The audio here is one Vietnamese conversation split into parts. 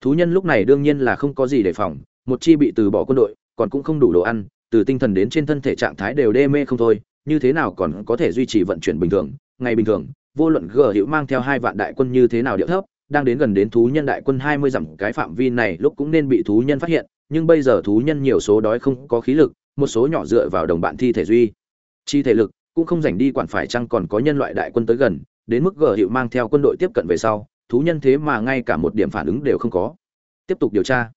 thú nhân lúc này đương nhiên là không có gì để phòng, một chi bị từ bỏ quân đội, còn cũng không đủ đồ ăn, từ tinh thần đến trên thân thể trạng thái đều đê mê không thôi, như thế nào còn có thể duy trì vận chuyển bình thường? Ngày bình thường, vô luận gờ hữu mang theo hai vạn đại quân như thế nào điệu thấp, đang đến gần đến thú nhân đại quân hai mươi dặm, cái phạm vi này lúc cũng nên bị thú nhân phát hiện, nhưng bây giờ thú nhân nhiều số đói không có khí lực, một số nhỏ dựa vào đồng bạn thi thể duy chi thể lực, cũng không dành đi quản phải chăng còn có nhân loại đại quân tới gần, đến mức gờ hiệu mang theo quân đội tiếp cận về sau thú nhân thế mà ngay cả một điểm phản ứng đều không có. Tiếp tục điều tra.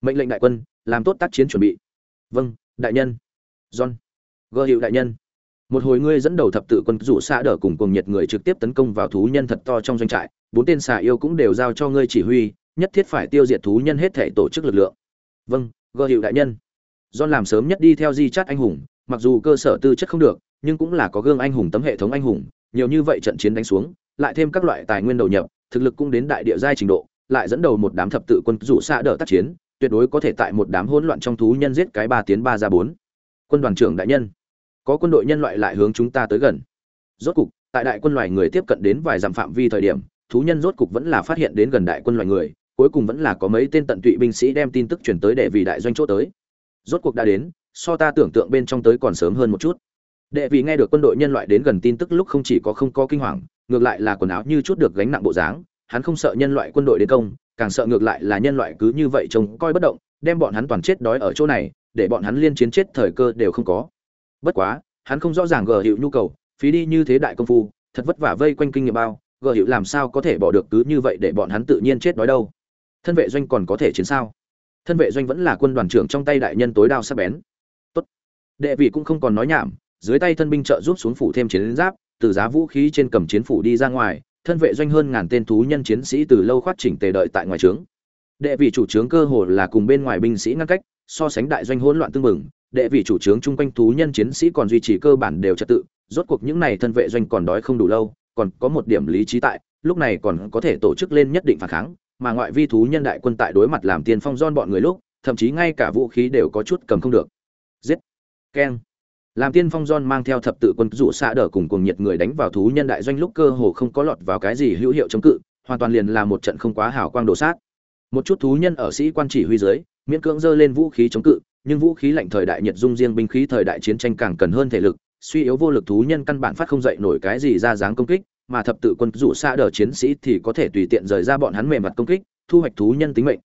Mệnh lệnh đại quân, làm tốt tác chiến chuẩn bị. Vâng đại nhân. John. Gờ hiệu đại nhân. Một hồi ngươi dẫn đầu thập tự quân rủ xa đỡ cùng cùng nhiệt người trực tiếp tấn công vào thú nhân thật to trong doanh trại, bốn tên xà yêu cũng đều giao cho ngươi chỉ huy, nhất thiết phải tiêu diệt thú nhân hết thể tổ chức lực lượng. Vâng gờ hiệu đại nhân. John làm sớm nhất đi theo di chát anh hùng, mặc dù cơ sở tư chất không được, nhưng cũng là có gương anh hùng tấm hệ thống anh hùng, nhiều như vậy trận chiến đánh xuống, lại thêm các loại tài nguyên đầu nhập thực lực cũng đến đại địa giai trình độ, lại dẫn đầu một đám thập tự quân rủ xa đỡ tác chiến, tuyệt đối có thể tại một đám hỗn loạn trong thú nhân giết cái ba tiến ba ra bốn. Quân đoàn trưởng đại nhân, có quân đội nhân loại lại hướng chúng ta tới gần. Rốt cục, tại đại quân loài người tiếp cận đến vài dặm phạm vi thời điểm, thú nhân rốt cục vẫn là phát hiện đến gần đại quân loài người, cuối cùng vẫn là có mấy tên tận tụy binh sĩ đem tin tức truyền tới để vì đại doanh chỗ tới. Rốt cuộc đã đến, so ta tưởng tượng bên trong tới còn sớm hơn một chút đệ vì nghe được quân đội nhân loại đến gần tin tức lúc không chỉ có không có kinh hoàng, ngược lại là quần áo như chút được gánh nặng bộ dáng, hắn không sợ nhân loại quân đội đến công, càng sợ ngược lại là nhân loại cứ như vậy trông coi bất động, đem bọn hắn toàn chết đói ở chỗ này, để bọn hắn liên chiến chết thời cơ đều không có. Bất quá, hắn không rõ ràng gờ hiệu nhu cầu, phí đi như thế đại công phu, thật vất vả vây quanh kinh nghiệm bao gờ hiệu làm sao có thể bỏ được cứ như vậy để bọn hắn tự nhiên chết đói đâu? Thân vệ doanh còn có thể chiến sao? Thân vệ doanh vẫn là quân đoàn trưởng trong tay đại nhân tối đao sắp bén. Tốt. Đệ vị cũng không còn nói nhảm dưới tay thân binh trợ giúp xuống phủ thêm chiến giáp, từ giá vũ khí trên cầm chiến phủ đi ra ngoài, thân vệ doanh hơn ngàn tên thú nhân chiến sĩ từ lâu khoát chỉnh tề đợi tại ngoài trướng. Đệ vị chủ trướng cơ hồ là cùng bên ngoài binh sĩ ngăn cách, so sánh đại doanh hỗn loạn tương mừng đệ vị chủ trướng chung quanh thú nhân chiến sĩ còn duy trì cơ bản đều trật tự, rốt cuộc những này thân vệ doanh còn đói không đủ lâu, còn có một điểm lý trí tại, lúc này còn có thể tổ chức lên nhất định phản kháng, mà ngoại vi thú nhân đại quân tại đối mặt làm tiên phong giòn bọn người lúc, thậm chí ngay cả vũ khí đều có chút cầm không được. Giết. Keng làm tiên phong john mang theo thập tự quân rủ xạ đỡ cùng cùng nhiệt người đánh vào thú nhân đại doanh lúc cơ hồ không có lọt vào cái gì hữu hiệu chống cự, hoàn toàn liền là một trận không quá hào quang đổ sát. Một chút thú nhân ở sĩ quan chỉ huy dưới, miễn cưỡng dơ lên vũ khí chống cự, nhưng vũ khí lạnh thời đại nhiệt dung riêng binh khí thời đại chiến tranh càng cần hơn thể lực, suy yếu vô lực thú nhân căn bản phát không dậy nổi cái gì ra dáng công kích, mà thập tự quân rủ xạ đờ chiến sĩ thì có thể tùy tiện rời ra bọn hắn mềm mặt công kích, thu hoạch thú nhân tính mệnh.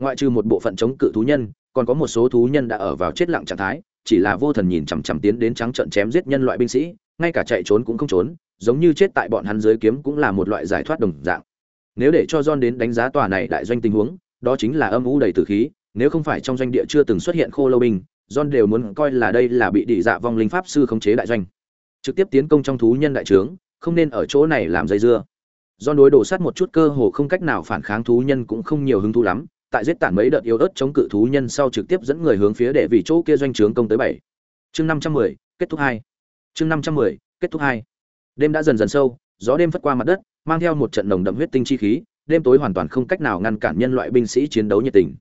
Ngoại trừ một bộ phận chống cự thú nhân, còn có một số thú nhân đã ở vào chết lặng trạng thái chỉ là vô thần nhìn chằm chằm tiến đến trắng trận chém giết nhân loại binh sĩ, ngay cả chạy trốn cũng không trốn, giống như chết tại bọn hắn dưới kiếm cũng là một loại giải thoát đồng dạng. Nếu để cho John đến đánh giá tòa này đại doanh tình huống, đó chính là âm u đầy tử khí, nếu không phải trong doanh địa chưa từng xuất hiện khô lâu binh, John đều muốn coi là đây là bị đỉ dạ vong linh pháp sư khống chế đại doanh. Trực tiếp tiến công trong thú nhân đại trướng, không nên ở chỗ này làm dây dưa. John đối đổ sát một chút cơ hồ không cách nào phản kháng thú nhân cũng không nhiều hứng thú lắm, tại giết tản mấy đợt yếu ớt chống cự thú nhân sau trực tiếp dẫn người hướng phía để vì chỗ kia doanh trướng công tới bảy. Chương năm trăm mười, kết thúc hai. Chương năm trăm mười, kết thúc hai. Đêm đã dần dần sâu, gió đêm phất qua mặt đất, mang theo một trận nồng đậm huyết tinh chi khí, đêm tối hoàn toàn không cách nào ngăn cản nhân loại binh sĩ chiến đấu nhiệt tình.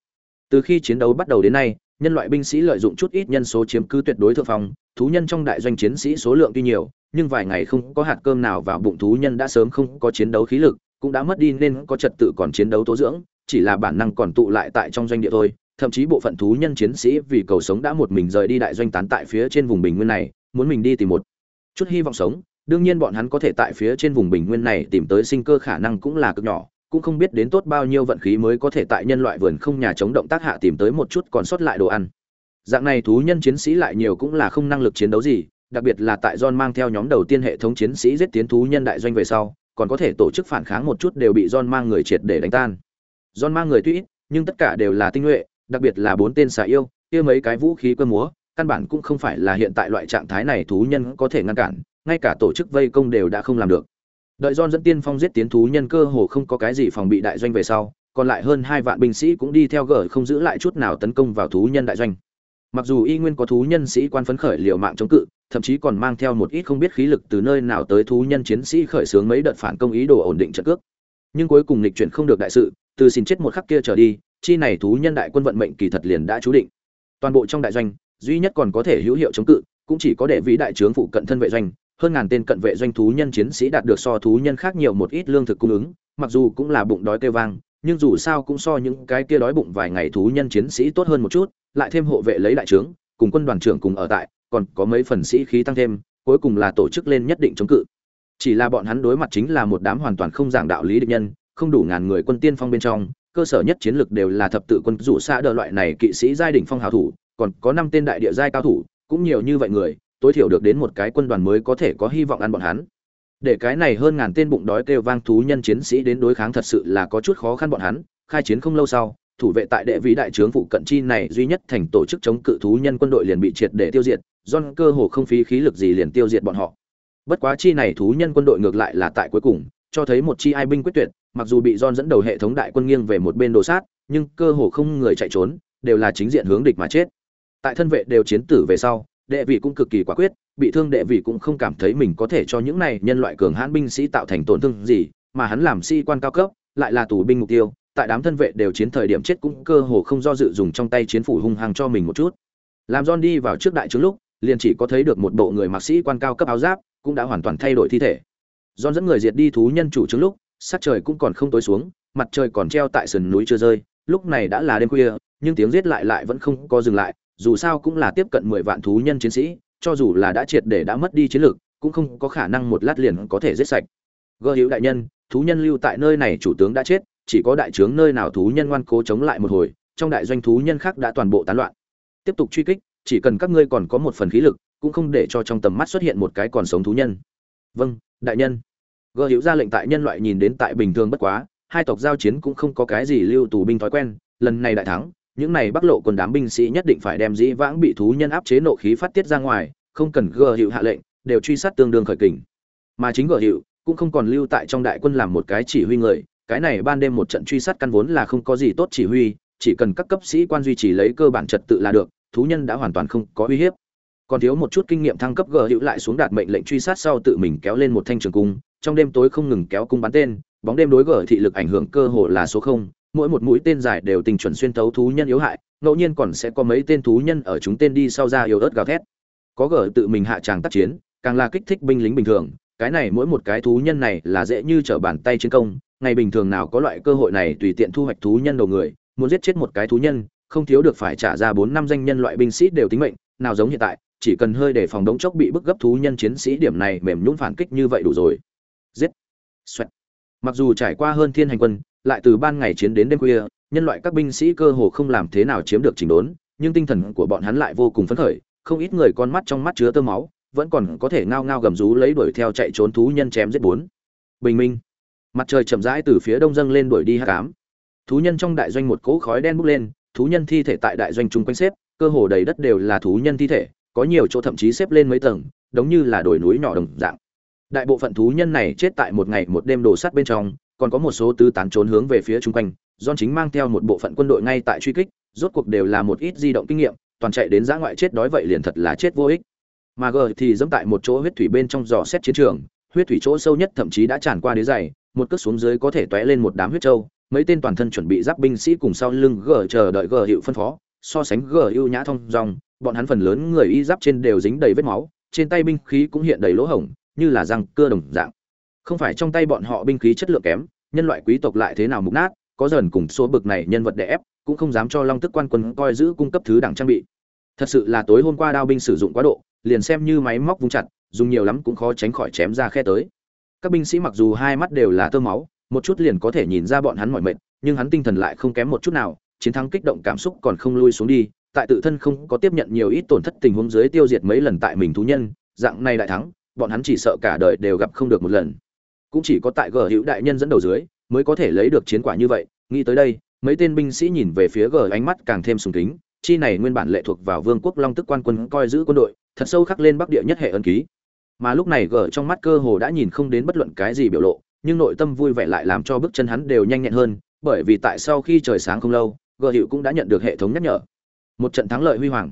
Từ khi chiến đấu bắt đầu đến nay, nhân loại binh sĩ lợi dụng chút ít nhân số chiếm cứ tuyệt đối thượng phong, thú nhân trong đại doanh chiến sĩ số lượng tuy nhiều, nhưng vài ngày không có hạt cơm nào vào bụng thú nhân đã sớm không có chiến đấu khí lực, cũng đã mất đi nên có trật tự còn chiến đấu tố dưỡng chỉ là bản năng còn tụ lại tại trong doanh địa thôi, thậm chí bộ phận thú nhân chiến sĩ vì cầu sống đã một mình rời đi đại doanh tán tại phía trên vùng bình nguyên này, muốn mình đi tìm một chút hy vọng sống. Đương nhiên bọn hắn có thể tại phía trên vùng bình nguyên này tìm tới sinh cơ khả năng cũng là cực nhỏ, cũng không biết đến tốt bao nhiêu vận khí mới có thể tại nhân loại vườn không nhà chống động tác hạ tìm tới một chút còn sót lại đồ ăn. Dạng này thú nhân chiến sĩ lại nhiều cũng là không năng lực chiến đấu gì, đặc biệt là tại John mang theo nhóm đầu tiên hệ thống chiến sĩ giết tiến thú nhân đại doanh về sau, còn có thể tổ chức phản kháng một chút đều bị John mang người triệt để đánh tan. John mang người tuy ít, nhưng tất cả đều là tinh nhuệ, đặc biệt là bốn tên xà yêu, kia mấy cái vũ khí cơ múa, căn bản cũng không phải là hiện tại loại trạng thái này thú nhân có thể ngăn cản, ngay cả tổ chức vây công đều đã không làm được. Đợi John dẫn tiên phong giết tiến thú nhân cơ hồ không có cái gì phòng bị đại doanh về sau, còn lại hơn hai vạn binh sĩ cũng đi theo gở không giữ lại chút nào tấn công vào thú nhân đại doanh. Mặc dù y nguyên có thú nhân sĩ quan phấn khởi liều mạng chống cự, thậm chí còn mang theo một ít không biết khí lực từ nơi nào tới thú nhân chiến sĩ khởi xướng mấy đợt phản công ý đồ ổn định trận cước. Nhưng cuối cùng lịch chuyển không được đại sự, từ xin chết một khắc kia trở đi chi này thú nhân đại quân vận mệnh kỳ thật liền đã chú định. Toàn bộ trong đại doanh duy nhất còn có thể hữu hiệu chống cự cũng chỉ có đệ vĩ đại trướng phụ cận thân vệ doanh hơn ngàn tên cận vệ doanh thú nhân chiến sĩ đạt được so thú nhân khác nhiều một ít lương thực cung ứng mặc dù cũng là bụng đói kêu vang nhưng dù sao cũng so những cái kia đói bụng vài ngày thú nhân chiến sĩ tốt hơn một chút lại thêm hộ vệ lấy đại trướng cùng quân đoàn trưởng cùng ở tại còn có mấy phần sĩ khí tăng thêm cuối cùng là tổ chức lên nhất định chống cự chỉ là bọn hắn đối mặt chính là một đám hoàn toàn không giảng đạo lý địch nhân, không đủ ngàn người quân tiên phong bên trong, cơ sở nhất chiến lược đều là thập tự quân rủ xa đờ loại này kỵ sĩ giai đỉnh phong hào thủ, còn có năm tên đại địa giai cao thủ, cũng nhiều như vậy người, tối thiểu được đến một cái quân đoàn mới có thể có hy vọng ăn bọn hắn để cái này hơn ngàn tên bụng đói kêu vang thú nhân chiến sĩ đến đối kháng thật sự là có chút khó khăn bọn hắn, khai chiến không lâu sau, thủ vệ tại đệ vĩ đại trướng phụ cận chi này duy nhất thành tổ chức chống cự thú nhân quân đội liền bị triệt để tiêu diệt John cơ hồ không phí khí lực gì liền tiêu diệt bọn họ. Bất quá chi này thú nhân quân đội ngược lại là tại cuối cùng, cho thấy một chi ai binh quyết tuyệt, mặc dù bị don dẫn đầu hệ thống đại quân nghiêng về một bên đồ sát, nhưng cơ hồ không người chạy trốn, đều là chính diện hướng địch mà chết. Tại thân vệ đều chiến tử về sau, đệ vị cũng cực kỳ quả quyết, bị thương đệ vị cũng không cảm thấy mình có thể cho những này nhân loại cường hãn binh sĩ tạo thành tổn thương gì, mà hắn làm sĩ quan cao cấp, lại là tù binh mục tiêu, tại đám thân vệ đều chiến thời điểm chết cũng cơ hồ không do dự dùng trong tay chiến phủ hung hăng cho mình một chút. Làm don đi vào trước đại trướng lúc, liền chỉ có thấy được một bộ người mặc sĩ quan cao cấp áo giáp cũng đã hoàn toàn thay đổi thi thể. Don dẫn người diệt đi thú nhân chủ trước lúc, sắc trời cũng còn không tối xuống, mặt trời còn treo tại sườn núi chưa rơi, lúc này đã là đêm khuya, nhưng tiếng giết lại lại vẫn không có dừng lại, dù sao cũng là tiếp cận mười vạn thú nhân chiến sĩ, cho dù là đã triệt để đã mất đi chiến lược cũng không có khả năng một lát liền có thể giết sạch. Gơ hữu đại nhân, thú nhân lưu tại nơi này chủ tướng đã chết, chỉ có đại trướng nơi nào thú nhân ngoan cố chống lại một hồi, trong đại doanh thú nhân khác đã toàn bộ tán loạn. Tiếp tục truy kích, chỉ cần các ngươi còn có một phần khí lực cũng không để cho trong tầm mắt xuất hiện một cái còn sống thú nhân. Vâng đại nhân. Gờ hữu ra lệnh tại nhân loại nhìn đến tại bình thường bất quá, hai tộc giao chiến cũng không có cái gì lưu tù binh thói quen. Lần này đại thắng, những này bắc lộ quân đám binh sĩ nhất định phải đem dĩ vãng bị thú nhân áp chế nộ khí phát tiết ra ngoài, không cần gờ hữu hạ lệnh, đều truy sát tương đương khởi kình. Mà chính gờ hữu cũng không còn lưu tại trong đại quân làm một cái chỉ huy người, cái này ban đêm một trận truy sát căn vốn là không có gì tốt chỉ huy, chỉ cần các cấp sĩ quan duy trì lấy cơ bản trật tự là được, thú nhân đã hoàn toàn không có uy hiếp còn thiếu một chút kinh nghiệm thăng cấp gờ hữu lại xuống đạt mệnh lệnh truy sát sau tự mình kéo lên một thanh trường cung trong đêm tối không ngừng kéo cung bắn tên bóng đêm đối gờ thị lực ảnh hưởng cơ hồ là số không mỗi một mũi tên dài đều tình chuẩn xuyên tấu thú nhân yếu hại ngẫu nhiên còn sẽ có mấy tên thú nhân ở chúng tên đi sau ra yếu ớt gào thét. Có gờ tự mình hạ tràng tác chiến càng là kích thích binh lính bình thường cái này mỗi một cái thú nhân này là dễ như trở bàn tay chiến công ngày bình thường nào có loại cơ hội này tùy tiện thu hoạch thú nhân đầu người muốn giết chết một cái thú nhân không thiếu được phải trả ra bốn năm danh nhân loại binh sĩ đều tính mệnh, nào giống hiện tại, chỉ cần hơi để phòng đống chốc bị bức gấp thú nhân chiến sĩ điểm này mềm nhũn phản kích như vậy đủ rồi. Giết. Xoẹt. Mặc dù trải qua hơn thiên hành quân, lại từ ban ngày chiến đến đêm khuya, nhân loại các binh sĩ cơ hồ không làm thế nào chiếm được chỉnh đốn, nhưng tinh thần của bọn hắn lại vô cùng phấn khởi, không ít người con mắt trong mắt chứa tơ máu, vẫn còn có thể ngao ngao gầm rú lấy đuổi theo chạy trốn thú nhân chém giết bốn. Bình minh. Mặt trời chậm rãi từ phía đông dâng lên đuổi đi hắc ám. Thú nhân trong đại doanh một cỗ khói đen bốc lên, thú nhân thi thể tại đại doanh chúng quanh xếp, cơ hồ đầy đất đều là thú nhân thi thể, có nhiều chỗ thậm chí xếp lên mấy tầng, giống như là đồi núi nhỏ đồng dạng. Đại bộ phận thú nhân này chết tại một ngày một đêm đổ sát bên trong, còn có một số tứ tán trốn hướng về phía chung quanh, John chính mang theo một bộ phận quân đội ngay tại truy kích, rốt cuộc đều là một ít di động kinh nghiệm, toàn chạy đến giã ngoại chết đói vậy liền thật là chết vô ích. Mà G thì dẫm tại một chỗ huyết thủy bên trong dò xét chiến trường, huyết thủy chỗ sâu nhất thậm chí đã tràn qua đế dày, một cước xuống dưới có thể tóe lên một đám huyết trâu, mấy tên toàn thân chuẩn bị giáp binh sĩ cùng sau lưng gờ chờ đợi gờ hiệu phân phó so sánh gờ ưu nhã thông dòng bọn hắn phần lớn người y giáp trên đều dính đầy vết máu trên tay binh khí cũng hiện đầy lỗ hổng như là răng cưa đồng dạng. Không phải trong tay bọn họ binh khí chất lượng kém nhân loại quý tộc lại thế nào mục nát có dần cùng số bực này nhân vật để ép cũng không dám cho long tức quan quân coi giữ cung cấp thứ đẳng trang bị. Thật sự là tối hôm qua đao binh sử dụng quá độ liền xem như máy móc vung chặt dùng nhiều lắm cũng khó tránh khỏi chém ra khe tới. Các binh sĩ mặc dù hai mắt đều là tơ máu một chút liền có thể nhìn ra bọn hắn mỏi mệt, nhưng hắn tinh thần lại không kém một chút nào, chiến thắng kích động cảm xúc còn không lui xuống đi, tại tự thân không có tiếp nhận nhiều ít tổn thất tình huống dưới tiêu diệt mấy lần tại mình thú nhân, dạng này đại thắng, bọn hắn chỉ sợ cả đời đều gặp không được một lần. Cũng chỉ có tại G Hữu đại nhân dẫn đầu dưới, mới có thể lấy được chiến quả như vậy, nghĩ tới đây, mấy tên binh sĩ nhìn về phía G ánh mắt càng thêm sùng kính, chi này nguyên bản lệ thuộc vào Vương quốc Long Tức quan quân coi giữ quân đội, thật sâu khắc lên Bắc địa nhất hệ ân ký. Mà lúc này G trong mắt cơ hồ đã nhìn không đến bất luận cái gì biểu lộ, nhưng nội tâm vui vẻ lại làm cho bước chân hắn đều nhanh nhẹn hơn, bởi vì tại sau khi trời sáng không lâu, Gờ Hựu cũng đã nhận được hệ thống nhắc nhở. Một trận thắng lợi huy hoàng.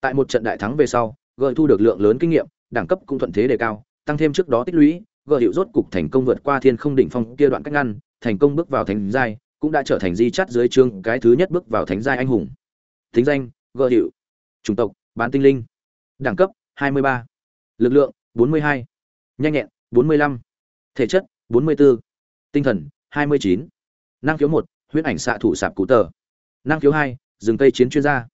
Tại một trận đại thắng về sau, Gờ thu được lượng lớn kinh nghiệm, đẳng cấp cũng thuận thế đề cao, tăng thêm trước đó tích lũy, Gờ hiệu rốt cục thành công vượt qua thiên không đỉnh phong kia đoạn cách ngăn, thành công bước vào thánh giai, cũng đã trở thành di chắt dưới chương cái thứ nhất bước vào thánh giai anh hùng. Tính danh: Gờ hiệu, Chủng tộc: Bán tinh linh. Đẳng cấp: 23. Lực lượng: 42. Nhanh nhẹn: 45. Thể chất: 44. Tinh thần, 29. Năng khiếu một, huyễn ảnh xạ thủ sạp cụ tờ năng khiếu hai rừng cây chiến chuyên gia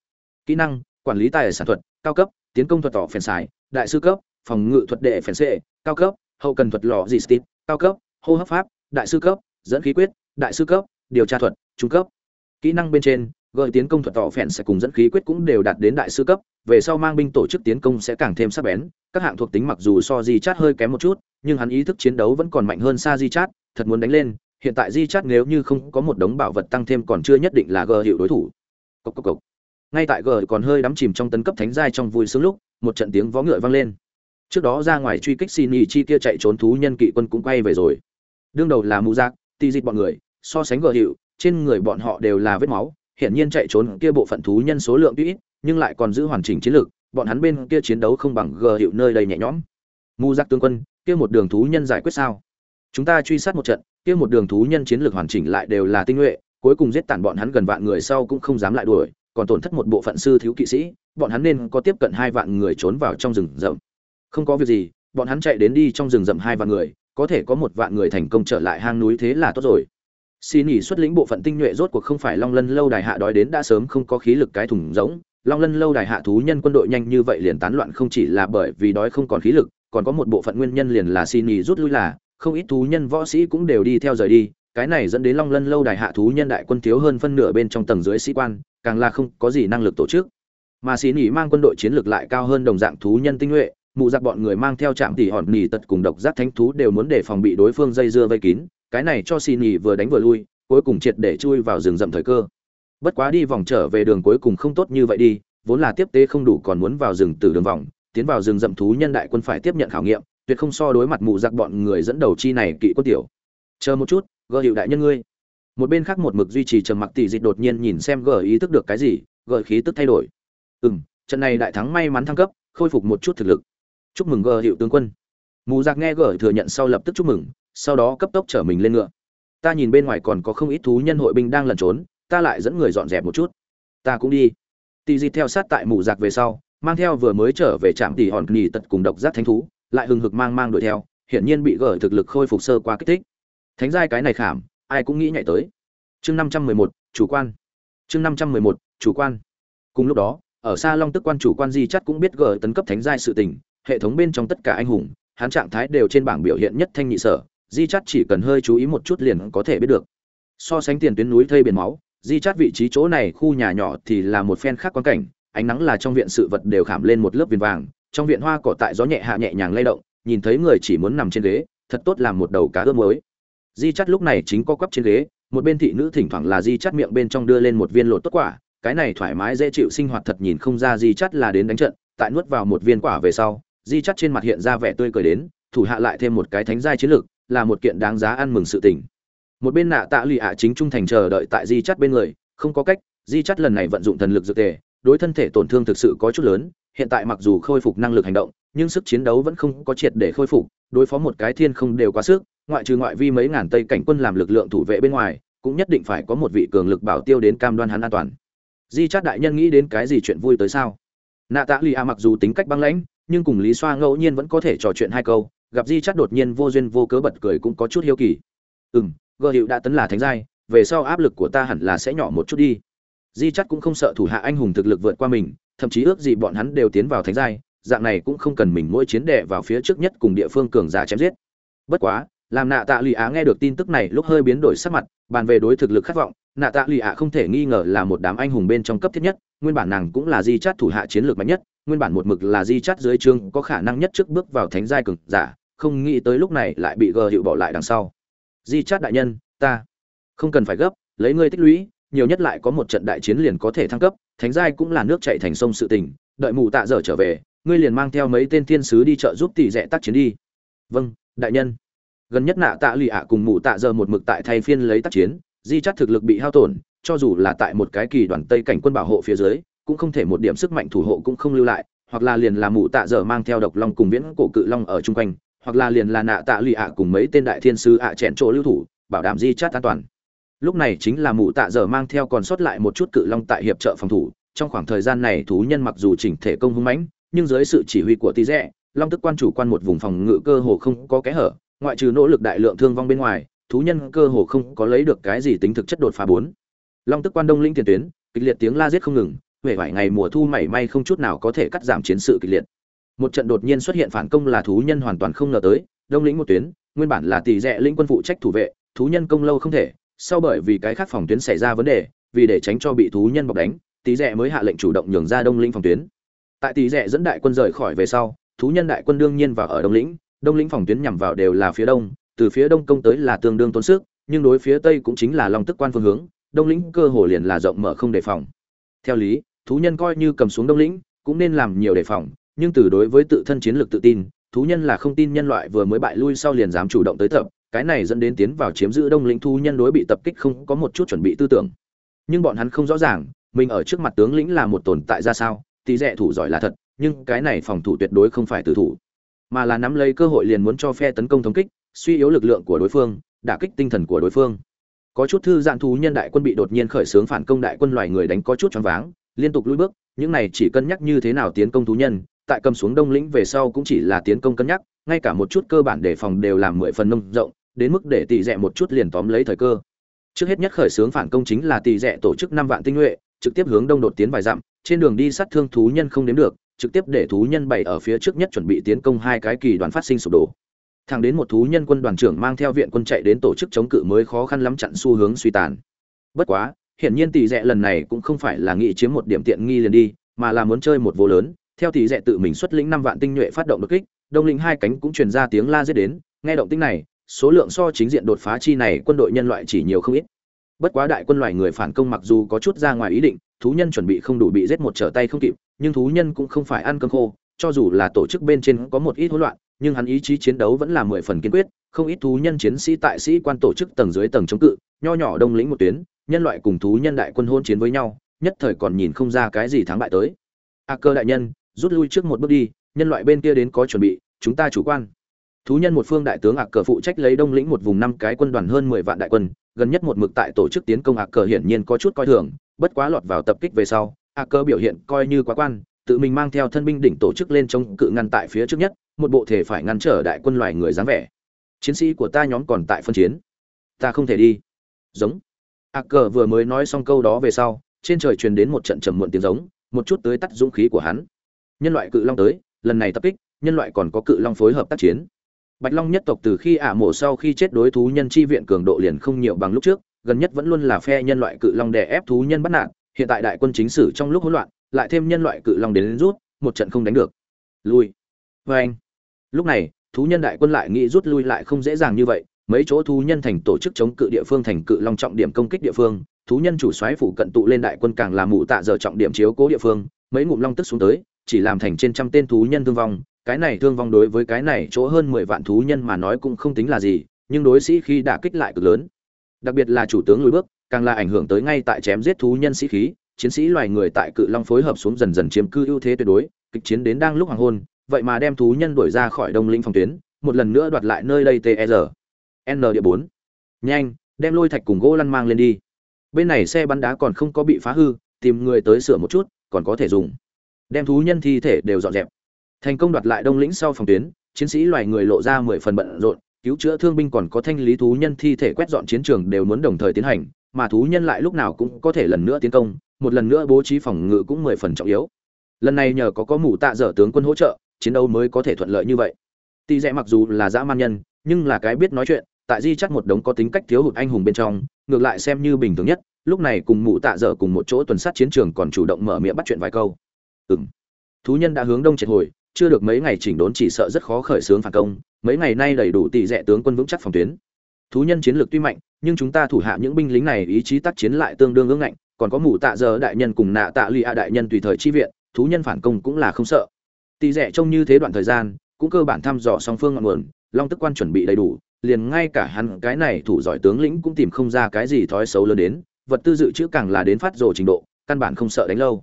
kỹ năng, quản lý tài sản thuật, cao cấp, tiến công thuật tỏ phèn xài, đại sư cấp, phòng ngự thuật đệ phèn xệ cao cấp, hậu cần thuật lò dì stít cao cấp, hô hấp pháp, đại sư cấp, dẫn khí quyết, đại sư cấp, điều tra thuật, trung cấp kỹ năng bên trên, gợi tiến công thuật tỏ phèn sẽ cùng dẫn khí quyết cũng đều đạt đến đại sư cấp, về sau mang binh tổ chức tiến công sẽ càng thêm sắc bén, các hạng thuộc tính mặc dù so di chát hơi kém một chút, nhưng hắn ý thức chiến đấu vẫn còn mạnh hơn xa di chát, thật muốn đánh lên, hiện tại di chát nếu như không có một đống bảo vật tăng thêm còn chưa nhất định là gờ hiệu đối thủ cốc cốc cốc ngay tại gờ còn hơi đắm chìm trong tấn cấp thánh giai trong vui sướng lúc, một trận tiếng vó ngựa vang lên. Trước đó ra ngoài truy kích xin nhì chi kia chạy trốn thú nhân kỵ quân cũng quay về rồi. Đương đầu là mù giác ti dịch bọn người, so sánh gờ hiệu trên người bọn họ đều là vết máu, hiển nhiên chạy trốn kia bộ phận thú nhân số lượng tuy ít, nhưng lại còn giữ hoàn chỉnh chiến lược, bọn hắn bên kia chiến đấu không bằng gờ hiệu nơi đây nhẹ nhõm. Mù giác tướng quân, kia một đường thú nhân giải quyết sao? Chúng ta truy sát một trận, kia một đường thú nhân chiến lược hoàn chỉnh lại đều là tinh nhuệ, cuối cùng giết tản bọn hắn gần vạn người sau cũng không dám lại đuổi còn tổn thất một bộ phận sư thiếu kỵ sĩ bọn hắn nên có tiếp cận hai vạn người trốn vào trong rừng rậm. Không có việc gì bọn hắn chạy đến đi trong rừng rậm hai vạn người có thể có một vạn người thành công trở lại hang núi thế là tốt rồi. Xin nghỉ xuất lĩnh bộ phận tinh nhuệ rốt cuộc không phải long lân lâu đài hạ đói đến đã sớm không có khí lực cái thùng rỗng, long lân lâu đài hạ thú nhân quân đội nhanh như vậy liền tán loạn không chỉ là bởi vì đói không còn khí lực còn có một bộ phận nguyên nhân liền là xin nghỉ rút lui là không ít thú nhân võ sĩ cũng đều đi theo rời đi cái này dẫn đến long lân lâu đài hạ thú nhân đại quân thiếu hơn phân nửa bên trong tầng dưới sĩ quan, càng là không có gì năng lực tổ chức. Mà xí nỉ mang quân đội chiến lược lại cao hơn đồng dạng thú nhân tinh nhuệ, mụ giặc bọn người mang theo trạm tỉ hòn nỉ tật cùng độc giác thánh thú đều muốn để phòng bị đối phương dây dưa vây kín, cái này cho xì nỉ vừa đánh vừa lui, cuối cùng triệt để chui vào rừng rậm thời cơ. Bất quá đi vòng trở về đường cuối cùng không tốt như vậy đi, vốn là tiếp tế không đủ còn muốn vào rừng từ đường vòng, tiến vào rừng rậm thú nhân đại quân phải tiếp nhận khảo nghiệm, tuyệt không so đối mặt mụ giặc bọn người dẫn đầu chi này kỵ quân tiểu. Chờ một chút gờ hiệu đại nhân ngươi. Một bên khác một mực duy trì trầm mặc tỷ dịch đột nhiên nhìn xem gờ ý thức được cái gì gợi khí tức thay đổi. Ừ m trận này đại thắng may mắn thăng cấp, khôi phục một chút thực lực. Chúc mừng gờ hiệu tướng quân. Mù giặc nghe gờ thừa nhận sau lập tức chúc mừng, sau đó cấp tốc chở mình lên ngựa. Ta nhìn bên ngoài còn có không ít thú nhân hội binh đang lẩn trốn, ta lại dẫn người dọn dẹp một chút. Ta cũng đi. Tỷ dịch theo sát tại mù giặc về sau, mang theo vừa mới trở về trạm tỷ hòn nghỉ tật cùng độc giác thánh thú, lại hừng hực mang mang đuổi theo, hiển nhiên bị gờ thực lực khôi phục sơ qua kích thích thánh giai cái này khảm, ai cũng nghĩ nhảy tới. Chương năm trăm mười một, chủ quan. Chương năm trăm mười một, chủ quan. Cùng lúc đó, ở xa long tức quan chủ quan di chắc cũng biết gờ tấn cấp thánh giai sự tình, hệ thống bên trong tất cả anh hùng, hắn trạng thái đều trên bảng biểu hiện nhất thanh nhị sở, di chắt chỉ cần hơi chú ý một chút liền có thể biết được. So sánh tiền tuyến núi thây biển máu, di chắt vị trí chỗ này khu nhà nhỏ thì là một phen khác quan cảnh, ánh nắng là trong viện sự vật đều khảm lên một lớp viền vàng, trong viện hoa cỏ tại gió nhẹ hạ nhẹ nhàng lay động, nhìn thấy người chỉ muốn nằm trên ghế, thật tốt làm một đầu cá ướp mới di chắt lúc này chính co quắp trên ghế, một bên thị nữ thỉnh thoảng là di chắt miệng bên trong đưa lên một viên lột tốt quả, cái này thoải mái dễ chịu sinh hoạt thật nhìn không ra di chắt là đến đánh trận, tại nuốt vào một viên quả về sau, di chắt trên mặt hiện ra vẻ tươi cười đến, thủ hạ lại thêm một cái thánh giai chiến lược, là một kiện đáng giá ăn mừng sự tình. Một bên nạ tạ lụy ạ chính trung thành chờ đợi tại di chắt bên người, không có cách, di chắt lần này vận dụng thần lực dược tề, đối thân thể tổn thương thực sự có chút lớn, hiện tại mặc dù khôi phục năng lực hành động, nhưng sức chiến đấu vẫn không có triệt để khôi phục, đối phó một cái thiên không đều quá sức ngoại trừ ngoại vi mấy ngàn tây cảnh quân làm lực lượng thủ vệ bên ngoài, cũng nhất định phải có một vị cường lực bảo tiêu đến cam đoan hắn an toàn. Di chát đại nhân nghĩ đến cái gì chuyện vui tới sao? Nạ tạ lì a mặc dù tính cách băng lãnh, nhưng cùng lý xoa ngẫu nhiên vẫn có thể trò chuyện hai câu, gặp di chát đột nhiên vô duyên vô cớ bật cười cũng có chút hiếu kỳ. Ừ m gợ hiệu đã tấn là thánh giai, về sau áp lực của ta hẳn là sẽ nhỏ một chút đi. Di chát cũng không sợ thủ hạ anh hùng thực lực vượt qua mình, thậm chí ước gì bọn hắn đều tiến vào thánh giai, dạng này cũng không cần mình mỗi chiến đệ vào phía trước nhất cùng địa phương cường giả chém giết. Bất quá làm nạ tạ lụy á nghe được tin tức này lúc hơi biến đổi sắc mặt, bàn về đối thực lực khát vọng, nạ tạ lụy á không thể nghi ngờ là một đám anh hùng bên trong cấp thiết nhất, nguyên bản nàng cũng là di chát thủ hạ chiến lược mạnh nhất, nguyên bản một mực là di chát dưới trương có khả năng nhất trước bước vào thánh giai cường giả, không nghĩ tới lúc này lại bị gờ hiệu bỏ lại đằng sau. Di chát đại nhân, ta không cần phải gấp, lấy ngươi tích lũy, nhiều nhất lại có một trận đại chiến liền có thể thăng cấp, thánh giai cũng là nước chạy thành sông sự tình, đợi mù tạ dở trở về, ngươi liền mang theo mấy tên thiên sứ đi chợ giúp tỷ rẽ tác chiến đi. Vâng đại nhân gần nhất nạ tạ lụy ạ cùng mụ tạ giờ một mực tại thay phiên lấy tác chiến, di chắt thực lực bị hao tổn, cho dù là tại một cái kỳ đoàn tây cảnh quân bảo hộ phía dưới, cũng không thể một điểm sức mạnh thủ hộ cũng không lưu lại, hoặc là liền là mụ tạ giờ mang theo độc long cùng viễn cổ cự long ở chung quanh, hoặc là liền là nạ tạ lụy ạ cùng mấy tên đại thiên sứ ạ chèn chỗ lưu thủ, bảo đảm di chát an toàn. Lúc này chính là mụ tạ giờ mang theo còn sót lại một chút cự long tại hiệp trợ phòng thủ, trong khoảng thời gian này thú nhân mặc dù chỉnh thể công hung mãnh, nhưng dưới sự chỉ huy của tí rẽ, long tức quan chủ quan một vùng phòng ngự cơ hồ không có kẽ hở ngoại trừ nỗ lực đại lượng thương vong bên ngoài, thú nhân cơ hồ không có lấy được cái gì tính thực chất đột phá bốn. Long tức quan đông linh tiền tuyến, kịch liệt tiếng la giết không ngừng huệ vải ngày mùa thu mảy may không chút nào có thể cắt giảm chiến sự kịch liệt. Một trận đột nhiên xuất hiện phản công là thú nhân hoàn toàn không ngờ tới, đông lĩnh một tuyến, nguyên bản là tỷ rẽ lĩnh quân phụ trách thủ vệ, thú nhân công lâu không thể, sau bởi vì cái khác phòng tuyến xảy ra vấn đề, vì để tránh cho bị thú nhân bọc đánh, tỷ rẽ mới hạ lệnh chủ động nhường ra đông lĩnh phòng tuyến. Tại tỷ rẽ dẫn đại quân rời khỏi về sau, thú nhân đại quân đương nhiên vào ở đông lĩnh đông lĩnh phòng tuyến nhằm vào đều là phía đông, từ phía đông công tới là tương đương tốn sức, nhưng đối phía tây cũng chính là long tức quan phương hướng, đông lĩnh cơ hồ liền là rộng mở không đề phòng. Theo lý, thú nhân coi như cầm xuống đông lĩnh, cũng nên làm nhiều đề phòng, nhưng từ đối với tự thân chiến lược tự tin, thú nhân là không tin nhân loại vừa mới bại lui sau liền dám chủ động tới tập, cái này dẫn đến tiến vào chiếm giữ đông lĩnh thú nhân đối bị tập kích không có một chút chuẩn bị tư tưởng. Nhưng bọn hắn không rõ ràng, mình ở trước mặt tướng lĩnh là một tồn tại ra sao tỷ rẻ thủ giỏi là thật, nhưng cái này phòng thủ tuyệt đối không phải từ thủ mà là nắm lấy cơ hội liền muốn cho phe tấn công thống kích, suy yếu lực lượng của đối phương, đả kích tinh thần của đối phương. Có chút thư giãn thú nhân đại quân bị đột nhiên khởi xướng phản công đại quân loài người đánh có chút choáng váng, liên tục lùi bước, những này chỉ cân nhắc như thế nào tiến công thú nhân, tại cầm xuống đông lĩnh về sau cũng chỉ là tiến công cân nhắc, ngay cả một chút cơ bản đề phòng đều làm mười phần nông rộng, đến mức để tỷ rẻ một chút liền tóm lấy thời cơ. Trước hết nhất khởi xướng phản công chính là tỷ rẻ tổ chức năm vạn tinh nhuệ, trực tiếp hướng đông đột tiến vài dặm, trên đường đi sát thương thú nhân không đến được trực tiếp để thú nhân bày ở phía trước nhất chuẩn bị tiến công hai cái kỳ đoàn phát sinh sụp đổ. Thẳng đến một thú nhân quân đoàn trưởng mang theo viện quân chạy đến tổ chức chống cự mới khó khăn lắm chặn xu hướng suy tàn. Bất quá, hiển nhiên tỷ rẻ lần này cũng không phải là nghĩ chiếm một điểm tiện nghi liền đi, mà là muốn chơi một vô lớn. Theo tỷ rẻ tự mình xuất lĩnh năm vạn tinh nhuệ phát động đột kích, đông lĩnh hai cánh cũng truyền ra tiếng la giết đến. Nghe động tĩnh này, số lượng so chính diện đột phá chi này quân đội nhân loại chỉ nhiều không ít. Bất quá đại quân loài người phản công mặc dù có chút ra ngoài ý định thú nhân chuẩn bị không đủ bị giết một trở tay không kịp, nhưng thú nhân cũng không phải ăn cơm khô, cho dù là tổ chức bên trên có một ít hỗn loạn, nhưng hắn ý chí chiến đấu vẫn là mười phần kiên quyết, không ít thú nhân chiến sĩ tại sĩ quan tổ chức tầng dưới tầng chống cự, nho nhỏ đông lĩnh một tuyến, nhân loại cùng thú nhân đại quân hôn chiến với nhau, nhất thời còn nhìn không ra cái gì thắng bại tới. A cơ đại nhân, rút lui trước một bước đi, nhân loại bên kia đến có chuẩn bị, chúng ta chủ quan. Thú nhân một phương đại tướng ạc cờ phụ trách lấy đông lĩnh một vùng năm cái quân đoàn hơn mười vạn đại quân, gần nhất một mực tại tổ chức tiến công ạc cờ hiển nhiên có chút coi thường bất quá lọt vào tập kích về sau, A Cơ biểu hiện coi như quá quan, tự mình mang theo thân binh đỉnh tổ chức lên chống cự ngăn tại phía trước nhất, một bộ thể phải ngăn trở đại quân loài người dáng vẻ. Chiến sĩ của ta nhóm còn tại phân chiến. Ta không thể đi. Giống. A Cơ vừa mới nói xong câu đó về sau, trên trời truyền đến một trận trầm muộn tiếng giống, một chút tới tắt dũng khí của hắn. Nhân loại cự long tới, lần này tập kích, nhân loại còn có cự long phối hợp tác chiến. Bạch long nhất tộc từ khi ả mổ sau khi chết đối thú nhân chi viện cường độ liền không nhiều bằng lúc trước gần nhất vẫn luôn là phe nhân loại cự long đè ép thú nhân bắt nạn hiện tại đại quân chính sử trong lúc hỗn loạn lại thêm nhân loại cự long đến, đến rút một trận không đánh được. Lui. Vê anh. Lúc này thú nhân đại quân lại nghĩ rút lui lại không dễ dàng như vậy mấy chỗ thú nhân thành tổ chức chống cự địa phương thành cự long trọng điểm công kích địa phương thú nhân chủ soái phủ cận tụ lên đại quân càng làm mụ tạ giờ trọng điểm chiếu cố địa phương mấy ngụm long tức xuống tới chỉ làm thành trên trăm tên thú nhân thương vong cái này thương vong đối với cái này chỗ hơn mười vạn thú nhân mà nói cũng không tính là gì nhưng đối sĩ khi đã kích lại cực lớn đặc biệt là chủ tướng lùi bước, càng là ảnh hưởng tới ngay tại chém giết thú nhân sĩ khí, chiến sĩ loài người tại cự long phối hợp xuống dần dần chiếm cư ưu thế tuyệt đối, kịch chiến đến đang lúc hoàng hôn, vậy mà đem thú nhân đuổi ra khỏi đông linh phòng tuyến, một lần nữa đoạt lại nơi đây tr n địa bốn. Nhanh, đem lôi thạch cùng gỗ lăn mang lên đi. Bên này xe bắn đá còn không có bị phá hư, tìm người tới sửa một chút, còn có thể dùng. Đem thú nhân thi thể đều dọn dẹp. Thành công đoạt lại đông lĩnh sau phòng tuyến, chiến sĩ loài người lộ ra mười phần bận rộn cứu chữa thương binh còn có thanh lý thú nhân thi thể quét dọn chiến trường đều muốn đồng thời tiến hành, mà thú nhân lại lúc nào cũng có thể lần nữa tiến công, một lần nữa bố trí phòng ngự cũng mười phần trọng yếu. Lần này nhờ có có mũ tạ dở tướng quân hỗ trợ, chiến đấu mới có thể thuận lợi như vậy. Tỷ rẽ mặc dù là dã man nhân, nhưng là cái biết nói chuyện, tại di chắc một đống có tính cách thiếu hụt anh hùng bên trong, ngược lại xem như bình thường nhất, lúc này cùng mụ tạ dở cùng một chỗ tuần sát chiến trường còn chủ động mở miệng bắt chuyện vài câu. Ừng thú nhân đã hướng đông triệt hồi, chưa được mấy ngày chỉnh đốn chỉ sợ rất khó khởi xướng phản công mấy ngày nay đầy đủ tỷ rẽ tướng quân vững chắc phòng tuyến. Thú nhân chiến lược tuy mạnh, nhưng chúng ta thủ hạ những binh lính này ý chí tác chiến lại tương đương ương ngạnh, còn có mù tạ giờ đại nhân cùng nạ tạ lụy a đại nhân tùy thời chi viện, thú nhân phản công cũng là không sợ. Tỷ rẽ trông như thế đoạn thời gian, cũng cơ bản thăm dò song phương ngọn nguồn, long tức quan chuẩn bị đầy đủ, liền ngay cả hắn, cái này thủ giỏi tướng lĩnh cũng tìm không ra cái gì thói xấu lớn đến, vật tư dự trữ càng là đến phát rồ trình độ, căn bản không sợ đánh lâu.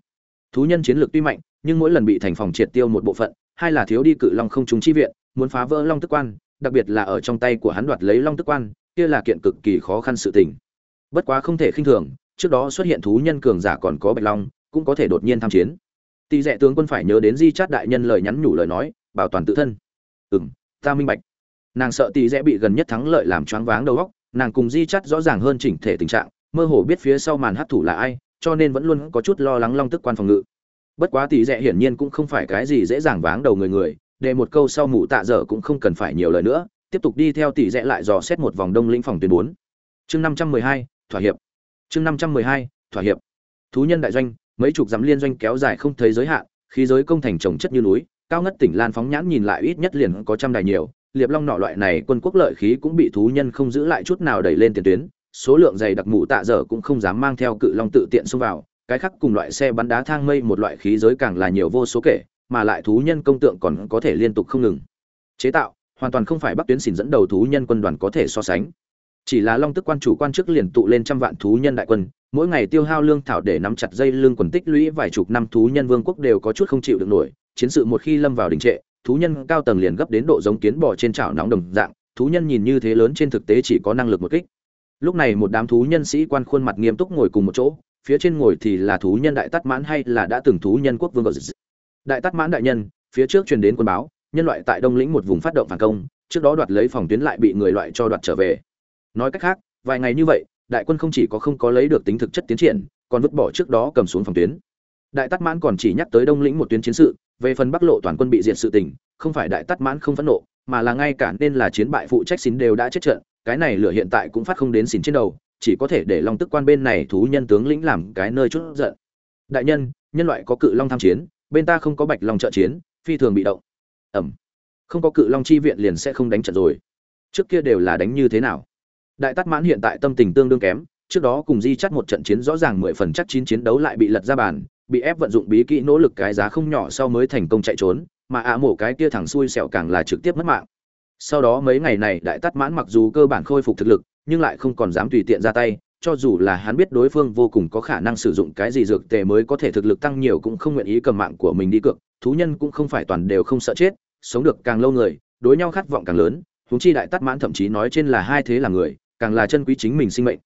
Thú nhân chiến lược tuy mạnh, nhưng mỗi lần bị thành phòng triệt tiêu một bộ phận hai là thiếu đi cự long không trùng chi viện, muốn phá vỡ long tức quan, đặc biệt là ở trong tay của hắn đoạt lấy long tức quan, kia là kiện cực kỳ khó khăn sự tình. Bất quá không thể khinh thường, trước đó xuất hiện thú nhân cường giả còn có bạch long, cũng có thể đột nhiên tham chiến. Tỷ rẻ tướng quân phải nhớ đến di chát đại nhân lời nhắn nhủ lời nói, bảo toàn tự thân. Ừm, ta minh bạch. Nàng sợ tỷ rẽ bị gần nhất thắng lợi làm choáng váng đầu óc, nàng cùng di Chát rõ ràng hơn chỉnh thể tình trạng, mơ hồ biết phía sau màn hấp thụ là ai, cho nên vẫn luôn có chút lo lắng long tức quan phòng ngự bất quá tỷ rẽ hiển nhiên cũng không phải cái gì dễ dàng váng đầu người người, để một câu sau mụ tạ dở cũng không cần phải nhiều lời nữa, tiếp tục đi theo tỷ rẽ lại dò xét một vòng đông lĩnh phòng tuyến bốn. Chương năm trăm mười hai, thỏa hiệp. Chương năm trăm mười hai, thỏa hiệp. Thú nhân đại doanh, mấy chục dặm liên doanh kéo dài không thấy giới hạn, khí giới công thành trồng chất như núi, cao ngất tỉnh lan phóng nhãn nhìn lại ít nhất liền có trăm đài nhiều, liệp long nọ loại này quân quốc lợi khí cũng bị thú nhân không giữ lại chút nào đẩy lên tiền tuyến, số lượng dày đặc mụ tạ dở cũng không dám mang theo cự long tự tiện xông vào cái khác cùng loại xe bắn đá thang mây một loại khí giới càng là nhiều vô số kể, mà lại thú nhân công tượng còn có thể liên tục không ngừng. Chế tạo, hoàn toàn không phải bắc tuyến xỉn dẫn đầu thú nhân quân đoàn có thể so sánh. Chỉ là long tức quan chủ quan chức liền tụ lên trăm vạn thú nhân đại quân, mỗi ngày tiêu hao lương thảo để nắm chặt dây lương quần tích lũy vài chục năm thú nhân vương quốc đều có chút không chịu được nổi, chiến sự một khi lâm vào đình trệ, thú nhân cao tầng liền gấp đến độ giống kiến bò trên chảo nóng đồng dạng, thú nhân nhìn như thế lớn trên thực tế chỉ có năng lực một kích. Lúc này một đám thú nhân sĩ quan khuôn mặt nghiêm túc ngồi cùng một chỗ phía trên ngồi thì là thú nhân đại tát mãn hay là đã từng thú nhân quốc vương đại tát mãn đại nhân, phía trước truyền đến quân báo, nhân loại tại đông lĩnh một vùng phát động phản công, trước đó đoạt lấy phòng tuyến lại bị người loại cho đoạt trở về. Nói cách khác, vài ngày như vậy, đại quân không chỉ có không có lấy được tính thực chất tiến triển, còn vứt bỏ trước đó cầm xuống phòng tuyến. Đại tát mãn còn chỉ nhắc tới đông lĩnh một tuyến chiến sự, về phần bắc lộ toàn quân bị diệt sự tình, không phải đại tát mãn không phẫn nộ, mà là ngay cả nên là chiến bại phụ trách xín đều đã chết trận, cái này lửa hiện tại cũng phát không đến xín trên đầu chỉ có thể để long tức quan bên này thú nhân tướng lĩnh làm cái nơi chút giận. Đại nhân nhân loại có cự long tham chiến, bên ta không có bạch long trợ chiến, phi thường bị động. Ẩm. Không có cự long chi viện liền sẽ không đánh trận rồi. Trước kia đều là đánh như thế nào? Đại tát mãn hiện tại tâm tình tương đương kém, trước đó cùng di chắt một trận chiến rõ ràng mười phần chắc chín chiến đấu lại bị lật ra bàn, bị ép vận dụng bí kỹ nỗ lực cái giá không nhỏ sau mới thành công chạy trốn, mà ạ mổ cái kia thẳng xui xẹo càng là trực tiếp mất mạng. Sau đó mấy ngày này, đại tát mãn mặc dù cơ bản khôi phục thực lực nhưng lại không còn dám tùy tiện ra tay, cho dù là hắn biết đối phương vô cùng có khả năng sử dụng cái gì dược tề mới có thể thực lực tăng nhiều cũng không nguyện ý cầm mạng của mình đi cược, thú nhân cũng không phải toàn đều không sợ chết, sống được càng lâu người, đối nhau khát vọng càng lớn, huống chi đại tát mãn thậm chí nói trên là hai thế là người, càng là chân quý chính mình sinh mệnh.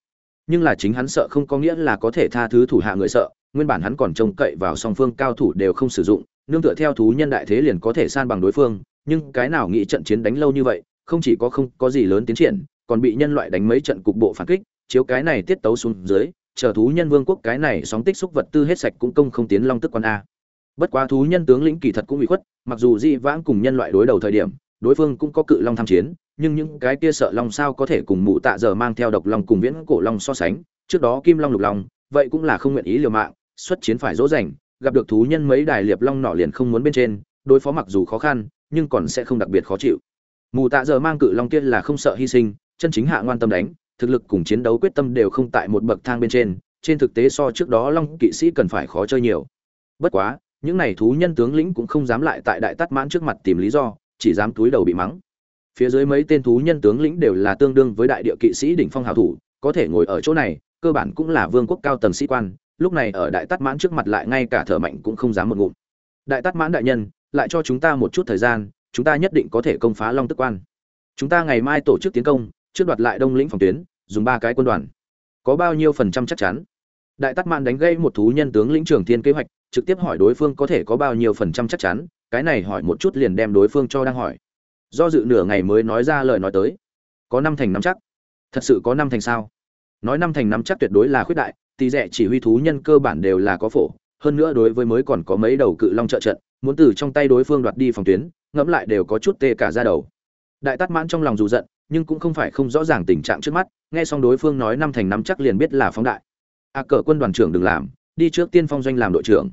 Nhưng là chính hắn sợ không có nghĩa là có thể tha thứ thủ hạ người sợ, nguyên bản hắn còn trông cậy vào song phương cao thủ đều không sử dụng, nương tựa theo thú nhân đại thế liền có thể san bằng đối phương, nhưng cái nào nghĩ trận chiến đánh lâu như vậy, không chỉ có không có gì lớn tiến triển còn bị nhân loại đánh mấy trận cục bộ phản kích, chiếu cái này tiết tấu xuống dưới, chờ thú nhân vương quốc cái này sóng tích xúc vật tư hết sạch cũng công không tiến long tức quan a. Bất quá thú nhân tướng lĩnh kỳ thật cũng bị khuất, mặc dù di vãng cùng nhân loại đối đầu thời điểm, đối phương cũng có cự long tham chiến, nhưng những cái kia sợ long sao có thể cùng mụ tạ giờ mang theo độc long cùng viễn cổ long so sánh, trước đó kim long lục long, vậy cũng là không nguyện ý liều mạng, xuất chiến phải dỗ dành, gặp được thú nhân mấy đài liệp long nọ liền không muốn bên trên, đối phó mặc dù khó khăn, nhưng còn sẽ không đặc biệt khó chịu. Mù tạ giờ mang cự long kia là không sợ hy sinh chân chính hạ ngoan tâm đánh, thực lực cùng chiến đấu quyết tâm đều không tại một bậc thang bên trên trên thực tế so trước đó long kỵ sĩ cần phải khó chơi nhiều. Bất quá, những này thú nhân tướng lĩnh cũng không dám lại tại đại tát mãn trước mặt tìm lý do, chỉ dám túi đầu bị mắng. Phía dưới mấy tên thú nhân tướng lĩnh đều là tương đương với đại địa kỵ sĩ đỉnh phong hào thủ, có thể ngồi ở chỗ này, cơ bản cũng là vương quốc cao tầng sĩ quan, lúc này ở đại tát mãn trước mặt lại ngay cả thở mạnh cũng không dám một ngụm. Đại tát mãn đại nhân, lại cho chúng ta một chút thời gian, chúng ta nhất định có thể công phá long tức quan. Chúng ta ngày mai tổ chức tiến công trước đoạt lại đông lĩnh phòng tuyến, dùng ba cái quân đoàn. Có bao nhiêu phần trăm chắc chắn? Đại tát mãn đánh gây một thú nhân tướng lĩnh trưởng thiên kế hoạch, trực tiếp hỏi đối phương có thể có bao nhiêu phần trăm chắc chắn, cái này hỏi một chút liền đem đối phương cho đang hỏi. Do dự nửa ngày mới nói ra lời nói tới. Có năm thành năm chắc. Thật sự có năm thành sao? Nói năm thành năm chắc tuyệt đối là khuyết đại tỷ rẻ chỉ huy thú nhân cơ bản đều là có phổ, hơn nữa đối với mới còn có mấy đầu cự long trợ trận, muốn từ trong tay đối phương đoạt đi phòng tuyến, ngẫm lại đều có chút tê cả ra đầu. Đại tát mãn trong lòng dù giận nhưng cũng không phải không rõ ràng tình trạng trước mắt nghe xong đối phương nói năm thành năm chắc liền biết là phóng đại. A à, cờ quân đoàn trưởng đừng làm đi trước tiên phong doanh làm đội trưởng.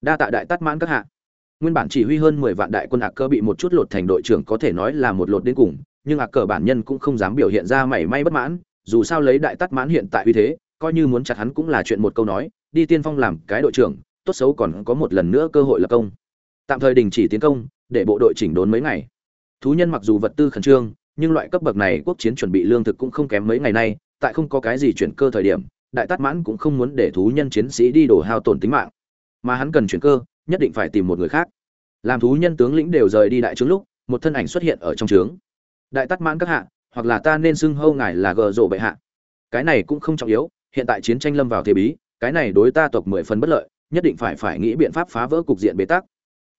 Đa tạ đại tát mãn các hạ. Nguyên bản chỉ huy hơn mười vạn đại quân ạc cờ bị một chút lột thành đội trưởng có thể nói là một lột đến cùng nhưng ạc cờ bản nhân cũng không dám biểu hiện ra mảy may bất mãn dù sao lấy đại tát mãn hiện tại uy thế coi như muốn chặt hắn cũng là chuyện một câu nói đi tiên phong làm cái đội trưởng tốt xấu còn có một lần nữa cơ hội lập công. Tạm thời đình chỉ tiến công để bộ đội chỉnh đốn mấy ngày. Thú nhân mặc dù vật tư khẩn trương nhưng loại cấp bậc này quốc chiến chuẩn bị lương thực cũng không kém mấy ngày nay, tại không có cái gì chuyển cơ thời điểm, đại tát mãn cũng không muốn để thú nhân chiến sĩ đi đổ hao tổn tính mạng. Mà hắn cần chuyển cơ, nhất định phải tìm một người khác. Làm thú nhân tướng lĩnh đều rời đi đại trướng lúc, một thân ảnh xuất hiện ở trong trướng. Đại tát mãn các hạ, hoặc là ta nên xưng hâu ngài là gờ rộ bệ hạ. Cái này cũng không trọng yếu, hiện tại chiến tranh lâm vào thế bí, cái này đối ta tộc mười phần bất lợi, nhất định phải phải nghĩ biện pháp phá vỡ cục diện bế tắc.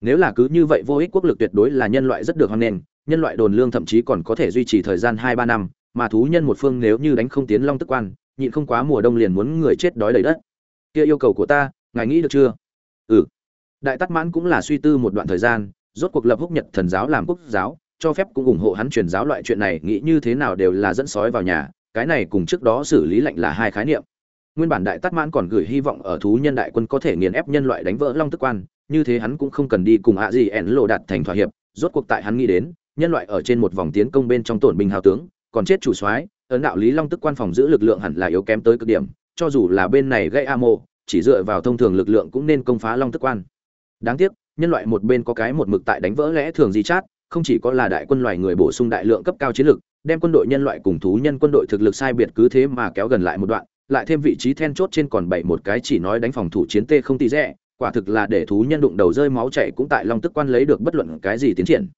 Nếu là cứ như vậy vô ích quốc lực tuyệt đối là nhân loại rất được hoan nghênh nhân loại đồn lương thậm chí còn có thể duy trì thời gian hai ba năm, mà thú nhân một phương nếu như đánh không tiến long tức quan, nhịn không quá mùa đông liền muốn người chết đói đầy đất. Kia yêu cầu của ta, ngài nghĩ được chưa? Ừ. Đại tát mãn cũng là suy tư một đoạn thời gian, rốt cuộc lập húc nhật thần giáo làm quốc giáo, cho phép cũng ủng hộ hắn truyền giáo loại chuyện này, nghĩ như thế nào đều là dẫn sói vào nhà, cái này cùng trước đó xử lý lệnh là hai khái niệm. Nguyên bản đại tát mãn còn gửi hy vọng ở thú nhân đại quân có thể nghiền ép nhân loại đánh vỡ long tức quan, như thế hắn cũng không cần đi cùng ạ gì ẻn lộ đạt thành thỏa hiệp, rốt cuộc tại hắn nghĩ đến nhân loại ở trên một vòng tiến công bên trong tổn binh hào tướng, còn chết chủ soái, ấn đạo lý long tức quan phòng giữ lực lượng hẳn là yếu kém tới cực điểm, cho dù là bên này gây a mộ, chỉ dựa vào thông thường lực lượng cũng nên công phá long tức quan. Đáng tiếc, nhân loại một bên có cái một mực tại đánh vỡ lẽ thường di chát, không chỉ có là đại quân loài người bổ sung đại lượng cấp cao chiến lực, đem quân đội nhân loại cùng thú nhân quân đội thực lực sai biệt cứ thế mà kéo gần lại một đoạn, lại thêm vị trí then chốt trên còn bảy một cái chỉ nói đánh phòng thủ chiến tê không tì rẻ, quả thực là để thú nhân đụng đầu rơi máu chảy cũng tại long tức quan lấy được bất luận cái gì tiến triển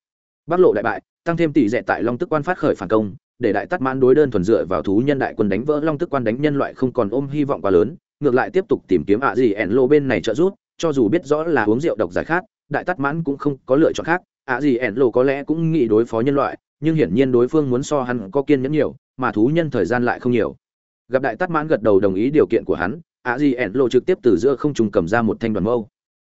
bắc lộ đại bại, tăng thêm tỷ rẻ tại long tức quan phát khởi phản công, để đại tắt mãn đối đơn thuần dựa vào thú nhân đại quân đánh vỡ long tức quan đánh nhân loại không còn ôm hy vọng quá lớn, ngược lại tiếp tục tìm kiếm ạ gì ẻn lô bên này trợ giúp, cho dù biết rõ là uống rượu độc giải khát, đại tắt mãn cũng không có lựa chọn khác. Ạ gì ẻn lô có lẽ cũng nghĩ đối phó nhân loại, nhưng hiển nhiên đối phương muốn so hắn có kiên nhẫn nhiều, mà thú nhân thời gian lại không nhiều. Gặp đại tắt mãn gật đầu đồng ý điều kiện của hắn, ạ gì ẻn lô trực tiếp từ giữa không trùng cầm ra một thanh đoàn mâu.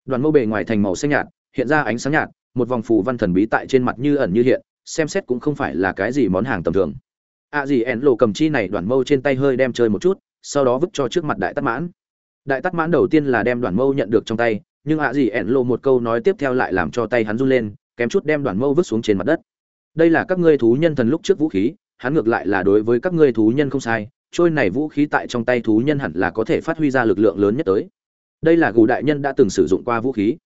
Đoàn mâu bề ngoài thành màu xanh nhạt, hiện ra ánh sáng nhạt một vòng phù văn thần bí tại trên mặt như ẩn như hiện, xem xét cũng không phải là cái gì món hàng tầm thường. A gì ẻn lộ cầm chi này đoàn mâu trên tay hơi đem chơi một chút, sau đó vứt cho trước mặt đại Tắc mãn. Đại Tắc mãn đầu tiên là đem đoàn mâu nhận được trong tay, nhưng a gì ẻn lộ một câu nói tiếp theo lại làm cho tay hắn run lên, kém chút đem đoàn mâu vứt xuống trên mặt đất. Đây là các ngươi thú nhân thần lúc trước vũ khí, hắn ngược lại là đối với các ngươi thú nhân không sai, trôi này vũ khí tại trong tay thú nhân hẳn là có thể phát huy ra lực lượng lớn nhất tới. Đây là gù đại nhân đã từng sử dụng qua vũ khí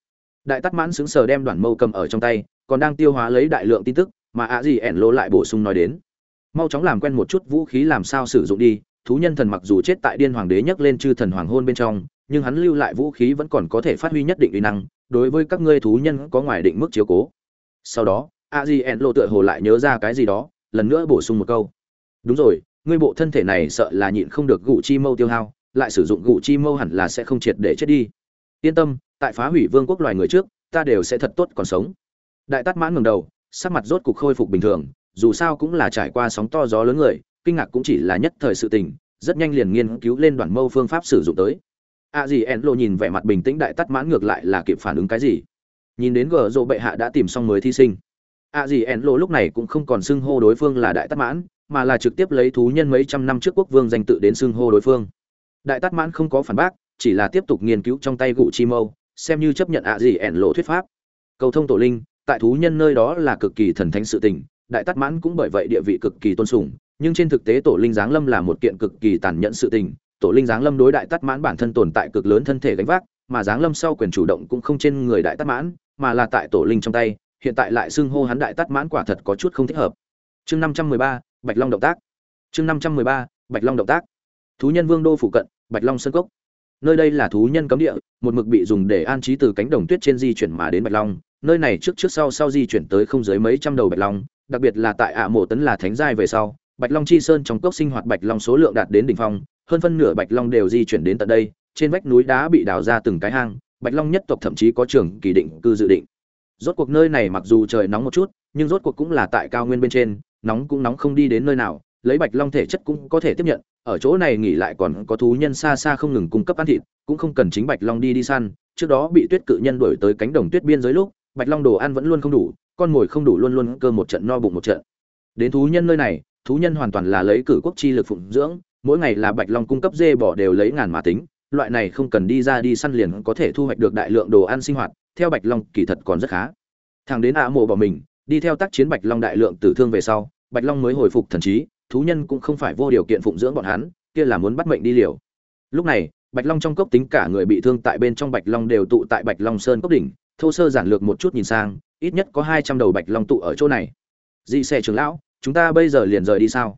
đại tắt mãn xứng sờ đem đoàn mâu cầm ở trong tay, còn đang tiêu hóa lấy đại lượng tin tức, mà ạ gì ẻn lô lại bổ sung nói đến. Mau chóng làm quen một chút vũ khí làm sao sử dụng đi, thú nhân thần mặc dù chết tại điên hoàng đế nhấc lên chư thần hoàng hôn bên trong, nhưng hắn lưu lại vũ khí vẫn còn có thể phát huy nhất định uy năng, đối với các ngươi thú nhân có ngoài định mức chiếu cố. Sau đó a di ẻn lộ tựa hồ lại nhớ ra cái gì đó, lần nữa bổ sung một câu. Đúng rồi, ngươi bộ thân thể này sợ là nhịn không được gụ chi mâu tiêu hao, lại sử dụng gụ chi mâu hẳn là sẽ không triệt để chết đi yên tâm, tại phá hủy vương quốc loài người trước, ta đều sẽ thật tốt còn sống. Đại tát mãn ngầm đầu, sắc mặt rốt cục khôi phục bình thường, dù sao cũng là trải qua sóng to gió lớn người, kinh ngạc cũng chỉ là nhất thời sự tình, rất nhanh liền nghiên cứu lên đoàn mâu phương pháp sử dụng tới. A gì en lộ nhìn vẻ mặt bình tĩnh đại tát mãn ngược lại là kịp phản ứng cái gì? Nhìn đến gờ rộ bệ hạ đã tìm xong mới thí sinh. A gì en lộ lúc này cũng không còn xưng hô đối phương là đại tát mãn, mà là trực tiếp lấy thú nhân mấy trăm năm trước quốc vương danh tự đến xưng hô đối phương. Đại tát mãn không có phản bác chỉ là tiếp tục nghiên cứu trong tay gụ chi mâu, xem như chấp nhận ạ gì ẻn lộ thuyết pháp. Cầu thông tổ linh, tại thú nhân nơi đó là cực kỳ thần thánh sự tình, đại tát mãn cũng bởi vậy địa vị cực kỳ tôn sùng, nhưng trên thực tế tổ linh giáng lâm là một kiện cực kỳ tàn nhẫn sự tình. Tổ linh giáng lâm đối đại tát mãn bản thân tồn tại cực lớn thân thể gánh vác, mà giáng lâm sau quyền chủ động cũng không trên người đại tát mãn, mà là tại tổ linh trong tay, hiện tại lại xưng hô hắn đại tát mãn quả thật có chút không thích hợp. Chương năm trăm mười ba, bạch long động tác. Chương năm trăm mười ba, bạch long động tác. Thú nhân vương đô phụ cận, bạch long sơn cốc nơi đây là thú nhân cấm địa, một mực bị dùng để an trí từ cánh đồng tuyết trên di chuyển mà đến bạch long. Nơi này trước trước sau sau di chuyển tới không dưới mấy trăm đầu bạch long, đặc biệt là tại ạ mộ tấn là thánh giai về sau, bạch long chi sơn trong cốc sinh hoạt bạch long số lượng đạt đến đỉnh phong, hơn phân nửa bạch long đều di chuyển đến tận đây, trên vách núi đá bị đào ra từng cái hang, bạch long nhất tộc thậm chí có trường kỳ định, cư dự định. Rốt cuộc nơi này mặc dù trời nóng một chút, nhưng rốt cuộc cũng là tại cao nguyên bên trên, nóng cũng nóng không đi đến nơi nào, lấy bạch long thể chất cũng có thể tiếp nhận ở chỗ này nghỉ lại còn có thú nhân xa xa không ngừng cung cấp ăn thịt, cũng không cần chính bạch long đi đi săn. Trước đó bị tuyết cự nhân đuổi tới cánh đồng tuyết biên giới lúc, bạch long đồ ăn vẫn luôn không đủ, con mồi không đủ luôn luôn cơ một trận no bụng một trận. Đến thú nhân nơi này, thú nhân hoàn toàn là lấy cử quốc chi lực phụng dưỡng, mỗi ngày là bạch long cung cấp dê bỏ đều lấy ngàn mà tính, loại này không cần đi ra đi săn liền có thể thu hoạch được đại lượng đồ ăn sinh hoạt, theo bạch long kỳ thật còn rất khá. Thằng đến ạ mộ bỏ mình, đi theo tác chiến bạch long đại lượng tử thương về sau, bạch long mới hồi phục thần trí thú nhân cũng không phải vô điều kiện phụng dưỡng bọn hắn, kia là muốn bắt mệnh đi liều. Lúc này, bạch long trong cốc tính cả người bị thương tại bên trong bạch long đều tụ tại bạch long sơn cốc đỉnh, thô sơ giản lược một chút nhìn sang, ít nhất có hai trăm đầu bạch long tụ ở chỗ này. Dị xe trưởng lão, chúng ta bây giờ liền rời đi sao?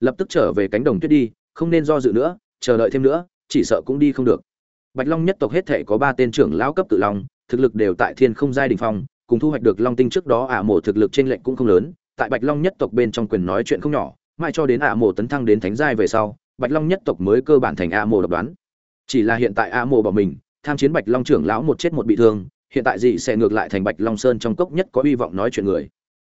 Lập tức trở về cánh đồng tuyết đi, không nên do dự nữa, chờ đợi thêm nữa, chỉ sợ cũng đi không được. Bạch long nhất tộc hết thể có ba tên trưởng lão cấp tự long, thực lực đều tại thiên không giai đình phong, cùng thu hoạch được long tinh trước đó, ả mộ thực lực trên lệnh cũng không lớn, tại bạch long nhất tộc bên trong quyền nói chuyện không nhỏ mãi cho đến ả mộ tấn thăng đến thánh giai về sau, bạch long nhất tộc mới cơ bản thành ả mộ độc đoán. Chỉ là hiện tại ả mộ bỏ mình, tham chiến bạch long trưởng lão một chết một bị thương, hiện tại dị sẽ ngược lại thành bạch long sơn trong cốc nhất có hy vọng nói chuyện người.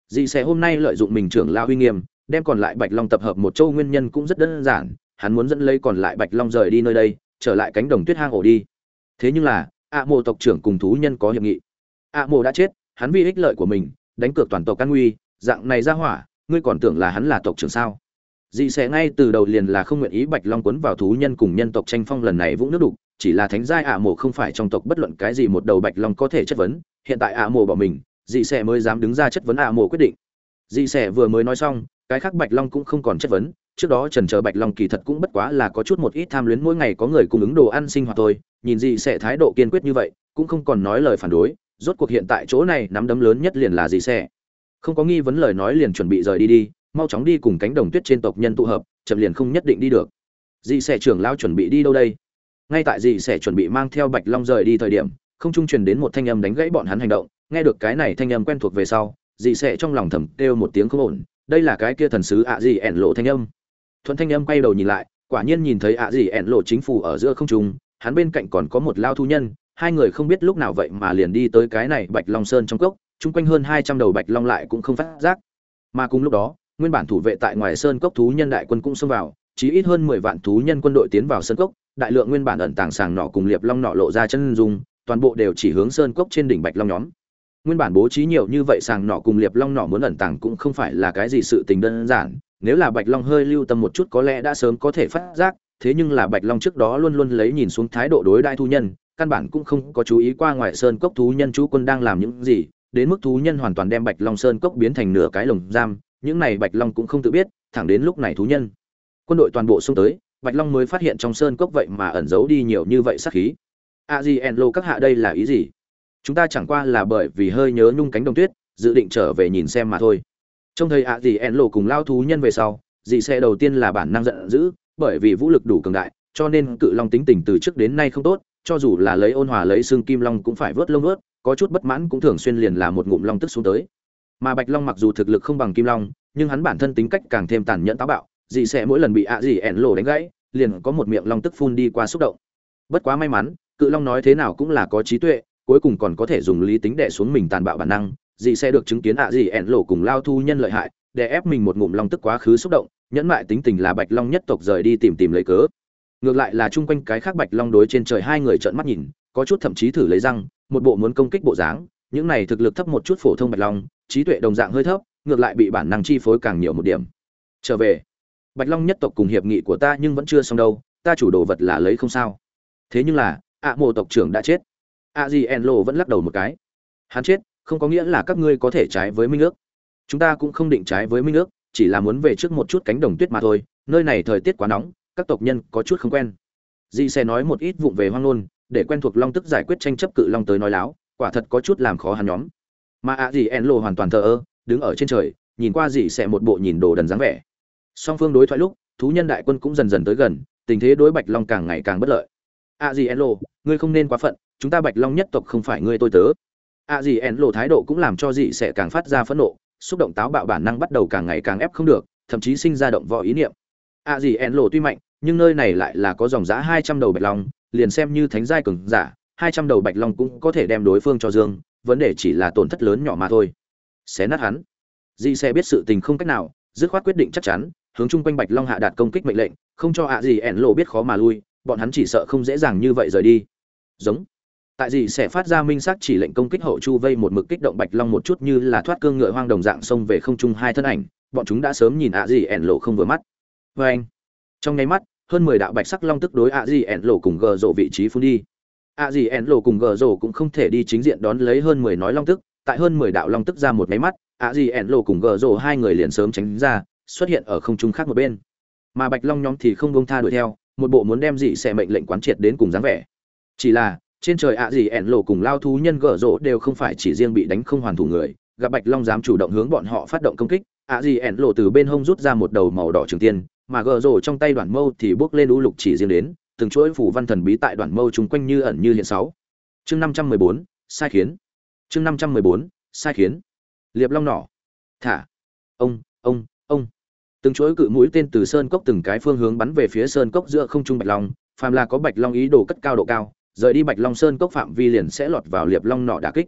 Dị sẽ hôm nay lợi dụng mình trưởng lão huy nghiêm, đem còn lại bạch long tập hợp một châu nguyên nhân cũng rất đơn giản, hắn muốn dẫn lấy còn lại bạch long rời đi nơi đây, trở lại cánh đồng tuyết hang ổ đi. Thế nhưng là ạ mộ tộc trưởng cùng thú nhân có hiệp nghị. Ạ mộ đã chết, hắn vì ích lợi của mình, đánh cược toàn tộc căn nguy, dạng này ra hỏa ngươi còn tưởng là hắn là tộc trưởng sao? Dị sẽ ngay từ đầu liền là không nguyện ý bạch long quấn vào thú nhân cùng nhân tộc tranh phong lần này vũng nước đục, chỉ là thánh giai ạ mộ không phải trong tộc bất luận cái gì một đầu bạch long có thể chất vấn, hiện tại ạ mộ bỏ mình dị sẽ mới dám đứng ra chất vấn ạ mộ quyết định. Dị sẽ vừa mới nói xong, cái khác bạch long cũng không còn chất vấn, trước đó trần chờ bạch long kỳ thật cũng bất quá là có chút một ít tham luyến mỗi ngày có người cung ứng đồ ăn sinh hoạt thôi, nhìn dị sẽ thái độ kiên quyết như vậy, cũng không còn nói lời phản đối, rốt cuộc hiện tại chỗ này nắm đấm lớn nhất liền là dị sẽ không có nghi vấn lời nói liền chuẩn bị rời đi đi, mau chóng đi cùng cánh đồng tuyết trên tộc nhân tụ hợp, chậm liền không nhất định đi được. Dị sẽ trưởng lao chuẩn bị đi đâu đây? Ngay tại dị sẽ chuẩn bị mang theo bạch long rời đi thời điểm, không trung truyền đến một thanh âm đánh gãy bọn hắn hành động. Nghe được cái này thanh âm quen thuộc về sau dị sẽ trong lòng thầm kêu một tiếng không ổn. Đây là cái kia thần sứ ạ dị ẻn lộ thanh âm. Thuận thanh âm quay đầu nhìn lại, quả nhiên nhìn thấy ạ dị ẻn lộ chính phủ ở giữa không trung, hắn bên cạnh còn có một lao thu nhân, hai người không biết lúc nào vậy mà liền đi tới cái này bạch long sơn trong cốc chung quanh hơn hai trăm đầu bạch long lại cũng không phát giác. Mà cùng lúc đó, nguyên bản thủ vệ tại ngoài sơn cốc thú nhân đại quân cũng xông vào chỉ ít hơn mười vạn thú nhân quân đội tiến vào sơn cốc, đại lượng nguyên bản ẩn tàng sàng nọ cùng liệp long nọ lộ ra chân dung, toàn bộ đều chỉ hướng sơn cốc trên đỉnh bạch long nhóm. Nguyên bản bố trí nhiều như vậy sàng nọ cùng liệp long nọ muốn ẩn tàng cũng không phải là cái gì sự tình đơn giản, nếu là bạch long hơi lưu tâm một chút có lẽ đã sớm có thể phát giác, thế nhưng là bạch long trước đó luôn luôn lấy nhìn xuống thái độ đối đại thu nhân, căn bản cũng không có chú ý qua ngoài sơn cốc thú nhân chú quân đang làm những gì đến mức thú nhân hoàn toàn đem bạch long sơn cốc biến thành nửa cái lồng giam, những này bạch long cũng không tự biết, thẳng đến lúc này thú nhân, quân đội toàn bộ xông tới, bạch long mới phát hiện trong sơn cốc vậy mà ẩn giấu đi nhiều như vậy sát khí. A di en lô các hạ đây là ý gì? Chúng ta chẳng qua là bởi vì hơi nhớ nhung cánh đồng tuyết, dự định trở về nhìn xem mà thôi. Trong thời ạ gì en cùng lao thú nhân về sau, dị xe đầu tiên là bản năng giận dữ, bởi vì vũ lực đủ cường đại, cho nên cự long tính tình từ trước đến nay không tốt, cho dù là lấy ôn hòa lấy xương kim long cũng phải vớt lông vớt có chút bất mãn cũng thường xuyên liền là một ngụm long tức xuống tới. Mà bạch long mặc dù thực lực không bằng kim long, nhưng hắn bản thân tính cách càng thêm tàn nhẫn táo bạo, dị sẽ mỗi lần bị ạ gì ẻn lộ đánh gãy, liền có một miệng long tức phun đi qua xúc động. Bất quá may mắn, cự long nói thế nào cũng là có trí tuệ, cuối cùng còn có thể dùng lý tính đè xuống mình tàn bạo bản năng, dị sẽ được chứng kiến ạ gì ẻn lộ cùng lao thu nhân lợi hại để ép mình một ngụm long tức quá khứ xúc động, nhẫn mại tính tình là bạch long nhất tộc rời đi tìm tìm lấy cớ. Ngược lại là chung quanh cái khác bạch long đối trên trời hai người trợn mắt nhìn, có chút thậm chí thử lấy răng một bộ muốn công kích bộ dáng, những này thực lực thấp một chút phổ thông bạch long, trí tuệ đồng dạng hơi thấp, ngược lại bị bản năng chi phối càng nhiều một điểm. Trở về. Bạch long nhất tộc cùng hiệp nghị của ta nhưng vẫn chưa xong đâu, ta chủ đồ vật là lấy không sao. Thế nhưng là, ạ mộ tộc trưởng đã chết. A di en lộ vẫn lắc đầu một cái. Hắn chết, không có nghĩa là các ngươi có thể trái với minh ước. Chúng ta cũng không định trái với minh ước, chỉ là muốn về trước một chút cánh đồng tuyết mà thôi, nơi này thời tiết quá nóng, các tộc nhân có chút không quen. Di xe nói một ít vụng về hoang nôn để quen thuộc long tức giải quyết tranh chấp cự long tới nói láo, quả thật có chút làm khó hắn nhóm. Mà ạ gì en lộ hoàn toàn thờ ơ, đứng ở trên trời, nhìn qua dì sẽ một bộ nhìn đồ đần dáng vẻ. Song phương đối thoại lúc, thú nhân đại quân cũng dần dần tới gần, tình thế đối bạch long càng ngày càng bất lợi. Ạ gì en lộ, ngươi không nên quá phận, chúng ta bạch long nhất tộc không phải ngươi tôi tớ. Ạ gì en lộ thái độ cũng làm cho dì sẽ càng phát ra phẫn nộ, xúc động táo bạo bản năng bắt đầu càng ngày càng ép không được, thậm chí sinh ra động võ ý niệm. Ạ gì en lộ tuy mạnh, nhưng nơi này lại là có dòng giá hai trăm đầu bạch long liền xem như thánh giai cường giả, hai trăm đầu bạch long cũng có thể đem đối phương cho dương, vấn đề chỉ là tổn thất lớn nhỏ mà thôi. Xé nát hắn. Di sẽ biết sự tình không cách nào, dứt khoát quyết định chắc chắn, hướng chung quanh bạch long hạ đạt công kích mệnh lệnh, không cho ạ gì ẻn lộ biết khó mà lui, bọn hắn chỉ sợ không dễ dàng như vậy rời đi. Giống. Tại gì sẽ phát ra minh xác chỉ lệnh công kích hậu chu vây một mực kích động bạch long một chút như là thoát cương ngựa hoang đồng dạng xông về không trung hai thân ảnh, bọn chúng đã sớm nhìn ạ gì ẻn lộ không vừa mắt. Vê anh trong nháy mắt hơn mười đạo bạch sắc long tức đối ạ gì ẻn lộ cùng gờ rộ vị trí phun đi. Ạ gì ẻn lộ cùng gờ rộ cũng không thể đi chính diện đón lấy hơn mười nói long tức, tại hơn mười đạo long tức ra một máy mắt ạ gì ẻn lộ cùng gờ rộ hai người liền sớm tránh ra, xuất hiện ở không trung khác một bên. Mà bạch long nhóm thì không bông tha đuổi theo, một bộ muốn đem dị sẽ mệnh lệnh quán triệt đến cùng dáng vẻ. Chỉ là, trên trời ạ gì ẻn lộ cùng lao thú nhân gở rộ đều không phải chỉ riêng bị đánh không hoàn thủ người, gặp bạch long dám chủ động hướng bọn họ phát động công kích ạ gì ẻn lộ từ bên hông rút ra một đầu màu đỏ trường tiên mà gờ rổ trong tay đoàn mâu thì bước lên lũ lục chỉ riêng đến, từng chuỗi phủ văn thần bí tại đoàn mâu chung quanh như ẩn như hiện sáu. Chương năm trăm mười bốn, sai khiến. Chương năm trăm mười bốn, sai khiến. Liệp long nỏ. Thả. Ông ông ông. Từng chuỗi cự mũi tên từ sơn cốc từng cái phương hướng bắn về phía sơn cốc giữa không trung bạch long, phàm là có bạch long ý đồ cất cao độ cao, rời đi bạch long sơn cốc phạm vi liền sẽ lọt vào liệp long nỏ đả kích.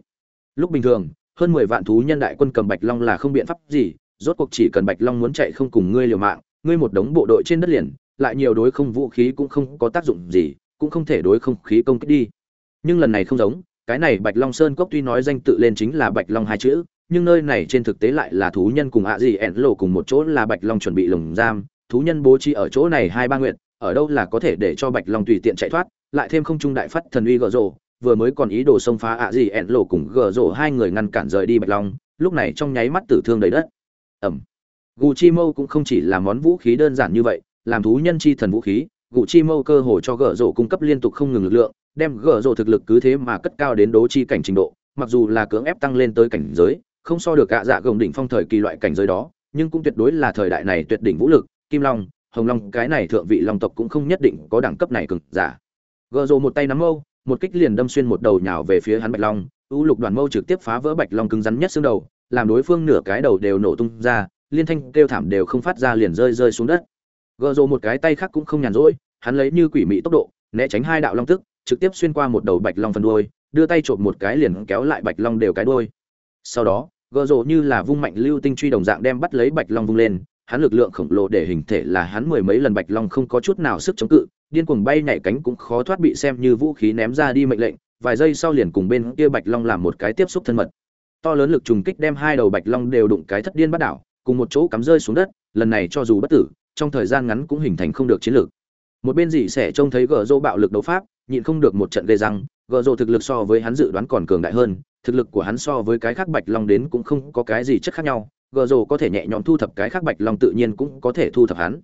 Lúc bình thường, hơn mười vạn thú nhân đại quân cầm bạch long là không biện pháp gì, rốt cuộc chỉ cần bạch long muốn chạy không cùng ngươi liều mạng ngươi một đống bộ đội trên đất liền, lại nhiều đối không vũ khí cũng không có tác dụng gì, cũng không thể đối không khí công kích đi. Nhưng lần này không giống, cái này bạch long sơn cốc tuy nói danh tự lên chính là bạch long hai chữ, nhưng nơi này trên thực tế lại là thú nhân cùng ạ gì ẻn lộ cùng một chỗ là bạch long chuẩn bị lồng giam, thú nhân bố trí ở chỗ này hai ba nguyện, ở đâu là có thể để cho bạch long tùy tiện chạy thoát, lại thêm không trung đại phát thần uy gờ rồ vừa mới còn ý đồ xông phá ạ gì ẻn lộ cùng gờ rồ hai người ngăn cản rời đi bạch long, lúc này trong nháy mắt tử thương đầy đất. Ẩm gù chi mâu cũng không chỉ là món vũ khí đơn giản như vậy, làm thú nhân chi thần vũ khí gù chi mâu cơ hồ cho gờ rổ cung cấp liên tục không ngừng lực lượng, đem gờ rổ thực lực cứ thế mà cất cao đến đố chi cảnh trình độ, mặc dù là cưỡng ép tăng lên tới cảnh giới, không so được gạ dạ gồng đỉnh phong thời kỳ loại cảnh giới đó, nhưng cũng tuyệt đối là thời đại này tuyệt đỉnh vũ lực, kim long, hồng long, cái này thượng vị long tộc cũng không nhất định có đẳng cấp này cực giả. Gờ rồ một tay nắm mâu, một kích liền đâm xuyên một đầu nhào về phía hắn bạch long u lục đoàn mâu trực tiếp phá vỡ bạch long cứng rắn nhất xương đầu, làm đối phương nửa cái đầu đều nổ tung ra liên thanh kêu thảm đều không phát ra liền rơi rơi xuống đất. Gơ rồ một cái tay khác cũng không nhàn rỗi, hắn lấy như quỷ mị tốc độ, né tránh hai đạo long tức, trực tiếp xuyên qua một đầu bạch long phần đuôi, đưa tay trộm một cái liền kéo lại bạch long đều cái đuôi. Sau đó Gơ rồ như là vung mạnh lưu tinh truy đồng dạng đem bắt lấy bạch long vung lên, hắn lực lượng khổng lồ để hình thể là hắn mười mấy lần bạch long không có chút nào sức chống cự, điên cuồng bay nhảy cánh cũng khó thoát bị xem như vũ khí ném ra đi mệnh lệnh, vài giây sau liền cùng bên kia bạch long làm một cái tiếp xúc thân mật. To lớn lực trùng kích đem hai đầu bạch long đều đụng cái thất điên bắt đảo cùng một chỗ cắm rơi xuống đất, lần này cho dù bất tử, trong thời gian ngắn cũng hình thành không được chiến lược. Một bên dì sẽ trông thấy gờ rô bạo lực đấu pháp, nhịn không được một trận gây răng, gờ rô thực lực so với hắn dự đoán còn cường đại hơn, thực lực của hắn so với cái khác bạch long đến cũng không có cái gì chất khác nhau, gờ rồ có thể nhẹ nhõm thu thập cái khác bạch long tự nhiên cũng có thể thu thập hắn.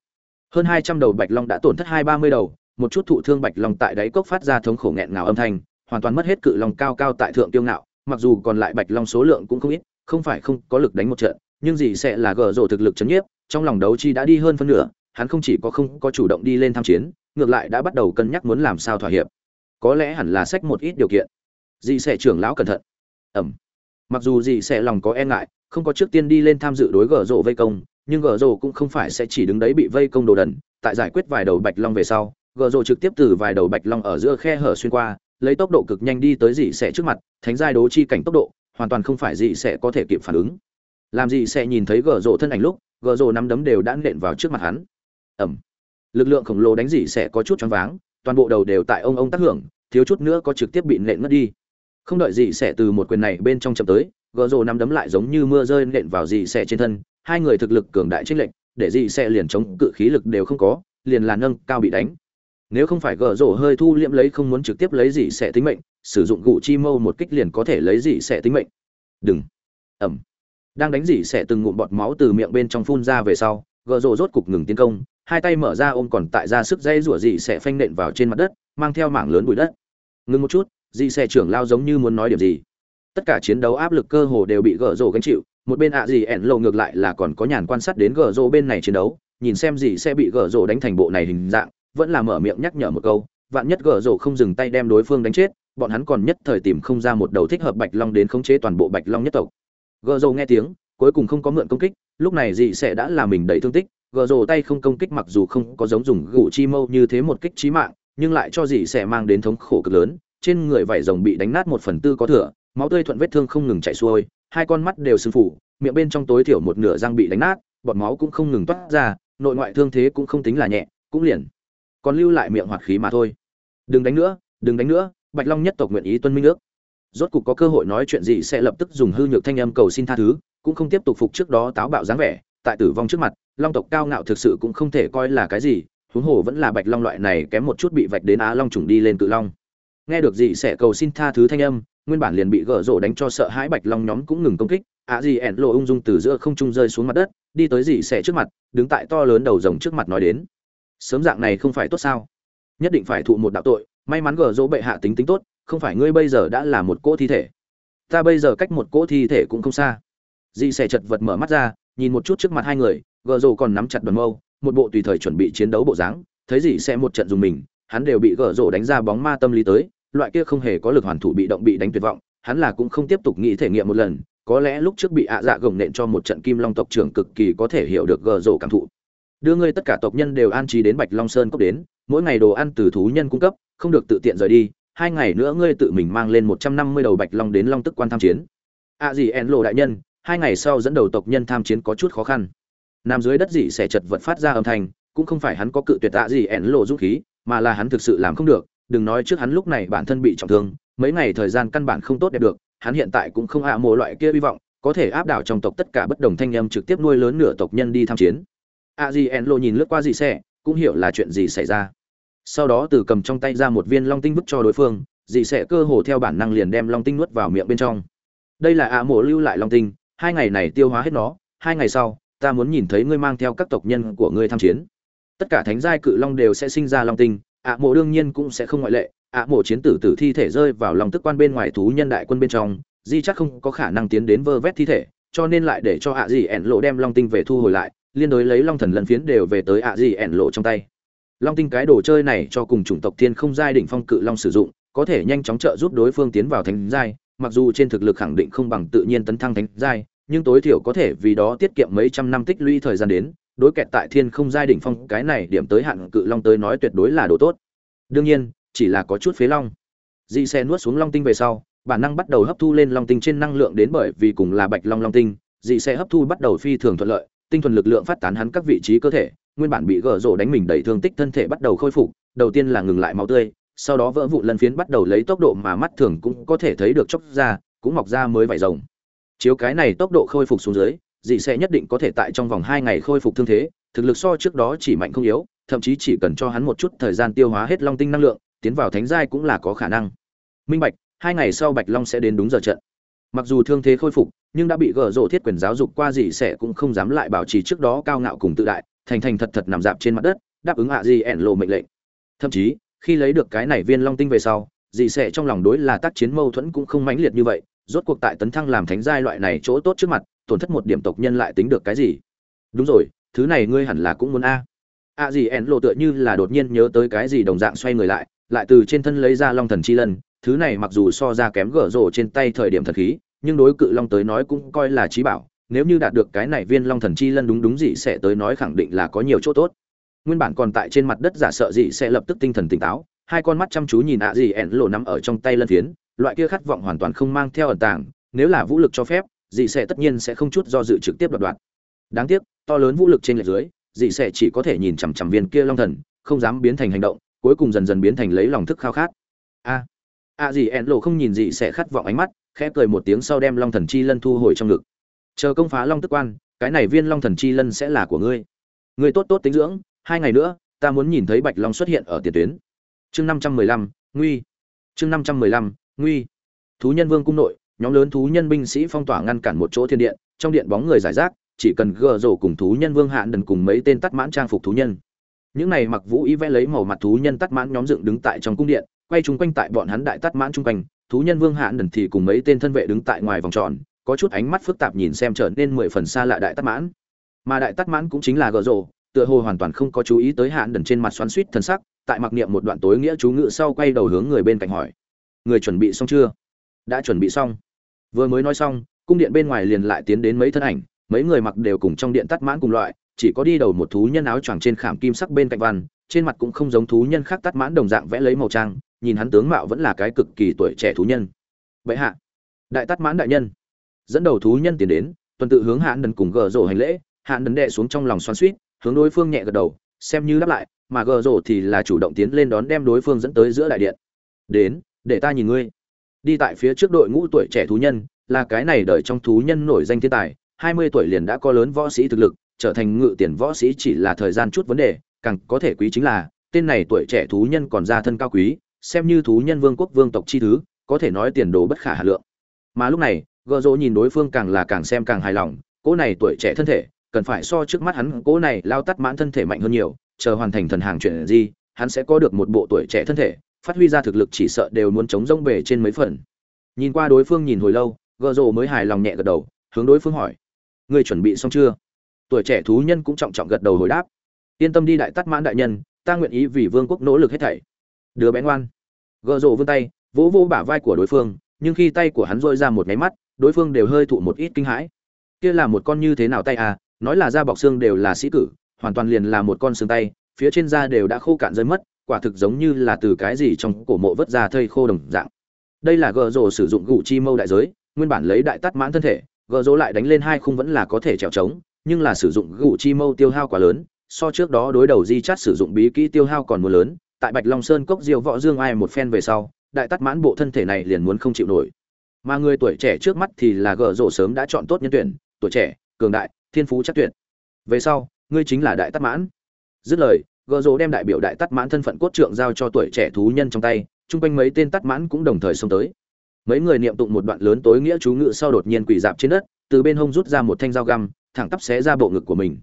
Hơn hai trăm đầu bạch long đã tổn thất hai ba mươi đầu, một chút thụ thương bạch long tại đáy cốc phát ra thống khổ nghẹn ngào âm thanh, hoàn toàn mất hết cự long cao cao tại thượng tiêu ngạo, mặc dù còn lại bạch long số lượng cũng không ít, không phải không có lực đánh một trận nhưng gì sẽ là gờ rồ thực lực chấn nhiếp, trong lòng đấu chi đã đi hơn phân nửa, hắn không chỉ có không có chủ động đi lên tham chiến, ngược lại đã bắt đầu cân nhắc muốn làm sao thỏa hiệp. Có lẽ hẳn là sách một ít điều kiện. Dị sẽ trưởng lão cẩn thận. Ẩm. Mặc dù Dị sẽ lòng có e ngại, không có trước tiên đi lên tham dự đối gở rồ vây công, nhưng gở rồ cũng không phải sẽ chỉ đứng đấy bị vây công đồ đần. Tại giải quyết vài đầu bạch long về sau gở rồ trực tiếp từ vài đầu bạch long ở giữa khe hở xuyên qua, lấy tốc độ cực nhanh đi tới dị sẽ trước mặt, thánh giai đố chi cảnh tốc độ, hoàn toàn không phải dị sẽ có thể kịp phản ứng làm gì sẽ nhìn thấy gờ rộ thân ảnh lúc, gờ rộ nắm đấm đều đã nện vào trước mặt hắn. Ẩm lực lượng khổng lồ đánh gì sẽ có chút choáng váng, toàn bộ đầu đều tại ông ông tác hưởng, thiếu chút nữa có trực tiếp bị nện ngất đi. Không đợi gì sẽ từ một quyền này bên trong chậm tới, gờ rồ nắm đấm lại giống như mưa rơi nện vào gì sẽ trên thân, hai người thực lực cường đại trích lệnh để gì sẽ liền chống cự khí lực đều không có, liền là nâng cao bị đánh. Nếu không phải gờ rồ hơi thu liễm lấy không muốn trực tiếp lấy gì sẽ tính mệnh, sử dụng gụ chi mâu một kích liền có thể lấy gì sẽ tính mệnh. Đừng. Ẩm đang đánh dỉ sẽ từng ngụm bọt máu từ miệng bên trong phun ra về sau gờ rồ rốt cục ngừng tiến công, hai tay mở ra ôm còn tại ra sức dây rủa dì sẽ phanh nện vào trên mặt đất, mang theo mảng lớn bụi đất. Ngừng một chút dì xe trưởng lao giống như muốn nói điểm gì. Tất cả chiến đấu áp lực cơ hồ đều bị gợ rổ gánh chịu, một bên ạ gì ẻn lộ ngược lại là còn có nhàn quan sát đến gợ rổ bên này chiến đấu, nhìn xem gì sẽ bị gợ rổ đánh thành bộ này hình dạng, vẫn là mở miệng nhắc nhở một câu, vạn nhất gỡ rổ không dừng tay đem đối phương đánh chết, bọn hắn còn nhất thời tìm không ra một đầu thích hợp bạch long đến khống chế toàn bộ bạch long nhất tộc gờ rồ nghe tiếng cuối cùng không có mượn công kích lúc này dị sẽ đã là mình đầy thương tích gờ rồ tay không công kích mặc dù không có giống dùng gù chi mâu như thế một kích chí mạng nhưng lại cho dị sẽ mang đến thống khổ cực lớn trên người vảy rồng bị đánh nát một phần tư có thừa máu tươi thuận vết thương không ngừng chảy xuôi, hai con mắt đều sưng phủ, miệng bên trong tối thiểu một nửa răng bị đánh nát, bọt máu cũng không ngừng toát ra, nội ngoại thương thế cũng không tính là nhẹ, cũng liền còn lưu lại miệng hoạt khí mà thôi. Đừng đánh nữa, đừng đánh nữa, Bạch Long nhất tộc nguyện ý tuân minh ước. Rốt cục có cơ hội nói chuyện gì sẽ lập tức dùng hư nhược thanh âm cầu xin tha thứ, cũng không tiếp tục phục trước đó táo bạo dáng vẻ, tại tử vong trước mặt, Long tộc cao ngạo thực sự cũng không thể coi là cái gì, huống hồ vẫn là Bạch Long loại này kém một chút bị vạch đến Á Long trùng đi lên cự long. Nghe được gì sẽ cầu xin tha thứ thanh âm, nguyên bản liền bị gỡ rổ đánh cho sợ hãi bạch long nhóm cũng ngừng công kích ạ gì ẻn lộ ung dung từ giữa không trung rơi xuống mặt đất đi tới dì xẻ trước mặt đứng tại to lớn đầu rồng trước mặt nói đến sớm dạng này không phải tốt sao nhất định phải thụ một đạo tội may mắn gờ rỗ bệ hạ tính tính tốt, không phải ngươi bây giờ đã là một cỗ thi thể. Ta bây giờ cách một cỗ thi thể cũng không xa. Dì xẻ chật vật mở mắt ra, nhìn một chút trước mặt hai người, gờ rổ còn nắm chặt đoàn mâu, một bộ tùy thời chuẩn bị chiến đấu bộ dáng, thấy dì xẻ một trận dùng mình, hắn đều bị gờ rổ đánh ra bóng ma tâm lý tới, loại kia không hề có lực hoàn thủ bị động bị đánh tuyệt vọng, hắn là cũng không tiếp tục nghĩ thể nghiệm một lần, có lẽ lúc trước bị ạ dạ gồng nện cho một trận kim long tộc trưởng cực kỳ có thể hiểu được gờ rổ cảm thụ. Đưa ngươi tất cả tộc nhân đều an trí đến bạch long sơn cốc đến mỗi ngày đồ ăn từ thú nhân cung cấp không được tự tiện rời đi hai ngày nữa ngươi tự mình mang lên một trăm năm mươi đầu bạch long đến long tức quan tham chiến. À gì en lộ đại nhân hai ngày sau dẫn đầu tộc nhân tham chiến có chút khó khăn. Nằm dưới đất dị sẽ chật vật phát ra âm thanh cũng không phải hắn có cự tuyệt tạ gì ẻn lộ dũng khí mà là hắn thực sự làm không được. Đừng nói trước hắn lúc này bản thân bị trọng thương mấy ngày thời gian căn bản không tốt đẹp được hắn hiện tại cũng không hạ à mộ loại kia hy vọng có thể áp đảo trong tộc tất cả bất đồng thanh em trực tiếp nuôi lớn nửa tộc nhân đi tham chiến. A gì, en lộ nhìn lướt qua dị xe cũng hiểu là chuyện gì xảy ra. Sau đó từ cầm trong tay ra một viên long tinh vứt cho đối phương, dì sẽ cơ hồ theo bản năng liền đem long tinh nuốt vào miệng bên trong. Đây là ạ à mộ lưu lại long tinh, hai ngày này tiêu hóa hết nó, hai ngày sau, ta muốn nhìn thấy ngươi mang theo các tộc nhân của ngươi tham chiến. Tất cả thánh giai cự long đều sẽ sinh ra long tinh, ạ à mộ đương nhiên cũng sẽ không ngoại lệ, ạ à mộ chiến tử tử thi thể rơi vào lòng tức quan bên ngoài thú nhân đại quân bên trong, di chắc không có khả năng tiến đến vơ vét thi thể, cho nên lại để cho ạ gì ẻn lộ đem long tinh về thu hồi lại liên đối lấy long thần lân phiến đều về tới ạ gì ẻn lộ trong tay. Long tinh cái đồ chơi này cho cùng chủng tộc thiên không giai đỉnh phong cự long sử dụng, có thể nhanh chóng trợ giúp đối phương tiến vào thánh giai, mặc dù trên thực lực khẳng định không bằng tự nhiên tấn thăng thánh giai, nhưng tối thiểu có thể vì đó tiết kiệm mấy trăm năm tích lũy thời gian đến, đối kẹt tại thiên không giai đỉnh phong cái này điểm tới hạn cự long tới nói tuyệt đối là đồ tốt. Đương nhiên, chỉ là có chút phế long. Di xe nuốt xuống long tinh về sau, bản năng bắt đầu hấp thu lên long tinh trên năng lượng đến bởi vì cùng là bạch long long tinh dị sẽ hấp thu bắt đầu phi thường thuận lợi tinh thuần lực lượng phát tán hắn các vị trí cơ thể, nguyên bản bị gỡ rổ đánh mình đẩy thương tích thân thể bắt đầu khôi phục, đầu tiên là ngừng lại máu tươi, sau đó vỡ vụn lân phiến bắt đầu lấy tốc độ mà mắt thường cũng có thể thấy được chốc ra, cũng mọc ra mới vải rồng. Chiếu cái này tốc độ khôi phục xuống dưới, dị sẽ nhất định có thể tại trong vòng hai ngày khôi phục thương thế, thực lực so trước đó chỉ mạnh không yếu, thậm chí chỉ cần cho hắn một chút thời gian tiêu hóa hết long tinh năng lượng, tiến vào thánh giai cũng là có khả năng. Minh bạch, hai ngày sau bạch long sẽ đến đúng giờ trận mặc dù thương thế khôi phục, nhưng đã bị gở rộ thiết quyền giáo dục qua gì sẽ cũng không dám lại bảo trì trước đó cao ngạo cùng tự đại, thành thành thật thật nằm dạp trên mặt đất, đáp ứng hạ gì ẻn lộ mệnh lệnh. Thậm chí, khi lấy được cái này viên long tinh về sau dì sẽ trong lòng đối là tác chiến mâu thuẫn cũng không mãnh liệt như vậy, rốt cuộc tại tấn thăng làm thánh giai loại này chỗ tốt trước mặt, tổn thất một điểm tộc nhân lại tính được cái gì? Đúng rồi, thứ này ngươi hẳn là cũng muốn a. a gì ẻn lộ tựa như là đột nhiên nhớ tới cái gì đồng dạng xoay người lại lại từ trên thân lấy ra long thần chi lân thứ này mặc dù so ra kém gở rổ trên tay thời điểm thật khí, nhưng đối cự long tới nói cũng coi là trí bảo, nếu như đạt được cái này viên long thần chi lân đúng đúng gì sẽ tới nói khẳng định là có nhiều chỗ tốt. Nguyên bản còn tại trên mặt đất giả sợ gì sẽ lập tức tinh thần tỉnh táo, hai con mắt chăm chú nhìn ạ gì ẻn lộ nắm ở trong tay lân phiến, loại kia khát vọng hoàn toàn không mang theo ẩn tàng, nếu là vũ lực cho phép dị sẽ tất nhiên sẽ không chút do dự trực tiếp đoạt đoạt. Đáng tiếc, to lớn vũ lực trên lệch dưới dị sẽ chỉ có thể nhìn chằm chằm viên kia long thần, không dám biến thành hành động, cuối cùng dần dần biến thành lấy lòng thức khao khát. A! A gì ẹn lộ không nhìn dị sẽ khát vọng ánh mắt, khẽ cười một tiếng sau đem long thần chi lân thu hồi trong ngực. Chờ công phá long tức quan, cái này viên long thần chi lân sẽ là của ngươi. Ngươi tốt tốt tính dưỡng, hai ngày nữa, ta muốn nhìn thấy bạch long xuất hiện ở tiền tuyến. Chương năm trăm mười lăm, nguy. Chương năm trăm mười lăm, nguy. Thú nhân vương cung nội, nhóm lớn thú nhân binh sĩ phong tỏa ngăn cản một chỗ thiên điện, trong điện bóng người giải rác, chỉ cần gờ rổ cùng thú nhân vương hạn đần cùng mấy tên tắt mãn trang phục thú nhân. Những này mặc vũ ý vẽ lấy màu mặt thú nhân tắt mãn nhóm dựng đứng tại trong cung điện quay chung quanh tại bọn hắn đại tắt mãn chung quanh, thú nhân vương hạn đần thì cùng mấy tên thân vệ đứng tại ngoài vòng tròn, có chút ánh mắt phức tạp nhìn xem trở nên mười phần xa lạ đại tắt mãn. Mà đại tắt mãn cũng chính là gờ rổ, tựa hồ hoàn toàn không có chú ý tới hạn đần trên mặt xoắn suýt thân sắc, tại mặc niệm một đoạn tối nghĩa chú ngự sau quay đầu hướng người bên cạnh hỏi. Người chuẩn bị xong chưa? Đã chuẩn bị xong. Vừa mới nói xong, cung điện bên ngoài liền lại tiến đến mấy thân ảnh, mấy người mặc đều cùng trong điện tắt mãn cùng loại, chỉ có đi đầu một thú nhân áo choàng trên khảm kim sắc bên cạnh văn, trên mặt cũng không giống thú nhân khác tắt mãn đồng dạng vẽ lấy màu trang nhìn hắn tướng mạo vẫn là cái cực kỳ tuổi trẻ thú nhân. Bệ hạ, đại tát mãn đại nhân. Dẫn đầu thú nhân tiến đến, tuần tự hướng hạn đần cùng gờ rổ hành lễ hạn đần đệ xuống trong lòng xoắn suýt, hướng đối phương nhẹ gật đầu, xem như đáp lại, mà gờ rổ thì là chủ động tiến lên đón đem đối phương dẫn tới giữa đại điện. Đến, để ta nhìn ngươi. Đi tại phía trước đội ngũ tuổi trẻ thú nhân, là cái này đời trong thú nhân nổi danh thiên tài, hai mươi tuổi liền đã có lớn võ sĩ thực lực, trở thành ngự tiền võ sĩ chỉ là thời gian chút vấn đề, càng có thể quý chính là, tên này tuổi trẻ thú nhân còn ra thân cao quý xem như thú nhân vương quốc vương tộc chi thứ, có thể nói tiền đồ bất khả hà lượng. Mà lúc này gợ rỗ nhìn đối phương càng là càng xem càng hài lòng, cỗ này tuổi trẻ thân thể, cần phải so trước mắt hắn, cỗ này lao tắt mãn thân thể mạnh hơn nhiều, chờ hoàn thành thần hàng chuyện gì, hắn sẽ có được một bộ tuổi trẻ thân thể, phát huy ra thực lực chỉ sợ đều muốn chống rông bề trên mấy phần. Nhìn qua đối phương nhìn hồi lâu gợ dỗ mới hài lòng nhẹ gật đầu, hướng đối phương hỏi, ngươi chuẩn bị xong chưa? Tuổi trẻ thú nhân cũng trọng trọng gật đầu hồi đáp, yên tâm đi đại tắt mãn đại nhân, ta nguyện ý vì vương quốc nỗ lực hết thảy. Đứa bé ngoan gợ rồ vươn tay, vỗ vỗ bả vai của đối phương, nhưng khi tay của hắn dội ra một máy mắt, đối phương đều hơi thụ một ít kinh hãi. Kia là một con như thế nào tay à? Nói là da bọc xương đều là sĩ cử, hoàn toàn liền là một con xương tay, phía trên da đều đã khô cạn rơi mất, quả thực giống như là từ cái gì trong cổ mộ vớt ra thây khô đồng dạng. Đây là gợ rồ sử dụng gụ chi mâu đại giới, nguyên bản lấy đại tắt mãn thân thể gợ rỗ lại đánh lên hai khung vẫn là có thể trèo trống, nhưng là sử dụng gụ chi mâu tiêu hao quá lớn, so trước đó đối đầu di chát sử dụng bí kỹ tiêu hao còn mưa lớn tại bạch long sơn cốc diêu võ dương ai một phen về sau, đại tắt mãn bộ thân thể này liền muốn không chịu nổi. Mà người tuổi trẻ trước mắt thì là gờ rổ sớm đã chọn tốt nhân tuyển, tuổi trẻ, cường đại, thiên phú chắc tuyệt. Về sau, ngươi chính là đại tắt mãn. Dứt lời gờ rổ đem đại biểu đại tắt mãn thân phận cốt trượng giao cho tuổi trẻ thú nhân trong tay, chung quanh mấy tên tắt mãn cũng đồng thời xông tới. Mấy người niệm tụng một đoạn lớn tối nghĩa chú ngự sau đột nhiên quỳ dạp trên đất, từ bên hông rút ra một thanh dao găm, thẳng tắp xé ra bộ ngực của mình.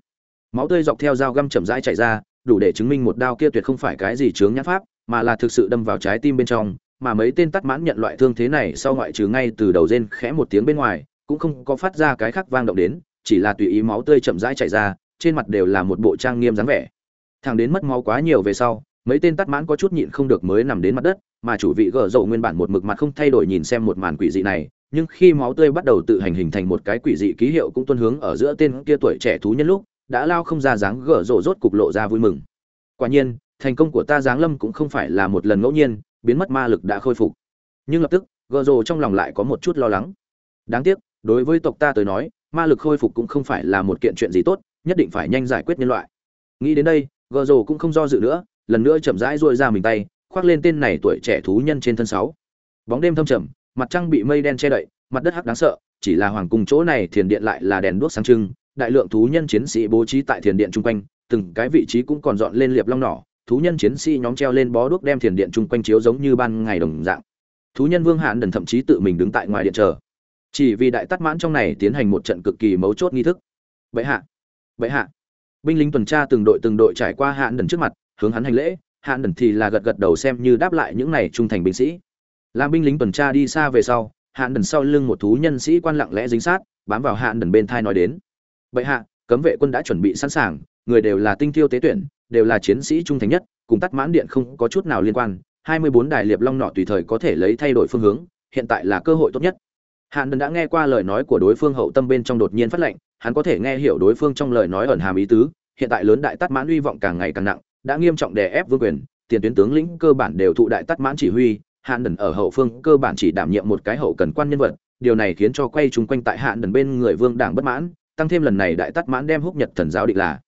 Máu tươi dọc theo dao găm chậm rãi chảy ra đủ để chứng minh một đao kia tuyệt không phải cái gì chướng nhãn pháp, mà là thực sự đâm vào trái tim bên trong, mà mấy tên tắt mãn nhận loại thương thế này sau ngoại trừ ngay từ đầu rên khẽ một tiếng bên ngoài, cũng không có phát ra cái khác vang động đến, chỉ là tùy ý máu tươi chậm rãi chảy ra, trên mặt đều là một bộ trang nghiêm dáng vẻ. Thằng đến mất máu quá nhiều về sau, mấy tên tắt mãn có chút nhịn không được mới nằm đến mặt đất, mà chủ vị gở dậu nguyên bản một mực mặt không thay đổi nhìn xem một màn quỷ dị này, nhưng khi máu tươi bắt đầu tự hành hình thành một cái quỷ dị ký hiệu cũng tuân hướng ở giữa tên kia tuổi trẻ thú nhân lúc đã lao không ra dáng gở rộ rốt cục lộ ra vui mừng. Quả nhiên, thành công của ta giáng lâm cũng không phải là một lần ngẫu nhiên, biến mất ma lực đã khôi phục. Nhưng lập tức, gở rộ trong lòng lại có một chút lo lắng. Đáng tiếc, đối với tộc ta tới nói, ma lực khôi phục cũng không phải là một kiện chuyện gì tốt, nhất định phải nhanh giải quyết nhân loại. Nghĩ đến đây gờ rồ cũng không do dự nữa, lần nữa chậm rãi duỗi ra mình tay, khoác lên tên này tuổi trẻ thú nhân trên thân sáu. Bóng đêm thâm trầm, mặt trăng bị mây đen che đậy, mặt đất hắc đáng sợ, chỉ là hoàng cung chỗ này thiền điện lại là đèn đuốc sáng trưng đại lượng thú nhân chiến sĩ bố trí tại thiền điện chung quanh, từng cái vị trí cũng còn dọn lên liệp long nỏ, thú nhân chiến sĩ nhóm treo lên bó đuốc đem thiền điện chung quanh chiếu giống như ban ngày đồng dạng. Thú nhân vương hạn đần thậm chí tự mình đứng tại ngoài điện chờ. Chỉ vì đại tắt mãn trong này tiến hành một trận cực kỳ mấu chốt nghi thức. Bệ hạ bệ hạ. Binh lính tuần tra từng đội từng đội trải qua hạn đần trước mặt, hướng hắn hành lễ. Hạn đần thì là gật gật đầu xem như đáp lại những này trung thành binh sĩ. Làm binh lính tuần tra đi xa về sau, hạn đần sau lưng một thú nhân sĩ quan lặng lẽ dính sát, bám vào hạn đần bên thai nói đến bệ hạ, cấm vệ quân đã chuẩn bị sẵn sàng, người đều là tinh thiêu tế tuyển, đều là chiến sĩ trung thành nhất, cùng tắt mãn điện không có chút nào liên quan. Hai mươi bốn đài liệp long nọ tùy thời có thể lấy thay đổi phương hướng, hiện tại là cơ hội tốt nhất. Hạn đần đã nghe qua lời nói của đối phương hậu tâm bên trong đột nhiên phát lệnh, hắn có thể nghe hiểu đối phương trong lời nói ẩn hàm ý tứ. Hiện tại lớn đại tắt mãn uy vọng càng ngày càng nặng, đã nghiêm trọng đè ép vương quyền, tiền tuyến tướng lĩnh cơ bản đều thụ đại tắt mãn chỉ huy. Hạn đần ở hậu phương cơ bản chỉ đảm nhiệm một cái hậu cần quan nhân vật, điều này khiến cho quay chung quanh tại hạn đần bên người vương đảng bất mãn tăng thêm lần này đại tắt mãn đem húc nhật thần giáo định là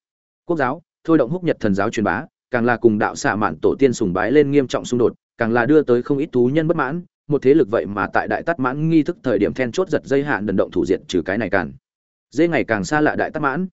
quốc giáo, thôi động húc nhật thần giáo truyền bá, càng là cùng đạo xạ mạn tổ tiên sùng bái lên nghiêm trọng xung đột, càng là đưa tới không ít thú nhân bất mãn, một thế lực vậy mà tại đại tắt mãn nghi thức thời điểm then chốt giật dây hạn đần động thủ diện trừ cái này càng. Dây ngày càng xa lạ đại tắt mãn.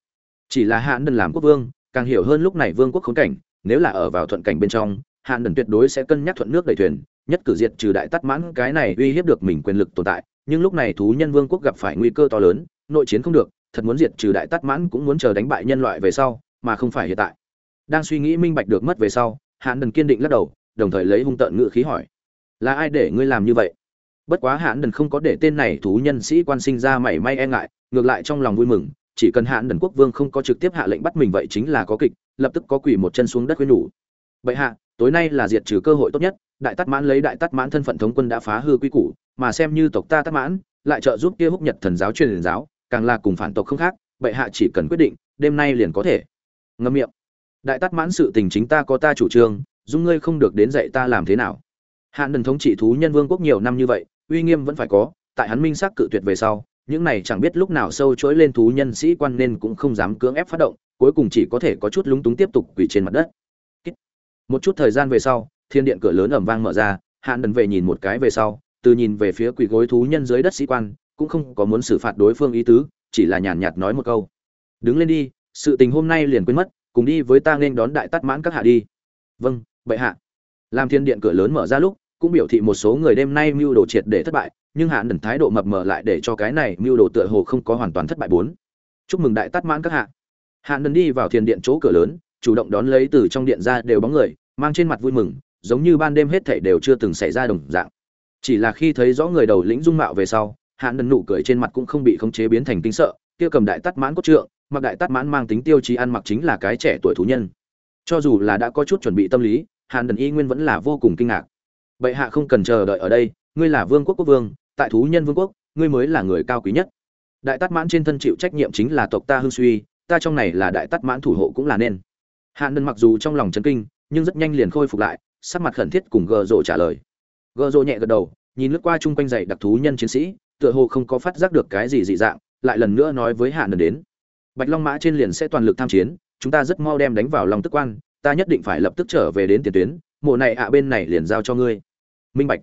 Chỉ là hạn đần làm quốc vương, càng hiểu hơn lúc này vương quốc khốn cảnh, nếu là ở vào thuận cảnh bên trong, hạn đần tuyệt đối sẽ cân nhắc thuận nước đẩy thuyền, nhất cử diệt trừ đại tắt mãn cái này uy hiếp được mình quyền lực tồn tại, nhưng lúc này thú nhân vương quốc gặp phải nguy cơ to lớn, nội chiến không được thật muốn diệt trừ đại tắt mãn cũng muốn chờ đánh bại nhân loại về sau, mà không phải hiện tại. Đang suy nghĩ minh bạch được mất về sau, hãn đần kiên định lắc đầu, đồng thời lấy hung tợn ngự khí hỏi, là ai để ngươi làm như vậy? Bất quá hãn đần không có để tên này thú nhân sĩ quan sinh ra mảy may e ngại, ngược lại trong lòng vui mừng, chỉ cần hãn đần quốc vương không có trực tiếp hạ lệnh bắt mình vậy chính là có kịch, lập tức có quỳ một chân xuống đất khuyên nhủ. Vậy hạ, tối nay là diệt trừ cơ hội tốt nhất, đại tát mãn lấy đại tát mãn thân phận thống quân đã phá hư quy củ, mà xem như tộc ta tát mãn, lại trợ giúp kia húc nhật thần giáo truyền giáo càng là cùng phản tộc không khác, bệ hạ chỉ cần quyết định, đêm nay liền có thể. Ngâm miệng. Đại tát mãn sự tình chính ta có ta chủ trương, dung ngươi không được đến dạy ta làm thế nào. Hạn đần thống trị thú nhân vương quốc nhiều năm như vậy, uy nghiêm vẫn phải có, tại hắn minh xác cự tuyệt về sau, những này chẳng biết lúc nào sâu chối lên thú nhân sĩ quan nên cũng không dám cưỡng ép phát động, cuối cùng chỉ có thể có chút lúng túng tiếp tục quỳ trên mặt đất. Một chút thời gian về sau, thiên điện cửa lớn ẩm vang mở ra hạn đần về nhìn một cái về sau, từ nhìn về phía quỳ gối thú nhân dưới đất sĩ quan cũng không có muốn xử phạt đối phương ý tứ, chỉ là nhàn nhạt nói một câu. Đứng lên đi, sự tình hôm nay liền quên mất, cùng đi với ta nên đón đại tắt mãn các hạ đi. Vâng bệ hạ. Làm thiên điện cửa lớn mở ra lúc, cũng biểu thị một số người đêm nay mưu đồ triệt để thất bại, nhưng hạn đần thái độ mập mờ lại để cho cái này mưu đồ tựa hồ không có hoàn toàn thất bại bốn. Chúc mừng đại tắt mãn các hạ. Hạn đần đi vào thiên điện chỗ cửa lớn, chủ động đón lấy từ trong điện ra đều bóng người, mang trên mặt vui mừng, giống như ban đêm hết thảy đều chưa từng xảy ra đồng dạng. Chỉ là khi thấy rõ người đầu lĩnh dung mạo về sau hạn đần nụ cười trên mặt cũng không bị khống chế biến thành kinh sợ, kia cầm đại tắt mãn cốt trượng, mặc đại tắt mãn mang tính tiêu chí ăn mặc chính là cái trẻ tuổi thú nhân. Cho dù là đã có chút chuẩn bị tâm lý hạn đần y nguyên vẫn là vô cùng kinh ngạc. Bệ hạ không cần chờ đợi ở đây, ngươi là vương quốc quốc vương, tại thú nhân vương quốc, ngươi mới là người cao quý nhất. Đại tắt mãn trên thân chịu trách nhiệm chính là tộc ta hư suy, ta trong này là đại tắt mãn thủ hộ cũng là nên. Hạn đần mặc dù trong lòng chấn kinh, nhưng rất nhanh liền khôi phục lại, sắc mặt khẩn thiết cùng gờ rộ trả lời. Gờ rộ nhẹ gật đầu, nhìn lướt qua chung quanh dậy đặc thú nhân chiến sĩ tựa hồ không có phát giác được cái gì dị dạng, lại lần nữa nói với hạ nần đến. Bạch long mã trên liền sẽ toàn lực tham chiến, chúng ta rất mau đem đánh vào lòng tức quan, ta nhất định phải lập tức trở về đến tiền tuyến mùa này ạ bên này liền giao cho ngươi. Minh bạch.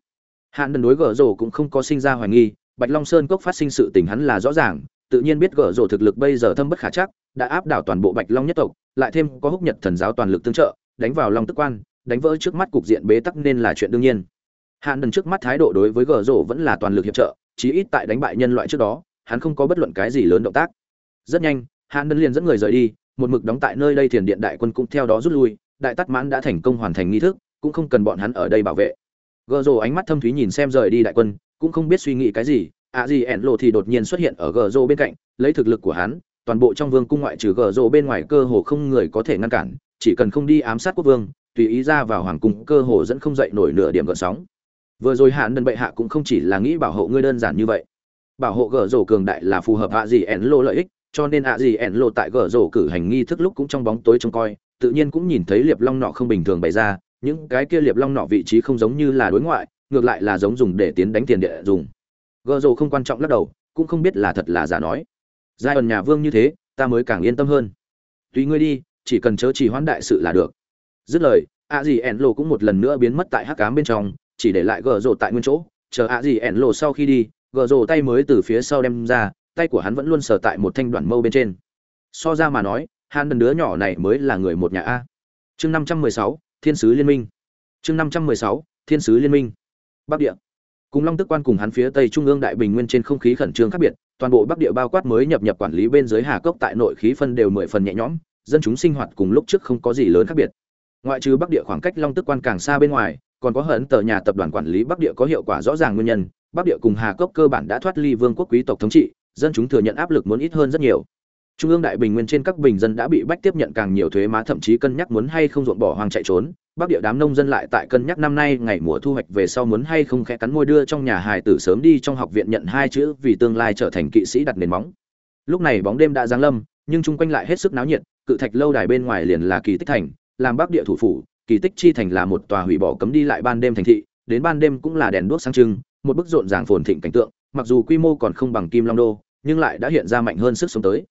Hạ nần đối gở rổ cũng không có sinh ra hoài nghi, bạch long sơn cốc phát sinh sự tình hắn là rõ ràng, tự nhiên biết gở rổ thực lực bây giờ thâm bất khả chắc, đã áp đảo toàn bộ bạch long nhất tộc, lại thêm có húc nhật thần giáo toàn lực tương trợ, đánh vào long tức quan, đánh vỡ trước mắt cục diện bế tắc nên là chuyện đương nhiên. Hạn đần trước mắt thái độ đối với gở rổ vẫn là toàn lực hiệp trợ chí ít tại đánh bại nhân loại trước đó, hắn không có bất luận cái gì lớn động tác. Rất nhanh Hàn đần liền dẫn người rời đi, một mực đóng tại nơi đây thiền điện đại quân cũng theo đó rút lui, đại tát mãn đã thành công hoàn thành nghi thức, cũng không cần bọn hắn ở đây bảo vệ. Gơ rổ ánh mắt thâm thúy nhìn xem rời đi đại quân, cũng không biết suy nghĩ cái gì, ạ gì ẻn lộ thì đột nhiên xuất hiện ở Gơ rổ bên cạnh, lấy thực lực của hắn, toàn bộ trong vương cung ngoại trừ Gơ rổ bên ngoài cơ hồ không người có thể ngăn cản, chỉ cần không đi ám sát quốc vương, tùy ý ra vào hoàng cung cơ hồ dẫn không dậy nổi nửa điểm gợn sóng vừa rồi hạn đơn bệ hạ cũng không chỉ là nghĩ bảo hộ ngươi đơn giản như vậy. Bảo hộ gở rổ cường đại là phù hợp hạ gì ẻn lô lợi ích, cho nên hạ gì ẻn lô tại gở rổ cử hành nghi thức lúc cũng trong bóng tối trông coi, tự nhiên cũng nhìn thấy liệp long nọ không bình thường bày ra, những cái kia liệp long nọ vị trí không giống như là đối ngoại, ngược lại là giống dùng để tiến đánh tiền địa dùng. Gở rổ không quan trọng lắc đầu, cũng không biết là thật là giả nói. Giai ẩn nhà vương như thế, ta mới càng yên tâm hơn. Tùy ngươi đi, chỉ cần chớ trì hoãn đại sự là được. Dứt lời a gì ẻn lô cũng một lần nữa biến mất tại hắc cám bên trong chỉ để lại gờ rồ tại nguyên chỗ, chờ ạ gì ẻn lộ sau khi đi, gờ rồ tay mới từ phía sau đem ra, tay của hắn vẫn luôn sờ tại một thanh đoạn mâu bên trên. So ra mà nói, hắn đần đứa nhỏ này mới là người một nhà a. Chương năm trăm mười sáu, thiên sứ liên minh. Chương năm trăm mười sáu, thiên sứ liên minh. Bắc địa. Cùng long tức quan cùng hắn phía tây trung ương đại bình nguyên trên không khí khẩn trương khác biệt, toàn bộ bắc địa bao quát mới nhập nhập quản lý bên dưới hà cốc tại nội khí phân đều mười phần nhẹ nhõm, dân chúng sinh hoạt cùng lúc trước không có gì lớn khác biệt. Ngoại trừ bắc địa khoảng cách long tức quan càng xa bên ngoài còn có hận tờ nhà tập đoàn quản lý bắc địa có hiệu quả rõ ràng nguyên nhân, bắc địa cùng hà cốc cơ bản đã thoát ly vương quốc quý tộc thống trị, dân chúng thừa nhận áp lực muốn ít hơn rất nhiều. Trung ương đại bình nguyên trên các bình dân đã bị bách tiếp nhận càng nhiều thuế má thậm chí cân nhắc muốn hay không ruộng bỏ hoang chạy trốn. Bắc địa đám nông dân lại tại cân nhắc năm nay ngày mùa thu hoạch về sau muốn hay không khẽ cắn môi đưa trong nhà hài tử sớm đi trong học viện nhận hai chữ vì tương lai trở thành kỵ sĩ đặt nền móng. Lúc này bóng đêm đã giáng lâm, nhưng chung quanh lại hết sức náo nhiệt, cự thạch lâu đài bên ngoài liền là kỳ tích thành, làm bắc địa thủ phủ kỳ tích chi thành là một tòa hủy bỏ cấm đi lại ban đêm thành thị, đến ban đêm cũng là đèn đuốc sáng trưng, một bức rộn ràng phồn thịnh cảnh tượng, mặc dù quy mô còn không bằng kim long đô, nhưng lại đã hiện ra mạnh hơn sức sống tới.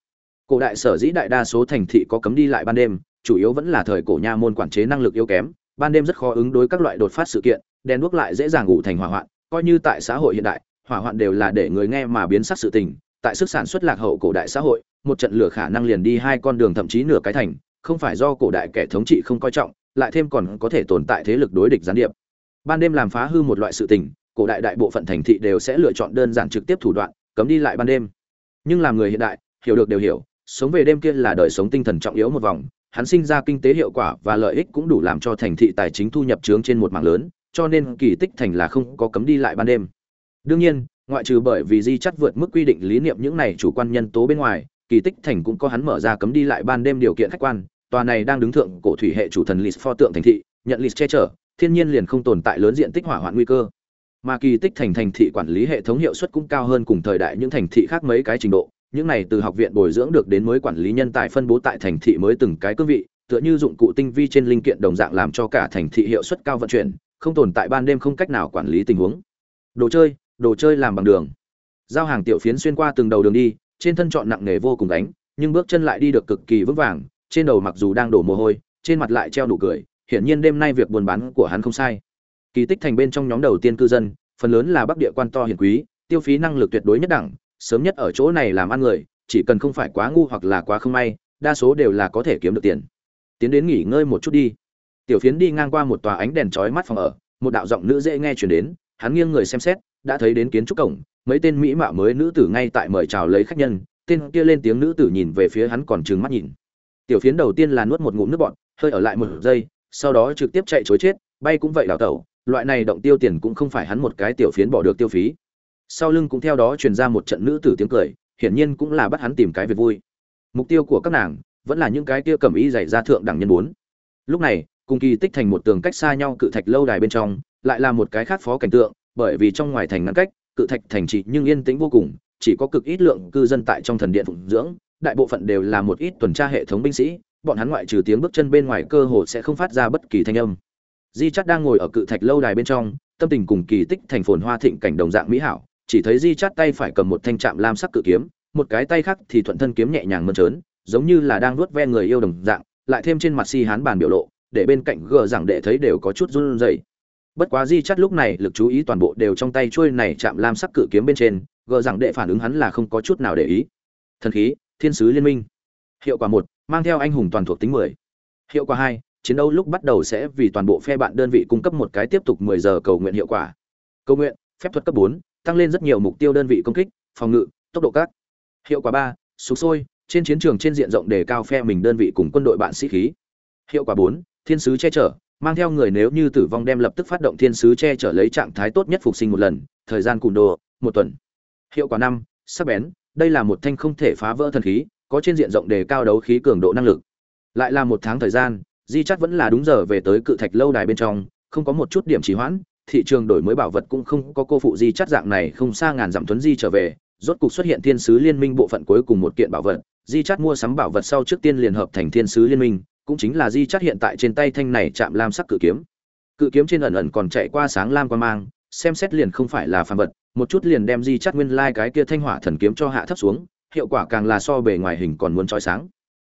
Cổ đại sở dĩ đại đa số thành thị có cấm đi lại ban đêm, chủ yếu vẫn là thời cổ nha môn quản chế năng lực yếu kém, ban đêm rất khó ứng đối các loại đột phát sự kiện, đèn đuốc lại dễ dàng ngủ thành hỏa hoạn, coi như tại xã hội hiện đại, hỏa hoạn đều là để người nghe mà biến sắc sự tình, tại sức sản xuất lạc hậu cổ đại xã hội, một trận lửa khả năng liền đi hai con đường thậm chí nửa cái thành, không phải do cổ đại kẻ thống trị không coi trọng lại thêm còn có thể tồn tại thế lực đối địch gián điệp. Ban đêm làm phá hư một loại sự tình, cổ đại đại bộ phận thành thị đều sẽ lựa chọn đơn giản trực tiếp thủ đoạn, cấm đi lại ban đêm. Nhưng làm người hiện đại, hiểu được đều hiểu, sống về đêm kia là đời sống tinh thần trọng yếu một vòng, hắn sinh ra kinh tế hiệu quả và lợi ích cũng đủ làm cho thành thị tài chính thu nhập trướng trên một mảng lớn, cho nên kỳ tích thành là không có cấm đi lại ban đêm. Đương nhiên, ngoại trừ bởi vì di chắt vượt mức quy định lý niệm những này chủ quan nhân tố bên ngoài, kỳ tích thành cũng có hắn mở ra cấm đi lại ban đêm điều kiện khách quan tòa này đang đứng thượng cổ thủy hệ chủ thần lịch pho tượng thành thị, nhận lịch che chở, thiên nhiên liền không tồn tại lớn diện tích hỏa hoạn nguy cơ. Mà kỳ tích thành thành thị quản lý hệ thống hiệu suất cũng cao hơn cùng thời đại những thành thị khác mấy cái trình độ, những này từ học viện bồi dưỡng được đến mới quản lý nhân tài phân bố tại thành thị mới từng cái cương vị, tựa như dụng cụ tinh vi trên linh kiện đồng dạng làm cho cả thành thị hiệu suất cao vận chuyển, không tồn tại ban đêm không cách nào quản lý tình huống. Đồ chơi đồ chơi làm bằng đường. Giao hàng tiểu phiến xuyên qua từng đầu đường đi, trên thân chọn nặng nề vô cùng đánh nhưng bước chân lại đi được cực kỳ vững vàng trên đầu mặc dù đang đổ mồ hôi, trên mặt lại treo nụ cười, hiển nhiên đêm nay việc buôn bán của hắn không sai. Kỳ tích thành bên trong nhóm đầu tiên cư dân, phần lớn là bắc địa quan to hiền quý, tiêu phí năng lực tuyệt đối nhất đẳng, sớm nhất ở chỗ này làm ăn người, chỉ cần không phải quá ngu hoặc là quá không may, đa số đều là có thể kiếm được tiền. Tiến đến nghỉ ngơi một chút đi. Tiểu phiến đi ngang qua một tòa ánh đèn chói mắt phòng ở, một đạo giọng nữ dễ nghe chuyển đến, hắn nghiêng người xem xét, đã thấy đến kiến trúc cổng, mấy tên mỹ mạo mới nữ tử ngay tại mời chào lấy khách nhân, tên kia lên tiếng nữ tử nhìn về phía hắn còn trừng mắt nhìn tiểu phiến đầu tiên là nuốt một ngụm nước bọn hơi ở lại một giây, sau đó trực tiếp chạy chối chết, bay cũng vậy đào tẩu. Loại này động tiêu tiền cũng không phải hắn một cái tiểu phiến bỏ được tiêu phí. Sau lưng cũng theo đó truyền ra một trận nữ tử tiếng cười, hiển nhiên cũng là bắt hắn tìm cái việc vui. Mục tiêu của các nàng vẫn là những cái kia cầm ý dạy ra thượng đẳng nhân bốn. Lúc này, cùng kỳ tích thành một tường cách xa nhau cự thạch lâu đài bên trong, lại là một cái khác phó cảnh tượng, bởi vì trong ngoài thành ngăn cách, cự thạch thành trị nhưng yên tĩnh vô cùng, chỉ có cực ít lượng cư dân tại trong thần điện phụng dưỡng đại bộ phận đều là một ít tuần tra hệ thống binh sĩ, bọn hắn ngoại trừ tiếng bước chân bên ngoài cơ hồ sẽ không phát ra bất kỳ thanh âm. Di chắt đang ngồi ở cự thạch lâu đài bên trong, tâm tình cùng kỳ tích thành phồn hoa thịnh cảnh đồng dạng mỹ hảo, chỉ thấy di chắt tay phải cầm một thanh trạm lam sắc cự kiếm, một cái tay khác thì thuận thân kiếm nhẹ nhàng mơn trớn, giống như là đang nuốt ve người yêu đồng dạng, lại thêm trên mặt si hán bàn biểu lộ, để bên cạnh gờ rằng đệ thấy đều có chút run rẩy. Bất quá di chắt lúc này lực chú ý toàn bộ đều trong tay trôi này chạm lam sắc cự kiếm bên trên, gờ rằng đệ phản ứng hắn là không có chút nào để ý. Thần khí thiên sứ liên minh. Hiệu quả một, mang theo anh hùng toàn thuộc tính mười. Hiệu quả hai, chiến đấu lúc bắt đầu sẽ vì toàn bộ phe bạn đơn vị cung cấp một cái tiếp tục mười giờ cầu nguyện hiệu quả. Cầu nguyện, phép thuật cấp bốn, tăng lên rất nhiều mục tiêu đơn vị công kích, phòng ngự, tốc độ các. Hiệu quả ba sụp sôi, trên chiến trường trên diện rộng đề cao phe mình đơn vị cùng quân đội bạn sĩ khí. Hiệu quả bốn, thiên sứ che chở, mang theo người nếu như tử vong đem lập tức phát động thiên sứ che chở lấy trạng thái tốt nhất phục sinh một lần, thời gian cùn đồ, một tuần. Hiệu quả năm, sắc bén đây là một thanh không thể phá vỡ thần khí, có trên diện rộng đề cao đấu khí cường độ năng lực. Lại là một tháng thời gian, di chắc vẫn là đúng giờ về tới cự thạch lâu đài bên trong, không có một chút điểm trì hoãn, thị trường đổi mới bảo vật cũng không có cô phụ di chắc dạng này không xa ngàn dặm tuấn di trở về, rốt cục xuất hiện thiên sứ liên minh bộ phận cuối cùng một kiện bảo vật, di chắt mua sắm bảo vật sau trước tiên liền hợp thành thiên sứ liên minh, cũng chính là di chắt hiện tại trên tay thanh này chạm lam sắc cự kiếm. Cự kiếm trên ẩn ẩn còn chạy qua sáng lam quan mang, xem xét liền không phải là phàm vật một chút liền đem di chắt nguyên lai cái kia thanh hỏa thần kiếm cho hạ thấp xuống, hiệu quả càng là so bề ngoài hình còn muốn trói sáng.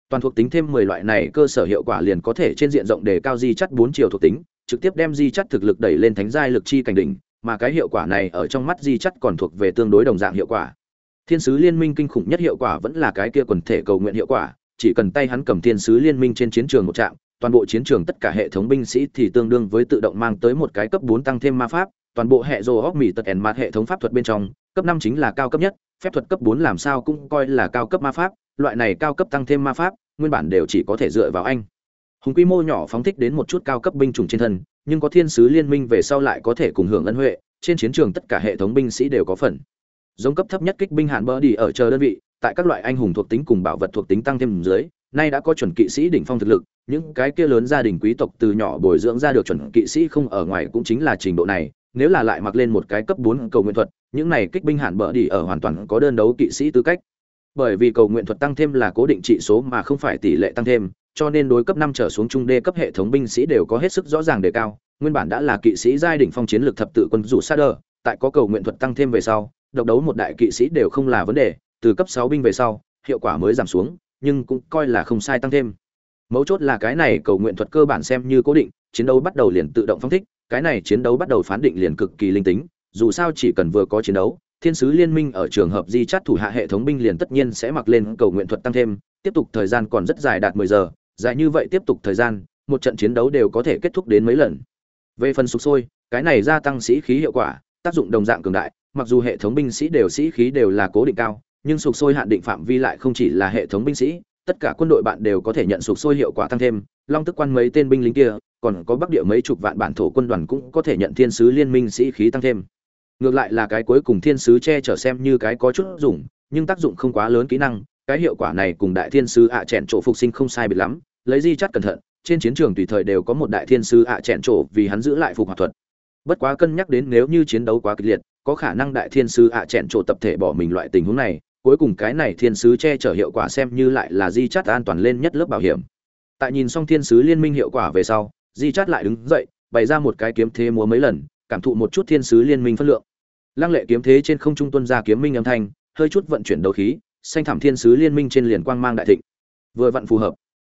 Toàn thuộc tính thêm 10 loại này cơ sở hiệu quả liền có thể trên diện rộng đề cao di chắt bốn chiều thuộc tính, trực tiếp đem di chắt thực lực đẩy lên thánh giai lực chi cảnh đỉnh, mà cái hiệu quả này ở trong mắt di chắt còn thuộc về tương đối đồng dạng hiệu quả. Thiên sứ liên minh kinh khủng nhất hiệu quả vẫn là cái kia quần thể cầu nguyện hiệu quả, chỉ cần tay hắn cầm thiên sứ liên minh trên chiến trường một trạm, toàn bộ chiến trường tất cả hệ thống binh sĩ thì tương đương với tự động mang tới một cái cấp bốn tăng thêm ma pháp toàn bộ hệ rồ hóc mỹ tật ẻn mặt hệ thống pháp thuật bên trong, cấp 5 chính là cao cấp nhất, phép thuật cấp 4 làm sao cũng coi là cao cấp ma pháp, loại này cao cấp tăng thêm ma pháp, nguyên bản đều chỉ có thể dựa vào anh. Hùng quy mô nhỏ phóng thích đến một chút cao cấp binh chủng trên thân, nhưng có thiên sứ liên minh về sau lại có thể cùng hưởng ân huệ, trên chiến trường tất cả hệ thống binh sĩ đều có phần. Giống cấp thấp nhất kích binh hạn bờ đi ở chờ đơn vị, tại các loại anh hùng thuộc tính cùng bảo vật thuộc tính tăng thêm dưới, nay đã có chuẩn kỵ sĩ đỉnh phong thực lực, những cái kia lớn gia đình quý tộc từ nhỏ bồi dưỡng ra được chuẩn kỵ sĩ không ở ngoài cũng chính là trình độ này nếu là lại mặc lên một cái cấp bốn cầu nguyện thuật, những này kích binh hạn bờ đi ở hoàn toàn có đơn đấu kỵ sĩ tư cách. Bởi vì cầu nguyện thuật tăng thêm là cố định trị số mà không phải tỷ lệ tăng thêm, cho nên đối cấp năm trở xuống trung đê cấp hệ thống binh sĩ đều có hết sức rõ ràng đề cao. Nguyên bản đã là kỵ sĩ giai đỉnh phong chiến lược thập tự quân dù sát đờ tại có cầu nguyện thuật tăng thêm về sau, độc đấu một đại kỵ sĩ đều không là vấn đề, từ cấp sáu binh về sau, hiệu quả mới giảm xuống, nhưng cũng coi là không sai tăng thêm. Mấu chốt là cái này cầu nguyện thuật cơ bản xem như cố định, chiến đấu bắt đầu liền tự động phong thích cái này chiến đấu bắt đầu phán định liền cực kỳ linh tính, dù sao chỉ cần vừa có chiến đấu, thiên sứ liên minh ở trường hợp di chắt thủ hạ hệ thống binh liền tất nhiên sẽ mặc lên cầu nguyện thuật tăng thêm, tiếp tục thời gian còn rất dài đạt 10 giờ, dài như vậy tiếp tục thời gian, một trận chiến đấu đều có thể kết thúc đến mấy lần. Về phần sục sôi, cái này gia tăng sĩ khí hiệu quả, tác dụng đồng dạng cường đại, mặc dù hệ thống binh sĩ đều sĩ khí đều là cố định cao, nhưng sục sôi hạn định phạm vi lại không chỉ là hệ thống binh sĩ, tất cả quân đội bạn đều có thể nhận sục sôi hiệu quả tăng thêm, long tức quan mấy tên binh lính kia còn có bắc địa mấy chục vạn bản thổ quân đoàn cũng có thể nhận thiên sứ liên minh sĩ khí tăng thêm. Ngược lại là cái cuối cùng thiên sứ che chở xem như cái có chút dùng, nhưng tác dụng không quá lớn kỹ năng, cái hiệu quả này cùng đại thiên sứ ạ à chẹn trộ phục sinh không sai biệt lắm, lấy di chắt cẩn thận, trên chiến trường tùy thời đều có một đại thiên sứ ạ à chẹn trộ vì hắn giữ lại phục hoạt thuật. Bất quá cân nhắc đến nếu như chiến đấu quá kịch liệt, có khả năng đại thiên sứ ạ à chẹn trộ tập thể bỏ mình loại tình huống này, cuối cùng cái này thiên sứ che chở hiệu quả xem như lại là di chắt an toàn lên nhất lớp bảo hiểm. Tại nhìn xong thiên sứ liên minh hiệu quả về sau di chát lại đứng dậy, bày ra một cái kiếm thế múa mấy lần, cảm thụ một chút thiên sứ liên minh phân lượng. Lăng lệ kiếm thế trên không trung tuân ra kiếm minh âm thanh, hơi chút vận chuyển đấu khí, xanh thảm thiên sứ liên minh trên liền quang mang đại thịnh. Vừa vặn phù hợp.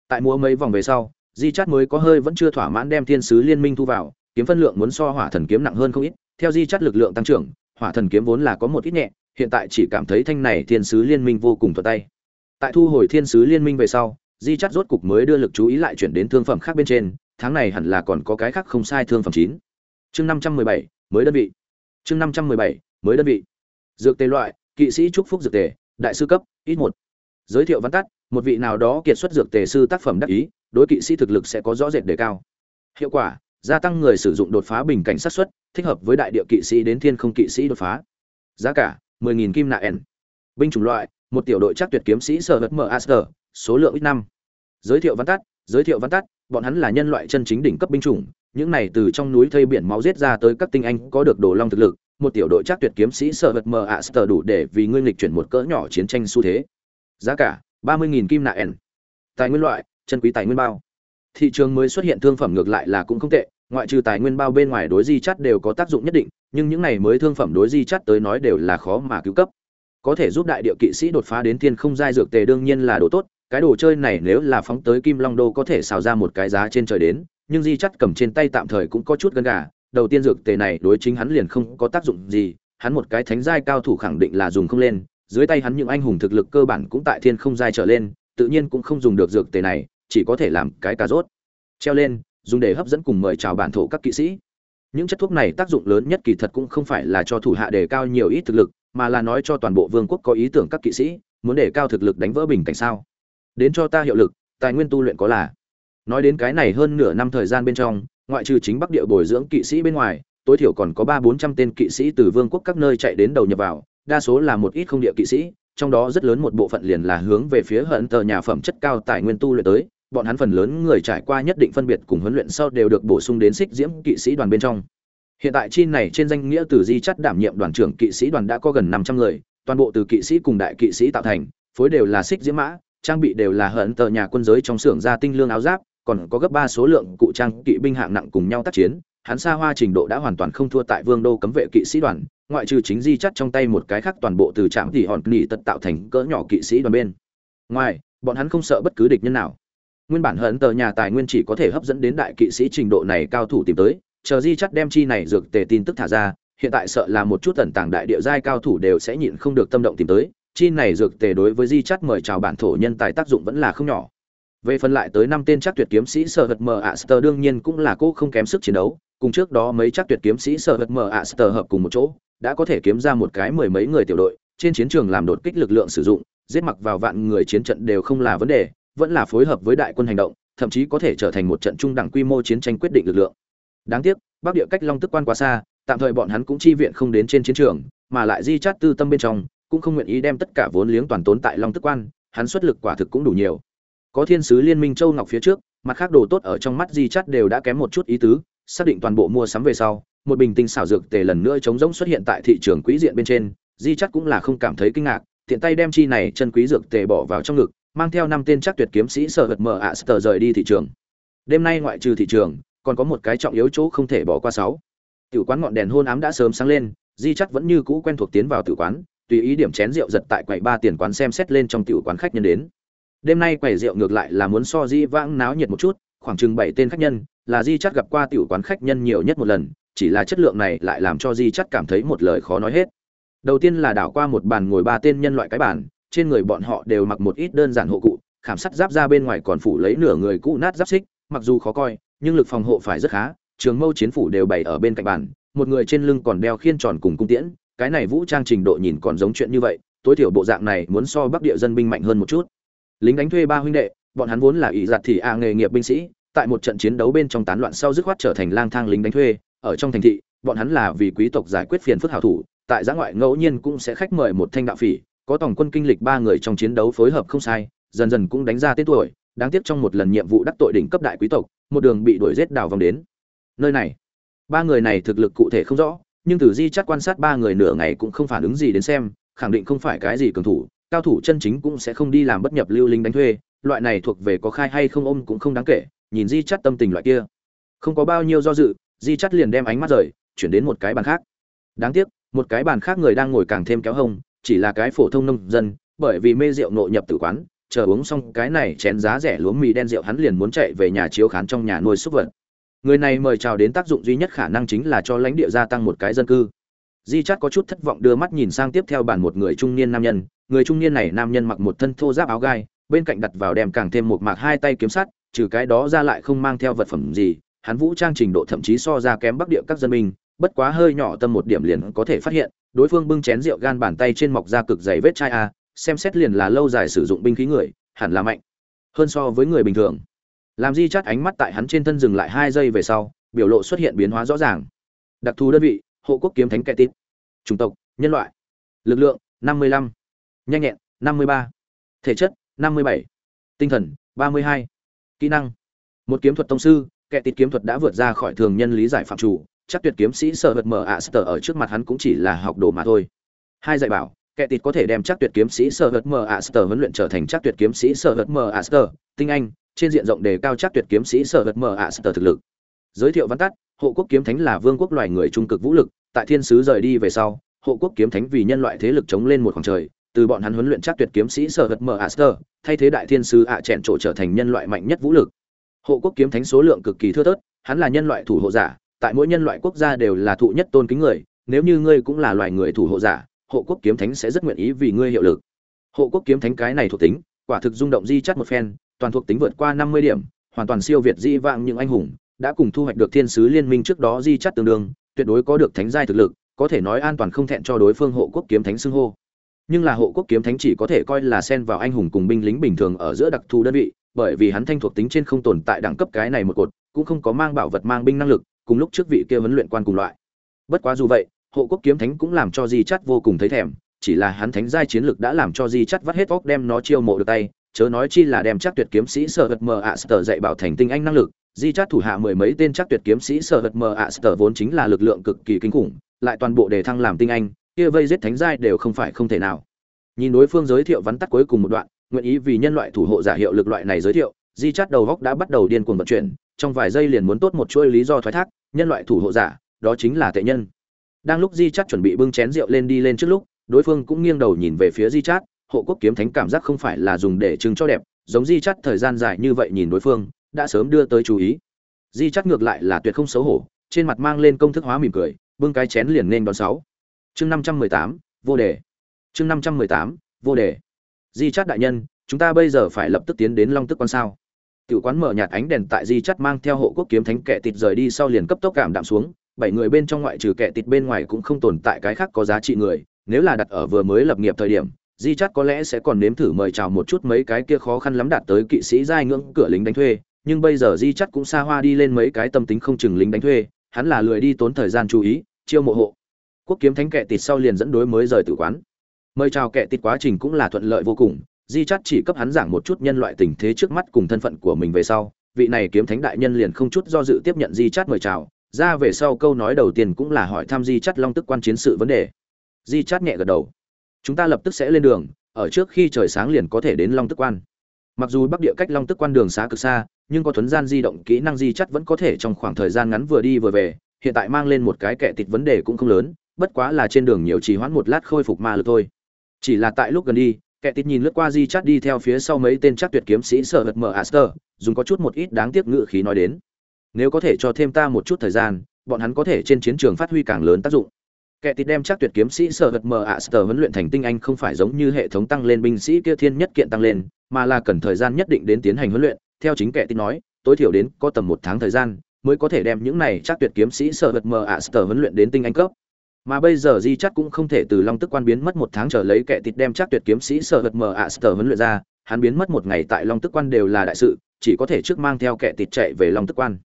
Tại múa mấy vòng về sau, di chát mới có hơi vẫn chưa thỏa mãn đem thiên sứ liên minh thu vào, kiếm phân lượng muốn so hỏa thần kiếm nặng hơn không ít. Theo di chát lực lượng tăng trưởng, hỏa thần kiếm vốn là có một ít nhẹ, hiện tại chỉ cảm thấy thanh này thiên sứ liên minh vô cùng thuận tay. Tại thu hồi thiên sứ liên minh về sau, di chắt rốt cục mới đưa lực chú ý lại chuyển đến thương phẩm khác bên trên tháng này hẳn là còn có cái khác không sai thương phẩm chín. Chương năm trăm mười bảy, mới đơn vị. Chương năm trăm mười bảy, mới đơn vị. Dược tề loại, kỵ sĩ trúc phúc dược tề, đại sư cấp, ít một. Giới thiệu văn tắt, một vị nào đó kiệt xuất dược tề sư tác phẩm đắc ý, đối kỵ sĩ thực lực sẽ có rõ rệt đề cao. Hiệu quả, gia tăng người sử dụng đột phá bình cảnh sát xuất thích hợp với đại địa kỵ sĩ đến thiên không kỵ sĩ đột phá. Giá cả 10.000 kim nạ n binh chủng loại, một tiểu đội chắc tuyệt kiếm sĩ sở hất mờ aster số lượng ít năm. Giới thiệu văn tắt, giới thiệu văn tắt bọn hắn là nhân loại chân chính đỉnh cấp binh chủng, những này từ trong núi thây biển máu giết ra tới các tinh anh có được đồ long thực lực, một tiểu đội chắc tuyệt kiếm sĩ sợ vật mờ ạ sờ đủ để vì ngươi lịch chuyển một cỡ nhỏ chiến tranh xu thế. Giá cả, ba mươi nghìn kim nạ ẻn. Tài nguyên loại, chân quý tài nguyên bao. Thị trường mới xuất hiện thương phẩm ngược lại là cũng không tệ, ngoại trừ tài nguyên bao bên ngoài đối di chắt đều có tác dụng nhất định, nhưng những này mới thương phẩm đối di chắt tới nói đều là khó mà cứu cấp. Có thể giúp đại địa kỵ sĩ đột phá đến thiên không giai dược tề đương nhiên là đồ tốt cái đồ chơi này nếu là phóng tới kim long đô có thể xào ra một cái giá trên trời đến, nhưng di chắt cầm trên tay tạm thời cũng có chút gần gà, đầu tiên dược tề này đối chính hắn liền không có tác dụng gì, hắn một cái thánh giai cao thủ khẳng định là dùng không lên, dưới tay hắn những anh hùng thực lực cơ bản cũng tại thiên không giai trở lên, tự nhiên cũng không dùng được dược tề này, chỉ có thể làm cái cà rốt. Treo lên, dùng để hấp dẫn cùng mời chào bản thổ các kỵ sĩ. Những chất thuốc này tác dụng lớn nhất kỳ thật cũng không phải là cho thủ hạ đề cao nhiều ít thực lực, mà là nói cho toàn bộ vương quốc có ý tưởng các kỵ sĩ, muốn đề cao thực lực đánh vỡ bình cảnh sao? Đến cho ta hiệu lực, tài nguyên tu luyện có là. Nói đến cái này hơn nửa năm thời gian bên trong, ngoại trừ chính bắc địa bồi dưỡng kỵ sĩ bên ngoài, tối thiểu còn có ba bốn trăm tên kỵ sĩ từ vương quốc các nơi chạy đến đầu nhập vào, đa số là một ít không địa kỵ sĩ, trong đó rất lớn một bộ phận liền là hướng về phía hận tờ nhà phẩm chất cao tài nguyên tu luyện tới, bọn hắn phần lớn người trải qua nhất định phân biệt cùng huấn luyện sau đều được bổ sung đến xích diễm kỵ sĩ đoàn bên trong. Hiện tại chi này trên danh nghĩa từ di chắt đảm nhiệm đoàn trưởng kỵ sĩ đoàn đã có gần năm trăm người, toàn bộ từ kỵ sĩ cùng đại kỵ sĩ tạo thành, phối đều là xích diễm mã trang bị đều là hận tờ nhà quân giới trong xưởng ra tinh lương áo giáp, còn có gấp ba số lượng cụ trang kỵ binh hạng nặng cùng nhau tác chiến. Hắn xa hoa trình độ đã hoàn toàn không thua tại vương đô cấm vệ kỵ sĩ đoàn, ngoại trừ chính di chắt trong tay một cái khác toàn bộ từ trạm thì hòn nỉ tật tạo thành cỡ nhỏ kỵ sĩ đoàn bên. Ngoài, bọn hắn không sợ bất cứ địch nhân nào. Nguyên bản hận tờ nhà tài nguyên chỉ có thể hấp dẫn đến đại kỵ sĩ trình độ này cao thủ tìm tới, chờ di chắt đem chi này dược tề tin tức thả ra, hiện tại sợ là một chút tần tàng đại địa giai cao thủ đều sẽ nhịn không được tâm động tìm tới chi này dược tề đối với di chắt mời chào bản thổ nhân tài tác dụng vẫn là không nhỏ. Về phần lại tới năm tên chắc tuyệt kiếm sĩ sở hật mờ ạ sơ đương nhiên cũng là cô không kém sức chiến đấu. Cùng trước đó mấy chắc tuyệt kiếm sĩ sở hật mờ ạ sơ hợp cùng một chỗ, đã có thể kiếm ra một cái mười mấy người tiểu đội, trên chiến trường làm đột kích lực lượng sử dụng, giết mặc vào vạn người chiến trận đều không là vấn đề, vẫn là phối hợp với đại quân hành động, thậm chí có thể trở thành một trận trung đẳng quy mô chiến tranh quyết định lực lượng. Đáng tiếc, bắc địa cách long tức quan quá xa, tạm thời bọn hắn cũng chi viện không đến trên chiến trường, mà lại di chát tư tâm bên trong cũng không nguyện ý đem tất cả vốn liếng toàn tốn tại long tức quan, hắn xuất lực quả thực cũng đủ nhiều. Có thiên sứ liên minh châu ngọc phía trước, mặt khác đồ tốt ở trong mắt di chát đều đã kém một chút ý tứ, xác định toàn bộ mua sắm về sau, một bình tinh xảo dược tề lần nữa chống rỗng xuất hiện tại thị trường quý diện bên trên, di chát cũng là không cảm thấy kinh ngạc, tiện tay đem chi này chân quý dược tề bỏ vào trong ngực, mang theo năm tên chắc tuyệt kiếm sĩ sở vật mở ạ sờ rời đi thị trường. Đêm nay ngoại trừ thị trường, còn có một cái trọng yếu chỗ không thể bỏ qua sáu. Tiểu quán ngọn đèn hôn ám đã sớm sáng lên, di Chát vẫn như cũ quen thuộc tiến vào tiểu quán tùy ý điểm chén rượu giật tại quầy ba tiền quán xem xét lên trong tiểu quán khách nhân đến. Đêm nay quầy rượu ngược lại là muốn so di vãng náo nhiệt một chút, khoảng chừng bảy tên khách nhân, là di chắc gặp qua tiểu quán khách nhân nhiều nhất một lần, chỉ là chất lượng này lại làm cho di chắc cảm thấy một lời khó nói hết. Đầu tiên là đảo qua một bàn ngồi ba tên nhân loại cái bàn, trên người bọn họ đều mặc một ít đơn giản hộ cụ, khảm sắt giáp ra bên ngoài còn phủ lấy nửa người cũ nát giáp xích, mặc dù khó coi, nhưng lực phòng hộ phải rất khá, trường mâu chiến phủ đều bày ở bên cạnh bàn, một người trên lưng còn đeo khiên tròn cùng cung tiễn cái này vũ trang trình độ nhìn còn giống chuyện như vậy, tối thiểu bộ dạng này muốn so bắc địa dân binh mạnh hơn một chút. Lính đánh thuê ba huynh đệ, bọn hắn vốn là ỷ giặt thì a nghề nghiệp binh sĩ, tại một trận chiến đấu bên trong tán loạn sau dứt khoát trở thành lang thang lính đánh thuê, ở trong thành thị, bọn hắn là vì quý tộc giải quyết phiền phức hảo thủ, tại giã ngoại ngẫu nhiên cũng sẽ khách mời một thanh đạo phỉ, có tổng quân kinh lịch ba người trong chiến đấu phối hợp không sai, dần dần cũng đánh ra tên tuổi, đáng tiếc trong một lần nhiệm vụ đắc tội đỉnh cấp đại quý tộc, một đường bị đuổi giết đào vòng đến. Nơi này, ba người này thực lực cụ thể không rõ nhưng từ di chắt quan sát ba người nửa ngày cũng không phản ứng gì đến xem, khẳng định không phải cái gì cường thủ, cao thủ chân chính cũng sẽ không đi làm bất nhập lưu linh đánh thuê, loại này thuộc về có khai hay không ôm cũng không đáng kể, nhìn di chắt tâm tình loại kia. Không có bao nhiêu do dự, di chắt liền đem ánh mắt rời, chuyển đến một cái bàn khác. Đáng tiếc, một cái bàn khác người đang ngồi càng thêm kéo hông, chỉ là cái phổ thông nông dân, bởi vì mê rượu nội nhập tử quán, chờ uống xong cái này chén giá rẻ lúa mì đen rượu hắn liền muốn chạy về nhà chiếu khán trong nhà nuôi súc vật người này mời chào đến tác dụng duy nhất khả năng chính là cho lãnh địa gia tăng một cái dân cư. Di chắt có chút thất vọng đưa mắt nhìn sang tiếp theo bàn một người trung niên nam nhân. Người trung niên này nam nhân mặc một thân thô giáp áo gai, bên cạnh đặt vào đem càng thêm một mạc hai tay kiếm sắt, trừ cái đó ra lại không mang theo vật phẩm gì. Hắn vũ trang trình độ thậm chí so ra kém bắc địa các dân binh, bất quá hơi nhỏ tâm một điểm liền có thể phát hiện, đối phương bưng chén rượu gan bàn tay trên mọc ra cực dày vết chai a, xem xét liền là lâu dài sử dụng binh khí người, hẳn là mạnh hơn so với người bình thường làm di chắt ánh mắt tại hắn trên thân dừng lại hai giây về sau, biểu lộ xuất hiện biến hóa rõ ràng đặc thù đơn vị, hộ quốc kiếm thánh kẻ tít chủng tộc, nhân loại lực lượng 55. nhanh nhẹn 53. thể chất 57. tinh thần 32. kỹ năng, một kiếm thuật tông sư, kẻ tít kiếm thuật đã vượt ra khỏi thường nhân lý giải phạm chủ, chắc tuyệt kiếm sĩ sợ vật mở ạ sở ở trước mặt hắn cũng chỉ là học đồ mà thôi hai dạy bảo, kẻ tịt có thể đem chắc tuyệt kiếm sĩ sở vật mờ ạ huấn luyện trở thành chắc tuyệt kiếm sĩ sở vật mờ ạ tinh anh trên diện rộng đề cao chắc tuyệt kiếm sĩ sở vật mở ạ sở thực lực. Giới thiệu văn tắt, hộ quốc kiếm thánh là vương quốc loài người trung cực vũ lực, tại thiên sứ rời đi về sau, hộ quốc kiếm thánh vì nhân loại thế lực chống lên một khoảng trời, từ bọn hắn huấn luyện chắc tuyệt kiếm sĩ sở vật mở aster thay thế đại thiên sứ ạ à chẹn trổ trở thành nhân loại mạnh nhất vũ lực. Hộ quốc kiếm thánh số lượng cực kỳ thưa thớt, hắn là nhân loại thủ hộ giả, tại mỗi nhân loại quốc gia đều là thụ nhất tôn kính người, nếu như ngươi cũng là loài người thủ hộ giả, hộ quốc kiếm thánh sẽ rất nguyện ý vì ngươi hiệu lực. Hộ quốc kiếm thánh cái này thuộc tính, quả thực rung động di chắt một phen toàn thuộc tính vượt qua năm mươi điểm, hoàn toàn siêu việt di vãng những anh hùng, đã cùng thu hoạch được thiên sứ liên minh trước đó di chất tương đương, tuyệt đối có được thánh giai thực lực, có thể nói an toàn không thẹn cho đối phương hộ quốc kiếm thánh xưng hô. Nhưng là hộ quốc kiếm thánh chỉ có thể coi là xen vào anh hùng cùng binh lính bình thường ở giữa đặc thù đơn vị, bởi vì hắn thanh thuộc tính trên không tồn tại đẳng cấp cái này một cột, cũng không có mang bảo vật mang binh năng lực, cùng lúc trước vị kia huấn luyện quan cùng loại. Bất quá dù vậy, hộ quốc kiếm thánh cũng làm cho di chất vô cùng thấy thèm, chỉ là hắn thánh giai chiến lực đã làm cho di chắt vắt hết óc đem nó chiêu mộ được tay chớ nói chi là đem chắc tuyệt kiếm sĩ sở hật mờ ạ sở dạy bảo thành tinh anh năng lực, di chát thủ hạ mười mấy tên chắc tuyệt kiếm sĩ sở hật mờ ạ sở vốn chính là lực lượng cực kỳ kinh khủng, lại toàn bộ đề thăng làm tinh anh, kia vây giết thánh giai đều không phải không thể nào. Nhìn đối phương giới thiệu vắn tắt cuối cùng một đoạn, nguyện ý vì nhân loại thủ hộ giả hiệu lực loại này giới thiệu, di chát đầu góc đã bắt đầu điên cuồng vận chuyển, trong vài giây liền muốn tốt một chuỗi lý do thoái thác, nhân loại thủ hộ giả, đó chính là tệ nhân. Đang lúc di chát chuẩn bị bưng chén rượu lên đi lên trước lúc, đối phương cũng nghiêng đầu nhìn về phía di chát hộ quốc kiếm thánh cảm giác không phải là dùng để chứng cho đẹp, giống di chắt thời gian dài như vậy nhìn đối phương, đã sớm đưa tới chú ý. Di chắt ngược lại là tuyệt không xấu hổ, trên mặt mang lên công thức hóa mỉm cười, bưng cái chén liền nên đón sáu. Chương năm trăm mười tám, vô đề. Chương năm trăm mười tám, vô đề. Di chắt đại nhân, chúng ta bây giờ phải lập tức tiến đến long tức quan sao? Tiểu quán mở nhạt ánh đèn tại di chắt mang theo hộ quốc kiếm thánh kẻ tịt rời đi sau liền cấp tốc cảm đạm xuống, bảy người bên trong ngoại trừ kẻ tịt bên ngoài cũng không tồn tại cái khác có giá trị người, nếu là đặt ở vừa mới lập nghiệp thời điểm di chắt có lẽ sẽ còn nếm thử mời chào một chút mấy cái kia khó khăn lắm đạt tới kỵ sĩ giai ngưỡng cửa lính đánh thuê, nhưng bây giờ di chắt cũng xa hoa đi lên mấy cái tâm tính không chừng lính đánh thuê, hắn là lười đi tốn thời gian chú ý, chiêu mộ hộ. Quốc kiếm thánh kệ tịt sau liền dẫn đối mới rời tử quán. Mời chào kệ tịt quá trình cũng là thuận lợi vô cùng, di chắt chỉ cấp hắn giảng một chút nhân loại tình thế trước mắt cùng thân phận của mình về sau, vị này kiếm thánh đại nhân liền không chút do dự tiếp nhận di chắt mời chào, ra về sau câu nói đầu tiên cũng là hỏi thăm di chắt long tức quan chiến sự vấn đề. Di chắt nhẹ gật đầu chúng ta lập tức sẽ lên đường, ở trước khi trời sáng liền có thể đến long tức quan. Mặc dù bắc địa cách long tức quan đường xá cực xa, nhưng có thuấn gian di động kỹ năng di chắt vẫn có thể trong khoảng thời gian ngắn vừa đi vừa về, hiện tại mang lên một cái kẻ tịt vấn đề cũng không lớn, bất quá là trên đường nhiều trì hoãn một lát khôi phục ma lực thôi. Chỉ là tại lúc gần đi, kẻ tịt nhìn lướt qua di chắt đi theo phía sau mấy tên chắc tuyệt kiếm sĩ sợ hật mở aster, dùng có chút một ít đáng tiếc ngự khí nói đến. Nếu có thể cho thêm ta một chút thời gian, bọn hắn có thể trên chiến trường phát huy càng lớn tác dụng kẻ tịt đem chắc tuyệt kiếm sĩ sở hật mở aster huấn luyện thành tinh anh không phải giống như hệ thống tăng lên, binh sĩ kia thiên nhất kiện tăng lên, mà là cần thời gian nhất định đến tiến hành huấn luyện. Theo chính kẻ tịt nói, tối thiểu đến có tầm một tháng thời gian mới có thể đem những này chắc tuyệt kiếm sĩ sở hật mở aster huấn luyện đến tinh anh cấp. Mà bây giờ di chắc cũng không thể từ long tức quan biến mất một tháng trở lấy kẻ tịt đem chắc tuyệt kiếm sĩ sở hật mờ ạ sờ huấn luyện ra, hắn biến mất một ngày tại long tức quan đều là đại sự, chỉ có thể trước mang theo kẻ tịt chạy về long tức quan.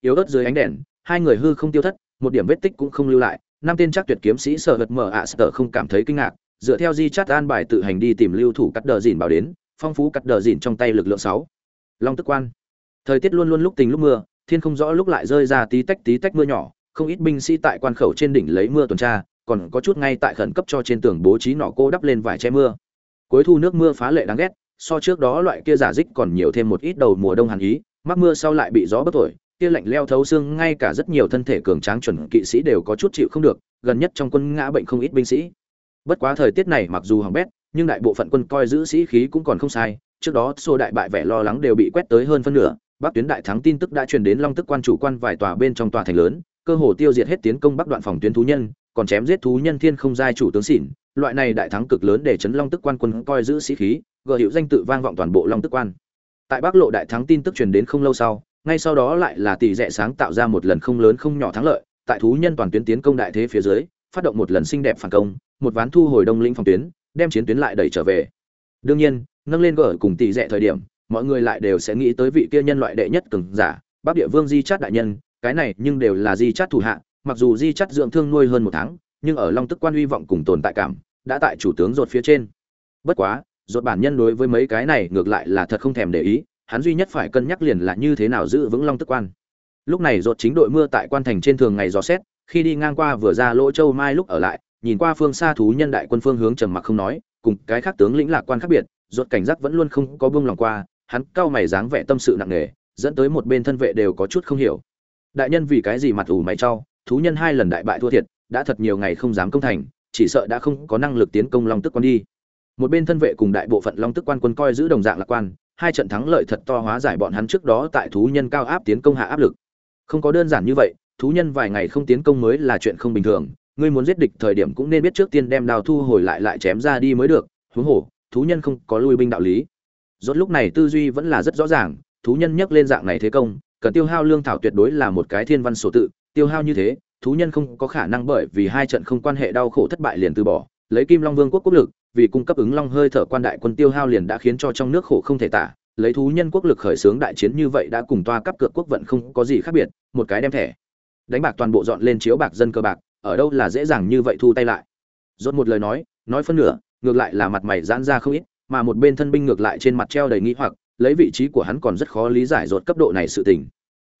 Yếu ớt dưới ánh đèn, hai người hư không tiêu thất, một điểm vết tích cũng không lưu lại năm tên chắc tuyệt kiếm sĩ sợ hật mở ạ sợ không cảm thấy kinh ngạc, dựa theo di chát an bài tự hành đi tìm lưu thủ cắt đờ dìn bảo đến, phong phú cắt đờ dìn trong tay lực lượng sáu. Long tức quan. Thời tiết luôn luôn lúc tình lúc mưa, thiên không rõ lúc lại rơi ra tí tách tí tách mưa nhỏ, không ít binh sĩ tại quan khẩu trên đỉnh lấy mưa tuần tra, còn có chút ngay tại khẩn cấp cho trên tường bố trí nọ cô đắp lên vải che mưa. Cuối thu nước mưa phá lệ đáng ghét, so trước đó loại kia giả dích còn nhiều thêm một ít đầu mùa đông hàn ý, mắc mưa sau lại bị gió bất thổi kia lạnh leo thấu xương, ngay cả rất nhiều thân thể cường tráng chuẩn kỵ sĩ đều có chút chịu không được, gần nhất trong quân ngã bệnh không ít binh sĩ. Bất quá thời tiết này mặc dù hỏng bét, nhưng đại bộ phận quân coi giữ sĩ khí cũng còn không sai. Trước đó, xô đại bại vẻ lo lắng đều bị quét tới hơn phân nửa. Bắc tuyến đại thắng tin tức đã truyền đến long tức quan chủ quan vài tòa bên trong tòa thành lớn, cơ hồ tiêu diệt hết tiến công bắc đoạn phòng tuyến thú nhân, còn chém giết thú nhân thiên không giai chủ tướng xỉn loại này đại thắng cực lớn để chấn long tức quan quân coi giữ sĩ khí gợi hiệu danh tự vang vọng toàn bộ long tức quan. Tại bắc lộ đại thắng tin tức truyền đến không lâu sau ngay sau đó lại là tỷ rẽ sáng tạo ra một lần không lớn không nhỏ thắng lợi, tại thú nhân toàn tuyến tiến công đại thế phía dưới, phát động một lần xinh đẹp phản công, một ván thu hồi đông lĩnh phòng tuyến, đem chiến tuyến lại đẩy trở về. Đương nhiên, nâng lên gở cùng tỷ rẽ thời điểm, mọi người lại đều sẽ nghĩ tới vị kia nhân loại đệ nhất cường giả, bắc địa vương di chát đại nhân, cái này nhưng đều là di chát thủ hạ, mặc dù di chát dưỡng thương nuôi hơn một tháng, nhưng ở long tức quan uy vọng cùng tồn tại cảm, đã tại chủ tướng rột phía trên. Bất quá rột bản nhân đối với mấy cái này ngược lại là thật không thèm để ý hắn duy nhất phải cân nhắc liền là như thế nào giữ vững long tức quan. Lúc này rột chính đội mưa tại quan thành trên thường ngày gió xét, khi đi ngang qua vừa ra lỗ châu mai lúc ở lại, nhìn qua phương xa thú nhân đại quân phương hướng trầm mặc không nói, cùng cái khác tướng lĩnh lạc quan khác biệt rột cảnh giác vẫn luôn không có buông lòng qua, hắn cao mày dáng vẻ tâm sự nặng nề, dẫn tới một bên thân vệ đều có chút không hiểu. Đại nhân vì cái gì mặt ủ mày trao thú nhân hai lần đại bại thua thiệt, đã thật nhiều ngày không dám công thành, chỉ sợ đã không có năng lực tiến công long tức quan đi. Một bên thân vệ cùng đại bộ phận long tức quan quân coi giữ đồng dạng lạc quan hai trận thắng lợi thật to hóa giải bọn hắn trước đó tại thú nhân cao áp tiến công hạ áp lực. Không có đơn giản như vậy, thú nhân vài ngày không tiến công mới là chuyện không bình thường, ngươi muốn giết địch thời điểm cũng nên biết trước tiên đem đào thu hồi lại lại chém ra đi mới được, huống hồ, thú nhân không có lui binh đạo lý. Rốt lúc này tư duy vẫn là rất rõ ràng, thú nhân nhắc lên dạng này thế công, cần tiêu hao lương thảo tuyệt đối là một cái thiên văn sổ tự, tiêu hao như thế, thú nhân không có khả năng bởi vì hai trận không quan hệ đau khổ thất bại liền từ bỏ, lấy kim long vương quốc quốc lực vì cung cấp ứng long hơi thở quan đại quân tiêu hao liền đã khiến cho trong nước khổ không thể tả, lấy thú nhân quốc lực khởi xướng đại chiến như vậy đã cùng toa cấp cược quốc vận không có gì khác biệt, một cái đem thẻ. Đánh bạc toàn bộ dọn lên chiếu bạc dân cơ bạc, ở đâu là dễ dàng như vậy thu tay lại. Rốt một lời nói nói phân nửa, ngược lại là mặt mày giãn ra không ít, mà một bên thân binh ngược lại trên mặt treo đầy nghi hoặc, lấy vị trí của hắn còn rất khó lý giải rốt cấp độ này sự tình.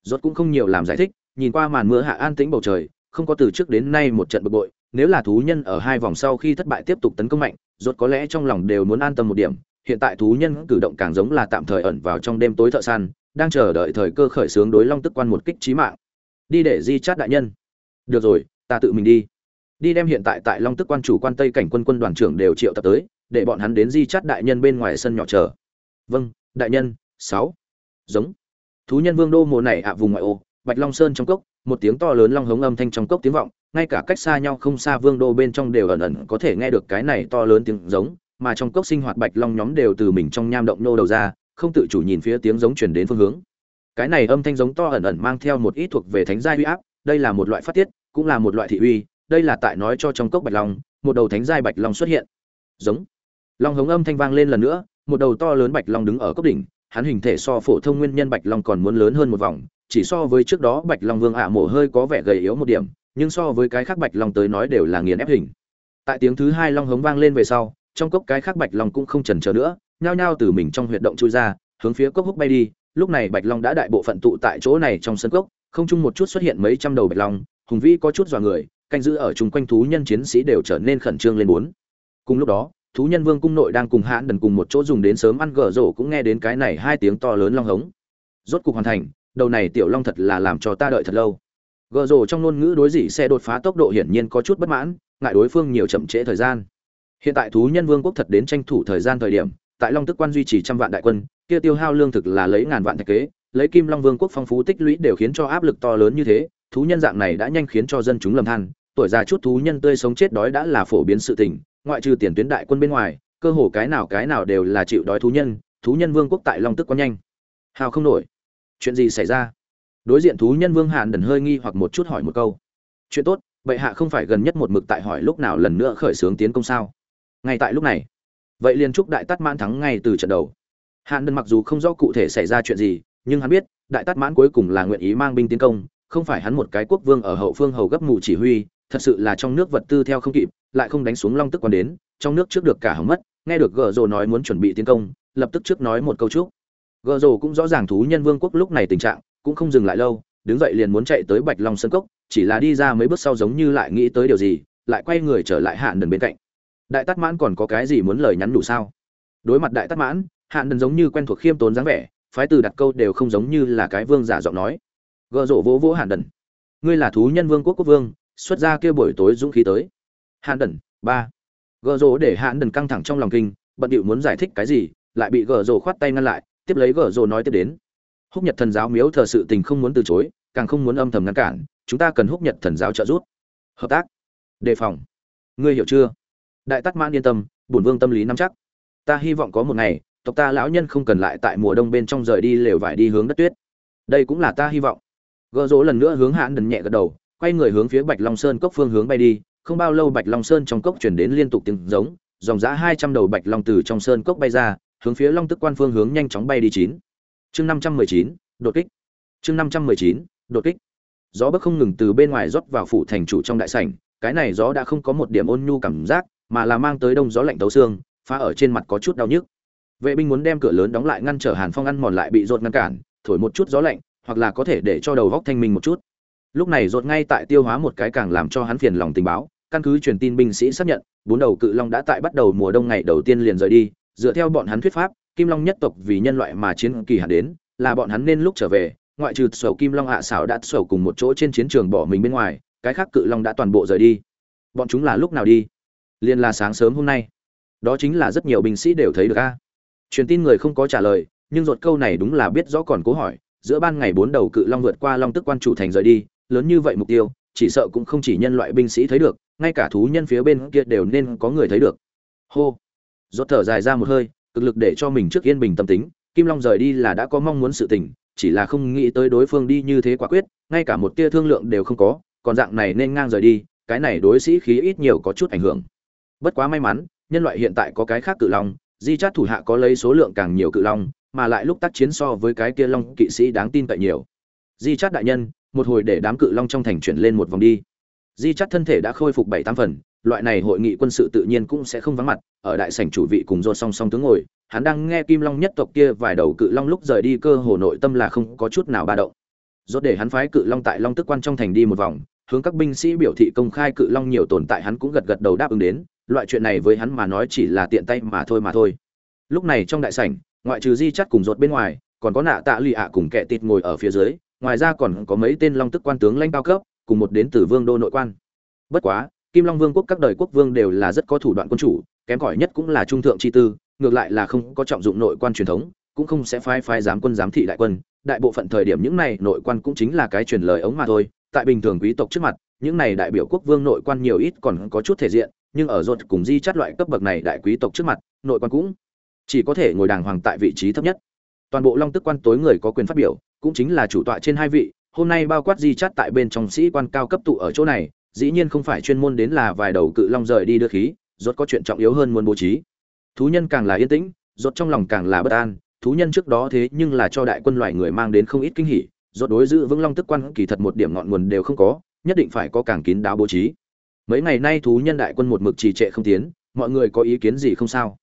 Rốt cũng không nhiều làm giải thích, nhìn qua màn mưa hạ an tĩnh bầu trời, không có từ trước đến nay một trận bực bội, nếu là thú nhân ở hai vòng sau khi thất bại tiếp tục tấn công mạnh rốt có lẽ trong lòng đều muốn an tâm một điểm, hiện tại thú nhân cử động càng giống là tạm thời ẩn vào trong đêm tối thợ săn, đang chờ đợi thời cơ khởi xướng đối long tức quan một kích chí mạng. Đi để di chát đại nhân. Được rồi, ta tự mình đi. Đi đem hiện tại tại long tức quan chủ quan tây cảnh quân quân đoàn trưởng đều triệu tập tới, để bọn hắn đến di chát đại nhân bên ngoài sân nhỏ chờ. Vâng đại nhân, sáu. Giống. Thú nhân vương đô mùa này ạ vùng ngoại ô, bạch long sơn trong cốc, một tiếng to lớn long hống âm thanh trong cốc tiếng vọng ngay cả cách xa nhau không xa vương đô bên trong đều ẩn ẩn có thể nghe được cái này to lớn tiếng giống, mà trong cốc sinh hoạt bạch long nhóm đều từ mình trong nham động nô đầu ra, không tự chủ nhìn phía tiếng giống truyền đến phương hướng. Cái này âm thanh giống to ẩn ẩn mang theo một ít thuộc về thánh gia uy áp, đây là một loại phát tiết, cũng là một loại thị uy, đây là tại nói cho trong cốc bạch long, một đầu thánh giai bạch long xuất hiện. Giống. Long hống âm thanh vang lên lần nữa, một đầu to lớn bạch long đứng ở cốc đỉnh, hắn hình thể so phổ thông nguyên nhân bạch long còn muốn lớn hơn một vòng, chỉ so với trước đó bạch long vương ạ mổ hơi có vẻ gầy yếu một điểm nhưng so với cái khác bạch long tới nói đều là nghiền ép hình. Tại tiếng thứ hai long hống vang lên về sau, trong cốc cái khác bạch long cũng không chần chờ nữa, nhao nhao từ mình trong huyệt động chui ra, hướng phía cốc húc bay đi. Lúc này bạch long đã đại bộ phận tụ tại chỗ này trong sân cốc, không chung một chút xuất hiện mấy trăm đầu bạch long, hùng vĩ có chút dọa người, canh giữ ở chung quanh thú nhân chiến sĩ đều trở nên khẩn trương lên bốn. Cùng lúc đó, thú nhân vương cung nội đang cùng hãn đần cùng một chỗ dùng đến sớm ăn gở rổ cũng nghe đến cái này hai tiếng to lớn long hống. Rốt cục hoàn thành, đầu này tiểu long thật là làm cho ta đợi thật lâu gợ rồ trong ngôn ngữ đối dị xe đột phá tốc độ hiển nhiên có chút bất mãn, ngại đối phương nhiều chậm trễ thời gian. Hiện tại thú nhân vương quốc thật đến tranh thủ thời gian thời điểm, tại long tức quan duy trì trăm vạn đại quân, kia tiêu hao lương thực là lấy ngàn vạn thạch kế, lấy kim long vương quốc phong phú tích lũy đều khiến cho áp lực to lớn như thế, thú nhân dạng này đã nhanh khiến cho dân chúng lầm than, tuổi già chút thú nhân tươi sống chết đói đã là phổ biến sự tình, ngoại trừ tiền tuyến đại quân bên ngoài, cơ hồ cái nào cái nào đều là chịu đói thú nhân thú nhân vương quốc tại long tức quan nhanh. Hào không nổi. Chuyện gì xảy ra? Đối diện thú nhân vương hàn đần hơi nghi hoặc một chút hỏi một câu. Chuyện tốt, bệ hạ không phải gần nhất một mực tại hỏi lúc nào lần nữa khởi xướng tiến công sao? Ngay tại lúc này, vậy liền chúc đại tát mãn thắng ngay từ trận đầu. Hàn đần mặc dù không rõ cụ thể xảy ra chuyện gì, nhưng hắn biết, đại tát mãn cuối cùng là nguyện ý mang binh tiến công, không phải hắn một cái quốc vương ở hậu phương hầu gấp mù chỉ huy, thật sự là trong nước vật tư theo không kịp, lại không đánh xuống long tức còn đến, trong nước trước được cả hỏng mất, nghe được gờ rồ nói muốn chuẩn bị tiến công, lập tức trước nói một câu chúc. Gờ rồ cũng rõ ràng thú nhân vương quốc lúc này tình trạng cũng không dừng lại lâu, đứng dậy liền muốn chạy tới bạch long sân cốc, chỉ là đi ra mấy bước sau giống như lại nghĩ tới điều gì, lại quay người trở lại hạn đần bên cạnh. Đại tát mãn còn có cái gì muốn lời nhắn đủ sao? Đối mặt đại tát mãn, hạn đần giống như quen thuộc khiêm tốn dáng vẻ, phái từ đặt câu đều không giống như là cái vương giả giọng nói. Gợ rộ vỗ vỗ hạn đần. Ngươi là thú nhân vương quốc quốc vương, xuất ra kia buổi tối dũng khí tới. Hạn đần, ba. Gợ rộ để hạn đần căng thẳng trong lòng kinh, bận điệu muốn giải thích cái gì, lại bị gợ rộ khoát tay ngăn lại, tiếp lấy gợ rộ nói tiếp đến húc nhật thần giáo miếu thờ sự tình không muốn từ chối, càng không muốn âm thầm ngăn cản, chúng ta cần húc nhật thần giáo trợ giúp. Hợp tác. Đề phòng. Ngươi hiểu chưa? Đại tát mãn yên tâm, bổn vương tâm lý nắm chắc. Ta hy vọng có một ngày, tộc ta lão nhân không cần lại tại mùa đông bên trong rời đi lều vải đi hướng đất tuyết. Đây cũng là ta hy vọng. Gỡ rỗ lần nữa hướng hãn đần nhẹ gật đầu, quay người hướng phía bạch long sơn cốc phương hướng bay đi. Không bao lâu bạch long sơn trong cốc chuyển đến liên tục tiếng giống, dòng giã hai trăm đầu bạch long từ trong sơn cốc bay ra, hướng phía long tức quan phương hướng nhanh chóng bay đi chín chương năm trăm mười chín, đột kích. Chương năm trăm mười chín, đột kích. Gió bấc không ngừng từ bên ngoài rót vào phủ thành chủ trong đại sảnh, cái này gió đã không có một điểm ôn nhu cảm giác, mà là mang tới đông gió lạnh tấu xương, phá ở trên mặt có chút đau nhức. Vệ binh muốn đem cửa lớn đóng lại ngăn trở hàn phong ăn mòn lại bị rột ngăn cản, thổi một chút gió lạnh, hoặc là có thể để cho đầu góc thanh minh một chút. Lúc này rột ngay tại tiêu hóa một cái càng làm cho hắn phiền lòng tình báo, căn cứ truyền tin binh sĩ xác nhận, bốn đầu cự long đã tại bắt đầu mùa đông ngày đầu tiên liền rời đi, dựa theo bọn hắn thuyết pháp kim long nhất tộc vì nhân loại mà chiến kỳ hạn đến, là bọn hắn nên lúc trở về, ngoại trừ sầu kim long hạ xảo đã sầu cùng một chỗ trên chiến trường bỏ mình bên ngoài, cái khác cự long đã toàn bộ rời đi. Bọn chúng là lúc nào đi? Liền là sáng sớm hôm nay. Đó chính là rất nhiều binh sĩ đều thấy được a. Truyền tin người không có trả lời, nhưng ruột câu này đúng là biết rõ còn cố hỏi, giữa ban ngày bốn đầu cự long vượt qua long tức quan chủ thành rời đi, lớn như vậy mục tiêu, chỉ sợ cũng không chỉ nhân loại binh sĩ thấy được, ngay cả thú nhân phía bên kia đều nên có người thấy được. Hô. Ruột thở dài ra một hơi cực lực để cho mình trước yên bình tâm tính, kim long rời đi là đã có mong muốn sự tình, chỉ là không nghĩ tới đối phương đi như thế quả quyết, ngay cả một tia thương lượng đều không có, còn dạng này nên ngang rời đi, cái này đối sĩ khí ít nhiều có chút ảnh hưởng. Bất quá may mắn, nhân loại hiện tại có cái khác cự long, di chát thủ hạ có lấy số lượng càng nhiều cự long, mà lại lúc tác chiến so với cái kia long kỵ sĩ đáng tin cậy nhiều. Di chát đại nhân, một hồi để đám cự long trong thành chuyển lên một vòng đi. Di chát thân thể đã khôi phục bảy tám phần loại này hội nghị quân sự tự nhiên cũng sẽ không vắng mặt, ở đại sảnh chủ vị cùng dồn song song tướng ngồi, hắn đang nghe kim long nhất tộc kia vài đầu cự long lúc rời đi cơ hồ nội tâm là không có chút nào ba động. Rốt để hắn phái cự long tại long tức quan trong thành đi một vòng, hướng các binh sĩ biểu thị công khai cự long nhiều tồn tại hắn cũng gật gật đầu đáp ứng đến, loại chuyện này với hắn mà nói chỉ là tiện tay mà thôi mà thôi. Lúc này trong đại sảnh, ngoại trừ di chắt cùng rốt bên ngoài, còn có nạ tạ lụy ạ cùng kẻ tịt ngồi ở phía dưới, ngoài ra còn có mấy tên long tức quan tướng lãnh cao cấp, cùng một đến từ vương đô nội quan. Bất quá kim long vương quốc các đời quốc vương đều là rất có thủ đoạn quân chủ, kém cỏi nhất cũng là trung thượng chi tư, ngược lại là không có trọng dụng nội quan truyền thống, cũng không sẽ phái phái giám quân giám thị đại quân. Đại bộ phận thời điểm những này nội quan cũng chính là cái truyền lời ống mà thôi. Tại bình thường quý tộc trước mặt, những này đại biểu quốc vương nội quan nhiều ít còn có chút thể diện, nhưng ở rột cùng di chắt loại cấp bậc này đại quý tộc trước mặt, nội quan cũng chỉ có thể ngồi đàng hoàng tại vị trí thấp nhất. Toàn bộ long tức quan tối người có quyền phát biểu, cũng chính là chủ tọa trên hai vị, hôm nay bao quát di chắt tại bên trong sĩ quan cao cấp tụ ở chỗ này dĩ nhiên không phải chuyên môn đến là vài đầu cự long rời đi đưa khí, rốt có chuyện trọng yếu hơn muốn bố trí. Thú nhân càng là yên tĩnh, rốt trong lòng càng là bất an, thú nhân trước đó thế nhưng là cho đại quân loại người mang đến không ít kinh hỉ, rốt đối giữ vững long tức quan kỳ thật một điểm ngọn nguồn đều không có, nhất định phải có càng kín đáo bố trí. Mấy ngày nay thú nhân đại quân một mực trì trệ không tiến, mọi người có ý kiến gì không sao?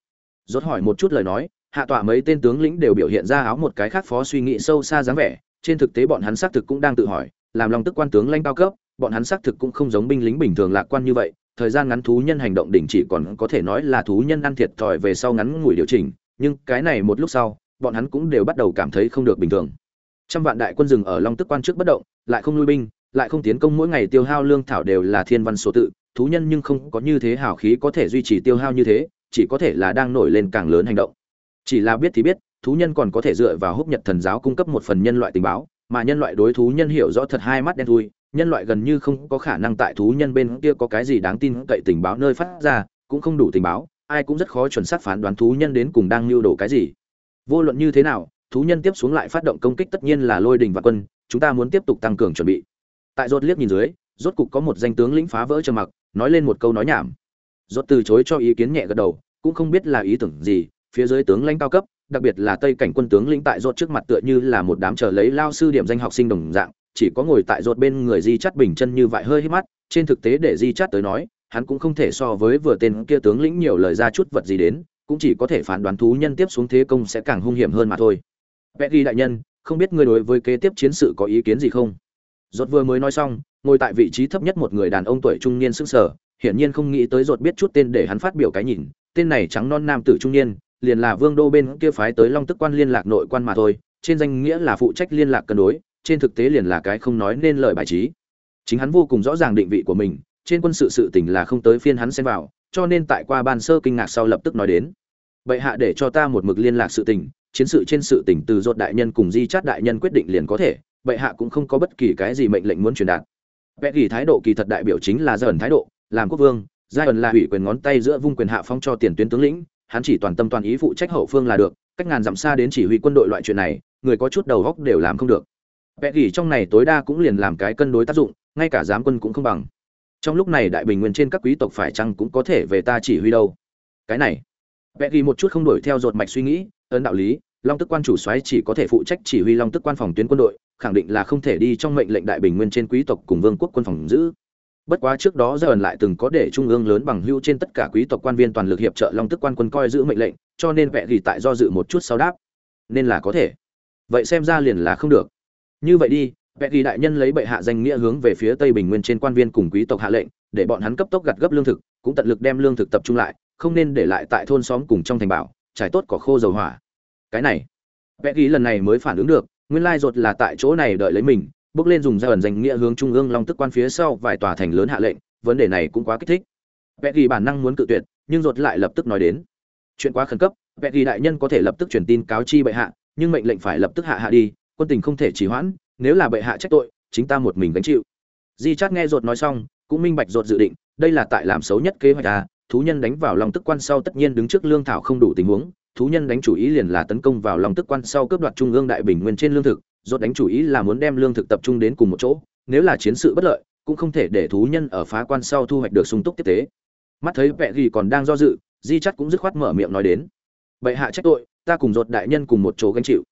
Rốt hỏi một chút lời nói, hạ tọa mấy tên tướng lĩnh đều biểu hiện ra áo một cái khác phó suy nghĩ sâu xa dáng vẻ, trên thực tế bọn hắn xác thực cũng đang tự hỏi, làm long tức quan tướng lãnh cao cấp bọn hắn xác thực cũng không giống binh lính bình thường lạc quan như vậy, thời gian ngắn thú nhân hành động đỉnh chỉ còn có thể nói là thú nhân ăn thiệt thòi về sau ngắn ngủi điều chỉnh, nhưng cái này một lúc sau, bọn hắn cũng đều bắt đầu cảm thấy không được bình thường. Trăm vạn đại quân rừng ở long tức quan trước bất động, lại không nuôi binh, lại không tiến công mỗi ngày tiêu hao lương thảo đều là thiên văn số tự, thú nhân nhưng không có như thế hào khí có thể duy trì tiêu hao như thế, chỉ có thể là đang nổi lên càng lớn hành động. Chỉ là biết thì biết, thú nhân còn có thể dựa vào húc nhật thần giáo cung cấp một phần nhân loại tình báo, mà nhân loại đối thú nhân hiểu rõ thật hai mắt đen thui nhân loại gần như không có khả năng tại thú nhân bên kia có cái gì đáng tin cậy tình báo nơi phát ra, cũng không đủ tình báo, ai cũng rất khó chuẩn xác phán đoán thú nhân đến cùng đang lưu đồ cái gì. Vô luận như thế nào, thú nhân tiếp xuống lại phát động công kích tất nhiên là lôi đình và quân, chúng ta muốn tiếp tục tăng cường chuẩn bị. Tại rốt liếc nhìn dưới, rốt cục có một danh tướng lĩnh phá vỡ trầm mặc, nói lên một câu nói nhảm. Rốt từ chối cho ý kiến nhẹ gật đầu, cũng không biết là ý tưởng gì, phía dưới tướng lãnh cao cấp, đặc biệt là tây cảnh quân tướng lĩnh tại rốt trước mặt tựa như là một đám chờ lấy lao sư điểm danh học sinh đồng dạng chỉ có ngồi tại rột bên người di chắt bình chân như vậy hơi hít mắt, trên thực tế để di chắt tới nói, hắn cũng không thể so với vừa tên kia tướng lĩnh nhiều lời ra chút vật gì đến, cũng chỉ có thể phán đoán thú nhân tiếp xuống thế công sẽ càng hung hiểm hơn mà thôi. Vẽ ghi đại nhân, không biết ngươi đối với kế tiếp chiến sự có ý kiến gì không? Rột vừa mới nói xong, ngồi tại vị trí thấp nhất một người đàn ông tuổi trung niên sững sờ, hiển nhiên không nghĩ tới rột biết chút tên để hắn phát biểu cái nhìn, tên này trắng non nam tử trung niên, liền là vương đô bên kia phái tới long tức quan liên lạc nội quan mà thôi, trên danh nghĩa là phụ trách liên lạc cân đối trên thực tế liền là cái không nói nên lời bài trí. Chính hắn vô cùng rõ ràng định vị của mình, trên quân sự sự tình là không tới phiên hắn xen vào, cho nên tại qua ban sơ kinh ngạc sau lập tức nói đến. Bệ hạ để cho ta một mực liên lạc sự tình, chiến sự trên sự tình từ dột đại nhân cùng di chát đại nhân quyết định liền có thể, bệ hạ cũng không có bất kỳ cái gì mệnh lệnh muốn truyền đạt. Vẽ kỳ thái độ kỳ thật đại biểu chính là dần thái độ, làm quốc vương, giai ẩn là ủy quyền ngón tay giữa vung quyền hạ phong cho tiền tuyến tướng lĩnh, hắn chỉ toàn tâm toàn ý phụ trách hậu phương là được, cách ngàn dặm xa đến chỉ huy quân đội loại chuyện này, người có chút đầu góc đều làm không được vẽ kỳ trong này tối đa cũng liền làm cái cân đối tác dụng, ngay cả giám quân cũng không bằng. Trong lúc này đại bình nguyên trên các quý tộc phải chăng cũng có thể về ta chỉ huy đâu? Cái này, vẽ gỉ một chút không đổi theo dột mạch suy nghĩ, ấn đạo lý, long tức quan chủ soái chỉ có thể phụ trách chỉ huy long tức quan phòng tuyến quân đội, khẳng định là không thể đi trong mệnh lệnh đại bình nguyên trên quý tộc cùng vương quốc quân phòng giữ. Bất quá trước đó giờ ẩn lại từng có để trung ương lớn bằng hưu trên tất cả quý tộc quan viên toàn lực hiệp trợ long tức quan quân coi giữ mệnh lệnh, cho nên vẽ gỉ tại do dự một chút sau đáp, nên là có thể. Vậy xem ra liền là không được như vậy đi vẽ ghi đại nhân lấy bệ hạ danh nghĩa hướng về phía tây bình nguyên trên quan viên cùng quý tộc hạ lệnh, để bọn hắn cấp tốc gặt gấp lương thực, cũng tận lực đem lương thực tập trung lại, không nên để lại tại thôn xóm cùng trong thành bảo, trải tốt cỏ khô dầu hỏa. Cái này vẽ ghi lần này mới phản ứng được, nguyên lai ruột là tại chỗ này đợi lấy mình, bước lên dùng ra ẩn danh nghĩa hướng trung ương long tức quan phía sau vài tòa thành lớn hạ lệnh, vấn đề này cũng quá kích thích. Vẽ ghi bản năng muốn cự tuyệt, nhưng ruột lại lập tức nói đến. Chuyện quá khẩn cấp vẽ ghi đại nhân có thể lập tức truyền tin cáo chi bệ hạ, nhưng mệnh lệnh phải lập tức hạ hạ đi quân tình không thể trì hoãn, nếu là bệ hạ trách tội, chính ta một mình gánh chịu. Di chát nghe ruột nói xong, cũng minh bạch ruột dự định, đây là tại làm xấu nhất kế hoạch à thú nhân đánh vào lòng tức quan sau tất nhiên đứng trước lương thảo không đủ tình huống, thú nhân đánh chủ ý liền là tấn công vào lòng tức quan sau cướp đoạt trung ương đại bình nguyên trên lương thực, Ruột đánh chủ ý là muốn đem lương thực tập trung đến cùng một chỗ, nếu là chiến sự bất lợi, cũng không thể để thú nhân ở phá quan sau thu hoạch được sung túc tiếp tế. Mắt thấy vẻ gì còn đang do dự, di chắt cũng dứt khoát mở miệng nói đến, bệ hạ trách tội, ta cùng ruột đại nhân cùng một chỗ gánh chịu.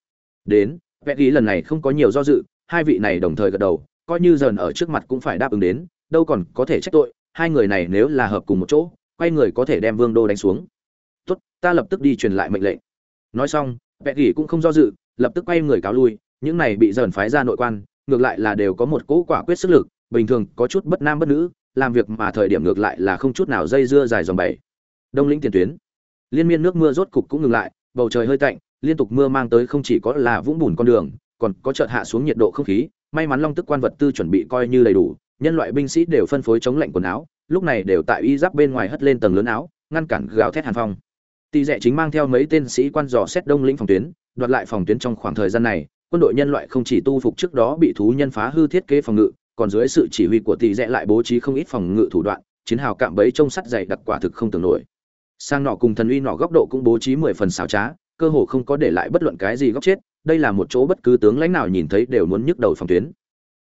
Đến vẽ ghi lần này không có nhiều do dự, hai vị này đồng thời gật đầu, coi như dần ở trước mặt cũng phải đáp ứng đến, đâu còn có thể trách tội, hai người này nếu là hợp cùng một chỗ, quay người có thể đem vương đô đánh xuống. Tốt, ta lập tức đi truyền lại mệnh lệnh. Nói xong, vẽ ghi cũng không do dự, lập tức quay người cáo lui, những này bị dần phái ra nội quan, ngược lại là đều có một cỗ quả quyết sức lực, bình thường có chút bất nam bất nữ, làm việc mà thời điểm ngược lại là không chút nào dây dưa dài dòng bảy. Đông lĩnh tiền tuyến. Liên miên nước mưa rốt cục cũng ngừng lại, bầu trời hơi tạnh liên tục mưa mang tới không chỉ có là vũng bùn con đường, còn có chợt hạ xuống nhiệt độ không khí, may mắn long tức quan vật tư chuẩn bị coi như đầy đủ, nhân loại binh sĩ đều phân phối chống lạnh quần áo, lúc này đều tại y giáp bên ngoài hất lên tầng lớn áo, ngăn cản gào thét hàn phong. Tỷ rẻ chính mang theo mấy tên sĩ quan dò xét đông lĩnh phòng tuyến, đoạt lại phòng tuyến trong khoảng thời gian này, quân đội nhân loại không chỉ tu phục trước đó bị thú nhân phá hư thiết kế phòng ngự, còn dưới sự chỉ huy của tỷ rẽ lại bố trí không ít phòng ngự thủ đoạn, chiến hào cạm bẫy trông sắt dày đặc quả thực không tưởng nổi. Sang nọ cùng thần uy nọ góc độ cũng bố trí mười phần xảo trá cơ hồ không có để lại bất luận cái gì góc chết, đây là một chỗ bất cứ tướng lãnh nào nhìn thấy đều muốn nhức đầu phòng tuyến.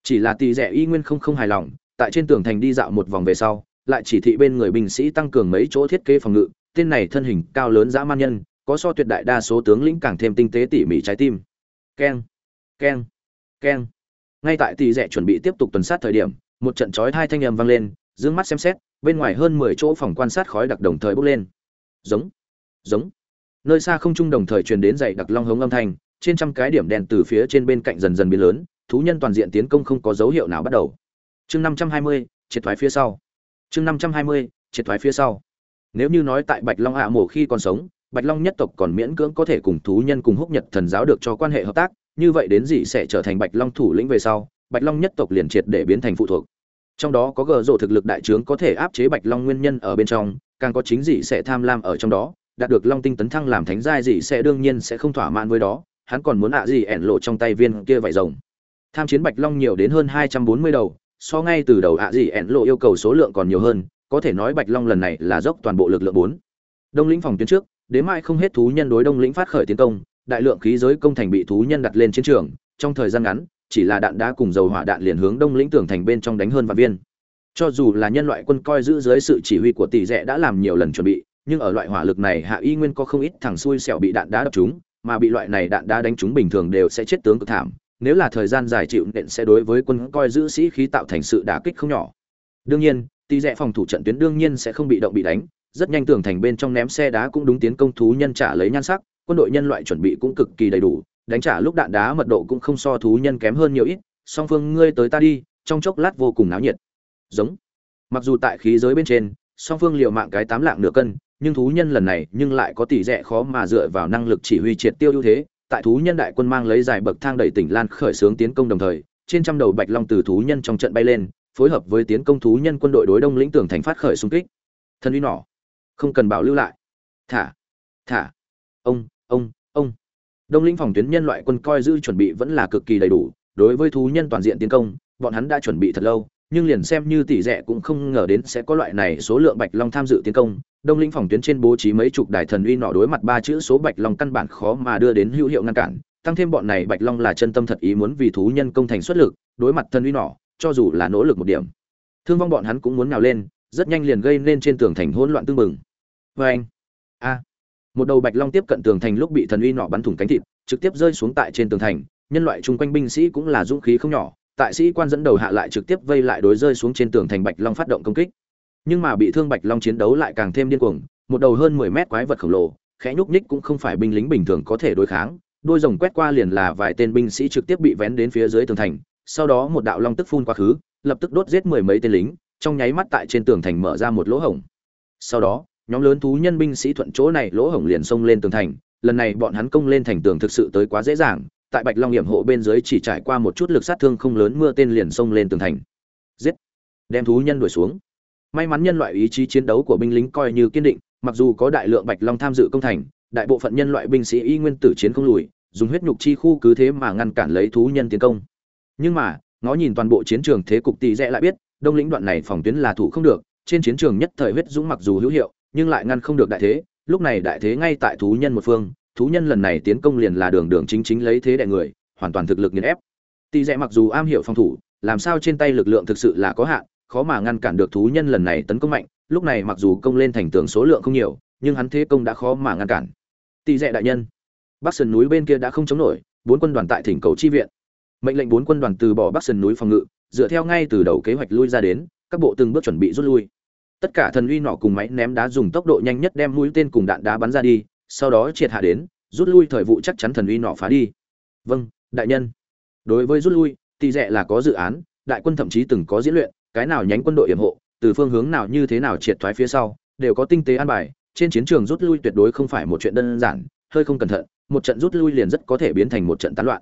Chỉ là tỳ rẻ y nguyên không không hài lòng, tại trên tường thành đi dạo một vòng về sau, lại chỉ thị bên người binh sĩ tăng cường mấy chỗ thiết kế phòng ngự, tên này thân hình cao lớn dã man nhân, có so tuyệt đại đa số tướng lĩnh càng thêm tinh tế tỉ mỉ trái tim. Keng keng keng. Ngay tại tỳ rẻ chuẩn bị tiếp tục tuần sát thời điểm, một trận chói hai thanh âm vang lên, dương mắt xem xét, bên ngoài hơn mười chỗ phòng quan sát khói đặc đồng thời bốc lên. Giống giống nơi xa không trung đồng thời truyền đến dậy đặc long hống âm thanh, trên trăm cái điểm đèn từ phía trên bên cạnh dần dần biến lớn, thú nhân toàn diện tiến công không có dấu hiệu nào bắt đầu. Chương năm trăm hai mươi, triệt thoái phía sau. Chương năm trăm hai mươi, triệt thoái phía sau. Nếu như nói tại bạch long hạ mổ khi còn sống, bạch long nhất tộc còn miễn cưỡng có thể cùng thú nhân cùng húc nhật thần giáo được cho quan hệ hợp tác, như vậy đến gì sẽ trở thành bạch long thủ lĩnh về sau, bạch long nhất tộc liền triệt để biến thành phụ thuộc. Trong đó có gờ rộ thực lực đại trướng có thể áp chế bạch long nguyên nhân ở bên trong, càng có chính gì sẽ tham lam ở trong đó đạt được long tinh tấn thăng làm thánh giai gì sẽ đương nhiên sẽ không thỏa mãn với đó, hắn còn muốn ạ gì ẻn lộ trong tay viên kia vải rồng. Tham chiến bạch long nhiều đến hơn hai trăm bốn mươi đầu, so ngay từ đầu ạ gì ẻn lộ yêu cầu số lượng còn nhiều hơn, có thể nói bạch long lần này là dốc toàn bộ lực lượng bốn. Đông lĩnh phòng tuyến trước, đến mai không hết thú nhân đối đông lĩnh phát khởi tiến công, đại lượng khí giới công thành bị thú nhân đặt lên chiến trường, trong thời gian ngắn, chỉ là đạn đá cùng dầu hỏa đạn liền hướng đông lĩnh tường thành bên trong đánh hơn và viên. Cho dù là nhân loại quân coi giữ dưới sự chỉ huy của tỷ rẽ đã làm nhiều lần chuẩn bị nhưng ở loại hỏa lực này hạ y nguyên có không ít thằng xui xẻo bị đạn đá đập trúng mà bị loại này đạn đá đánh trúng bình thường đều sẽ chết tướng cực thảm, nếu là thời gian dài chịu nện sẽ đối với quân coi giữ sĩ khí tạo thành sự đả kích không nhỏ. Đương nhiên tỷ rẽ phòng thủ trận tuyến đương nhiên sẽ không bị động bị đánh, rất nhanh tường thành bên trong ném xe đá cũng đúng tiến công thú nhân trả lấy nhan sắc, quân đội nhân loại chuẩn bị cũng cực kỳ đầy đủ, đánh trả lúc đạn đá mật độ cũng không so thú nhân kém hơn nhiều ít, song phương ngươi tới ta đi, trong chốc lát vô cùng náo nhiệt. Giống. Mặc dù tại khí giới bên trên, song phương liều mạng cái tám lạng nửa cân nhưng thú nhân lần này nhưng lại có tỷ rẻ khó mà dựa vào năng lực chỉ huy triệt tiêu ưu thế. Tại thú nhân đại quân mang lấy dài bậc thang đẩy tỉnh lan khởi xướng tiến công đồng thời, trên trăm đầu bạch long từ thú nhân trong trận bay lên, phối hợp với tiến công thú nhân quân đội đối đông lĩnh tưởng thành phát khởi xung kích. Thân uy nỏ không cần bảo lưu lại. Thả thả. Ông ông ông. Đông lĩnh phòng tuyến nhân loại quân coi giữ chuẩn bị vẫn là cực kỳ đầy đủ. Đối với thú nhân toàn diện tiến công, bọn hắn đã chuẩn bị thật lâu, nhưng liền xem như tỷ rẻ cũng không ngờ đến sẽ có loại này số lượng bạch long tham dự tiến công đông lĩnh phòng tuyến trên bố trí mấy chục đài thần uy nọ đối mặt ba chữ số bạch long căn bản khó mà đưa đến hữu hiệu ngăn cản, tăng thêm bọn này bạch long là chân tâm thật ý muốn vì thú nhân công thành xuất lực, đối mặt thần uy nọ, cho dù là nỗ lực một điểm. Thương vong bọn hắn cũng muốn nào lên, rất nhanh liền gây nên trên tường thành hỗn loạn tương mừng vê anh, a, một đầu bạch long tiếp cận tường thành lúc bị thần uy nọ bắn thủng cánh thịt, trực tiếp rơi xuống tại trên tường thành, nhân loại chung quanh binh sĩ cũng là dũng khí không nhỏ, tại sĩ quan dẫn đầu hạ lại trực tiếp vây lại đối rơi xuống trên tường thành bạch long phát động công kích nhưng mà bị thương bạch long chiến đấu lại càng thêm điên cuồng, một đầu hơn mười mét quái vật khổng lồ, khẽ nhúc nhích cũng không phải binh lính bình thường có thể đối kháng, đôi rồng quét qua liền là vài tên binh sĩ trực tiếp bị vén đến phía dưới tường thành, sau đó một đạo long tức phun qua khứ, lập tức đốt giết mười mấy tên lính, trong nháy mắt tại trên tường thành mở ra một lỗ hổng. Sau đó, nhóm lớn thú nhân binh sĩ thuận chỗ này lỗ hổng liền xông lên tường thành, lần này bọn hắn công lên thành tường thực sự tới quá dễ dàng, tại bạch long hiểm hộ bên dưới chỉ trải qua một chút lực sát thương không lớn mưa tên liền xông lên tường thành. Giết! Đem thú nhân đuổi xuống may mắn nhân loại ý chí chiến đấu của binh lính coi như kiên định, mặc dù có đại lượng bạch long tham dự công thành, đại bộ phận nhân loại binh sĩ y nguyên tử chiến không lùi, dùng huyết nhục chi khu cứ thế mà ngăn cản lấy thú nhân tiến công. Nhưng mà, ngó nhìn toàn bộ chiến trường, thế cục tỷ rẽ lại biết, đông lĩnh đoạn này phòng tuyến là thủ không được, trên chiến trường nhất thời huyết dũng mặc dù hữu hiệu, nhưng lại ngăn không được đại thế, lúc này đại thế ngay tại thú nhân một phương, thú nhân lần này tiến công liền là đường đường chính chính lấy thế đại người, hoàn toàn thực lực nghiền ép. Tỷ rẽ mặc dù am hiểu phòng thủ, làm sao trên tay lực lượng thực sự là có hạn khó mà ngăn cản được thú nhân lần này tấn công mạnh, lúc này mặc dù công lên thành tường số lượng không nhiều, nhưng hắn thế công đã khó mà ngăn cản. Tỷ dẹ đại nhân, bắc sơn núi bên kia đã không chống nổi, bốn quân đoàn tại thỉnh cầu chi viện. Mệnh lệnh bốn quân đoàn từ bỏ bắc sơn núi phòng ngự, dựa theo ngay từ đầu kế hoạch lui ra đến, các bộ từng bước chuẩn bị rút lui. Tất cả thần uy nọ cùng máy ném đá dùng tốc độ nhanh nhất đem mũi tên cùng đạn đá bắn ra đi, sau đó triệt hạ đến, rút lui thời vụ chắc chắn thần uy nọ phá đi. Vâng đại nhân. Đối với rút lui tỷ dẹ là có dự án, đại quân thậm chí từng có diễn luyện cái nào nhánh quân đội yểm hộ, từ phương hướng nào như thế nào triệt thoái phía sau, đều có tinh tế an bài. Trên chiến trường rút lui tuyệt đối không phải một chuyện đơn giản, hơi không cẩn thận, một trận rút lui liền rất có thể biến thành một trận tán loạn.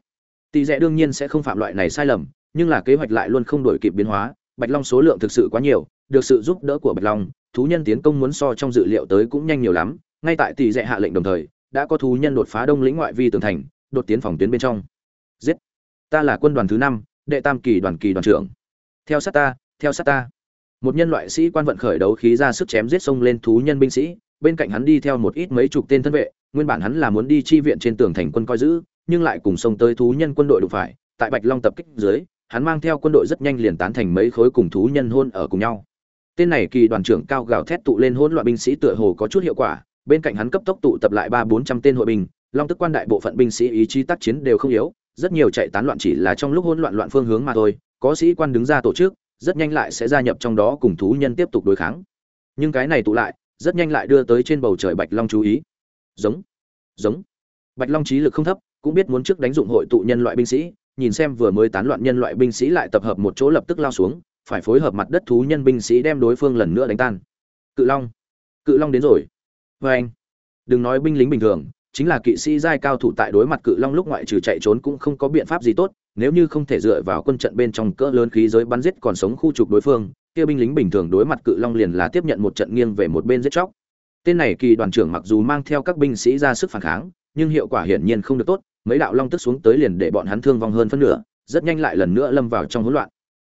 Tỷ rẽ đương nhiên sẽ không phạm loại này sai lầm, nhưng là kế hoạch lại luôn không đổi kịp biến hóa, bạch long số lượng thực sự quá nhiều, được sự giúp đỡ của bạch long, thú nhân tiến công muốn so trong dự liệu tới cũng nhanh nhiều lắm, ngay tại tỷ rẽ hạ lệnh đồng thời, đã có thú nhân đột phá đông lĩnh ngoại vi tường thành, đột tiến phòng tuyến bên trong. Giết! Ta là quân đoàn thứ năm, đệ tam kỳ đoàn kỳ đoàn trưởng. Theo sát ta theo sát ta. Một nhân loại sĩ quan vận khởi đấu khí ra sức chém giết sông lên thú nhân binh sĩ, bên cạnh hắn đi theo một ít mấy chục tên thân vệ, nguyên bản hắn là muốn đi chi viện trên tường thành quân coi giữ, nhưng lại cùng sông tới thú nhân quân đội đụng phải, tại bạch long tập kích dưới, hắn mang theo quân đội rất nhanh liền tán thành mấy khối cùng thú nhân hôn ở cùng nhau. Tên này kỳ đoàn trưởng cao gào thét tụ lên hỗn loạn binh sĩ tựa hồ có chút hiệu quả, bên cạnh hắn cấp tốc tụ tập lại ba bốn trăm tên hội binh, long tức quan đại bộ phận binh sĩ ý chí tác chiến đều không yếu, rất nhiều chạy tán loạn chỉ là trong lúc hỗn loạn loạn phương hướng mà thôi, có sĩ quan đứng ra tổ chức rất nhanh lại sẽ gia nhập trong đó cùng thú nhân tiếp tục đối kháng. Nhưng cái này tụ lại, rất nhanh lại đưa tới trên bầu trời bạch long chú ý. Giống giống. Bạch long trí lực không thấp, cũng biết muốn trước đánh dụng hội tụ nhân loại binh sĩ, nhìn xem vừa mới tán loạn nhân loại binh sĩ lại tập hợp một chỗ lập tức lao xuống, phải phối hợp mặt đất thú nhân binh sĩ đem đối phương lần nữa đánh tan. Cự long cự long đến rồi. Vê anh, đừng nói binh lính bình thường, chính là kỵ sĩ giai cao thủ tại đối mặt cự long lúc ngoại trừ chạy trốn cũng không có biện pháp gì tốt nếu như không thể dựa vào quân trận bên trong cỡ lớn khí giới bắn giết còn sống khu trục đối phương, kia binh lính bình thường đối mặt cự long liền là tiếp nhận một trận nghiêng về một bên giết chóc. Tên này kỳ đoàn trưởng mặc dù mang theo các binh sĩ ra sức phản kháng, nhưng hiệu quả hiển nhiên không được tốt, mấy đạo long tức xuống tới liền để bọn hắn thương vong hơn phân nửa, rất nhanh lại lần nữa lâm vào trong hỗn loạn.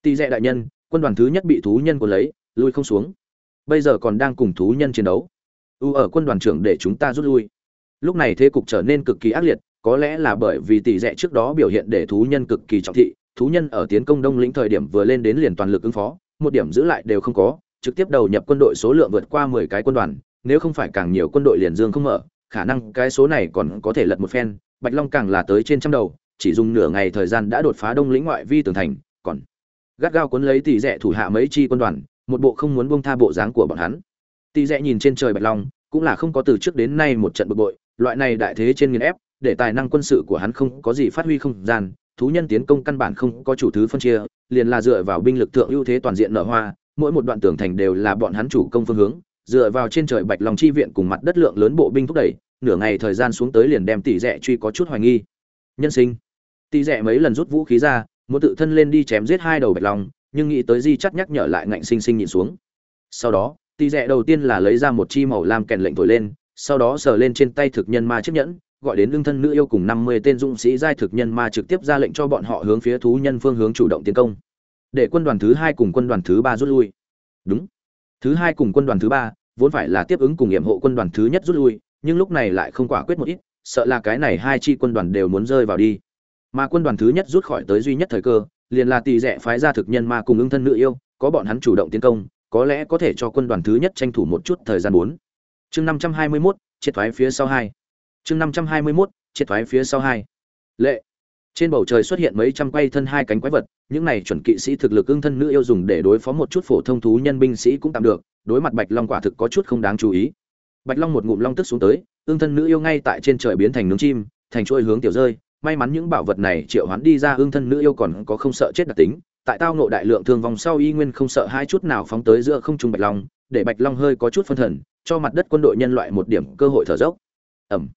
Tỳ dẹ đại nhân, quân đoàn thứ nhất bị thú nhân của lấy, lui không xuống. Bây giờ còn đang cùng thú nhân chiến đấu. U ở quân đoàn trưởng để chúng ta rút lui. Lúc này thế cục trở nên cực kỳ ác liệt có lẽ là bởi vì tỷ rẽ trước đó biểu hiện để thú nhân cực kỳ trọng thị, thú nhân ở tiến công đông lĩnh thời điểm vừa lên đến liền toàn lực ứng phó, một điểm giữ lại đều không có, trực tiếp đầu nhập quân đội số lượng vượt qua mười cái quân đoàn, nếu không phải càng nhiều quân đội liền dương không mở, khả năng cái số này còn có thể lật một phen, bạch long càng là tới trên trăm đầu, chỉ dùng nửa ngày thời gian đã đột phá đông lĩnh ngoại vi tường thành, còn gắt gao cuốn lấy tỷ rẽ thủ hạ mấy chi quân đoàn, một bộ không muốn buông tha bộ dáng của bọn hắn. Tỷ rẽ nhìn trên trời bạch long, cũng là không có từ trước đến nay một trận bực bội, loại này đại thế trên nghiền ép để tài năng quân sự của hắn không có gì phát huy không gian, thú nhân tiến công căn bản không có chủ thứ phân chia, liền là dựa vào binh lực thượng ưu thế toàn diện nở hoa, mỗi một đoạn tường thành đều là bọn hắn chủ công phương hướng, dựa vào trên trời bạch long chi viện cùng mặt đất lượng lớn bộ binh thúc đẩy, nửa ngày thời gian xuống tới liền đem tỷ rẽ truy có chút hoài nghi. Nhân sinh. Tỷ rẽ mấy lần rút vũ khí ra, muốn tự thân lên đi chém giết hai đầu bạch long, nhưng nghĩ tới di chắc nhắc nhở lại ngạnh sinh sinh nhịn xuống. Sau đó, tỷ rẽ đầu tiên là lấy ra một chi màu lam kèn lệnh thổi lên, sau đó sờ lên trên tay thực nhân ma chiếc nhẫn gọi đến lương thân nữ yêu cùng năm mươi tên dũng sĩ giai thực nhân ma trực tiếp ra lệnh cho bọn họ hướng phía thú nhân phương hướng chủ động tiến công. Để quân đoàn thứ hai cùng quân đoàn thứ ba rút lui. Đúng. Thứ hai cùng quân đoàn thứ ba, vốn phải là tiếp ứng cùng nghiệm hộ quân đoàn thứ nhất rút lui, nhưng lúc này lại không quả quyết một ít, sợ là cái này hai chi quân đoàn đều muốn rơi vào đi. Mà quân đoàn thứ nhất rút khỏi tới duy nhất thời cơ, liền là tỷ rẻ phái ra thực nhân ma cùng ứng thân nữ yêu, có bọn hắn chủ động tiến công, có lẽ có thể cho quân đoàn thứ nhất tranh thủ một chút thời gian bốn. Chương năm trăm hai mươi mốt, triệt thoái phía sau hai chương năm trăm hai mươi mốt, triệt thoái phía sau hai. Lệ. Trên bầu trời xuất hiện mấy trăm quay thân hai cánh quái vật, những này chuẩn kỵ sĩ thực lực ưng thân nữ yêu dùng để đối phó một chút phổ thông thú nhân binh sĩ cũng tạm được, đối mặt bạch long quả thực có chút không đáng chú ý. Bạch long một ngụm long tức xuống tới, ưng thân nữ yêu ngay tại trên trời biến thành nướng chim, thành chuỗi hướng tiểu rơi. May mắn những bảo vật này triệu hoán đi ra ưng thân nữ yêu còn có không sợ chết đặc tính. Tại tao nộ đại lượng thương vong sau y nguyên không sợ hai chút nào phóng tới giữa không trung bạch long, để bạch long hơi có chút phân thần, cho mặt đất quân đội nhân loại một điểm cơ hội thở dốc. Ẩm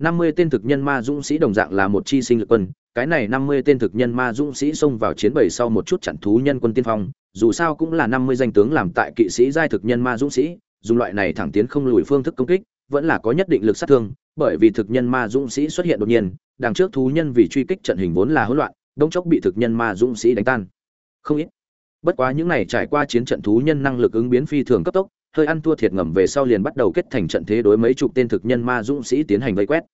năm mươi tên thực nhân ma dũng sĩ đồng dạng là một chi sinh lực quân, cái này năm mươi tên thực nhân ma dũng sĩ xông vào chiến bầy sau một chút chặn thú nhân quân tiên phong, dù sao cũng là năm mươi danh tướng làm tại kỵ sĩ giai thực nhân ma dũng sĩ, dùng loại này thẳng tiến không lùi phương thức công kích, vẫn là có nhất định lực sát thương, bởi vì thực nhân ma dũng sĩ xuất hiện đột nhiên, đằng trước thú nhân vì truy kích trận hình vốn là hỗn loạn đông chốc bị thực nhân ma dũng sĩ đánh tan. Không ít. Bất quá những này trải qua chiến trận thú nhân năng lực ứng biến phi thường cấp tốc hơi ăn thua thiệt ngầm về sau liền bắt đầu kết thành trận thế đối mấy chục tên thực nhân ma dũng sĩ tiến hành vây quét.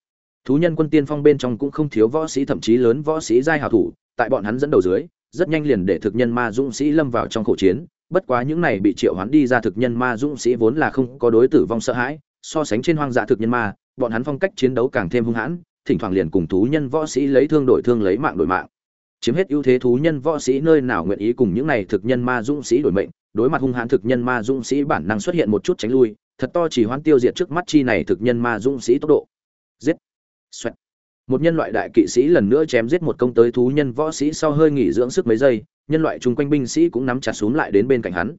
Thú nhân quân tiên phong bên trong cũng không thiếu võ sĩ, thậm chí lớn võ sĩ giai hào thủ, tại bọn hắn dẫn đầu dưới, rất nhanh liền để thực nhân ma dũng sĩ lâm vào trong khẩu chiến. Bất quá những này bị triệu hoán đi ra thực nhân ma dũng sĩ vốn là không có đối tử vong sợ hãi, so sánh trên hoang dã thực nhân ma, bọn hắn phong cách chiến đấu càng thêm hung hãn, thỉnh thoảng liền cùng thú nhân võ sĩ lấy thương đổi thương lấy mạng đổi mạng. Chiếm hết ưu thế thú nhân võ sĩ nơi nào nguyện ý cùng những này thực nhân ma dũng sĩ đổi mệnh đối mặt hung hãn thực nhân ma dũng sĩ bản năng xuất hiện một chút tránh lui, thật to chỉ hoãn tiêu diệt trước mắt chi này thực nhân ma dũng sĩ tốc độ. Giết. Xoẹt. một nhân loại đại kỵ sĩ lần nữa chém giết một công tới thú nhân võ sĩ sau hơi nghỉ dưỡng sức mấy giây, nhân loại chung quanh binh sĩ cũng nắm chặt xuống lại đến bên cạnh hắn.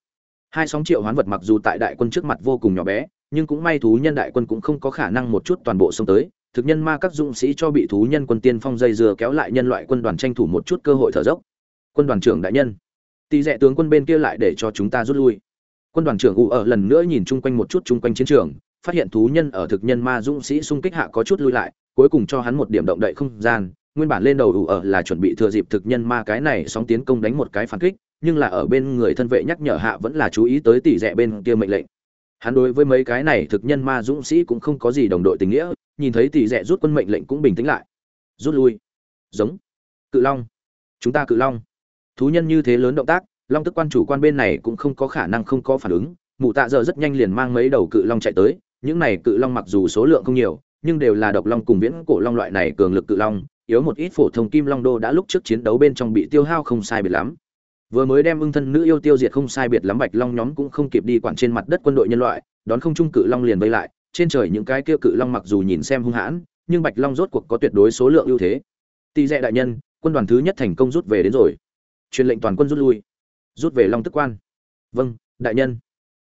Hai sóng triệu hoán vật mặc dù tại đại quân trước mặt vô cùng nhỏ bé, nhưng cũng may thú nhân đại quân cũng không có khả năng một chút toàn bộ xông tới, thực nhân ma các dũng sĩ cho bị thú nhân quân tiên phong dây dừa kéo lại nhân loại quân đoàn tranh thủ một chút cơ hội thở dốc. Quân đoàn trưởng đại nhân tỷ rẽ tướng quân bên kia lại để cho chúng ta rút lui. Quân đoàn trưởng ủ ở lần nữa nhìn chung quanh một chút chung quanh chiến trường, phát hiện thú nhân ở thực nhân ma dũng sĩ xung kích hạ có chút lui lại, cuối cùng cho hắn một điểm động đậy không gian. Nguyên bản lên đầu ủ ở là chuẩn bị thừa dịp thực nhân ma cái này sóng tiến công đánh một cái phản kích, nhưng là ở bên người thân vệ nhắc nhở hạ vẫn là chú ý tới tỷ rẽ bên kia mệnh lệnh. Hắn đối với mấy cái này thực nhân ma dũng sĩ cũng không có gì đồng đội tình nghĩa, nhìn thấy tỷ rẽ rút quân mệnh lệnh cũng bình tĩnh lại. Rút lui. Giống. Cự long. Chúng ta cự long thú nhân như thế lớn động tác, long tức quan chủ quan bên này cũng không có khả năng không có phản ứng. Mụ tạ giờ rất nhanh liền mang mấy đầu cự long chạy tới, những này cự long mặc dù số lượng không nhiều, nhưng đều là độc long cùng viễn cổ long loại này cường lực cự long, yếu một ít phổ thông kim long đô đã lúc trước chiến đấu bên trong bị tiêu hao không sai biệt lắm. Vừa mới đem ưng thân nữ yêu tiêu diệt không sai biệt lắm, bạch long nhóm cũng không kịp đi quản trên mặt đất quân đội nhân loại, đón không trung cự long liền vây lại. Trên trời những cái kia cự long mặc dù nhìn xem hung hãn, nhưng bạch long rốt cuộc có tuyệt đối số lượng ưu thế. Tỷ dẹ đại nhân, quân đoàn thứ nhất thành công rút về đến rồi truyền lệnh toàn quân rút lui, rút về long tức quan. Vâng đại nhân.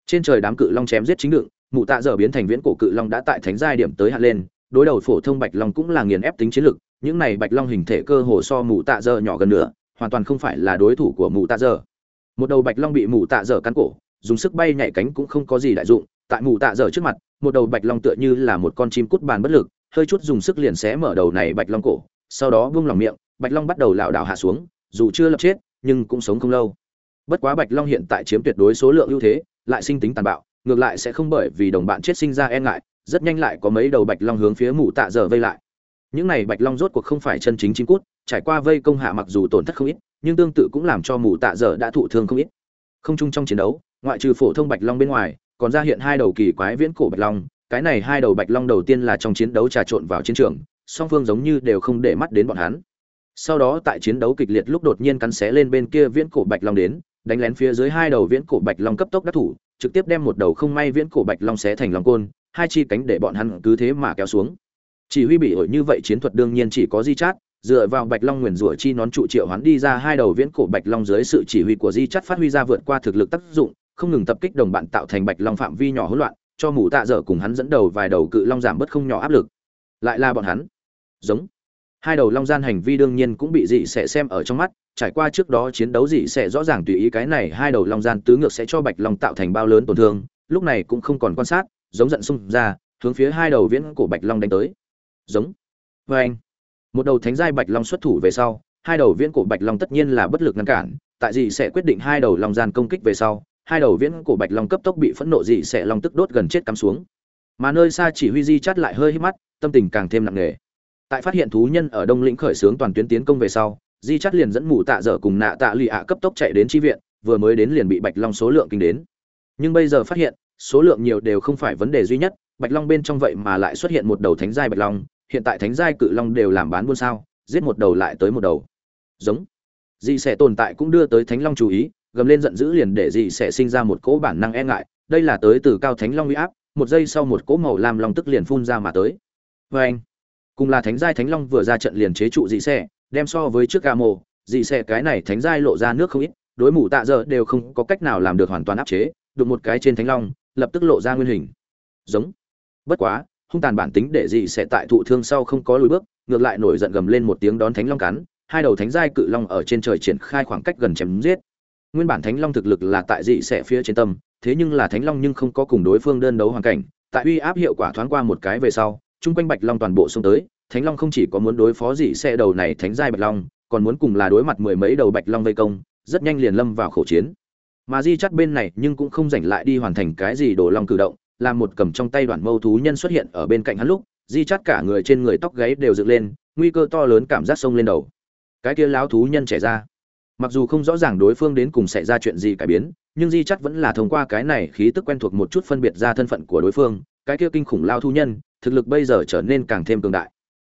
Trên trời đám cự long chém giết chính đựng, mụ tạ dở biến thành viễn cổ cự long đã tại thánh giai điểm tới hạn lên, đối đầu phổ thông bạch long cũng là nghiền ép tính chiến lực những này bạch long hình thể cơ hồ so mụ tạ dở nhỏ gần nữa hoàn toàn không phải là đối thủ của mụ tạ dở. Một đầu bạch long bị mụ tạ dở cắn cổ, dùng sức bay nhảy cánh cũng không có gì đại dụng, tại mụ tạ dở trước mặt, một đầu bạch long tựa như là một con chim cút bàn bất lực, hơi chút dùng sức liền xé mở đầu này bạch long cổ, sau đó buông lỏng miệng, bạch long bắt đầu lảo đảo hạ xuống, dù chưa lập chết nhưng cũng sống không lâu. Bất quá bạch long hiện tại chiếm tuyệt đối số lượng ưu thế, lại sinh tính tàn bạo, ngược lại sẽ không bởi vì đồng bạn chết sinh ra e ngại, rất nhanh lại có mấy đầu bạch long hướng phía mụ tạ dở vây lại. Những này bạch long rốt cuộc không phải chân chính chim cút, trải qua vây công hạ mặc dù tổn thất không ít, nhưng tương tự cũng làm cho mụ tạ dở đã thụ thương không ít. Không chung trong chiến đấu, ngoại trừ phổ thông bạch long bên ngoài, còn ra hiện hai đầu kỳ quái viễn cổ bạch long, cái này hai đầu bạch long đầu tiên là trong chiến đấu trà trộn vào chiến trường, song phương giống như đều không để mắt đến bọn hắn sau đó tại chiến đấu kịch liệt lúc đột nhiên cắn xé lên bên kia viễn cổ bạch long đến, đánh lén phía dưới hai đầu viễn cổ bạch long cấp tốc đắc thủ, trực tiếp đem một đầu không may viễn cổ bạch long xé thành long côn, hai chi cánh để bọn hắn cứ thế mà kéo xuống. Chỉ huy bị ổi như vậy chiến thuật đương nhiên chỉ có di chát, dựa vào bạch long nguyền rủa chi nón trụ triệu hắn đi ra hai đầu viễn cổ bạch long dưới sự chỉ huy của di chát phát huy ra vượt qua thực lực tác dụng, không ngừng tập kích đồng bạn tạo thành bạch long phạm vi nhỏ hỗn loạn, cho mù tạ dở cùng hắn dẫn đầu vài đầu cự long giảm bớt không nhỏ áp lực. Lại là bọn hắn. Giống hai đầu long gian hành vi đương nhiên cũng bị dị sẽ xem ở trong mắt, trải qua trước đó chiến đấu dị sẽ rõ ràng tùy ý cái này hai đầu long gian tứ ngược sẽ cho bạch long tạo thành bao lớn tổn thương, lúc này cũng không còn quan sát, giống giận xung ra, hướng phía hai đầu viễn cổ bạch long đánh tới. Giống. Vê anh. Một đầu thánh giai bạch long xuất thủ về sau, hai đầu viễn cổ bạch long tất nhiên là bất lực ngăn cản, tại dị sẽ quyết định hai đầu long gian công kích về sau, hai đầu viễn cổ bạch long cấp tốc bị phẫn nộ dị sẽ long tức đốt gần chết cắm xuống. Mà nơi xa chỉ huy di chắt lại hơi hít mắt, tâm tình càng thêm nặng nề tại phát hiện thú nhân ở đông lĩnh khởi xướng toàn tuyến tiến công về sau, di chắt liền dẫn mù tạ dở cùng nạ tạ lụy ạ cấp tốc chạy đến tri viện, vừa mới đến liền bị bạch long số lượng kinh đến. Nhưng bây giờ phát hiện, số lượng nhiều đều không phải vấn đề duy nhất, bạch long bên trong vậy mà lại xuất hiện một đầu thánh giai bạch long, hiện tại thánh giai cự long đều làm bán buôn sao, giết một đầu lại tới một đầu. Giống. Di sẽ tồn tại cũng đưa tới thánh long chú ý, gầm lên giận dữ liền để dì sẽ sinh ra một cỗ bản năng e ngại, đây là tới từ cao thánh long uy áp, một giây sau một cỗ màu lam long tức liền phun ra mà tới. Vê anh cùng là thánh giai thánh long vừa ra trận liền chế trụ dị xe, đem so với trước ca mồ dị xe cái này thánh giai lộ ra nước không ít, đối mù tạ giờ đều không có cách nào làm được hoàn toàn áp chế, đụng một cái trên thánh long, lập tức lộ ra nguyên hình. Giống. Bất quá, hung tàn bản tính để dị sẽ tại thụ thương sau không có lùi bước, ngược lại nổi giận gầm lên một tiếng đón thánh long cắn, hai đầu thánh giai cự long ở trên trời triển khai khoảng cách gần chém giết. Nguyên bản thánh long thực lực là tại dị sẽ phía trên tâm, thế nhưng là thánh long nhưng không có cùng đối phương đơn đấu hoàn cảnh, tại uy áp hiệu quả thoáng qua một cái về sau chung quanh bạch long toàn bộ xông tới, thánh long không chỉ có muốn đối phó dị xe đầu này thánh giai bạch long, còn muốn cùng là đối mặt mười mấy đầu bạch long vây công, rất nhanh liền lâm vào khẩu chiến. Mà di chắt bên này nhưng cũng không giành lại đi hoàn thành cái gì đổ long cử động làm một cầm trong tay đoàn mâu thú nhân xuất hiện ở bên cạnh hắn lúc, di chắt cả người trên người tóc gáy đều dựng lên, nguy cơ to lớn cảm giác sông lên đầu. Cái kia láo thú nhân trẻ ra. Mặc dù không rõ ràng đối phương đến cùng xảy ra chuyện gì cải biến, nhưng di chắt vẫn là thông qua cái này khí tức quen thuộc một chút phân biệt ra thân phận của đối phương, cái kia kinh khủng lao thú nhân thực lực bây giờ trở nên càng thêm cường đại.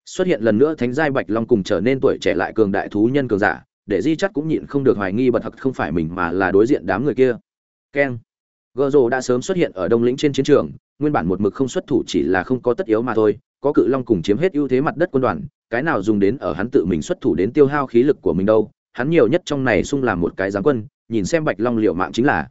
Xuất hiện lần nữa thánh giai bạch long cùng trở nên tuổi trẻ lại cường đại thú nhân cường giả, để di chắt cũng nhịn không được hoài nghi bật thật không phải mình mà là đối diện đám người kia. Keng. Gợ rồ đã sớm xuất hiện ở đông lĩnh trên chiến trường, nguyên bản một mực không xuất thủ chỉ là không có tất yếu mà thôi, có cự long cùng chiếm hết ưu thế mặt đất quân đoàn, cái nào dùng đến ở hắn tự mình xuất thủ đến tiêu hao khí lực của mình đâu, hắn nhiều nhất trong này sung làm một cái giáng quân, nhìn xem bạch long liệu mạng chính là.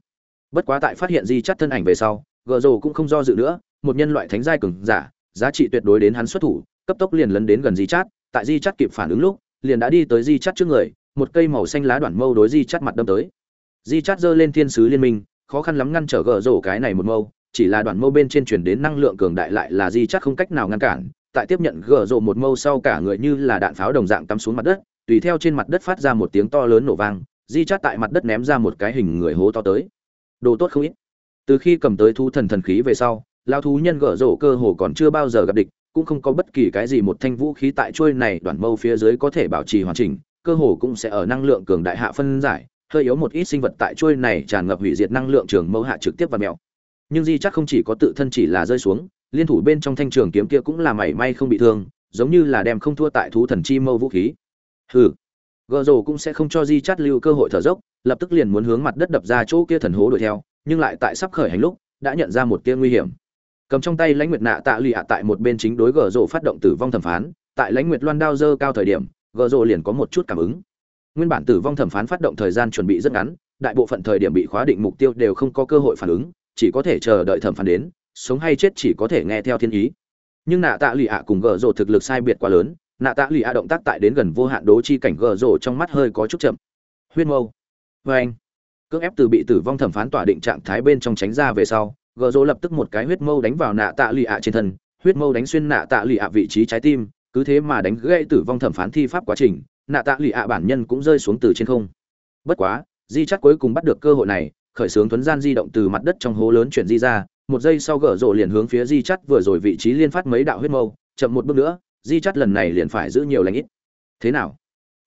Bất quá tại phát hiện di chắt thân ảnh về sau gợ rồ cũng không do dự nữa, một nhân loại thánh giai cường giả giá trị tuyệt đối đến hắn xuất thủ, cấp tốc liền lấn đến gần di chát. Tại di chát kịp phản ứng lúc, liền đã đi tới di chát trước người, một cây màu xanh lá đoạn mâu đối di chát mặt đâm tới. Di chát giơ lên thiên sứ liên minh, khó khăn lắm ngăn trở gỡ rổ cái này một mâu, chỉ là đoạn mâu bên trên truyền đến năng lượng cường đại lại là di chát không cách nào ngăn cản. Tại tiếp nhận gỡ rổ một mâu sau cả người như là đạn pháo đồng dạng cắm xuống mặt đất, tùy theo trên mặt đất phát ra một tiếng to lớn nổ vang, di chát tại mặt đất ném ra một cái hình người hố to tới. Đồ tốt không ít. Từ khi cầm tới thu thần thần khí về sau lao thú nhân gở rổ cơ hồ còn chưa bao giờ gặp địch, cũng không có bất kỳ cái gì một thanh vũ khí tại trôi này đoạn mâu phía dưới có thể bảo trì hoàn chỉnh, cơ hồ cũng sẽ ở năng lượng cường đại hạ phân giải, hơi yếu một ít sinh vật tại trôi này tràn ngập hủy diệt năng lượng trường mâu hạ trực tiếp và mèo. Nhưng di chắc không chỉ có tự thân chỉ là rơi xuống, liên thủ bên trong thanh trường kiếm kia cũng là mảy may không bị thương, giống như là đem không thua tại thú thần chi mâu vũ khí. Hừ. Gờ rồ cũng sẽ không cho di chát lưu cơ hội thở dốc, lập tức liền muốn hướng mặt đất đập ra chỗ kia thần hố đuổi theo, nhưng lại tại sắp khởi hành lúc, đã nhận ra một tia nguy hiểm cầm trong tay lãnh nguyệt nạ tạ lụy ạ tại một bên chính đối gờ rộ phát động tử vong thẩm phán. Tại lãnh nguyệt loan đao dơ cao thời điểm, gờ rộ liền có một chút cảm ứng. Nguyên bản tử vong thẩm phán phát động thời gian chuẩn bị rất ngắn, đại bộ phận thời điểm bị khóa định mục tiêu đều không có cơ hội phản ứng, chỉ có thể chờ đợi thẩm phán đến, sống hay chết chỉ có thể nghe theo thiên ý. Nhưng nạ tạ lụy ạ cùng gờ rộ thực lực sai biệt quá lớn, nạ tạ lụy ạ động tác tại đến gần vô hạn đố chi cảnh gờ rộ trong mắt hơi có chút chậm. Huyên mâu. Vê anh cưỡng ép từ bị tử vong thẩm phán tỏa định trạng thái bên trong tránh ra về sau gờ rô lập tức một cái huyết mâu đánh vào nạ tạ lì ạ trên thân, huyết mâu đánh xuyên nạ tạ lì ạ vị trí trái tim, cứ thế mà đánh gây tử vong thẩm phán thi pháp quá trình, nạ tạ lì ạ bản nhân cũng rơi xuống từ trên không. Bất quá, di chắc cuối cùng bắt được cơ hội này, khởi xướng thuấn gian di động từ mặt đất trong hố lớn chuyển di ra, một giây sau gờ rộ liền hướng phía di chắt vừa rồi vị trí liên phát mấy đạo huyết mâu, chậm một bước nữa, di chắt lần này liền phải giữ nhiều lãnh ít. Thế nào?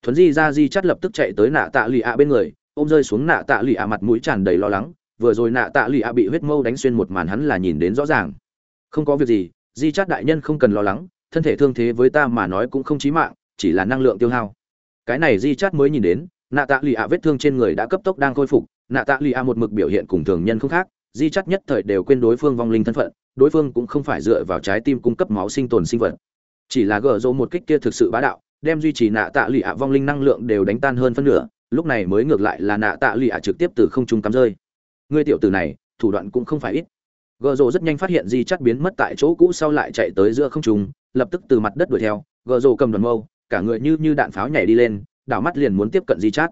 Thuấn di ra, di chắt lập tức chạy tới nạ tạ lụy ạ bên người, ôm rơi xuống nạ tạ lụy ạ mặt mũi tràn đầy lo lắng vừa rồi nạ tạ lụy ạ bị huyết mâu đánh xuyên một màn hắn là nhìn đến rõ ràng. Không có việc gì, di chát đại nhân không cần lo lắng, thân thể thương thế với ta mà nói cũng không chí mạng, chỉ là năng lượng tiêu hao. Cái này di chát mới nhìn đến, nạ tạ lụy ạ vết thương trên người đã cấp tốc đang khôi phục, nạ tạ lụy ạ một mực biểu hiện cùng thường nhân không khác, di chát nhất thời đều quên đối phương vong linh thân phận, đối phương cũng không phải dựa vào trái tim cung cấp máu sinh tồn sinh vật. Chỉ là gỡ rộ một kích kia thực sự bá đạo, đem duy trì nạ tạ lụy ạ vong linh năng lượng đều đánh tan hơn phân nửa, lúc này mới ngược lại là nạ tạ lụy ạ trực tiếp từ không trung cắm rơi ngươi tiểu tử này, thủ đoạn cũng không phải ít. Gợ rồ rất nhanh phát hiện di chắt biến mất tại chỗ cũ sau lại chạy tới giữa không trung, lập tức từ mặt đất đuổi theo. Gợ rồ cầm đoàn mâu, cả người như như đạn pháo nhảy đi lên, đảo mắt liền muốn tiếp cận di chắt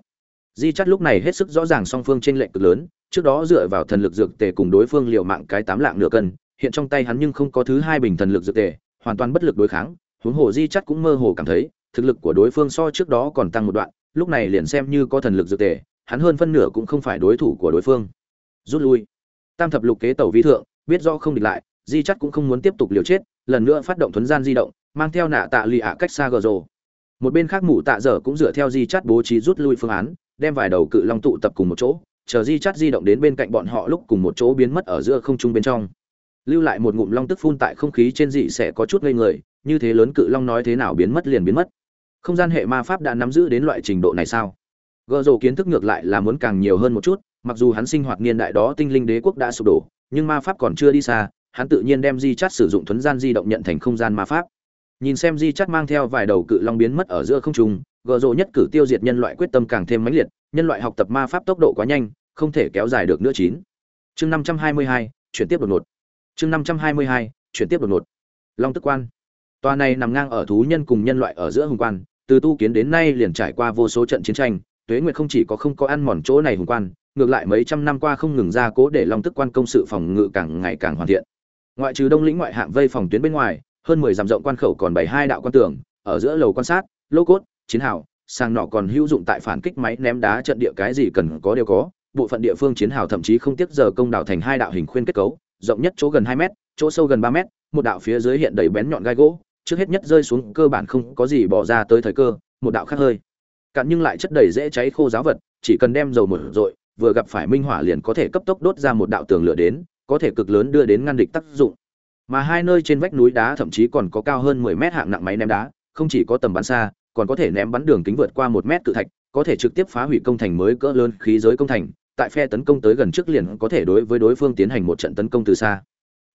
di chắt lúc này hết sức rõ ràng song phương trên lệch cực lớn, trước đó dựa vào thần lực dược tề cùng đối phương liều mạng cái tám lạng nửa cân, hiện trong tay hắn nhưng không có thứ hai bình thần lực dược tề, hoàn toàn bất lực đối kháng. Huống hồ di chắt cũng mơ hồ cảm thấy, thực lực của đối phương so trước đó còn tăng một đoạn, lúc này liền xem như có thần lực dược tề, hắn hơn phân nửa cũng không phải đối thủ của đối phương rút lui. Tam thập lục kế tẩu vi thượng, biết rõ không địch lại, di chắc cũng không muốn tiếp tục liều chết, lần nữa phát động thuấn gian di động, mang theo nạ tạ lì ạ cách xa gờ rồ. Một bên khác mụ tạ dở cũng dựa theo di chắt bố trí rút lui phương án, đem vài đầu cự long tụ tập cùng một chỗ, chờ di chắt di động đến bên cạnh bọn họ lúc cùng một chỗ biến mất ở giữa không trung bên trong. Lưu lại một ngụm long tức phun tại không khí trên dị sẽ có chút ngây người, như thế lớn cự long nói thế nào biến mất liền biến mất. Không gian hệ ma pháp đã nắm giữ đến loại trình độ này sao? Gợ rồ kiến thức ngược lại là muốn càng nhiều hơn một chút mặc dù hắn sinh hoạt niên đại đó tinh linh đế quốc đã sụp đổ, nhưng ma pháp còn chưa đi xa, hắn tự nhiên đem di chắt sử dụng thuấn gian di động nhận thành không gian ma pháp. Nhìn xem di chắt mang theo vài đầu cự long biến mất ở giữa không trung gợ rộ nhất cử tiêu diệt nhân loại quyết tâm càng thêm mãnh liệt, nhân loại học tập ma pháp tốc độ quá nhanh, không thể kéo dài được nữa chín. Chương năm trăm hai mươi hai, chuyển tiếp đột ngột. Chương năm trăm hai mươi hai, chuyển tiếp đột ngột. Long tức quan. Tòa này nằm ngang ở thú nhân cùng nhân loại ở giữa hùng quan, từ tu kiến đến nay liền trải qua vô số trận chiến tranh, tuế nguyệt không chỉ có không có ăn mòn chỗ này hùng quan ngược lại mấy trăm năm qua không ngừng ra cố để long tức quan công sự phòng ngự càng ngày càng hoàn thiện. Ngoại trừ đông lĩnh ngoại hạng vây phòng tuyến bên ngoài, hơn mười dặm rộng quan khẩu còn bảy hai đạo quan tường, ở giữa lầu quan sát, lô cốt, chiến hào sang nọ còn hữu dụng tại phản kích máy ném đá trận địa cái gì cần có đều có. Bộ phận địa phương chiến hào thậm chí không tiếc giờ công đảo thành hai đạo hình khuyên kết cấu, rộng nhất chỗ gần hai mét, chỗ sâu gần ba mét, một đạo phía dưới hiện đầy bén nhọn gai gỗ, trước hết nhất rơi xuống cơ bản không có gì bỏ ra tới thời cơ, một đạo khác hơi. Cạn nhưng lại chất đầy dễ cháy khô giáo vật, chỉ cần đem dầu một rội vừa gặp phải minh hỏa liền có thể cấp tốc đốt ra một đạo tường lửa đến, có thể cực lớn đưa đến ngăn địch tác dụng. Mà hai nơi trên vách núi đá thậm chí còn có cao hơn 10 mét hạng nặng máy ném đá, không chỉ có tầm bắn xa, còn có thể ném bắn đường kính vượt qua một mét cự thạch, có thể trực tiếp phá hủy công thành mới cỡ lớn khí giới công thành, tại phe tấn công tới gần trước liền có thể đối với đối phương tiến hành một trận tấn công từ xa.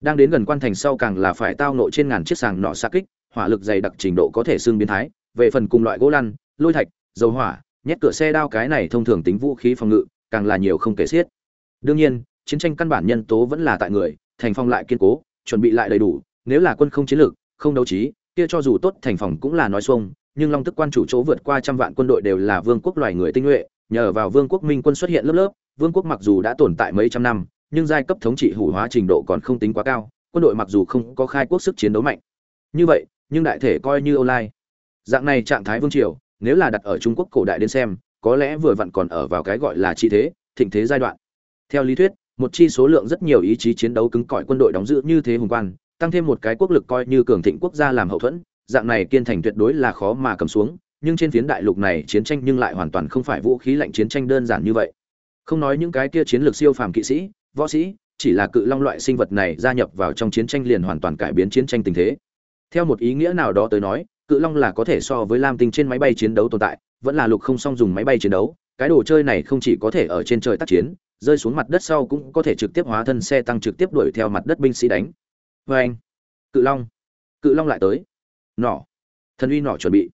Đang đến gần quan thành sau càng là phải tao nội trên ngàn chiếc sàng nọ xa kích, hỏa lực dày đặc trình độ có thể xương biến thái, về phần cùng loại gỗ lăn, lôi thạch, dầu hỏa, nhét cửa xe đao cái này thông thường tính vũ khí phòng ngự càng là nhiều không kể xiết. Đương nhiên, chiến tranh căn bản nhân tố vẫn là tại người, thành phong lại kiên cố, chuẩn bị lại đầy đủ, nếu là quân không chiến lược, không đấu trí, kia cho dù tốt thành phòng cũng là nói xuông, nhưng long tức quan chủ chỗ vượt qua trăm vạn quân đội đều là vương quốc loài người tinh nhuệ, nhờ vào vương quốc minh quân xuất hiện lớp lớp, vương quốc mặc dù đã tồn tại mấy trăm năm, nhưng giai cấp thống trị hủ hóa trình độ còn không tính quá cao, quân đội mặc dù không có khai quốc sức chiến đấu mạnh. Như vậy, nhưng đại thể coi như online. Dạng này trạng thái vương triều, nếu là đặt ở trung quốc cổ đại đến xem có lẽ vừa vặn còn ở vào cái gọi là trị thế, thịnh thế giai đoạn. Theo lý thuyết, một chi số lượng rất nhiều ý chí chiến đấu cứng cỏi quân đội đóng giữ như thế hùng quan, tăng thêm một cái quốc lực coi như cường thịnh quốc gia làm hậu thuẫn, dạng này kiên thành tuyệt đối là khó mà cầm xuống, nhưng trên phiến đại lục này chiến tranh nhưng lại hoàn toàn không phải vũ khí lạnh chiến tranh đơn giản như vậy. Không nói những cái kia chiến lược siêu phàm kỵ sĩ, võ sĩ, chỉ là cự long loại sinh vật này gia nhập vào trong chiến tranh liền hoàn toàn cải biến chiến tranh tình thế. Theo một ý nghĩa nào đó tới nói, cự long là có thể so với lam tinh trên máy bay chiến đấu tồn tại vẫn là lục không song dùng máy bay chiến đấu, cái đồ chơi này không chỉ có thể ở trên trời tác chiến, rơi xuống mặt đất sau cũng có thể trực tiếp hóa thân xe tăng trực tiếp đuổi theo mặt đất binh sĩ đánh. Vê anh. Cự long. Cự long lại tới. Nỏ. Thần uy nỏ chuẩn bị.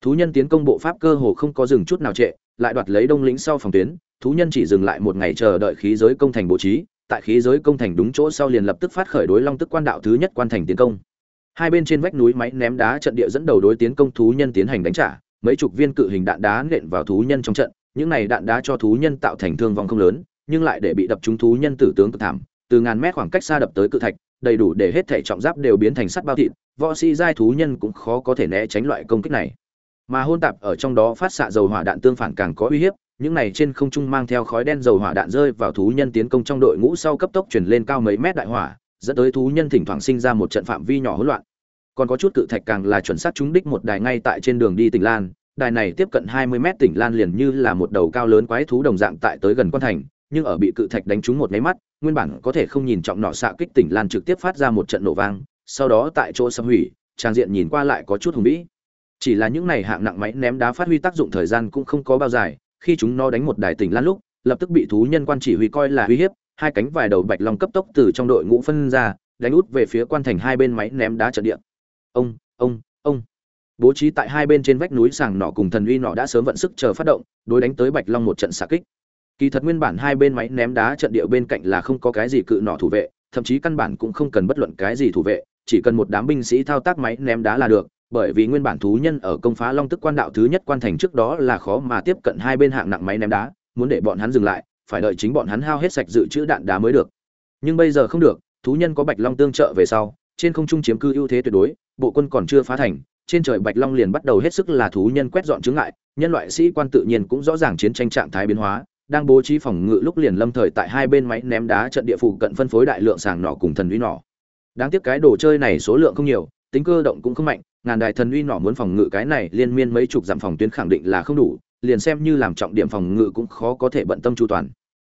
Thú nhân tiến công bộ pháp cơ hồ không có dừng chút nào trệ, lại đoạt lấy đông lĩnh sau phòng tuyến, thú nhân chỉ dừng lại một ngày chờ đợi khí giới công thành bố trí, tại khí giới công thành đúng chỗ sau liền lập tức phát khởi đối long tức quan đạo thứ nhất quan thành tiến công. Hai bên trên vách núi máy ném đá trận địa dẫn đầu đối tiến công thú nhân tiến hành đánh trả mấy chục viên cự hình đạn đá nện vào thú nhân trong trận, những này đạn đá cho thú nhân tạo thành thương vong không lớn, nhưng lại để bị đập trúng thú nhân tử tướng cực thảm, từ ngàn mét khoảng cách xa đập tới cự thạch, đầy đủ để hết thể trọng giáp đều biến thành sắt bao thịt, võ sĩ giai thú nhân cũng khó có thể né tránh loại công kích này. Mà hôn tạp ở trong đó phát xạ dầu hỏa đạn tương phản càng có uy hiếp, những này trên không trung mang theo khói đen dầu hỏa đạn rơi vào thú nhân tiến công trong đội ngũ sau cấp tốc chuyển lên cao mấy mét đại hỏa, dẫn tới thú nhân thỉnh thoảng sinh ra một trận phạm vi nhỏ hỗn loạn còn có chút cự thạch càng là chuẩn xác trúng đích một đài ngay tại trên đường đi tỉnh lan. Đài này tiếp cận 20 mét tỉnh lan liền như là một đầu cao lớn quái thú đồng dạng tại tới gần quan thành, nhưng ở bị cự thạch đánh trúng một máy mắt, nguyên bản có thể không nhìn trọng nọ xạ kích tỉnh lan trực tiếp phát ra một trận nổ vang, sau đó tại chỗ xâm hủy trang diện nhìn qua lại có chút hùng vĩ. Chỉ là những này hạng nặng máy ném đá phát huy tác dụng thời gian cũng không có bao dài, khi chúng nó đánh một đài tỉnh lan lúc, lập tức bị thú nhân quan chỉ huy coi là uy hiếp, hai cánh vài đầu bạch long cấp tốc từ trong đội ngũ phân ra, đánh út về phía quan thành hai bên máy ném đá trận địa ông ông ông. Bố trí tại hai bên trên vách núi sàng nọ cùng thần uy nọ đã sớm vận sức chờ phát động, đối đánh tới bạch long một trận xạ kích. Kỳ thật nguyên bản hai bên máy ném đá trận địa bên cạnh là không có cái gì cự nọ thủ vệ, thậm chí căn bản cũng không cần bất luận cái gì thủ vệ, chỉ cần một đám binh sĩ thao tác máy ném đá là được, bởi vì nguyên bản thú nhân ở công phá long tức quan đạo thứ nhất quan thành trước đó là khó mà tiếp cận hai bên hạng nặng máy ném đá, muốn để bọn hắn dừng lại, phải đợi chính bọn hắn hao hết sạch dự trữ đạn đá mới được. Nhưng bây giờ không được, thú nhân có bạch long tương trợ về sau trên không trung chiếm cư ưu thế tuyệt đối, bộ quân còn chưa phá thành, trên trời bạch long liền bắt đầu hết sức là thú nhân quét dọn chướng ngại, nhân loại sĩ quan tự nhiên cũng rõ ràng chiến tranh trạng thái biến hóa, đang bố trí phòng ngự lúc liền lâm thời tại hai bên máy ném đá trận địa phủ cận phân phối đại lượng sàng nỏ cùng thần uy nỏ. Đáng tiếc cái đồ chơi này số lượng không nhiều, tính cơ động cũng không mạnh, ngàn đại thần uy nỏ muốn phòng ngự cái này liên miên mấy chục dặm phòng tuyến khẳng định là không đủ, liền xem như làm trọng điểm phòng ngự cũng khó có thể bận tâm chu toàn.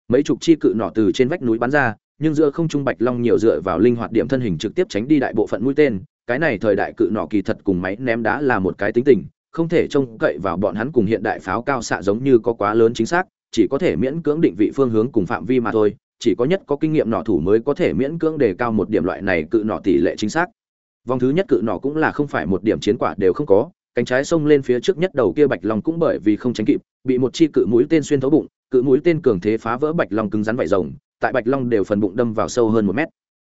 Mấy chục chi cự nỏ từ trên vách núi bắn ra nhưng giữa không trung bạch long nhiều dựa vào linh hoạt điểm thân hình trực tiếp tránh đi đại bộ phận mũi tên, cái này thời đại cự nọ kỳ thật cùng máy ném đá là một cái tính tình, không thể trông cậy vào bọn hắn cùng hiện đại pháo cao xạ giống như có quá lớn chính xác, chỉ có thể miễn cưỡng định vị phương hướng cùng phạm vi mà thôi, chỉ có nhất có kinh nghiệm nọ thủ mới có thể miễn cưỡng đề cao một điểm loại này cự nọ tỷ lệ chính xác. Vòng thứ nhất cự nọ cũng là không phải một điểm chiến quả đều không có, cánh trái xông lên phía trước nhất đầu kia bạch long cũng bởi vì không tránh kịp, bị một chi cự mũi tên xuyên thấu bụng, cự mũi tên cường thế phá vỡ bạch long cứng rắn vải rồng tại bạch long đều phần bụng đâm vào sâu hơn một mét.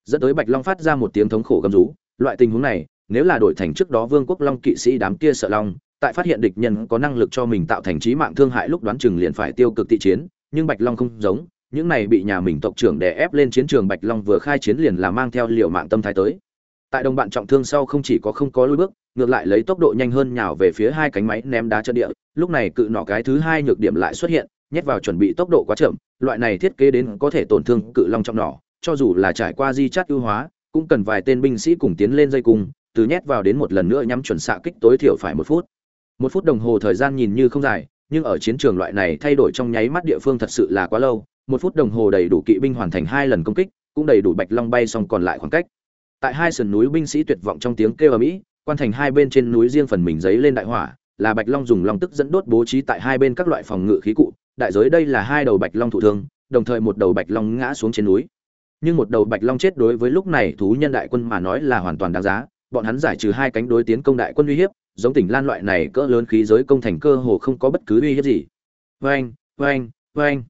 Dẫn tới bạch long phát ra một tiếng thống khổ gầm rú, loại tình huống này, nếu là đổi thành trước đó vương quốc long kỵ sĩ đám kia sợ long tại phát hiện địch nhân có năng lực cho mình tạo thành trí mạng thương hại lúc đoán chừng liền phải tiêu cực thị chiến, nhưng bạch long không giống, những này bị nhà mình tộc trưởng đè ép lên chiến trường bạch long vừa khai chiến liền là mang theo liều mạng tâm thái tới. Tại đồng bạn trọng thương sau không chỉ có không có lối bước ngược lại lấy tốc độ nhanh hơn nhào về phía hai cánh máy ném đá chân địa, lúc này cự nọ cái thứ hai nhược điểm lại xuất hiện, nhét vào chuẩn bị tốc độ quá chậm, loại này thiết kế đến có thể tổn thương cự long trọng nỏ, cho dù là trải qua di chắt ưu hóa, cũng cần vài tên binh sĩ cùng tiến lên dây cung, từ nhét vào đến một lần nữa nhắm chuẩn xạ kích tối thiểu phải một phút. Một phút đồng hồ thời gian nhìn như không dài, nhưng ở chiến trường loại này thay đổi trong nháy mắt địa phương thật sự là quá lâu, một phút đồng hồ đầy đủ kỵ binh hoàn thành hai lần công kích, cũng đầy đủ bạch long bay xong còn lại khoảng cách. Tại hai sườn núi binh sĩ tuyệt vọng trong tiếng kêu ở mỹ quan thành hai bên trên núi riêng phần mình giấy lên đại hỏa, là bạch long dùng long tức dẫn đốt bố trí tại hai bên các loại phòng ngự khí cụ. Đại giới đây là hai đầu bạch long thụ thương, đồng thời một đầu bạch long ngã xuống trên núi. Nhưng một đầu bạch long chết đối với lúc này thú nhân đại quân mà nói là hoàn toàn đáng giá, bọn hắn giải trừ hai cánh đối tiến công đại quân uy hiếp, giống tỉnh lan loại này cỡ lớn khí giới công thành cơ hồ không có bất cứ uy hiếp gì. Vâng vâng vâng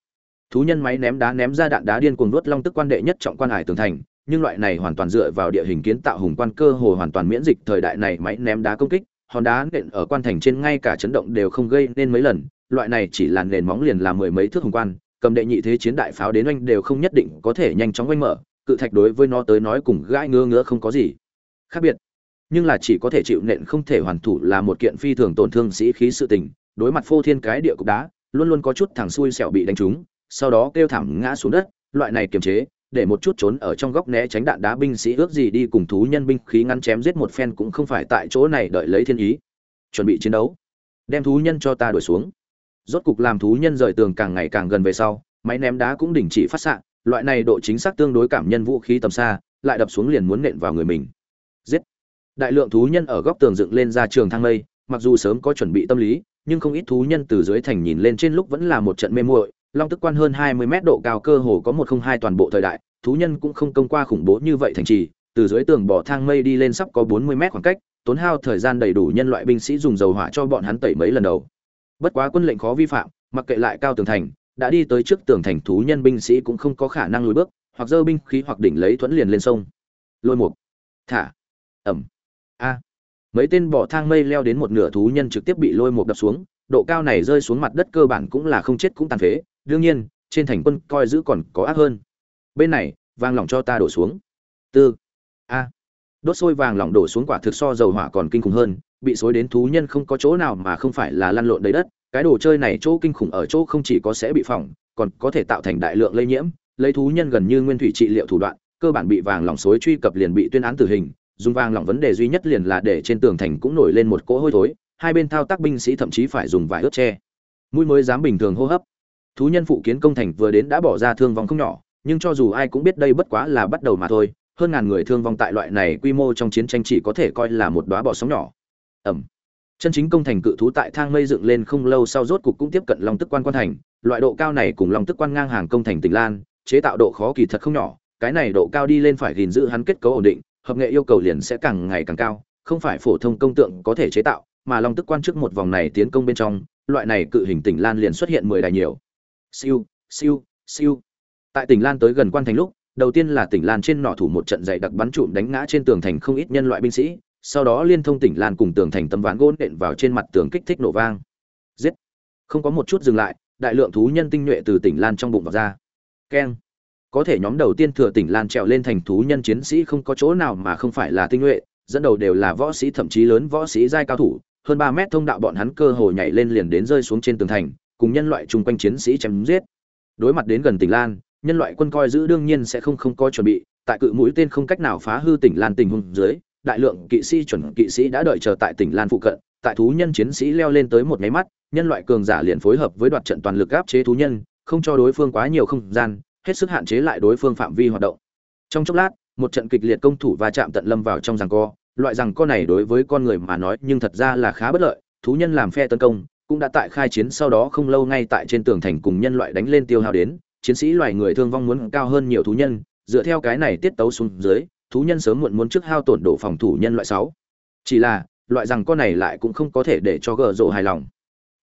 thú nhân máy ném đá ném ra đạn đá điên cuồng đốt long tức quan đệ nhất trọng quan hải tường thành nhưng loại này hoàn toàn dựa vào địa hình kiến tạo hùng quan cơ hồ hoàn toàn miễn dịch thời đại này máy ném đá công kích, hòn đá nện ở quan thành trên ngay cả chấn động đều không gây nên mấy lần, loại này chỉ là nền móng liền là mười mấy thước hùng quan, cầm đệ nhị thế chiến đại pháo đến oanh đều không nhất định có thể nhanh chóng oanh mở, cự thạch đối với nó tới nói cùng gãi ngứa ngứa không có gì khác biệt. Nhưng là chỉ có thể chịu nện không thể hoàn thủ là một kiện phi thường tổn thương sĩ khí sự tình, đối mặt phô thiên cái địa cục đá, luôn luôn có chút thằng xui xẻo bị đánh trúng, sau đó kêu thảm ngã xuống đất, loại này kiềm chế để một chút trốn ở trong góc né tránh đạn đá binh sĩ ước gì đi cùng thú nhân binh khí ngăn chém giết một phen cũng không phải tại chỗ này đợi lấy thiên ý. Chuẩn bị chiến đấu. Đem thú nhân cho ta đuổi xuống. Rốt cục làm thú nhân rời tường càng ngày càng gần về sau, máy ném đá cũng đình chỉ phát xạ, loại này độ chính xác tương đối cảm nhân vũ khí tầm xa, lại đập xuống liền muốn nện vào người mình. Giết. Đại lượng thú nhân ở góc tường dựng lên ra trường thang mây, mặc dù sớm có chuẩn bị tâm lý, nhưng không ít thú nhân từ dưới thành nhìn lên trên lúc vẫn là một trận mê muội long tức quan hơn 20 mét độ cao cơ hồ có một không hai toàn bộ thời đại, thú nhân cũng không công qua khủng bố như vậy thành trì, từ dưới tường bỏ thang mây đi lên sắp có 40 mét khoảng cách, tốn hao thời gian đầy đủ nhân loại binh sĩ dùng dầu hỏa cho bọn hắn tẩy mấy lần đầu. Bất quá quân lệnh khó vi phạm, mặc kệ lại cao tường thành, đã đi tới trước tường thành thú nhân binh sĩ cũng không có khả năng lùi bước, hoặc dơ binh khí hoặc đỉnh lấy thuẫn liền lên sông. Lôi mục. Thả. Ẩm. A. Mấy tên bỏ thang mây leo đến một nửa thú nhân trực tiếp bị lôi mục đập xuống, độ cao này rơi xuống mặt đất cơ bản cũng là không chết cũng tàn phế đương nhiên, trên thành quân coi giữ còn có ác hơn. Bên này, vàng lỏng cho ta đổ xuống. Tư. A. Đốt sôi vàng lỏng đổ xuống quả thực so dầu hỏa còn kinh khủng hơn, bị xối đến thú nhân không có chỗ nào mà không phải là lăn lộn đầy đất. Cái đồ chơi này chỗ kinh khủng ở chỗ không chỉ có sẽ bị phỏng, còn có thể tạo thành đại lượng lây nhiễm, lấy thú nhân gần như nguyên thủy trị liệu thủ đoạn, cơ bản bị vàng lỏng xối truy cập liền bị tuyên án tử hình, dùng vàng lỏng vấn đề duy nhất liền là để trên tường thành cũng nổi lên một cỗ hôi thối, hai bên thao tác binh sĩ thậm chí phải dùng vải ướt che. Mũi mới dám bình thường hô hấp thú nhân phụ kiến công thành vừa đến đã bỏ ra thương vong không nhỏ, nhưng cho dù ai cũng biết đây bất quá là bắt đầu mà thôi, hơn ngàn người thương vong tại loại này quy mô trong chiến tranh chỉ có thể coi là một đóa bọ sóng nhỏ. Ẩm. Chân chính công thành cự thú tại thang mây dựng lên không lâu sau rốt cục cũng tiếp cận long tức quan quan thành, loại độ cao này cùng long tức quan ngang hàng công thành tỉnh lan, chế tạo độ khó kỳ thật không nhỏ, cái này độ cao đi lên phải gìn giữ hắn kết cấu ổn định, hợp nghệ yêu cầu liền sẽ càng ngày càng cao, không phải phổ thông công tượng có thể chế tạo, mà long tức quan trước một vòng này tiến công bên trong, loại này cự hình tỉnh lan liền xuất hiện mười đài nhiều siêu siêu siêu. Tại tỉnh lan tới gần quan thành lúc, đầu tiên là tỉnh lan trên nỏ thủ một trận dày đặc bắn trụm đánh ngã trên tường thành không ít nhân loại binh sĩ, sau đó liên thông tỉnh lan cùng tường thành tấm ván gỗ đện vào trên mặt tường kích thích nổ vang. Giết! Không có một chút dừng lại, đại lượng thú nhân tinh nhuệ từ tỉnh lan trong bụng vào ra. Keng! Có thể nhóm đầu tiên thừa tỉnh lan trèo lên thành thú nhân chiến sĩ không có chỗ nào mà không phải là tinh nhuệ, dẫn đầu đều là võ sĩ thậm chí lớn võ sĩ giai cao thủ, hơn ba mét thông đạo bọn hắn cơ hồ nhảy lên liền đến rơi xuống trên tường thành cùng nhân loại chung quanh chiến sĩ chém giết. Đối mặt đến gần tỉnh lan, nhân loại quân coi giữ đương nhiên sẽ không không có chuẩn bị, tại cự mũi tên không cách nào phá hư tỉnh lan tình huống dưới, đại lượng kỵ sĩ, chuẩn kỵ sĩ đã đợi chờ tại tỉnh lan phụ cận, tại thú nhân chiến sĩ leo lên tới một máy mắt, nhân loại cường giả liền phối hợp với đoạt trận toàn lực áp chế thú nhân, không cho đối phương quá nhiều không gian, hết sức hạn chế lại đối phương phạm vi hoạt động. Trong chốc lát, một trận kịch liệt công thủ va chạm tận lâm vào trong giằng co. Loại rằng co này đối với con người mà nói nhưng thật ra là khá bất lợi, thú nhân làm phe tấn công cũng đã tại khai chiến sau đó không lâu ngay tại trên tường thành cùng nhân loại đánh lên tiêu hao đến, chiến sĩ loài người thương vong muốn cao hơn nhiều thú nhân, dựa theo cái này tiết tấu xuống dưới, thú nhân sớm muộn muốn trước hao tổn độ phòng thủ nhân loại sáu. Chỉ là, loại rằng con này lại cũng không có thể để cho gờ rộ hài lòng.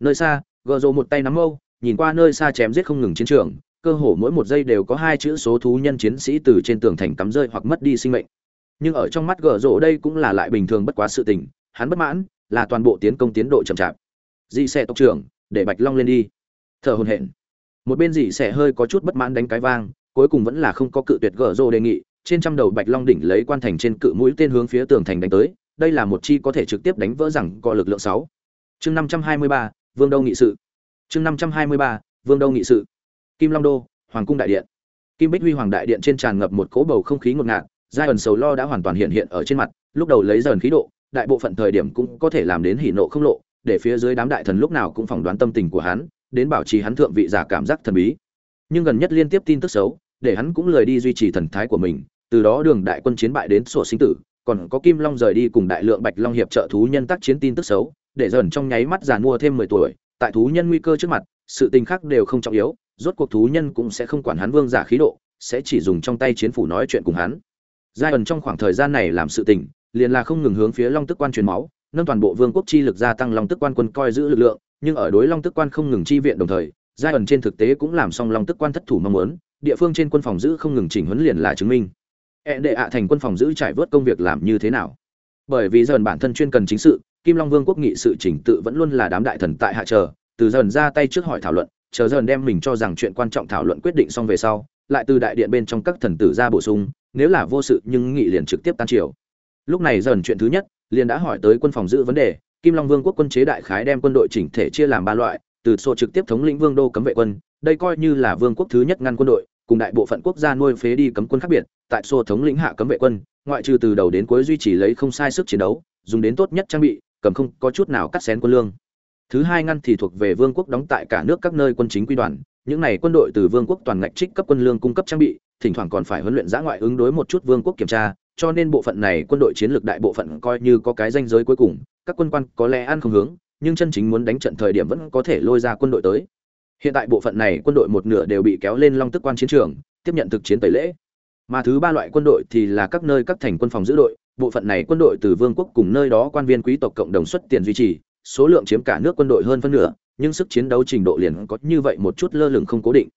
Nơi xa gờ rộ một tay nắm âu nhìn qua nơi xa chém giết không ngừng chiến trường, cơ hồ mỗi một giây đều có hai chữ số thú nhân chiến sĩ từ trên tường thành cắm rơi hoặc mất đi sinh mệnh. Nhưng ở trong mắt gờ rộ đây cũng là lại bình thường bất quá sự tình, hắn bất mãn, là toàn bộ tiến công tiến độ chậm chạp dị xẻ tộc trưởng, để bạch long lên đi. Thở hồn hển. Một bên dị xẻ hơi có chút bất mãn đánh cái vang, cuối cùng vẫn là không có cự tuyệt gở rô đề nghị. Trên trăm đầu bạch long đỉnh lấy quan thành trên cự mũi tên hướng phía tường thành đánh tới, đây là một chi có thể trực tiếp đánh vỡ rằng co lực lượng sáu. Chương năm trăm hai mươi ba, vương đâu nghị sự. Chương năm trăm hai mươi ba, vương đâu nghị sự. Kim long đô, hoàng cung đại điện. Kim bích huy hoàng đại điện trên tràn ngập một cỗ bầu không khí ngột ngạt, giai ẩn sầu lo đã hoàn toàn hiện hiện ở trên mặt, lúc đầu lấy dần khí độ, đại bộ phận thời điểm cũng có thể làm đến hỉ nộ không lộ để phía dưới đám đại thần lúc nào cũng phỏng đoán tâm tình của hắn, đến bảo trì hắn thượng vị giả cảm giác thần bí. Nhưng gần nhất liên tiếp tin tức xấu, để hắn cũng lười đi duy trì thần thái của mình, từ đó đường đại quân chiến bại đến sổ sinh tử, còn có kim long rời đi cùng đại lượng bạch long hiệp trợ thú nhân tác chiến tin tức xấu, để dần trong nháy mắt giàn mua thêm mười tuổi, tại thú nhân nguy cơ trước mặt, sự tình khác đều không trọng yếu, rốt cuộc thú nhân cũng sẽ không quản hắn vương giả khí độ, sẽ chỉ dùng trong tay chiến phủ nói chuyện cùng hắn. Giai ẩn trong khoảng thời gian này làm sự tình, liền là không ngừng hướng phía long tức quan truyền máu nâng toàn bộ vương quốc chi lực gia tăng long tức quan quân coi giữ lực lượng, nhưng ở đối long tức quan không ngừng chi viện đồng thời, giai ẩn trên thực tế cũng làm xong long tức quan thất thủ mong muốn, địa phương trên quân phòng giữ không ngừng chỉnh huấn liền là chứng minh. E đệ ạ thành quân phòng giữ trải vớt công việc làm như thế nào? Bởi vì dần bản thân chuyên cần chính sự, kim long vương quốc nghị sự chỉnh tự vẫn luôn là đám đại thần tại hạ chờ, từ dần ra tay trước hỏi thảo luận, chờ dần đem mình cho rằng chuyện quan trọng thảo luận quyết định xong về sau, lại từ đại điện bên trong các thần tử ra bổ sung, nếu là vô sự nhưng nghị liền trực tiếp tan triều. Lúc này dần chuyện thứ nhất liền đã hỏi tới quân phòng giữ vấn đề, kim long vương quốc quân chế đại khái đem quân đội chỉnh thể chia làm ba loại, từ sổ trực tiếp thống lĩnh vương đô cấm vệ quân, đây coi như là vương quốc thứ nhất ngăn quân đội, cùng đại bộ phận quốc gia nuôi phế đi cấm quân khác biệt, tại sổ thống lĩnh hạ cấm vệ quân, ngoại trừ từ đầu đến cuối duy trì lấy không sai sức chiến đấu, dùng đến tốt nhất trang bị, cầm không có chút nào cắt xén quân lương. Thứ hai ngăn thì thuộc về vương quốc đóng tại cả nước các nơi quân chính quy đoàn, những này quân đội từ vương quốc toàn ngạch trích cấp quân lương cung cấp trang bị, thỉnh thoảng còn phải huấn luyện giã ngoại ứng đối một chút vương quốc kiểm tra cho nên bộ phận này quân đội chiến lược đại bộ phận coi như có cái danh giới cuối cùng, các quân quan có lẽ ăn không hướng, nhưng chân chính muốn đánh trận thời điểm vẫn có thể lôi ra quân đội tới. Hiện tại bộ phận này quân đội một nửa đều bị kéo lên long tức quan chiến trường, tiếp nhận thực chiến tẩy lễ. Mà thứ ba loại quân đội thì là các nơi các thành quân phòng giữ đội, bộ phận này quân đội từ vương quốc cùng nơi đó quan viên quý tộc cộng đồng xuất tiền duy trì, số lượng chiếm cả nước quân đội hơn phân nửa, nhưng sức chiến đấu trình độ liền có như vậy một chút lơ lửng không cố định.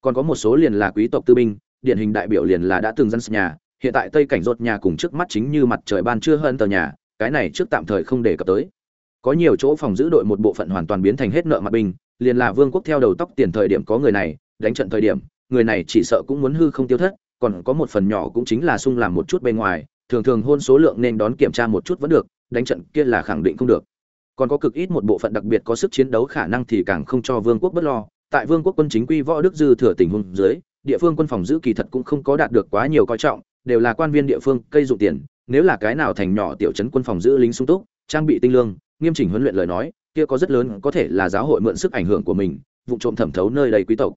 Còn có một số liền là quý tộc tư binh, điển hình đại biểu liền là đã từng dân nhà hiện tại tây cảnh rốt nhà cùng trước mắt chính như mặt trời ban trưa hơn tờ nhà, cái này trước tạm thời không để cập tới. Có nhiều chỗ phòng giữ đội một bộ phận hoàn toàn biến thành hết nợ mặt binh liền là vương quốc theo đầu tóc tiền thời điểm có người này, đánh trận thời điểm, người này chỉ sợ cũng muốn hư không tiêu thất, còn có một phần nhỏ cũng chính là sung làm một chút bên ngoài, thường thường hôn số lượng nên đón kiểm tra một chút vẫn được, đánh trận kia là khẳng định không được. Còn có cực ít một bộ phận đặc biệt có sức chiến đấu khả năng thì càng không cho vương quốc bất lo, tại vương quốc quân chính quy võ đức dư thừa tình huống dưới, địa phương quân phòng giữ kỳ thật cũng không có đạt được quá nhiều coi trọng đều là quan viên địa phương, cây dụng tiền, nếu là cái nào thành nhỏ tiểu trấn quân phòng giữ lính sung túc, trang bị tinh lương, nghiêm chỉnh huấn luyện lời nói, kia có rất lớn có thể là giáo hội mượn sức ảnh hưởng của mình, vụ trộm thẩm thấu nơi đầy quý tộc.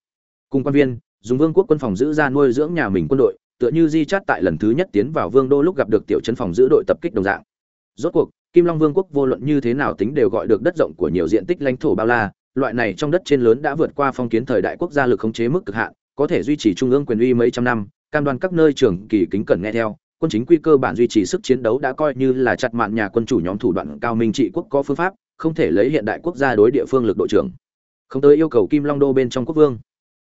Cùng quan viên, dùng vương quốc quân phòng giữ ra nuôi dưỡng nhà mình quân đội, tựa như di chát tại lần thứ nhất tiến vào vương đô lúc gặp được tiểu trấn phòng giữ đội tập kích đồng dạng. Rốt cuộc, kim long vương quốc vô luận như thế nào tính đều gọi được đất rộng của nhiều diện tích lãnh thổ bao la, loại này trong đất trên lớn đã vượt qua phong kiến thời đại quốc gia lực khống chế mức cực hạn, có thể duy trì trung ương quyền uy mấy trăm năm cam đoan các nơi trường kỳ kính cẩn nghe theo, quân chính quy cơ bản duy trì sức chiến đấu đã coi như là chặt mạn nhà quân chủ nhóm thủ đoạn cao minh trị quốc có phương pháp, không thể lấy hiện đại quốc gia đối địa phương lực đội trưởng. Không tới yêu cầu kim long đô bên trong quốc vương.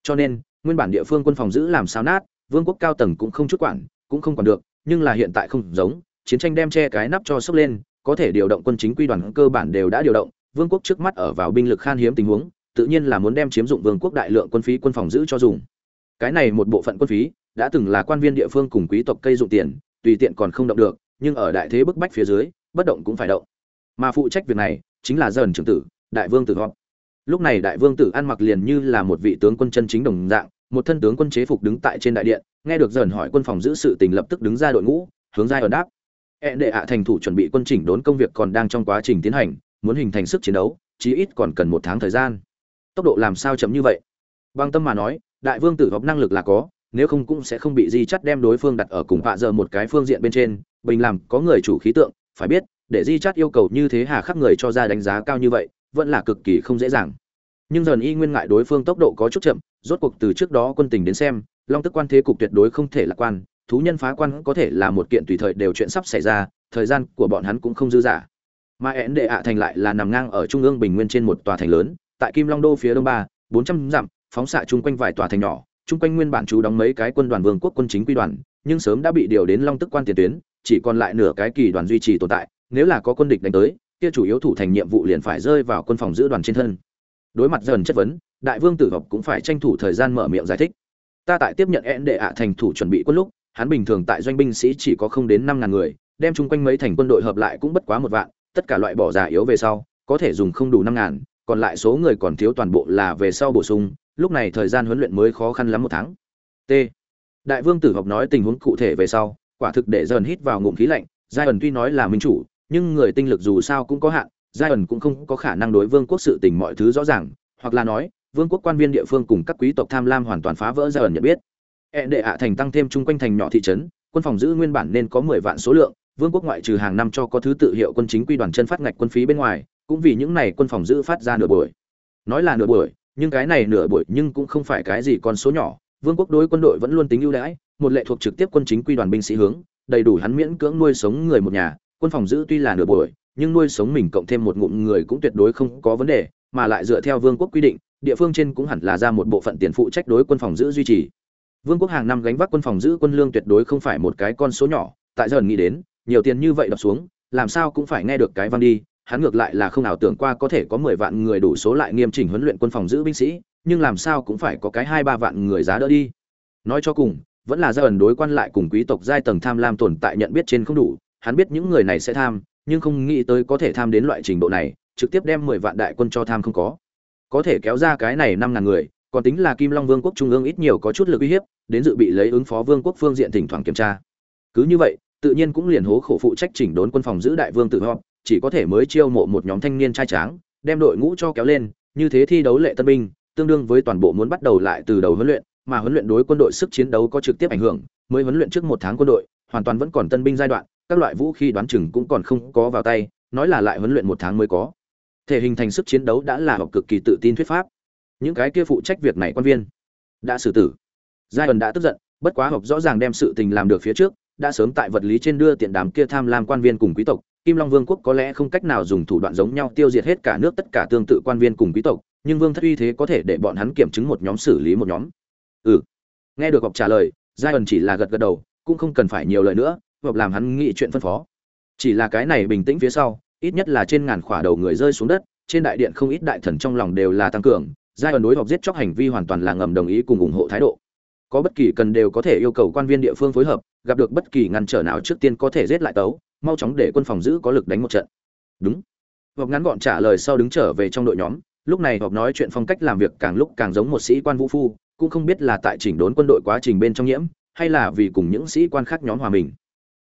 Cho nên, nguyên bản địa phương quân phòng giữ làm sao nát, vương quốc cao tầng cũng không chút quản, cũng không quản được, nhưng là hiện tại không giống, chiến tranh đem che cái nắp cho sốc lên, có thể điều động quân chính quy đoàn cơ bản đều đã điều động, vương quốc trước mắt ở vào binh lực khan hiếm tình huống, tự nhiên là muốn đem chiếm dụng vương quốc đại lượng quân phí quân phòng giữ cho dùng. Cái này một bộ phận quân phí đã từng là quan viên địa phương cùng quý tộc cây dụng tiền, tùy tiện còn không động được, nhưng ở đại thế bức bách phía dưới, bất động cũng phải động. Mà phụ trách việc này, chính là dần trưởng tử, đại vương tử họp. Lúc này đại vương tử ăn mặc liền như là một vị tướng quân chân chính đồng dạng, một thân tướng quân chế phục đứng tại trên đại điện, nghe được dần hỏi quân phòng giữ sự tình lập tức đứng ra đội ngũ, hướng giai ở đáp. E đệ ạ thành thủ chuẩn bị quân chỉnh đốn công việc còn đang trong quá trình tiến hành, muốn hình thành sức chiến đấu, chí ít còn cần một tháng thời gian. Tốc độ làm sao chậm như vậy? Bằng tâm mà nói, đại vương tử họp năng lực là có nếu không cũng sẽ không bị di chắt đem đối phương đặt ở cùng vạ giờ một cái phương diện bên trên, bình làm có người chủ khí tượng, phải biết, để di chắt yêu cầu như thế hà khắc người cho ra đánh giá cao như vậy, vẫn là cực kỳ không dễ dàng. Nhưng dần y nguyên ngại đối phương tốc độ có chút chậm, rốt cuộc từ trước đó quân tình đến xem, long tức quan thế cục tuyệt đối không thể lạc quan, thú nhân phá quan có thể là một kiện tùy thời đều chuyện sắp xảy ra, thời gian của bọn hắn cũng không dư dả. Mà én đệ ạ thành lại là nằm ngang ở trung ương bình nguyên trên một tòa thành lớn, tại kim long đô phía đông ba, bốn trăm dặm, phóng xạ chung quanh vài tòa thành nhỏ chung quanh nguyên bản chú đóng mấy cái quân đoàn vương quốc quân chính quy đoàn, nhưng sớm đã bị điều đến long tức quan tiền tuyến, chỉ còn lại nửa cái kỳ đoàn duy trì tồn tại, nếu là có quân địch đánh tới, kia chủ yếu thủ thành nhiệm vụ liền phải rơi vào quân phòng giữ đoàn trên thân. Đối mặt dần chất vấn, đại vương tử học cũng phải tranh thủ thời gian mở miệng giải thích. Ta tại tiếp nhận én đệ ạ thành thủ chuẩn bị quân lúc, hắn bình thường tại doanh binh sĩ chỉ có không đến năm ngàn người, đem chung quanh mấy thành quân đội hợp lại cũng bất quá một vạn, tất cả loại bỏ già yếu về sau, có thể dùng không đủ năm ngàn, còn lại số người còn thiếu toàn bộ là về sau bổ sung lúc này thời gian huấn luyện mới khó khăn lắm một tháng. T. Đại vương tử học nói tình huống cụ thể về sau, quả thực để dần hít vào ngụm khí lạnh giai ẩn tuy nói là minh chủ, nhưng người tinh lực dù sao cũng có hạn giai ẩn cũng không có khả năng đối vương quốc sự tình mọi thứ rõ ràng, hoặc là nói, vương quốc quan viên địa phương cùng các quý tộc tham lam hoàn toàn phá vỡ giai ẩn nhận biết. E đệ ạ thành tăng thêm chung quanh thành nhỏ thị trấn, quân phòng giữ nguyên bản nên có mười vạn số lượng, vương quốc ngoại trừ hàng năm cho có thứ tự hiệu quân chính quy đoàn chân phát ngạch quân phí bên ngoài, cũng vì những này quân phòng giữ phát ra nửa buổi. Nói là nửa buổi nhưng cái này nửa buổi nhưng cũng không phải cái gì con số nhỏ, vương quốc đối quân đội vẫn luôn tính ưu đãi, một lệ thuộc trực tiếp quân chính quy đoàn binh sĩ hướng, đầy đủ hắn miễn cưỡng nuôi sống người một nhà, quân phòng giữ tuy là nửa buổi, nhưng nuôi sống mình cộng thêm một ngụm người cũng tuyệt đối không có vấn đề, mà lại dựa theo vương quốc quy định, địa phương trên cũng hẳn là ra một bộ phận tiền phụ trách đối quân phòng giữ duy trì. Vương quốc hàng năm gánh vác quân phòng giữ quân lương tuyệt đối không phải một cái con số nhỏ, tại giờ nghĩ đến, nhiều tiền như vậy đập xuống, làm sao cũng phải nghe được cái văn đi hắn ngược lại là không nào tưởng qua có thể có mười vạn người đủ số lại nghiêm chỉnh huấn luyện quân phòng giữ binh sĩ, nhưng làm sao cũng phải có cái hai ba vạn người giá đỡ đi. Nói cho cùng, vẫn là do ẩn đối quan lại cùng quý tộc giai tầng tham lam tồn tại nhận biết trên không đủ, hắn biết những người này sẽ tham, nhưng không nghĩ tới có thể tham đến loại trình độ này, trực tiếp đem mười vạn đại quân cho tham không có. Có thể kéo ra cái này năm ngàn người, còn tính là kim long vương quốc trung ương ít nhiều có chút lực uy hiếp, đến dự bị lấy ứng phó vương quốc phương diện thỉnh thoảng kiểm tra. Cứ như vậy, tự nhiên cũng liền hố khổ phụ trách chỉnh đốn quân phòng giữ đại vương tự họp chỉ có thể mới chiêu mộ một nhóm thanh niên trai tráng, đem đội ngũ cho kéo lên, như thế thi đấu lệ tân binh, tương đương với toàn bộ muốn bắt đầu lại từ đầu huấn luyện, mà huấn luyện đối quân đội sức chiến đấu có trực tiếp ảnh hưởng, mới huấn luyện trước một tháng quân đội, hoàn toàn vẫn còn tân binh giai đoạn, các loại vũ khí đoán chừng cũng còn không có vào tay, nói là lại huấn luyện một tháng mới có. Thể hình thành sức chiến đấu đã là học cực kỳ tự tin thuyết pháp. Những cái kia phụ trách việc này quan viên đã xử tử. Giai ẩn đã tức giận, bất quá học rõ ràng đem sự tình làm được phía trước, đã sớm tại vật lý trên đưa tiện đám kia tham lam quan viên cùng quý tộc kim long vương quốc có lẽ không cách nào dùng thủ đoạn giống nhau tiêu diệt hết cả nước tất cả tương tự quan viên cùng quý tộc, nhưng vương thất uy thế có thể để bọn hắn kiểm chứng một nhóm xử lý một nhóm. Ừ. Nghe được học trả lời giai ẩn chỉ là gật gật đầu, cũng không cần phải nhiều lời nữa hoặc làm hắn nghĩ chuyện phân phó. Chỉ là cái này bình tĩnh phía sau, ít nhất là trên ngàn khỏa đầu người rơi xuống đất, trên đại điện không ít đại thần trong lòng đều là tăng cường giai ẩn đối học giết chóc hành vi hoàn toàn là ngầm đồng ý cùng ủng hộ thái độ. Có bất kỳ cần đều có thể yêu cầu quan viên địa phương phối hợp, gặp được bất kỳ ngăn trở nào trước tiên có thể giết lại tấu mau chóng để quân phòng giữ có lực đánh một trận. Đúng. Hoặc ngắn gọn trả lời sau đứng trở về trong đội nhóm. Lúc này họp nói chuyện phong cách làm việc càng lúc càng giống một sĩ quan vũ phu, cũng không biết là tại chỉnh đốn quân đội quá trình bên trong nhiễm, hay là vì cùng những sĩ quan khác nhóm hòa mình.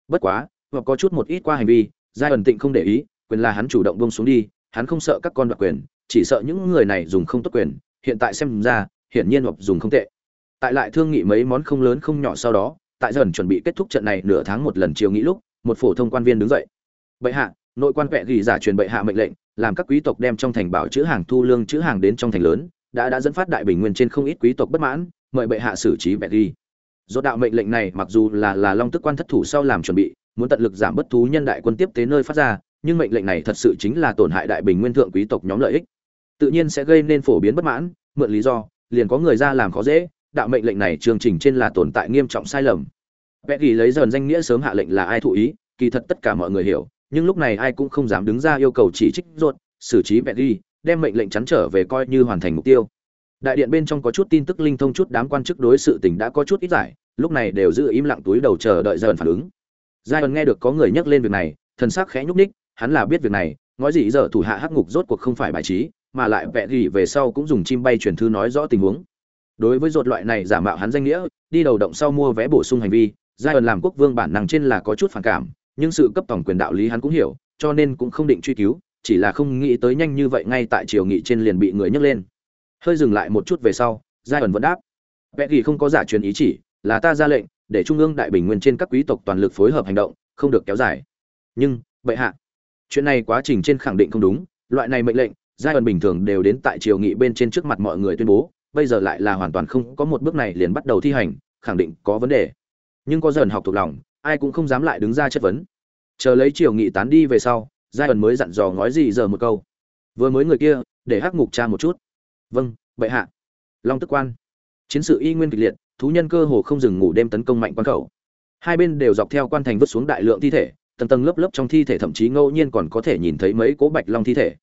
Bất quá, họp có chút một ít qua hành vi, giai ẩn tịnh không để ý, quyền là hắn chủ động bông xuống đi, hắn không sợ các con đoạt quyền, chỉ sợ những người này dùng không tốt quyền, hiện tại xem ra, hiển nhiên họp dùng không tệ. Tại lại thương nghị mấy món không lớn không nhỏ sau đó, tại dần chuẩn bị kết thúc trận này nửa tháng một lần chiều nghĩ lúc một phổ thông quan viên đứng dậy. Bệ hạ, nội quan vẹ ghi giả truyền bệ hạ mệnh lệnh, làm các quý tộc đem trong thành bảo chữ hàng thu lương chữ hàng đến trong thành lớn, đã đã dẫn phát đại bình nguyên trên không ít quý tộc bất mãn, mời bệ hạ xử trí vẹ ghi. Do đạo mệnh lệnh này mặc dù là là long tức quan thất thủ sau làm chuẩn bị, muốn tận lực giảm bất thú nhân đại quân tiếp tế nơi phát ra, nhưng mệnh lệnh này thật sự chính là tổn hại đại bình nguyên thượng quý tộc nhóm lợi ích. Tự nhiên sẽ gây nên phổ biến bất mãn, mượn lý do, liền có người ra làm khó dễ, đạo mệnh lệnh này chương trình trên là tồn tại nghiêm trọng sai lầm vẽ ghi lấy dần danh nghĩa sớm hạ lệnh là ai thụ ý, kỳ thật tất cả mọi người hiểu, nhưng lúc này ai cũng không dám đứng ra yêu cầu chỉ trích ruột, xử trí vẽ ghi, đem mệnh lệnh chắn trở về coi như hoàn thành mục tiêu. Đại điện bên trong có chút tin tức linh thông chút đám quan chức đối sự tình đã có chút ít giải, lúc này đều giữ im lặng túi đầu chờ đợi dần phản ứng. Giai ẩn nghe được có người nhắc lên việc này, thần sắc khẽ nhúc ních hắn là biết việc này, nói gì giờ thủ hạ hắc ngục rốt cuộc không phải bài trí, mà lại vẽ ghi về sau cũng dùng chim bay truyền thư nói rõ tình huống. Đối với ruột loại này giả mạo hắn danh nghĩa, đi đầu động sau mua vé bổ sung hành vi giai ẩn làm quốc vương bản năng trên là có chút phản cảm, nhưng sự cấp tổng quyền đạo lý hắn cũng hiểu, cho nên cũng không định truy cứu, chỉ là không nghĩ tới nhanh như vậy ngay tại triều nghị trên liền bị người nhấc lên. Hơi dừng lại một chút về sau, giai ẩn vẫn đáp. Vẽ ghi không có giả truyền ý chỉ, là ta ra lệnh, để trung ương đại bình nguyên trên các quý tộc toàn lực phối hợp hành động, không được kéo dài. Nhưng bệ hạ, chuyện này quá trình trên khẳng định không đúng, loại này mệnh lệnh, giai ẩn bình thường đều đến tại triều nghị bên trên trước mặt mọi người tuyên bố, bây giờ lại là hoàn toàn không có một bước này liền bắt đầu thi hành, khẳng định có vấn đề nhưng có dần học thuộc lòng, ai cũng không dám lại đứng ra chất vấn. Chờ lấy triều nghị tán đi về sau, giai ẩn mới dặn dò ngói gì giờ một câu. Vừa mới người kia, để hắc ngục cha một chút. Vâng bệ hạ. Long tức quan. Chiến sự y nguyên kịch liệt, thú nhân cơ hồ không dừng ngủ đêm tấn công mạnh quan khẩu. Hai bên đều dọc theo quan thành vứt xuống đại lượng thi thể, tầng tầng lớp lớp trong thi thể thậm chí ngẫu nhiên còn có thể nhìn thấy mấy cố bạch long thi thể.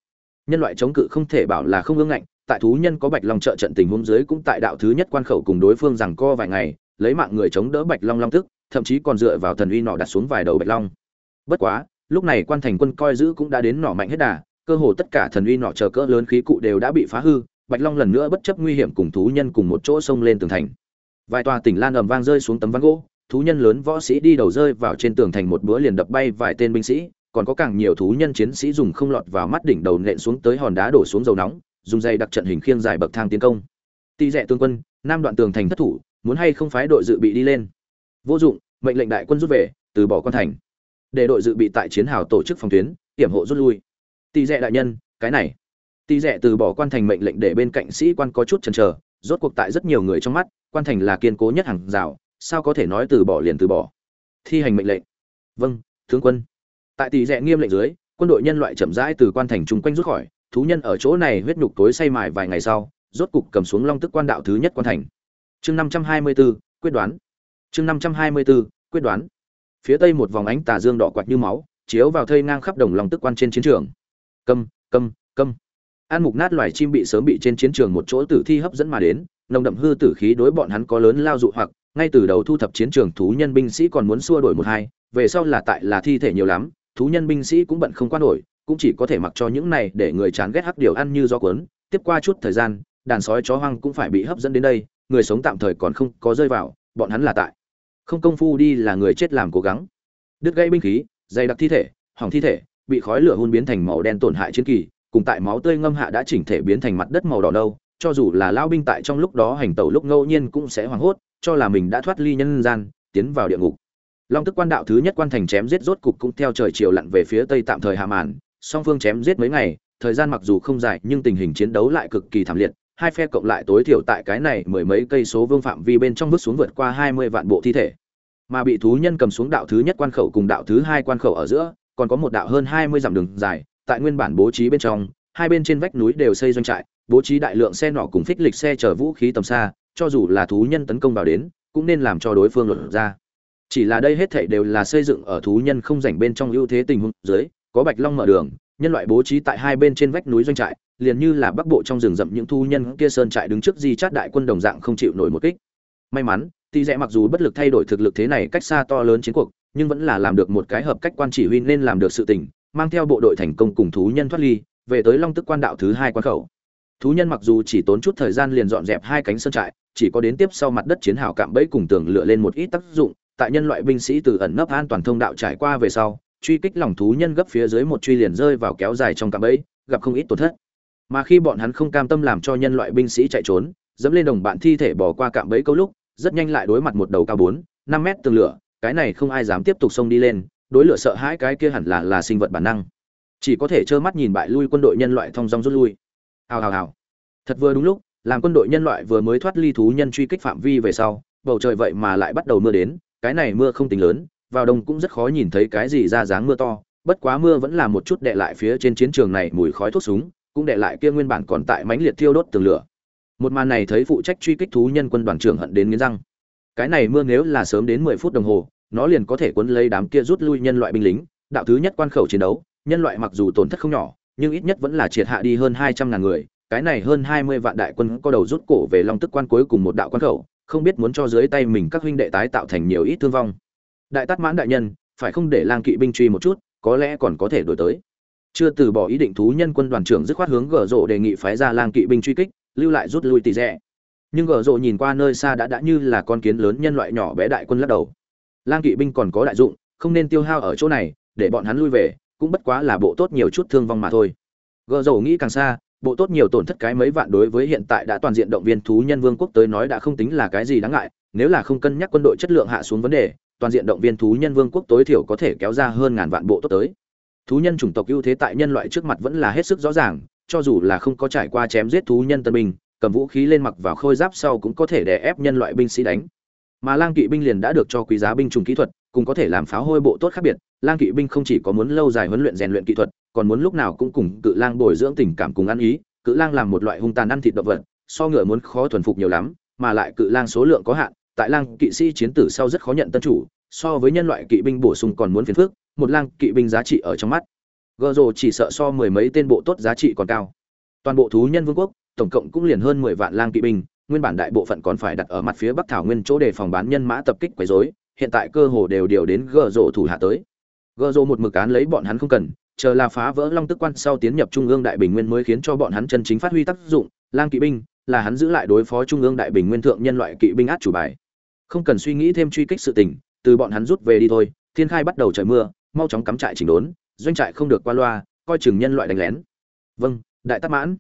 Nhân loại chống cự không thể bảo là không ương ngạnh, tại thú nhân có bạch long trợ trận tình huống dưới cũng tại đạo thứ nhất quan khẩu cùng đối phương rằng co vài ngày lấy mạng người chống đỡ bạch long long tức, thậm chí còn dựa vào thần uy nọ đặt xuống vài đầu bạch long. Bất quá, lúc này quan thành quân coi giữ cũng đã đến nỏ mạnh hết đà, cơ hồ tất cả thần uy nọ chờ cỡ lớn khí cụ đều đã bị phá hư, bạch long lần nữa bất chấp nguy hiểm cùng thú nhân cùng một chỗ xông lên tường thành. Vài tòa tỉnh lan ầm vang rơi xuống tấm ván gỗ, thú nhân lớn võ sĩ đi đầu rơi vào trên tường thành một bữa liền đập bay vài tên binh sĩ, còn có càng nhiều thú nhân chiến sĩ dùng không lọt vào mắt đỉnh đầu nện xuống tới hòn đá đổ xuống dầu nóng, dùng dây đặc trận hình khiêng dài bậc thang tiến công. Tỷ rẽ tương quân, nam đoạn tường thành thất thủ muốn hay không phái đội dự bị đi lên. Vô dụng, mệnh lệnh đại quân rút về, từ bỏ quan thành. Để đội dự bị tại chiến hào tổ chức phòng tuyến, hiểm hộ rút lui. Tỷ rẽ đại nhân, cái này. Tỷ rẽ từ bỏ quan thành mệnh lệnh để bên cạnh sĩ quan có chút chần chờ, rốt cuộc tại rất nhiều người trong mắt, quan thành là kiên cố nhất hàng rào, sao có thể nói từ bỏ liền từ bỏ? Thi hành mệnh lệnh. Vâng tướng quân. Tại tỷ rẽ nghiêm lệnh dưới, quân đội nhân loại chậm rãi từ quan thành chung quanh rút khỏi, thú nhân ở chỗ này huyết nhục tối say mài vài ngày sau, rốt cục cầm xuống long tức quan đạo thứ nhất quan thành chương năm trăm hai mươi 524, quyết đoán. Chương năm trăm hai mươi 524, quyết đoán. Phía tây một vòng ánh tà dương đỏ quạt như máu chiếu vào thây ngang khắp đồng lòng tức quan trên chiến trường. Câm câm câm. An mục nát loài chim bị sớm bị trên chiến trường một chỗ tử thi hấp dẫn mà đến nồng đậm hư tử khí đối bọn hắn có lớn lao dụ hoặc ngay từ đầu thu thập chiến trường thú nhân binh sĩ còn muốn xua đổi một hai về sau là tại là thi thể nhiều lắm thú nhân binh sĩ cũng bận không qua nổi cũng chỉ có thể mặc cho những này để người chán ghét hắc điều ăn như do cuốn. Tiếp qua chút thời gian đàn sói chó hoang cũng phải bị hấp dẫn đến đây người sống tạm thời còn không có rơi vào, bọn hắn là tại. Không công phu đi là người chết làm cố gắng. Đứt gãy binh khí, dày đặc thi thể, hỏng thi thể, bị khói lửa hun biến thành màu đen tổn hại chiến kỳ, cùng tại máu tươi ngâm hạ đã chỉnh thể biến thành mặt đất màu đỏ đâu cho dù là lao binh tại trong lúc đó hành tẩu lúc ngẫu nhiên cũng sẽ hoảng hốt, cho là mình đã thoát ly nhân gian, tiến vào địa ngục. Long tức quan đạo thứ nhất quan thành chém giết rốt cục cũng theo trời chiều lặn về phía tây tạm thời hạ màn, song phương chém giết mấy ngày, thời gian mặc dù không dài nhưng tình hình chiến đấu lại cực kỳ thảm liệt hai phe cộng lại tối thiểu tại cái này mười mấy cây số vương phạm vi bên trong vứt xuống vượt qua hai mươi vạn bộ thi thể. Mà bị thú nhân cầm xuống đạo thứ nhất quan khẩu cùng đạo thứ hai quan khẩu ở giữa, còn có một đạo hơn hai mươi dặm đường dài, tại nguyên bản bố trí bên trong, hai bên trên vách núi đều xây doanh trại, bố trí đại lượng xe nỏ cùng phích lịch xe chở vũ khí tầm xa, cho dù là thú nhân tấn công vào đến, cũng nên làm cho đối phương luận ra. Chỉ là đây hết thảy đều là xây dựng ở thú nhân không rảnh bên trong ưu thế tình huống dưới, có bạch long mở đường, nhân loại bố trí tại hai bên trên vách núi doanh trại liền như là bắc bộ trong rừng rậm những thu nhân kia sơn trại đứng trước di chát đại quân đồng dạng không chịu nổi một kích. May mắn tỷ rẽ mặc dù bất lực thay đổi thực lực thế này cách xa to lớn chiến cuộc, nhưng vẫn là làm được một cái hợp cách quan chỉ huy nên làm được sự tình, mang theo bộ đội thành công cùng thú nhân thoát ly, về tới long tức quan đạo thứ hai quan khẩu. Thú nhân mặc dù chỉ tốn chút thời gian liền dọn dẹp hai cánh sơn trại, chỉ có đến tiếp sau mặt đất chiến hào cạm bẫy cùng tường lựa lên một ít tác dụng, tại nhân loại binh sĩ từ ẩn nấp an toàn thông đạo trải qua về sau, truy kích lòng thú nhân gấp phía dưới một truy liền rơi vào kéo dài trong cạm bẫy, gặp không ít tổn thất mà khi bọn hắn không cam tâm làm cho nhân loại binh sĩ chạy trốn, dẫm lên đồng bạn thi thể bỏ qua cạm bẫy câu lúc, rất nhanh lại đối mặt một đầu cao bốn, năm mét tường lửa, cái này không ai dám tiếp tục xông đi lên, đối lửa sợ hãi cái kia hẳn là là sinh vật bản năng. Chỉ có thể trơ mắt nhìn bại lui quân đội nhân loại thong dong rút lui. Hào hào hào. Thật vừa đúng lúc, làm quân đội nhân loại vừa mới thoát ly thú nhân truy kích phạm vi về sau, bầu trời vậy mà lại bắt đầu mưa đến, cái này mưa không tính lớn, vào đông cũng rất khó nhìn thấy cái gì ra dáng mưa to, bất quá mưa vẫn là một chút đệ lại phía trên chiến trường này mùi khói thuốc súng cũng để lại kia nguyên bản còn tại mãnh liệt thiêu đốt tường lửa. Một màn này thấy phụ trách truy kích thú nhân quân đoàn trưởng hận đến nghiến răng. Cái này mưa nếu là sớm đến mười phút đồng hồ, nó liền có thể cuốn lấy đám kia rút lui nhân loại binh lính. Đạo thứ nhất quan khẩu chiến đấu, nhân loại mặc dù tổn thất không nhỏ, nhưng ít nhất vẫn là triệt hạ đi hơn hai trăm ngàn người. Cái này hơn hai mươi vạn đại quân có đầu rút cổ về long tức quan cuối cùng một đạo quan khẩu, không biết muốn cho dưới tay mình các huynh đệ tái tạo thành nhiều ít thương vong. Đại tát mãn đại nhân, phải không để lang kỵ binh truy một chút, có lẽ còn có thể đổi tới chưa từ bỏ ý định thú nhân quân đoàn trưởng dứt khoát hướng gở rộ đề nghị phái ra lang kỵ binh truy kích, lưu lại rút lui tỉ rẽ. Nhưng gở rộ nhìn qua nơi xa đã đã như là con kiến lớn nhân loại nhỏ bé đại quân lắc đầu. Lang kỵ binh còn có đại dụng, không nên tiêu hao ở chỗ này, để bọn hắn lui về, cũng bất quá là bộ tốt nhiều chút thương vong mà thôi. Gở rộ nghĩ càng xa, bộ tốt nhiều tổn thất cái mấy vạn đối với hiện tại đã toàn diện động viên thú nhân vương quốc tới nói đã không tính là cái gì đáng ngại, nếu là không cân nhắc quân đội chất lượng hạ xuống vấn đề, toàn diện động viên thú nhân vương quốc tối thiểu có thể kéo ra hơn ngàn vạn bộ tốt tới thú nhân chủng tộc ưu thế tại nhân loại trước mặt vẫn là hết sức rõ ràng, cho dù là không có trải qua chém giết thú nhân tân binh, cầm vũ khí lên mặc vào khôi giáp sau cũng có thể đè ép nhân loại binh sĩ đánh. Mà lang kỵ binh liền đã được cho quý giá binh chủng kỹ thuật, cũng có thể làm pháo hôi bộ tốt khác biệt. Lang kỵ binh không chỉ có muốn lâu dài huấn luyện rèn luyện kỹ thuật, còn muốn lúc nào cũng cùng cự lang bồi dưỡng tình cảm cùng ăn ý. Cự lang làm một loại hung tàn ăn thịt động vật, so ngựa muốn khó thuần phục nhiều lắm, mà lại cự lang số lượng có hạn, tại lang kỵ sĩ chiến tử sau rất khó nhận tân chủ, so với nhân loại kỵ binh bổ sung còn muốn phiền phức một lang kỵ binh giá trị ở trong mắt. Gợ rồ chỉ sợ so mười mấy tên bộ tốt giá trị còn cao. Toàn bộ thú nhân vương quốc, tổng cộng cũng liền hơn mười vạn lang kỵ binh, nguyên bản đại bộ phận còn phải đặt ở mặt phía bắc thảo nguyên chỗ để phòng bán nhân mã tập kích quấy rối, hiện tại cơ hồ đều điều đến gợ rồ thủ hạ tới. Gợ rồ một mực án lấy bọn hắn không cần, chờ là phá vỡ long tức quan sau tiến nhập trung ương đại bình nguyên mới khiến cho bọn hắn chân chính phát huy tác dụng, lang kỵ binh, là hắn giữ lại đối phó trung ương đại bình nguyên thượng nhân loại kỵ binh át chủ bài. Không cần suy nghĩ thêm truy kích sự tình, từ bọn hắn rút về đi thôi, thiên khai bắt đầu trời mưa mau chóng cắm trại chỉnh đốn, doanh trại không được qua loa, coi chừng nhân loại đánh lén. Vâng đại tát mãn.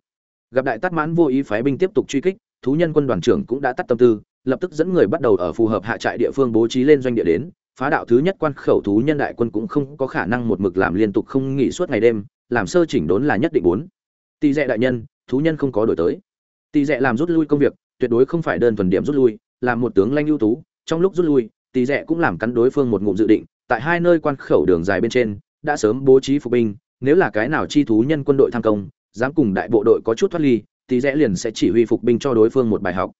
Gặp đại tát mãn vô ý phái binh tiếp tục truy kích, thú nhân quân đoàn trưởng cũng đã tắt tâm tư, lập tức dẫn người bắt đầu ở phù hợp hạ trại địa phương bố trí lên doanh địa đến. Phá đạo thứ nhất quan khẩu thú nhân đại quân cũng không có khả năng một mực làm liên tục không nghỉ suốt ngày đêm, làm sơ chỉnh đốn là nhất định bốn tỷ dẹ đại nhân, thú nhân không có đổi tới. Tỷ dẹ làm rút lui công việc, tuyệt đối không phải đơn thuần điểm rút lui làm một tướng lanh ưu tú, trong lúc rút lui tỷ dẹ cũng làm cắn đối phương một ngụm dự định tại hai nơi quan khẩu đường dài bên trên, đã sớm bố trí phục binh, nếu là cái nào chi thú nhân quân đội tham công, dám cùng đại bộ đội có chút thoát ly tỷ rẽ liền sẽ chỉ huy phục binh cho đối phương một bài học.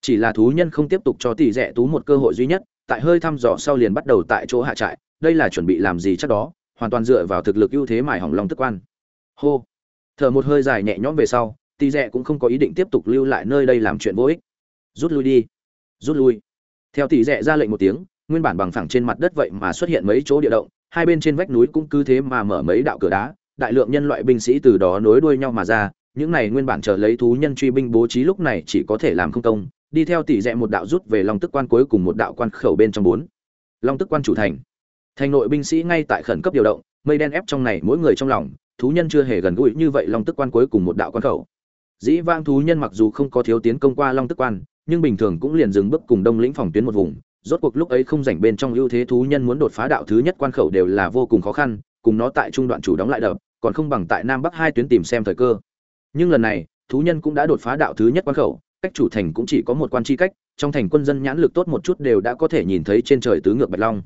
Chỉ là thú nhân không tiếp tục cho tỷ rẽ tú một cơ hội duy nhất, tại hơi thăm dò sau liền bắt đầu tại chỗ hạ trại, đây là chuẩn bị làm gì chắc đó, hoàn toàn dựa vào thực lực ưu thế mài hỏng lòng tức quan. Hô. Thở một hơi dài nhẹ nhõm về sau, tỷ rẽ cũng không có ý định tiếp tục lưu lại nơi đây làm chuyện vô ích. Rút lui đi. Rút lui. Theo tỷ rẽ ra lệnh một tiếng nguyên bản bằng phẳng trên mặt đất vậy mà xuất hiện mấy chỗ địa động, hai bên trên vách núi cũng cứ thế mà mở mấy đạo cửa đá, đại lượng nhân loại binh sĩ từ đó nối đuôi nhau mà ra, những này nguyên bản chờ lấy thú nhân truy binh bố trí lúc này chỉ có thể làm không công, đi theo tỷ dẹ một đạo rút về long tức quan cuối cùng một đạo quan khẩu bên trong bốn. Long tức quan chủ thành. Thành nội binh sĩ ngay tại khẩn cấp điều động, mây đen ép trong này mỗi người trong lòng, thú nhân chưa hề gần gũi như vậy long tức quan cuối cùng một đạo quan khẩu. Dĩ vang thú nhân mặc dù không có thiếu tiến công qua long tức quan, nhưng bình thường cũng liền dừng bước cùng đông lĩnh phòng tuyến một vùng rốt cuộc lúc ấy không rảnh bên trong ưu thế thú nhân muốn đột phá đạo thứ nhất quan khẩu đều là vô cùng khó khăn, cùng nó tại trung đoạn chủ đóng lại đập, còn không bằng tại nam bắc hai tuyến tìm xem thời cơ. Nhưng lần này, thú nhân cũng đã đột phá đạo thứ nhất quan khẩu, cách chủ thành cũng chỉ có một quan chi cách, trong thành quân dân nhãn lực tốt một chút đều đã có thể nhìn thấy trên trời tứ ngược bạch long.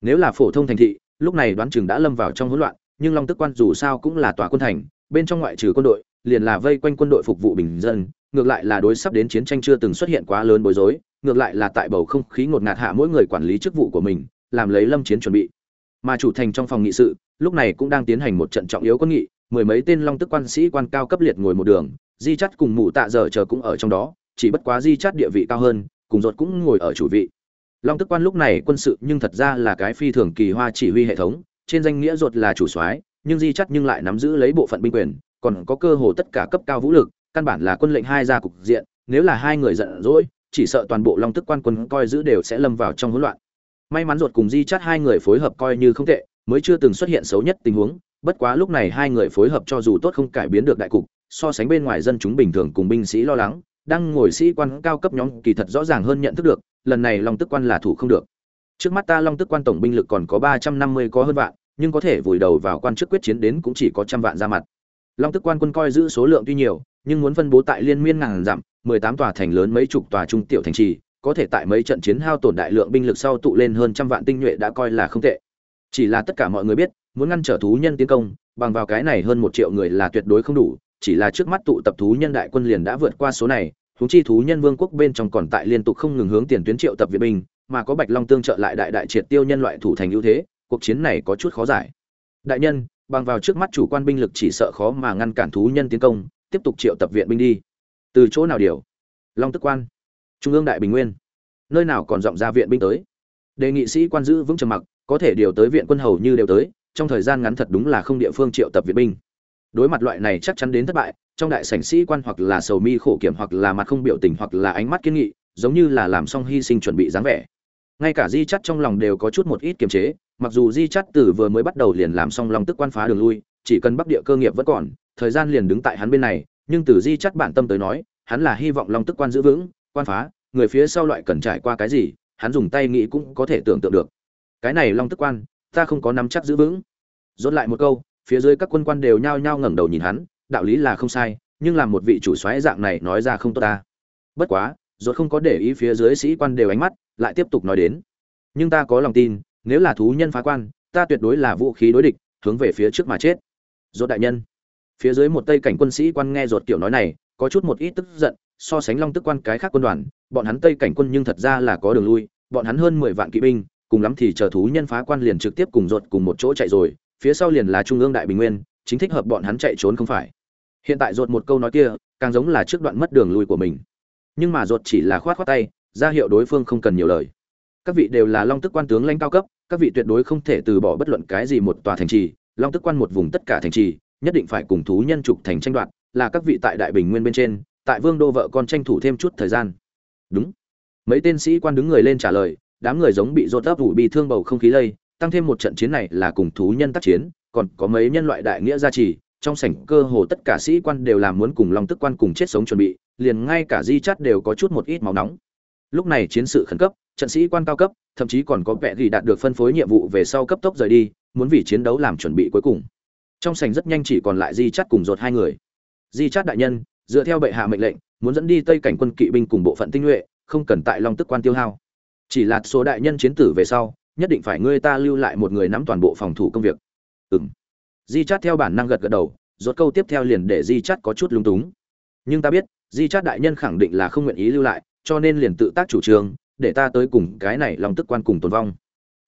Nếu là phổ thông thành thị, lúc này đoán chừng đã lâm vào trong hỗn loạn, nhưng long tức quan dù sao cũng là tòa quân thành, bên trong ngoại trừ quân đội, liền là vây quanh quân đội phục vụ bình dân, ngược lại là đối sắp đến chiến tranh chưa từng xuất hiện quá lớn bối rối ngược lại là tại bầu không khí ngột ngạt hạ mỗi người quản lý chức vụ của mình, làm lấy lâm chiến chuẩn bị. Mà chủ thành trong phòng nghị sự, lúc này cũng đang tiến hành một trận trọng yếu quân nghị, mười mấy tên long tức quan sĩ quan cao cấp liệt ngồi một đường, di chắt cùng mụ tạ dở chờ cũng ở trong đó, chỉ bất quá di chắt địa vị cao hơn, cùng ruột cũng ngồi ở chủ vị. Long tức quan lúc này quân sự nhưng thật ra là cái phi thường kỳ hoa chỉ huy hệ thống, trên danh nghĩa ruột là chủ soái, nhưng di chắt nhưng lại nắm giữ lấy bộ phận binh quyền, còn có cơ hồ tất cả cấp cao vũ lực, căn bản là quân lệnh hai ra cục diện, nếu là hai người giận dỗi chỉ sợ toàn bộ long tức quan quân coi giữ đều sẽ lâm vào trong hỗn loạn. May mắn ruột cùng di chắt hai người phối hợp coi như không tệ, mới chưa từng xuất hiện xấu nhất tình huống, bất quá lúc này hai người phối hợp cho dù tốt không cải biến được đại cục, so sánh bên ngoài dân chúng bình thường cùng binh sĩ lo lắng, đang ngồi sĩ quan cao cấp nhóm kỳ thật rõ ràng hơn nhận thức được, lần này long tức quan là thủ không được. Trước mắt ta long tức quan tổng binh lực còn có ba trăm năm mươi có hơn vạn, nhưng có thể vùi đầu vào quan chức quyết chiến đến cũng chỉ có trăm vạn ra mặt. Long tức quan quân coi giữ số lượng tuy nhiều, nhưng muốn phân bố tại liên miên ngàn dặm mười tám tòa thành lớn mấy chục tòa trung tiểu thành trì, có thể tại mấy trận chiến hao tổn đại lượng binh lực sau tụ lên hơn trăm vạn tinh nhuệ đã coi là không tệ. Chỉ là tất cả mọi người biết, muốn ngăn trở thú nhân tiến công, bằng vào cái này hơn một triệu người là tuyệt đối không đủ, chỉ là trước mắt tụ tập thú nhân đại quân liền đã vượt qua số này, huống chi thú nhân vương quốc bên trong còn tại liên tục không ngừng hướng tiền tuyến triệu tập viện binh, mà có bạch long tương trợ lại đại đại triệt tiêu nhân loại thủ thành ưu thế, cuộc chiến này có chút khó giải. Đại nhân, bằng vào trước mắt chủ quan binh lực chỉ sợ khó mà ngăn cản thú nhân tiến công, tiếp tục triệu tập viện binh đi từ chỗ nào điều? Long tức quan. Trung ương đại bình nguyên. Nơi nào còn dọn ra viện binh tới? Đề nghị sĩ quan giữ vững trầm mặc, có thể điều tới viện quân hầu như đều tới, trong thời gian ngắn thật đúng là không địa phương triệu tập viện binh. Đối mặt loại này chắc chắn đến thất bại, trong đại sảnh sĩ quan hoặc là sầu mi khổ kiểm hoặc là mặt không biểu tình hoặc là ánh mắt kiên nghị, giống như là làm xong hy sinh chuẩn bị dáng vẻ. Ngay cả di chắt trong lòng đều có chút một ít kiềm chế, mặc dù di chắt từ vừa mới bắt đầu liền làm xong lòng tức quan phá đường lui, chỉ cần bắc địa cơ nghiệp vẫn còn, thời gian liền đứng tại hắn bên này nhưng từ di chắt bản tâm tới nói, hắn là hy vọng long tức quan giữ vững, quan phá, người phía sau loại cần trải qua cái gì, hắn dùng tay nghĩ cũng có thể tưởng tượng được. Cái này long tức quan, ta không có nắm chắc giữ vững. Dốt lại một câu, phía dưới các quân quan đều nhao nhao ngẩng đầu nhìn hắn, đạo lý là không sai, nhưng làm một vị chủ soái dạng này nói ra không tốt ta. Bất quá dốt không có để ý phía dưới sĩ quan đều ánh mắt, lại tiếp tục nói đến. Nhưng ta có lòng tin, nếu là thú nhân phá quan, ta tuyệt đối là vũ khí đối địch, hướng về phía trước mà chết. Dốt đại nhân phía dưới một tây cảnh quân sĩ quan nghe ruột kiểu nói này, có chút một ít tức giận, so sánh long tức quan cái khác quân đoàn, bọn hắn tây cảnh quân nhưng thật ra là có đường lui, bọn hắn hơn mười vạn kỵ binh, cùng lắm thì chờ thú nhân phá quan liền trực tiếp cùng ruột cùng một chỗ chạy rồi, phía sau liền là trung ương đại bình nguyên, chính thích hợp bọn hắn chạy trốn không phải. Hiện tại ruột một câu nói kia, càng giống là trước đoạn mất đường lui của mình. Nhưng mà ruột chỉ là khoát khoát tay, ra hiệu đối phương không cần nhiều lời. Các vị đều là long tức quan tướng lãnh cao cấp, các vị tuyệt đối không thể từ bỏ bất luận cái gì một tòa thành trì, long tức quan một vùng tất cả thành trì nhất định phải cùng thú nhân trục thành tranh đoạt, là các vị tại đại bình nguyên bên trên, tại vương đô vợ con tranh thủ thêm chút thời gian. Đúng. Mấy tên sĩ quan đứng người lên trả lời, đám người giống bị rột ấp ủ bị thương bầu không khí lây, tăng thêm một trận chiến này là cùng thú nhân tác chiến, còn có mấy nhân loại đại nghĩa gia trì, trong sảnh cơ hồ tất cả sĩ quan đều làm muốn cùng long tức quan cùng chết sống chuẩn bị, liền ngay cả di chát đều có chút một ít máu nóng. Lúc này chiến sự khẩn cấp, trận sĩ quan cao cấp, thậm chí còn có vẻ gì đạt được phân phối nhiệm vụ về sau cấp tốc rời đi, muốn vì chiến đấu làm chuẩn bị cuối cùng trong sảnh rất nhanh chỉ còn lại di chắt cùng rột hai người. Di chắt đại nhân, dựa theo bệ hạ mệnh lệnh, muốn dẫn đi tây cảnh quân kỵ binh cùng bộ phận tinh nhuệ, không cần tại long tức quan tiêu hao. Chỉ là số đại nhân chiến tử về sau, nhất định phải ngươi ta lưu lại một người nắm toàn bộ phòng thủ công việc. Ừng di chát theo bản năng gật gật đầu rốt câu tiếp theo liền để di chát có chút lung túng. Nhưng ta biết, di chát đại nhân khẳng định là không nguyện ý lưu lại, cho nên liền tự tác chủ trương, để ta tới cùng cái này lòng tức quan cùng tồn vong.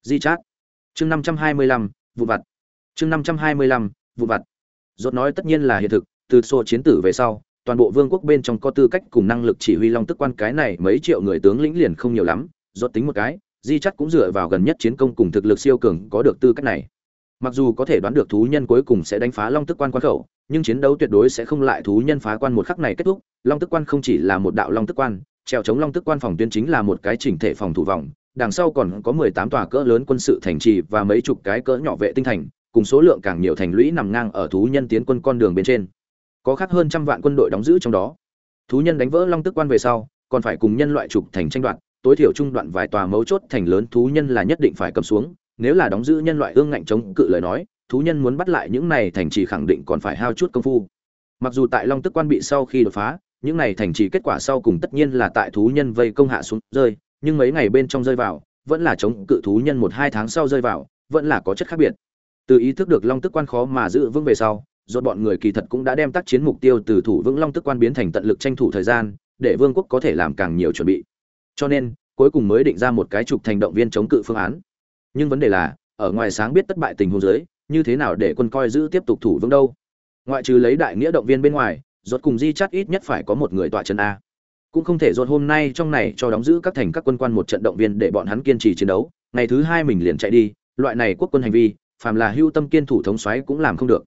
Di chát. Chương năm trăm hai mươi lăm, vụ vặt. Chương năm trăm hai mươi lăm vụ vặt. Rốt nói tất nhiên là hiện thực, từ xô chiến tử về sau, toàn bộ vương quốc bên trong có tư cách cùng năng lực chỉ huy long tức quan cái này mấy triệu người tướng lĩnh liền không nhiều lắm, rốt tính một cái, di chắc cũng dựa vào gần nhất chiến công cùng thực lực siêu cường có được tư cách này. Mặc dù có thể đoán được thú nhân cuối cùng sẽ đánh phá long tức quan quan khẩu, nhưng chiến đấu tuyệt đối sẽ không lại thú nhân phá quan một khắc này kết thúc. Long tức quan không chỉ là một đạo long tức quan treo chống long tức quan phòng tuyến chính là một cái chỉnh thể phòng thủ vòng, đằng sau còn có mười tám tòa cỡ lớn quân sự thành trì và mấy chục cái cỡ nhỏ vệ tinh thành cùng số lượng càng nhiều thành lũy nằm ngang ở thú nhân tiến quân con đường bên trên. Có khác hơn trăm vạn quân đội đóng giữ trong đó. Thú nhân đánh vỡ long tức quan về sau, còn phải cùng nhân loại trục thành tranh đoạt, tối thiểu trung đoạn vài tòa mấu chốt thành lớn thú nhân là nhất định phải cầm xuống, nếu là đóng giữ nhân loại ương ngạnh chống cự lời nói, thú nhân muốn bắt lại những này thành trì khẳng định còn phải hao chút công phu. Mặc dù tại long tức quan bị sau khi đột phá, những này thành trì kết quả sau cùng tất nhiên là tại thú nhân vây công hạ xuống rơi, nhưng mấy ngày bên trong rơi vào, vẫn là chống cự thú nhân một hai tháng sau rơi vào, vẫn là có chất khác biệt từ ý thức được long tức quan khó mà giữ vững về sau dốt bọn người kỳ thật cũng đã đem tác chiến mục tiêu từ thủ vững long tức quan biến thành tận lực tranh thủ thời gian, để vương quốc có thể làm càng nhiều chuẩn bị. Cho nên, cuối cùng mới định ra một cái trục thành động viên chống cự phương án. Nhưng vấn đề là, ở ngoài sáng biết tất bại tình huống dưới, như thế nào để quân coi giữ tiếp tục thủ vững đâu? Ngoại trừ lấy đại nghĩa động viên bên ngoài, rốt cùng di chắc ít nhất phải có một người tọa chân a. Cũng không thể rốt hôm nay trong này cho đóng giữ các thành các quân quan một trận động viên để bọn hắn kiên trì chiến đấu, ngày thứ hai mình liền chạy đi, loại này quốc quân hành vi phàm là hưu tâm kiên thủ thống xoáy cũng làm không được.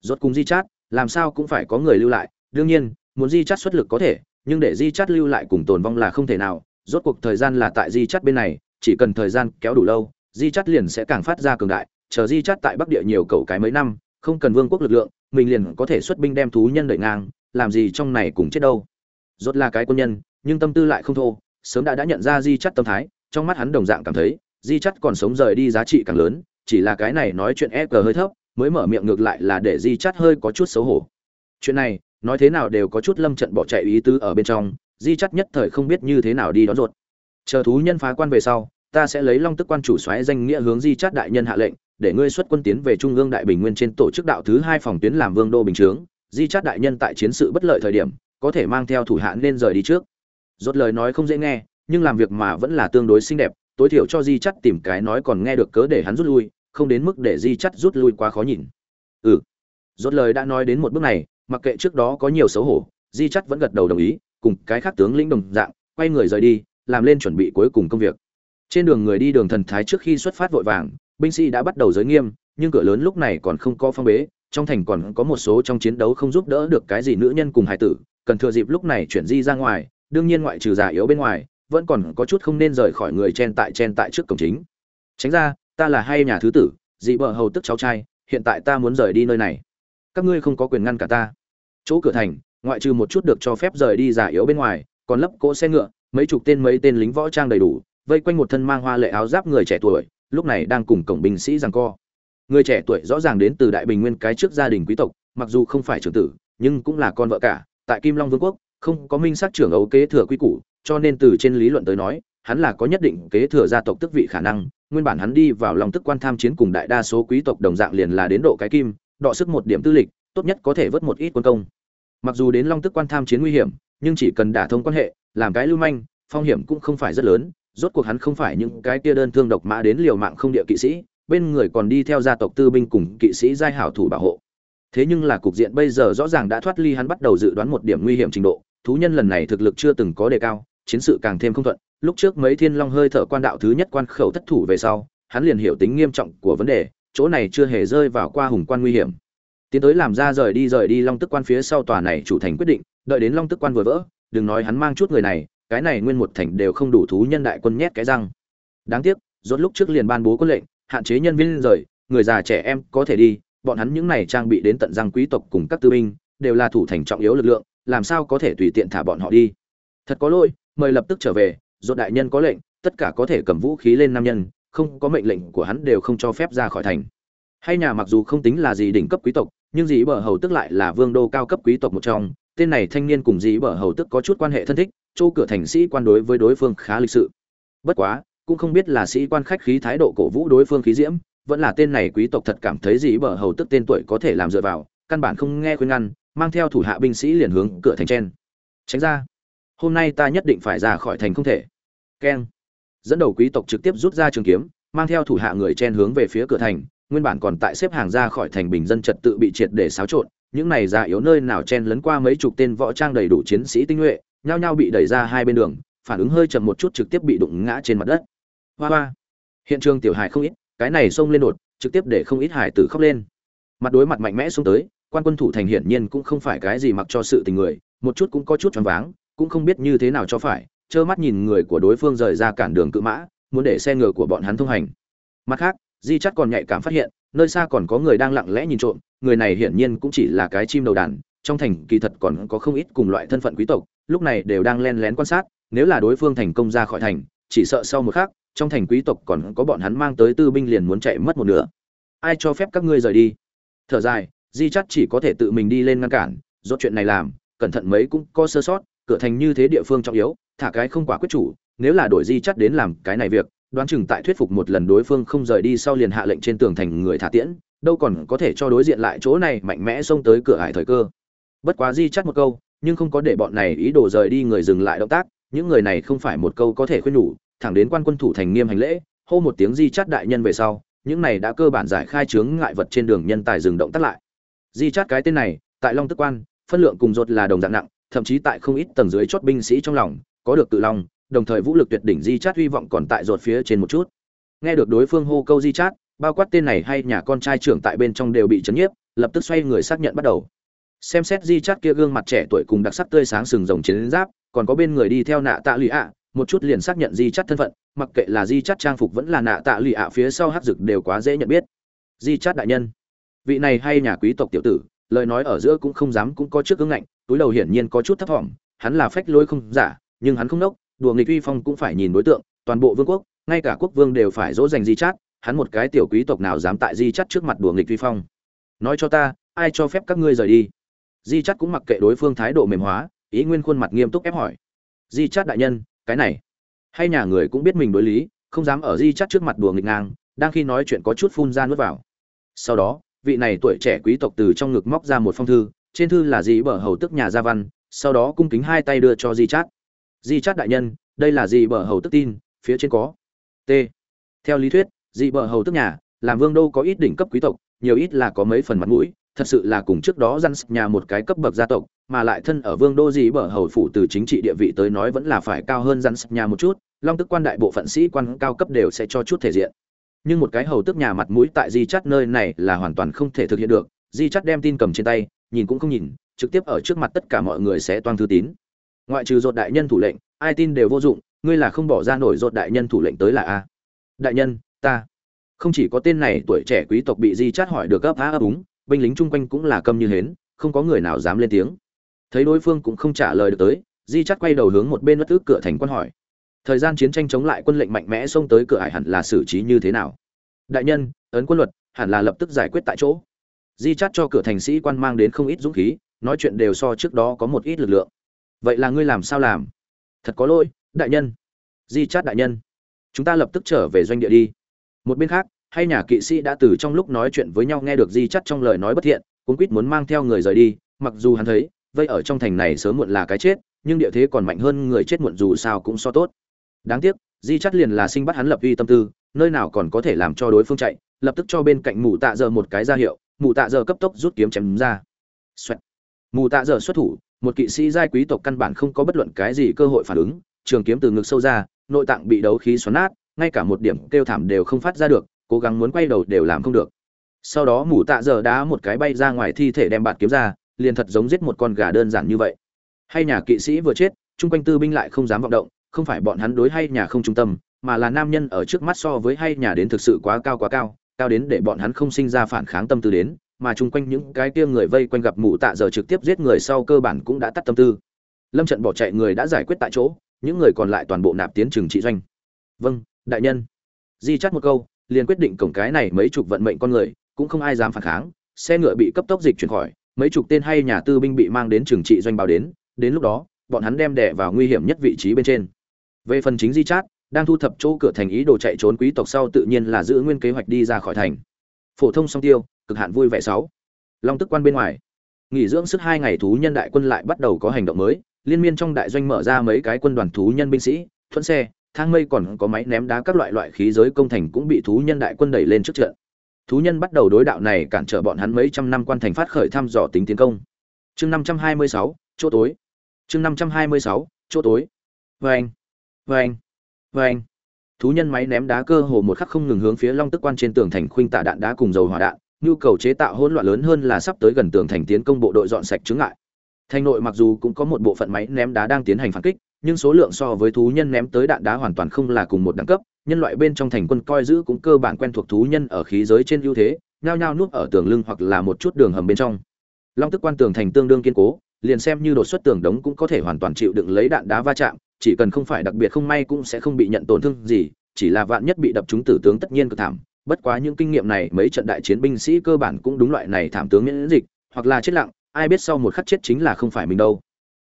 Rốt cùng di chát, làm sao cũng phải có người lưu lại. Đương nhiên, muốn di chát xuất lực có thể, nhưng để di chát lưu lại cùng tồn vong là không thể nào. Rốt cuộc thời gian là tại di chát bên này, chỉ cần thời gian kéo đủ lâu, di chát liền sẽ càng phát ra cường đại. Chờ di chát tại bắc địa nhiều cầu cái mấy năm, không cần vương quốc lực lượng, mình liền có thể xuất binh đem thú nhân đợi ngang, làm gì trong này cùng chết đâu. Rốt là cái quân nhân, nhưng tâm tư lại không thô, sớm đã đã nhận ra di chát tâm thái, trong mắt hắn đồng dạng cảm thấy, di chát còn sống rời đi giá trị càng lớn chỉ là cái này nói chuyện e cờ hơi thấp, mới mở miệng ngược lại là để di chắt hơi có chút xấu hổ. Chuyện này, nói thế nào đều có chút lâm trận bỏ chạy ý tứ ở bên trong, di chắt nhất thời không biết như thế nào đi đón ruột. Chờ thú nhân phá quan về sau, ta sẽ lấy long tức quan chủ xoáy danh nghĩa hướng di chát đại nhân hạ lệnh, để ngươi xuất quân tiến về trung ương đại bình nguyên trên tổ chức đạo thứ hai phòng tuyến làm vương đô bình chướng. Di chát đại nhân tại chiến sự bất lợi thời điểm, có thể mang theo thủ hạ nên rời đi trước. Rốt lời nói không dễ nghe, nhưng làm việc mà vẫn là tương đối xinh đẹp tối thiểu cho di chắt tìm cái nói còn nghe được cớ để hắn rút lui, không đến mức để di chắt rút lui quá khó nhìn. Ừ. Rốt lời đã nói đến một bước này, mặc kệ trước đó có nhiều xấu hổ, di chắt vẫn gật đầu đồng ý, cùng cái khác tướng lĩnh đồng dạng, quay người rời đi, làm lên chuẩn bị cuối cùng công việc. Trên đường người đi đường thần thái trước khi xuất phát vội vàng, binh sĩ đã bắt đầu giới nghiêm, nhưng cửa lớn lúc này còn không có phong bế, trong thành còn có một số trong chiến đấu không giúp đỡ được cái gì nữ nhân cùng hải tử, cần thừa dịp lúc này chuyển di ra ngoài, đương nhiên ngoại trừ già yếu bên ngoài vẫn còn có chút không nên rời khỏi người chen tại chen tại trước cổng chính. Tránh ra, ta là hay nhà thứ tử, dị bợ hầu tức cháu trai, hiện tại ta muốn rời đi nơi này. Các ngươi không có quyền ngăn cả ta. Chỗ cửa thành, ngoại trừ một chút được cho phép rời đi giả yếu bên ngoài, còn lấp cỗ xe ngựa, mấy chục tên mấy tên lính võ trang đầy đủ, vây quanh một thân mang hoa lệ áo giáp người trẻ tuổi, lúc này đang cùng cổng binh sĩ giằng co. Người trẻ tuổi rõ ràng đến từ đại bình nguyên cái trước gia đình quý tộc, mặc dù không phải trưởng tử, nhưng cũng là con vợ cả, tại kim long vương quốc, không có minh sát trưởng ấu kế thừa quy củ cho nên từ trên lý luận tới nói, hắn là có nhất định kế thừa gia tộc tức vị khả năng, nguyên bản hắn đi vào lòng tức quan tham chiến cùng đại đa số quý tộc đồng dạng liền là đến độ cái kim, đọ sức một điểm tư lịch, tốt nhất có thể vớt một ít quân công. Mặc dù đến long tức quan tham chiến nguy hiểm, nhưng chỉ cần đả thông quan hệ, làm cái lưu manh, phong hiểm cũng không phải rất lớn, rốt cuộc hắn không phải những cái kia đơn thương độc mã đến liều mạng không địa kỵ sĩ, bên người còn đi theo gia tộc tư binh cùng kỵ sĩ giai hảo thủ bảo hộ. Thế nhưng là cục diện bây giờ rõ ràng đã thoát ly, hắn bắt đầu dự đoán một điểm nguy hiểm trình độ, thú nhân lần này thực lực chưa từng có đề cao chiến sự càng thêm không thuận. Lúc trước mấy thiên long hơi thở quan đạo thứ nhất quan khẩu thất thủ về sau, hắn liền hiểu tính nghiêm trọng của vấn đề, chỗ này chưa hề rơi vào qua hùng quan nguy hiểm. Tiến tới làm ra rời đi rời đi long tức quan phía sau tòa này chủ thành quyết định, đợi đến long tức quan vừa vỡ, đừng nói hắn mang chút người này, cái này nguyên một thành đều không đủ thú nhân đại quân nhét cái răng. Đáng tiếc, rốt lúc trước liền ban bố quân lệnh, hạn chế nhân viên rời, người già trẻ em có thể đi, bọn hắn những này trang bị đến tận răng quý tộc cùng các tư binh, đều là thủ thành trọng yếu lực lượng, làm sao có thể tùy tiện thả bọn họ đi. Thật có lỗi mời lập tức trở về, rốt đại nhân có lệnh, tất cả có thể cầm vũ khí lên nam nhân, không có mệnh lệnh của hắn đều không cho phép ra khỏi thành. Hay nhà mặc dù không tính là gì đỉnh cấp quý tộc, nhưng dĩ bờ hầu tức lại là vương đô cao cấp quý tộc một trong, tên này thanh niên cùng dĩ bờ hầu tức có chút quan hệ thân thích, chỗ cửa thành sĩ quan đối với đối phương khá lịch sự. Bất quá, cũng không biết là sĩ quan khách khí thái độ cổ vũ đối phương khí diễm, vẫn là tên này quý tộc thật cảm thấy dĩ bờ hầu tức tên tuổi có thể làm dựa vào, căn bản không nghe khuyên ngăn, mang theo thủ hạ binh sĩ liền hướng cửa thành trên tránh ra hôm nay ta nhất định phải ra khỏi thành không thể. Keng. Dẫn đầu quý tộc trực tiếp rút ra trường kiếm, mang theo thủ hạ người chen hướng về phía cửa thành, nguyên bản còn tại xếp hàng ra khỏi thành bình dân trật tự bị triệt để xáo trộn, những này già yếu nơi nào chen lấn qua mấy chục tên võ trang đầy đủ chiến sĩ tinh nhuệ, nhao nhao bị đẩy ra hai bên đường, phản ứng hơi chậm một chút trực tiếp bị đụng ngã trên mặt đất. Hoa hoa. Hiện trường tiểu hải không ít, cái này xông lên đột, trực tiếp để không ít hải tử khóc lên. Mặt đối mặt mạnh mẽ xông tới, quan quân thủ thành hiển nhiên cũng không phải cái gì mặc cho sự tình người, một chút cũng có chút choáng váng cũng không biết như thế nào cho phải trơ mắt nhìn người của đối phương rời ra cản đường cự mã muốn để xe ngựa của bọn hắn thông hành. Mặt khác di chắc còn nhạy cảm phát hiện nơi xa còn có người đang lặng lẽ nhìn trộm người này hiển nhiên cũng chỉ là cái chim đầu đàn trong thành kỳ thật còn có không ít cùng loại thân phận quý tộc lúc này đều đang len lén quan sát nếu là đối phương thành công ra khỏi thành chỉ sợ sau một khác, trong thành quý tộc còn có bọn hắn mang tới tư binh liền muốn chạy mất một nửa. Ai cho phép các ngươi rời đi? Thở dài di chắt chỉ có thể tự mình đi lên ngăn cản do chuyện này làm cẩn thận mấy cũng có sơ sót cửa thành như thế địa phương trọng yếu, thả cái không quả quyết chủ, nếu là đổi di chắt đến làm cái này việc, đoán chừng tại thuyết phục một lần đối phương không rời đi sau liền hạ lệnh trên tường thành người thả tiễn, đâu còn có thể cho đối diện lại chỗ này mạnh mẽ xông tới cửa hải thời cơ. Bất quá di chắt một câu, nhưng không có để bọn này ý đồ rời đi người dừng lại động tác, những người này không phải một câu có thể khuyên nhủ, thẳng đến quan quân thủ thành nghiêm hành lễ, hô một tiếng di chắt đại nhân về sau, những này đã cơ bản giải khai chướng ngại vật trên đường nhân tài dừng động tác lại. Di chắt cái tên này, tại long tức quan, phân lượng cùng rột là đồng dạng nặng thậm chí tại không ít tầng dưới chót binh sĩ trong lòng, có được tự lòng đồng thời vũ lực tuyệt đỉnh di chát hy vọng còn tại rột phía trên một chút. Nghe được đối phương hô câu di chát, bao quát tên này hay nhà con trai trưởng tại bên trong đều bị chấn nhiếp, lập tức xoay người xác nhận bắt đầu. Xem xét di chát kia gương mặt trẻ tuổi cùng đặc sắc tươi sáng sừng rồng chiến giáp, còn có bên người đi theo nạ tạ lụy ạ, một chút liền xác nhận di chát thân phận, mặc kệ là di chát trang phục vẫn là nạ tạ lụy ạ phía sau hát dực đều quá dễ nhận biết. Di chát đại nhân, vị này hay nhà quý tộc tiểu tử lời nói ở giữa cũng không dám cũng có trước ứng ngạnh, túi đầu hiển nhiên có chút thấp thỏm, hắn là phách lôi không giả, nhưng hắn không nốc, đùa nghịch uy phong cũng phải nhìn đối tượng, toàn bộ vương quốc, ngay cả quốc vương đều phải dỗ dành di chát, hắn một cái tiểu quý tộc nào dám tại di chát trước mặt đùa nghịch uy phong. Nói cho ta, ai cho phép các ngươi rời đi? Di chát cũng mặc kệ đối phương thái độ mềm hóa, ý nguyên khuôn mặt nghiêm túc ép hỏi. Di chát đại nhân, cái này. Hay nhà người cũng biết mình đối lý, không dám ở di chát trước mặt đùa nghịch ngang, đang khi nói chuyện có chút phun ra nuốt vào. Sau đó vị này tuổi trẻ quý tộc từ trong ngực móc ra một phong thư, trên thư là dì bở hầu tức nhà gia văn, sau đó cung kính hai tay đưa cho di chát. Di chát đại nhân, đây là gì bờ hầu tức tin, phía trên có. T. Theo lý thuyết dì bờ hầu tức nhà, làm vương đô có ít đỉnh cấp quý tộc, nhiều ít là có mấy phần mặt mũi, thật sự là cùng trước đó răn nhà một cái cấp bậc gia tộc, mà lại thân ở vương đô dì bờ hầu phủ từ chính trị địa vị tới nói vẫn là phải cao hơn răn nhà một chút, long tức quan đại bộ phận sĩ quan cao cấp đều sẽ cho chút thể diện nhưng một cái hầu tức nhà mặt mũi tại di chắt nơi này là hoàn toàn không thể thực hiện được. Di chắt đem tin cầm trên tay, nhìn cũng không nhìn, trực tiếp ở trước mặt tất cả mọi người sẽ toan thư tín. Ngoại trừ dột đại nhân thủ lệnh, ai tin đều vô dụng, ngươi là không bỏ ra nổi dột đại nhân thủ lệnh tới là a. Đại nhân, ta. Không chỉ có tên này tuổi trẻ quý tộc bị di chát hỏi được gấp á ấp úng binh lính chung quanh cũng là câm như hến, không có người nào dám lên tiếng. Thấy đối phương cũng không trả lời được tới, di chát quay đầu hướng một bên bất ước cửa thành quan hỏi thời gian chiến tranh chống lại quân lệnh mạnh mẽ xông tới cửa hải hẳn là xử trí như thế nào? Đại nhân, ấn quân luật hẳn là lập tức giải quyết tại chỗ. Di chát cho cửa thành sĩ quan mang đến không ít dũng khí, nói chuyện đều so trước đó có một ít lực lượng. Vậy là ngươi làm sao làm? Thật có lỗi, đại nhân. Di chát đại nhân. Chúng ta lập tức trở về doanh địa đi. Một bên khác, hay nhà kỵ sĩ đã từ trong lúc nói chuyện với nhau nghe được di chắt trong lời nói bất thiện cuốn quýt muốn mang theo người rời đi, mặc dù hắn thấy, vây ở trong thành này sớm muộn là cái chết, nhưng địa thế còn mạnh hơn người chết muộn dù sao cũng so tốt đáng tiếc, di chắt liền là sinh bắt hắn lập uy tâm tư, nơi nào còn có thể làm cho đối phương chạy, lập tức cho bên cạnh mù tạ giờ một cái ra hiệu mù tạ giờ cấp tốc rút kiếm chém ra. Xoẹt. mù tạ giờ xuất thủ, một kỵ sĩ giai quý tộc căn bản không có bất luận cái gì cơ hội phản ứng, trường kiếm từ ngực sâu ra, nội tạng bị đấu khí xoắn nát, ngay cả một điểm kêu thảm đều không phát ra được, cố gắng muốn quay đầu đều làm không được. Sau đó mù tạ giờ đá một cái bay ra ngoài thi thể đem bạt kiếm ra, liền thật giống giết một con gà đơn giản như vậy. Hay nhà kỵ sĩ vừa chết, chung quanh tư binh lại không dám vọng động không phải bọn hắn đối hay nhà không trung tâm, mà là nam nhân ở trước mắt so với hay nhà đến thực sự quá cao quá cao cao đến để bọn hắn không sinh ra phản kháng tâm tư đến, mà chung quanh những cái kia người vây quanh gặp mụ tạ giờ trực tiếp giết người sau cơ bản cũng đã tắt tâm tư. Lâm trận bỏ chạy người đã giải quyết tại chỗ, những người còn lại toàn bộ nạp tiến trừng trị doanh. Vâng đại nhân. Di chắt một câu, liền quyết định cổng cái này mấy chục vận mệnh con người, cũng không ai dám phản kháng, xe ngựa bị cấp tốc dịch chuyển khỏi, mấy chục tên hay nhà tư binh bị mang đến trừng trị doanh báo đến đến lúc đó, bọn hắn đem đẻ vào nguy hiểm nhất vị trí bên trên về phần chính di chát, đang thu thập chỗ cửa thành ý đồ chạy trốn quý tộc sau tự nhiên là giữ nguyên kế hoạch đi ra khỏi thành. Phổ thông song tiêu, cực hạn vui vẻ sáu. Long tức quan bên ngoài. Nghỉ dưỡng sức hai ngày thú nhân đại quân lại bắt đầu có hành động mới, liên miên trong đại doanh mở ra mấy cái quân đoàn thú nhân binh sĩ thuận xe, thang mây còn có máy ném đá các loại loại khí giới công thành cũng bị thú nhân đại quân đẩy lên trước trận. Thú nhân bắt đầu đối đạo này cản trở bọn hắn mấy trăm năm quan thành phát khởi thăm dò tính tiến công. Chương năm trăm hai mươi sáu, chỗ tối. Chương năm trăm hai mươi sáu, chỗ tối. Vê anh vê anh vê anh. Thú nhân máy ném đá cơ hồ một khắc không ngừng hướng phía long tức quan trên tường thành khuynh tạ đạn đá cùng dầu hỏa đạn, nhu cầu chế tạo hỗn loạn lớn hơn là sắp tới gần tường thành tiến công bộ đội dọn sạch chướng ngại. Thành nội mặc dù cũng có một bộ phận máy ném đá đang tiến hành phản kích, nhưng số lượng so với thú nhân ném tới đạn đá hoàn toàn không là cùng một đẳng cấp, nhân loại bên trong thành quân coi giữ cũng cơ bản quen thuộc thú nhân ở khí giới trên ưu thế, nhao nhao nuốt ở tường lưng hoặc là một chút đường hầm bên trong. Long tức quan tường thành tương đương kiên cố, liền xem như đột xuất tường đống cũng có thể hoàn toàn chịu đựng lấy đạn đá va chạm chỉ cần không phải đặc biệt không may cũng sẽ không bị nhận tổn thương gì, chỉ là vạn nhất bị đập trúng tử tướng tất nhiên cực thảm. Bất quá những kinh nghiệm này, mấy trận đại chiến binh sĩ cơ bản cũng đúng loại này thảm tướng miễn dịch, hoặc là chết lặng, ai biết sau một khắc chết chính là không phải mình đâu.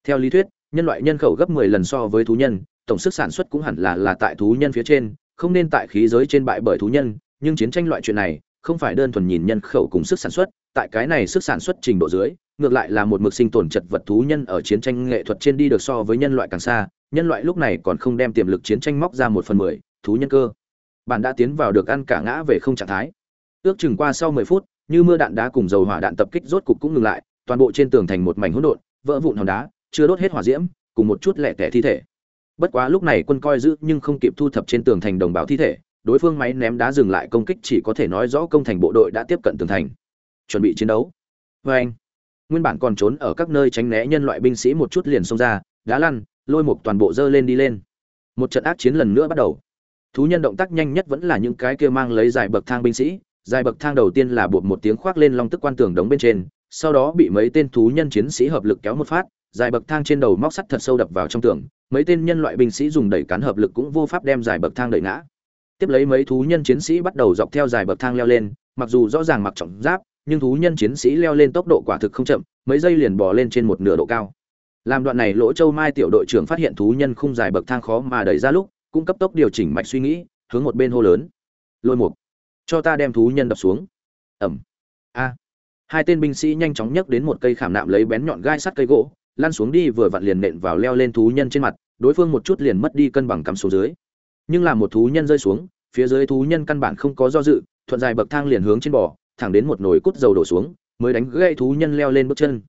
Theo lý thuyết, nhân loại nhân khẩu gấp 10 lần so với thú nhân, tổng sức sản xuất cũng hẳn là là tại thú nhân phía trên, không nên tại khí giới trên bại bởi thú nhân, nhưng chiến tranh loại chuyện này, không phải đơn thuần nhìn nhân khẩu cùng sức sản xuất tại cái này sức sản xuất trình độ dưới, ngược lại là một mực sinh tồn chật vật thú nhân ở chiến tranh nghệ thuật trên đi được so với nhân loại càng xa, nhân loại lúc này còn không đem tiềm lực chiến tranh móc ra một phần mười, thú nhân cơ. Bạn đã tiến vào được ăn cả ngã về không trạng thái. Ước chừng qua sau mười phút, như mưa đạn đá cùng dầu hỏa đạn tập kích rốt cục cũng ngừng lại, toàn bộ trên tường thành một mảnh hỗn độn, vỡ vụn hòn đá, chưa đốt hết hỏa diễm, cùng một chút lẻ tẻ thi thể. Bất quá lúc này quân coi giữ nhưng không kịp thu thập trên tường thành đồng bào thi thể, đối phương máy ném đá dừng lại công kích chỉ có thể nói rõ công thành bộ đội đã tiếp cận tường thành chuẩn bị chiến đấu. Vê anh, nguyên bản còn trốn ở các nơi tránh né nhân loại binh sĩ một chút liền xông ra, đá lăn, lôi một toàn bộ dơ lên đi lên. Một trận ác chiến lần nữa bắt đầu. Thú nhân động tác nhanh nhất vẫn là những cái kia mang lấy dài bậc thang binh sĩ. Dài bậc thang đầu tiên là buộc một tiếng khoác lên long tức quan tường đống bên trên, sau đó bị mấy tên thú nhân chiến sĩ hợp lực kéo một phát. Dài bậc thang trên đầu móc sắt thật sâu đập vào trong tường, mấy tên nhân loại binh sĩ dùng đẩy cán hợp lực cũng vô pháp đem dài bậc thang đẩy ngã. Tiếp lấy mấy thú nhân chiến sĩ bắt đầu dọc theo dài bậc thang leo lên, mặc dù rõ ràng mặc trọng giáp nhưng thú nhân chiến sĩ leo lên tốc độ quả thực không chậm, mấy giây liền bò lên trên một nửa độ cao. Làm đoạn này lỗ châu mai tiểu đội trưởng phát hiện thú nhân khung dài bậc thang khó mà đẩy ra lúc, cũng cấp tốc điều chỉnh mạch suy nghĩ, hướng một bên hô lớn. Lôi mục, cho ta đem thú nhân đập xuống. Ẩm. A. Hai tên binh sĩ nhanh chóng nhấc đến một cây khảm nạm lấy bén nhọn gai sắt cây gỗ, lăn xuống đi vừa vặn liền nện vào leo lên thú nhân trên mặt, đối phương một chút liền mất đi cân bằng cắm xuống dưới. Nhưng làm một thú nhân rơi xuống, phía dưới thú nhân căn bản không có do dự, thuận dài bậc thang liền hướng trên bò thẳng đến một nồi cút dầu đổ xuống, mới đánh gãy thú nhân leo lên bước chân.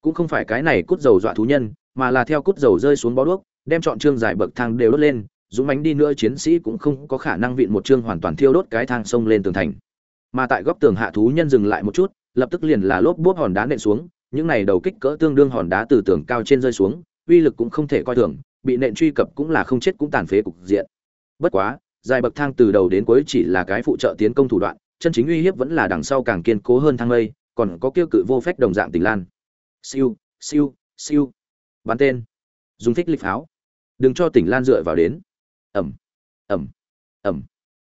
Cũng không phải cái này cút dầu dọa thú nhân, mà là theo cút dầu rơi xuống bó đuốc, đem chọn trương dài bậc thang đều đốt lên, dũng bánh đi nữa chiến sĩ cũng không có khả năng vịn một chương hoàn toàn thiêu đốt cái thang sông lên tường thành. Mà tại góc tường hạ thú nhân dừng lại một chút, lập tức liền là lốp bốp hòn đá nện xuống, những này đầu kích cỡ tương đương hòn đá từ tường cao trên rơi xuống, uy lực cũng không thể coi thường, bị nện truy cập cũng là không chết cũng tàn phế cục diện. Bất quá, dài bậc thang từ đầu đến cuối chỉ là cái phụ trợ tiến công thủ đoạn chân chính uy hiếp vẫn là đằng sau càng kiên cố hơn thang lây còn có kêu cự vô phách đồng dạng tình lan. Siêu siêu siêu. Bắn tên. Dùng phích lịch pháo. Đừng cho tỉnh lan dựa vào đến. Ẩm ẩm ẩm.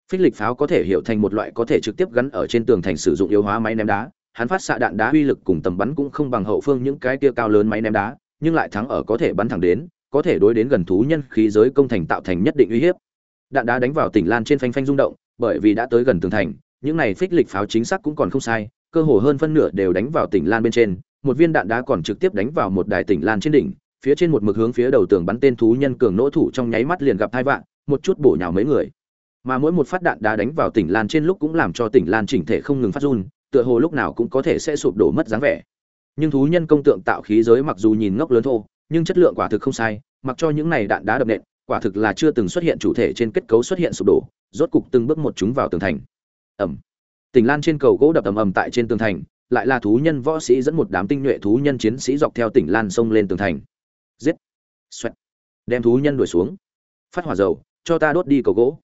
Phích lịch pháo có thể hiểu thành một loại có thể trực tiếp gắn ở trên tường thành sử dụng yếu hóa máy ném đá. Hắn phát xạ đạn đá uy lực cùng tầm bắn cũng không bằng hậu phương những cái kia cao lớn máy ném đá, nhưng lại thắng ở có thể bắn thẳng đến, có thể đối đến gần thú nhân khí giới công thành tạo thành nhất định uy hiếp. Đạn đá đánh vào tỉnh lan trên phanh phanh rung động, bởi vì đã tới gần tường thành những này phích lịch pháo chính xác cũng còn không sai, cơ hồ hơn phân nửa đều đánh vào tỉnh lan bên trên, một viên đạn đá còn trực tiếp đánh vào một đài tỉnh lan trên đỉnh, phía trên một mực hướng phía đầu tường bắn tên thú nhân cường nỗ thủ trong nháy mắt liền gặp hai vạn, một chút bổ nhào mấy người. Mà mỗi một phát đạn đá đánh vào tỉnh lan trên lúc cũng làm cho tỉnh lan chỉnh thể không ngừng phát run, tựa hồ lúc nào cũng có thể sẽ sụp đổ mất dáng vẻ. Nhưng thú nhân công tượng tạo khí giới mặc dù nhìn ngốc lớn thô, nhưng chất lượng quả thực không sai, mặc cho những này đạn đá đập nện, quả thực là chưa từng xuất hiện chủ thể trên kết cấu xuất hiện sụp đổ, rốt cục từng bước một chúng vào tường thành ẩm tỉnh lan trên cầu gỗ đập ầm ầm tại trên tường thành, lại là thú nhân võ sĩ dẫn một đám tinh nhuệ thú nhân chiến sĩ dọc theo tỉnh lan sông lên tường thành. Giết! Xoẹt! Đem thú nhân đuổi xuống. Phát hỏa dầu, cho ta đốt đi cầu gỗ.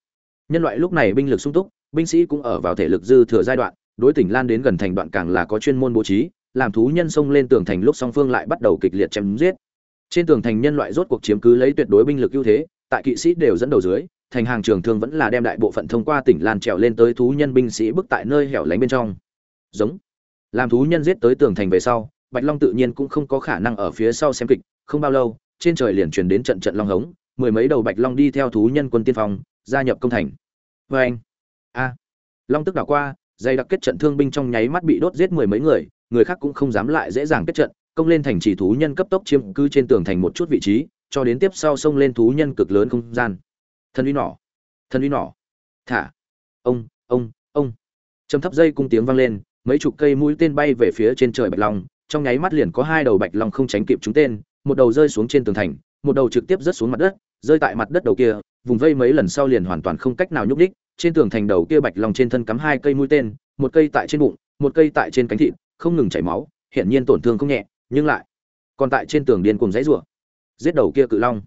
Nhân loại lúc này binh lực sung túc, binh sĩ cũng ở vào thể lực dư thừa giai đoạn, đối tỉnh lan đến gần thành đoạn càng là có chuyên môn bố trí, làm thú nhân xông lên tường thành lúc song phương lại bắt đầu kịch liệt chém giết. Trên tường thành nhân loại rốt cuộc chiếm cứ lấy tuyệt đối binh lực ưu thế, tại kỵ sĩ đều dẫn đầu dưới thành hàng trường thương vẫn là đem đại bộ phận thông qua tỉnh lan trèo lên tới thú nhân binh sĩ bước tại nơi hẻo lánh bên trong. Giống. Làm thú nhân giết tới tường thành về sau, bạch long tự nhiên cũng không có khả năng ở phía sau xem kịch, không bao lâu, trên trời liền truyền đến trận trận long hống, mười mấy đầu bạch long đi theo thú nhân quân tiên phong, gia nhập công thành. Vê anh. A. Long tức đảo qua, dây đặc kết trận thương binh trong nháy mắt bị đốt giết mười mấy người người khác cũng không dám lại dễ dàng kết trận, công lên thành chỉ thú nhân cấp tốc chiếm cứ trên tường thành một chút vị trí, cho đến tiếp sau xông lên thú nhân cực lớn không gian thần uy nỏ. Thần uy nỏ. Thả. Ông ông ông. Trầm thấp dây cung tiếng vang lên, mấy chục cây mũi tên bay về phía trên trời bạch long. Trong nháy mắt liền có hai đầu bạch long không tránh kịp chúng tên, một đầu rơi xuống trên tường thành, một đầu trực tiếp rớt xuống mặt đất, rơi tại mặt đất đầu kia, vùng vây mấy lần sau liền hoàn toàn không cách nào nhúc đích trên tường thành đầu kia bạch long trên thân cắm hai cây mũi tên, một cây tại trên bụng, một cây tại trên cánh thịt, không ngừng chảy máu, hiển nhiên tổn thương không nhẹ, nhưng lại còn tại trên tường điên cùng dãy rủa. Giết đầu kia cự long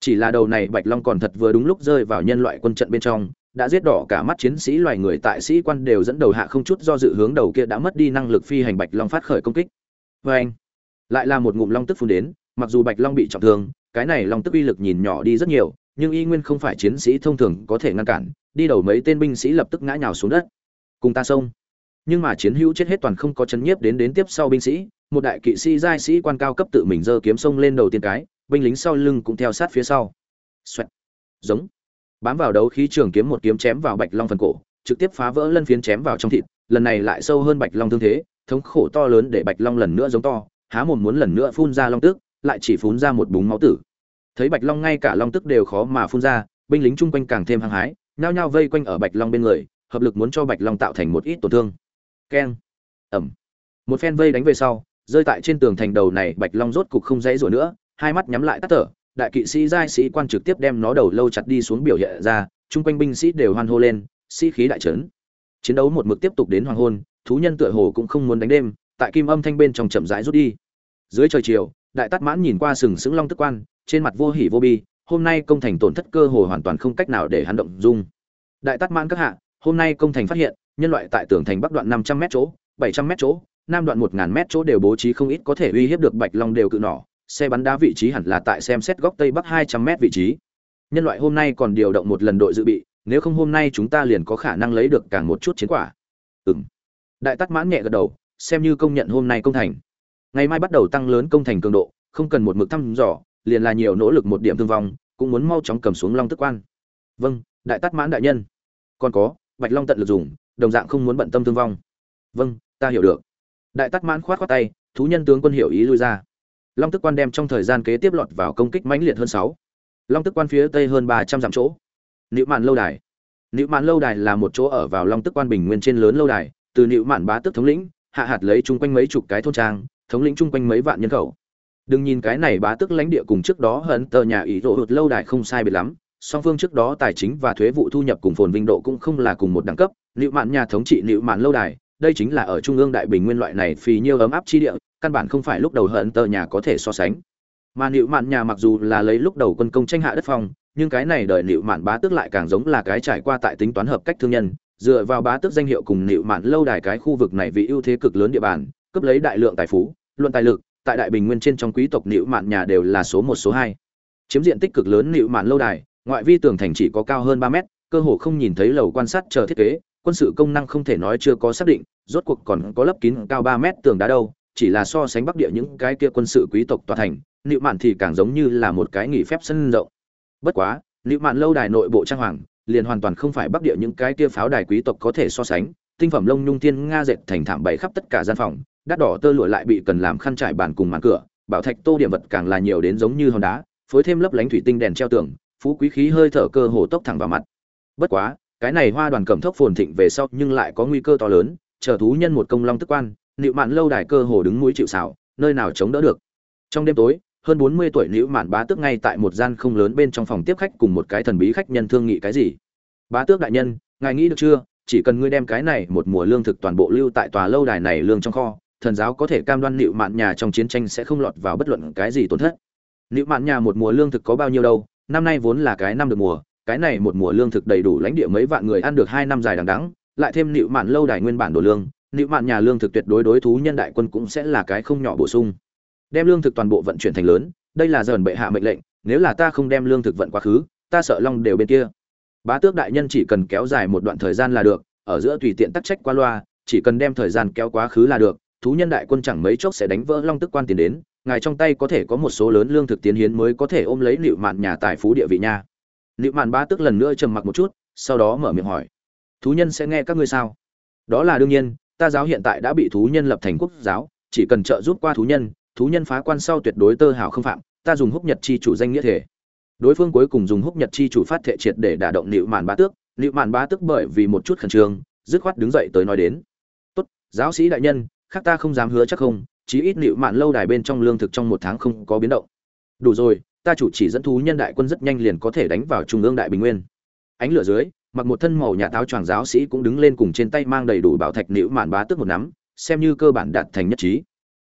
chỉ là đầu này bạch long còn thật vừa đúng lúc rơi vào nhân loại quân trận bên trong, đã giết đỏ cả mắt chiến sĩ loài người tại sĩ quan đều dẫn đầu hạ không chút do dự hướng đầu kia đã mất đi năng lực phi hành bạch long phát khởi công kích. Vê anh, lại là một ngụm long tức phun đến, mặc dù bạch long bị trọng thương, cái này long tức uy lực nhìn nhỏ đi rất nhiều, nhưng y nguyên không phải chiến sĩ thông thường có thể ngăn cản, đi đầu mấy tên binh sĩ lập tức ngã nhào xuống đất. Cùng ta xông. Nhưng mà chiến hữu chết hết toàn không có chấn nhiếp đến đến tiếp sau binh sĩ, một đại kỵ sĩ giai sĩ quan cao cấp tự mình giơ kiếm sông lên đầu tiên cái binh lính sau lưng cũng theo sát phía sau. Xoẹt. giống. Bám vào đấu khí trường kiếm một kiếm chém vào bạch long phần cổ, trực tiếp phá vỡ lân phiến chém vào trong thịt, lần này lại sâu hơn bạch long thương thế, thống khổ to lớn để bạch long lần nữa giống to, há mồm muốn lần nữa phun ra long tức, lại chỉ phun ra một búng máu tử. Thấy bạch long ngay cả long tức đều khó mà phun ra, binh lính chung quanh càng thêm hăng hái, nhao nhao vây quanh ở bạch long bên người, hợp lực muốn cho bạch long tạo thành một ít tổn thương. Keng. Ầm một phen vây đánh về sau, rơi tại trên tường thành đầu này bạch long rốt cục không dãy rủa nữa hai mắt nhắm lại tắt thở, đại kỵ sĩ giai sĩ quan trực tiếp đem nó đầu lâu chặt đi xuống biểu hiện ra, chung quanh binh sĩ đều hoan hô lên, sĩ khí đại trấn. Chiến đấu một mực tiếp tục đến hoàng hôn, thú nhân tựa hồ cũng không muốn đánh đêm, tại kim âm thanh bên trong chậm rãi rút đi. Dưới trời chiều, đại tát mãn nhìn qua sừng sững long tức quan, trên mặt vô hỉ vô bi, hôm nay công thành tổn thất cơ hồ hoàn toàn không cách nào để hắn động dung. Đại tát mãn các hạ, hôm nay công thành phát hiện, nhân loại tại tường thành bắc đoạn năm trăm m chỗ, bảy trăm m chỗ, nam đoạn một ngàn m chỗ đều bố trí không ít có thể uy hiếp được bạch long đều cự nỏ xe bắn đá vị trí hẳn là tại xem xét góc tây bắc hai trăm m vị trí. Nhân loại hôm nay còn điều động một lần đội dự bị, nếu không hôm nay chúng ta liền có khả năng lấy được càng một chút chiến quả. Ừm. đại tát mãn nhẹ gật đầu, xem như công nhận hôm nay công thành. Ngày mai bắt đầu tăng lớn công thành cường độ, không cần một mực thăm dò, liền là nhiều nỗ lực một điểm thương vong, cũng muốn mau chóng cầm xuống long tức quan. Vâng đại tát mãn đại nhân. Còn có, bạch long tận lực dùng, đồng dạng không muốn bận tâm thương vong. Vâng ta hiểu được. Đại tát mãn khoát khoát tay, thú nhân tướng quân hiểu ý lui ra long tức quan đem trong thời gian kế tiếp lọt vào công kích mãnh liệt hơn sáu. Long tức quan phía tây hơn ba trăm dặm chỗ. Nịu mạn lâu đài. Nịu mạn lâu đài là một chỗ ở vào long tức quan bình nguyên trên lớn lâu đài, từ nịu mạn bá tức thống lĩnh, hạ hạt lấy chung quanh mấy chục cái thôn trang, thống lĩnh chung quanh mấy vạn nhân khẩu. Đừng nhìn cái này bá tức lãnh địa cùng trước đó hận tờ nhà ý rộ hụt lâu đài không sai biệt lắm, song phương trước đó tài chính và thuế vụ thu nhập cùng phồn vinh độ cũng không là cùng một đẳng cấp. Nịu mạn nhà thống trị nịu mạn lâu đài, đây chính là ở trung ương đại bình nguyên loại này phì nhiêu ấm áp chi địa căn bản không phải lúc đầu hận tờ nhà có thể so sánh. Mà nịu mạn nhà mặc dù là lấy lúc đầu quân công tranh hạ đất phong, nhưng cái này đợi nịu mạn bá tước lại càng giống là cái trải qua tại tính toán hợp cách thương nhân, dựa vào bá tước danh hiệu cùng nịu mạn lâu đài cái khu vực này vì ưu thế cực lớn địa bàn, cướp lấy đại lượng tài phú, luận tài lực, tại đại bình nguyên trên trong quý tộc nịu mạn nhà đều là số một, số hai. Chiếm diện tích cực lớn nịu mạn lâu đài, ngoại vi tường thành chỉ có cao hơn ba mét, cơ hồ không nhìn thấy lầu quan sát chờ thiết kế, quân sự công năng không thể nói chưa có xác định, rốt cuộc còn có lấp kín cao ba mét tường đá đâu chỉ là so sánh bắc địa những cái kia quân sự quý tộc tòa thành nịu mạn thì càng giống như là một cái nghỉ phép sân rộng. Bất quá nịu mạn lâu đài nội bộ trang hoàng, liền hoàn toàn không phải bắc địa những cái kia pháo đài quý tộc có thể so sánh. Tinh phẩm lông nhung tiên nga dệt thành thảm bày khắp tất cả gian phòng, đắt đỏ tơ lụa lại bị cần làm khăn trải bàn cùng màn cửa, bảo thạch tô điểm vật càng là nhiều đến giống như hòn đá, phối thêm lấp lánh thủy tinh đèn treo tường, phú quý khí hơi thở cơ hồ tốc thẳng vào mặt. Bất quá, cái này hoa đoàn cẩm thốc phồn thịnh về sau nhưng lại có nguy cơ to lớn, chờ thú nhân một công long tức quan nịu mạn lâu đài cơ hồ đứng mũi chịu xảo nơi nào chống đỡ được. Trong đêm tối, hơn bốn mươi tuổi nịu mạn bá tước ngay tại một gian không lớn bên trong phòng tiếp khách cùng một cái thần bí khách nhân thương nghị cái gì. Bá tước đại nhân, ngài nghĩ được chưa? Chỉ cần ngươi đem cái này một mùa lương thực toàn bộ lưu tại tòa lâu đài này lương trong kho, thần giáo có thể cam đoan nịu mạn nhà trong chiến tranh sẽ không lọt vào bất luận cái gì tổn thất. Nịu mạn nhà một mùa lương thực có bao nhiêu đâu? Năm nay vốn là cái năm được mùa, cái này một mùa lương thực đầy đủ lãnh địa mấy vạn người ăn được hai năm dài đằng đẵng, lại thêm nịu mạn lâu đài nguyên bản đồ lương nịu mạn nhà lương thực tuyệt đối đối thú nhân đại quân cũng sẽ là cái không nhỏ bổ sung. Đem lương thực toàn bộ vận chuyển thành lớn, đây là dần bệ hạ mệnh lệnh, nếu là ta không đem lương thực vận quá khứ, ta sợ long đều bên kia. Bá tước đại nhân chỉ cần kéo dài một đoạn thời gian là được, ở giữa tùy tiện tắc trách qua loa, chỉ cần đem thời gian kéo quá khứ là được, thú nhân đại quân chẳng mấy chốc sẽ đánh vỡ long tức quan tiền đến, ngài trong tay có thể có một số lớn lương thực tiến hiến mới có thể ôm lấy nịu mạn nhà tài phú địa vị nha. Nịu mạn bá tước lần nữa trầm mặc một chút, sau đó mở miệng hỏi, thú nhân sẽ nghe các ngươi sao? Đó là đương nhiên ta giáo hiện tại đã bị thú nhân lập thành quốc giáo, chỉ cần trợ giúp qua thú nhân thú nhân phá quan sau tuyệt đối tơ hào không phạm, ta dùng húc nhật chi chủ danh nghĩa thể. Đối phương cuối cùng dùng húc nhật chi chủ phát thệ triệt để đả động nịu màn bá tước, nịu màn bá tước bởi vì một chút khẩn trương, dứt khoát đứng dậy tới nói đến. Tốt, giáo sĩ đại nhân, khác ta không dám hứa chắc không, chí ít nịu mạn lâu đài bên trong lương thực trong một tháng không có biến động. Đủ rồi, ta chủ chỉ dẫn thú nhân đại quân rất nhanh liền có thể đánh vào trung ương đại bình nguyên. Ánh lửa dưới mặc một thân màu nhà táo choàng giáo sĩ cũng đứng lên cùng trên tay mang đầy đủ bảo thạch nữ mạn bá tước một nắm xem như cơ bản đạt thành nhất trí.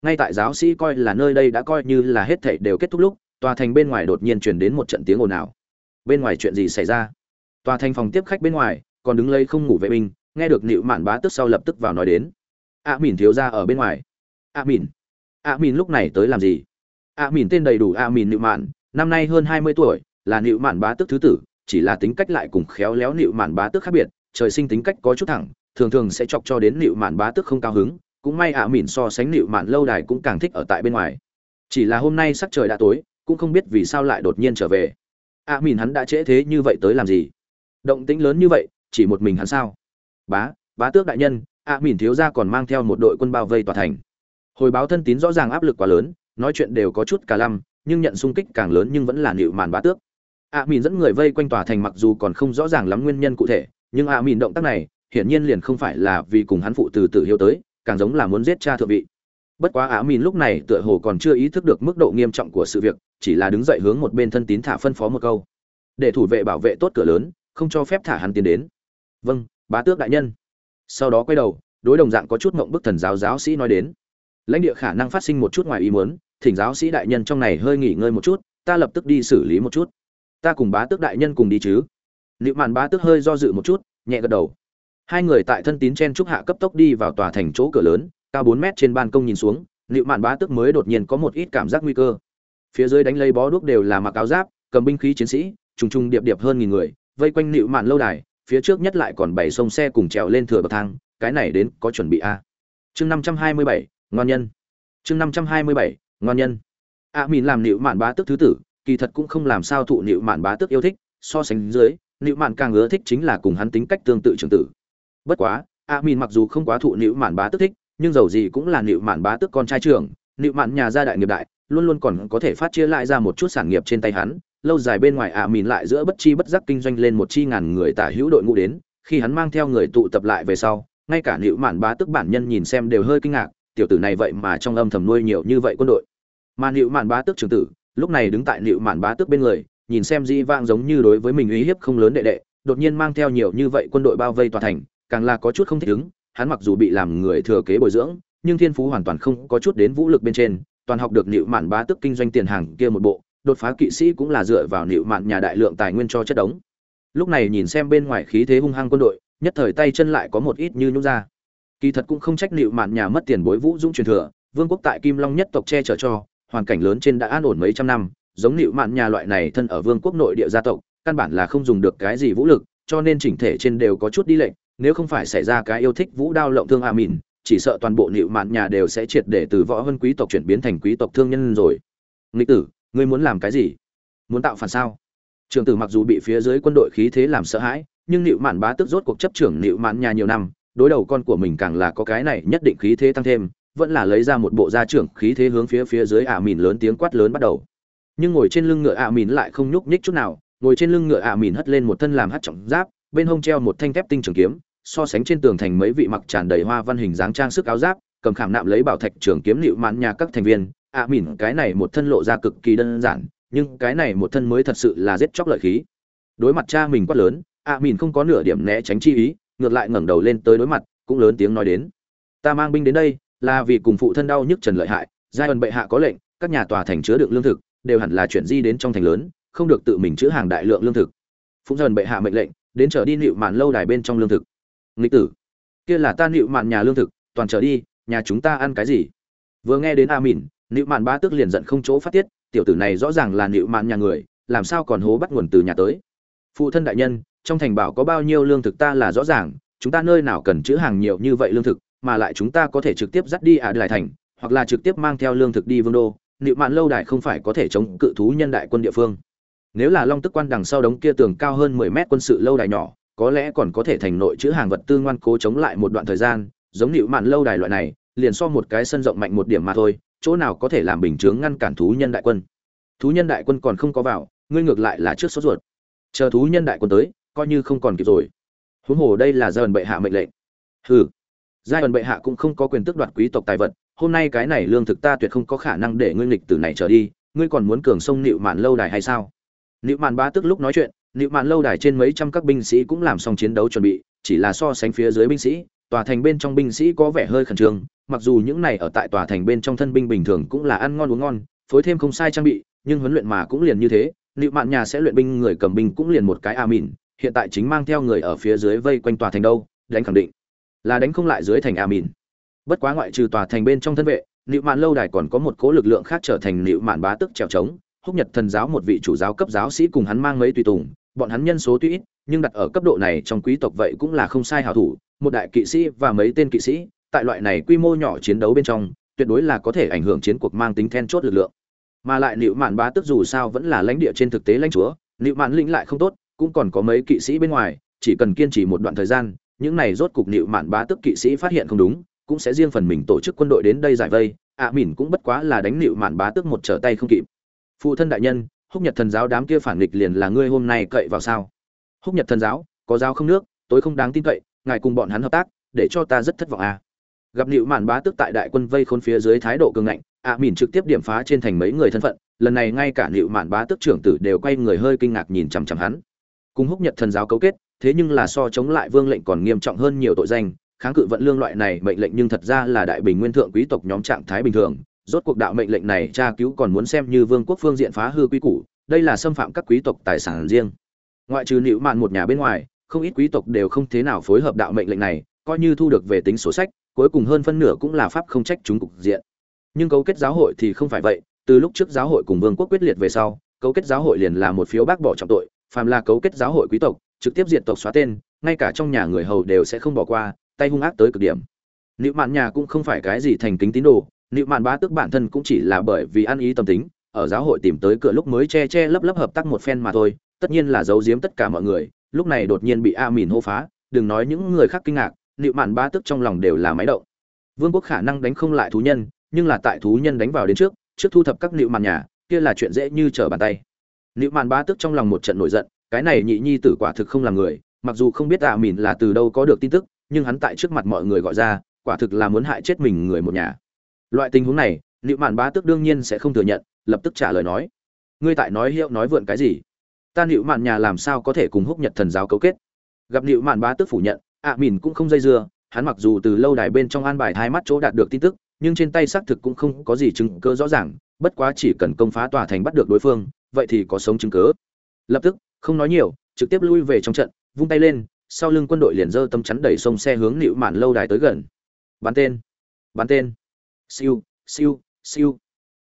Ngay tại giáo sĩ coi là nơi đây đã coi như là hết thảy đều kết thúc lúc tòa thành bên ngoài đột nhiên truyền đến một trận tiếng ồn ào. Bên ngoài chuyện gì xảy ra? Tòa thành phòng tiếp khách bên ngoài còn đứng lấy không ngủ vệ binh nghe được nịu mạn bá tức sau lập tức vào nói đến. A à, mìn thiếu ra ở bên ngoài. A à, mìn. A à, mìn lúc này tới làm gì? A mìn tên đầy đủ a mìn nịu mạn năm nay hơn hai mươi tuổi là nịu mạn bá tức thứ tử chỉ là tính cách lại cùng khéo léo nịu mạn bá tước khác biệt, trời sinh tính cách có chút thẳng, thường thường sẽ chọc cho đến nịu mạn bá tước không cao hứng, cũng may ạ mỉn so sánh nịu mạn lâu đài cũng càng thích ở tại bên ngoài. Chỉ là hôm nay sắc trời đã tối, cũng không biết vì sao lại đột nhiên trở về. Ạ mìn hắn đã trễ thế như vậy tới làm gì? Động tĩnh lớn như vậy, chỉ một mình hắn sao? Bá bá tước đại nhân, ạ mìn thiếu ra còn mang theo một đội quân bao vây tòa thành. Hồi báo thân tín rõ ràng áp lực quá lớn, nói chuyện đều có chút cả lăm, nhưng nhận sung kích càng lớn nhưng vẫn là nịu màn bá tước a mìn dẫn người vây quanh tòa thành mặc dù còn không rõ ràng lắm nguyên nhân cụ thể, nhưng a mìn động tác này, hiển nhiên liền không phải là vì cùng hắn phụ từ tử hiếu tới, càng giống là muốn giết cha thượng vị. Bất quá á mìn lúc này tựa hồ còn chưa ý thức được mức độ nghiêm trọng của sự việc, chỉ là đứng dậy hướng một bên thân tín thả phân phó một câu. Để thủ vệ bảo vệ tốt cửa lớn, không cho phép thả hắn tiến đến. Vâng bá tước đại nhân. Sau đó quay đầu, đối đồng dạng có chút mộng bức thần giáo giáo sĩ nói đến. Lãnh địa khả năng phát sinh một chút ngoài ý muốn, thỉnh giáo sĩ đại nhân trong này hơi nghỉ ngơi một chút, ta lập tức đi xử lý một chút ta cùng bá tước đại nhân cùng đi chứ? Liệu màn bá tước hơi do dự một chút nhẹ gật đầu. Hai người tại thân tín chen trúc hạ cấp tốc đi vào tòa thành chỗ cửa lớn cao bốn mét trên ban công nhìn xuống liệu mạn bá Tước mới đột nhiên có một ít cảm giác nguy cơ. Phía dưới đánh lấy bó đuốc đều là mặc áo giáp cầm binh khí chiến sĩ trùng trùng điệp điệp hơn nghìn người vây quanh liệu mạn lâu đài phía trước nhất lại còn bảy sông xe cùng trèo lên thừa bậc thang cái này đến có chuẩn bị a? Chương năm trăm hai mươi bảy ngon nhân. Chương năm trăm hai mươi bảy ngon nhân. A à, mìn làm liệu mạn bá tức thứ tử kỳ thật cũng không làm sao thụ nịu mạn bá tước yêu thích, so sánh dưới, nịu mạn càng ưa thích chính là cùng hắn tính cách tương tự trưởng tử. Bất quá, a min mặc dù không quá thụ nịu mạn bá tước thích, nhưng dầu gì cũng là nịu mạn bá tước con trai trưởng, nịu mạn nhà gia đại nghiệp đại, luôn luôn còn có thể phát chia lại ra một chút sản nghiệp trên tay hắn. Lâu dài bên ngoài a min lại giữa bất chi bất giác kinh doanh lên một chi ngàn người tả hữu đội ngũ đến, khi hắn mang theo người tụ tập lại về sau, ngay cả nịu mạn bá tước bản nhân nhìn xem đều hơi kinh ngạc, tiểu tử này vậy mà trong âm thầm nuôi nhiều như vậy quân đội. Mà nịu mạn bá tước trưởng tử lúc này đứng tại liệu mạn bá tước bên người, nhìn xem di vang giống như đối với mình uy hiếp không lớn đệ đệ, đột nhiên mang theo nhiều như vậy quân đội bao vây tòa thành, càng là có chút không thích ứng, hắn mặc dù bị làm người thừa kế bồi dưỡng, nhưng thiên phú hoàn toàn không có chút đến vũ lực bên trên, toàn học được liệu mạn bá tước kinh doanh tiền hàng kia một bộ, đột phá kỵ sĩ cũng là dựa vào liệu mạn nhà đại lượng tài nguyên cho chất đống. Lúc này nhìn xem bên ngoài khí thế hung hăng quân đội, nhất thời tay chân lại có một ít như nhũ ra. Kỳ thật cũng không trách liệu mạn nhà mất tiền bối vũ dũng truyền thừa, vương quốc tại kim long nhất tộc che chở cho hoàn cảnh lớn trên đã an ổn mấy trăm năm, giống nịu mạn nhà loại này thân ở vương quốc nội địa gia tộc, căn bản là không dùng được cái gì vũ lực, cho nên chỉnh thể trên đều có chút đi lệnh nếu không phải xảy ra cái yêu thích vũ đao lộng thương a mìn, chỉ sợ toàn bộ nịu mạn nhà đều sẽ triệt để từ võ vân quý tộc chuyển biến thành quý tộc thương nhân rồi. Nghịch tử, ngươi muốn làm cái gì? Muốn tạo phản sao? Trường tử mặc dù bị phía dưới quân đội khí thế làm sợ hãi, nhưng nịu mạn bá tức rốt cuộc chấp trưởng nịu mạn nhà nhiều năm, đối đầu con của mình càng là có cái này nhất định khí thế tăng thêm vẫn là lấy ra một bộ gia trưởng khí thế hướng phía phía dưới ả mìn lớn tiếng quát lớn bắt đầu. Nhưng ngồi trên lưng ngựa ả mìn lại không nhúc nhích chút nào, ngồi trên lưng ngựa ạ mìn hất lên một thân làm hát trọng giáp, bên hông treo một thanh thép tinh trường kiếm, so sánh trên tường thành mấy vị mặc tràn đầy hoa văn hình dáng trang sức áo giáp, cầm khảm nạm lấy bảo thạch trường kiếm liệu mãn nhà các thành viên. Ạ mìn cái này một thân lộ ra cực kỳ đơn giản, nhưng cái này một thân mới thật sự là giết chóc lợi khí. Đối mặt cha mình quát lớn, ạ mìn không có nửa điểm né tránh chi ý, ngược lại ngẩng đầu lên tới đối mặt, cũng lớn tiếng nói đến. Ta mang binh đến đây là vì cùng phụ thân đau nhức trần lợi hại, giai ẩn bệ hạ có lệnh, các nhà tòa thành chứa đựng lương thực, đều hẳn là chuyển di đến trong thành lớn, không được tự mình chữ hàng đại lượng lương thực. Phụng dần bệ hạ mệnh lệnh, đến trở đi nịu mạn lâu đài bên trong lương thực. Nghịch tử, kia là ta nịu mạn nhà lương thực, toàn trở đi, nhà chúng ta ăn cái gì? Vừa nghe đến a mìn nịu mạn ba tức liền giận không chỗ phát tiết, tiểu tử này rõ ràng là nịu mạn nhà người, làm sao còn hố bắt nguồn từ nhà tới? Phụ thân đại nhân, trong thành bảo có bao nhiêu lương thực ta là rõ ràng, chúng ta nơi nào cần chữ hàng nhiều như vậy lương thực? Mà lại chúng ta có thể trực tiếp dắt đi ả đại thành, hoặc là trực tiếp mang theo lương thực đi vương đô nịu mạn lâu đài không phải có thể chống cự thú nhân đại quân địa phương? Nếu là long tức quan đằng sau đống kia tường cao hơn mười mét quân sự lâu đài nhỏ, có lẽ còn có thể thành nội chữ hàng vật tư ngoan cố chống lại một đoạn thời gian, giống nịu mạn lâu đài loại này, liền so một cái sân rộng mạnh một điểm mà thôi, chỗ nào có thể làm bình chướng ngăn cản thú nhân đại quân? Thú nhân đại quân còn không có vào, ngươi ngược lại là trước sốt ruột. Chờ thú nhân đại quân tới, coi như không còn kịp rồi. Huống hồ đây là dần bệ hạ mệnh lệnh. Hừ giai bệ hạ cũng không có quyền tước đoạt quý tộc tài vật, hôm nay cái này lương thực ta tuyệt không có khả năng để ngươi nghịch từ này trở đi, ngươi còn muốn cường sông nịu mạn lâu đài hay sao? Nịu mạn ba tức lúc nói chuyện, nịu mạn lâu đài trên mấy trăm các binh sĩ cũng làm xong chiến đấu chuẩn bị, chỉ là so sánh phía dưới binh sĩ, tòa thành bên trong binh sĩ có vẻ hơi khẩn trương, mặc dù những này ở tại tòa thành bên trong thân binh bình thường cũng là ăn ngon uống ngon, phối thêm không sai trang bị, nhưng huấn luyện mà cũng liền như thế, nịu mạn nhà sẽ luyện binh, người cầm binh cũng liền một cái a mìn, hiện tại chính mang theo người ở phía dưới vây quanh tòa thành đâu, đánh khẳng định là đánh không lại dưới thành a mìn bất quá ngoại trừ tòa thành bên trong thân vệ, nịu mạn lâu đài còn có một cố lực lượng khác trở thành nịu mạn bá tức trèo trống. Húc nhật thần giáo một vị chủ giáo cấp giáo sĩ cùng hắn mang mấy tùy tùng, bọn hắn nhân số tuy ít, nhưng đặt ở cấp độ này trong quý tộc vậy cũng là không sai hảo thủ. Một đại kỵ sĩ và mấy tên kỵ sĩ, tại loại này quy mô nhỏ chiến đấu bên trong, tuyệt đối là có thể ảnh hưởng chiến cuộc mang tính then chốt lực lượng. Mà lại nịu mạn bá tức dù sao vẫn là lãnh địa trên thực tế lãnh chúa, nịu mạn lĩnh lại không tốt, cũng còn có mấy kỵ sĩ bên ngoài, chỉ cần kiên trì một đoạn thời gian những này rốt cục nịu mạn bá tức kỵ sĩ phát hiện không đúng cũng sẽ riêng phần mình tổ chức quân đội đến đây giải vây ạ à, mỉn cũng bất quá là đánh nịu mạn bá tức một trở tay không kịp. Phụ thân đại nhân húc nhật thần giáo đám kia phản nghịch liền là ngươi hôm nay cậy vào sao? Húc nhật thần giáo có giáo không nước tối không đáng tin cậy ngài cùng bọn hắn hợp tác để cho ta rất thất vọng à. gặp nịu mạn bá tức tại đại quân vây khôn phía dưới thái độ cường ngạnh ạ à, mỉn trực tiếp điểm phá trên thành mấy người thân phận lần này ngay cả nịu mạn bá tức trưởng tử đều quay người hơi kinh ngạc nhìn chằm chằm hắn. Cùng húc nhật thần giáo cấu kết thế nhưng là so chống lại vương lệnh còn nghiêm trọng hơn nhiều tội danh, kháng cự vận lương loại này mệnh lệnh nhưng thật ra là đại bình nguyên thượng quý tộc nhóm trạng thái bình thường. Rốt cuộc đạo mệnh lệnh này tra cứu còn muốn xem như vương quốc phương diện phá hư quý củ, đây là xâm phạm các quý tộc tài sản riêng. Ngoại trừ nịu mạn một nhà bên ngoài, không ít quý tộc đều không thế nào phối hợp đạo mệnh lệnh này, coi như thu được về tính sổ sách, cuối cùng hơn phân nửa cũng là pháp không trách chúng cục diện. Nhưng cấu kết giáo hội thì không phải vậy, từ lúc trước giáo hội cùng vương quốc quyết liệt về sau, cấu kết giáo hội liền là một phiếu bác bỏ trọng tội, phàm là cấu kết giáo hội quý tộc trực tiếp diệt tộc xóa tên, ngay cả trong nhà người hầu đều sẽ không bỏ qua, tay hung ác tới cực điểm. Nịu mạn nhà cũng không phải cái gì thành kính tín đồ, nịu mạn bá tước bản thân cũng chỉ là bởi vì ăn ý tâm tính, ở giáo hội tìm tới cửa lúc mới che che lấp lấp hợp tác một phen mà thôi, tất nhiên là giấu giếm tất cả mọi người, lúc này đột nhiên bị a mìn hô phá, đừng nói những người khác kinh ngạc, nịu mạn bá tước trong lòng đều là máy động. Vương quốc khả năng đánh không lại thú nhân, nhưng là tại thú nhân đánh vào đến trước trước thu thập các nịu mạn nhà, kia là chuyện dễ như trở bàn tay. Nịu mạn bá tước trong lòng một trận nổi giận cái này nhị nhi tử quả thực không là người mặc dù không biết a mìn là từ đâu có được tin tức nhưng hắn tại trước mặt mọi người gọi ra quả thực là muốn hại chết mình người một nhà. Loại tình huống này liệu mạn bá tước đương nhiên sẽ không thừa nhận lập tức trả lời nói. Ngươi tại nói hiệu nói vượn cái gì? Ta liệu mạn nhà làm sao có thể cùng húc nhật thần giáo cấu kết? Gặp liệu mạn bá tước phủ nhận ạ à, mìn cũng không dây dưa hắn mặc dù từ lâu đài bên trong an bài hai mắt chỗ đạt được tin tức nhưng trên tay xác thực cũng không có gì chứng cứ rõ ràng bất quá chỉ cần công phá tòa thành bắt được đối phương vậy thì có sống chứng cứ. Lập tức không nói nhiều, trực tiếp lui về trong trận, vung tay lên, sau lưng quân đội liền dơ tâm chắn đẩy sông xe hướng nịu mạn lâu đài tới gần. Bắn tên bắn tên. Siêu siêu siêu.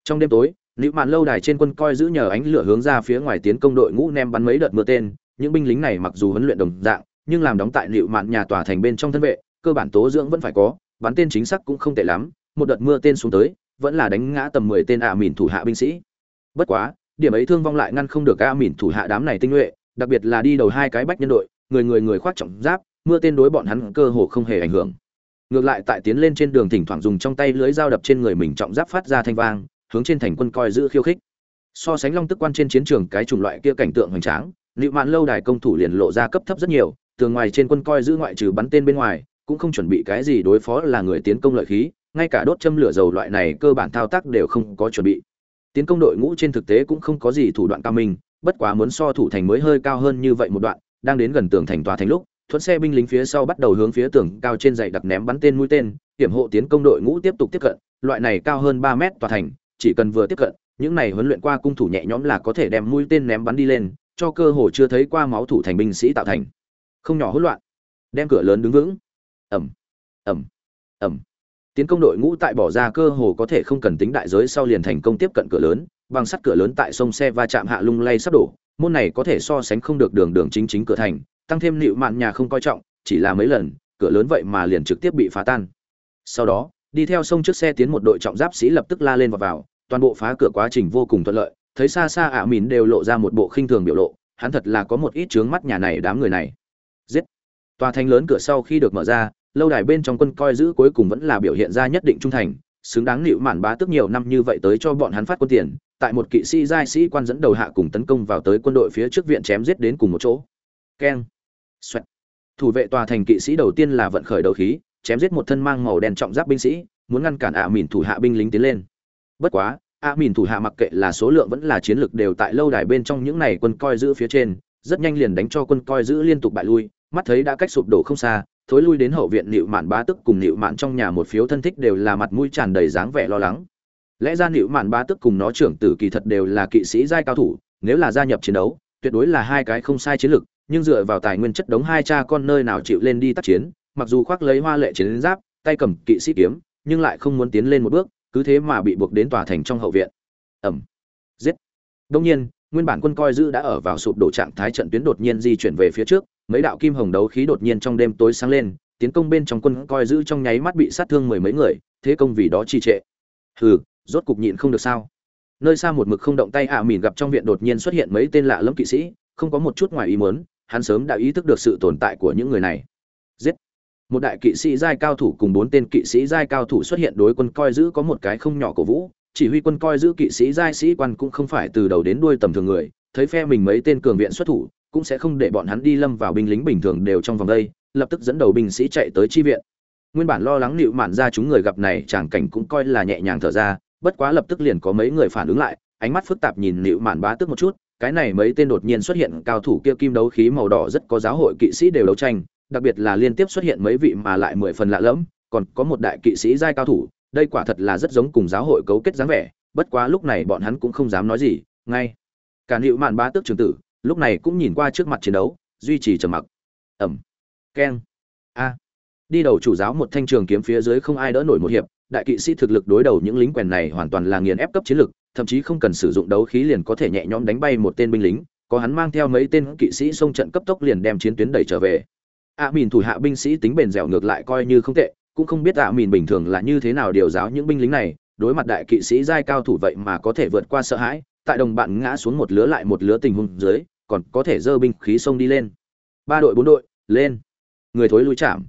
Trong đêm tối, nịu mạn lâu đài trên quân coi giữ nhờ ánh lửa hướng ra phía ngoài tiến công đội ngũ nem bắn mấy đợt mưa tên. Những binh lính này mặc dù huấn luyện đồng dạng, nhưng làm đóng tại nịu mạn nhà tòa thành bên trong thân vệ, cơ bản tố dưỡng vẫn phải có. Bắn tên chính xác cũng không tệ lắm. Một đợt mưa tên xuống tới, vẫn là đánh ngã tầm mười tên ạ mìn thủ hạ binh sĩ. Bất quá điểm ấy thương vong lại ngăn không được a mìn thủ hạ đám này tinh nhuệ đặc biệt là đi đầu hai cái bách nhân đội người người người khoác trọng giáp mưa tên đối bọn hắn cơ hồ không hề ảnh hưởng ngược lại tại tiến lên trên đường thỉnh thoảng dùng trong tay lưới dao đập trên người mình trọng giáp phát ra thanh vang hướng trên thành quân coi giữ khiêu khích so sánh long tức quan trên chiến trường cái chủng loại kia cảnh tượng hoành tráng Liệu mạn lâu đài công thủ liền lộ ra cấp thấp rất nhiều, tường ngoài trên quân coi giữ ngoại trừ bắn tên bên ngoài, cũng không chuẩn bị cái gì đối phó là người tiến công lợi khí, ngay cả đốt châm lửa dầu loại này cơ bản thao tác đều không có chuẩn bị. Tiến công đội ngũ trên thực tế cũng không có gì thủ đoạn cao minh, bất quá muốn so thủ thành mới hơi cao hơn như vậy một đoạn, đang đến gần tường thành tòa thành lúc, thuận xe binh lính phía sau bắt đầu hướng phía tường cao trên dãy đặt ném bắn tên mũi tên, hiểm hộ tiến công đội ngũ tiếp tục tiếp cận, loại này cao hơn ba mét tòa thành, chỉ cần vừa tiếp cận, những này huấn luyện qua cung thủ nhẹ nhõm là có thể đem mũi tên ném bắn đi lên, cho cơ hồ chưa thấy qua máu thủ thành binh sĩ tạo thành. Không nhỏ hỗn loạn. Đem cửa lớn đứng vững. Ầm. Ầm. Ầm. Tiến công đội ngũ tại bỏ ra cơ hồ có thể không cần tính đại giới sau liền thành công tiếp cận cửa lớn, bằng sắt cửa lớn tại sông xe va chạm hạ lung lay sắp đổ, môn này có thể so sánh không được đường đường chính chính cửa thành, tăng thêm nịu mạn nhà không coi trọng, chỉ là mấy lần, cửa lớn vậy mà liền trực tiếp bị phá tan. Sau đó, đi theo sông trước xe tiến một đội trọng giáp sĩ lập tức la lên vào vào, toàn bộ phá cửa quá trình vô cùng thuận lợi, thấy xa xa ạ mìn đều lộ ra một bộ khinh thường biểu lộ, hắn thật là có một ít chướng mắt nhà này đám người này. Giết. Tòa thành lớn cửa sau khi được mở ra, lâu đài bên trong quân coi giữ cuối cùng vẫn là biểu hiện ra nhất định trung thành, xứng đáng nịu mạn bá tức nhiều năm như vậy tới cho bọn hắn phát quân tiền, tại một kỵ sĩ giai sĩ quan dẫn đầu hạ cùng tấn công vào tới quân đội phía trước viện chém giết đến cùng một chỗ. Keng. Xoẹt. Thủ vệ tòa thành kỵ sĩ đầu tiên là vận khởi đầu khí, chém giết một thân mang màu đen trọng giáp binh sĩ, muốn ngăn cản ạ mìn thủ hạ binh lính tiến lên. Bất quá, ạ mìn thủ hạ mặc kệ là số lượng vẫn là chiến lực đều tại lâu đài bên trong những này quân coi giữ phía trên, rất nhanh liền đánh cho quân coi giữ liên tục bại lui, mắt thấy đã cách sụp đổ không xa, thối lui đến hậu viện nịu Mạn Bá Tức cùng nịu Mạn trong nhà một phiếu thân thích đều là mặt mũi tràn đầy dáng vẻ lo lắng. Lẽ ra nịu Mạn Bá Tức cùng nó trưởng tử kỳ thật đều là kỵ sĩ giai cao thủ, nếu là gia nhập chiến đấu, tuyệt đối là hai cái không sai chiến lực, nhưng dựa vào tài nguyên chất đống hai cha con nơi nào chịu lên đi tác chiến, mặc dù khoác lấy hoa lệ chiến giáp, tay cầm kỵ sĩ kiếm, nhưng lại không muốn tiến lên một bước, cứ thế mà bị buộc đến tòa thành trong hậu viện. Ẩm. Giết. Đương nhiên, nguyên bản quân coi giữ đã ở vào sụp đổ trạng thái trận tuyến đột nhiên di chuyển về phía trước, mấy đạo kim hồng đấu khí đột nhiên trong đêm tối sáng lên, tiến công bên trong quân coi giữ trong nháy mắt bị sát thương mười mấy người, thế công vì đó trì trệ. Hừ, rốt cục nhịn không được sao? Nơi xa một mực không động tay ạ à mỉn gặp trong viện đột nhiên xuất hiện mấy tên lạ lẫm kỵ sĩ, không có một chút ngoài ý muốn, hắn sớm đã ý thức được sự tồn tại của những người này. Giết! Một đại kỵ sĩ giai cao thủ cùng bốn tên kỵ sĩ giai cao thủ xuất hiện đối quân coi giữ có một cái không nhỏ cổ vũ, chỉ huy quân coi giữ kỵ sĩ giai sĩ quan cũng không phải từ đầu đến đuôi tầm thường người, thấy phe mình mấy tên cường viện xuất thủ, cũng sẽ không để bọn hắn đi lâm vào binh lính bình thường đều trong vòng đây, lập tức dẫn đầu binh sĩ chạy tới chi viện. Nguyên bản lo lắng nịu mạn ra chúng người gặp này chẳng cảnh cũng coi là nhẹ nhàng thở ra, bất quá lập tức liền có mấy người phản ứng lại, ánh mắt phức tạp nhìn nịu mạn bá tức một chút, cái này mấy tên đột nhiên xuất hiện cao thủ kia kim đấu khí màu đỏ rất có giáo hội kỵ sĩ đều đấu tranh, đặc biệt là liên tiếp xuất hiện mấy vị mà lại mười phần lạ lẫm, còn có một đại kỵ sĩ giai cao thủ, đây quả thật là rất giống cùng giáo hội cấu kết dáng vẻ, bất quá lúc này bọn hắn cũng không dám nói gì, ngay. Cả hiệu mạn bá tước trường tử, lúc này cũng nhìn qua trước mặt chiến đấu duy trì trầm mặc. Ẩm. Keng. A. Đi đầu chủ giáo một thanh trường kiếm phía dưới không ai đỡ nổi một hiệp đại kỵ sĩ thực lực đối đầu những lính quèn này hoàn toàn là nghiền ép cấp chiến lực thậm chí không cần sử dụng đấu khí liền có thể nhẹ nhõm đánh bay một tên binh lính có hắn mang theo mấy tên kỵ sĩ xông trận cấp tốc liền đem chiến tuyến đẩy trở về. A à, mìn thủ hạ binh sĩ tính bền dẻo ngược lại coi như không tệ cũng không biết ạ, mìn bình thường là như thế nào điều giáo những binh lính này, đối mặt đại kỵ sĩ giai cao thủ vậy mà có thể vượt qua sợ hãi, tại đồng bạn ngã xuống một lứa lại một lứa tình huống dưới, còn có thể dơ binh khí sông đi lên. Ba đội bốn đội, lên. Người thối lui chạm.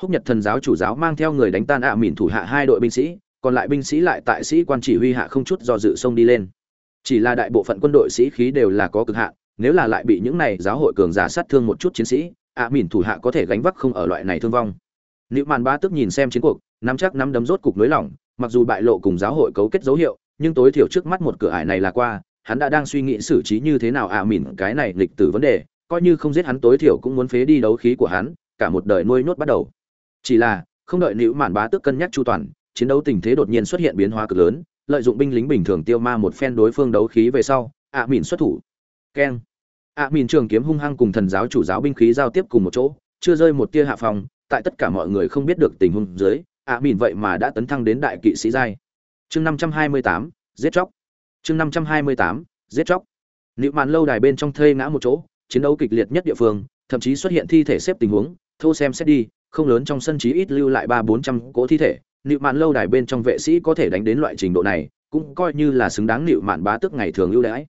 Húc nhật thần giáo chủ giáo mang theo người đánh tan ạ, mìn thủ hạ hai đội binh sĩ, còn lại binh sĩ lại tại sĩ quan chỉ huy hạ không chút do dự sông đi lên. Chỉ là đại bộ phận quân đội sĩ khí đều là có cực hạn, nếu là lại bị những này giáo hội cường giả sát thương một chút chiến sĩ, ạ, mìn thủ hạ có thể gánh vác không ở loại này thương vong. Nữu Mạn ba tức nhìn xem chiến cuộc, nắm chắc nắm đấm rốt cục nới lỏng, mặc dù bại lộ cùng giáo hội cấu kết dấu hiệu, nhưng tối thiểu trước mắt một cửa ải này là qua, hắn đã đang suy nghĩ xử trí như thế nào ạ à cái này lịch tử vấn đề, coi như không giết hắn tối thiểu cũng muốn phế đi đấu khí của hắn, cả một đời nuôi nốt bắt đầu. Chỉ là, không đợi Nữu mạn bá tức cân nhắc chu toàn, chiến đấu tình thế đột nhiên xuất hiện biến hóa cực lớn, lợi dụng binh lính bình thường tiêu ma một phen đối phương đấu khí về sau, ạ Mỉn xuất thủ. Keng. Ạ Mỉn trường kiếm hung hăng cùng thần giáo chủ giáo binh khí giao tiếp cùng một chỗ, chưa rơi một tia hạ phòng tại tất cả mọi người không biết được tình huống dưới, ạ mìn vậy mà đã tấn thăng đến đại kỵ sĩ giai. Chương năm trăm hai mươi tám, giết chóc. Chương năm trăm hai mươi tám, giết chóc. Nịu màn lâu đài bên trong thây ngã một chỗ, chiến đấu kịch liệt nhất địa phương, thậm chí xuất hiện thi thể xếp tình huống, thô xem xét đi, không lớn trong sân trí ít lưu lại ba bốn trăm cỗ thi thể. Nịu mạn lâu đài bên trong vệ sĩ có thể đánh đến loại trình độ này, cũng coi như là xứng đáng nịu mạn bá tước ngày thường ưu đãi.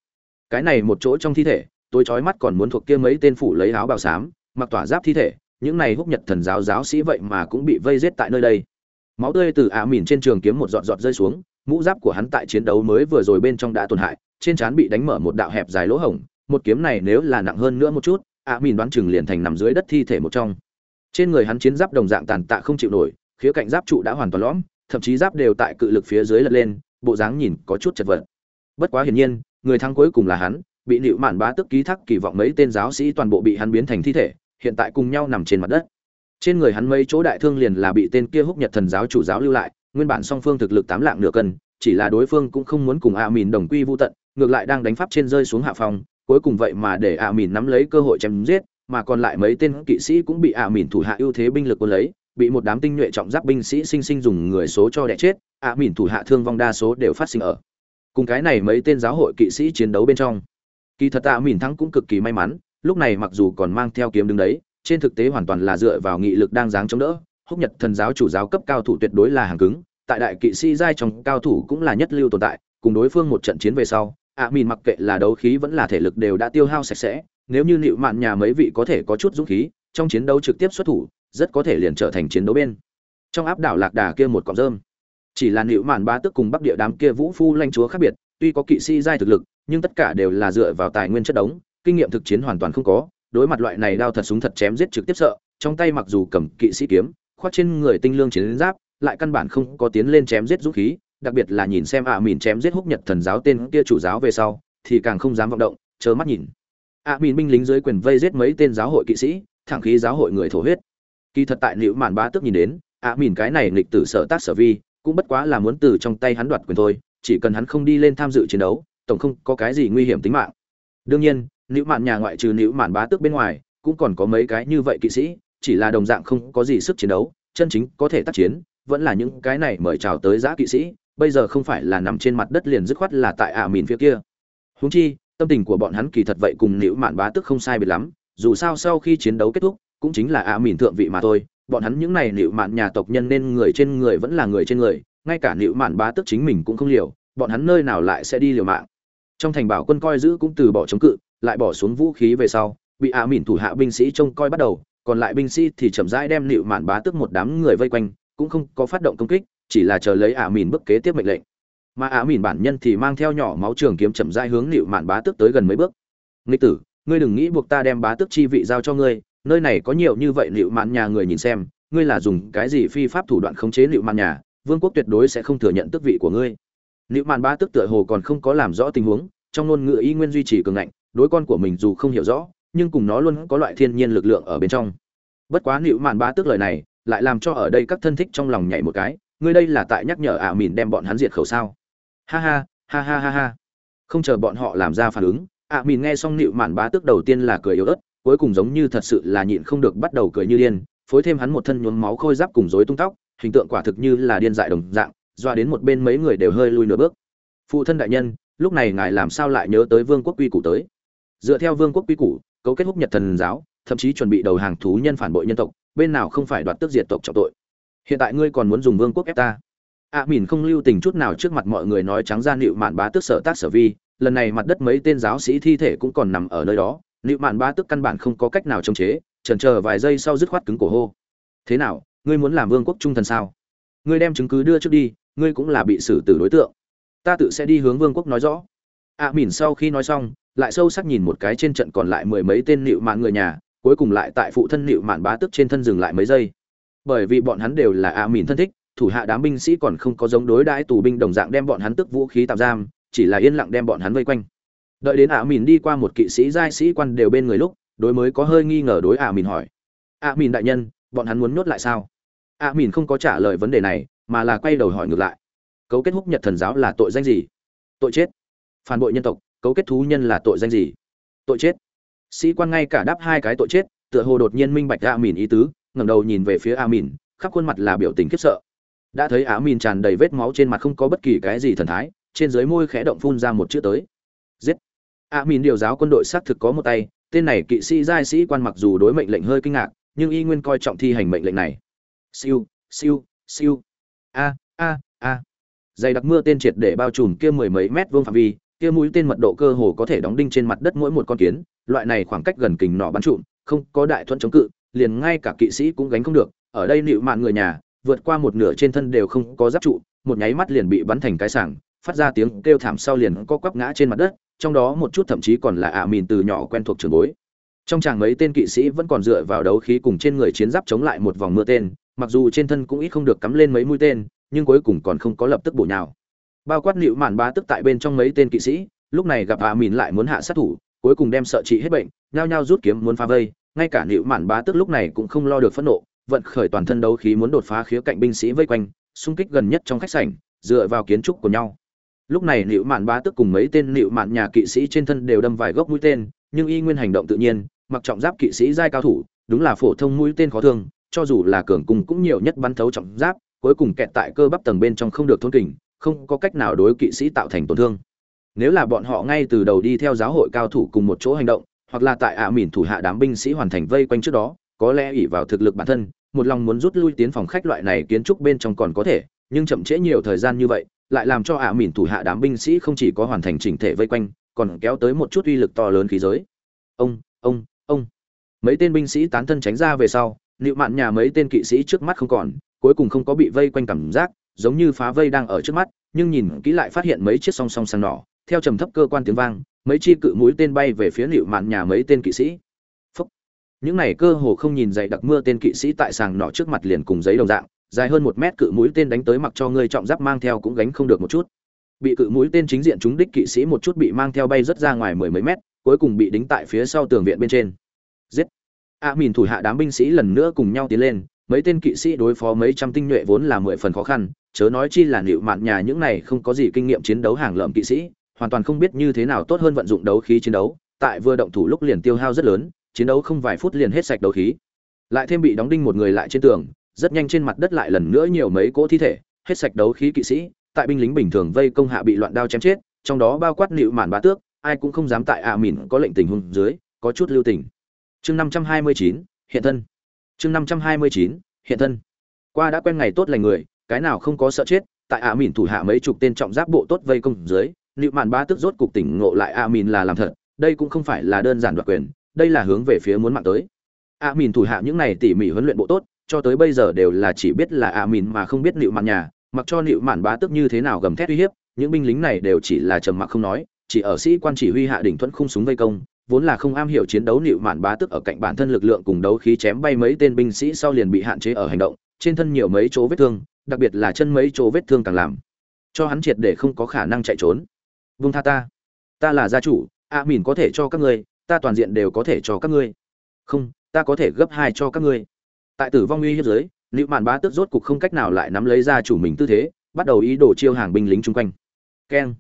Cái này một chỗ trong thi thể, tôi trói mắt còn muốn thuộc kia mấy tên phủ lấy áo bào xám, mặc tỏa giáp thi thể những này húc nhật thần giáo giáo sĩ vậy mà cũng bị vây giết tại nơi đây. Máu tươi từ ả mìn trên trường kiếm một giọt giọt rơi xuống, mũ giáp của hắn tại chiến đấu mới vừa rồi bên trong đã tổn hại, trên trán bị đánh mở một đạo hẹp dài lỗ hổng, một kiếm này nếu là nặng hơn nữa một chút ạ mìn đoán chừng liền thành nằm dưới đất thi thể một trong. Trên người hắn chiến giáp đồng dạng tàn tạ không chịu nổi, khía cạnh giáp trụ đã hoàn toàn lõm, thậm chí giáp đều tại cự lực phía dưới lật lên, bộ dáng nhìn có chút chật vật. Bất quá hiển nhiên, người thắng cuối cùng là hắn, bị nịu mạn bá tức ký thác kỳ vọng mấy tên giáo sĩ toàn bộ bị hắn biến thành thi thể hiện tại cùng nhau nằm trên mặt đất. Trên người hắn mấy chỗ đại thương liền là bị tên kia húc nhật thần giáo chủ giáo lưu lại, nguyên bản song phương thực lực tám lạng nửa cân, chỉ là đối phương cũng không muốn cùng a mìn đồng quy vô tận, ngược lại đang đánh pháp trên rơi xuống hạ phòng cuối cùng vậy mà để a mìn nắm lấy cơ hội chém giết, mà còn lại mấy tên kỵ sĩ cũng bị a mìn thủ hạ ưu thế binh lực quân lấy, bị một đám tinh nhuệ trọng giáp binh sĩ sinh sinh dùng người số cho đẻ chết a mìn thủ hạ thương vong đa số đều phát sinh ở. Cùng cái này mấy tên giáo hội kỵ sĩ chiến đấu bên trong. Kỳ thật a mìn thắng cũng cực kỳ may mắn lúc này mặc dù còn mang theo kiếm đứng đấy, trên thực tế hoàn toàn là dựa vào nghị lực đang dáng chống đỡ, húc nhật thần giáo chủ giáo cấp cao thủ tuyệt đối là hàng cứng, tại đại kỵ sĩ giai trong cao thủ cũng là nhất lưu tồn tại, cùng đối phương một trận chiến về sau, ạ à, mìn mặc kệ là đấu khí vẫn là thể lực đều đã tiêu hao sạch sẽ, nếu như nịu mạn nhà mấy vị có thể có chút dũng khí, trong chiến đấu trực tiếp xuất thủ, rất có thể liền trở thành chiến đấu bên. Trong áp đảo lạc đà kia một cọng rơm. Chỉ là nịu mạn ba tức cùng bắc địa đám kia vũ phu lanh chúa khác biệt, tuy có kỵ sĩ giai thực lực, nhưng tất cả đều là dựa vào tài nguyên chất đống kinh nghiệm thực chiến hoàn toàn không có, đối mặt loại này đao thật súng thật chém giết trực tiếp sợ, trong tay mặc dù cầm kỵ sĩ kiếm, khoác trên người tinh lương chiến giáp, lại căn bản không có tiến lên chém giết dũng khí, đặc biệt là nhìn xem ạ à mìn chém giết húc nhật thần giáo tên kia chủ giáo về sau, thì càng không dám vọng động chớ mắt nhìn. ạ à mìn binh lính dưới quyền vây giết mấy tên giáo hội kỵ sĩ, thẳng khí giáo hội người thổ huyết. Kỳ thật tại liệu mạn ba tức nhìn đến, ạ à mìn cái này nghịch tử sở tác sở vi, cũng bất quá là muốn từ trong tay hắn đoạt quyền thôi, chỉ cần hắn không đi lên tham dự chiến đấu, tổng không có cái gì nguy hiểm tính mạng. Đương nhiên nữ mạn nhà ngoại trừ nữ mạn bá tước bên ngoài, cũng còn có mấy cái như vậy kỵ sĩ, chỉ là đồng dạng không có gì sức chiến đấu, chân chính có thể tác chiến, vẫn là những cái này mời chào tới giã kỵ sĩ, bây giờ không phải là nằm trên mặt đất liền dứt khoát là tại ả mìn phía kia. Húng chi, tâm tình của bọn hắn kỳ thật vậy cùng nữ mạn bá tước không sai biệt lắm, dù sao sau khi chiến đấu kết thúc, cũng chính là ả mìn thượng vị mà thôi, bọn hắn những này nữ mạn nhà tộc nhân nên người trên người vẫn là người trên người, ngay cả nữ mạn bá tước chính mình cũng không liều, bọn hắn nơi nào lại sẽ đi liều mạng. Trong thành bảo quân coi giữ cũng từ bỏ chống cự lại bỏ xuống vũ khí về sau, bị ạ mìn thủ hạ binh sĩ trông coi bắt đầu, còn lại binh sĩ thì chậm rãi đem nịu mạn bá tức một đám người vây quanh, cũng không có phát động công kích, chỉ là chờ lấy ạ mìn bước kế tiếp mệnh lệnh. Mà ạ mìn bản nhân thì mang theo nhỏ máu trường kiếm chậm rãi hướng nịu mạn bá tức tới gần mấy bước. Nghịch tử, ngươi đừng nghĩ buộc ta đem bá tức chi vị giao cho ngươi, nơi này có nhiều như vậy nịu mạn nhà người nhìn xem, ngươi là dùng cái gì phi pháp thủ đoạn khống chế nịu mạn nhà, vương quốc tuyệt đối sẽ không thừa nhận tước vị của ngươi. Nịu mạn bá tức tựa hồ còn không có làm rõ tình huống, trong ngôn ngữ y nguyên duy trì cường ngạnh đối con của mình dù không hiểu rõ, nhưng cùng nó luôn có loại thiên nhiên lực lượng ở bên trong. Bất quá nịu mạn ba tức lời này, lại làm cho ở đây các thân thích trong lòng nhảy một cái, ngươi đây là tại nhắc nhở ả mìn đem bọn hắn diệt khẩu sao? Ha ha ha ha ha ha. Không chờ bọn họ làm ra phản ứng, ả mìn nghe xong nịu mạn bá tức đầu tiên là cười yếu ớt, cuối cùng giống như thật sự là nhịn không được bắt đầu cười như điên, phối thêm hắn một thân nhuốm máu khôi giáp cùng rối tung tóc, hình tượng quả thực như là điên dại đồng dạng, doa đến một bên mấy người đều hơi lui nửa bước. Phụ thân đại nhân, lúc này ngài làm sao lại nhớ tới vương quốc quy củ tới? Dựa theo vương quốc quy củ cấu kết húc nhật thần giáo thậm chí chuẩn bị đầu hàng thú nhân phản bội nhân tộc bên nào không phải đoạt tước diệt tộc trọng tội. Hiện tại ngươi còn muốn dùng vương quốc ép ta? A à, mìn không lưu tình chút nào trước mặt mọi người nói trắng ra nịu mạn bá tước sở tác sở vi lần này mặt đất mấy tên giáo sĩ thi thể cũng còn nằm ở nơi đó nịu mạn bá tước căn bản không có cách nào chống chế trần chờ vài giây sau dứt khoát cứng cổ hô. Thế nào ngươi muốn làm vương quốc trung thần sao? Ngươi đem chứng cứ đưa trước đi ngươi cũng là bị xử tử đối tượng. Ta tự sẽ đi hướng vương quốc nói rõ. A à, mìn sau khi nói xong lại sâu sắc nhìn một cái trên trận còn lại mười mấy tên nịu mạn người nhà, cuối cùng lại tại phụ thân nịu mạn bá tức trên thân dừng lại mấy giây. Bởi vì bọn hắn đều là a mìn thân thích, thủ hạ đám binh sĩ còn không có giống đối đãi tù binh đồng dạng đem bọn hắn tức vũ khí tạm giam, chỉ là yên lặng đem bọn hắn vây quanh. Đợi đến a mìn đi qua một kỵ sĩ giai sĩ quan đều bên người lúc, đối mới có hơi nghi ngờ đối a mìn hỏi. A mìn đại nhân, bọn hắn muốn nhốt lại sao? A mìn không có trả lời vấn đề này, mà là quay đầu hỏi ngược lại. Cấu kết húc nhật thần giáo là tội danh gì? Tội chết. Phản bội nhân tộc cấu kết thú nhân là tội danh gì? Tội chết. Sĩ quan ngay cả đáp hai cái tội chết, tựa hồ đột nhiên minh bạch a mìn ý tứ, ngẩng đầu nhìn về phía a mìn, khắp khuôn mặt là biểu tình khiếp sợ. Đã thấy a mìn tràn đầy vết máu trên mặt không có bất kỳ cái gì thần thái, trên dưới môi khẽ động phun ra một chữ tới. Giết. A mìn điều giáo quân đội xác thực có một tay, tên này kỵ sĩ giai sĩ quan mặc dù đối mệnh lệnh hơi kinh ngạc, nhưng y nguyên coi trọng thi hành mệnh lệnh này. Siêu siêu siêu. A a a. Dày đặc mưa tên triệt để bao trùm kia mười mấy mét vuông phạm vi kia mũi tên mật độ cơ hồ có thể đóng đinh trên mặt đất mỗi một con kiến, loại này khoảng cách gần kình nọ bắn trụm, không có đại thuận chống cự, liền ngay cả kỵ sĩ cũng gánh không được, ở đây nịu mạn người nhà, vượt qua một nửa trên thân đều không có giáp trụ, một nháy mắt liền bị bắn thành cái sảng, phát ra tiếng kêu thảm sau liền co quắp ngã trên mặt đất, trong đó một chút thậm chí còn là ạ mìn từ nhỏ quen thuộc trường bối. Trong chàng mấy tên kỵ sĩ vẫn còn dựa vào đấu khí cùng trên người chiến giáp chống lại một vòng mưa tên, mặc dù trên thân cũng ít không được cắm lên mấy mũi tên, nhưng cuối cùng còn không có lập tức bổ nhào bao quát nịu mạn bá tức tại bên trong mấy tên kỵ sĩ, lúc này gặp ạ mìn lại muốn hạ sát thủ, cuối cùng đem sợ chị hết bệnh, nhao nhao rút kiếm muốn phá vây, ngay cả nịu mạn bá tức lúc này cũng không lo được phẫn nộ, vận khởi toàn thân đấu khí muốn đột phá khía cạnh binh sĩ vây quanh, xung kích gần nhất trong khách sảnh, dựa vào kiến trúc của nhau. Lúc này nịu mạn bá tức cùng mấy tên nịu mạn nhà kỵ sĩ trên thân đều đâm vài gốc mũi tên, nhưng y nguyên hành động tự nhiên, mặc trọng giáp kỵ sĩ giai cao thủ, đúng là phổ thông mũi tên khó thương, cho dù là cường cung cũng nhiều nhất bắn thấu trọng giáp, cuối cùng kẹt tại cơ bắp tầng bên trong không được thôn kình không có cách nào đối kỵ sĩ tạo thành tổn thương. Nếu là bọn họ ngay từ đầu đi theo giáo hội cao thủ cùng một chỗ hành động, hoặc là tại ạ mìn thủ hạ đám binh sĩ hoàn thành vây quanh trước đó, có lẽ ỷ vào thực lực bản thân, một lòng muốn rút lui tiến phòng khách loại này kiến trúc bên trong còn có thể, nhưng chậm trễ nhiều thời gian như vậy, lại làm cho ạ mìn thủ hạ đám binh sĩ không chỉ có hoàn thành chỉnh thể vây quanh, còn kéo tới một chút uy lực to lớn khí giới. Ông ông ông. Mấy tên binh sĩ tán thân tránh ra về sau, nịu mạn nhà mấy tên kỵ sĩ trước mắt không còn, cuối cùng không có bị vây quanh cảm giác giống như phá vây đang ở trước mắt nhưng nhìn kỹ lại phát hiện mấy chiếc song song sang nỏ theo trầm thấp cơ quan tiếng vang mấy chi cự mũi tên bay về phía liệu mạn nhà mấy tên kỵ sĩ. Phúc. những này cơ hồ không nhìn dày đặc mưa tên kỵ sĩ tại sàng nỏ trước mặt liền cùng giấy đồng dạng dài hơn một mét cự mũi tên đánh tới mặc cho người trọng giáp mang theo cũng gánh không được một chút. Bị cự mũi tên chính diện trúng đích kỵ sĩ một chút bị mang theo bay rất ra ngoài mười mấy mét cuối cùng bị đính tại phía sau tường viện bên trên. Giết. A à, mìn thủ hạ đám binh sĩ lần nữa cùng nhau tiến lên mấy tên kỵ sĩ đối phó mấy trăm tinh nhuệ vốn là mười phần khó khăn chớ nói chi là nịu mạn nhà những này không có gì kinh nghiệm chiến đấu hàng lợm kỵ sĩ, hoàn toàn không biết như thế nào tốt hơn vận dụng đấu khí chiến đấu, tại vừa động thủ lúc liền tiêu hao rất lớn, chiến đấu không vài phút liền hết sạch đấu khí. Lại thêm bị đóng đinh một người lại trên tường, rất nhanh trên mặt đất lại lần nữa nhiều mấy cỗ thi thể, hết sạch đấu khí kỵ sĩ, tại binh lính bình thường vây công hạ bị loạn đao chém chết, trong đó bao quát nịu mạn bá tước, ai cũng không dám tại ạ mìn có lệnh tình huống dưới, có chút lưu tình. Chương năm trăm hai mươi chín, hiện thân. Chương năm trăm hai mươi chín, hiện thân. Qua đã quen ngày tốt lành người cái nào không có sợ chết, tại ạ mìn thủ hạ mấy chục tên trọng giáp bộ tốt vây công dưới liệu mạn bá tức rốt cục tỉnh ngộ lại ạ mìn là làm thật, đây cũng không phải là đơn giản đoạt quyền, đây là hướng về phía muốn mạng tới. ạ mìn thủ hạ những này tỉ mỉ huấn luyện bộ tốt, cho tới bây giờ đều là chỉ biết là ạ mìn mà không biết liệu mạn nhà, mặc cho liệu mạn bá tức như thế nào gầm thét uy hiếp, những binh lính này đều chỉ là trầm mặc không nói, chỉ ở sĩ quan chỉ huy hạ đỉnh thuẫn khung súng vây công, vốn là không am hiểu chiến đấu liệu mạn bá tức ở cạnh bản thân lực lượng cùng đấu khí chém bay mấy tên binh sĩ sau liền bị hạn chế ở hành động, trên thân nhiều mấy chỗ vết thương đặc biệt là chân mấy chỗ vết thương càng làm, cho hắn triệt để không có khả năng chạy trốn. Vung tha ta. Ta là gia chủ, a mìn có thể cho các ngươi, ta toàn diện đều có thể cho các ngươi. Không, ta có thể gấp hai cho các ngươi. Tại tử vong uy hiếp giới liệu mạn bá tức rốt cục không cách nào lại nắm lấy gia chủ mình tư thế, bắt đầu ý đồ chiêu hàng binh lính chung quanh. Keng.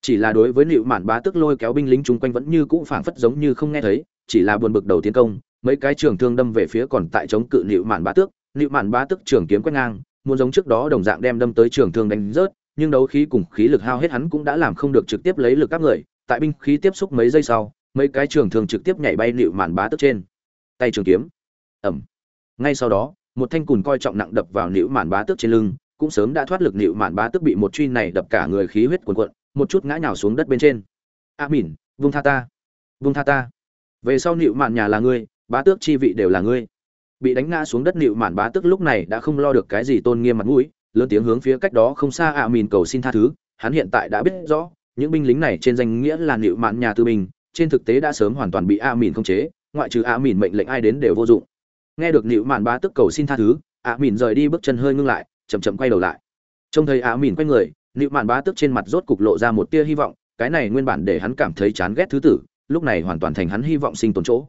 Chỉ là đối với liệu mạn bá tức lôi kéo binh lính chung quanh vẫn như cũ phảng phất giống như không nghe thấy, chỉ là buồn bực đầu tiến công, mấy cái trường thương đâm về phía còn tại chống cự liệu mạn bá tước. Liệu mạn bá tức trường kiếm quét ngang muốn giống trước đó đồng dạng đem đâm tới trường thương đánh rớt nhưng đấu khí cùng khí lực hao hết hắn cũng đã làm không được trực tiếp lấy lực các người tại binh khí tiếp xúc mấy giây sau mấy cái trường thương trực tiếp nhảy bay liệu mạn bá tức trên. Tay trường kiếm. Ầm ngay sau đó một thanh cùn coi trọng nặng đập vào liệu mạn bá tức trên lưng cũng sớm đã thoát lực liệu mạn bá tức bị một truy này đập cả người khí huyết cuồn cuộn một chút ngã nhào xuống đất bên trên. A à, mỉn vung tha ta. Vung tha ta. Về sau liệu mạn nhà là ngươi bá tước chi vị đều là ngươi bị đánh ngã xuống đất liệu mạn bá tức lúc này đã không lo được cái gì tôn nghiêm mặt mũi, lớn tiếng hướng phía cách đó không xa ạ mìn cầu xin tha thứ, hắn hiện tại đã biết rõ, những binh lính này trên danh nghĩa là liệu mạn nhà tư binh, trên thực tế đã sớm hoàn toàn bị a mìn không chế, ngoại trừ a mìn mệnh lệnh ai đến đều vô dụng. Nghe được liệu mạn bá tức cầu xin tha thứ a mìn rời đi bước chân hơi ngưng lại, chậm chậm quay đầu lại. Trông thấy a mìn quay người liệu mạn bá tức trên mặt rốt cục lộ ra một tia hy vọng, cái này nguyên bản để hắn cảm thấy chán ghét thứ tử, lúc này hoàn toàn thành hắn hy vọng sinh tồn chỗ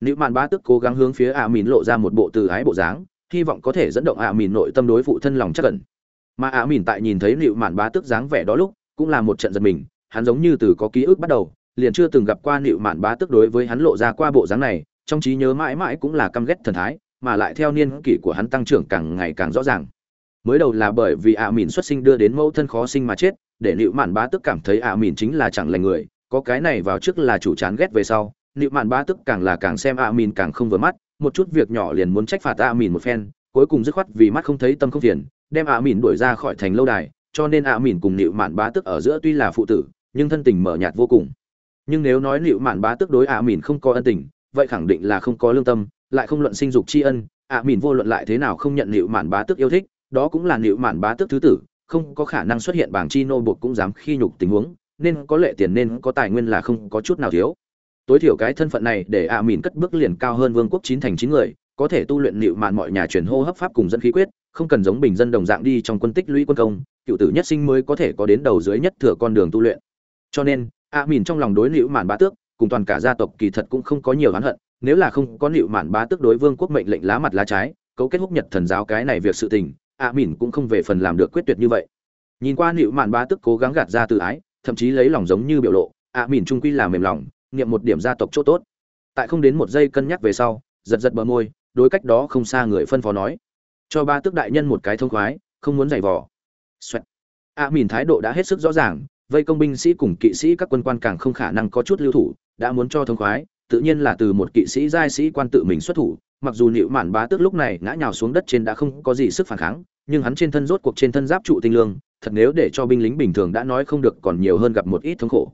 liệu mạn bá tức cố gắng hướng phía ạ mìn lộ ra một bộ từ ái bộ dáng, hy vọng có thể dẫn động ạ mìn nội tâm đối phụ thân lòng chắc cẩn mà ạ mìn tại nhìn thấy liệu mạn bá tức dáng vẻ đó lúc, cũng là một trận giật mình, hắn giống như từ có ký ức bắt đầu, liền chưa từng gặp qua liệu mạn bá tức đối với hắn lộ ra qua bộ dáng này, trong trí nhớ mãi mãi cũng là căm ghét thần thái, mà lại theo niên kỷ của hắn tăng trưởng càng ngày càng rõ ràng. Mới đầu là bởi vì ạ mìn xuất sinh đưa đến mẫu thân khó sinh mà chết, để liệu mạn bá tức cảm thấy ạ mìn chính là chẳng lành người, có cái này vào trước là chủ chán ghét về sau nịu mạn bá tức càng là càng xem ạ mìn càng không vừa mắt, một chút việc nhỏ liền muốn trách phạt a mìn một phen, cuối cùng dứt khoát vì mắt không thấy tâm không phiền, đem a mìn đuổi ra khỏi thành lâu đài, cho nên a mìn cùng nịu mạn bá tức ở giữa tuy là phụ tử, nhưng thân tình mở nhạt vô cùng. Nhưng nếu nói nịu mạn bá tức đối a mìn không có ân tình, vậy khẳng định là không có lương tâm, lại không luận sinh dục tri ân a mìn vô luận lại thế nào không nhận nịu mạn bá tức yêu thích, đó cũng là nịu mạn bá tức thứ tử, không có khả năng xuất hiện bảng chi nô buộc cũng dám khi nhục tình huống, nên có lệ tiền nên có tài nguyên là không có chút nào thiếu tối thiểu cái thân phận này để ạ mìn cất bước liền cao hơn vương quốc chín thành chín người, có thể tu luyện nịu mạn mọi nhà truyền hô hấp pháp cùng dẫn khí quyết, không cần giống bình dân đồng dạng đi trong quân tích lũy quân công, cựu tử nhất sinh mới có thể có đến đầu dưới nhất thừa con đường tu luyện. Cho nên, ạ mìn trong lòng đối nịu mạn bá tước, cùng toàn cả gia tộc kỳ thật cũng không có nhiều oán hận, nếu là không có nịu mạn bá tước đối vương quốc mệnh lệnh lá mặt lá trái, cấu kết húc nhật thần giáo cái này việc sự tình, ạ mìn cũng không về phần làm được quyết tuyệt như vậy. Nhìn qua nịu mạn bá tước cố gắng gạt ra tự ái, thậm chí lấy lòng giống như biểu lộ, ạ mìn trung quy là mềm lòng nghiệm một điểm gia tộc chỗ tốt. Tại không đến một giây cân nhắc về sau, giật giật bờ môi, đối cách đó không xa người phân phó nói. Cho ba tước đại nhân một cái thông khoái, không muốn giày vò. Xoẹt. A mìn thái độ đã hết sức rõ ràng, vây công binh sĩ cùng kỵ sĩ các quân quan càng không khả năng có chút lưu thủ, đã muốn cho thông khoái, tự nhiên là từ một kỵ sĩ giai sĩ quan tự mình xuất thủ, mặc dù nịu mạn bá tước lúc này ngã nhào xuống đất trên đã không có gì sức phản kháng, nhưng hắn trên thân rốt cuộc trên thân giáp trụ tinh lương, thật nếu để cho binh lính bình thường đã nói không được còn nhiều hơn gặp một ít thống khổ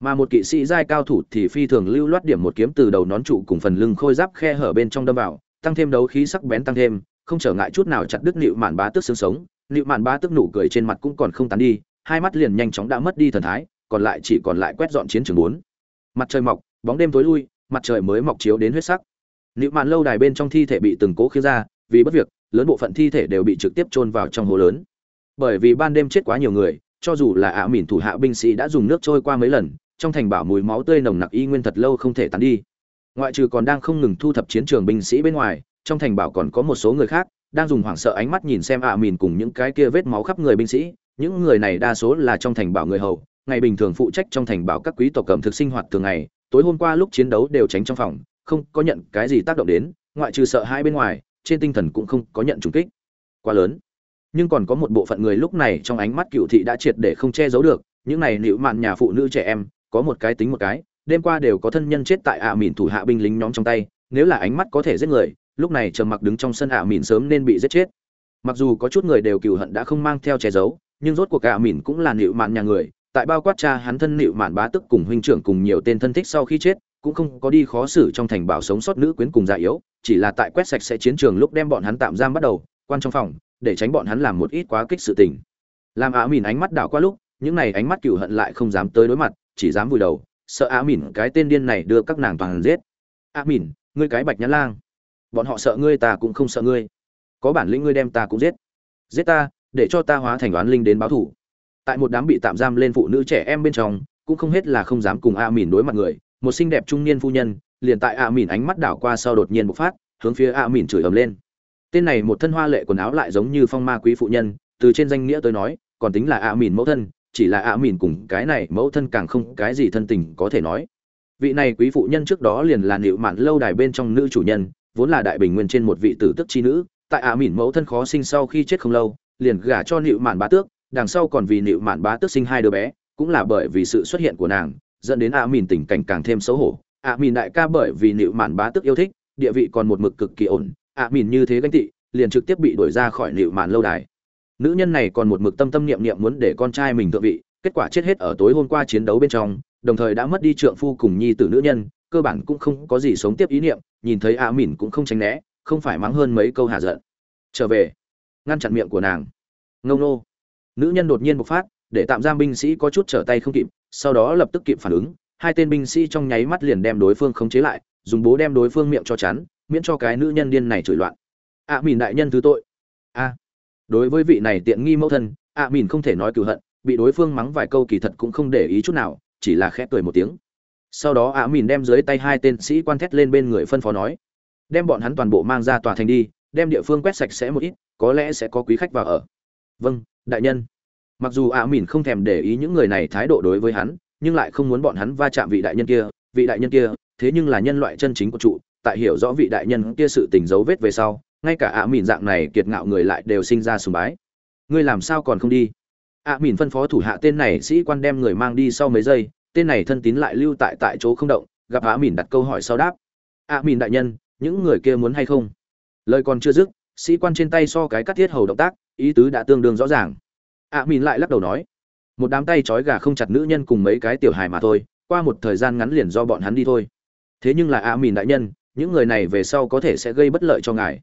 mà một kỵ sĩ giai cao thủ thì phi thường lưu loát điểm một kiếm từ đầu nón trụ cùng phần lưng khôi giáp khe hở bên trong đâm vào, tăng thêm đấu khí sắc bén tăng thêm, không trở ngại chút nào chặt đứt nịu mạn bá tước xương sống. Nịu mạn bá tước nụ cười trên mặt cũng còn không tán đi, hai mắt liền nhanh chóng đã mất đi thần thái, còn lại chỉ còn lại quét dọn chiến trường bốn. Mặt trời mọc, bóng đêm tối lui, mặt trời mới mọc chiếu đến huyết sắc. Nịu mạn lâu đài bên trong thi thể bị từng cố khiến ra, vì bất việc, lớn bộ phận thi thể đều bị trực tiếp chôn vào trong hố lớn. Bởi vì ban đêm chết quá nhiều người, cho dù là ả mìn thủ hạ binh sĩ đã dùng nước trôi qua mấy lần trong thành bảo mùi máu tươi nồng nặc y nguyên thật lâu không thể tán đi. Ngoại trừ còn đang không ngừng thu thập chiến trường binh sĩ bên ngoài, trong thành bảo còn có một số người khác, đang dùng hoảng sợ ánh mắt nhìn xem ạ mìn cùng những cái kia vết máu khắp người binh sĩ. Những người này đa số là trong thành bảo người hầu, ngày bình thường phụ trách trong thành bảo các quý tộc cầm thực sinh hoạt thường ngày, tối hôm qua lúc chiến đấu đều tránh trong phòng, không có nhận cái gì tác động đến, ngoại trừ sợ hai bên ngoài, trên tinh thần cũng không có nhận trùng kích. Quá lớn. Nhưng còn có một bộ phận người lúc này trong ánh mắt cựu thị đã triệt để không che giấu được, những này nịu mạn nhà phụ nữ trẻ em có một cái tính một cái, đêm qua đều có thân nhân chết tại ạ mìn thủ hạ binh lính nhóm trong tay, nếu là ánh mắt có thể giết người, lúc này trầm mặc đứng trong sân ạ mìn sớm nên bị giết chết. Mặc dù có chút người đều cừu hận đã không mang theo che giấu, nhưng rốt cuộc ạ mìn cũng là nịu mạn nhà người, tại bao quát cha hắn thân nịu mạn bá tức cùng huynh trưởng cùng nhiều tên thân thích sau khi chết, cũng không có đi khó xử trong thành bảo sống sót nữ quyến cùng già yếu, chỉ là tại quét sạch sẽ chiến trường lúc đem bọn hắn tạm giam bắt đầu, quan trong phòng, để tránh bọn hắn làm một ít quá kích sự tình. Làm ạ mìn ánh mắt đảo qua lúc, những này ánh mắt cừu hận lại không dám tới đối mặt chỉ dám vùi đầu, sợ á mìn cái tên điên này đưa các nàng toàn giết. Á mìn ngươi cái bạch nhãn lang. Bọn họ sợ ngươi, ta cũng không sợ ngươi. Có bản lĩnh ngươi đem ta cũng giết. Giết ta, để cho ta hóa thành đoán linh đến báo thủ tại một đám bị tạm giam lên phụ nữ trẻ em bên trong, cũng không hết là không dám cùng a mìn đối mặt người. Một xinh đẹp trung niên phu nhân, liền tại a mìn ánh mắt đảo qua sau đột nhiên bộc phát, hướng phía a mìn chửi ầm lên. Tên này một thân hoa lệ quần áo lại giống như phong ma quý phụ nhân, từ trên danh nghĩa tới nói, còn tính là a mìn mẫu thân chỉ là ạ mìn cùng cái này mẫu thân càng không cái gì thân tình có thể nói. Vị này quý phụ nhân trước đó liền là nịu mạn lâu đài bên trong nữ chủ nhân, vốn là đại bình nguyên trên một vị tử tức chi nữ, tại ạ mìn mẫu thân khó sinh sau khi chết không lâu, liền gả cho nịu mạn bá tước, đằng sau còn vì nịu mạn bá tước sinh hai đứa bé, cũng là bởi vì sự xuất hiện của nàng, dẫn đến ạ mìn tình cảnh càng thêm xấu hổ. Ạ mìn đại ca bởi vì nịu mạn bá tước yêu thích, địa vị còn một mực cực kỳ ổn, ạ mìn như thế ganh tị, liền trực tiếp bị đuổi ra khỏi nịu mạn lâu đài nữ nhân này còn một mực tâm tâm niệm niệm muốn để con trai mình thượng vị kết quả chết hết ở tối hôm qua chiến đấu bên trong đồng thời đã mất đi trượng phu cùng nhi tử nữ nhân cơ bản cũng không có gì sống tiếp ý niệm nhìn thấy a mỉn cũng không tránh né không phải mắng hơn mấy câu hạ giận. Trở về. Ngăn chặn miệng của nàng. Ngông nô. Nữ nhân đột nhiên bộc phát để tạm giam binh sĩ có chút trở tay không kịp sau đó lập tức kịp phản ứng hai tên binh sĩ trong nháy mắt liền đem đối phương khống chế lại dùng bố đem đối phương miệng cho chắn miễn cho cái nữ nhân điên này chửi loạn. A à, mìn đại nhân thứ tội. A đối với vị này tiện nghi mẫu thân ạ à, mìn không thể nói cựu hận bị đối phương mắng vài câu kỳ thật cũng không để ý chút nào chỉ là khẽ cười một tiếng. Sau đó ạ mìn đem dưới tay hai tên sĩ quan thét lên bên người phân phó nói đem bọn hắn toàn bộ mang ra tòa thành đi đem địa phương quét sạch sẽ một ít có lẽ sẽ có quý khách vào ở. Vâng đại nhân. Mặc dù ạ mìn không thèm để ý những người này thái độ đối với hắn nhưng lại không muốn bọn hắn va chạm vị đại nhân kia vị đại nhân kia thế nhưng là nhân loại chân chính của trụ tại hiểu rõ vị đại nhân kia sự tình dấu vết về sau ngay cả ạ mìn dạng này kiệt ngạo người lại đều sinh ra sùng bái. Ngươi làm sao còn không đi? Ạ mìn phân phó thủ hạ tên này sĩ quan đem người mang đi sau mấy giây, tên này thân tín lại lưu tại tại chỗ không động, gặp ạ mìn đặt câu hỏi sau đáp. Ạ mìn đại nhân, những người kia muốn hay không? Lời còn chưa dứt, sĩ quan trên tay so cái cắt thiết hầu động tác, ý tứ đã tương đương rõ ràng. Ạ mìn lại lắc đầu nói, một đám tay trói gà không chặt nữ nhân cùng mấy cái tiểu hài mà thôi, qua một thời gian ngắn liền do bọn hắn đi thôi. Thế nhưng là ạ mìn đại nhân, những người này về sau có thể sẽ gây bất lợi cho ngài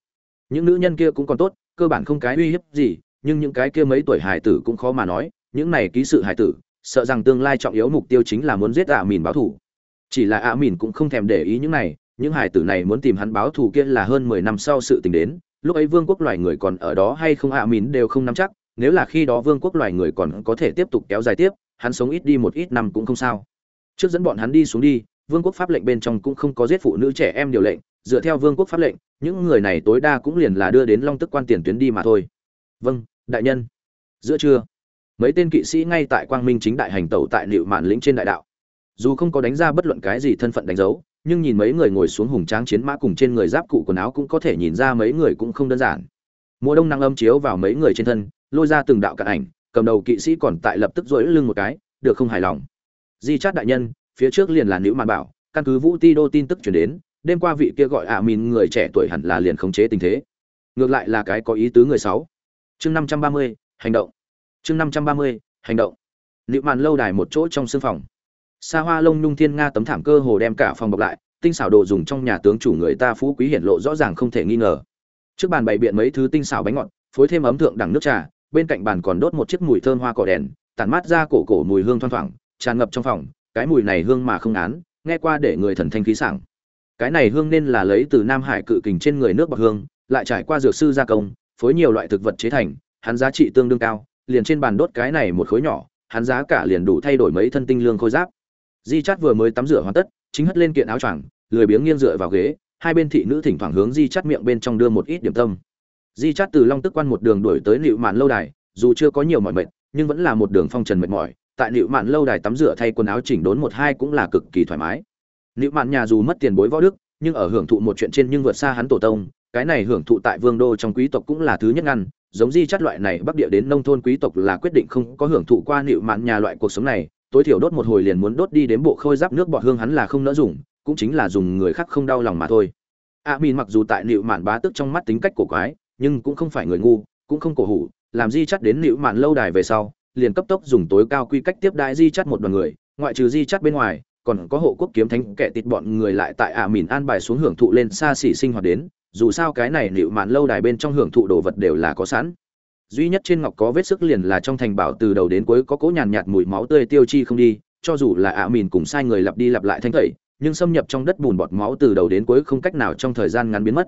những nữ nhân kia cũng còn tốt, cơ bản không cái uy hiếp gì, nhưng những cái kia mấy tuổi hải tử cũng khó mà nói, những này ký sự hải tử, sợ rằng tương lai trọng yếu mục tiêu chính là muốn giết ạ mìn báo thù. chỉ là ạ mìn cũng không thèm để ý những này, những hải tử này muốn tìm hắn báo thù kia là hơn mười năm sau sự tình đến, lúc ấy vương quốc loài người còn ở đó hay không ạ mìn đều không nắm chắc, nếu là khi đó vương quốc loài người còn có thể tiếp tục kéo dài tiếp, hắn sống ít đi một ít năm cũng không sao trước dẫn bọn hắn đi xuống đi, vương quốc pháp lệnh bên trong cũng không có giết phụ nữ trẻ em điều lệnh dựa theo vương quốc pháp lệnh, những người này tối đa cũng liền là đưa đến long tức quan tiền tuyến đi mà thôi. Vâng đại nhân. Giữa trưa, mấy tên kỵ sĩ ngay tại quang minh chính đại hành tẩu tại liệu mạn lĩnh trên đại đạo. Dù không có đánh ra bất luận cái gì thân phận đánh dấu, nhưng nhìn mấy người ngồi xuống hùng tráng chiến mã cùng trên người giáp cụ quần áo cũng có thể nhìn ra mấy người cũng không đơn giản. Mùa đông nắng âm chiếu vào mấy người trên thân, lôi ra từng đạo cạn ảnh, cầm đầu kỵ sĩ còn tại lập tức dỗi lưng một cái, được không hài lòng. Di chát đại nhân, phía trước liền là nữ màn bảo, căn cứ vũ ti đô tin tức chuyển đến đêm qua vị kia gọi ạ à mìn người trẻ tuổi hẳn là liền khống chế tình thế. Ngược lại là cái có ý tứ người sáu. Chương năm trăm ba mươi, hành động. Chương năm trăm ba mươi, hành động. Liệu màn lâu đài một chỗ trong sương phòng. Xa hoa lông nhung thiên nga tấm thảm cơ hồ đem cả phòng bọc lại, tinh xảo đồ dùng trong nhà tướng chủ người ta phú quý hiển lộ rõ ràng không thể nghi ngờ. Trước bàn bày biện mấy thứ tinh xảo bánh ngọt, phối thêm ấm thượng đẳng nước trà, bên cạnh bàn còn đốt một chiếc mùi thơm hoa cỏ đèn, tản mát ra cổ cổ mùi hương thoang thoảng, tràn ngập trong phòng, cái mùi này hương mà không án nghe qua để người thần thanh khí sảng cái này hương nên là lấy từ nam hải cự kình trên người nước bạc hương, lại trải qua dược sư gia công, phối nhiều loại thực vật chế thành, hắn giá trị tương đương cao, liền trên bàn đốt cái này một khối nhỏ, hắn giá cả liền đủ thay đổi mấy thân tinh lương khôi giáp. Di chát vừa mới tắm rửa hoàn tất, chính hất lên kiện áo choàng, lười biếng nghiêng dựa vào ghế, hai bên thị nữ thỉnh thoảng hướng di chát miệng bên trong đưa một ít điểm tâm. Di chát từ long tức quan một đường đuổi tới liệu mạn lâu đài, dù chưa có nhiều mọi mệt, nhưng vẫn là một đường phong trần mệt mỏi, tại liệu mạn lâu đài tắm rửa thay quần áo chỉnh đốn một hai cũng là cực kỳ thoải mái. Nữu mạn nhà dù mất tiền bối võ đức, nhưng ở hưởng thụ một chuyện trên nhưng vượt xa hắn tổ tông, cái này hưởng thụ tại vương đô trong quý tộc cũng là thứ nhất ngăn, giống di chắt loại này bắc địa đến nông thôn quý tộc là quyết định không có hưởng thụ qua Nữu mạn nhà loại cuộc sống này, tối thiểu đốt một hồi liền muốn đốt đi đến bộ khôi giáp nước bọt hương hắn là không nỡ dùng, cũng chính là dùng người khác không đau lòng mà thôi. A min mặc dù tại Nữu mạn bá tức trong mắt tính cách cổ quái, nhưng cũng không phải người ngu, cũng không cổ hủ, làm di chắt đến Nữu mạn lâu đài về sau, liền cấp tốc dùng tối cao quy cách tiếp đãi di chắt một đoàn người, ngoại trừ di chắt bên ngoài còn có hộ quốc kiếm thánh kẻ tịt bọn người lại tại ả mìn an bài xuống hưởng thụ lên xa xỉ sinh hoạt đến dù sao cái này liệu mạn lâu đài bên trong hưởng thụ đồ vật đều là có sẵn. Duy nhất trên ngọc có vết sức liền là trong thành bảo từ đầu đến cuối có cỗ nhàn nhạt, mùi máu tươi tiêu chi không đi cho dù là ả mìn cùng sai người lặp đi lặp lại thanh tẩy nhưng xâm nhập trong đất bùn bọt máu từ đầu đến cuối không cách nào trong thời gian ngắn biến mất.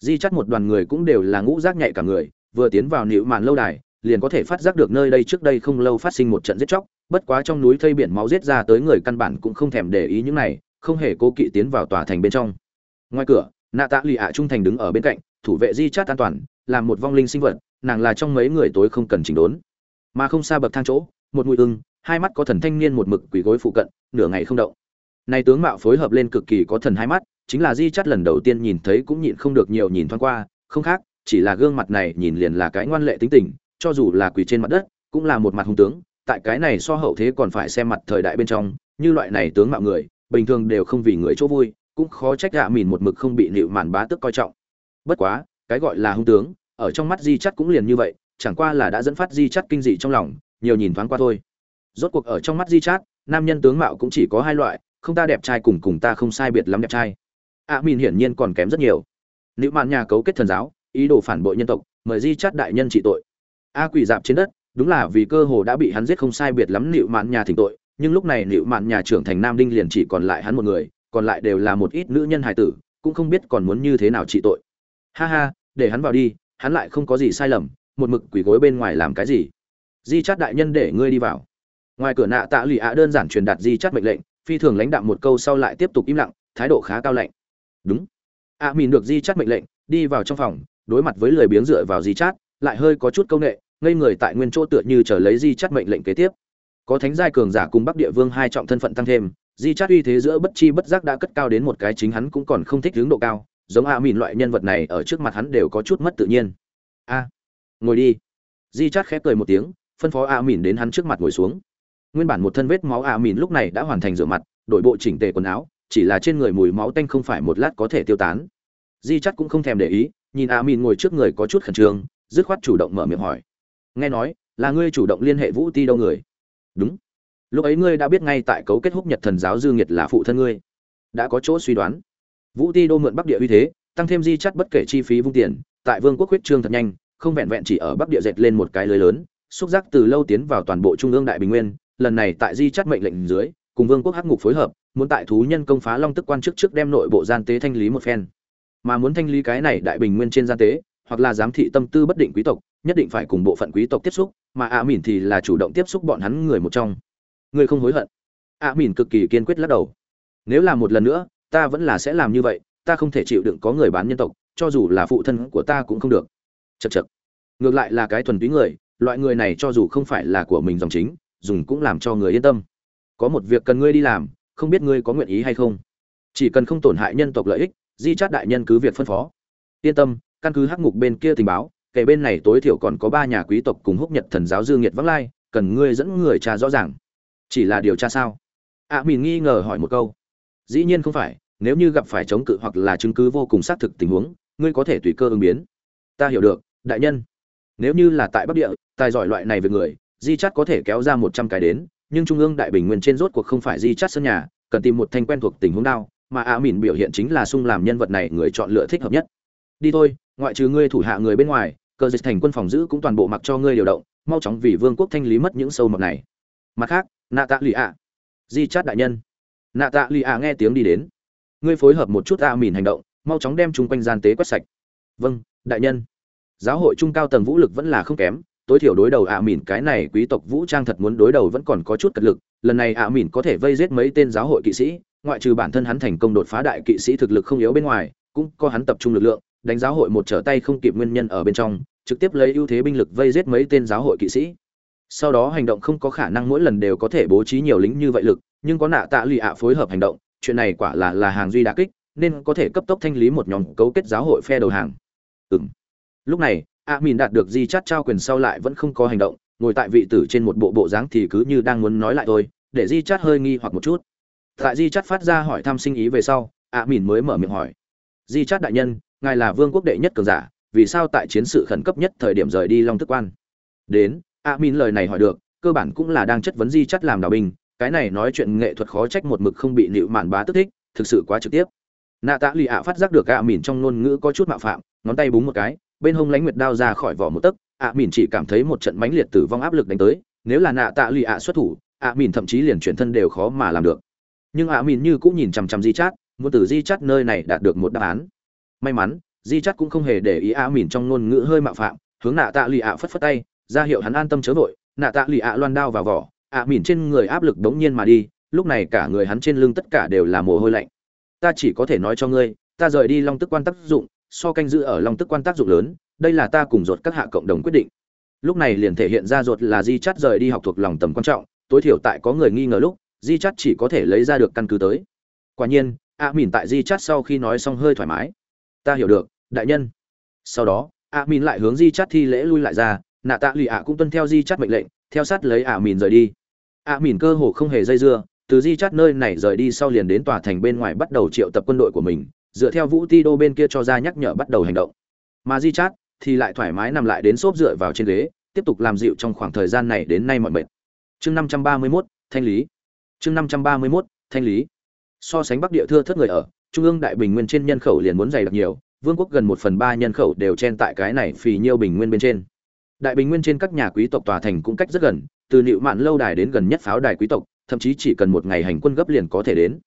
Di chắt một đoàn người cũng đều là ngũ giác nhạy cả người vừa tiến vào nịu màn lâu đài liền có thể phát giác được nơi đây trước đây không lâu phát sinh một trận giết chóc bất quá trong núi thây biển máu giết ra tới người căn bản cũng không thèm để ý những này, không hề cố kỵ tiến vào tòa thành bên trong. Ngoài cửa, nạ tạ lì ạ trung thành đứng ở bên cạnh, thủ vệ di chát an toàn làm một vong linh sinh vật, nàng là trong mấy người tối không cần chỉnh đốn. Mà không xa bậc thang chỗ, một mùi ưng, hai mắt có thần thanh niên một mực quỳ gối phụ cận, nửa ngày không động. Này tướng mạo phối hợp lên cực kỳ có thần hai mắt, chính là di chát lần đầu tiên nhìn thấy cũng nhịn không được nhiều nhìn thoáng qua, không khác, chỉ là gương mặt này nhìn liền là cái ngoan lệ tính tình, cho dù là quỳ trên mặt đất, cũng là một mặt hung tướng tại cái này so hậu thế còn phải xem mặt thời đại bên trong như loại này tướng mạo người bình thường đều không vì người chỗ vui cũng khó trách gạ mìn một mực không bị liệu màn bá tức coi trọng. Bất quá cái gọi là hung tướng ở trong mắt di chắt cũng liền như vậy chẳng qua là đã dẫn phát di chắt kinh dị trong lòng nhiều nhìn thoáng qua thôi. Rốt cuộc ở trong mắt di chát nam nhân tướng mạo cũng chỉ có hai loại không ta đẹp trai cùng cùng ta không sai biệt lắm đẹp trai. A à, min hiển nhiên còn kém rất nhiều. Nữ mạn nhà cấu kết thần giáo ý đồ phản bội nhân tộc mời di chát đại nhân trị tội. A quỷ dạp trên đất đúng là vì cơ hồ đã bị hắn giết không sai biệt lắm nịu mạn nhà thỉnh tội nhưng lúc này nịu mạn nhà trưởng thành nam đinh liền chỉ còn lại hắn một người còn lại đều là một ít nữ nhân hài tử cũng không biết còn muốn như thế nào trị tội. Ha ha để hắn vào đi hắn lại không có gì sai lầm một mực quỷ gối bên ngoài làm cái gì? Di chát đại nhân để ngươi đi vào. Ngoài cửa nạ tạ lụy ạ đơn giản truyền đạt di chát mệnh lệnh phi thường lãnh đạm một câu sau lại tiếp tục im lặng thái độ khá cao lạnh. Đúng. Ạ à, mìn được di chát mệnh lệnh đi vào trong phòng đối mặt với lời biếng dựa vào di chát lại hơi có chút công nghệ ngây người tại nguyên chỗ tựa như chờ lấy di chắt mệnh lệnh kế tiếp. Có thánh giai cường giả cùng bắc địa vương hai trọng thân phận tăng thêm, di chắt uy thế giữa bất chi bất giác đã cất cao đến một cái chính hắn cũng còn không thích hướng độ cao, giống a mìn loại nhân vật này ở trước mặt hắn đều có chút mất tự nhiên. A, ngồi đi. Di chắt khép cười một tiếng, phân phó a mìn đến hắn trước mặt ngồi xuống. Nguyên bản một thân vết máu a mìn lúc này đã hoàn thành rửa mặt, đổi bộ chỉnh tề quần áo, chỉ là trên người mùi máu tanh không phải một lát có thể tiêu tán. Di chắt cũng không thèm để ý, nhìn a mìn ngồi trước người có chút khẩn trương, dứt khoát chủ động mở miệng hỏi nghe nói, là ngươi chủ động liên hệ vũ ti đâu người. Đúng. Lúc ấy ngươi đã biết ngay tại cấu kết húc nhật thần giáo dương nhiệt là phụ thân ngươi. Đã có chỗ suy đoán. Vũ ti đô mượn bắc địa uy thế, tăng thêm di chắt bất kể chi phí vung tiền, tại vương quốc huyết trương thật nhanh, không vẹn vẹn chỉ ở bắc địa dệt lên một cái lưới lớn, xúc giác từ lâu tiến vào toàn bộ trung ương đại bình nguyên, lần này tại di chắt mệnh lệnh dưới, cùng vương quốc hắc ngục phối hợp, muốn tại thú nhân công phá long tức quan trước trước đem nội bộ gian tế thanh lý một phen. Mà muốn thanh lý cái này đại bình nguyên trên gian tế hoặc là giám thị tâm tư bất định quý tộc, nhất định phải cùng bộ phận quý tộc tiếp xúc, mà ạ mìn thì là chủ động tiếp xúc bọn hắn người một trong. Người không hối hận. Ạ mìn cực kỳ kiên quyết lắc đầu. Nếu là một lần nữa, ta vẫn là sẽ làm như vậy, ta không thể chịu đựng có người bán nhân tộc, cho dù là phụ thân của ta cũng không được. Chật chật ngược lại là cái thuần túy người, loại người này cho dù không phải là của mình dòng chính, dùng cũng làm cho người yên tâm. Có một việc cần ngươi đi làm, không biết ngươi có nguyện ý hay không. Chỉ cần không tổn hại nhân tộc lợi ích, di chát đại nhân cứ việc phân phó. Yên tâm căn cứ hắc ngục bên kia tình báo kể bên này tối thiểu còn có ba nhà quý tộc cùng húc nhật thần giáo dương nhiệt vắng lai cần ngươi dẫn người trà rõ ràng. Chỉ là điều tra sao? A à, nghi ngờ hỏi một câu. Dĩ nhiên không phải nếu như gặp phải chống cự hoặc là chứng cứ vô cùng xác thực tình huống ngươi có thể tùy cơ ứng biến. Ta hiểu được đại nhân. Nếu như là tại bắc địa tài giỏi loại này về người di chắt có thể kéo ra một trăm cái đến nhưng trung ương đại bình nguyên trên rốt cuộc không phải di chắt sân nhà cần tìm một thanh quen thuộc tình huống đao mà a mìn biểu hiện chính là sung làm nhân vật này người chọn lựa thích hợp nhất đi thôi, ngoại trừ ngươi thủ hạ người bên ngoài, cờ dịch thành quân phòng giữ cũng toàn bộ mặc cho ngươi điều động, mau chóng vì vương quốc thanh lý mất những sâu mọt này. Mặt khác nạ tạ lì ạ di chát đại nhân. Nạ tạ lì ạ nghe tiếng đi đến. Ngươi phối hợp một chút a mìn hành động, mau chóng đem chung quanh gian tế quét sạch. Vâng đại nhân. Giáo hội trung cao tầng vũ lực vẫn là không kém, tối thiểu đối đầu ạ mìn, cái này quý tộc vũ trang thật muốn đối đầu vẫn còn có chút cật lực. Lần này ạ mìn có thể vây giết mấy tên giáo hội kỵ sĩ, ngoại trừ bản thân hắn thành công đột phá đại kỵ sĩ thực lực không yếu bên ngoài, cũng có hắn tập trung lực lượng đánh giáo hội một trở tay không kịp nguyên nhân ở bên trong, trực tiếp lấy ưu thế binh lực vây giết mấy tên giáo hội kỵ sĩ. Sau đó hành động không có khả năng mỗi lần đều có thể bố trí nhiều lính như vậy lực, nhưng có nạ tạ lụy ạ phối hợp hành động, chuyện này quả là là hàng duy đà kích, nên có thể cấp tốc thanh lý một nhóm cấu kết giáo hội phe đầu hàng. Ừ. lúc này a mìn đạt được di chát trao quyền sau lại vẫn không có hành động, ngồi tại vị tử trên một bộ bộ dáng thì cứ như đang muốn nói lại thôi, để di chát hơi nghi hoặc một chút. Tại di chát phát ra hỏi thăm sinh ý về sau a mìn mới mở miệng hỏi. Di chát đại nhân ngài là vương quốc đệ nhất cường giả, vì sao tại chiến sự khẩn cấp nhất thời điểm rời đi long tức quan? Đến a min lời này hỏi được, cơ bản cũng là đang chất vấn di chắt làm đào binh, cái này nói chuyện nghệ thuật khó trách một mực không bị nịu mạn bá tức thích, thực sự quá trực tiếp. Nạ tạ lì ạ phát giác được a mìn trong ngôn ngữ có chút mạo phạm, ngón tay búng một cái, bên hông lánh nguyệt đao ra khỏi vỏ một tấc A mìn chỉ cảm thấy một trận mãnh liệt tử vong áp lực đánh tới, nếu là nạ tạ lì ạ xuất thủ A mìn thậm chí liền chuyển thân đều khó mà làm được. Nhưng A mìn như cũng nhìn chằm chằm di chát muốn từ di chát nơi này đạt được một đáp án may mắn, di chắc cũng không hề để ý ạ mìn trong ngôn ngữ hơi mạo phạm, hướng nạ tạ lì ạ phất phất tay, ra hiệu hắn an tâm chớ vội. Nạ tạ lì ạ loan đao vào vỏ ạ mìn trên người áp lực đống nhiên mà đi, lúc này cả người hắn trên lưng tất cả đều là mồ hôi lạnh. Ta chỉ có thể nói cho ngươi, ta rời đi long tức quan tác dụng, so canh giữ ở long tức quan tác dụng lớn, đây là ta cùng ruột các hạ cộng đồng quyết định. Lúc này liền thể hiện ra ruột là di chắt rời đi học thuộc lòng tầm quan trọng, tối thiểu tại có người nghi ngờ lúc, di chắt chỉ có thể lấy ra được căn cứ tới. Quả nhiên, a mìn tại di chắt sau khi nói xong hơi thoải mái ta hiểu được, đại nhân. Sau đó a mìn lại hướng di chắt thi lễ lui lại ra nạ tạ lụy ạ cũng tuân theo di chắt mệnh lệnh, theo sát lấy a mìn rời đi. A mìn cơ hồ không hề dây dưa, từ di chắt nơi này rời đi sau liền đến tòa thành bên ngoài bắt đầu triệu tập quân đội của mình, dựa theo vũ ti đô bên kia cho ra nhắc nhở bắt đầu hành động. Mà di chát thì lại thoải mái nằm lại đến xốp dựa vào trên ghế, tiếp tục làm dịu trong khoảng thời gian này đến nay mọi mệt. Chương năm trăm ba mươi mốt, thanh lý. Chương năm trăm ba mươi mốt, thanh lý. So sánh bắc địa thưa thất người ở trung ương đại bình nguyên trên nhân khẩu liền muốn dày đặc nhiều, vương quốc gần một phần ba nhân khẩu đều chen tại cái này phì nhiêu bình nguyên bên trên. Đại bình nguyên trên các nhà quý tộc tòa thành cũng cách rất gần, từ nịu mạn lâu đài đến gần nhất pháo đài quý tộc, thậm chí chỉ cần một ngày hành quân gấp liền có thể đến.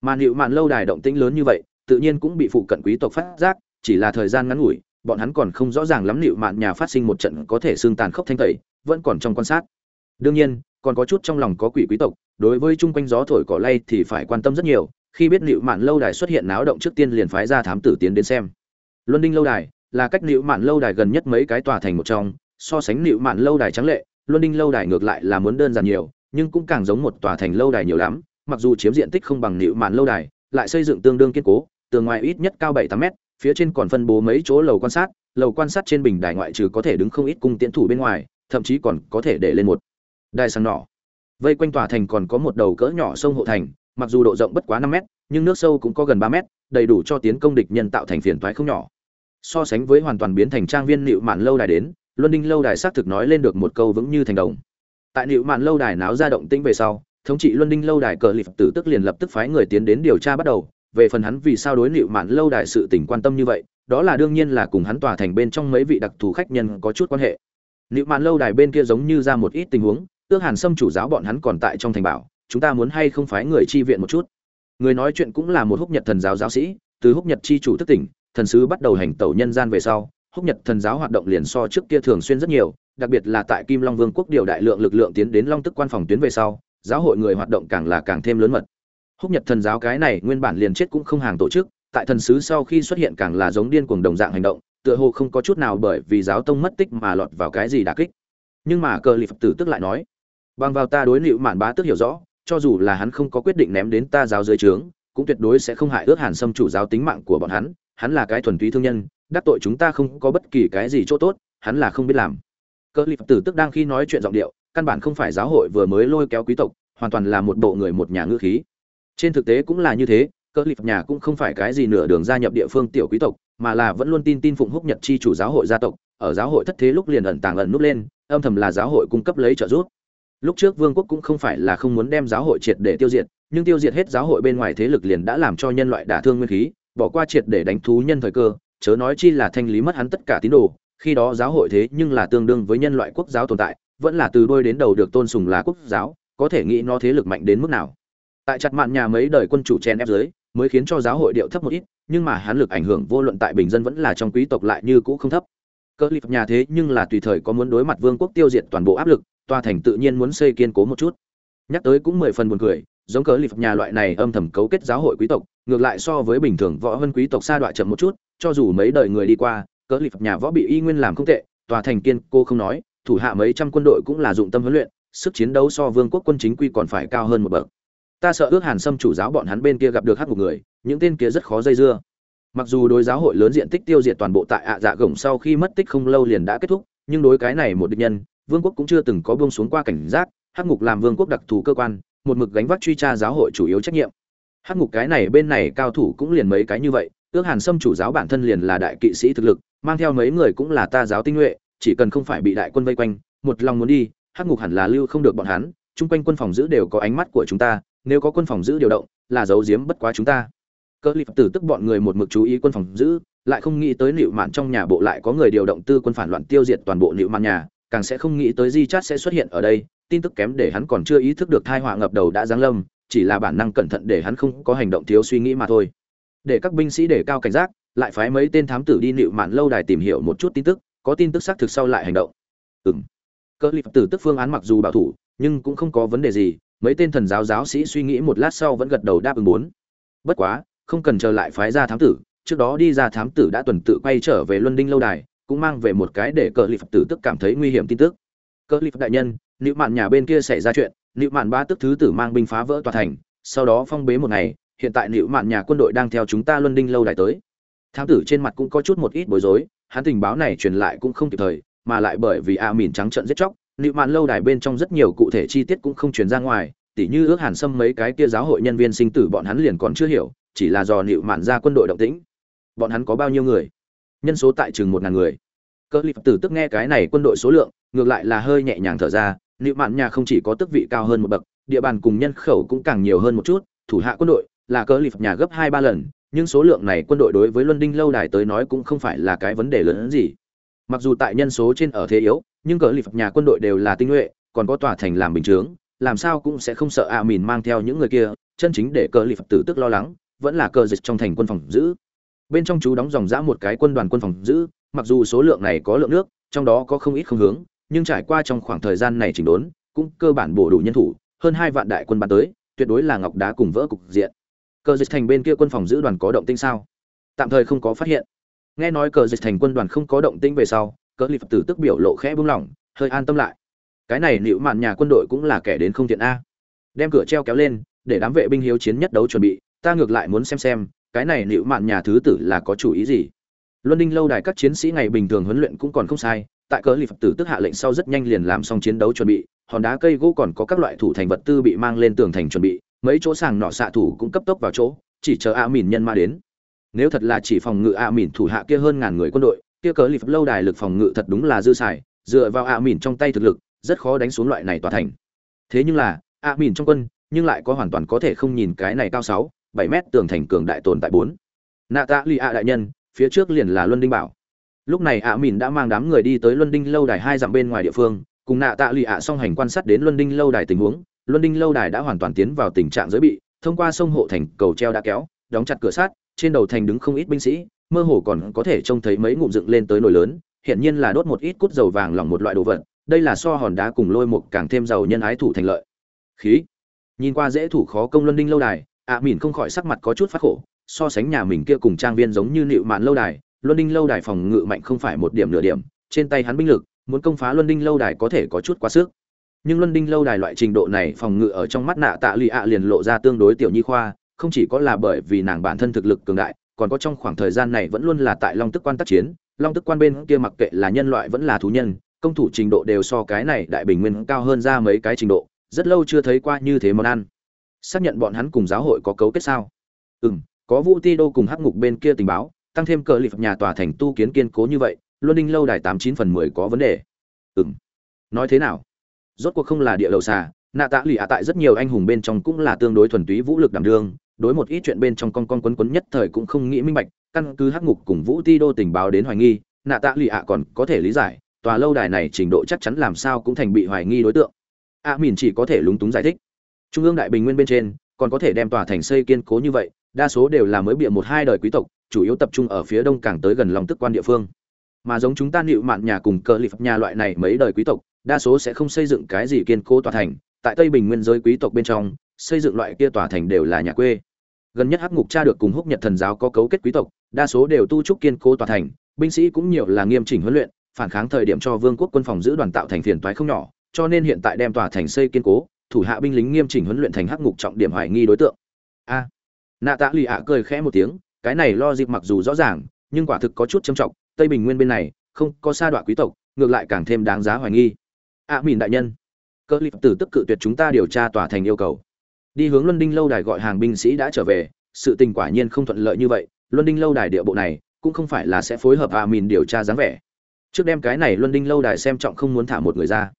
Mà nịu mạn lâu đài động tĩnh lớn như vậy, tự nhiên cũng bị phụ cận quý tộc phát giác, chỉ là thời gian ngắn ngủi, bọn hắn còn không rõ ràng lắm liệu mạn nhà phát sinh một trận có thể xương tàn khốc thanh tẩy, vẫn còn trong quan sát. Đương nhiên, còn có chút trong lòng có quỷ quý tộc, đối với chung quanh gió thổi cỏ lay thì phải quan tâm rất nhiều khi biết liệu mạn lâu đài xuất hiện náo động trước tiên liền phái ra thám tử tiến đến xem. Luân đinh lâu đài là cách liệu mạn lâu đài gần nhất mấy cái tòa thành một trong, so sánh liệu mạn lâu đài trắng lệ, luân đinh lâu đài ngược lại là muốn đơn giản nhiều, nhưng cũng càng giống một tòa thành lâu đài nhiều lắm, mặc dù chiếm diện tích không bằng liệu mạn lâu đài, lại xây dựng tương đương kiên cố, tường ngoài ít nhất cao bảy tám mét, phía trên còn phân bố mấy chỗ lầu quan sát, lầu quan sát trên bình đài ngoại trừ có thể đứng không ít cung tiễn thủ bên ngoài, thậm chí còn có thể để lên một đài sáng nỏ. Vây quanh tòa thành còn có một đầu cỡ nhỏ sông hộ thành mặc dù độ rộng bất quá năm mét, nhưng nước sâu cũng có gần ba mét, đầy đủ cho tiến công địch nhân tạo thành phiền toái không nhỏ. So sánh với hoàn toàn biến thành trang viên nịu mạn lâu đài đến, luân đinh lâu đài xác thực nói lên được một câu vững như thành đồng. Tại nịu mạn lâu đài náo ra động tĩnh về sau, thống trị luân đinh lâu đài cờ lịp tử tức liền lập tức phái người tiến đến điều tra bắt đầu. Về phần hắn vì sao đối liệu mạn lâu đài sự tình quan tâm như vậy, đó là đương nhiên là cùng hắn tòa thành bên trong mấy vị đặc thù khách nhân có chút quan hệ. Liệu mạn lâu đài bên kia giống như ra một ít tình huống, ước hàn sâm chủ giáo bọn hắn còn tại trong thành bảo chúng ta muốn hay không phái người chi viện một chút? Người nói chuyện cũng là một húc nhật thần giáo giáo sĩ, từ húc nhật chi chủ thức tỉnh, thần sứ bắt đầu hành tẩu nhân gian về sau, húc nhật thần giáo hoạt động liền so trước kia thường xuyên rất nhiều, đặc biệt là tại kim long vương quốc điều đại lượng lực lượng tiến đến long tức quan phòng tuyến về sau, giáo hội người hoạt động càng là càng thêm lớn mật. Húc nhật thần giáo cái này nguyên bản liền chết cũng không hàng tổ chức, tại thần sứ sau khi xuất hiện càng là giống điên cuồng đồng dạng hành động, tựa hồ không có chút nào bởi vì giáo tông mất tích mà lọt vào cái gì đả kích. Nhưng mà cờ lì phật tử tức lại nói, bằng vào ta đối liệu mạn bá tức hiểu rõ cho dù là hắn không có quyết định ném đến ta giáo dưới trướng, cũng tuyệt đối sẽ không hại ước hàn Sâm chủ giáo tính mạng của bọn hắn hắn là cái thuần túy thương nhân, đắc tội chúng ta không có bất kỳ cái gì chỗ tốt, hắn là không biết làm. Cơ Lập tử tức đang khi nói chuyện giọng điệu, căn bản không phải giáo hội vừa mới lôi kéo quý tộc, hoàn toàn là một bộ người một nhà ngữ khí. Trên thực tế cũng là như thế, Cơ Lập nhà cũng không phải cái gì nửa đường gia nhập địa phương tiểu quý tộc, mà là vẫn luôn tin tin phụng húc nhật chi chủ giáo hội gia tộc, ở giáo hội thất thế lúc liền ẩn tàng ẩn núp lên, âm thầm là giáo hội cung cấp lấy trợ giúp lúc trước vương quốc cũng không phải là không muốn đem giáo hội triệt để tiêu diệt, nhưng tiêu diệt hết giáo hội bên ngoài thế lực liền đã làm cho nhân loại đả thương nguyên khí, bỏ qua triệt để đánh thú nhân thời cơ, chớ nói chi là thanh lý mất hắn tất cả tín đồ. Khi đó giáo hội thế nhưng là tương đương với nhân loại quốc giáo tồn tại, vẫn là từ đôi đến đầu được tôn sùng là quốc giáo, có thể nghĩ nó thế lực mạnh đến mức nào. Tại chặt mạn nhà mấy đời quân chủ chen ép dưới, mới khiến cho giáo hội điệu thấp một ít, nhưng mà hắn lực ảnh hưởng vô luận tại bình dân vẫn là trong quý tộc lại như cũ không thấp. Cơ lip nhà thế nhưng là tùy thời có muốn đối mặt vương quốc tiêu diệt toàn bộ áp lực tòa thành tự nhiên muốn xây kiên cố một chút. Nhắc tới cũng mười phần buồn cười, giống cớ lập nhà loại này âm thầm cấu kết giáo hội quý tộc, ngược lại so với bình thường võ hơn quý tộc xa đoạn chậm một chút, cho dù mấy đời người đi qua cớ lập nhà võ bị y nguyên làm không tệ, tòa thành kiên cô không nói, thủ hạ mấy trăm quân đội cũng là dụng tâm huấn luyện, sức chiến đấu so vương quốc quân chính quy còn phải cao hơn một bậc. Ta sợ ước hàn sâm chủ giáo bọn hắn bên kia gặp được hát một người, những tên kia rất khó dây dưa. Mặc dù đối giáo hội lớn diện tích tiêu diệt toàn bộ tại ạ dạ gồng sau khi mất tích không lâu liền đã kết thúc, nhưng đối cái này một địch nhân vương quốc cũng chưa từng có buông xuống qua cảnh giác, hắc ngục làm vương quốc đặc thù cơ quan, một mực gánh vác truy tra giáo hội chủ yếu trách nhiệm. Hắc ngục cái này bên này cao thủ cũng liền mấy cái như vậy, ước hàn sâm chủ giáo bản thân liền là đại kỵ sĩ thực lực, mang theo mấy người cũng là ta giáo tinh nhuệ, chỉ cần không phải bị đại quân vây quanh, một lòng muốn đi, hắc ngục hẳn là lưu không được bọn hắn, chung quanh quân phòng giữ đều có ánh mắt của chúng ta, nếu có quân phòng giữ điều động, là giấu giếm bất quá chúng ta. Cơ lip tử tức bọn người một mực chú ý quân phòng giữ, lại không nghĩ tới nịu mạn trong nhà bộ lại có người điều động tư quân phản loạn tiêu diệt toàn bộ nịu mạn nhà càng sẽ không nghĩ tới di chát sẽ xuất hiện ở đây, tin tức kém để hắn còn chưa ý thức được thai họa ngập đầu đã giáng lâm, chỉ là bản năng cẩn thận để hắn không có hành động thiếu suy nghĩ mà thôi. Để các binh sĩ đề cao cảnh giác, lại phái mấy tên thám tử đi nịu mạn lâu đài tìm hiểu một chút tin tức, có tin tức xác thực sau lại hành động. Ừ m cơ lip tử tức phương án mặc dù bảo thủ, nhưng cũng không có vấn đề gì, mấy tên thần giáo giáo sĩ suy nghĩ một lát sau vẫn gật đầu đáp ứng bốn bất quá, không cần chờ lại phái ra thám tử, trước đó đi ra thám tử đã tuần tự quay trở về luân đinh lâu đài cũng mang về một cái để cờ lip tử tức cảm thấy nguy hiểm tin tức. Cờ lip đại nhân nữ mạn nhà bên kia xảy ra chuyện nữ mạn ba tức thứ tử mang binh phá vỡ tòa thành, sau đó phong bế một ngày, hiện tại nữ mạn nhà quân đội đang theo chúng ta luân đinh lâu đài tới. Thám tử trên mặt cũng có chút một ít bối rối, hắn tình báo này truyền lại cũng không kịp thời, mà lại bởi vì a mìn trắng trận giết chóc nữ mạn lâu đài bên trong rất nhiều cụ thể chi tiết cũng không truyền ra ngoài, tỉ như ước hàn xâm mấy cái kia giáo hội nhân viên sinh tử bọn hắn liền còn chưa hiểu, chỉ là do nịu mạn ra quân đội động tĩnh. Bọn hắn có bao nhiêu người? Nhân số tại chừng một ngàn người. Cơ lip tử tức nghe cái này quân đội số lượng, ngược lại là hơi nhẹ nhàng thở ra liệu mạn nhà không chỉ có tước vị cao hơn một bậc, địa bàn cùng nhân khẩu cũng càng nhiều hơn một chút, thủ hạ quân đội là cơ lip nhà gấp hai ba lần, nhưng số lượng này quân đội đối với luân đinh lâu đài tới nói cũng không phải là cái vấn đề lớn hơn gì. Mặc dù tại nhân số trên ở thế yếu, nhưng cờ lip nhà quân đội đều là tinh nhuệ, còn có tòa thành làm bình chướng, làm sao cũng sẽ không sợ ạ mìn mang theo những người kia, chân chính để cờ lip tử tức lo lắng, vẫn là cờ dịch trong thành quân phòng giữ bên trong chú đóng dòng dã một cái quân đoàn quân phòng giữ, mặc dù số lượng này có lượng nước, trong đó có không ít không hướng, nhưng trải qua trong khoảng thời gian này chỉnh đốn, cũng cơ bản bổ đủ nhân thủ, hơn hai vạn đại quân bắn tới, tuyệt đối là ngọc đá cùng vỡ cục diện. Cờ dịch thành bên kia quân phòng giữ đoàn có động tinh sao? Tạm thời không có phát hiện. Nghe nói cờ dịch thành quân đoàn không có động tinh về sau, cờ lip tử tức biểu lộ khẽ buông lỏng, hơi an tâm lại. Cái này liệu mạn nhà quân đội cũng là kẻ đến không thiện a. Đem cửa treo kéo lên, để đám vệ binh hiếu chiến nhất đấu chuẩn bị, ta ngược lại muốn xem xem cái này liệu mạn nhà thứ tử là có chủ ý gì? Luân đinh lâu đài các chiến sĩ ngày bình thường huấn luyện cũng còn không sai, tại cớ lì phật tử tức hạ lệnh sau rất nhanh liền làm xong chiến đấu chuẩn bị, hòn đá cây gỗ còn có các loại thủ thành vật tư bị mang lên tường thành chuẩn bị, mấy chỗ sàng nọ xạ thủ cũng cấp tốc vào chỗ, chỉ chờ a mìn nhân ma đến. Nếu thật là chỉ phòng ngự a mìn thủ hạ kia hơn ngàn người quân đội, kia cớ lì phật lâu đài lực phòng ngự thật đúng là dư xài, dựa vào a mìn trong tay thực lực, rất khó đánh xuống loại này tòa thành. Thế nhưng là, a mìn trong quân, nhưng lại có hoàn toàn có thể không nhìn cái này cao sáu bảy mét tường thành cường đại tồn tại bốn. Nạ tạ lì ạ đại nhân, phía trước liền là luân đinh bảo. Lúc này ạ mìn đã mang đám người đi tới luân đinh lâu đài hai dặm bên ngoài địa phương, cùng nạ tạ lụy ạ song hành quan sát đến luân đinh lâu đài tình huống. Luân đinh lâu đài đã hoàn toàn tiến vào tình trạng giới bị, thông qua sông hộ thành, cầu treo đã kéo, đóng chặt cửa sát trên đầu thành đứng không ít binh sĩ, mơ hồ còn có thể trông thấy mấy ngụm dựng lên tới nồi lớn hiện nhiên là đốt một ít cút dầu vàng lỏng một loại đồ vật, đây là so hòn đá cùng lôi một càng thêm giàu nhân ái thủ thành lợi. Khí. Nhìn qua dễ thủ khó công luân đinh lâu đài ạ à, mìn không khỏi sắc mặt có chút phát khổ so sánh nhà mình kia cùng trang viên giống như nịu mạn lâu đài luân đinh lâu đài phòng ngự mạnh không phải một điểm nửa điểm trên tay hắn binh lực muốn công phá luân đinh lâu đài có thể có chút quá sức. Nhưng luân đinh lâu đài loại trình độ này phòng ngự ở trong mắt nạ tạ lụy ạ liền lộ ra tương đối tiểu nhi khoa không chỉ có là bởi vì nàng bản thân thực lực cường đại còn có trong khoảng thời gian này vẫn luôn là tại long tức quan tác chiến long tức quan bên kia mặc kệ là nhân loại vẫn là thú nhân công thủ trình độ đều so cái này đại bình nguyên cao hơn ra mấy cái trình độ rất lâu chưa thấy qua như thế món ăn xác nhận bọn hắn cùng giáo hội có cấu kết sao? Ừ m có vũ ti đô cùng hắc ngục bên kia tình báo tăng thêm cờ lịp nhà tòa thành tu kiến kiên cố như vậy luân đinh lâu đài tám chín phần mười có vấn đề. Ừ m nói thế nào? Rốt cuộc không là địa đầu xà nạ tạ lụy ạ tại rất nhiều anh hùng bên trong cũng là tương đối thuần túy vũ lực đảm đương đối một ít chuyện bên trong con con quấn quấn nhất thời cũng không nghĩ minh bạch căn cứ hắc ngục cùng vũ ti đô tình báo đến hoài nghi nạ tạ lụy ạ còn có thể lý giải tòa lâu đài này trình độ chắc chắn làm sao cũng thành bị hoài nghi đối tượng. A à, mìn chỉ có thể lúng túng giải thích trung ương đại bình nguyên bên trên, còn có thể đem tòa thành xây kiên cố như vậy, đa số đều là mới bịa một hai đời quý tộc, chủ yếu tập trung ở phía đông càng tới gần lòng tức quan địa phương. Mà giống chúng ta nịu mạn nhà cùng cờ lịp nhà loại này mấy đời quý tộc, đa số sẽ không xây dựng cái gì kiên cố tòa thành. Tại tây bình nguyên giới quý tộc bên trong, xây dựng loại kia tòa thành đều là nhà quê. Gần nhất hắc ngục cha được cùng húc nhật thần giáo có cấu kết quý tộc, đa số đều tu trúc kiên cố tòa thành. Binh sĩ cũng nhiều là nghiêm chỉnh huấn luyện, phản kháng thời điểm cho vương quốc quân phòng giữ đoàn tạo thành phiền toái không nhỏ, cho nên hiện tại đem tòa thành xây kiên cố thủ hạ binh lính nghiêm chỉnh huấn luyện thành hắc ngục trọng điểm hoài nghi đối tượng. A. Nạ tạ lì ạ cười khẽ một tiếng cái này lo dịp mặc dù rõ ràng nhưng quả thực có chút trầm trọng tây bình nguyên bên này không có sa đoạn quý tộc ngược lại càng thêm đáng giá hoài nghi. A à, mìn đại nhân cơ lip tử tức cự tuyệt chúng ta điều tra tòa thành yêu cầu. Đi hướng luân đinh lâu đài gọi hàng binh sĩ đã trở về sự tình quả nhiên không thuận lợi như vậy luân đinh lâu đài địa bộ này cũng không phải là sẽ phối hợp a mìn điều tra dáng vẻ. Trước đem cái này luân đinh lâu đài xem trọng không muốn thả một người ra.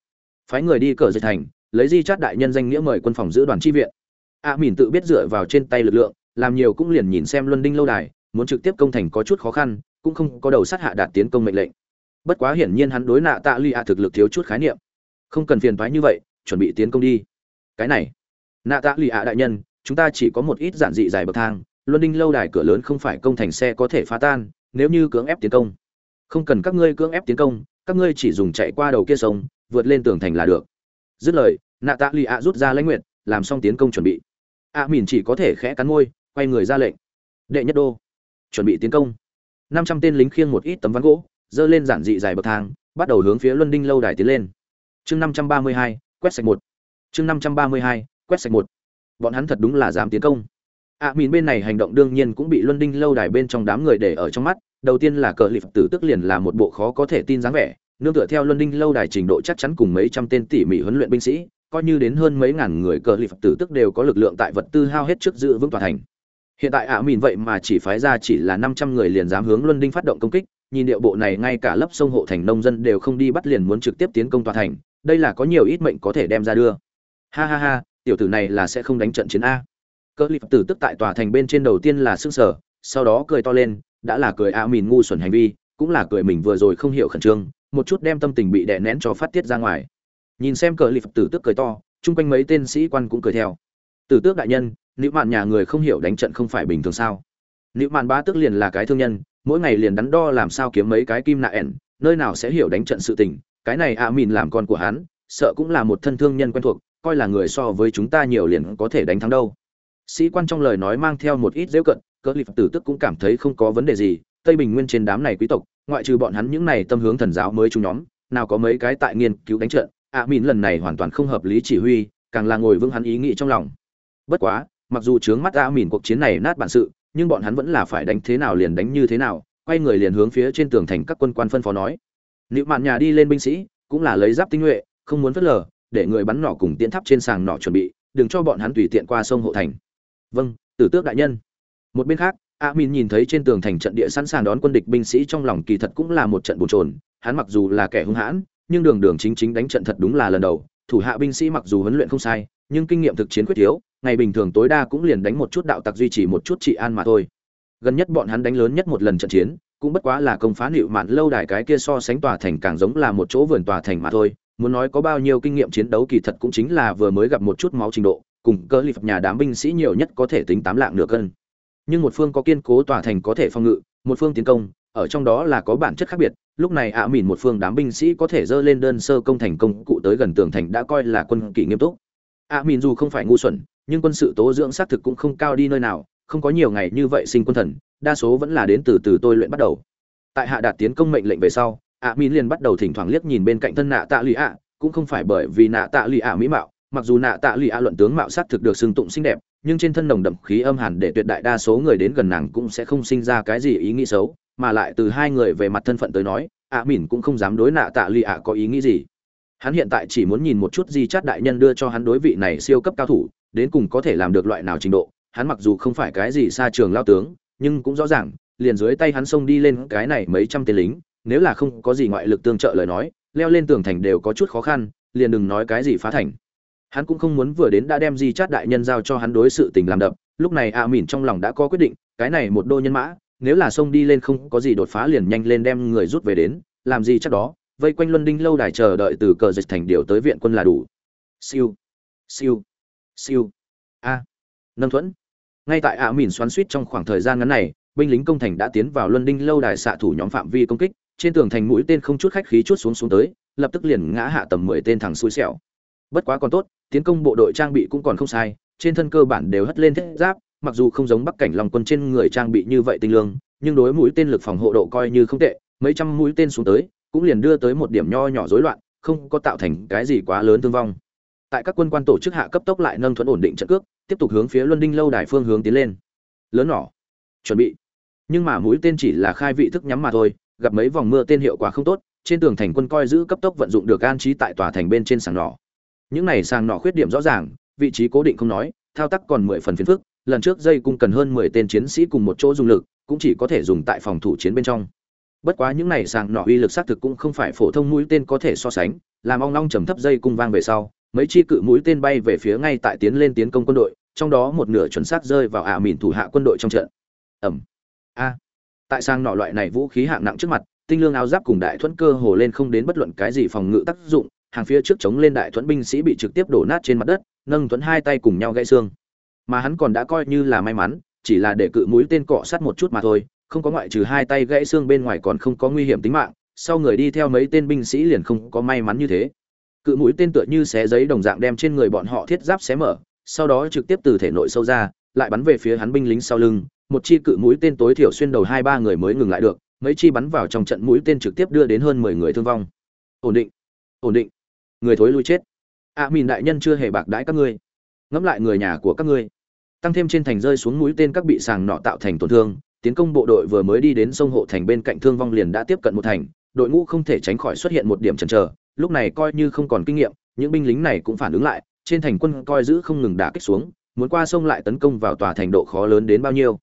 Phái người đi cờ dây thành lấy di chát đại nhân danh nghĩa mời quân phòng giữ đoàn chi viện. A mìn tự biết dựa vào trên tay lực lượng, làm nhiều cũng liền nhìn xem luân đinh lâu đài, muốn trực tiếp công thành có chút khó khăn, cũng không có đầu sát hạ đạt tiến công mệnh lệnh. Bất quá hiển nhiên hắn đối nạ tạ ly ạ thực lực thiếu chút khái niệm. Không cần phiền thoái như vậy, chuẩn bị tiến công đi. Cái này, nạ tạ ly ạ đại nhân, chúng ta chỉ có một ít giản dị dài bậc thang, luân đinh lâu đài cửa lớn không phải công thành xe có thể phá tan, nếu như cưỡng ép tiến công. Không cần các ngươi cưỡng ép tiến công, các ngươi chỉ dùng chạy qua đầu kia sông, vượt lên tường thành là được dứt lời nạ tạ lì ạ rút ra lãnh nguyện làm xong tiến công chuẩn bị. Ạ à, mìn chỉ có thể khẽ cắn môi quay người ra lệnh. Đệ nhất đô chuẩn bị tiến công. Năm trăm tên lính khiêng một ít tấm ván gỗ dơ lên giản dị dài bậc thang bắt đầu hướng phía luân đinh lâu đài tiến lên. Chương năm trăm ba mươi hai quét sạch một. Chương năm trăm ba mươi hai quét sạch một. Bọn hắn thật đúng là dám tiến công. Ạ à, mìn bên này hành động đương nhiên cũng bị luân đinh lâu đài bên trong đám người để ở trong mắt. Đầu tiên là cờ lịp tử tức liền là một bộ khó có thể tin dáng vẻ nương tựa theo luân đinh lâu đài trình độ chắc chắn cùng mấy trăm tên tỉ mỉ huấn luyện binh sĩ, coi như đến hơn mấy ngàn người cờ lịp tử tức đều có lực lượng tại vật tư hao hết trước giữ vững tòa thành. Hiện tại ạ mìn vậy mà chỉ phái ra chỉ là năm trăm người liền dám hướng luân đinh phát động công kích, nhìn điệu bộ này ngay cả lấp sông hộ thành nông dân đều không đi bắt liền muốn trực tiếp tiến công tòa thành, đây là có nhiều ít mệnh có thể đem ra đưa. Ha ha ha, tiểu tử này là sẽ không đánh trận chiến a. Cờ lịp tử tức tại tòa thành bên trên đầu tiên là xương sở sau đó cười to lên, đã là cười a mìn ngu xuẩn hành vi, cũng là cười mình vừa rồi không hiểu khẩn trương một chút đem tâm tình bị đè nén cho phát tiết ra ngoài. Nhìn xem cờ lịp tử tước cười to, chung quanh mấy tên sĩ quan cũng cười theo. Tử tước đại nhân nữ mạn nhà người không hiểu đánh trận không phải bình thường sao? Nữ mạn ba tước liền là cái thương nhân, mỗi ngày liền đắn đo làm sao kiếm mấy cái kim nạ ẻn, nơi nào sẽ hiểu đánh trận sự tình, cái này à mìn làm con của hắn, sợ cũng là một thân thương nhân quen thuộc, coi là người so với chúng ta nhiều liền có thể đánh thắng đâu. Sĩ quan trong lời nói mang theo một ít dễu cận cỡ lịp tử tức cũng cảm thấy không có vấn đề gì, tây bình nguyên trên đám này quý tộc ngoại trừ bọn hắn những này tâm hướng thần giáo mới chung nhóm nào có mấy cái tại nghiên cứu đánh trận ạ à, mìn lần này hoàn toàn không hợp lý chỉ huy càng là ngồi vững hắn ý nghĩ trong lòng. Bất quá mặc dù trướng mắt ạ à, mìn cuộc chiến này nát bản sự nhưng bọn hắn vẫn là phải đánh thế nào liền đánh như thế nào quay người liền hướng phía trên tường thành các quân quan phân phó nói. Liệu mạn nhà đi lên binh sĩ cũng là lấy giáp tinh nhuệ không muốn phớt lờ để người bắn nỏ cùng tiến tháp trên sàng nỏ chuẩn bị đừng cho bọn hắn tùy tiện qua sông hộ thành. Vâng tử tước đại nhân. Một bên khác a min nhìn thấy trên tường thành trận địa sẵn sàng đón quân địch binh sĩ trong lòng kỳ thật cũng là một trận bồn trồn hắn mặc dù là kẻ hung hãn, nhưng đường đường chính chính đánh trận thật đúng là lần đầu. Thủ hạ binh sĩ mặc dù huấn luyện không sai, nhưng kinh nghiệm thực chiến quyết thiếu ngày bình thường tối đa cũng liền đánh một chút đạo tặc duy trì một chút trị an mà thôi. Gần nhất bọn hắn đánh lớn nhất một lần trận chiến, cũng bất quá là công phá nịu mạn lâu đài cái kia so sánh tòa thành càng giống là một chỗ vườn tòa thành mà thôi. Muốn nói có bao nhiêu kinh nghiệm chiến đấu kỳ thật cũng chính là vừa mới gặp một chút máu trình độ, cùng cơ lip nhà đám binh sĩ nhiều nhất có thể tính tám lạng nửa cân nhưng một phương có kiên cố tòa thành có thể phòng ngự, một phương tiến công, ở trong đó là có bản chất khác biệt, lúc này ạ mìn một phương đám binh sĩ có thể dơ lên đơn sơ công thành công cụ tới gần tường thành đã coi là quân kỷ nghiêm túc. ạ mìn dù không phải ngu xuẩn, nhưng quân sự tố dưỡng xác thực cũng không cao đi nơi nào, không có nhiều ngày như vậy sinh quân thần, đa số vẫn là đến từ từ tôi luyện bắt đầu. Tại hạ đạt tiến công mệnh lệnh về sau, ạ mìn liền bắt đầu thỉnh thoảng liếc nhìn bên cạnh thân nạ tạ lụy ạ, cũng không phải bởi vì nạ tạ lụy ạ mỹ mạo, mặc dù nạ tạ lụy ạ luận tướng mạo sát thực được xưng tụng xinh đẹp nhưng trên thân nồng đậm khí âm hàn để tuyệt đại đa số người đến gần nàng cũng sẽ không sinh ra cái gì ý nghĩ xấu, mà lại từ hai người về mặt thân phận tới nói, ạ mỉn cũng không dám đối nạ tạ lì ạ có ý nghĩ gì. Hắn hiện tại chỉ muốn nhìn một chút gì chát đại nhân đưa cho hắn đối vị này siêu cấp cao thủ, đến cùng có thể làm được loại nào trình độ, hắn mặc dù không phải cái gì xa trường lao tướng, nhưng cũng rõ ràng, liền dưới tay hắn xông đi lên cái này mấy trăm tên lính, nếu là không có gì ngoại lực tương trợ lời nói, leo lên tường thành đều có chút khó khăn, liền đừng nói cái gì phá thành hắn cũng không muốn vừa đến đã đem di chát đại nhân giao cho hắn đối sự tình làm đập, lúc này a mìn trong lòng đã có quyết định, cái này một đô nhân mã, nếu là xông đi lên không có gì đột phá liền nhanh lên đem người rút về đến, làm gì chắc đó, vây quanh luân đinh lâu đài chờ đợi từ cờ dịch thành điều tới viện quân là đủ. Siêu siêu siêu. A nâng thuẫn. Ngay tại a mìn xoắn suýt trong khoảng thời gian ngắn này, binh lính công thành đã tiến vào luân đinh lâu đài xạ thủ nhóm phạm vi công kích, trên tường thành mũi tên không chút khách khí chút xuống xuống tới, lập tức liền ngã hạ tầm mười tên thằng xui xẻo. Bất quá còn tốt tiến công bộ đội trang bị cũng còn không sai, trên thân cơ bản đều hất lên thiết giáp, mặc dù không giống bắc cảnh lòng quân trên người trang bị như vậy tinh lương, nhưng đối mũi tên lực phòng hộ độ coi như không tệ, mấy trăm mũi tên xuống tới, cũng liền đưa tới một điểm nho nhỏ rối loạn, không có tạo thành cái gì quá lớn thương vong. Tại các quân quan tổ chức hạ cấp tốc lại nâng thuận ổn định trận cước, tiếp tục hướng phía luân đinh lâu đài phương hướng tiến lên. Lớn nhỏ. Chuẩn bị. Nhưng mà mũi tên chỉ là khai vị thức nhắm mà thôi, gặp mấy vòng mưa tên hiệu quả không tốt, trên tường thành quân coi giữ cấp tốc vận dụng được an trí tại tòa thành bên trên sàng nỏ những này sàng nọ khuyết điểm rõ ràng, vị trí cố định không nói, thao tác còn mười phần phiền phức, lần trước dây cung cần hơn mười tên chiến sĩ cùng một chỗ dùng lực, cũng chỉ có thể dùng tại phòng thủ chiến bên trong. Bất quá những này sàng nọ uy lực xác thực cũng không phải phổ thông mũi tên có thể so sánh, làm ong long trầm thấp dây cung vang về sau, mấy chi cự mũi tên bay về phía ngay tại tiến lên tiến công quân đội, trong đó một nửa chuẩn xác rơi vào ả mìn thủ hạ quân đội trong trận. Ẩm. A. Tại sang nọ loại này vũ khí hạng nặng trước mặt, tinh lương áo giáp cùng đại thuẫn cơ hồ lên không đến bất luận cái gì phòng ngự tác dụng hàng phía trước chống lên đại thuẫn binh sĩ bị trực tiếp đổ nát trên mặt đất, nâng thuẫn hai tay cùng nhau gãy xương. Mà hắn còn đã coi như là may mắn, chỉ là để cự mũi tên cọ sát một chút mà thôi, không có ngoại trừ hai tay gãy xương bên ngoài còn không có nguy hiểm tính mạng, sau người đi theo mấy tên binh sĩ liền không có may mắn như thế. Cự mũi tên tựa như xé giấy đồng dạng đem trên người bọn họ thiết giáp xé mở, sau đó trực tiếp từ thể nội sâu ra, lại bắn về phía hắn binh lính sau lưng, một chi cự mũi tên tối thiểu xuyên đầu hai ba người mới ngừng lại được, mấy chi bắn vào trong trận mũi tên trực tiếp đưa đến hơn mười người thương vong. Ổn định. Ổn định người thối lui chết. A à, mìn đại nhân chưa hề bạc đãi các ngươi. Ngẫm lại người nhà của các ngươi. Tăng thêm trên thành rơi xuống mũi tên các bị sàng nọ tạo thành tổn thương tiến công bộ đội vừa mới đi đến sông hộ thành bên cạnh thương vong liền đã tiếp cận một thành đội ngũ không thể tránh khỏi xuất hiện một điểm chần chờ lúc này coi như không còn kinh nghiệm những binh lính này cũng phản ứng lại trên thành quân coi giữ không ngừng đả kích xuống muốn qua sông lại tấn công vào tòa thành độ khó lớn đến bao nhiêu.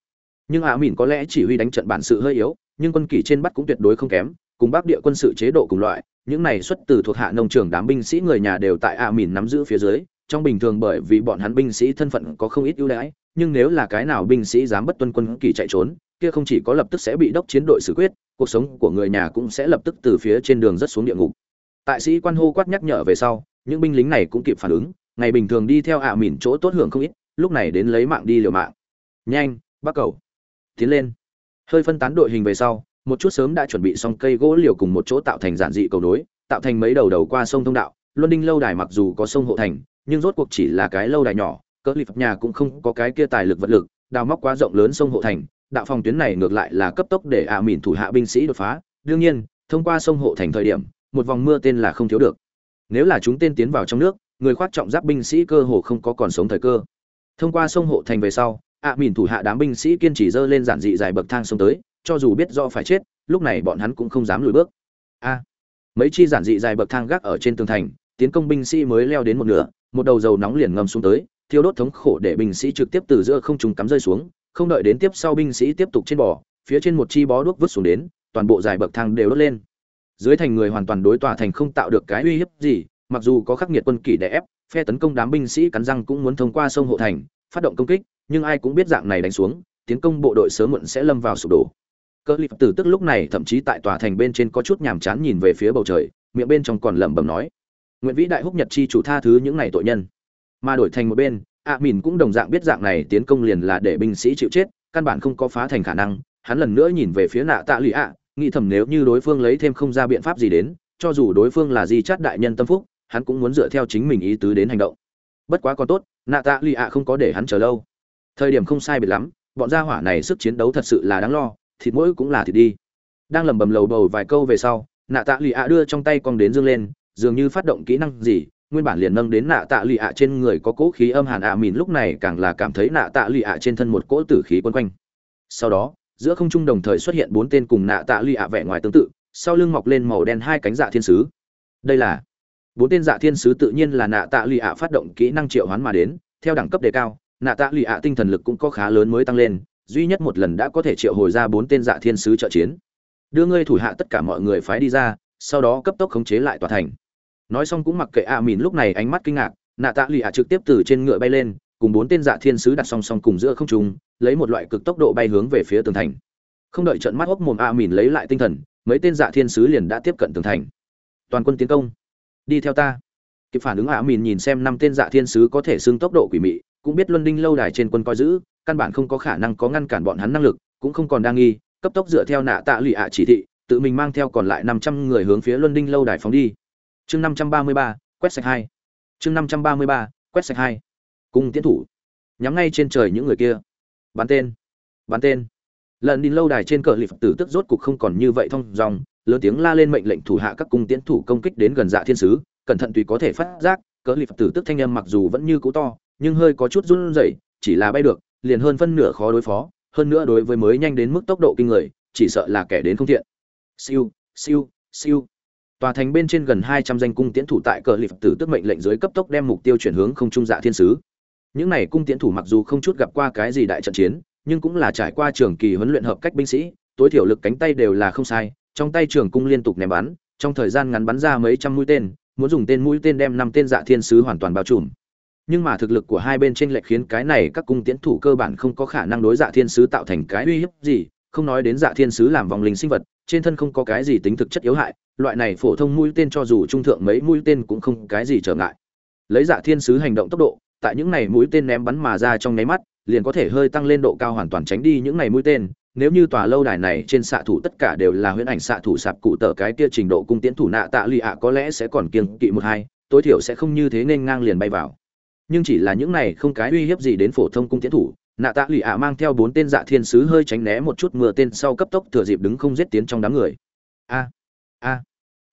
Nhưng ạ mìn có lẽ chỉ huy đánh trận bản sự hơi yếu nhưng quân kỷ trên bắt cũng tuyệt đối không kém cùng bắc địa quân sự chế độ cùng loại, những này xuất từ thuộc hạ nông trường đám binh sĩ người nhà đều tại a mìn nắm giữ phía dưới, trong bình thường bởi vì bọn hắn binh sĩ thân phận có không ít ưu đãi, nhưng nếu là cái nào binh sĩ dám bất tuân quân kỳ chạy trốn, kia không chỉ có lập tức sẽ bị đốc chiến đội xử quyết, cuộc sống của người nhà cũng sẽ lập tức từ phía trên đường rất xuống địa ngục. Tại sĩ quan hô quát nhắc nhở về sau, những binh lính này cũng kịp phản ứng, ngày bình thường đi theo ạ mìn chỗ tốt hưởng không ít, lúc này đến lấy mạng đi liều mạng. Nhanh, bắt cầu. Tiến lên. Hơi phân tán đội hình về sau một chút sớm đã chuẩn bị xong cây gỗ liều cùng một chỗ tạo thành giản dị cầu nối, tạo thành mấy đầu đầu qua sông thông đạo. Luân đinh lâu đài mặc dù có sông hộ thành, nhưng rốt cuộc chỉ là cái lâu đài nhỏ, cỡ lip nhà cũng không có cái kia tài lực vật lực, đào móc quá rộng lớn sông hộ thành, đạo phòng tuyến này ngược lại là cấp tốc để ạ mìn thủ hạ binh sĩ đột phá. Đương nhiên, thông qua sông hộ thành thời điểm, một vòng mưa tên là không thiếu được. Nếu là chúng tên tiến vào trong nước, người khoác trọng giáp binh sĩ cơ hồ không có còn sống thời cơ. Thông qua sông hộ thành về sau, ạ mìn thủ hạ đám binh sĩ kiên trì dơ lên giản dị dài bậc thang sông tới cho dù biết do phải chết, lúc này bọn hắn cũng không dám lùi bước. A, mấy chi giản dị dài bậc thang gác ở trên tường thành, tiến công binh sĩ mới leo đến một nửa, một đầu dầu nóng liền ngâm xuống tới, thiêu đốt thống khổ để binh sĩ trực tiếp từ giữa không trùng cắm rơi xuống, không đợi đến tiếp sau binh sĩ tiếp tục trên bò, phía trên một chi bó đuốc vứt xuống đến, toàn bộ dài bậc thang đều đốt lên. Dưới thành người hoàn toàn đối tòa thành không tạo được cái uy hiếp gì, mặc dù có khắc nghiệt quân kỷ đè ép, phe tấn công đám binh sĩ cắn răng cũng muốn thông qua sông hộ thành, phát động công kích, nhưng ai cũng biết dạng này đánh xuống, tiến công bộ đội sớm muộn sẽ lâm vào sụp đổ cơ lip từ tức lúc này thậm chí tại tòa thành bên trên có chút nhàm chán nhìn về phía bầu trời, miệng bên trong còn lẩm bẩm nói, nguyện vĩ đại húc nhật chi chủ tha thứ những này tội nhân. Mà đổi thành một bên, a mìn cũng đồng dạng biết dạng này tiến công liền là để binh sĩ chịu chết, căn bản không có phá thành khả năng, hắn lần nữa nhìn về phía nạ tạ lụy ạ, nghĩ thầm nếu như đối phương lấy thêm không ra biện pháp gì đến, cho dù đối phương là di chát đại nhân tâm phúc, hắn cũng muốn dựa theo chính mình ý tứ đến hành động. Bất quá còn tốt, nạ tạ lụy ạ không có để hắn chờ lâu. Thời điểm không sai biệt lắm, bọn gia hỏa này sức chiến đấu thật sự là đáng lo thịt mỗi cũng là thịt đi. Đang lẩm bẩm lầu bầu vài câu về sau nạ tạ lụy ạ đưa trong tay cong đến dương lên, dường như phát động kỹ năng gì, nguyên bản liền nâng đến nạ tạ lụy ạ trên người có cỗ khí âm hàn ạ mìn, lúc này càng là cảm thấy nạ tạ lụy ạ trên thân một cỗ tử khí quấn quanh. Sau đó, giữa không trung đồng thời xuất hiện bốn tên cùng nạ tạ lụy ạ vẻ ngoài tương tự, sau lưng mọc lên màu đen hai cánh dạ thiên sứ. Đây là bốn tên dạ thiên sứ tự nhiên là nạ tạ lụy ạ phát động kỹ năng triệu hoán mà đến, theo đẳng cấp đề cao nạ tạ lụy ạ tinh thần lực cũng có khá lớn mới tăng lên duy nhất một lần đã có thể triệu hồi ra bốn tên dạ thiên sứ trợ chiến. Đưa ngươi thủ hạ tất cả mọi người phái đi ra, sau đó cấp tốc khống chế lại tòa thành. Nói xong cũng mặc kệ a mìn lúc này ánh mắt kinh ngạc, nạ tạ lì ạ trực tiếp từ trên ngựa bay lên, cùng bốn tên dạ thiên sứ đặt song song cùng giữa không trung, lấy một loại cực tốc độ bay hướng về phía tường thành. Không đợi trận mắt hốc mồm a mìn lấy lại tinh thần, mấy tên dạ thiên sứ liền đã tiếp cận tường thành. Toàn quân tiến công. Đi theo ta. Kịp phản ứng a mìn nhìn xem năm tên dạ thiên sứ có thể xưng tốc độ quỷ mị, cũng biết luân đinh lâu đài trên quân coi giữ căn bản không có khả năng có ngăn cản bọn hắn năng lực, cũng không còn đang nghi, cấp tốc dựa theo nạ tạ lụy ạ chỉ thị, tự mình mang theo còn lại năm trăm người hướng phía luân đinh lâu đài phóng đi. Chương năm trăm ba mươi ba, quét sạch hai. Chương năm trăm ba mươi ba, quét sạch hai. Cung tiến thủ. Nhắm ngay trên trời những người kia. Bắn tên. Bắn tên. Lần đi lâu đài trên cờ lịp tử tức rốt cục không còn như vậy thông dòng, lớn tiếng la lên mệnh lệnh thủ hạ các cung tiến thủ công kích đến gần dạ thiên sứ, cẩn thận tùy có thể phát giác, cờ lịp tử tức thanh âm mặc dù vẫn như cũ to, nhưng hơi có chút run rẩy, chỉ là bay được liền hơn phân nửa khó đối phó, hơn nữa đối với mới nhanh đến mức tốc độ kinh người, chỉ sợ là kẻ đến không thiện. Siêu siêu siêu. Tòa thành bên trên gần hai trăm danh cung tiễn thủ tại cờ lịp tử tức mệnh lệnh dưới cấp tốc đem mục tiêu chuyển hướng không trung dạ thiên sứ. Những này cung tiễn thủ mặc dù không chút gặp qua cái gì đại trận chiến, nhưng cũng là trải qua trường kỳ huấn luyện hợp cách binh sĩ, tối thiểu lực cánh tay đều là không sai, trong tay trường cung liên tục ném bắn, trong thời gian ngắn bắn ra mấy trăm mũi tên, muốn dùng tên mũi tên đem năm tên dạ thiên sứ hoàn toàn bao trùm nhưng mà thực lực của hai bên trên lệch khiến cái này các cung tiễn thủ cơ bản không có khả năng đối dạ thiên sứ tạo thành cái uy hiếp gì, không nói đến dạ thiên sứ làm vòng linh sinh vật, trên thân không có cái gì tính thực chất yếu hại, loại này phổ thông mũi tên cho dù trung thượng mấy mũi tên cũng không cái gì trở ngại. Lấy dạ thiên sứ hành động tốc độ, tại những này mũi tên ném bắn mà ra trong nháy mắt, liền có thể hơi tăng lên độ cao hoàn toàn tránh đi những này mũi tên. Nếu như tòa lâu đài này trên xạ thủ tất cả đều là huyễn ảnh xạ thủ sạp cụ tở cái kia trình độ cung tiễn thủ nạ tạ lụy ạ, có lẽ sẽ còn kiêng kỵ một hai, tối thiểu sẽ không như thế nên ngang liền bay vào nhưng chỉ là những này không cái uy hiếp gì đến phổ thông cung tiễn thủ. Nạ tạ lụy ạ mang theo bốn tên dạ thiên sứ hơi tránh né một chút mưa tên sau cấp tốc thừa dịp đứng không giết tiến trong đám người. A a.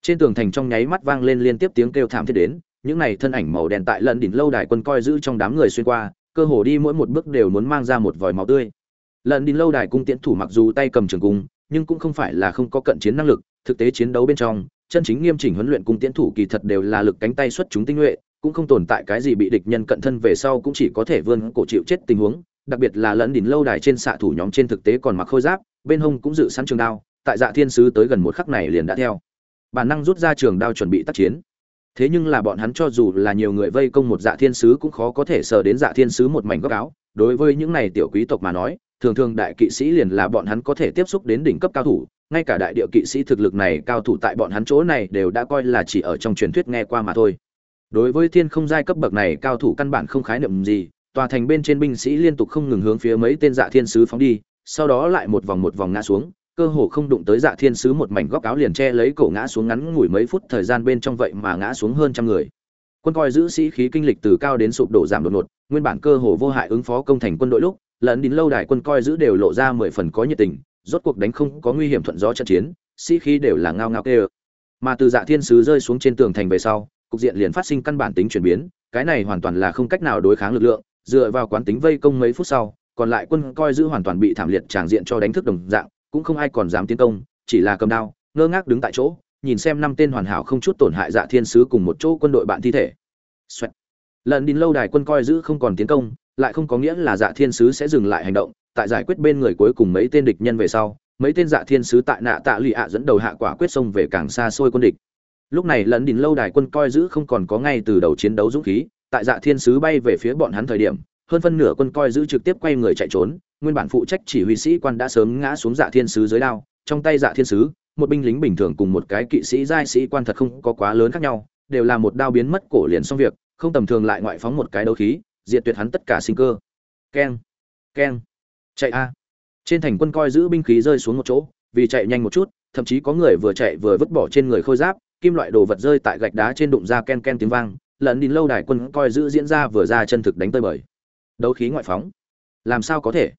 Trên tường thành trong nháy mắt vang lên liên tiếp tiếng kêu thảm thiết đến, những này thân ảnh màu đen tại lận đỉnh lâu đài quân coi giữ trong đám người xuyên qua, cơ hồ đi mỗi một bước đều muốn mang ra một vòi máu tươi. Lận đỉnh lâu đài cung tiễn thủ mặc dù tay cầm trường cung, nhưng cũng không phải là không có cận chiến năng lực, thực tế chiến đấu bên trong, chân chính nghiêm chỉnh huấn luyện cung tiễn thủ kỳ thật đều là lực cánh tay xuất chúng tinh nhuệ cũng không tồn tại cái gì bị địch nhân cận thân về sau cũng chỉ có thể vươn cổ chịu chết tình huống, đặc biệt là lẫn đỉnh lâu đài trên xạ thủ nhóm trên thực tế còn mặc khôi giáp, bên hông cũng dự sẵn trường đao, tại dạ thiên sứ tới gần một khắc này liền đã theo. Bản năng rút ra trường đao chuẩn bị tác chiến. Thế nhưng là bọn hắn cho dù là nhiều người vây công một dạ thiên sứ cũng khó có thể sờ đến dạ thiên sứ một mảnh góc áo. Đối với những này tiểu quý tộc mà nói, thường thường đại kỵ sĩ liền là bọn hắn có thể tiếp xúc đến đỉnh cấp cao thủ, ngay cả đại địa kỵ sĩ thực lực này cao thủ tại bọn hắn chỗ này đều đã coi là chỉ ở trong truyền thuyết nghe qua mà thôi đối với thiên không giai cấp bậc này, cao thủ căn bản không khái niệm gì, tòa thành bên trên binh sĩ liên tục không ngừng hướng phía mấy tên dạ thiên sứ phóng đi, sau đó lại một vòng một vòng ngã xuống, cơ hồ không đụng tới dạ thiên sứ một mảnh góc áo liền che lấy cổ ngã xuống ngắn ngủi mấy phút thời gian bên trong vậy mà ngã xuống hơn trăm người. Quân coi giữ sĩ khí kinh lịch từ cao đến sụp đổ giảm đột ngột, nguyên bản cơ hồ vô hại ứng phó công thành quân đội lúc, lẫn đến lâu đài quân coi giữ đều lộ ra mười phần có nhiệt tình, rốt cuộc đánh không có nguy hiểm thuận gió trận chiến, sĩ khí đều là ngao ngao kê mà từ dạ thiên sứ rơi xuống trên tường thành về sau cục diện liền phát sinh căn bản tính chuyển biến, cái này hoàn toàn là không cách nào đối kháng lực lượng, dựa vào quán tính vây công mấy phút sau, còn lại quân coi giữ hoàn toàn bị thảm liệt tràng diện cho đánh thức đồng dạng, cũng không ai còn dám tiến công, chỉ là cầm đao, ngơ ngác đứng tại chỗ, nhìn xem năm tên hoàn hảo không chút tổn hại dạ thiên sứ cùng một chỗ quân đội bạn thi thể Xoẹt. lần đến lâu đài quân coi giữ không còn tiến công, lại không có nghĩa là dạ thiên sứ sẽ dừng lại hành động, tại giải quyết bên người cuối cùng mấy tên địch nhân về sau, mấy tên dạ thiên sứ tại nạ tạ lụy ạ dẫn đầu hạ quả quyết xông về càng xa xôi quân địch lúc này lần đỉnh lâu đài quân coi giữ không còn có ngay từ đầu chiến đấu dũng khí, tại dạ thiên sứ bay về phía bọn hắn thời điểm, hơn phân nửa quân coi giữ trực tiếp quay người chạy trốn, nguyên bản phụ trách chỉ huy sĩ quan đã sớm ngã xuống dạ thiên sứ dưới đao, trong tay dạ thiên sứ, một binh lính bình thường cùng một cái kỵ sĩ giai sĩ quan thật không có quá lớn khác nhau, đều là một đao biến mất cổ liền xong việc, không tầm thường lại ngoại phóng một cái đấu khí, diệt tuyệt hắn tất cả sinh cơ. Keng keng, chạy a. Trên thành quân coi giữ binh khí rơi xuống một chỗ, vì chạy nhanh một chút, thậm chí có người vừa chạy vừa vứt bỏ trên người khôi giáp kim loại đồ vật rơi tại gạch đá trên đụng ra ken ken tiếng vang lẫn đi lâu đài quân coi giữ diễn ra vừa ra chân thực đánh tơi bời. Đấu khí ngoại phóng. Làm sao có thể?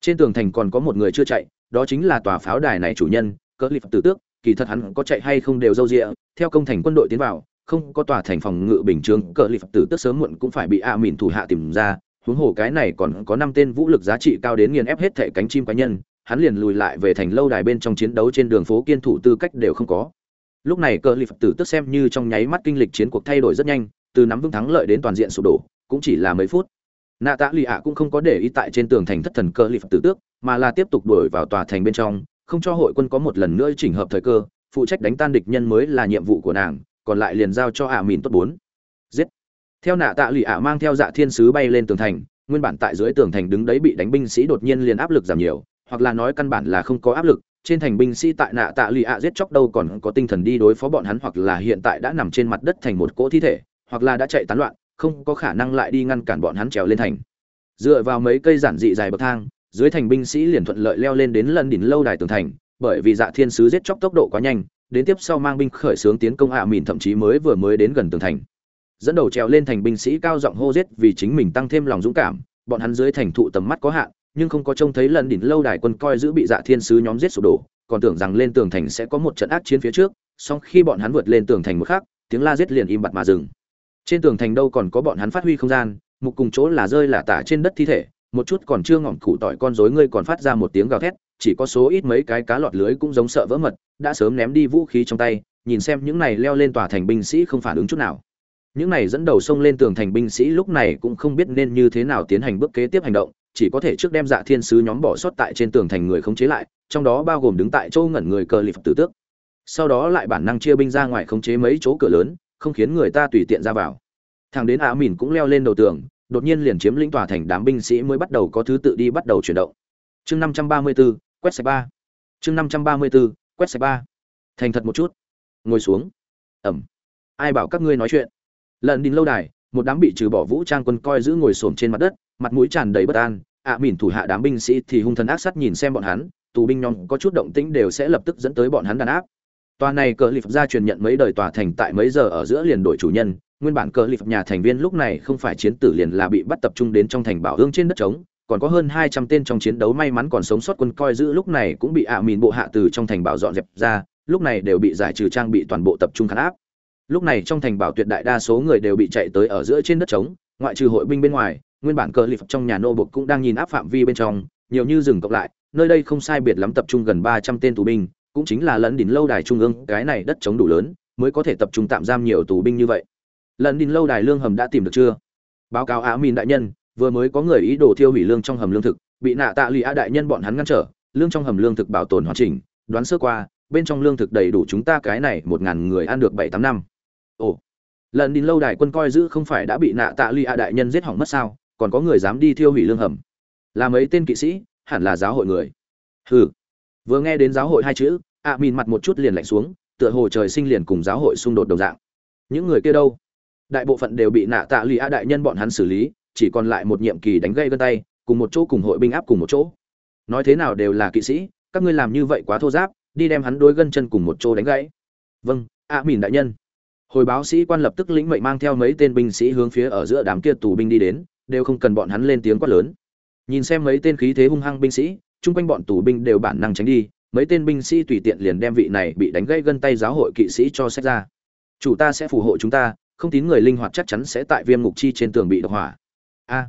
Trên tường thành còn có một người chưa chạy, đó chính là tòa pháo đài này chủ nhân, cỡ lịp tử tước, kỳ thật hắn có chạy hay không đều dâu rịa theo công thành quân đội tiến vào, không có tòa thành phòng ngự bình thường cỡ lịp tử tước sớm muộn cũng phải bị a mìn thủ hạ tìm ra, huống hồ cái này còn có năm tên vũ lực giá trị cao đến nghiền ép hết thể cánh chim cá nhân, hắn liền lùi lại về thành lâu đài bên trong chiến đấu trên đường phố kiên thủ tư cách đều không có lúc này cờ lip tử tức xem như trong nháy mắt kinh lịch chiến cuộc thay đổi rất nhanh, từ nắm vững thắng lợi đến toàn diện sụp đổ, cũng chỉ là mấy phút. Nạ tạ lì ạ cũng không có để ý tại trên tường thành thất thần cờ lip tử tước, mà là tiếp tục đuổi vào tòa thành bên trong, không cho hội quân có một lần nữa chỉnh hợp thời cơ, phụ trách đánh tan địch nhân mới là nhiệm vụ của nàng, còn lại liền giao cho ạ mìn tốt bốn. Giết. Theo nạ tạ lì ạ mang theo dạ thiên sứ bay lên tường thành, nguyên bản tại dưới tường thành đứng đấy bị đánh binh sĩ đột nhiên liền áp lực giảm nhiều, hoặc là nói căn bản là không có áp lực trên thành binh sĩ tại nạ tạ lì ạ giết chóc đâu còn có tinh thần đi đối phó bọn hắn hoặc là hiện tại đã nằm trên mặt đất thành một cỗ thi thể, hoặc là đã chạy tán loạn, không có khả năng lại đi ngăn cản bọn hắn trèo lên thành. Dựa vào mấy cây giản dị dài bậc thang, dưới thành binh sĩ liền thuận lợi leo lên đến lần đỉnh lâu đài tường thành, bởi vì dạ thiên sứ giết chóc tốc độ quá nhanh, đến tiếp sau mang binh khởi xướng tiến công ạ mìn thậm chí mới vừa mới đến gần tường thành. Dẫn đầu trèo lên thành binh sĩ cao giọng hô giết vì chính mình tăng thêm lòng dũng cảm, bọn hắn dưới thành thụ tầm mắt có hạn nhưng không có trông thấy lần đỉnh lâu đài quân coi giữ bị dạ thiên sứ nhóm giết sụp đổ, còn tưởng rằng lên tường thành sẽ có một trận ác chiến phía trước, song khi bọn hắn vượt lên tường thành một khắc, tiếng la giết liền im bặt mà dừng. Trên tường thành đâu còn có bọn hắn phát huy không gian, mục cùng chỗ là rơi là tả trên đất thi thể, một chút còn chưa ngỏm củ tỏi con rối ngươi còn phát ra một tiếng gào thét, chỉ có số ít mấy cái cá lọt lưới cũng giống sợ vỡ mật, đã sớm ném đi vũ khí trong tay, nhìn xem những này leo lên tòa thành binh sĩ không phản ứng chút nào. Những này dẫn đầu sông lên tường thành binh sĩ lúc này cũng không biết nên như thế nào tiến hành bước kế tiếp hành động chỉ có thể trước đem dạ thiên sứ nhóm bỏ sót tại trên tường thành người khống chế lại trong đó bao gồm đứng tại chỗ ngẩn người cờ lịp tử tước. Sau đó lại bản năng chia binh ra ngoài khống chế mấy chỗ cửa lớn không khiến người ta tùy tiện ra vào. Thằng đến á mìn cũng leo lên đầu tường đột nhiên liền chiếm lĩnh tòa thành đám binh sĩ mới bắt đầu có thứ tự đi bắt đầu chuyển động. Chương năm trăm ba mươi 534, quét sạch ba. Chương năm trăm ba mươi 534, quét sạch ba. Thành thật một chút. Ngồi xuống. Ẩm. Ai bảo các ngươi nói chuyện? Lần đinh lâu đài một đám bị trừ bỏ vũ trang quân coi giữ ngồi xổm trên mặt đất mặt mũi tràn đầy bất an ạ à, mìn thủ hạ đám binh sĩ thì hung thần ác sát nhìn xem bọn hắn tù binh nhóm có chút động tĩnh đều sẽ lập tức dẫn tới bọn hắn đàn áp. Tòa này cờ lip ra truyền nhận mấy đời tòa thành tại mấy giờ ở giữa liền đổi chủ nhân nguyên bản cờ lip nhà thành viên lúc này không phải chiến tử liền là bị bắt tập trung đến trong thành bảo hương trên đất trống còn có hơn hai trăm tên trong chiến đấu may mắn còn sống sót quân coi giữ lúc này cũng bị ạ à mìn bộ hạ từ trong thành bảo dọn dẹp ra lúc này đều bị giải trừ trang bị toàn bộ tập trung khán áp. Lúc này trong thành bảo tuyệt đại đa số người đều bị chạy tới ở giữa trên đất trống ngoại trừ hội binh bên ngoài nguyên bản cờ lìp trong nhà nô bộc cũng đang nhìn áp phạm vi bên trong, nhiều như dừng cộng lại, nơi đây không sai biệt lắm tập trung gần ba trăm tên tù binh, cũng chính là lẫn đỉnh lâu đài trung ương, cái này đất chống đủ lớn, mới có thể tập trung tạm giam nhiều tù binh như vậy. Lẫn đỉnh lâu đài lương hầm đã tìm được chưa? Báo cáo á mìn đại nhân, vừa mới có người ý đồ thiêu hủy lương trong hầm lương thực, bị nạ tạ lụy á đại nhân bọn hắn ngăn trở, lương trong hầm lương thực bảo tồn hoàn chỉnh, đoán sơ qua, bên trong lương thực đầy đủ chúng ta cái này một ngàn người ăn được bảy tám năm. Ồ lần đi lâu đài quân coi giữ không phải đã bị nạ tạ lụy á đại nhân giết hỏng mất sao? Còn có người dám đi thiêu hủy lương hầm. Là mấy tên kỵ sĩ, hẳn là giáo hội người. Hừ. Vừa nghe đến giáo hội hai chữ, ạ à mìn mặt một chút liền lạnh xuống, tựa hồ trời sinh liền cùng giáo hội xung đột đồng dạng. Những người kia đâu? Đại bộ phận đều bị nạ tạ lụy a đại nhân bọn hắn xử lý, chỉ còn lại một nhiệm kỳ đánh gây gân tay, cùng một chỗ cùng hội binh áp cùng một chỗ. Nói thế nào đều là kỵ sĩ, các ngươi làm như vậy quá thô giáp, đi đem hắn đôi gân chân cùng một chỗ đánh gãy. Vâng ạ à mìn đại nhân. Hồi báo sĩ quan lập tức lĩnh mệnh mang theo mấy tên binh sĩ hướng phía ở giữa đám kia tù binh đi đến đều không cần bọn hắn lên tiếng quát lớn. Nhìn xem mấy tên khí thế hung hăng binh sĩ chung quanh bọn tù binh đều bản năng tránh đi mấy tên binh sĩ tùy tiện liền đem vị này bị đánh gãy gân tay giáo hội kỵ sĩ cho xét ra. Chủ ta sẽ phù hộ chúng ta không tín người linh hoạt chắc chắn sẽ tại viêm ngục chi trên tường bị độc hỏa. A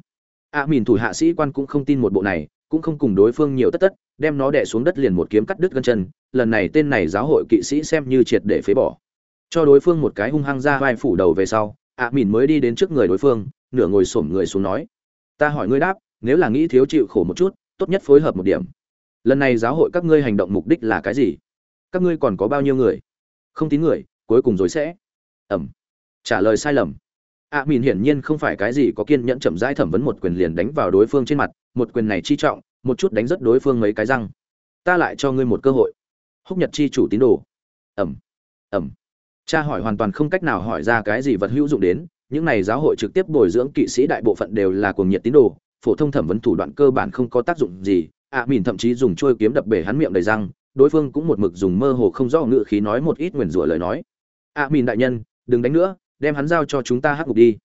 a à, mìn thủ hạ sĩ quan cũng không tin một bộ này cũng không cùng đối phương nhiều tất tất đem nó đè xuống đất liền một kiếm cắt đứt gân chân lần này tên này giáo hội kỵ sĩ xem như triệt để phế bỏ. Cho đối phương một cái hung hăng ra vai phủ đầu về sau a à, mìn mới đi đến trước người đối phương nửa ngồi xổm người xuống nói ta hỏi ngươi đáp nếu là nghĩ thiếu chịu khổ một chút tốt nhất phối hợp một điểm. Lần này giáo hội các ngươi hành động mục đích là cái gì? Các ngươi còn có bao nhiêu người? Không tín người cuối cùng rồi sẽ. Ẩm. Trả lời sai lầm. A à, mìn hiển nhiên không phải cái gì có kiên nhẫn chậm rãi thẩm vấn một quyền liền đánh vào đối phương trên mặt một quyền này chi trọng một chút đánh rất đối phương mấy cái răng. Ta lại cho ngươi một cơ hội. Húc nhật chi chủ tín đồ. Ẩm. Ẩm. Cha hỏi hoàn toàn không cách nào hỏi ra cái gì vật hữu dụng đến những này giáo hội trực tiếp bồi dưỡng kỵ sĩ đại bộ phận đều là cuồng nhiệt tín đồ, phổ thông thẩm vấn thủ đoạn cơ bản không có tác dụng gì. Ạ mìn thậm chí dùng trôi kiếm đập bể hắn miệng đầy răng, đối phương cũng một mực dùng mơ hồ không rõ ngự khí nói một ít nguyền rủa lời nói. Ạ mìn đại nhân, đừng đánh nữa, đem hắn giao cho chúng ta hắc ngục đi.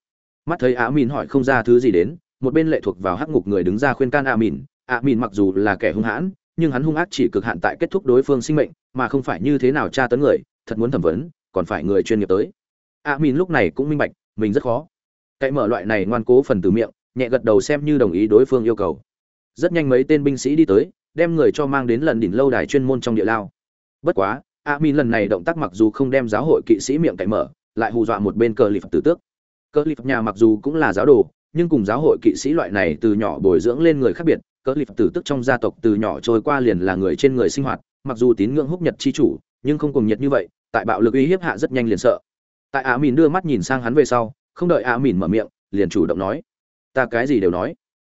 Mắt thấy ạ mìn hỏi không ra thứ gì đến, một bên lệ thuộc vào hắc ngục người đứng ra khuyên can ạ mìn. Ạ mìn mặc dù là kẻ hung hãn, nhưng hắn hung ác chỉ cực hạn tại kết thúc đối phương sinh mệnh, mà không phải như thế nào tra tấn người, thật muốn thẩm vấn, còn phải người chuyên nghiệp tới. Ạ mìn lúc này cũng minh bạch mình rất khó. Cậy mở loại này ngoan cố phần từ miệng, nhẹ gật đầu xem như đồng ý đối phương yêu cầu. Rất nhanh mấy tên binh sĩ đi tới, đem người cho mang đến lần đỉnh lâu đài chuyên môn trong địa lao. Bất quá a min lần này động tác mặc dù không đem giáo hội kỵ sĩ miệng cậy mở, lại hù dọa một bên cờ lip tử tước. Cờ lip nhà mặc dù cũng là giáo đồ, nhưng cùng giáo hội kỵ sĩ loại này từ nhỏ bồi dưỡng lên người khác biệt, cờ lip tử tức trong gia tộc từ nhỏ trôi qua liền là người trên người sinh hoạt, mặc dù tín ngưỡng húc nhật chi chủ, nhưng không cùng nhiệt như vậy, tại bạo lực uy hiếp hạ rất nhanh liền sợ tại Á Mìn đưa mắt nhìn sang hắn về sau, không đợi Á Mìn mở miệng, liền chủ động nói, ta cái gì đều nói.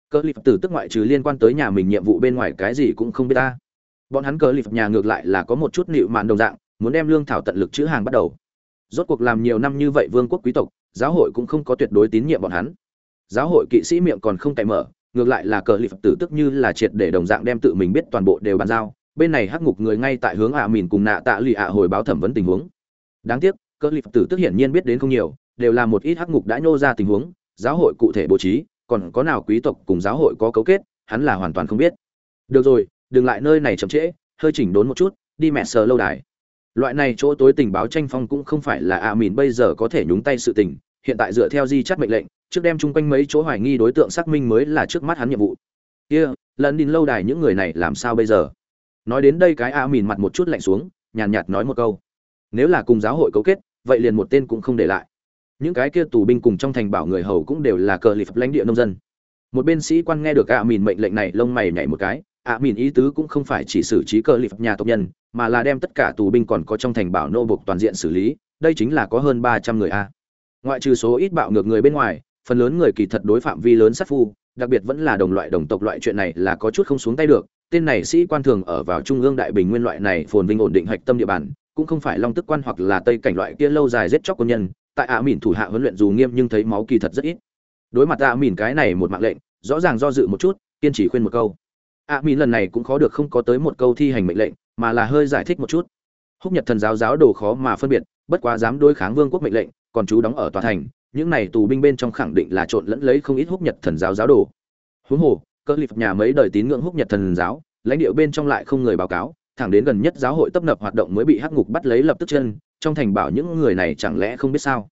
Cờ lip tử tức ngoại trừ liên quan tới nhà mình nhiệm vụ bên ngoài cái gì cũng không biết ta. Bọn hắn cờ lip nhà ngược lại là có một chút nịu mạn đồng dạng, muốn đem lương thảo tận lực chữ hàng bắt đầu. Rốt cuộc làm nhiều năm như vậy vương quốc quý tộc, giáo hội cũng không có tuyệt đối tín nhiệm bọn hắn. Giáo hội kỵ sĩ miệng còn không cậy mở, ngược lại là cờ lip tử tức như là triệt để đồng dạng đem tự mình biết toàn bộ đều bàn giao. Bên này hắc ngục người ngay tại hướng ạ mìn cùng nạ tạ lụy ạ hồi báo thẩm vấn tình huống. Đáng tiếc cơ lip tử tức hiển nhiên biết đến không nhiều đều là một ít hắc ngục đã nhô ra tình huống giáo hội cụ thể bố trí còn có nào quý tộc cùng giáo hội có cấu kết hắn là hoàn toàn không biết. Được rồi đừng lại nơi này chậm trễ hơi chỉnh đốn một chút đi mẹ sờ lâu đài. Loại này chỗ tối tình báo tranh phong cũng không phải là a mìn bây giờ có thể nhúng tay sự tình hiện tại dựa theo di chắt mệnh lệnh trước đem chung quanh mấy chỗ hoài nghi đối tượng xác minh mới là trước mắt hắn nhiệm vụ. Kia、yeah, lần đi lâu đài những người này làm sao bây giờ? Nói đến đây cái a mìn mặt một chút lạnh xuống nhàn nhạt nói một câu nếu là cùng giáo hội cấu kết, vậy liền một tên cũng không để lại. Những cái kia tù binh cùng trong thành bảo người hầu cũng đều là cờ lip lãnh địa nông dân. Một bên sĩ quan nghe được a mìn mệnh lệnh này, lông mày nhảy một cái. A mìn ý tứ cũng không phải chỉ xử trí cờ lip nhà tộc nhân, mà là đem tất cả tù binh còn có trong thành bảo nô buộc toàn diện xử lý. Đây chính là có hơn ba trăm người a. Ngoại trừ số ít bạo ngược người bên ngoài, phần lớn người kỳ thật đối phạm vi lớn sát phu, đặc biệt vẫn là đồng loại đồng tộc loại chuyện này là có chút không xuống tay được. Tên này sĩ quan thường ở vào trung ương đại bình nguyên loại này phồn vinh ổn định hạch tâm địa bàn cũng không phải long tức quan hoặc là tây cảnh loại kia lâu dài giết chóc quân nhân, tại ạ mìn thủ hạ huấn luyện dù nghiêm nhưng thấy máu kỳ thật rất ít. Đối mặt ạ mìn cái này một mạng lệnh, rõ ràng do dự một chút, kiên trì khuyên một câu. Ạ mìn lần này cũng khó được không có tới một câu thi hành mệnh lệnh, mà là hơi giải thích một chút. Húc nhật thần giáo giáo đồ khó mà phân biệt, bất quá dám đối kháng vương quốc mệnh lệnh, còn chú đóng ở tòa thành, những này tù binh bên trong khẳng định là trộn lẫn lấy không ít húc nhật thần giáo giáo đồ. Huống hồ, cơ lịp nhà mấy đời tín ngưỡng húc nhật thần giáo, lãnh địa bên trong lại không người báo cáo thẳng đến gần nhất giáo hội tấp nập hoạt động mới bị hắc ngục bắt lấy lập tức chân, trong thành bảo những người này chẳng lẽ không biết sao?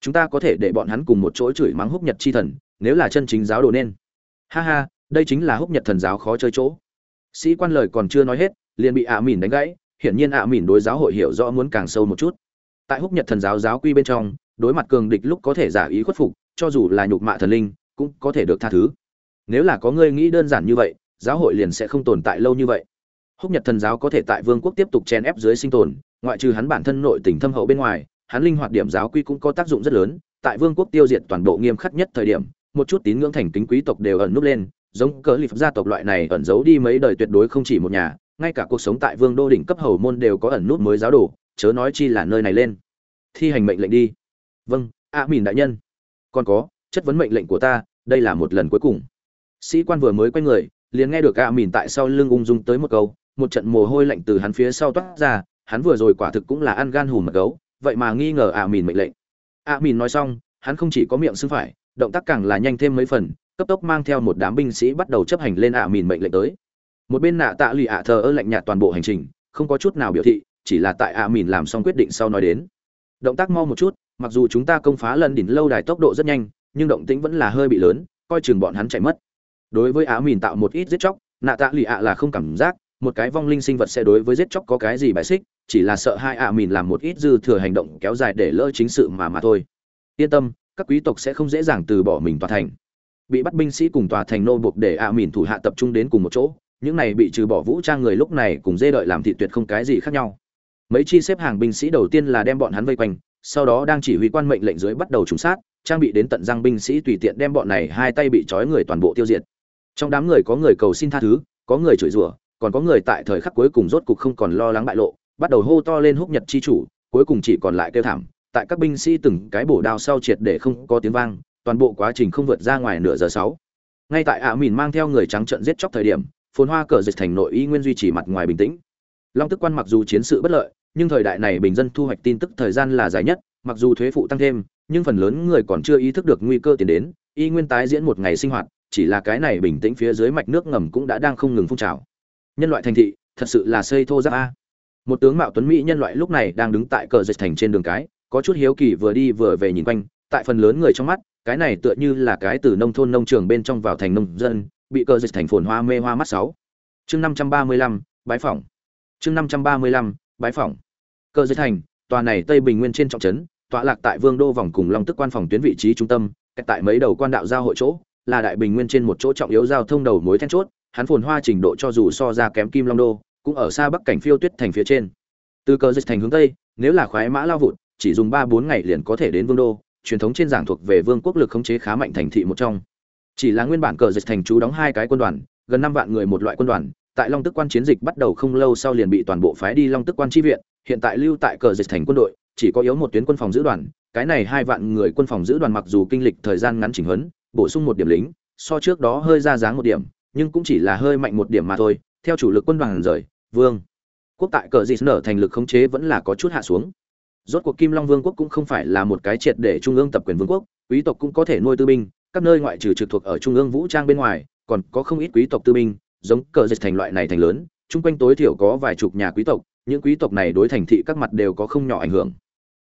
Chúng ta có thể để bọn hắn cùng một chỗ chửi mắng húc nhật chi thần, nếu là chân chính giáo đồ nên. Ha ha, đây chính là húc nhật thần giáo khó chơi chỗ. Sĩ quan lời còn chưa nói hết, liền bị ạ à mìn đánh gãy, hiển nhiên ạ à mìn đối giáo hội hiểu rõ muốn càng sâu một chút. Tại húc nhật thần giáo giáo quy bên trong, đối mặt cường địch lúc có thể giả ý khuất phục, cho dù là nhục mạ thần linh, cũng có thể được tha thứ. Nếu là có người nghĩ đơn giản như vậy, giáo hội liền sẽ không tồn tại lâu như vậy húc nhật thần giáo có thể tại vương quốc tiếp tục chen ép dưới sinh tồn ngoại trừ hắn bản thân nội tình thâm hậu bên ngoài hắn linh hoạt điểm giáo quy cũng có tác dụng rất lớn. Tại vương quốc tiêu diệt toàn bộ nghiêm khắc nhất thời điểm một chút tín ngưỡng thành kính quý tộc đều ẩn núp lên giống cỡ lip gia tộc loại này ẩn giấu đi mấy đời tuyệt đối không chỉ một nhà ngay cả cuộc sống tại vương đô đỉnh cấp hầu môn đều có ẩn nút mới giáo đồ chớ nói chi là nơi này lên. Thi hành mệnh lệnh đi. Vâng a à, mìn đại nhân. Còn có chất vấn mệnh lệnh của ta đây là một lần cuối cùng. Sĩ quan vừa mới quay người liền nghe được a à, mìn tại sau lưng ung dung tới một câu một trận mồ hôi lạnh từ hắn phía sau toát ra hắn vừa rồi quả thực cũng là ăn gan hùm mật gấu vậy mà nghi ngờ a à, mìn mệnh lệnh. a mìn nói xong hắn không chỉ có miệng xưng phải động tác càng là nhanh thêm mấy phần cấp tốc mang theo một đám binh sĩ bắt đầu chấp hành lên a mìn mệnh lệnh tới. Một bên nạ tạ lụy ạ thờ ơ lạnh nhạt toàn bộ hành trình không có chút nào biểu thị chỉ là tại a mìn làm xong quyết định sau nói đến. Động tác mau một chút mặc dù chúng ta công phá lần đỉnh lâu đài tốc độ rất nhanh nhưng động tĩnh vẫn là hơi bị lớn coi chừng bọn hắn chạy mất. Đối với á mìn tạo một ít giết chóc nạ tạ lụy ạ là không cảm giác một cái vong linh sinh vật sẽ đối với giết chóc có cái gì bài xích, chỉ là sợ hai ạ mìn làm một ít dư thừa hành động kéo dài để lỡ chính sự mà mà thôi. Yên tâm, các quý tộc sẽ không dễ dàng từ bỏ mình tòa thành. Bị bắt binh sĩ cùng tòa thành nô buộc để ạ mìn thủ hạ tập trung đến cùng một chỗ, những này bị trừ bỏ vũ trang người lúc này cùng dê đợi làm thị tuyệt không cái gì khác nhau. Mấy chi xếp hàng binh sĩ đầu tiên là đem bọn hắn vây quanh, sau đó đang chỉ huy quan mệnh lệnh dưới bắt đầu trúng sát, trang bị đến tận răng binh sĩ tùy tiện đem bọn này hai tay bị trói người toàn bộ tiêu diệt. Trong đám người có người cầu xin tha thứ, có người chửi rủa còn có người tại thời khắc cuối cùng rốt cục không còn lo lắng bại lộ, bắt đầu hô to lên húc nhật chi chủ, cuối cùng chỉ còn lại kêu thảm, tại các binh sĩ từng cái bổ đao sau triệt để không có tiếng vang, toàn bộ quá trình không vượt ra ngoài nửa giờ sáu. Ngay tại ạ mìn mang theo người trắng trận giết chóc thời điểm, phồn hoa cờ dịch thành nội y nguyên duy trì mặt ngoài bình tĩnh. Long tức quan mặc dù chiến sự bất lợi, nhưng thời đại này bình dân thu hoạch tin tức thời gian là dài nhất, mặc dù thuế phụ tăng thêm, nhưng phần lớn người còn chưa ý thức được nguy cơ tiến đến, y nguyên tái diễn một ngày sinh hoạt, chỉ là cái này bình tĩnh phía dưới mạch nước ngầm cũng đã đang không ngừng phun trào nhân loại thành thị, thật sự là xây thô giáp a. Một tướng mạo tuấn mỹ nhân loại lúc này đang đứng tại cờ dịch thành trên đường cái, có chút hiếu kỳ vừa đi vừa về nhìn quanh, tại phần lớn người trong mắt, cái này tựa như là cái từ nông thôn nông trường bên trong vào thành nông dân, bị cờ dịch thành phồn hoa mê hoa mắt sáu. Chương năm trăm ba mươi lăm, bái phỏng. Chương năm trăm ba mươi lăm, bái phỏng. Cờ dịch thành, tòa này tây bình nguyên trên trọng trấn, tọa lạc tại vương đô vòng cùng long tức quan phòng tuyến vị trí trung tâm tại mấy đầu quan đạo giao hội chỗ, là đại bình nguyên trên một chỗ trọng yếu giao thông đầu mối then chốt hắn phồn hoa trình độ cho dù so ra kém kim long đô, cũng ở xa bắc cảnh phiêu tuyết thành phía trên. Từ cờ dịch thành hướng tây, nếu là khoái mã lao vụt, chỉ dùng ba bốn ngày liền có thể đến vương đô, truyền thống trên giảng thuộc về vương quốc lực khống chế khá mạnh thành thị một trong. Chỉ là nguyên bản cờ dịch thành chú đóng hai cái quân đoàn, gần năm vạn người một loại quân đoàn, tại long tức quan chiến dịch bắt đầu không lâu sau liền bị toàn bộ phái đi long tức quan tri viện, hiện tại lưu tại cờ dịch thành quân đội, chỉ có yếu một tuyến quân phòng giữ đoàn, cái này hai vạn người quân phòng giữ đoàn mặc dù kinh lịch thời gian ngắn chỉnh huấn, bổ sung một điểm lính, so trước đó hơi ra dáng một điểm nhưng cũng chỉ là hơi mạnh một điểm mà thôi, theo chủ lực quân đoàn rời, vương, quốc tại cờ dịch nở thành lực khống chế vẫn là có chút hạ xuống. Rốt cuộc kim long vương quốc cũng không phải là một cái triệt để trung ương tập quyền vương quốc, quý tộc cũng có thể nuôi tư binh, các nơi ngoại trừ trực thuộc ở trung ương vũ trang bên ngoài, còn có không ít quý tộc tư binh, giống cờ dịch thành loại này thành lớn, chung quanh tối thiểu có vài chục nhà quý tộc, những quý tộc này đối thành thị các mặt đều có không nhỏ ảnh hưởng.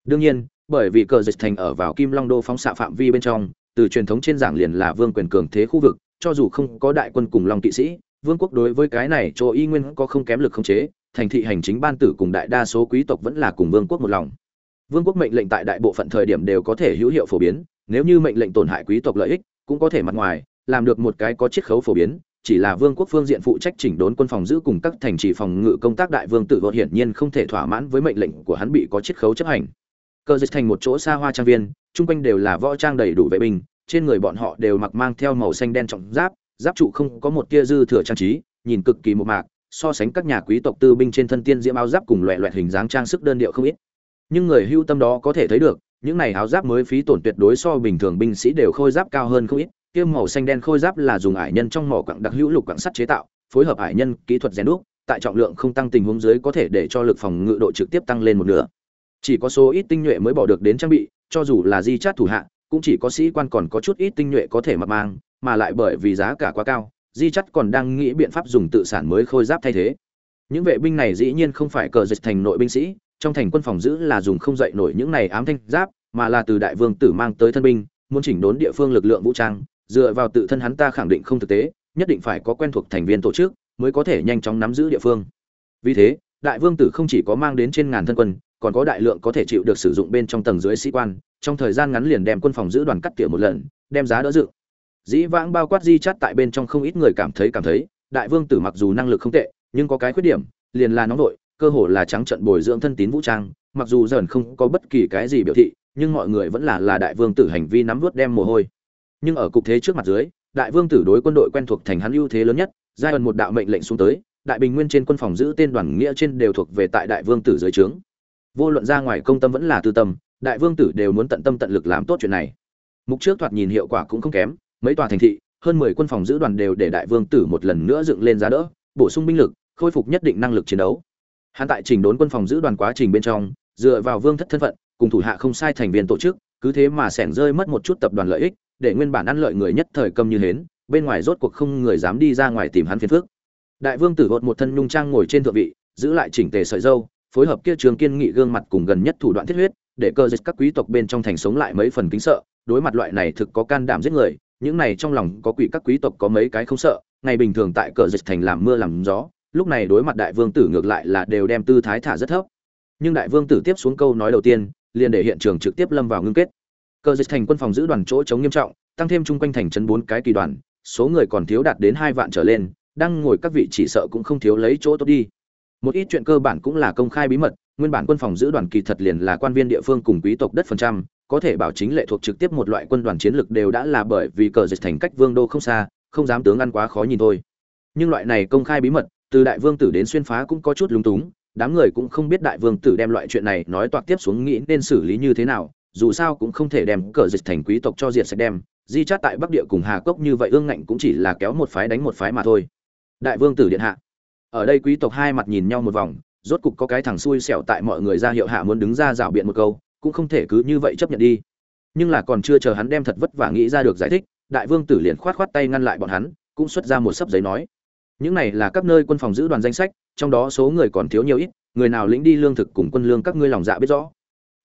Đương nhiên, bởi vì cờ dịch thành ở vào kim long đô phóng xạ phạm vi bên trong, từ truyền thống trên giảng liền là vương quyền cường thế khu vực cho dù không có đại quân cùng long kỵ sĩ, vương quốc đối với cái này chỗ y nguyên có không kém lực không chế, thành thị hành chính ban tử cùng đại đa số quý tộc vẫn là cùng vương quốc một lòng. Vương quốc mệnh lệnh tại đại bộ phận thời điểm đều có thể hữu hiệu phổ biến, nếu như mệnh lệnh tổn hại quý tộc lợi ích, cũng có thể mặt ngoài, làm được một cái có chiết khấu phổ biến, chỉ là vương quốc phương diện phụ trách chỉnh đốn quân phòng giữ cùng các thành trì phòng ngự công tác đại vương tự vợt hiển nhiên không thể thỏa mãn với mệnh lệnh của hắn bị có chiết khấu chấp hành. Cơ dịch thành một chỗ xa hoa trang viên, chung quanh đều là võ trang đầy đủ vệ binh trên người bọn họ đều mặc mang theo màu xanh đen trọng giáp giáp trụ không có một tia dư thừa trang trí, nhìn cực kỳ một mạc, so sánh các nhà quý tộc tư binh trên thân tiên diễm áo giáp cùng loẹ loẹt hình dáng trang sức đơn điệu không ít. Nhưng người hưu tâm đó có thể thấy được, những này áo giáp mới phí tổn tuyệt đối so bình thường binh sĩ đều khôi giáp cao hơn không ít, kia màu xanh đen khôi giáp là dùng ải nhân trong mỏ quặng đặc hữu lục quặng sắt chế tạo, phối hợp ải nhân kỹ thuật rèn đúc, tại trọng lượng không tăng tình huống dưới có thể để cho lực phòng ngự độ trực tiếp tăng lên một nửa. Chỉ có số ít tinh nhuệ mới bỏ được đến trang bị, cho dù là di chát thủ hạ cũng chỉ có sĩ quan còn có chút ít tinh nhuệ có thể mặc mang, mà lại bởi vì giá cả quá cao, di chắt còn đang nghĩ biện pháp dùng tự sản mới khôi giáp thay thế. Những vệ binh này dĩ nhiên không phải cờ dịch thành nội binh sĩ, trong thành quân phòng giữ là dùng không dậy nổi những này ám thanh giáp, mà là từ đại vương tử mang tới thân binh, muốn chỉnh đốn địa phương lực lượng vũ trang, dựa vào tự thân hắn ta khẳng định không thực tế, nhất định phải có quen thuộc thành viên tổ chức, mới có thể nhanh chóng nắm giữ địa phương. Vì thế, đại vương tử không chỉ có mang đến trên ngàn thân quân còn có đại lượng có thể chịu được sử dụng bên trong tầng dưới sĩ quan, trong thời gian ngắn liền đem quân phòng giữ đoàn cắt tỉa một lần, đem giá đỡ dự dĩ vãng bao quát di chắt tại bên trong không ít người cảm thấy cảm thấy, đại vương tử mặc dù năng lực không tệ, nhưng có cái khuyết điểm, liền là nóng vội cơ hồ là trắng trận bồi dưỡng thân tín vũ trang, mặc dù dần không có bất kỳ cái gì biểu thị, nhưng mọi người vẫn là là đại vương tử hành vi nắm vút đem mồ hôi. Nhưng ở cục thế trước mặt dưới, đại vương tử đối quân đội quen thuộc thành hắn ưu thế lớn nhất, giai ẩn một đạo mệnh lệnh xuống tới, đại bình nguyên trên quân phòng giữ tên đoàn nghĩa trên đều thuộc về tại đại vương tử dưới trướng vô luận ra ngoài công tâm vẫn là tư tâm, đại vương tử đều muốn tận tâm tận lực làm tốt chuyện này. Mục trước thoạt nhìn hiệu quả cũng không kém, mấy tòa thành thị, hơn mười quân phòng giữ đoàn đều để đại vương tử một lần nữa dựng lên giá đỡ, bổ sung binh lực, khôi phục nhất định năng lực chiến đấu. Hắn tại trình đốn quân phòng giữ đoàn quá trình bên trong, dựa vào vương thất thân phận, cùng thủ hạ không sai thành viên tổ chức, cứ thế mà sẻn rơi mất một chút tập đoàn lợi ích, để nguyên bản ăn lợi người nhất thời cầm như hến, bên ngoài rốt cuộc không người dám đi ra ngoài tìm hắn phiền phước đại vương tử gột một thân nhung trang ngồi trên thượng vị, giữ lại chỉnh tề sợi dâu phối hợp kia trường kiên nghị gương mặt cùng gần nhất thủ đoạn thiết huyết, để cơ dịch các quý tộc bên trong thành sống lại mấy phần kính sợ, đối mặt loại này thực có can đảm giết người, những này trong lòng có quỷ các quý tộc có mấy cái không sợ, ngày bình thường tại cờ dịch thành làm mưa làm gió, lúc này đối mặt đại vương tử ngược lại là đều đem tư thái thả rất thấp. Nhưng đại vương tử tiếp xuống câu nói đầu tiên, liền để hiện trường trực tiếp lâm vào ngưng kết. Cờ dịch thành quân phòng giữ đoàn chỗ chống nghiêm trọng, tăng thêm chung quanh thành trấn bốn cái kỳ đoàn, số người còn thiếu đạt đến hai vạn trở lên, đang ngồi các vị chỉ sợ cũng không thiếu lấy chỗ tốt đi một ít chuyện cơ bản cũng là công khai bí mật, nguyên bản quân phòng giữ đoàn kỳ thật liền là quan viên địa phương cùng quý tộc đất phần trăm, có thể bảo chính lệ thuộc trực tiếp một loại quân đoàn chiến lược đều đã là bởi vì cờ dịch thành cách vương đô không xa, không dám tướng ăn quá khó nhìn thôi. Nhưng loại này công khai bí mật, từ đại vương tử đến xuyên phá cũng có chút lúng túng, đám người cũng không biết đại vương tử đem loại chuyện này nói toạc tiếp xuống nghĩ nên xử lý như thế nào, dù sao cũng không thể đem cờ dịch thành quý tộc cho diệt sạch đem, di chát tại bắc địa cùng hà cốc như vậy ương ngạnh cũng chỉ là kéo một phái đánh một phái mà thôi. Đại vương tử điện hạ ở đây quý tộc hai mặt nhìn nhau một vòng, rốt cục có cái thằng xui xẻo tại mọi người ra hiệu hạ muốn đứng ra rảo biện một câu, cũng không thể cứ như vậy chấp nhận đi. Nhưng là còn chưa chờ hắn đem thật vất vả nghĩ ra được giải thích, đại vương tử liền khoát khoát tay ngăn lại bọn hắn, cũng xuất ra một sấp giấy nói. Những này là các nơi quân phòng giữ đoàn danh sách, trong đó số người còn thiếu nhiều ít, người nào lĩnh đi lương thực cùng quân lương các ngươi lòng dạ biết rõ.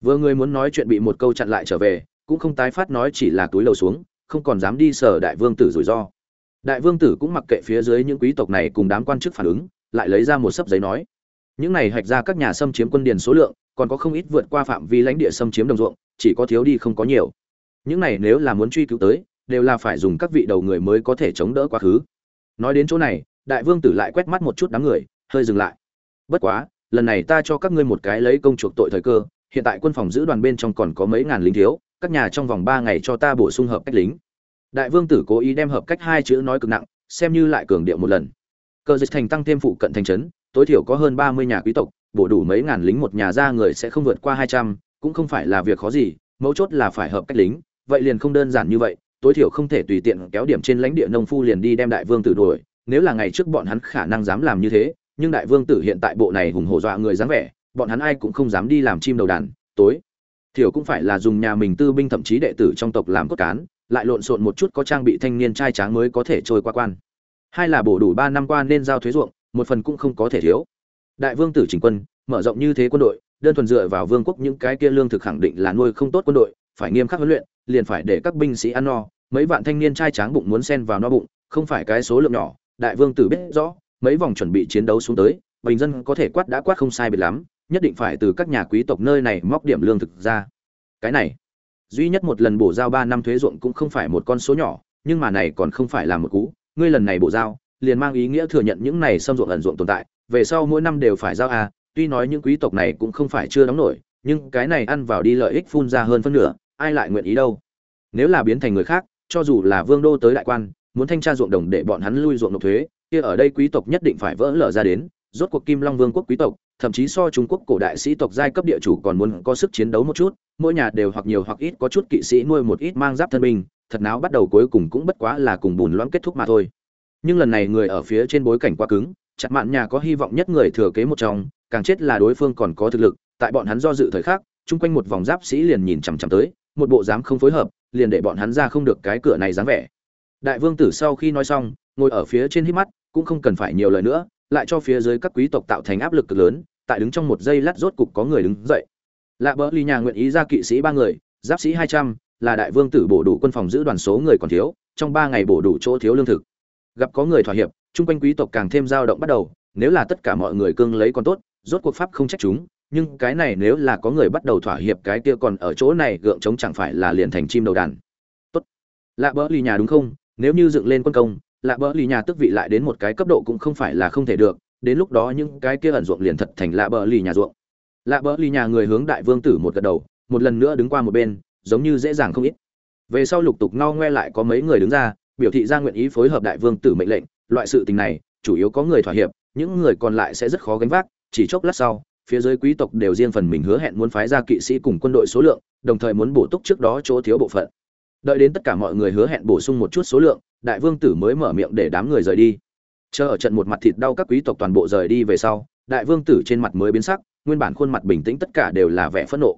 Vừa người muốn nói chuyện bị một câu chặn lại trở về, cũng không tái phát nói chỉ là túi lầu xuống, không còn dám đi sở đại vương tử rủi ro. Đại vương tử cũng mặc kệ phía dưới những quý tộc này cùng đám quan chức phản ứng lại lấy ra một sấp giấy nói. Những này hạch ra các nhà xâm chiếm quân điền số lượng, còn có không ít vượt qua phạm vi lãnh địa xâm chiếm đồng ruộng, chỉ có thiếu đi không có nhiều. Những này nếu là muốn truy cứu tới, đều là phải dùng các vị đầu người mới có thể chống đỡ quá khứ. Nói đến chỗ này, đại vương tử lại quét mắt một chút đám người, hơi dừng lại. Bất quá, lần này ta cho các ngươi một cái lấy công chuộc tội thời cơ, hiện tại quân phòng giữ đoàn bên trong còn có mấy ngàn lính thiếu, các nhà trong vòng ba ngày cho ta bổ sung hợp cách lính. Đại vương tử cố ý đem hợp cách hai chữ nói cực nặng, xem như lại cường điệu một lần cờ dịch thành tăng thêm phụ cận thành trấn, tối thiểu có hơn ba mươi nhà quý tộc, bổ đủ mấy ngàn lính một nhà ra người sẽ không vượt qua hai trăm, cũng không phải là việc khó gì, mấu chốt là phải hợp cách lính, vậy liền không đơn giản như vậy, tối thiểu không thể tùy tiện kéo điểm trên lãnh địa nông phu liền đi đem đại vương tử đuổi, nếu là ngày trước bọn hắn khả năng dám làm như thế, nhưng đại vương tử hiện tại bộ này hùng hổ dọa người dáng vẻ, bọn hắn ai cũng không dám đi làm chim đầu đàn, tối thiểu cũng phải là dùng nhà mình tư binh thậm chí đệ tử trong tộc làm cốt cán, lại lộn xộn một chút có trang bị thanh niên trai tráng mới có thể trôi qua quan hai là bổ đủ ba năm qua nên giao thuế ruộng, một phần cũng không có thể thiếu. Đại vương tử chỉnh quân, mở rộng như thế quân đội, đơn thuần dựa vào vương quốc những cái kia lương thực khẳng định là nuôi không tốt quân đội, phải nghiêm khắc huấn luyện, liền phải để các binh sĩ ăn no. Mấy vạn thanh niên trai tráng bụng muốn xen vào no bụng, không phải cái số lượng nhỏ, đại vương tử biết rõ, mấy vòng chuẩn bị chiến đấu xuống tới, bình dân có thể quát đã quát không sai biệt lắm, nhất định phải từ các nhà quý tộc nơi này móc điểm lương thực ra. Cái này, duy nhất một lần bổ giao ba năm thuế ruộng cũng không phải một con số nhỏ, nhưng mà này còn không phải là một cú ngươi lần này bổ giao, liền mang ý nghĩa thừa nhận những này xâm ruộng ẩn ruộng tồn tại, về sau mỗi năm đều phải giao à tuy nói những quý tộc này cũng không phải chưa đóng nổi, nhưng cái này ăn vào đi lợi ích phun ra hơn phân nửa, ai lại nguyện ý đâu? Nếu là biến thành người khác, cho dù là vương đô tới đại quan, muốn thanh tra ruộng đồng để bọn hắn lui ruộng nộp thuế, kia ở đây quý tộc nhất định phải vỡ lở ra đến, rốt cuộc kim long vương quốc quý tộc, thậm chí so trung quốc cổ đại sĩ tộc giai cấp địa chủ còn muốn có sức chiến đấu một chút, mỗi nhà đều hoặc nhiều hoặc ít có chút kỵ sĩ nuôi một ít mang giáp thân binh thật náo bắt đầu cuối cùng cũng bất quá là cùng bùn loãng kết thúc mà thôi. Nhưng lần này người ở phía trên bối cảnh quá cứng, chặt mạn nhà có hy vọng nhất người thừa kế một trong, càng chết là đối phương còn có thực lực, tại bọn hắn do dự thời khắc, chung quanh một vòng giáp sĩ liền nhìn chằm chằm tới, một bộ dám không phối hợp, liền để bọn hắn ra không được cái cửa này dáng vẻ. Đại vương tử sau khi nói xong, ngồi ở phía trên hít mắt, cũng không cần phải nhiều lời nữa, lại cho phía dưới các quý tộc tạo thành áp lực cực lớn, tại đứng trong một giây lát rốt cục có người đứng dậy. Lạ bỡ ly nhà nguyện ý ra kỵ sĩ ba người, giáp sĩ hai trăm là đại vương tử bổ đủ quân phòng giữ đoàn số người còn thiếu, trong ba ngày bổ đủ chỗ thiếu lương thực. Gặp có người thỏa hiệp, chung quanh quý tộc càng thêm dao động bắt đầu, nếu là tất cả mọi người cương lấy còn tốt, rốt cuộc pháp không trách chúng, nhưng cái này nếu là có người bắt đầu thỏa hiệp cái kia còn ở chỗ này gượng chống chẳng phải là liền thành chim đầu đàn. Tốt. Lạ bỡ lì nhà đúng không? Nếu như dựng lên quân công, lạ bỡ lì nhà tức vị lại đến một cái cấp độ cũng không phải là không thể được, đến lúc đó những cái kia ẩn ruộng liền thật thành lạ bỡ lì nhà ruộng. Lạ bỡ lì nhà người hướng đại vương tử một gật đầu, một lần nữa đứng qua một bên giống như dễ dàng không ít. Về sau lục tục ngao ngoe lại có mấy người đứng ra, biểu thị ra nguyện ý phối hợp đại vương tử mệnh lệnh. Loại sự tình này, chủ yếu có người thỏa hiệp, những người còn lại sẽ rất khó gánh vác, chỉ chốc lát sau, phía dưới quý tộc đều riêng phần mình hứa hẹn muốn phái ra kỵ sĩ cùng quân đội số lượng, đồng thời muốn bổ túc trước đó chỗ thiếu bộ phận. Đợi đến tất cả mọi người hứa hẹn bổ sung một chút số lượng, đại vương tử mới mở miệng để đám người rời đi. Chờ ở trận một mặt thịt đau các quý tộc toàn bộ rời đi về sau, đại vương tử trên mặt mới biến sắc, nguyên bản khuôn mặt bình tĩnh tất cả đều là vẻ phẫn nộ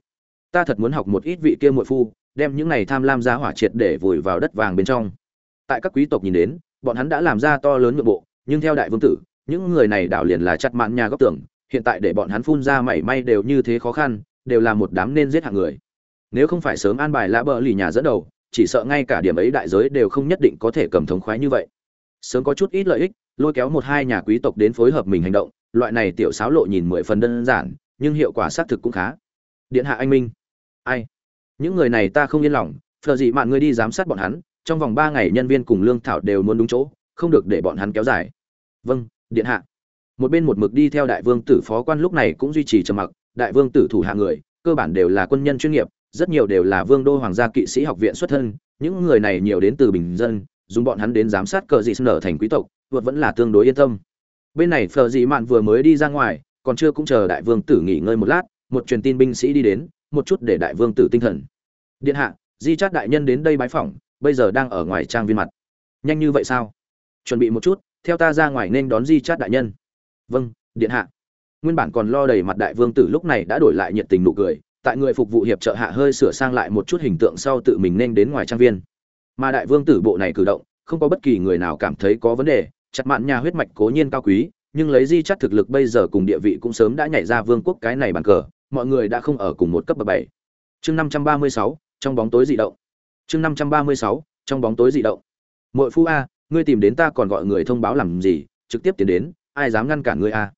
ta thật muốn học một ít vị kia muội phu, đem những này tham lam ra hỏa triệt để vùi vào đất vàng bên trong. Tại các quý tộc nhìn đến, bọn hắn đã làm ra to lớn nội bộ, nhưng theo đại vương tử, những người này đảo liền là chặt mạn nhà góc tưởng hiện tại để bọn hắn phun ra mảy may đều như thế khó khăn, đều là một đám nên giết hạng người. Nếu không phải sớm an bài lã bờ lì nhà dẫn đầu, chỉ sợ ngay cả điểm ấy đại giới đều không nhất định có thể cầm thống khoái như vậy. Sớm có chút ít lợi ích, lôi kéo một hai nhà quý tộc đến phối hợp mình hành động, loại này tiểu sáo lộ nhìn mười phần đơn giản, nhưng hiệu quả xác thực cũng khá. Điện hạ anh minh ai? Những người này ta không yên lòng, phờ dị mạn ngươi đi giám sát bọn hắn, trong vòng ba ngày nhân viên cùng lương thảo đều muốn đúng chỗ, không được để bọn hắn kéo dài. Vâng điện hạ. Một bên một mực đi theo đại vương tử phó quan lúc này cũng duy trì trầm mặc, đại vương tử thủ hạ người, cơ bản đều là quân nhân chuyên nghiệp, rất nhiều đều là vương đô hoàng gia kỵ sĩ học viện xuất thân, những người này nhiều đến từ bình dân, dùng bọn hắn đến giám sát cờ dị nở thành quý tộc, vượt vẫn là tương đối yên tâm. Bên này phờ dị mạn vừa mới đi ra ngoài, còn chưa cũng chờ đại vương tử nghỉ ngơi một lát, một truyền tin binh sĩ đi đến một chút để đại vương tử tinh thần. Điện hạ, di chát đại nhân đến đây bái phỏng, bây giờ đang ở ngoài trang viên mặt. Nhanh như vậy sao? Chuẩn bị một chút, theo ta ra ngoài nên đón di chát đại nhân. Vâng điện hạ. Nguyên bản còn lo đầy mặt đại vương tử lúc này đã đổi lại nhiệt tình nụ cười, tại người phục vụ hiệp trợ hạ hơi sửa sang lại một chút hình tượng sau tự mình nên đến ngoài trang viên. Mà đại vương tử bộ này cử động, không có bất kỳ người nào cảm thấy có vấn đề, chặt mạn nhà huyết mạch cố nhiên cao quý, nhưng lấy di chắt thực lực bây giờ cùng địa vị cũng sớm đã nhảy ra vương quốc cái này bàn cờ mọi người đã không ở cùng một cấp bậc bảy. Chương năm trăm ba mươi sáu, trong bóng tối dị động. Chương năm trăm ba mươi sáu, trong bóng tối dị động. Muội phu a, ngươi tìm đến ta còn gọi người thông báo làm gì? Trực tiếp tiến đến, ai dám ngăn cản ngươi a?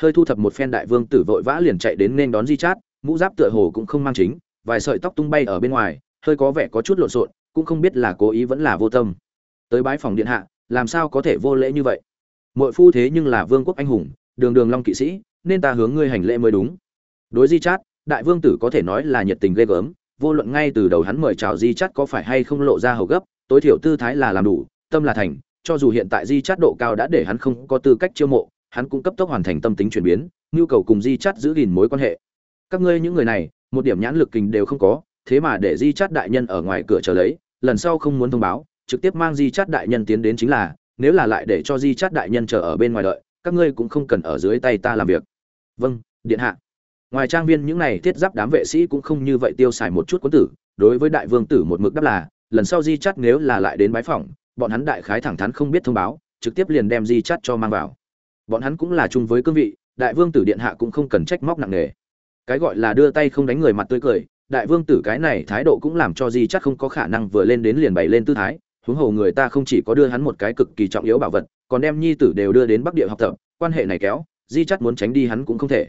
Hơi thu thập một phen đại vương tử vội vã liền chạy đến nên đón di chát, mũ giáp tựa hồ cũng không mang chính, vài sợi tóc tung bay ở bên ngoài, hơi có vẻ có chút lộn xộn, cũng không biết là cố ý vẫn là vô tâm. Tới bái phòng điện hạ, làm sao có thể vô lễ như vậy? Muội phu thế nhưng là vương quốc anh hùng, đường đường long kỵ sĩ, nên ta hướng ngươi hành lễ mới đúng đối di chát, đại vương tử có thể nói là nhiệt tình ghê gớm, vô luận ngay từ đầu hắn mời chào di chát có phải hay không lộ ra hầu gấp, tối thiểu tư thái là làm đủ, tâm là thành, cho dù hiện tại di chát độ cao đã để hắn không có tư cách chiêu mộ, hắn cũng cấp tốc hoàn thành tâm tính chuyển biến, nhu cầu cùng di chát giữ gìn mối quan hệ. Các ngươi những người này, một điểm nhãn lực kình đều không có, thế mà để di chát đại nhân ở ngoài cửa chờ lấy, lần sau không muốn thông báo, trực tiếp mang di chát đại nhân tiến đến chính là, nếu là lại để cho di chát đại nhân chờ ở bên ngoài đợi, các ngươi cũng không cần ở dưới tay ta làm việc. Vâng điện hạ ngoài trang viên những này thiết giáp đám vệ sĩ cũng không như vậy tiêu xài một chút quân tử, đối với đại vương tử một mực đáp là, lần sau di chắt nếu là lại đến bái phỏng, bọn hắn đại khái thẳng thắn không biết thông báo, trực tiếp liền đem di chắt cho mang vào. Bọn hắn cũng là chung với cương vị, đại vương tử điện hạ cũng không cần trách móc nặng nề. Cái gọi là đưa tay không đánh người mặt tươi cười, đại vương tử cái này thái độ cũng làm cho di chắt không có khả năng vừa lên đến liền bày lên tư thái, huống hồ người ta không chỉ có đưa hắn một cái cực kỳ trọng yếu bảo vật, còn đem nhi tử đều đưa đến bắc địa học tập, quan hệ này kéo, di chắt muốn tránh đi hắn cũng không thể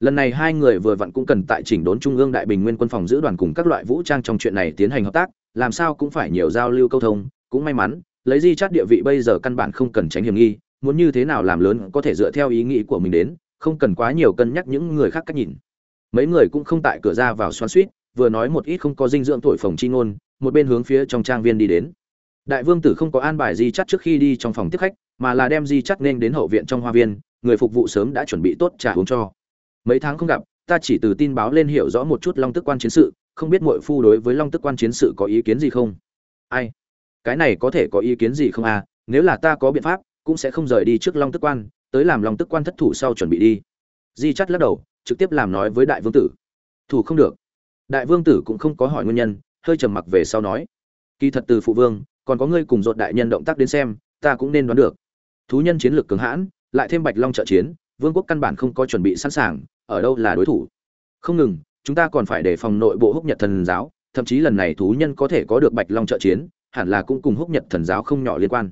lần này hai người vừa vặn cũng cần tại chỉnh đốn trung ương đại bình nguyên quân phòng giữ đoàn cùng các loại vũ trang trong chuyện này tiến hành hợp tác, làm sao cũng phải nhiều giao lưu câu thông, cũng may mắn, lấy di chắt địa vị bây giờ căn bản không cần tránh hiểm nghi, muốn như thế nào làm lớn có thể dựa theo ý nghĩ của mình đến, không cần quá nhiều cân nhắc những người khác cách nhìn. Mấy người cũng không tại cửa ra vào xoắn suýt vừa nói một ít không có dinh dưỡng thổi phồng chi ngôn, một bên hướng phía trong trang viên đi đến. Đại vương tử không có an bài di chắt trước khi đi trong phòng tiếp khách, mà là đem di chắt nên đến hậu viện trong hoa viên, người phục vụ sớm đã chuẩn bị tốt trà uống cho mấy tháng không gặp, ta chỉ từ tin báo lên hiểu rõ một chút long tức quan chiến sự, không biết mội phu đối với long tức quan chiến sự có ý kiến gì không? Ai? Cái này có thể có ý kiến gì không à? Nếu là ta có biện pháp, cũng sẽ không rời đi trước long tức quan, tới làm long tức quan thất thủ sau chuẩn bị đi. Di chắt lắc đầu, trực tiếp làm nói với đại vương tử. Thủ không được. Đại vương tử cũng không có hỏi nguyên nhân, hơi trầm mặc về sau nói. Kỳ thật từ phụ vương, còn có ngươi cùng dột đại nhân động tác đến xem, ta cũng nên đoán được. Thú nhân chiến lược cường hãn, lại thêm bạch long trợ chiến, vương quốc căn bản không có chuẩn bị sẵn sàng ở đâu là đối thủ? Không ngừng, chúng ta còn phải đề phòng nội bộ húc nhật thần giáo, thậm chí lần này thú nhân có thể có được bạch long trợ chiến, hẳn là cũng cùng húc nhật thần giáo không nhỏ liên quan.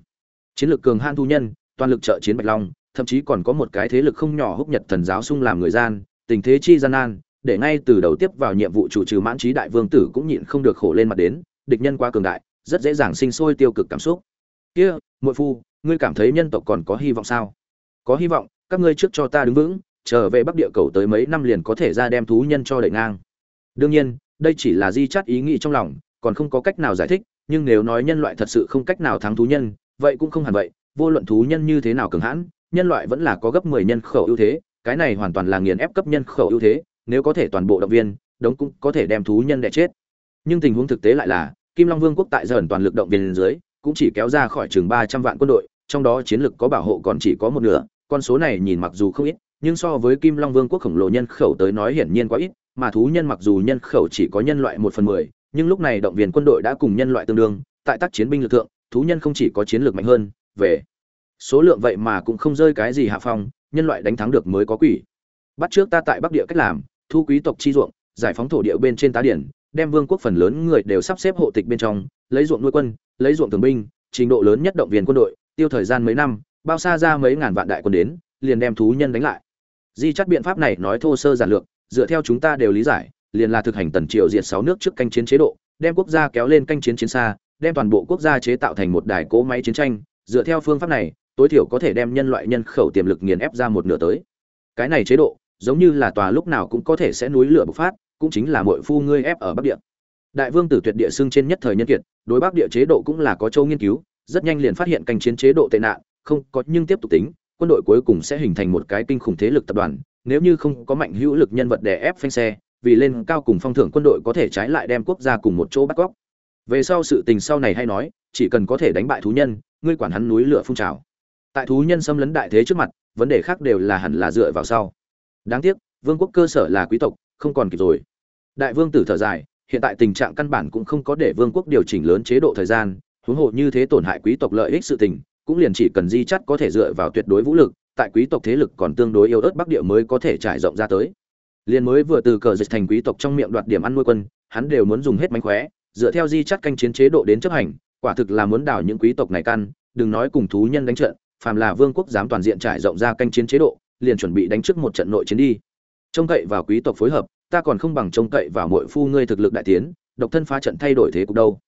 Chiến lược cường han thú nhân, toàn lực trợ chiến bạch long, thậm chí còn có một cái thế lực không nhỏ húc nhật thần giáo xung làm người gian, tình thế chi gian nan, để ngay từ đầu tiếp vào nhiệm vụ chủ trừ mãn trí đại vương tử cũng nhịn không được khổ lên mặt đến, địch nhân quá cường đại, rất dễ dàng sinh sôi tiêu cực cảm xúc. Kia, muội phu, ngươi cảm thấy nhân tộc còn có hy vọng sao? Có hy vọng, các ngươi trước cho ta đứng vững trở về bắc địa cầu tới mấy năm liền có thể ra đem thú nhân cho đẩy ngang. Đương nhiên, đây chỉ là di chắt ý nghĩ trong lòng, còn không có cách nào giải thích, nhưng nếu nói nhân loại thật sự không cách nào thắng thú nhân, vậy cũng không hẳn vậy, vô luận thú nhân như thế nào cường hãn, nhân loại vẫn là có gấp 10 nhân khẩu ưu thế, cái này hoàn toàn là nghiền ép cấp nhân khẩu ưu thế, nếu có thể toàn bộ động viên, đống cũng có thể đem thú nhân đẻ chết. Nhưng tình huống thực tế lại là, kim long vương quốc tại dần toàn lực động viên dưới, cũng chỉ kéo ra khỏi chừng 300 vạn quân đội, trong đó chiến lực có bảo hộ còn chỉ có một nửa, con số này nhìn mặc dù không ít nhưng so với kim long vương quốc khổng lồ nhân khẩu tới nói hiển nhiên quá ít, mà thú nhân mặc dù nhân khẩu chỉ có nhân loại một phần mười, nhưng lúc này động viên quân đội đã cùng nhân loại tương đương, tại tác chiến binh lực thượng, thú nhân không chỉ có chiến lược mạnh hơn, về số lượng vậy mà cũng không rơi cái gì hạ phong, nhân loại đánh thắng được mới có quỷ. Bắt trước ta tại bắc địa cách làm, thu quý tộc chi ruộng, giải phóng thổ địa bên trên tá điển, đem vương quốc phần lớn người đều sắp xếp hộ tịch bên trong, lấy ruộng nuôi quân, lấy ruộng thường binh, trình độ lớn nhất động viên quân đội, tiêu thời gian mấy năm, bao xa ra mấy ngàn vạn đại quân đến, liền đem thú nhân đánh lại di chắt biện pháp này nói thô sơ giản lược, dựa theo chúng ta đều lý giải, liền là thực hành tần triều diệt sáu nước trước canh chiến chế độ, đem quốc gia kéo lên canh chiến chiến xa, đem toàn bộ quốc gia chế tạo thành một đài cỗ máy chiến tranh. Dựa theo phương pháp này, tối thiểu có thể đem nhân loại nhân khẩu tiềm lực nghiền ép ra một nửa tới. Cái này chế độ, giống như là tòa lúc nào cũng có thể sẽ núi lửa bộc phát, cũng chính là mọi phu ngươi ép ở bắc địa. Đại vương tử tuyệt địa xưng trên nhất thời nhân kiệt, đối bắc địa chế độ cũng là có châu nghiên cứu, rất nhanh liền phát hiện canh chiến chế độ tệ nạn, không có nhưng tiếp tục tính quân đội cuối cùng sẽ hình thành một cái kinh khủng thế lực tập đoàn, nếu như không có mạnh hữu lực nhân vật đè ép phanh xe, vì lên cao cùng phong thưởng quân đội có thể trái lại đem quốc gia cùng một chỗ bắt cóc về sau sự tình sau này hay nói, chỉ cần có thể đánh bại thú nhân, ngươi quản hắn núi lửa phun trào. Tại thú nhân xâm lấn đại thế trước mặt, vấn đề khác đều là hẳn là dựa vào sau. Đáng tiếc, vương quốc cơ sở là quý tộc, không còn kịp rồi. Đại vương tử thở dài, hiện tại tình trạng căn bản cũng không có để vương quốc điều chỉnh lớn chế độ thời gian, huống hồ như thế tổn hại quý tộc lợi ích sự tình cũng liền chỉ cần di chắt có thể dựa vào tuyệt đối vũ lực, tại quý tộc thế lực còn tương đối yếu ớt bắc địa mới có thể trải rộng ra tới. Liền mới vừa từ cờ dịch thành quý tộc trong miệng đoạt điểm ăn nuôi quân, hắn đều muốn dùng hết mánh khóe, dựa theo di chắt canh chiến chế độ đến chấp hành, quả thực là muốn đào những quý tộc này căn đừng nói cùng thú nhân đánh trận, phàm là vương quốc dám toàn diện trải rộng ra canh chiến chế độ, liền chuẩn bị đánh trước một trận nội chiến đi. Trông cậy vào quý tộc phối hợp, ta còn không bằng trông cậy vào mọi phu ngươi thực lực đại tiến, độc thân phá trận thay đổi thế cục đâu.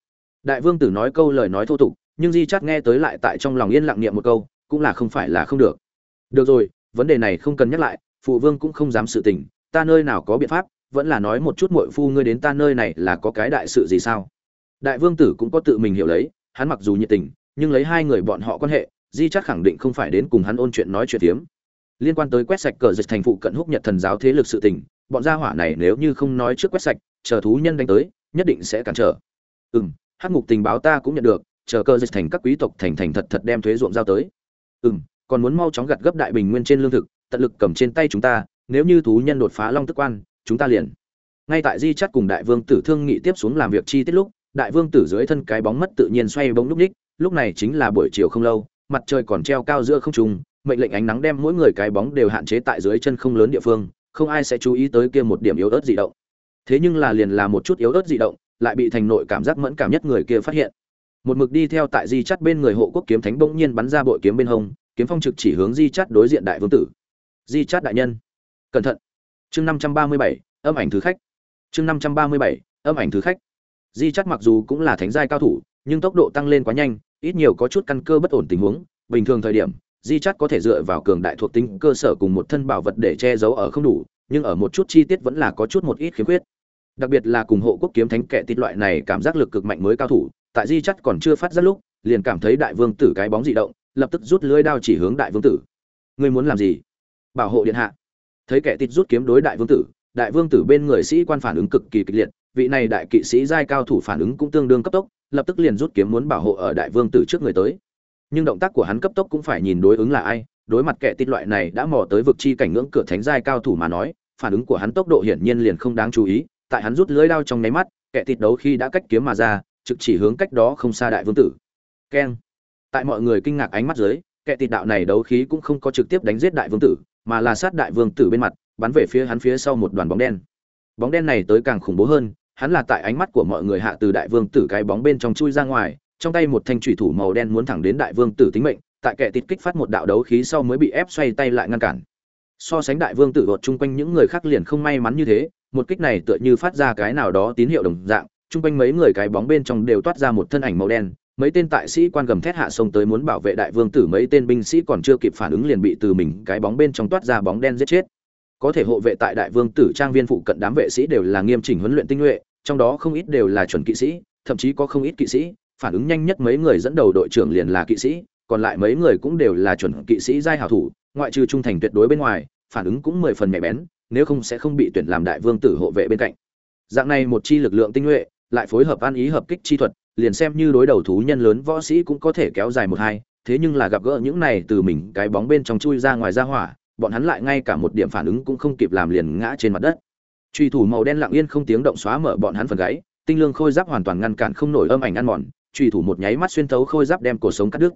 Đại vương tử nói câu lời nói thô tục nhưng di chắt nghe tới lại tại trong lòng yên lặng niệm một câu, cũng là không phải là không được. Được rồi, vấn đề này không cần nhắc lại, phụ vương cũng không dám sự tình, ta nơi nào có biện pháp, vẫn là nói một chút muội phu ngươi đến ta nơi này là có cái đại sự gì sao? Đại vương tử cũng có tự mình hiểu lấy, hắn mặc dù nhiệt tình, nhưng lấy hai người bọn họ quan hệ, di chắc khẳng định không phải đến cùng hắn ôn chuyện nói chuyện tiếm liên quan tới quét sạch cờ dịch thành phụ cận húc nhật thần giáo thế lực sự tình, bọn gia hỏa này nếu như không nói trước quét sạch, chờ thú nhân đánh tới, nhất định sẽ cản trở. Ừ m hắc ngục tình báo ta cũng nhận được chờ cơ dịch thành các quý tộc thành thành thật thật đem thuế ruộng giao tới. Ừ m còn muốn mau chóng gặt gấp đại bình nguyên trên lương thực, tận lực cầm trên tay chúng ta, nếu như thú nhân đột phá long tức quan, chúng ta liền. Ngay tại di chắt cùng đại vương tử thương nghị tiếp xuống làm việc chi tiết lúc, đại vương tử dưới thân cái bóng mất tự nhiên xoay bóng lúc ních, lúc này chính là buổi chiều không lâu, mặt trời còn treo cao giữa không trung, mệnh lệnh ánh nắng đem mỗi người cái bóng đều hạn chế tại dưới chân không lớn địa phương, không ai sẽ chú ý tới kia một điểm yếu ớt dị động. Thế nhưng là liền là một chút yếu ớt dị động, lại bị thành nội cảm giác mẫn cảm nhất người kia phát hiện một mực đi theo tại di chắt bên người hộ quốc kiếm thánh bỗng nhiên bắn ra bội kiếm bên hông, kiếm phong trực chỉ hướng di chắt đối diện đại vương tử. Di chắt đại nhân, cẩn thận. Chương năm trăm ba mươi bảy, âm ảnh thứ khách. Chương năm trăm ba mươi bảy, âm ảnh thứ khách. Di chắt mặc dù cũng là thánh giai cao thủ, nhưng tốc độ tăng lên quá nhanh, ít nhiều có chút căn cơ bất ổn tình huống. Bình thường thời điểm, di chắt có thể dựa vào cường đại thuộc tính cơ sở cùng một thân bảo vật để che giấu ở không đủ, nhưng ở một chút chi tiết vẫn là có chút một ít khiếm khuyết. Đặc biệt là cùng hộ quốc kiếm thánh kệ tít loại này cảm giác lực cực mạnh mới cao thủ tại di chắt còn chưa phát ra lúc, liền cảm thấy đại vương tử cái bóng dị động, lập tức rút lưới đao chỉ hướng đại vương tử. Ngươi muốn làm gì? Bảo hộ điện hạ. Thấy kẻ tịt rút kiếm đối đại vương tử, đại vương tử bên người sĩ quan phản ứng cực kỳ kịch liệt, vị này đại kỵ sĩ giai cao thủ phản ứng cũng tương đương cấp tốc, lập tức liền rút kiếm muốn bảo hộ ở đại vương tử trước người tới. Nhưng động tác của hắn cấp tốc cũng phải nhìn đối ứng là ai, đối mặt kẻ tịt loại này đã mò tới vực chi cảnh ngưỡng cửa thánh giai cao thủ mà nói, phản ứng của hắn tốc độ hiển nhiên liền không đáng chú ý, tại hắn rút lưới đao trong nháy mắt, kẻ tịt đấu khi đã cách kiếm mà ra trực chỉ hướng cách đó không xa đại vương tử. Keng. Tại mọi người kinh ngạc ánh mắt dưới, kẻ tịt đạo này đấu khí cũng không có trực tiếp đánh giết đại vương tử, mà là sát đại vương tử bên mặt, bắn về phía hắn phía sau một đoàn bóng đen. Bóng đen này tới càng khủng bố hơn, hắn là tại ánh mắt của mọi người hạ từ đại vương tử cái bóng bên trong chui ra ngoài, trong tay một thanh thủy thủ màu đen muốn thẳng đến đại vương tử tính mệnh, tại kẻ tịt kích phát một đạo đấu khí sau mới bị ép xoay tay lại ngăn cản. So sánh đại vương tử gột chung quanh những người khác liền không may mắn như thế, một kích này tựa như phát ra cái nào đó tín hiệu đồng dạng chung quanh mấy người cái bóng bên trong đều toát ra một thân ảnh màu đen, mấy tên tại sĩ quan gầm thét hạ sông tới muốn bảo vệ đại vương tử, mấy tên binh sĩ còn chưa kịp phản ứng liền bị từ mình cái bóng bên trong toát ra bóng đen giết chết. Có thể hộ vệ tại đại vương tử trang viên phụ cận đám vệ sĩ đều là nghiêm chỉnh huấn luyện tinh nhuệ, trong đó không ít đều là chuẩn kỵ sĩ, thậm chí có không ít kỵ sĩ, phản ứng nhanh nhất mấy người dẫn đầu đội trưởng liền là kỵ sĩ, còn lại mấy người cũng đều là chuẩn kỵ sĩ giai hảo thủ, ngoại trừ trung thành tuyệt đối bên ngoài, phản ứng cũng mười phần nhạy bén, nếu không sẽ không bị tuyển làm đại vương tử hộ vệ bên cạnh. Dạng này một chi lực lượng tinh nhuệ lại phối hợp ăn ý hợp kích chi thuật, liền xem như đối đầu thú nhân lớn võ sĩ cũng có thể kéo dài một hai, thế nhưng là gặp gỡ những này từ mình, cái bóng bên trong chui ra ngoài ra hỏa, bọn hắn lại ngay cả một điểm phản ứng cũng không kịp làm liền ngã trên mặt đất. Truy thủ màu đen lặng yên không tiếng động xóa mở bọn hắn phần gáy, tinh lương khôi giáp hoàn toàn ngăn cản không nổi âm ảnh ăn mòn, truy thủ một nháy mắt xuyên thấu khôi giáp đem cổ sống cắt đứt.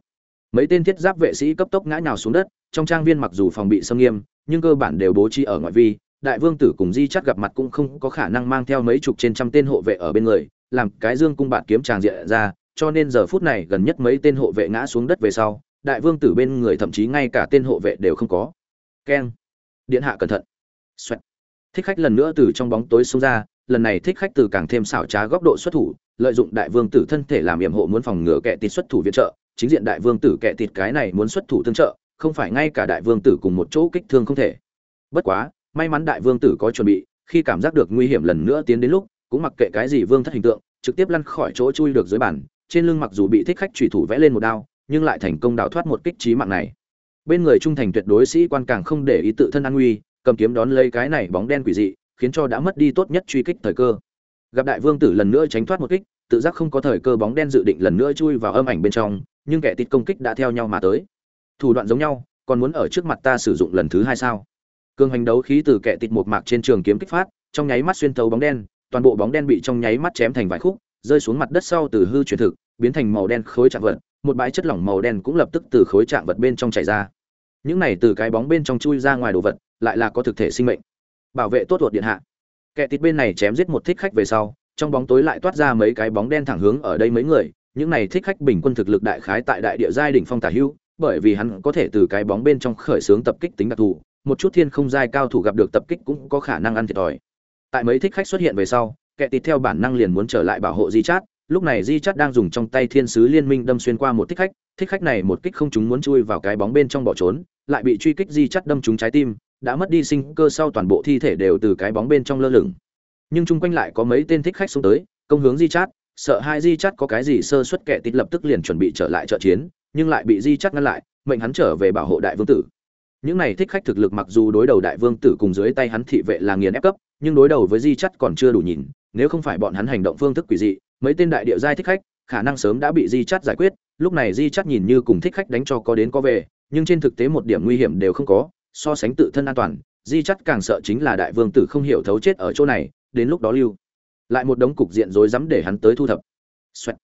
Mấy tên thiết giáp vệ sĩ cấp tốc ngã nhào xuống đất, trong trang viên mặc dù phòng bị xâm nghiêm, nhưng cơ bản đều bố trí ở ngoại vi đại vương tử cùng di chắt gặp mặt cũng không có khả năng mang theo mấy chục trên trăm tên hộ vệ ở bên người, làm cái dương cung bạn kiếm tràng diện ra, cho nên giờ phút này gần nhất mấy tên hộ vệ ngã xuống đất về sau, đại vương tử bên người thậm chí ngay cả tên hộ vệ đều không có. Keng. Điện hạ cẩn thận. Xoẹt. thích khách lần nữa từ trong bóng tối xông ra, lần này thích khách từ càng thêm xảo trá góc độ xuất thủ, lợi dụng đại vương tử thân thể làm yểm hộ muốn phòng ngừa kẻ tịt xuất thủ viện trợ, chính diện đại vương tử kẻ tịt cái này muốn xuất thủ tương trợ, không phải ngay cả đại vương tử cùng một chỗ kích thương không thể. Bất quá may mắn đại vương tử có chuẩn bị, khi cảm giác được nguy hiểm lần nữa tiến đến lúc, cũng mặc kệ cái gì vương thất hình tượng, trực tiếp lăn khỏi chỗ chui được dưới bàn, trên lưng mặc dù bị thích khách trùy thủ vẽ lên một đao, nhưng lại thành công đào thoát một kích trí mạng này. Bên người trung thành tuyệt đối sĩ quan càng không để ý tự thân an nguy, cầm kiếm đón lấy cái này bóng đen quỷ dị, khiến cho đã mất đi tốt nhất truy kích thời cơ. Gặp đại vương tử lần nữa tránh thoát một kích, tự giác không có thời cơ bóng đen dự định lần nữa chui vào âm ảnh bên trong, nhưng kẻ tịt công kích đã theo nhau mà tới. Thủ đoạn giống nhau, còn muốn ở trước mặt ta sử dụng lần thứ hai sao? Cường hành đấu khí từ kẻ tịt một mạc trên trường kiếm kích phát, trong nháy mắt xuyên thấu bóng đen, toàn bộ bóng đen bị trong nháy mắt chém thành vài khúc, rơi xuống mặt đất sau từ hư chuyển thực, biến thành màu đen khối trạng vật, một bãi chất lỏng màu đen cũng lập tức từ khối trạng vật bên trong chảy ra. Những này từ cái bóng bên trong chui ra ngoài đồ vật, lại là có thực thể sinh mệnh. Bảo vệ tốt ruột điện hạ. Kẻ tịt bên này chém giết một thích khách về sau, trong bóng tối lại toát ra mấy cái bóng đen thẳng hướng ở đây mấy người, những này thích khách bình quân thực lực đại khái tại đại địa giai đỉnh phong tả hưu bởi vì hắn có thể từ cái bóng bên trong khởi xướng tập kích tính đặc thù một chút thiên không giai cao thủ gặp được tập kích cũng có khả năng ăn thiệt thòi. Tại mấy thích khách xuất hiện về sau, kẻ tịt theo bản năng liền muốn trở lại bảo hộ di chát. Lúc này di chát đang dùng trong tay thiên sứ liên minh đâm xuyên qua một thích khách. Thích khách này một kích không chúng muốn chui vào cái bóng bên trong bỏ trốn, lại bị truy kích di chát đâm trúng trái tim, đã mất đi sinh cơ sau toàn bộ thi thể đều từ cái bóng bên trong lơ lửng. Nhưng chung quanh lại có mấy tên thích khách xuống tới, công hướng di chát, sợ hai di chát có cái gì sơ suất kẻ tít lập tức liền chuẩn bị trở lại trợ chiến, nhưng lại bị di chát ngăn lại, mệnh hắn trở về bảo hộ đại vương tử những này thích khách thực lực mặc dù đối đầu đại vương tử cùng dưới tay hắn thị vệ là nghiền ép cấp, nhưng đối đầu với di chắt còn chưa đủ nhìn, nếu không phải bọn hắn hành động phương thức quỷ dị, mấy tên đại địa giai thích khách khả năng sớm đã bị di chắt giải quyết lúc này di chắt nhìn như cùng thích khách đánh cho có đến có về, nhưng trên thực tế một điểm nguy hiểm đều không có, so sánh tự thân an toàn, di chắt càng sợ chính là đại vương tử không hiểu thấu chết ở chỗ này, đến lúc đó lưu lại một đống cục diện rối rắm để hắn tới thu thập Xoẹt.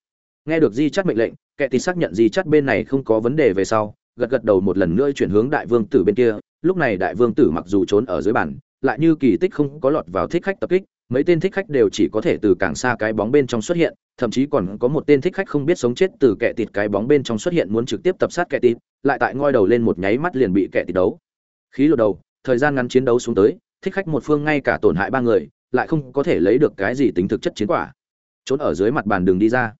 nghe được di chắt mệnh lệnh, kẻ thì xác nhận di chắt bên này không có vấn đề về sau gật gật đầu một lần nữa chuyển hướng đại vương tử bên kia. Lúc này đại vương tử mặc dù trốn ở dưới bàn, lại như kỳ tích không có lọt vào thích khách tập kích. Mấy tên thích khách đều chỉ có thể từ càng xa cái bóng bên trong xuất hiện, thậm chí còn có một tên thích khách không biết sống chết từ kẻ tịt cái bóng bên trong xuất hiện muốn trực tiếp tập sát kẻ tịt, lại tại ngoi đầu lên một nháy mắt liền bị kẻ tịt đấu. Khí lột đầu, thời gian ngắn chiến đấu xuống tới, thích khách một phương ngay cả tổn hại ba người, lại không có thể lấy được cái gì tính thực chất chiến quả. Trốn ở dưới mặt bàn đường đi ra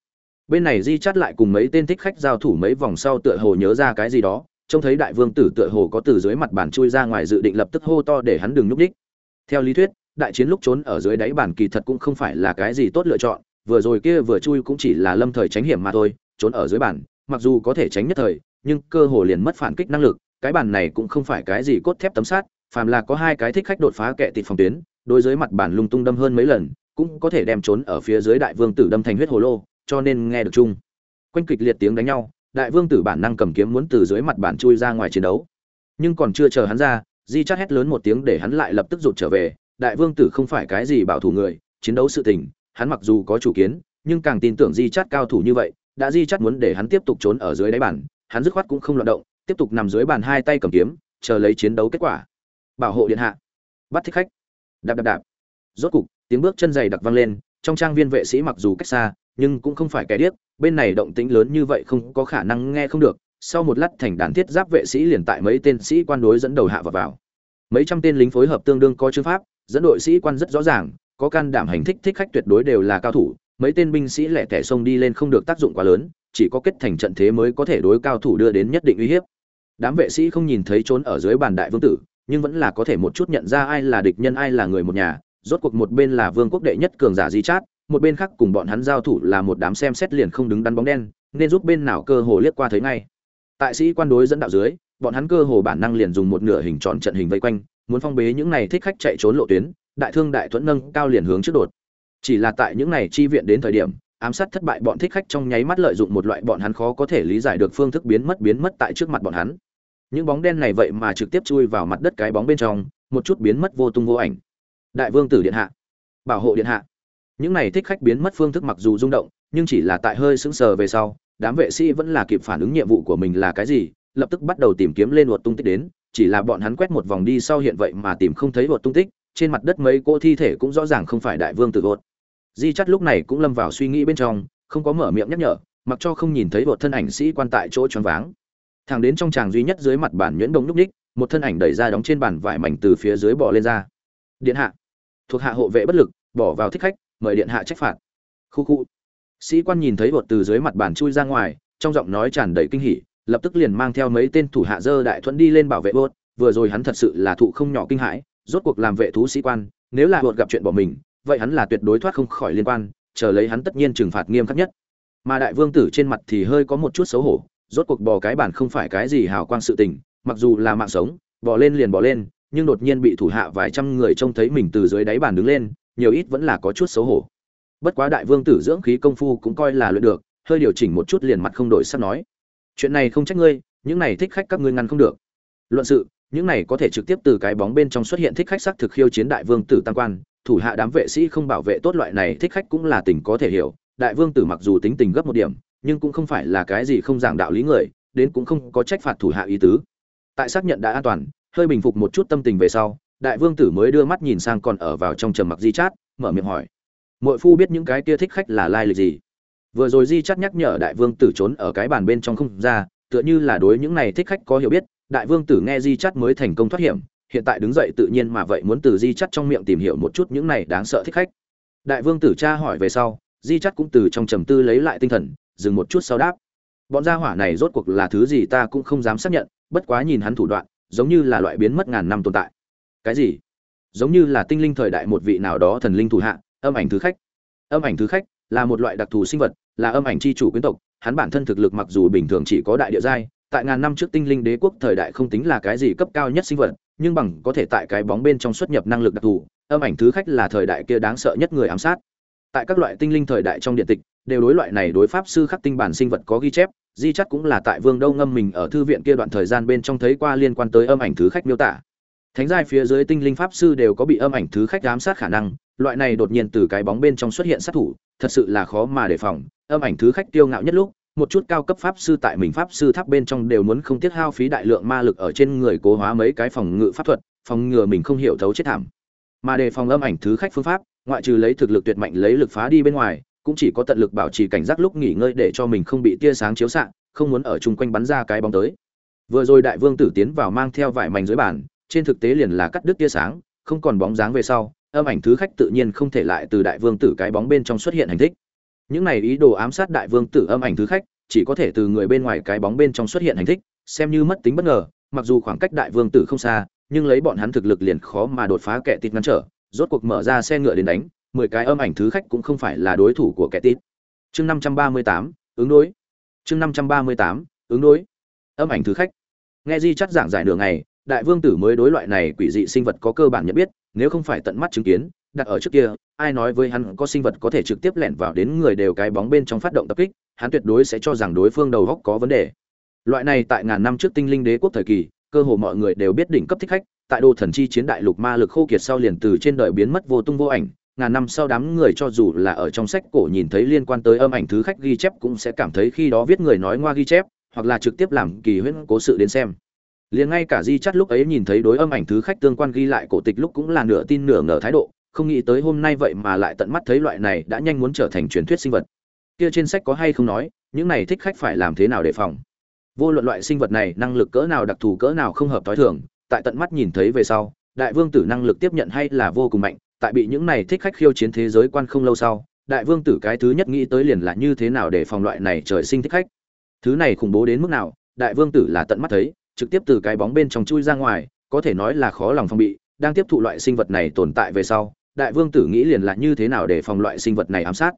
bên này di chắt lại cùng mấy tên thích khách giao thủ mấy vòng sau tựa hồ nhớ ra cái gì đó, trông thấy đại vương tử tựa hồ có từ dưới mặt bàn chui ra ngoài dự định lập tức hô to để hắn đừng nhúc đích theo lý thuyết, đại chiến lúc trốn ở dưới đáy bàn kỳ thật cũng không phải là cái gì tốt lựa chọn, vừa rồi kia vừa chui cũng chỉ là lâm thời tránh hiểm mà thôi, trốn ở dưới bàn, mặc dù có thể tránh nhất thời, nhưng cơ hồ liền mất phản kích năng lực, cái bàn này cũng không phải cái gì cốt thép tấm sát phàm là có hai cái thích khách đột phá kệ tịt phòng tuyến, đối dưới mặt bàn lung tung đâm hơn mấy lần, cũng có thể đem trốn ở phía dưới đại vương tử đâm thành huyết hồ lô cho nên nghe được chung. Quanh kịch liệt tiếng đánh nhau, đại vương tử bản năng cầm kiếm muốn từ dưới mặt bàn chui ra ngoài chiến đấu. Nhưng còn chưa chờ hắn ra, di chát hét lớn một tiếng để hắn lại lập tức rụt trở về. Đại vương tử không phải cái gì bảo thủ người, chiến đấu sự tình, hắn mặc dù có chủ kiến, nhưng càng tin tưởng di chát cao thủ như vậy, đã di chát muốn để hắn tiếp tục trốn ở dưới đáy bàn, hắn dứt khoát cũng không loạn động, tiếp tục nằm dưới bàn hai tay cầm kiếm, chờ lấy chiến đấu kết quả. Bảo hộ điện hạ. Bắt thích khách. Đạp đạp đạp. Rốt cục, tiếng bước chân dày đặc vang lên, trong trang viên vệ sĩ mặc dù cách xa nhưng cũng không phải kẻ điếc, bên này động tĩnh lớn như vậy không có khả năng nghe không được. Sau một lát thành đàn thiết giáp vệ sĩ liền tại mấy tên sĩ quan đối dẫn đầu hạ vào vào. Mấy trăm tên lính phối hợp tương đương có chữ pháp, dẫn đội sĩ quan rất rõ ràng, có can đảm hành thích thích khách tuyệt đối đều là cao thủ. Mấy tên binh sĩ lẻ tẻ xông đi lên không được tác dụng quá lớn, chỉ có kết thành trận thế mới có thể đối cao thủ đưa đến nhất định uy hiếp. Đám vệ sĩ không nhìn thấy trốn ở dưới bàn đại vương tử, nhưng vẫn là có thể một chút nhận ra ai là địch nhân, ai là người một nhà. Rốt cuộc một bên là vương quốc đệ nhất cường giả di chát một bên khác cùng bọn hắn giao thủ là một đám xem xét liền không đứng đắn bóng đen, nên giúp bên nào cơ hồ liếc qua thấy ngay. Tại sĩ quan đối dẫn đạo dưới, bọn hắn cơ hồ bản năng liền dùng một nửa hình tròn trận hình vây quanh, muốn phong bế những này thích khách chạy trốn lộ tuyến, đại thương đại thuẫn nâng cao liền hướng trước đột. Chỉ là tại những này chi viện đến thời điểm, ám sát thất bại bọn thích khách trong nháy mắt lợi dụng một loại bọn hắn khó có thể lý giải được phương thức biến mất biến mất tại trước mặt bọn hắn. Những bóng đen này vậy mà trực tiếp chui vào mặt đất cái bóng bên trong, một chút biến mất vô tung vô ảnh. Đại vương tử điện hạ, bảo hộ điện hạ những này thích khách biến mất phương thức mặc dù rung động, nhưng chỉ là tại hơi sững sờ về sau, đám vệ sĩ vẫn là kịp phản ứng nhiệm vụ của mình là cái gì, lập tức bắt đầu tìm kiếm lên luật tung tích đến. Chỉ là bọn hắn quét một vòng đi sau hiện vậy mà tìm không thấy luật tung tích, trên mặt đất mấy cỗ thi thể cũng rõ ràng không phải đại vương tử luật di chắt lúc này cũng lâm vào suy nghĩ bên trong, không có mở miệng nhắc nhở, mặc cho không nhìn thấy luật thân ảnh sĩ quan tại chỗ choáng váng. Thẳng đến trong tràng duy nhất dưới mặt bàn nhuyễn đông nhúc ních, một thân ảnh đẩy ra đóng trên bàn vải mảnh từ phía dưới bò lên ra. Điện hạ. Thuộc hạ hộ vệ bất lực, bỏ vào thích khách mời điện hạ trách phạt. Khu khu. Sĩ quan nhìn thấy bột từ dưới mặt bàn chui ra ngoài, trong giọng nói tràn đầy kinh hỉ, lập tức liền mang theo mấy tên thủ hạ dơ đại thuẫn đi lên bảo vệ bột. vừa rồi hắn thật sự là thụ không nhỏ kinh hãi, rốt cuộc làm vệ thú sĩ quan, nếu là bột gặp chuyện bỏ mình, vậy hắn là tuyệt đối thoát không khỏi liên quan, chờ lấy hắn tất nhiên trừng phạt nghiêm khắc nhất. Mà đại vương tử trên mặt thì hơi có một chút xấu hổ, rốt cuộc bò cái bản không phải cái gì hào quang sự tình, mặc dù là mạng sống, bò lên liền bò lên, nhưng đột nhiên bị thủ hạ vài trăm người trông thấy mình từ dưới đáy bàn đứng lên nhiều ít vẫn là có chút xấu hổ. Bất quá đại vương tử dưỡng khí công phu cũng coi là luyện được, hơi điều chỉnh một chút liền mặt không đổi sắp nói. Chuyện này không trách ngươi, những này thích khách các ngươi ngăn không được. Luận sự, những này có thể trực tiếp từ cái bóng bên trong xuất hiện thích khách sắc thực khiêu chiến đại vương tử tam quan, thủ hạ đám vệ sĩ không bảo vệ tốt loại này thích khách cũng là tình có thể hiểu. Đại vương tử mặc dù tính tình gấp một điểm, nhưng cũng không phải là cái gì không giảng đạo lý người, đến cũng không có trách phạt thủ hạ ý tứ. Tại xác nhận đã an toàn, hơi bình phục một chút tâm tình về sau đại vương tử mới đưa mắt nhìn sang còn ở vào trong trầm mặc di chát, mở miệng hỏi. Mội phu biết những cái kia thích khách là lai lịch gì? Vừa rồi di chát nhắc nhở đại vương tử trốn ở cái bàn bên trong không ra, tựa như là đối những này thích khách có hiểu biết, đại vương tử nghe di chát mới thành công thoát hiểm, hiện tại đứng dậy tự nhiên mà vậy muốn từ di chắt trong miệng tìm hiểu một chút những này đáng sợ thích khách. Đại vương tử cha hỏi về sau, di chắt cũng từ trong trầm tư lấy lại tinh thần, dừng một chút sau đáp. Bọn gia hỏa này rốt cuộc là thứ gì ta cũng không dám xác nhận, bất quá nhìn hắn thủ đoạn, giống như là loại biến mất ngàn năm tồn tại cái gì? Giống như là tinh linh thời đại một vị nào đó thần linh thủ hạ, âm ảnh thứ khách. Âm ảnh thứ khách là một loại đặc thù sinh vật, là âm ảnh c h i chủ quyến tộc. Hắn bản thân thực lực mặc dù bình thường chỉ có đại địa giai, tại ngàn năm trước tinh linh đế quốc thời đại không tính là cái gì cấp cao nhất sinh vật, nhưng bằng có thể tại cái bóng bên trong xuất nhập năng lực đặc thù, âm ảnh thứ khách là thời đại kia đáng sợ nhất người ám sát. Tại các loại tinh linh thời đại trong điện tịch, đều đối loại này đối pháp sư khắc tinh bản sinh vật có ghi chép, di chắc cũng là tại vương đâu ngâm mình ở thư viện kia đoạn thời gian bên trong thấy qua liên quan tới âm ảnh thứ khách miêu tả thánh giai phía dưới tinh linh pháp sư đều có bị âm ảnh thứ khách giám sát khả năng, loại này đột nhiên từ cái bóng bên trong xuất hiện sát thủ, thật sự là khó mà đề phòng. Âm ảnh thứ khách tiêu ngạo nhất lúc, một chút cao cấp pháp sư tại mình pháp sư tháp bên trong đều muốn không tiếc hao phí đại lượng ma lực ở trên người cố hóa mấy cái phòng ngự pháp thuật, phòng ngừa mình không hiểu thấu chết thảm. Mà đề phòng âm ảnh thứ khách phương pháp, ngoại trừ lấy thực lực tuyệt mạnh lấy lực phá đi bên ngoài, cũng chỉ có tận lực bảo trì cảnh giác lúc nghỉ ngơi để cho mình không bị tia sáng chiếu xạ, không muốn ở chung quanh bắn ra cái bóng tới. Vừa rồi đại vương tử tiến vào mang theo vải mảnh dưới bàn trên thực tế liền là cắt đứt tia sáng, không còn bóng dáng về sau, âm ảnh thứ khách tự nhiên không thể lại từ đại vương tử cái bóng bên trong xuất hiện hành thích. Những này ý đồ ám sát đại vương tử âm ảnh thứ khách, chỉ có thể từ người bên ngoài cái bóng bên trong xuất hiện hành thích, xem như mất tính bất ngờ, mặc dù khoảng cách đại vương tử không xa, nhưng lấy bọn hắn thực lực liền khó mà đột phá kẻ tịt ngăn trở, rốt cuộc mở ra xe ngựa đến đánh, mười cái âm ảnh thứ khách cũng không phải là đối thủ của kẻ tịt. Chương năm trăm ba mươi tám, ứng đối. Chương năm trăm ba mươi tám, ứng đối. Âm ảnh thứ khách. Nghe di chắc giảng giải nửa ngày đại vương tử mới đối loại này quỷ dị sinh vật có cơ bản nhận biết, nếu không phải tận mắt chứng kiến, đặt ở trước kia, ai nói với hắn có sinh vật có thể trực tiếp lẻn vào đến người đều cái bóng bên trong phát động tập kích, hắn tuyệt đối sẽ cho rằng đối phương đầu góc có vấn đề. Loại này tại ngàn năm trước tinh linh đế quốc thời kỳ, cơ hồ mọi người đều biết đỉnh cấp thích khách, tại đô thần chi chiến đại lục ma lực khô kiệt sau liền từ trên đời biến mất vô tung vô ảnh, ngàn năm sau đám người cho dù là ở trong sách cổ nhìn thấy liên quan tới âm ảnh thứ khách ghi chép cũng sẽ cảm thấy khi đó viết người nói ngoa ghi chép, hoặc là trực tiếp làm kỳ huyễn cố sự đến xem liền ngay cả di chắt lúc ấy nhìn thấy đối âm ảnh thứ khách tương quan ghi lại cổ tịch lúc cũng là nửa tin nửa ngờ thái độ, không nghĩ tới hôm nay vậy mà lại tận mắt thấy loại này đã nhanh muốn trở thành truyền thuyết sinh vật. Kia trên sách có hay không nói, những này thích khách phải làm thế nào để phòng? Vô luận loại sinh vật này năng lực cỡ nào đặc thù cỡ nào không hợp t h o i thường, tại tận mắt nhìn thấy về sau, đại vương tử năng lực tiếp nhận hay là vô cùng mạnh, tại bị những này thích khách khiêu chiến thế giới quan không lâu sau, đại vương tử cái thứ nhất nghĩ tới liền là như thế nào để phòng loại này trời sinh thích khách. Thứ này khủng bố đến mức nào, đại vương tử là tận mắt thấy trực tiếp từ cái bóng bên trong chui ra ngoài, có thể nói là khó lòng phòng bị, đang tiếp thụ loại sinh vật này tồn tại về sau, đại vương tử nghĩ liền là như thế nào để phòng loại sinh vật này ám sát.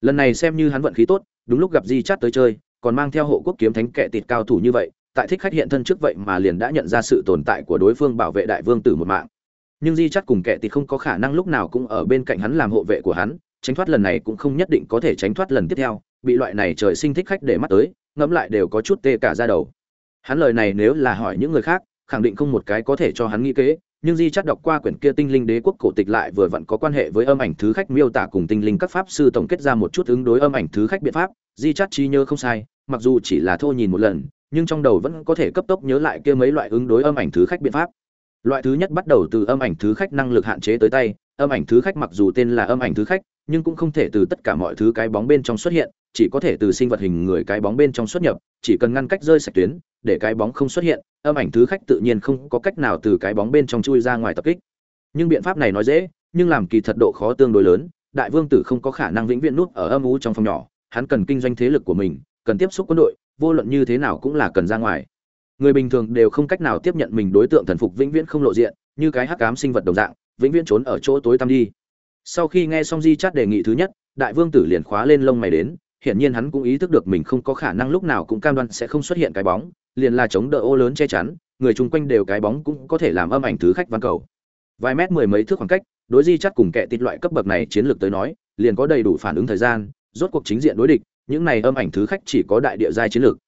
Lần này xem như hắn vận khí tốt, đúng lúc gặp di chát tới chơi, còn mang theo hộ quốc kiếm thánh kệ tịt cao thủ như vậy, tại thích khách hiện thân trước vậy mà liền đã nhận ra sự tồn tại của đối phương bảo vệ đại vương tử một mạng. Nhưng di Chát cùng kệ tịt không có khả năng lúc nào cũng ở bên cạnh hắn làm hộ vệ của hắn, tránh thoát lần này cũng không nhất định có thể tránh thoát lần tiếp theo, bị loại này trời sinh thích khách để mắt tới, ngẫm lại đều có chút tê cả ra đầu hắn lời này nếu là hỏi những người khác, khẳng định không một cái có thể cho hắn nghĩ kế, nhưng di chắt đọc qua quyển kia tinh linh đế quốc cổ tịch lại vừa vặn có quan hệ với âm ảnh thứ khách miêu tả cùng tinh linh các pháp sư tổng kết ra một chút ứng đối âm ảnh thứ khách biện pháp. Di chắt trí nhớ không sai, mặc dù chỉ là thô nhìn một lần, nhưng trong đầu vẫn có thể cấp tốc nhớ lại kia mấy loại ứng đối âm ảnh thứ khách biện pháp. Loại thứ nhất bắt đầu từ âm ảnh thứ khách năng lực hạn chế tới tay, âm ảnh thứ khách mặc dù tên là âm ảnh thứ khách, nhưng cũng không thể từ tất cả mọi thứ cái bóng bên trong xuất hiện chỉ có thể từ sinh vật hình người cái bóng bên trong xuất nhập, chỉ cần ngăn cách rơi sạch tuyến, để cái bóng không xuất hiện, âm ảnh thứ khách tự nhiên không có cách nào từ cái bóng bên trong chui ra ngoài tập kích. Nhưng biện pháp này nói dễ, nhưng làm kỳ thật độ khó tương đối lớn, đại vương tử không có khả năng vĩnh viễn núp ở âm u trong phòng nhỏ, hắn cần kinh doanh thế lực của mình, cần tiếp xúc quân đội, vô luận như thế nào cũng là cần ra ngoài. Người bình thường đều không cách nào tiếp nhận mình đối tượng thần phục vĩnh viễn không lộ diện, như cái hắc ám sinh vật đồng dạng, vĩnh viễn trốn ở chỗ tối tăm đi. Sau khi nghe xong di chát đề nghị thứ nhất, đại vương tử liền khóa lên lông mày đến hiển nhiên hắn cũng ý thức được mình không có khả năng lúc nào cũng cam đoan sẽ không xuất hiện cái bóng, liền là chống đỡ ô lớn che chắn, người chung quanh đều cái bóng cũng có thể làm âm ảnh thứ khách văn cầu. Vài mét mười mấy thước khoảng cách, đối di chắc cùng kẻ tịt loại cấp bậc này chiến lược tới nói, liền có đầy đủ phản ứng thời gian, rốt cuộc chính diện đối địch, những này âm ảnh thứ khách chỉ có đại địa giai chiến lược.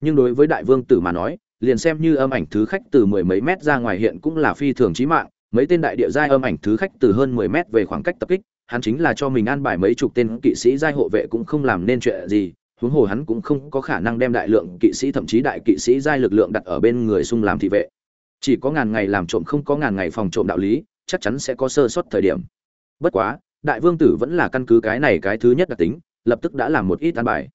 Nhưng đối với đại vương tử mà nói, liền xem như âm ảnh thứ khách từ mười mấy mét ra ngoài hiện cũng là phi thường chí mạng, mấy tên đại địa giai âm ảnh thứ khách từ hơn mười mét về khoảng cách tập kích hắn chính là cho mình an bài mấy chục tên kỵ sĩ giai hộ vệ cũng không làm nên chuyện gì, huống hồ hắn cũng không có khả năng đem đại lượng kỵ sĩ, thậm chí đại kỵ sĩ giai lực lượng đặt ở bên người xung làm thị vệ. Chỉ có ngàn ngày làm trộm không có ngàn ngày phòng trộm đạo lý, chắc chắn sẽ có sơ suất thời điểm. Bất quá, đại vương tử vẫn là căn cứ cái này cái thứ nhất đặc tính, lập tức đã làm một ít an bài.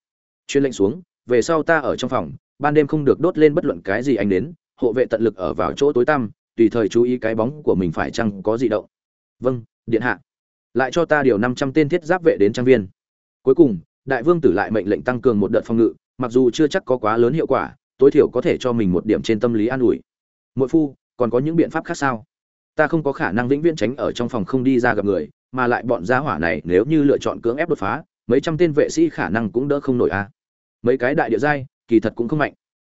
Chuyên lệnh xuống, về sau ta ở trong phòng, ban đêm không được đốt lên bất luận cái gì anh đến hộ vệ tận lực ở vào chỗ tối tăm, tùy thời chú ý cái bóng của mình phải chăng có gì động. Vâng điện hạ lại cho ta điều năm trăm tên thiết giáp vệ đến trang viên. Cuối cùng, đại vương tử lại mệnh lệnh tăng cường một đợt phòng ngự, mặc dù chưa chắc có quá lớn hiệu quả, tối thiểu có thể cho mình một điểm trên tâm lý an ủi. Mỗi phu, còn có những biện pháp khác sao? Ta không có khả năng vĩnh viễn tránh ở trong phòng không đi ra gặp người, mà lại bọn gia hỏa này nếu như lựa chọn cưỡng ép đột phá, mấy trăm tên vệ sĩ khả năng cũng đỡ không nổi a. Mấy cái đại địa giai, kỳ thật cũng không mạnh.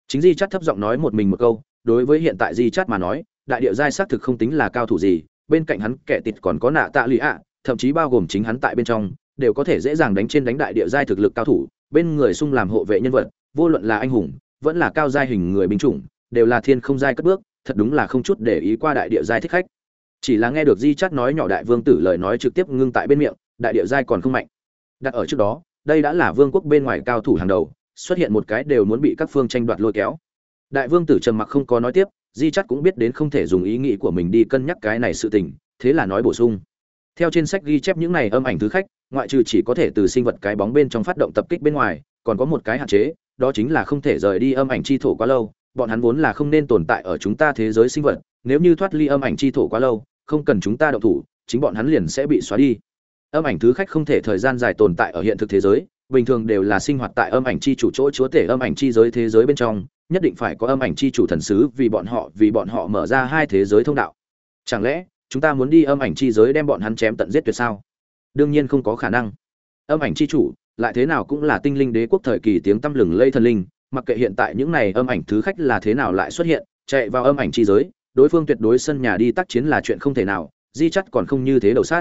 Chính di chắt thấp giọng nói một mình một câu, đối với hiện tại di chắt mà nói, đại địa giai xác thực không tính là cao thủ gì, bên cạnh hắn kẻ tịt còn có nạ tạ lụy ạ thậm chí bao gồm chính hắn tại bên trong, đều có thể dễ dàng đánh trên đánh đại địa giai thực lực cao thủ, bên người sung làm hộ vệ nhân vật, vô luận là anh hùng, vẫn là cao giai hình người binh chủng, đều là thiên không giai cất bước, thật đúng là không chút để ý qua đại địa giai thích khách. Chỉ là nghe được di chắt nói nhỏ đại vương tử lời nói trực tiếp ngưng tại bên miệng, đại địa giai còn không mạnh. Đặt ở trước đó, đây đã là vương quốc bên ngoài cao thủ hàng đầu, xuất hiện một cái đều muốn bị các phương tranh đoạt lôi kéo. Đại vương tử trầm mặc không có nói tiếp, di chắt cũng biết đến không thể dùng ý nghĩ của mình đi cân nhắc cái này sự tình, thế là nói bổ sung theo trên sách ghi chép những này âm ảnh thứ khách, ngoại trừ chỉ có thể từ sinh vật cái bóng bên trong phát động tập kích bên ngoài, còn có một cái hạn chế, đó chính là không thể rời đi âm ảnh chi thổ quá lâu. Bọn hắn vốn là không nên tồn tại ở chúng ta thế giới sinh vật, nếu như thoát ly âm ảnh chi thổ quá lâu, không cần chúng ta động thủ, chính bọn hắn liền sẽ bị xóa đi. Âm ảnh thứ khách không thể thời gian dài tồn tại ở hiện thực thế giới, bình thường đều là sinh hoạt tại âm ảnh chi chủ chỗ chúa tể âm ảnh chi giới thế giới bên trong, nhất định phải có âm ảnh chi chủ thần sứ vì bọn họ, vì bọn họ mở ra hai thế giới thông đạo. Chẳng lẽ chúng ta muốn đi âm ảnh chi giới đem bọn hắn chém tận giết tuyệt sao? Đương nhiên không có khả năng. Âm ảnh chi chủ, lại thế nào cũng là tinh linh đế quốc thời kỳ tiếng tăm lừng lây thần linh, mặc kệ hiện tại những này âm ảnh thứ khách là thế nào lại xuất hiện, chạy vào âm ảnh chi giới, đối phương tuyệt đối sân nhà đi tác chiến là chuyện không thể nào, di chắt còn không như thế đầu sát.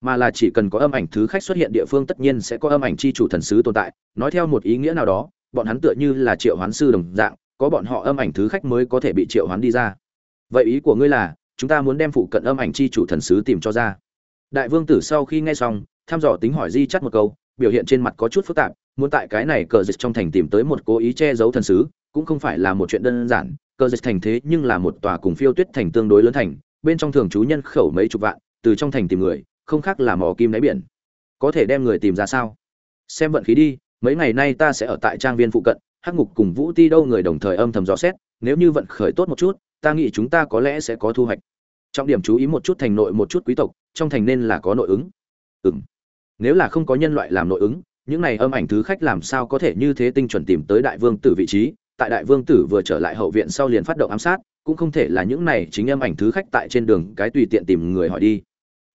Mà là chỉ cần có âm ảnh thứ khách xuất hiện địa phương tất nhiên sẽ có âm ảnh chi chủ thần sứ tồn tại, nói theo một ý nghĩa nào đó, bọn hắn tựa như là triệu hoán sư đồng dạng, có bọn họ âm ảnh thứ khách mới có thể bị triệu hoán đi ra. Vậy ý của ngươi là chúng ta muốn đem phụ cận âm ảnh chi chủ thần sứ tìm cho ra. Đại vương tử sau khi nghe xong, thăm dò tính hỏi di chắt một câu, biểu hiện trên mặt có chút phức tạp, muốn tại cái này cờ dịch trong thành tìm tới một cố ý che giấu thần sứ, cũng không phải là một chuyện đơn giản, cờ dịch thành thế nhưng là một tòa cùng phiêu tuyết thành tương đối lớn thành, bên trong thường trú nhân khẩu mấy chục vạn, từ trong thành tìm người, không khác là mò kim đáy biển. Có thể đem người tìm ra sao? Xem vận khí đi, mấy ngày nay ta sẽ ở tại trang viên phụ cận, hắc ngục cùng vũ ti đâu người đồng thời âm thầm dò xét, nếu như vận khởi tốt một chút, ta nghĩ chúng ta có lẽ sẽ có thu hoạch trọng điểm chú ý một chút thành nội một chút quý tộc, trong thành nên là có nội ứng. Ừ m nếu là không có nhân loại làm nội ứng, những này âm ảnh thứ khách làm sao có thể như thế tinh chuẩn tìm tới đại vương tử vị trí? Tại đại vương tử vừa trở lại hậu viện sau liền phát động ám sát, cũng không thể là những này chính âm ảnh thứ khách tại trên đường cái tùy tiện tìm người hỏi đi.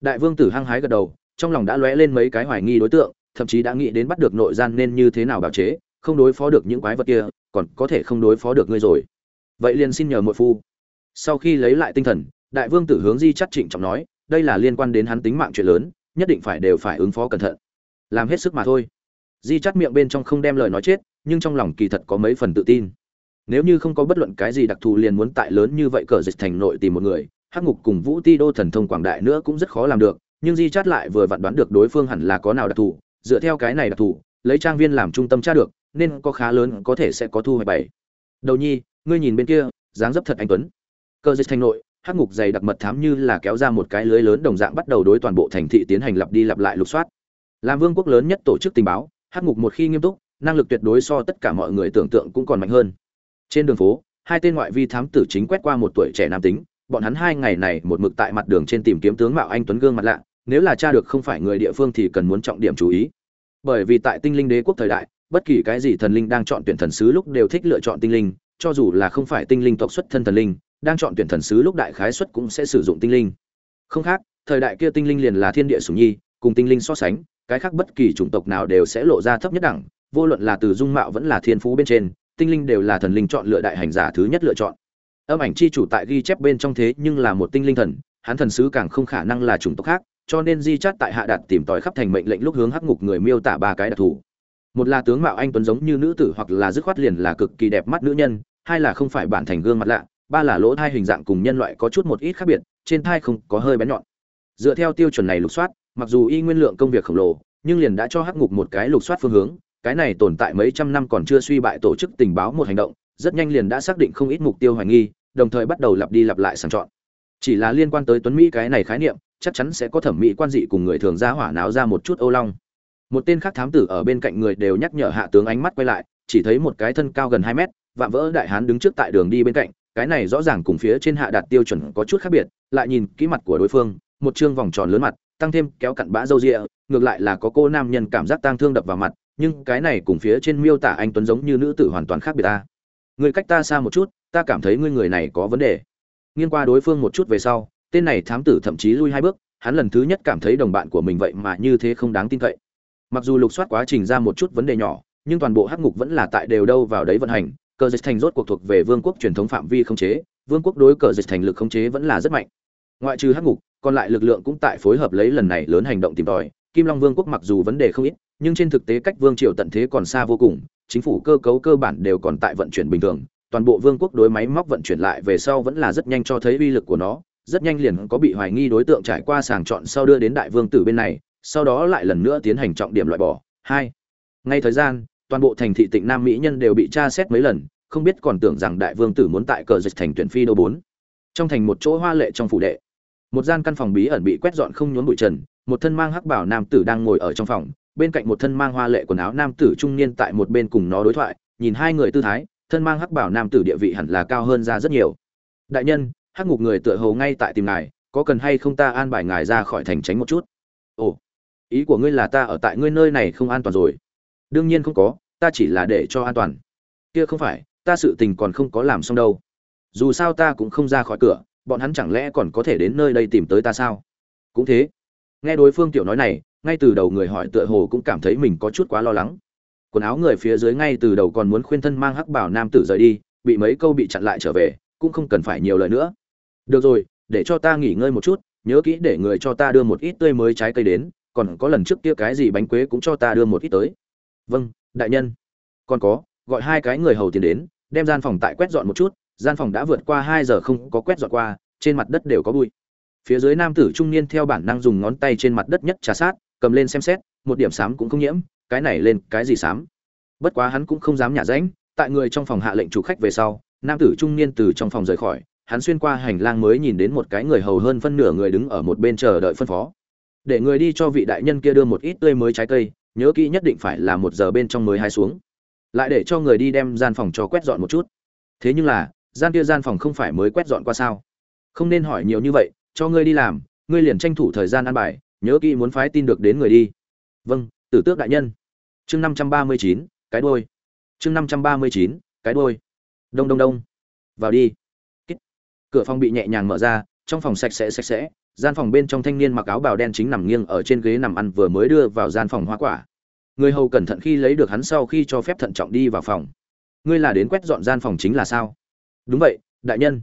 Đại vương tử hăng hái gật đầu, trong lòng đã lóe lên mấy cái hoài nghi đối tượng, thậm chí đã nghĩ đến bắt được nội gian nên như thế nào bào chế, không đối phó được những quái vật kia, còn có thể không đối phó được ngươi rồi. Vậy liền xin nhờ muội phu. Sau khi lấy lại tinh thần đại vương tử hướng di chắt trịnh trọng nói, đây là liên quan đến hắn tính mạng chuyện lớn, nhất định phải đều phải ứng phó cẩn thận. Làm hết sức mà thôi. Di chắt miệng bên trong không đem lời nói chết, nhưng trong lòng kỳ thật có mấy phần tự tin. Nếu như không có bất luận cái gì đặc thù liền muốn tại lớn như vậy cờ dịch thành nội tìm một người, hắc ngục cùng vũ ti đô thần thông quảng đại nữa cũng rất khó làm được, nhưng di chát lại vừa vặn đoán được đối phương hẳn là có nào đặc thù, dựa theo cái này đặc thù, lấy trang viên làm trung tâm tra được, nên có khá lớn có thể sẽ có thu hoạch bảy. Đầu nhi, ngươi nhìn bên kia, dáng dấp thật anh tuấn. Cờ dịch thành nội hắc ngục dày đặc mật thám như là kéo ra một cái lưới lớn đồng dạng bắt đầu đối toàn bộ thành thị tiến hành lặp đi lặp lại lục soát. Làm vương quốc lớn nhất tổ chức tình báo, hắc ngục một khi nghiêm túc, năng lực tuyệt đối so tất cả mọi người tưởng tượng cũng còn mạnh hơn. Trên đường phố, hai tên ngoại vi thám tử chính quét qua một tuổi trẻ nam tính, bọn hắn hai ngày này một mực tại mặt đường trên tìm kiếm tướng mạo anh tuấn gương mặt lạ, nếu là cha được không phải người địa phương thì cần muốn trọng điểm chú ý. Bởi vì tại tinh linh đế quốc thời đại, bất kỳ cái gì thần linh đang chọn tuyển thần sứ lúc đều thích lựa chọn tinh linh, cho dù là không phải tinh linh tộc xuất thân thần linh đang chọn tuyển thần sứ lúc đại khái xuất cũng sẽ sử dụng tinh linh. Không khác, thời đại kia tinh linh liền là thiên địa sủng nhi, cùng tinh linh so sánh, cái khác bất kỳ chủng tộc nào đều sẽ lộ ra thấp nhất đẳng, vô luận là từ dung mạo vẫn là thiên phú bên trên, tinh linh đều là thần linh chọn lựa đại hành giả thứ nhất lựa chọn. Âm ảnh chi chủ tại ghi chép bên trong thế nhưng là một tinh linh thần, hắn thần sứ càng không khả năng là chủng tộc khác, cho nên di chát tại hạ đạt tìm tòi khắp thành mệnh lệnh lúc hướng hắc ngục người miêu tả ba cái đặc thù. Một là tướng mạo anh tuấn giống như nữ tử hoặc là dứt khoát liền là cực kỳ đẹp mắt nữ nhân, hai là không phải bản thành gương mặt lạ ba là lỗ thai hình dạng cùng nhân loại có chút một ít khác biệt, trên thai không có hơi bén nhọn. Dựa theo tiêu chuẩn này lục soát, mặc dù y nguyên lượng công việc khổng lồ, nhưng liền đã cho hắc ngục một cái lục soát phương hướng, cái này tồn tại mấy trăm năm còn chưa suy bại tổ chức tình báo một hành động, rất nhanh liền đã xác định không ít mục tiêu hoài nghi, đồng thời bắt đầu lặp đi lặp lại sàng chọn. Chỉ là liên quan tới tuấn mỹ cái này khái niệm, chắc chắn sẽ có thẩm mỹ quan dị cùng người thường ra hỏa náo ra một chút âu long. Một tên khác thám tử ở bên cạnh người đều nhắc nhở hạ tướng ánh mắt quay lại, chỉ thấy một cái thân cao gần hai mét, vạm vỡ đại hán đứng trước tại đường đi bên cạnh cái này rõ ràng cùng phía trên hạ đạt tiêu chuẩn có chút khác biệt lại nhìn kỹ mặt của đối phương một trương vòng tròn lớn mặt tăng thêm kéo cặn bã râu ria, ngược lại là có cô nam nhân cảm giác tang thương đập vào mặt nhưng cái này cùng phía trên miêu tả anh tuấn giống như nữ tử hoàn toàn khác biệt ta. Người cách ta xa một chút ta cảm thấy ngươi người này có vấn đề. Nghiêng qua đối phương một chút về sau tên này thám tử thậm chí lui hai bước hắn lần thứ nhất cảm thấy đồng bạn của mình vậy mà như thế không đáng tin cậy. Mặc dù lục soát quá trình ra một chút vấn đề nhỏ nhưng toàn bộ hắc ngục vẫn là tại đều đâu vào đấy vận hành cờ dịch thành rốt cuộc thuộc về vương quốc truyền thống phạm vi không chế, vương quốc đối cờ dịch thành lực không chế vẫn là rất mạnh. Ngoại trừ hắc ngục, còn lại lực lượng cũng tại phối hợp lấy lần này lớn hành động tìm tòi. Kim long vương quốc mặc dù vấn đề không ít, nhưng trên thực tế cách vương triều tận thế còn xa vô cùng, chính phủ cơ cấu cơ bản đều còn tại vận chuyển bình thường, toàn bộ vương quốc đối máy móc vận chuyển lại về sau vẫn là rất nhanh cho thấy uy lực của nó, rất nhanh liền có bị hoài nghi đối tượng trải qua sàng chọn sau đưa đến đại vương tử bên này, sau đó lại lần nữa tiến hành trọng điểm loại bỏ. Hai, ngay thời gian toàn bộ thành thị tịnh nam mỹ nhân đều bị tra xét mấy lần, không biết còn tưởng rằng đại vương tử muốn tại cờ dịch thành tuyển phi đô bốn. Trong thành một chỗ hoa lệ trong phủ đệ. Một gian căn phòng bí ẩn bị quét dọn không nhốn bụi trần, một thân mang hắc bảo nam tử đang ngồi ở trong phòng, bên cạnh một thân mang hoa lệ quần áo nam tử trung niên tại một bên cùng nó đối thoại, nhìn hai người tư thái, thân mang hắc bảo nam tử địa vị hẳn là cao hơn ra rất nhiều. Đại nhân, hắc ngục người tựa hầu ngay tại tìm ngài, có cần hay không ta an bài ngài ra khỏi thành tránh một chút? Ồ, ý của ngươi là ta ở tại ngươi nơi này không an toàn rồi. Đương nhiên không có ta chỉ là để cho an toàn. Kia không phải, ta sự tình còn không có làm xong đâu. Dù sao ta cũng không ra khỏi cửa, bọn hắn chẳng lẽ còn có thể đến nơi đây tìm tới ta sao? Cũng thế. Nghe đối phương tiểu nói này, ngay từ đầu người hỏi tựa hồ cũng cảm thấy mình có chút quá lo lắng. Quần áo người phía dưới ngay từ đầu còn muốn khuyên thân mang hắc bảo nam tử rời đi, bị mấy câu bị chặn lại trở về, cũng không cần phải nhiều lời nữa. Được rồi, để cho ta nghỉ ngơi một chút, nhớ kỹ để người cho ta đưa một ít tươi mới trái cây đến, còn có lần trước kia cái gì bánh quế cũng cho ta đưa một ít tới vâng đại nhân. Còn có, gọi hai cái người hầu tiền đến, đem gian phòng tại quét dọn một chút, gian phòng đã vượt qua hai giờ không có quét dọn qua, trên mặt đất đều có bụi. Phía dưới nam tử trung niên theo bản năng dùng ngón tay trên mặt đất nhất trà sát, cầm lên xem xét, một điểm xám cũng không nhiễm, cái này lên cái gì xám bất quá hắn cũng không dám nhả rãnh, tại người trong phòng hạ lệnh chủ khách về sau, nam tử trung niên từ trong phòng rời khỏi, hắn xuyên qua hành lang mới nhìn đến một cái người hầu hơn phân nửa người đứng ở một bên chờ đợi phân phó. Để người đi cho vị đại nhân kia đưa một ít tươi mới trái cây nhớ kỹ nhất định phải là một giờ bên trong mới hai xuống. Lại để cho người đi đem gian phòng cho quét dọn một chút. Thế nhưng là, gian kia gian phòng không phải mới quét dọn qua sao? Không nên hỏi nhiều như vậy, cho ngươi đi làm, ngươi liền tranh thủ thời gian ăn bài, nhớ kỹ muốn phái tin được đến người đi. Vâng tử tước đại nhân. Chương năm trăm ba mươi chín, cái đôi chương năm trăm ba mươi chín, cái đôi đông đông đông. Vào đi. Cửa phòng bị nhẹ nhàng mở ra, trong phòng sạch sẽ sạch sẽ gian phòng bên trong thanh niên mặc áo bào đen chính nằm nghiêng ở trên ghế nằm ăn vừa mới đưa vào gian phòng hoa quả. Người hầu cẩn thận khi lấy được hắn sau khi cho phép thận trọng đi vào phòng. Ngươi là đến quét dọn gian phòng chính là sao? Đúng vậy, đại nhân.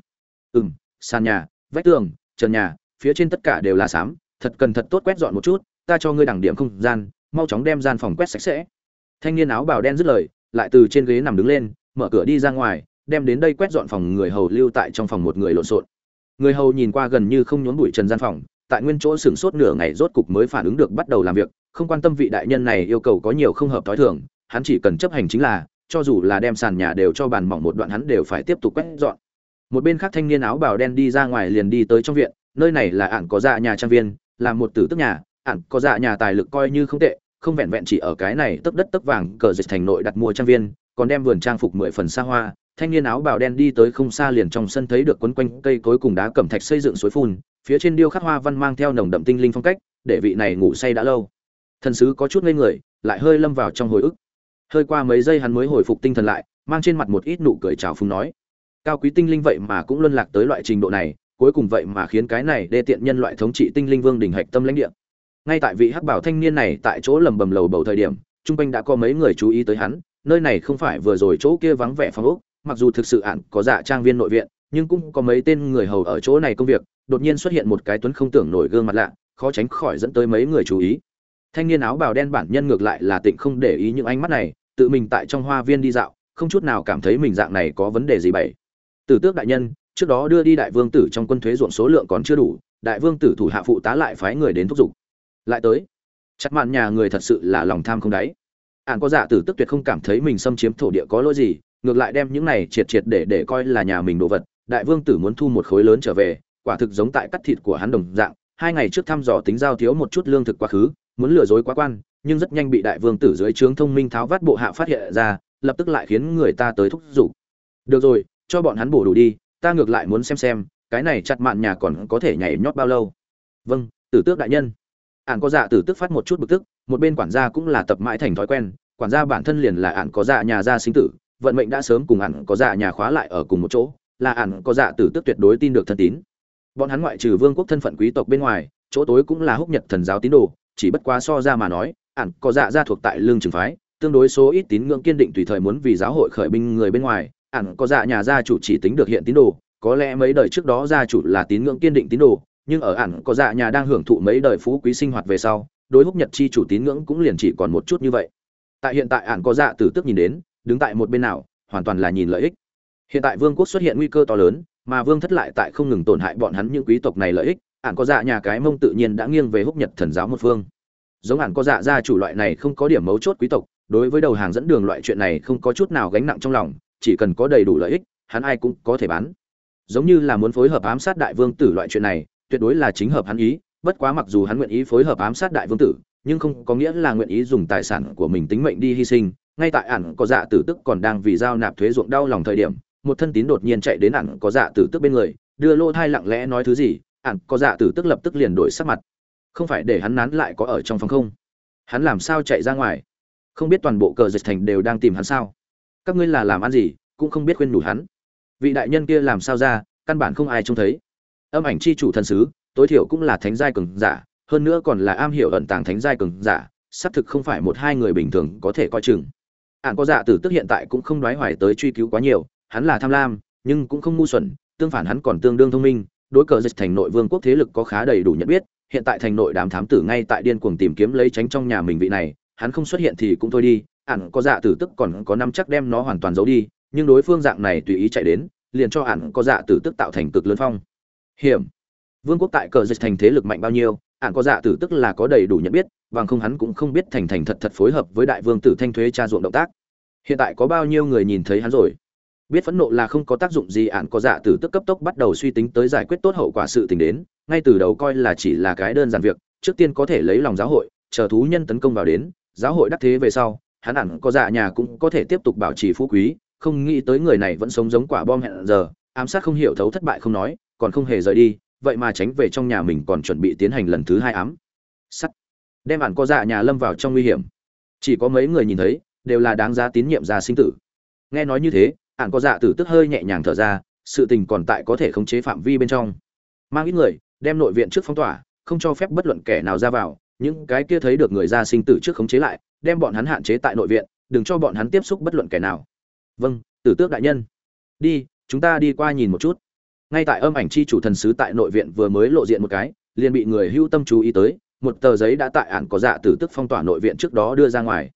Ừ m sàn nhà, vách tường, trần nhà, phía trên tất cả đều là xám, thật cần thật tốt quét dọn một chút, ta cho ngươi đẳng điểm không gian, mau chóng đem gian phòng quét sạch sẽ. Thanh niên áo bào đen dứt lời, lại từ trên ghế nằm đứng lên, mở cửa đi ra ngoài, đem đến đây quét dọn phòng người hầu lưu tại trong phòng một người lộn xộn người hầu nhìn qua gần như không nhốn bụi trần gian phòng, tại nguyên chỗ sửng sốt nửa ngày rốt cục mới phản ứng được bắt đầu làm việc, không quan tâm vị đại nhân này yêu cầu có nhiều không hợp thói thường, hắn chỉ cần chấp hành chính là, cho dù là đem sàn nhà đều cho bàn mỏng một đoạn hắn đều phải tiếp tục quét dọn. Một bên khác thanh niên áo bào đen đi ra ngoài liền đi tới trong viện, nơi này là ạn có dạ nhà trang viên, là một tử tức nhà ạn có dạ nhà tài lực coi như không tệ, không vẹn vẹn chỉ ở cái này tấp đất tấp vàng cờ dịch thành nội đặt mua trang viên, còn đem vườn trang phục mười phần xa hoa thanh niên áo bào đen đi tới không xa liền trong sân thấy được quấn quanh cây cối cùng đá cẩm thạch xây dựng suối phun, phía trên điêu khắc hoa văn mang theo nồng đậm tinh linh phong cách, để vị này ngủ say đã lâu. Thần sứ có chút ngây người, lại hơi lâm vào trong hồi ức. Hơi qua mấy giây hắn mới hồi phục tinh thần lại, mang trên mặt một ít nụ cười chào phúng nói, cao quý tinh linh vậy mà cũng luân lạc tới loại trình độ này, cuối cùng vậy mà khiến cái này đê tiện nhân loại thống trị tinh linh vương đỉnh hạch tâm lãnh địa. Ngay tại vị hắc bảo thanh niên này tại chỗ lầm bầm lầu bầu thời điểm trung quanh đã có mấy người chú ý tới hắn, nơi này không phải vừa rồi chỗ kia vắng vẻ phong ốc mặc dù thực sự ạn có giả trang viên nội viện, nhưng cũng có mấy tên người hầu ở chỗ này công việc, đột nhiên xuất hiện một cái tuấn không tưởng nổi gương mặt lạ, khó tránh khỏi dẫn tới mấy người chú ý. Thanh niên áo bào đen bản nhân ngược lại là tịnh không để ý những ánh mắt này, tự mình tại trong hoa viên đi dạo, không chút nào cảm thấy mình dạng này có vấn đề gì bảy tử tước đại nhân, trước đó đưa đi đại vương tử trong quân thuế ruộng số lượng còn chưa đủ, đại vương tử thủ hạ phụ tá lại phái người đến thúc giục. Lại tới. Chắc mạn nhà người thật sự là lòng tham không đáy. Ạn có giả tử tức tuyệt không cảm thấy mình xâm chiếm thổ địa có lỗi gì ngược lại đem những này triệt triệt để để coi là nhà mình đồ vật, đại vương tử muốn thu một khối lớn trở về, quả thực giống tại cắt thịt của hắn đồng dạng, hai ngày trước thăm dò tính giao thiếu một chút lương thực quá khứ, muốn lừa dối quá quan, nhưng rất nhanh bị đại vương tử dưới trướng thông minh tháo vát bộ hạ phát hiện ra, lập tức lại khiến người ta tới thúc giục. Được rồi, cho bọn hắn bổ đủ đi, ta ngược lại muốn xem xem, cái này chặt mạn nhà còn có thể nhảy nhót bao lâu. Vâng tử tước đại nhân. Ạn có dạ tử tức phát một chút bực tức, một bên quản gia cũng là tập mãi thành thói quen, quản gia bản thân liền là ạn có dạ nhà gia sinh tử vận mệnh đã sớm cùng ạn có dạ nhà khóa lại ở cùng một chỗ, là ạn có dạ tử tức tuyệt đối tin được thân tín. Bọn hắn ngoại trừ vương quốc thân phận quý tộc bên ngoài, chỗ tối cũng là húc nhật thần giáo tín đồ, chỉ bất quá so ra mà nói ạn có dạ gia thuộc tại lương trường phái, tương đối số ít tín ngưỡng kiên định tùy thời muốn vì giáo hội khởi binh người bên ngoài ạn có dạ nhà gia chủ chỉ tính được hiện tín đồ, có lẽ mấy đời trước đó gia chủ là tín ngưỡng kiên định tín đồ, nhưng ở ạn có dạ nhà đang hưởng thụ mấy đời phú quý sinh hoạt về sau, đối húc nhật chi chủ tín ngưỡng cũng liền chỉ còn một chút như vậy. Tại hiện tại ạn có dạ tử tức nhìn đến đứng tại một bên nào, hoàn toàn là nhìn lợi ích. Hiện tại vương quốc xuất hiện nguy cơ to lớn, mà vương thất lại tại không ngừng tổn hại bọn hắn những quý tộc này lợi ích ạn có dạ nhà cái mông tự nhiên đã nghiêng về húc nhật thần giáo một phương. Giống ạn có dạ gia chủ loại này không có điểm mấu chốt quý tộc, đối với đầu hàng dẫn đường loại chuyện này không có chút nào gánh nặng trong lòng, chỉ cần có đầy đủ lợi ích, hắn ai cũng có thể bán. Giống như là muốn phối hợp ám sát đại vương tử loại chuyện này, tuyệt đối là chính hợp hắn ý, bất quá mặc dù hắn nguyện ý phối hợp ám sát đại vương tử, nhưng không có nghĩa là nguyện ý dùng tài sản của mình tính mệnh đi hy sinh ngay tại ản có dạ tử tức còn đang vì giao nạp thuế ruộng đau lòng thời điểm, một thân tín đột nhiên chạy đến ản có dạ tử tức bên người, đưa lô thai lặng lẽ nói thứ gì, ản có dạ tử tức lập tức liền đổi sắc mặt. Không phải để hắn nán lại có ở trong phòng không? Hắn làm sao chạy ra ngoài? Không biết toàn bộ cờ dịch thành đều đang tìm hắn sao? Các ngươi là làm ăn gì, cũng không biết khuyên nhủ hắn. Vị đại nhân kia làm sao ra, căn bản không ai trông thấy. Âm ảnh chi chủ thần sứ, tối thiểu cũng là thánh giai cường giả, hơn nữa còn là am hiểu ẩn tàng thánh giai cường giả, xác thực không phải một hai người bình thường có thể coi chừng ạn có dạ tử tức hiện tại cũng không đoái hoài tới truy cứu quá nhiều, hắn là tham lam, nhưng cũng không ngu xuẩn, tương phản hắn còn tương đương thông minh, đối cờ dịch thành nội vương quốc thế lực có khá đầy đủ nhận biết, hiện tại thành nội đám thám tử ngay tại điên cuồng tìm kiếm lấy tránh trong nhà mình vị này, hắn không xuất hiện thì cũng thôi đi ạn có dạ tử tức còn có năm chắc đem nó hoàn toàn giấu đi, nhưng đối phương dạng này tùy ý chạy đến, liền cho ạn có dạ tử tức tạo thành cực lớn phong. Hiểm! Vương quốc tại cờ dịch thành thế lực mạnh bao nhiêu ạn có dạ tử tức là có đầy đủ nhận biết bằng không hắn cũng không biết thành thành thật thật phối hợp với đại vương tử thanh thuế tra ruộng động tác. Hiện tại có bao nhiêu người nhìn thấy hắn rồi? Biết phẫn nộ là không có tác dụng gì, ạn có dạ tử tức cấp tốc bắt đầu suy tính tới giải quyết tốt hậu quả sự tình đến, ngay từ đầu coi là chỉ là cái đơn giản việc, trước tiên có thể lấy lòng giáo hội, chờ thú nhân tấn công vào đến, giáo hội đắc thế về sau, hắn ạn có dạ nhà cũng có thể tiếp tục bảo trì phú quý, không nghĩ tới người này vẫn sống giống quả bom hẹn giờ, ám sát không hiểu thấu thất bại không nói, còn không hề rời đi, vậy mà tránh về trong nhà mình còn chuẩn bị tiến hành lần thứ hai ám sắt đem ạn có dạ nhà lâm vào trong nguy hiểm. Chỉ có mấy người nhìn thấy, đều là đáng giá tín nhiệm ra sinh tử. Nghe nói như thế ạn có dạ tử tức hơi nhẹ nhàng thở ra, sự tình còn tại có thể khống chế phạm vi bên trong. Mang ít người, đem nội viện trước phong tỏa, không cho phép bất luận kẻ nào ra vào, những cái kia thấy được người ra sinh tử trước khống chế lại, đem bọn hắn hạn chế tại nội viện, đừng cho bọn hắn tiếp xúc bất luận kẻ nào. Vâng tử tước đại nhân. Đi, chúng ta đi qua nhìn một chút. Ngay tại âm ảnh chi chủ thần sứ tại nội viện vừa mới lộ diện một cái, liền bị người hưu tâm chú ý tới một tờ giấy đã tại ản có dạ tử tức phong tỏa nội viện trước đó đưa ra ngoài.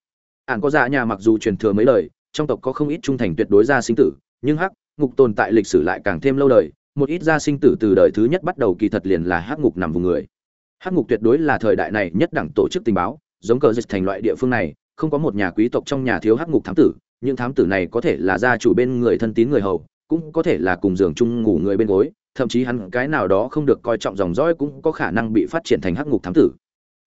Ản có dạ nhà mặc dù truyền thừa mấy lời, trong tộc có không ít trung thành tuyệt đối gia sinh tử, nhưng hắc ngục tồn tại lịch sử lại càng thêm lâu đời, một ít gia sinh tử từ đời thứ nhất bắt đầu kỳ thật liền là hắc ngục nằm vùng người. Hắc ngục tuyệt đối là thời đại này nhất đẳng tổ chức tình báo, giống cờ dịch thành loại địa phương này, không có một nhà quý tộc trong nhà thiếu hắc ngục thám tử, những thám tử này có thể là gia chủ bên người thân tín người hầu, cũng có thể là cùng giường chung ngủ người bên gối thậm chí hắn cái nào đó không được coi trọng dòng dõi cũng có khả năng bị phát triển thành hắc ngục thám tử.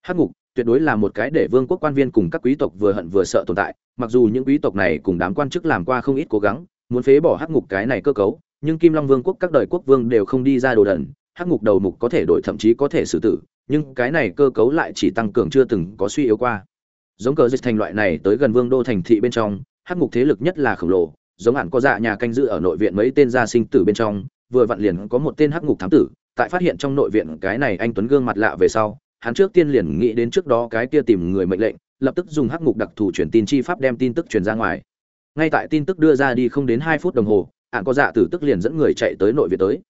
Hắc ngục tuyệt đối là một cái để vương quốc quan viên cùng các quý tộc vừa hận vừa sợ tồn tại, mặc dù những quý tộc này cùng đám quan chức làm qua không ít cố gắng, muốn phế bỏ hắc ngục cái này cơ cấu, nhưng kim long vương quốc các đời quốc vương đều không đi ra đồ đần, hắc ngục đầu mục có thể đổi thậm chí có thể xử tử, nhưng cái này cơ cấu lại chỉ tăng cường chưa từng có suy yếu qua. Giống cờ dịch thành loại này tới gần vương đô thành thị bên trong, hắc ngục thế lực nhất là khổng lồ, giống hẳn có dạ nhà canh giữ ở nội viện mấy tên gia sinh tử bên trong vừa vặn liền có một tên hắc ngục thám tử, tại phát hiện trong nội viện cái này anh tuấn gương mặt lạ về sau, hắn trước tiên liền nghĩ đến trước đó cái kia tìm người mệnh lệnh, lập tức dùng hắc ngục đặc thù truyền tin chi pháp đem tin tức truyền ra ngoài. Ngay tại tin tức đưa ra đi không đến hai phút đồng hồ ạn có dạ tử tức liền dẫn người chạy tới nội viện tới.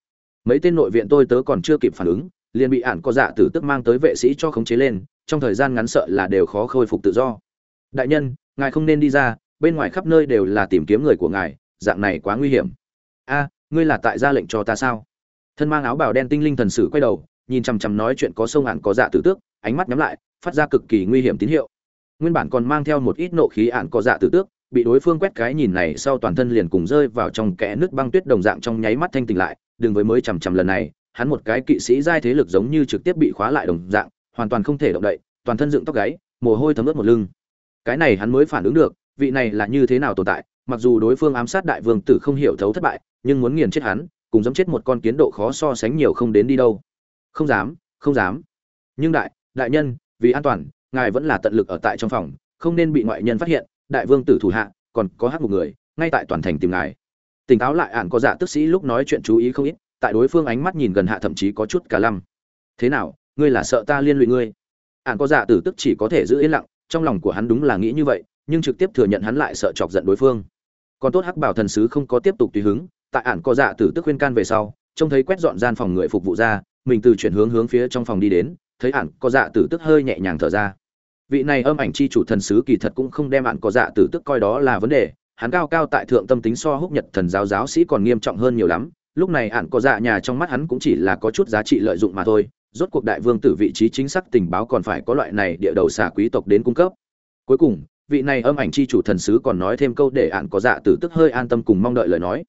Mấy tên nội viện tôi tớ còn chưa kịp phản ứng, liền bị ạn có dạ tử tức mang tới vệ sĩ cho khống chế lên, trong thời gian ngắn sợ là đều khó khôi phục tự do. Đại nhân, ngài không nên đi ra, bên ngoài khắp nơi đều là tìm kiếm người của ngài, dạng này quá nguy hiểm. A ngươi là tại ra lệnh cho ta sao? Thân mang áo bào đen tinh linh thần sử quay đầu, nhìn chằm chằm nói chuyện có sông ạn có dạ tử tước, ánh mắt nhắm lại, phát ra cực kỳ nguy hiểm tín hiệu. Nguyên bản còn mang theo một ít nộ khí ạn có dạ tử tước, bị đối phương quét cái nhìn này sau toàn thân liền cùng rơi vào trong kẽ nước băng tuyết đồng dạng trong nháy mắt thanh tỉnh lại, đừng với mới chằm chằm lần này, hắn một cái kỵ sĩ giai thế lực giống như trực tiếp bị khóa lại đồng dạng, hoàn toàn không thể động đậy, toàn thân dựng tóc gáy, mồ hôi thấm ướt một lưng. Cái này hắn mới phản ứng được, vị này là như thế nào tồn tại mặc dù đối phương ám sát đại vương tử không hiểu thấu thất bại, nhưng muốn nghiền chết hắn, cùng dẫm chết một con kiến độ khó so sánh nhiều không đến đi đâu. Không dám không dám. Nhưng đại đại nhân, vì an toàn, ngài vẫn là tận lực ở tại trong phòng, không nên bị ngoại nhân phát hiện, đại vương tử thủ hạ, còn có hát một người, ngay tại toàn thành tìm ngài. Tỉnh táo lại ạn có dạ tức sĩ lúc nói chuyện chú ý không ít, tại đối phương ánh mắt nhìn gần hạ thậm chí có chút cả lăm. Thế nào, ngươi là sợ ta liên lụy ngươi? Ạn có dạ tử tức chỉ có thể giữ yên lặng, trong lòng của hắn đúng là nghĩ như vậy, nhưng trực tiếp thừa nhận hắn lại sợ chọc giận đối phương còn tốt hắc bảo thần sứ không có tiếp tục tùy hứng, tại ản có dạ tử tức khuyên can về sau, trông thấy quét dọn gian phòng người phục vụ ra, mình từ chuyển hướng hướng phía trong phòng đi đến, thấy ản có dạ tử tức hơi nhẹ nhàng thở ra. Vị này âm ảnh chi chủ thần sứ kỳ thật cũng không đem ản có dạ tử tức coi đó là vấn đề, hắn cao cao tại thượng tâm tính so húc nhật thần giáo giáo sĩ còn nghiêm trọng hơn nhiều lắm, lúc này ản có dạ nhà trong mắt hắn cũng chỉ là có chút giá trị lợi dụng mà thôi, rốt cuộc đại vương tử vị trí chính xác tình báo còn phải có loại này địa đầu xả quý tộc đến cung cấp. Cuối cùng vị này âm ảnh chi chủ thần sứ còn nói thêm câu để ạn có dạ tử tức hơi an tâm cùng mong đợi lời nói.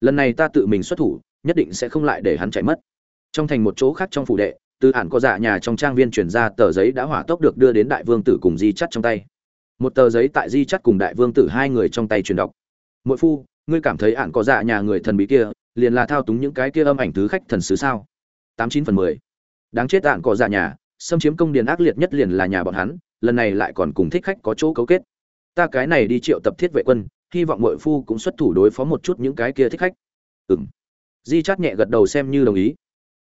Lần này ta tự mình xuất thủ, nhất định sẽ không lại để hắn chạy mất. Trong thành một chỗ khác trong phủ đệ, từ ạn có dạ nhà trong trang viên chuyển ra tờ giấy đã hỏa tốc được đưa đến đại vương tử cùng di chắt trong tay. Một tờ giấy tại di chắt cùng đại vương tử hai người trong tay truyền đọc. Mỗi phu, ngươi cảm thấy ạn có dạ nhà người thần bí kia, liền là thao túng những cái kia âm ảnh thứ khách thần sứ sao? Tám chín phần mười. Đáng chết ạn có dạ nhà, xâm chiếm công điền ác liệt nhất liền là nhà bọn hắn lần này lại còn cùng thích khách có chỗ cấu kết. Ta cái này đi triệu tập thiết vệ quân, hy vọng mội phu cũng xuất thủ đối phó một chút những cái kia thích khách. Ừ m di chát nhẹ gật đầu xem như đồng ý.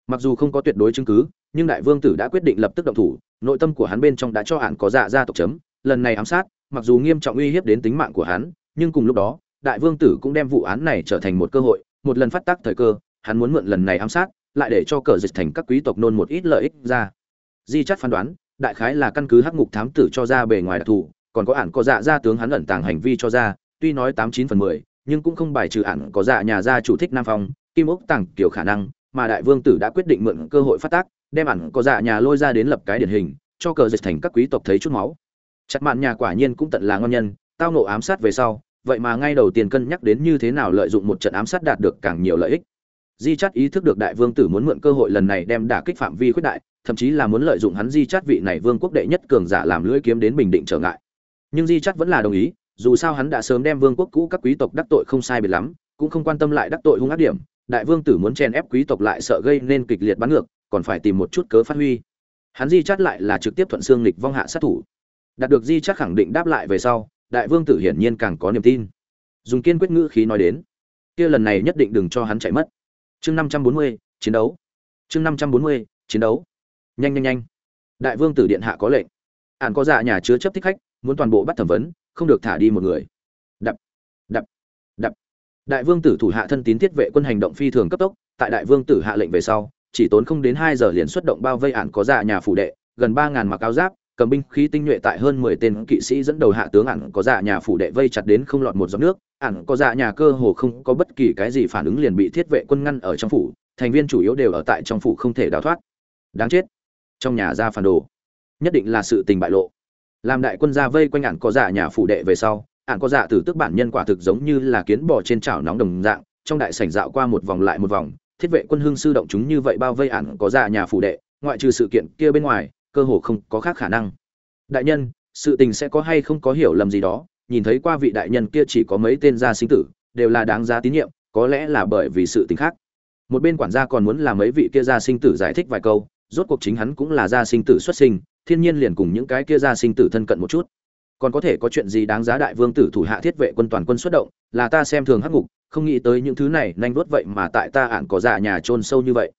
Mặc dù không có tuyệt đối chứng cứ, nhưng đại vương tử đã quyết định lập tức động thủ, nội tâm của hắn bên trong đã cho hạn có dạ ra tộc chấm, lần này ám sát, mặc dù nghiêm trọng uy hiếp đến tính mạng của hắn, nhưng cùng lúc đó, đại vương tử cũng đem vụ án này trở thành một cơ hội, một lần phát tác thời cơ, hắn muốn mượn lần này ám sát, lại để cho cờ dịch thành các quý tộc nôn một ít lợi ích ra. Di chắt phán đoán đại khái là căn cứ hắc ngục thám tử cho ra bề ngoài đặc thù, còn có ản có dạ gia tướng hắn ẩn tàng hành vi cho ra, tuy nói tám chín phần mười, nhưng cũng không bài trừ ản có dạ nhà gia chủ thích nam phong, kim ốc tàng kiểu khả năng, mà đại vương tử đã quyết định mượn cơ hội phát tác, đem ản có dạ nhà lôi ra đến lập cái điển hình, cho cờ dịch thành các quý tộc thấy chút máu. Chặt mạn nhà quả nhiên cũng tận là ngon nhân, tao nộ ám sát về sau, vậy mà ngay đầu tiên cân nhắc đến như thế nào lợi dụng một trận ám sát đạt được càng nhiều lợi ích di chắt ý thức được đại vương tử muốn mượn cơ hội lần này đem đả kích phạm vi khuyết đại, thậm chí là muốn lợi dụng hắn di chắt vị này vương quốc đệ nhất cường giả làm lưỡi kiếm đến bình định trở ngại. Nhưng di chắt vẫn là đồng ý, dù sao hắn đã sớm đem vương quốc cũ các quý tộc đắc tội không sai biệt lắm, cũng không quan tâm lại đắc tội hung ác điểm, đại vương tử muốn chen ép quý tộc lại sợ gây nên kịch liệt bắn ngược, còn phải tìm một chút cớ phát huy. Hắn di chắt lại là trực tiếp thuận xương lịch vong hạ sát thủ. Đạt được di chắt khẳng định đáp lại về sau, đại vương tử hiển nhiên càng có niềm tin. Dùng kiên quyết ngữ khí nói đến, kia lần này nhất định đừng cho hắn chạy mất chương năm trăm bốn mươi, chiến đấu. Chương năm trăm bốn mươi, chiến đấu. Nhanh nhanh nhanh. Đại vương tử điện hạ có lệnh. Ạn có dạ nhà chứa chấp thích khách, muốn toàn bộ bắt thẩm vấn, không được thả đi một người. Đập đập đập. Đại vương tử thủ hạ thân tín thiết vệ quân hành động phi thường cấp tốc, tại đại vương tử hạ lệnh về sau, chỉ tốn không đến hai giờ liền xuất động bao vây ạn có dạ nhà phủ đệ, gần ba ngàn mặc áo giáp cầm binh khí tinh nhuệ tại hơn mười tên kỵ sĩ dẫn đầu hạ tướng ẩn có dạ nhà phủ đệ vây chặt đến không lọt một giọt nước. Ẩn có dạ nhà cơ hồ không có bất kỳ cái gì phản ứng liền bị thiết vệ quân ngăn ở trong phủ. Thành viên chủ yếu đều ở tại trong phủ không thể đào thoát. Đáng chết. Trong nhà ra phản đồ. Nhất định là sự tình bại lộ. Làm đại quân ra vây quanh ẩn có dạ nhà phủ đệ về sau ẩn có dạ tử tức bản nhân quả thực giống như là kiến bò trên chảo nóng đồng dạng, trong đại sảnh dạo qua một vòng lại một vòng. Thiết vệ quân hưng sư động chúng như vậy bao vây ẩn có dạ nhà phủ đệ, ngoại trừ sự kiện kia bên ngoài cơ hồ không có khác khả năng. Đại nhân, sự tình sẽ có hay không có hiểu lầm gì đó, nhìn thấy qua vị đại nhân kia chỉ có mấy tên gia sinh tử, đều là đáng giá tín nhiệm, có lẽ là bởi vì sự tình khác. Một bên quản gia còn muốn làm mấy vị kia gia sinh tử giải thích vài câu, rốt cuộc chính hắn cũng là gia sinh tử xuất sinh, thiên nhiên liền cùng những cái kia gia sinh tử thân cận một chút. Còn có thể có chuyện gì đáng giá đại vương tử thủ hạ thiết vệ quân toàn quân xuất động, là ta xem thường hắc ngục, không nghĩ tới những thứ này nhanh đốt vậy mà tại ta ạn có dạ nhà trôn sâu như vậy.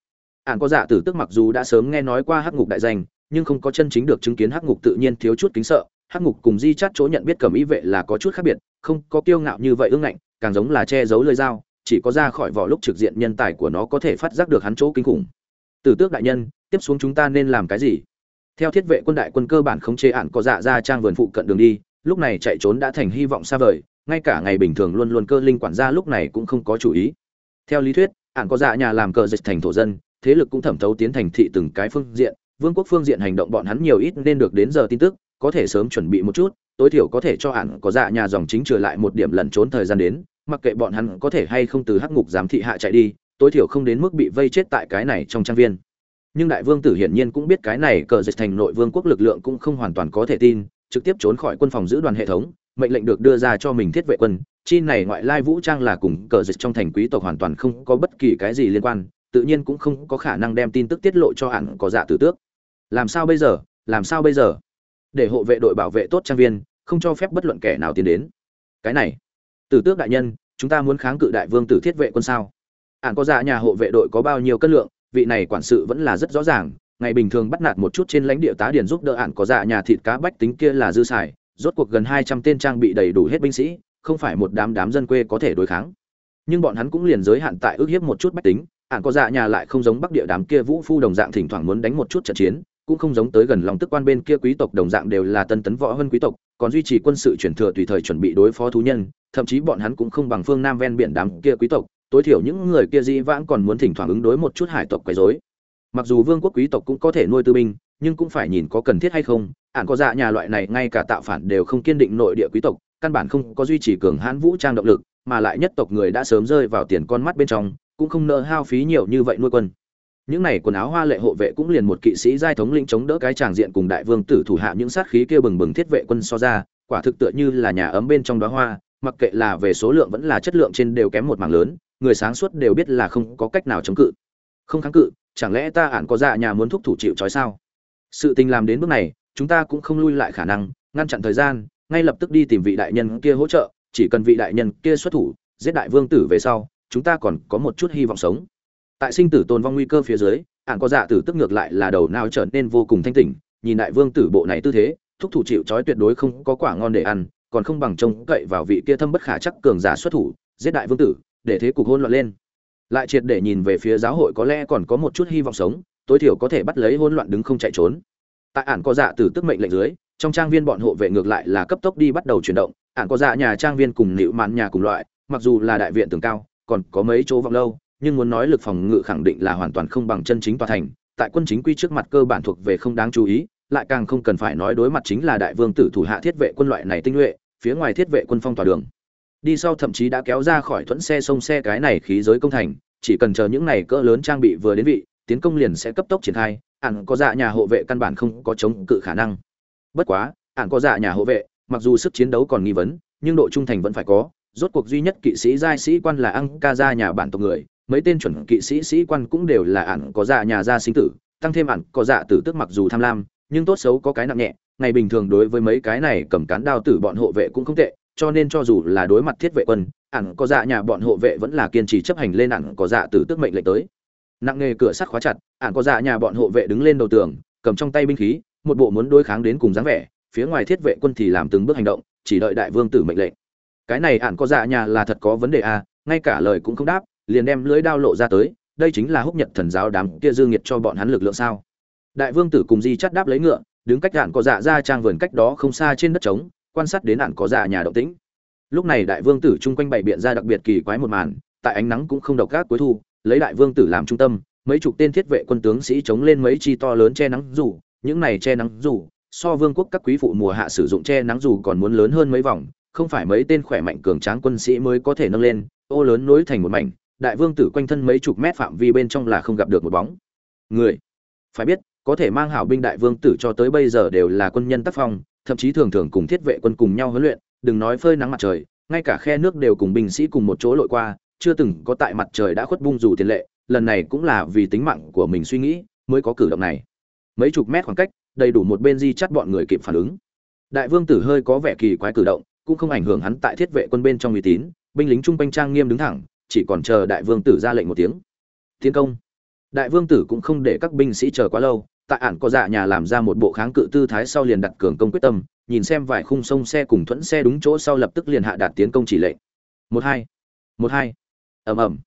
Ạn có dạ tử tức mặc dù đã sớm nghe nói qua hắc ngục đại danh nhưng không có chân chính được chứng kiến hắc ngục tự nhiên thiếu chút kính sợ, hắc ngục cùng di chắt chỗ nhận biết cầm ý vệ là có chút khác biệt, không có kiêu ngạo như vậy ương ngạnh, càng giống là che giấu lơi dao chỉ có ra khỏi vỏ lúc trực diện nhân tài của nó có thể phát giác được hắn chỗ kinh khủng. Tử tước đại nhân, tiếp xuống chúng ta nên làm cái gì? Theo thiết vệ quân đại quân cơ bản không chế ạn có dạ ra trang vườn phụ cận đường đi, lúc này chạy trốn đã thành hy vọng xa vời, ngay cả ngày bình thường luôn luôn cơ linh quản gia lúc này cũng không có chủ ý. Theo lý thuyết, ạn có dạ nhà làm cờ dịch thành thổ dân, thế lực cũng thẩm thấu tiến thành thị từng cái phương diện vương quốc phương diện hành động bọn hắn nhiều ít nên được đến giờ tin tức, có thể sớm chuẩn bị một chút, tối thiểu có thể cho hẳn có dạ nhà dòng chính trở lại một điểm lẩn trốn thời gian đến, mặc kệ bọn hắn có thể hay không từ hắc ngục giám thị hạ chạy đi, tối thiểu không đến mức bị vây chết tại cái này trong trang viên. Nhưng đại vương tử hiển nhiên cũng biết cái này cờ dịch thành nội vương quốc lực lượng cũng không hoàn toàn có thể tin, trực tiếp trốn khỏi quân phòng giữ đoàn hệ thống, mệnh lệnh được đưa ra cho mình thiết vệ quân. Chi này ngoại lai vũ trang là cùng cờ dịch trong thành quý tộc hoàn toàn không có bất kỳ cái gì liên quan, tự nhiên cũng không có khả năng đem tin tức tiết lộ cho hẳn có dạ tử tước làm sao bây giờ, làm sao bây giờ? Để hộ vệ đội bảo vệ tốt trang viên, không cho phép bất luận kẻ nào tiến đến. Cái này, tử tước đại nhân, chúng ta muốn kháng cự đại vương tử thiết vệ quân sao? Ạn có dạ nhà hộ vệ đội có bao nhiêu cân lượng, vị này quản sự vẫn là rất rõ ràng, ngày bình thường bắt nạt một chút trên lãnh địa tá điền giúp đỡ ạn có dạ nhà thịt cá bách tính kia là dư xài, rốt cuộc gần hai trăm tên trang bị đầy đủ hết binh sĩ, không phải một đám đám dân quê có thể đối kháng. Nhưng bọn hắn cũng liền giới hạn tại ước hiếp một chút bách tính ạn có dạ nhà lại không giống bắc địa đám kia vũ phu đồng dạng thỉnh thoảng muốn đánh một chút trận chiến cũng không giống tới gần lòng tức quan bên kia quý tộc đồng dạng đều là tân tấn võ hơn quý tộc, còn duy trì quân sự chuyển thừa tùy thời chuẩn bị đối phó thú nhân, thậm chí bọn hắn cũng không bằng phương nam ven biển đám kia quý tộc, tối thiểu những người kia dĩ vãng còn muốn thỉnh thoảng ứng đối một chút hải tộc quấy rối. Mặc dù vương quốc quý tộc cũng có thể nuôi tư binh, nhưng cũng phải nhìn có cần thiết hay không ạn có dạ nhà loại này ngay cả tạo phản đều không kiên định nội địa quý tộc, căn bản không có duy trì cường hãn vũ trang động lực, mà lại nhất tộc người đã sớm rơi vào tiền con mắt bên trong, cũng không nợ hao phí nhiều như vậy nuôi quân những này quần áo hoa lệ hộ vệ cũng liền một kỵ sĩ giai thống lĩnh chống đỡ cái tràng diện cùng đại vương tử thủ hạ những sát khí kia bừng bừng thiết vệ quân so ra, quả thực tựa như là nhà ấm bên trong đó hoa, mặc kệ là về số lượng vẫn là chất lượng trên đều kém một mảng lớn, người sáng suốt đều biết là không có cách nào chống cự. Không kháng cự, chẳng lẽ ta ản có dạ nhà muốn thúc thủ chịu trói sao? Sự tình làm đến bước này, chúng ta cũng không lui lại khả năng, ngăn chặn thời gian, ngay lập tức đi tìm vị đại nhân kia hỗ trợ, chỉ cần vị đại nhân kia xuất thủ, giết đại vương tử về sau, chúng ta còn có một chút hy vọng sống tại sinh tử tồn vong nguy cơ phía dưới ạn có dạ tử tức ngược lại là đầu nào trở nên vô cùng thanh tỉnh, nhìn đại vương tử bộ này tư thế, thúc thủ chịu trói tuyệt đối không có quả ngon để ăn, còn không bằng trông cậy vào vị kia thâm bất khả chắc cường giả xuất thủ, giết đại vương tử, để thế cục hôn loạn lên. Lại triệt để nhìn về phía giáo hội có lẽ còn có một chút hy vọng sống, tối thiểu có thể bắt lấy hỗn loạn đứng không chạy trốn. Tại ản có dạ tử tức mệnh lệnh dưới, trong trang viên bọn hộ vệ ngược lại là cấp tốc đi bắt đầu chuyển động ản có dạ nhà trang viên cùng nịu mạn nhà cùng loại, mặc dù là đại viện tường cao, còn có mấy chỗ vọng lâu nhưng muốn nói lực phòng ngự khẳng định là hoàn toàn không bằng chân chính tòa thành, tại quân chính quy trước mặt cơ bản thuộc về không đáng chú ý, lại càng không cần phải nói đối mặt chính là đại vương tử thủ hạ thiết vệ quân loại này tinh nhuệ, phía ngoài thiết vệ quân phong tỏa đường. Đi sau thậm chí đã kéo ra khỏi thuẫn xe sông xe cái này khí giới công thành, chỉ cần chờ những này cỡ lớn trang bị vừa đến vị, tiến công liền sẽ cấp tốc triển khai ạn có dạ nhà hộ vệ căn bản không có chống cự khả năng. Bất quá ạn có dạ nhà hộ vệ, mặc dù sức chiến đấu còn nghi vấn, nhưng độ trung thành vẫn phải có, rốt cuộc duy nhất kỵ sĩ giai sĩ quan là ăn ca gia nhà bản tộc người mấy tên chuẩn kỵ sĩ sĩ quan cũng đều là ản có dạ nhà gia sinh tử, tăng thêm ản có dạ tử tức mặc dù tham lam, nhưng tốt xấu có cái nặng nhẹ, ngày bình thường đối với mấy cái này cầm cán đao tử bọn hộ vệ cũng không tệ, cho nên cho dù là đối mặt thiết vệ quân, ản có dạ nhà bọn hộ vệ vẫn là kiên trì chấp hành lên ản có dạ tử tức mệnh lệnh tới. Nặng nghề cửa sắt khóa chặt, ản có dạ nhà bọn hộ vệ đứng lên đầu tường, cầm trong tay binh khí, một bộ muốn đối kháng đến cùng dáng vẻ, phía ngoài thiết vệ quân thì làm từng bước hành động, chỉ đợi đại vương tử mệnh lệnh. Cái này ản có dạ nhà là thật có vấn đề à ngay cả lời cũng không đáp liền đem lưới đao lộ ra tới, đây chính là húc nhật thần giáo đám kia dương nghiệt cho bọn hắn lực lượng sao. Đại vương tử cùng di chắt đáp lấy ngựa, đứng cách đạn có dạ ra trang vườn cách đó không xa trên đất trống, quan sát đến đạn có dạ nhà động tĩnh. Lúc này đại vương tử chung quanh bày biện ra đặc biệt kỳ quái một màn, tại ánh nắng cũng không độc gác cuối thu, lấy đại vương tử làm trung tâm, mấy chục tên thiết vệ quân tướng sĩ chống lên mấy chi to lớn che nắng dù, những này che nắng dù, so vương quốc các quý phụ mùa hạ sử dụng che nắng dù còn muốn lớn hơn mấy vòng, không phải mấy tên khỏe mạnh cường tráng quân sĩ mới có thể nâng lên, ô lớn nối thành một mảnh đại vương tử quanh thân mấy chục mét phạm vi bên trong là không gặp được một bóng. Người? Phải biết, có thể mang hảo binh đại vương tử cho tới bây giờ đều là quân nhân tác phong, thậm chí thường thường cùng thiết vệ quân cùng nhau huấn luyện, đừng nói phơi nắng mặt trời, ngay cả khe nước đều cùng binh sĩ cùng một chỗ lội qua, chưa từng có tại mặt trời đã khuất bung dù tiền lệ, lần này cũng là vì tính mạng của mình suy nghĩ mới có cử động này. Mấy chục mét khoảng cách, đầy đủ một bên di chắt bọn người kịp phản ứng. Đại vương tử hơi có vẻ kỳ quái cử động, cũng không ảnh hưởng hắn tại thiết vệ quân bên trong uy tín, binh lính trung quanh trang nghiêm đứng thẳng chỉ còn chờ đại vương tử ra lệnh một tiếng. Tiến công. Đại vương tử cũng không để các binh sĩ chờ quá lâu, tại ản có dạ nhà làm ra một bộ kháng cự tư thái sau liền đặt cường công quyết tâm, nhìn xem vài khung sông xe cùng thuẫn xe đúng chỗ sau lập tức liền hạ đạt tiến công chỉ lệnh. Một hai. Một hai. Ầm ầm.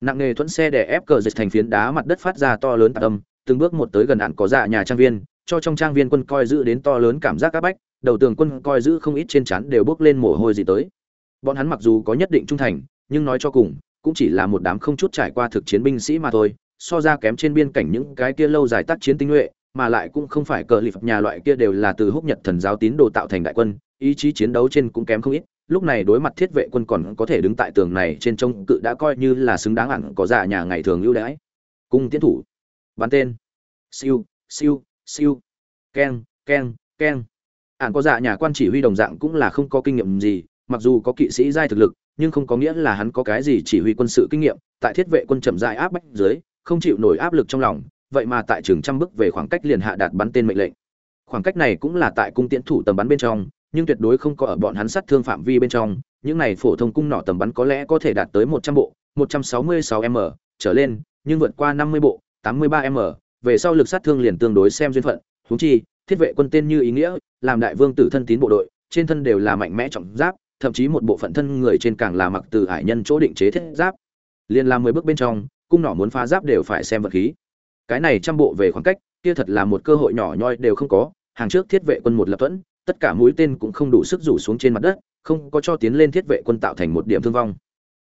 Nặng nề thuẫn xe để ép cờ dịch thành phiến đá mặt đất phát ra to lớn tạc âm, từng bước một tới gần ạn có dạ nhà trang viên, cho trong trang viên quân coi giữ đến to lớn cảm giác áp bách, đầu tường quân coi giữ không ít trên chắn đều bước lên mồ hôi gì tới. Bọn hắn mặc dù có nhất định trung thành, nhưng nói cho cùng cũng chỉ là một đám không chút trải qua thực chiến binh sĩ mà thôi, so ra kém trên biên cảnh những cái kia lâu dài tác chiến tinh nhuệ, mà lại cũng không phải cờ lì phật nhà loại kia đều là từ húc nhật thần giáo tín đồ tạo thành đại quân, ý chí chiến đấu trên cũng kém không ít, lúc này đối mặt thiết vệ quân còn có thể đứng tại tường này trên trông cự đã coi như là xứng đáng hẳn có dạ nhà ngày thường ưu đãi. Cung tiến thủ. Bắn tên. Siêu siêu siêu. Keng keng keng. Ạn có dạ nhà quan chỉ huy đồng dạng cũng là không có kinh nghiệm gì, mặc dù có kỵ sĩ giai thực lực nhưng không có nghĩa là hắn có cái gì chỉ huy quân sự kinh nghiệm, tại thiết vệ quân chậm dại áp bách dưới, không chịu nổi áp lực trong lòng, vậy mà tại trường trăm bước về khoảng cách liền hạ đạt bắn tên mệnh lệnh. Khoảng cách này cũng là tại cung tiễn thủ tầm bắn bên trong, nhưng tuyệt đối không có ở bọn hắn sát thương phạm vi bên trong, những này phổ thông cung nỏ tầm bắn có lẽ có thể đạt tới một trăm bộ, một trăm sáu mươi sáu m trở lên, nhưng vượt qua năm mươi bộ, tám mươi ba m, về sau lực sát thương liền tương đối xem duyên phận. Huống chi, thiết vệ quân tên như ý nghĩa, làm đại vương tử thân tín bộ đội, trên thân đều là mạnh mẽ trọng giáp thậm chí một bộ phận thân người trên càng là mặc từ hải nhân chỗ định chế thiết giáp. Liền làm mười bước bên trong, cung nỏ muốn phá giáp đều phải xem vật khí. Cái này trăm bộ về khoảng cách, kia thật là một cơ hội nhỏ nhoi đều không có. Hàng trước thiết vệ quân một lập thuẫn, tất cả mũi tên cũng không đủ sức rủ xuống trên mặt đất, không có cho tiến lên thiết vệ quân tạo thành một điểm thương vong.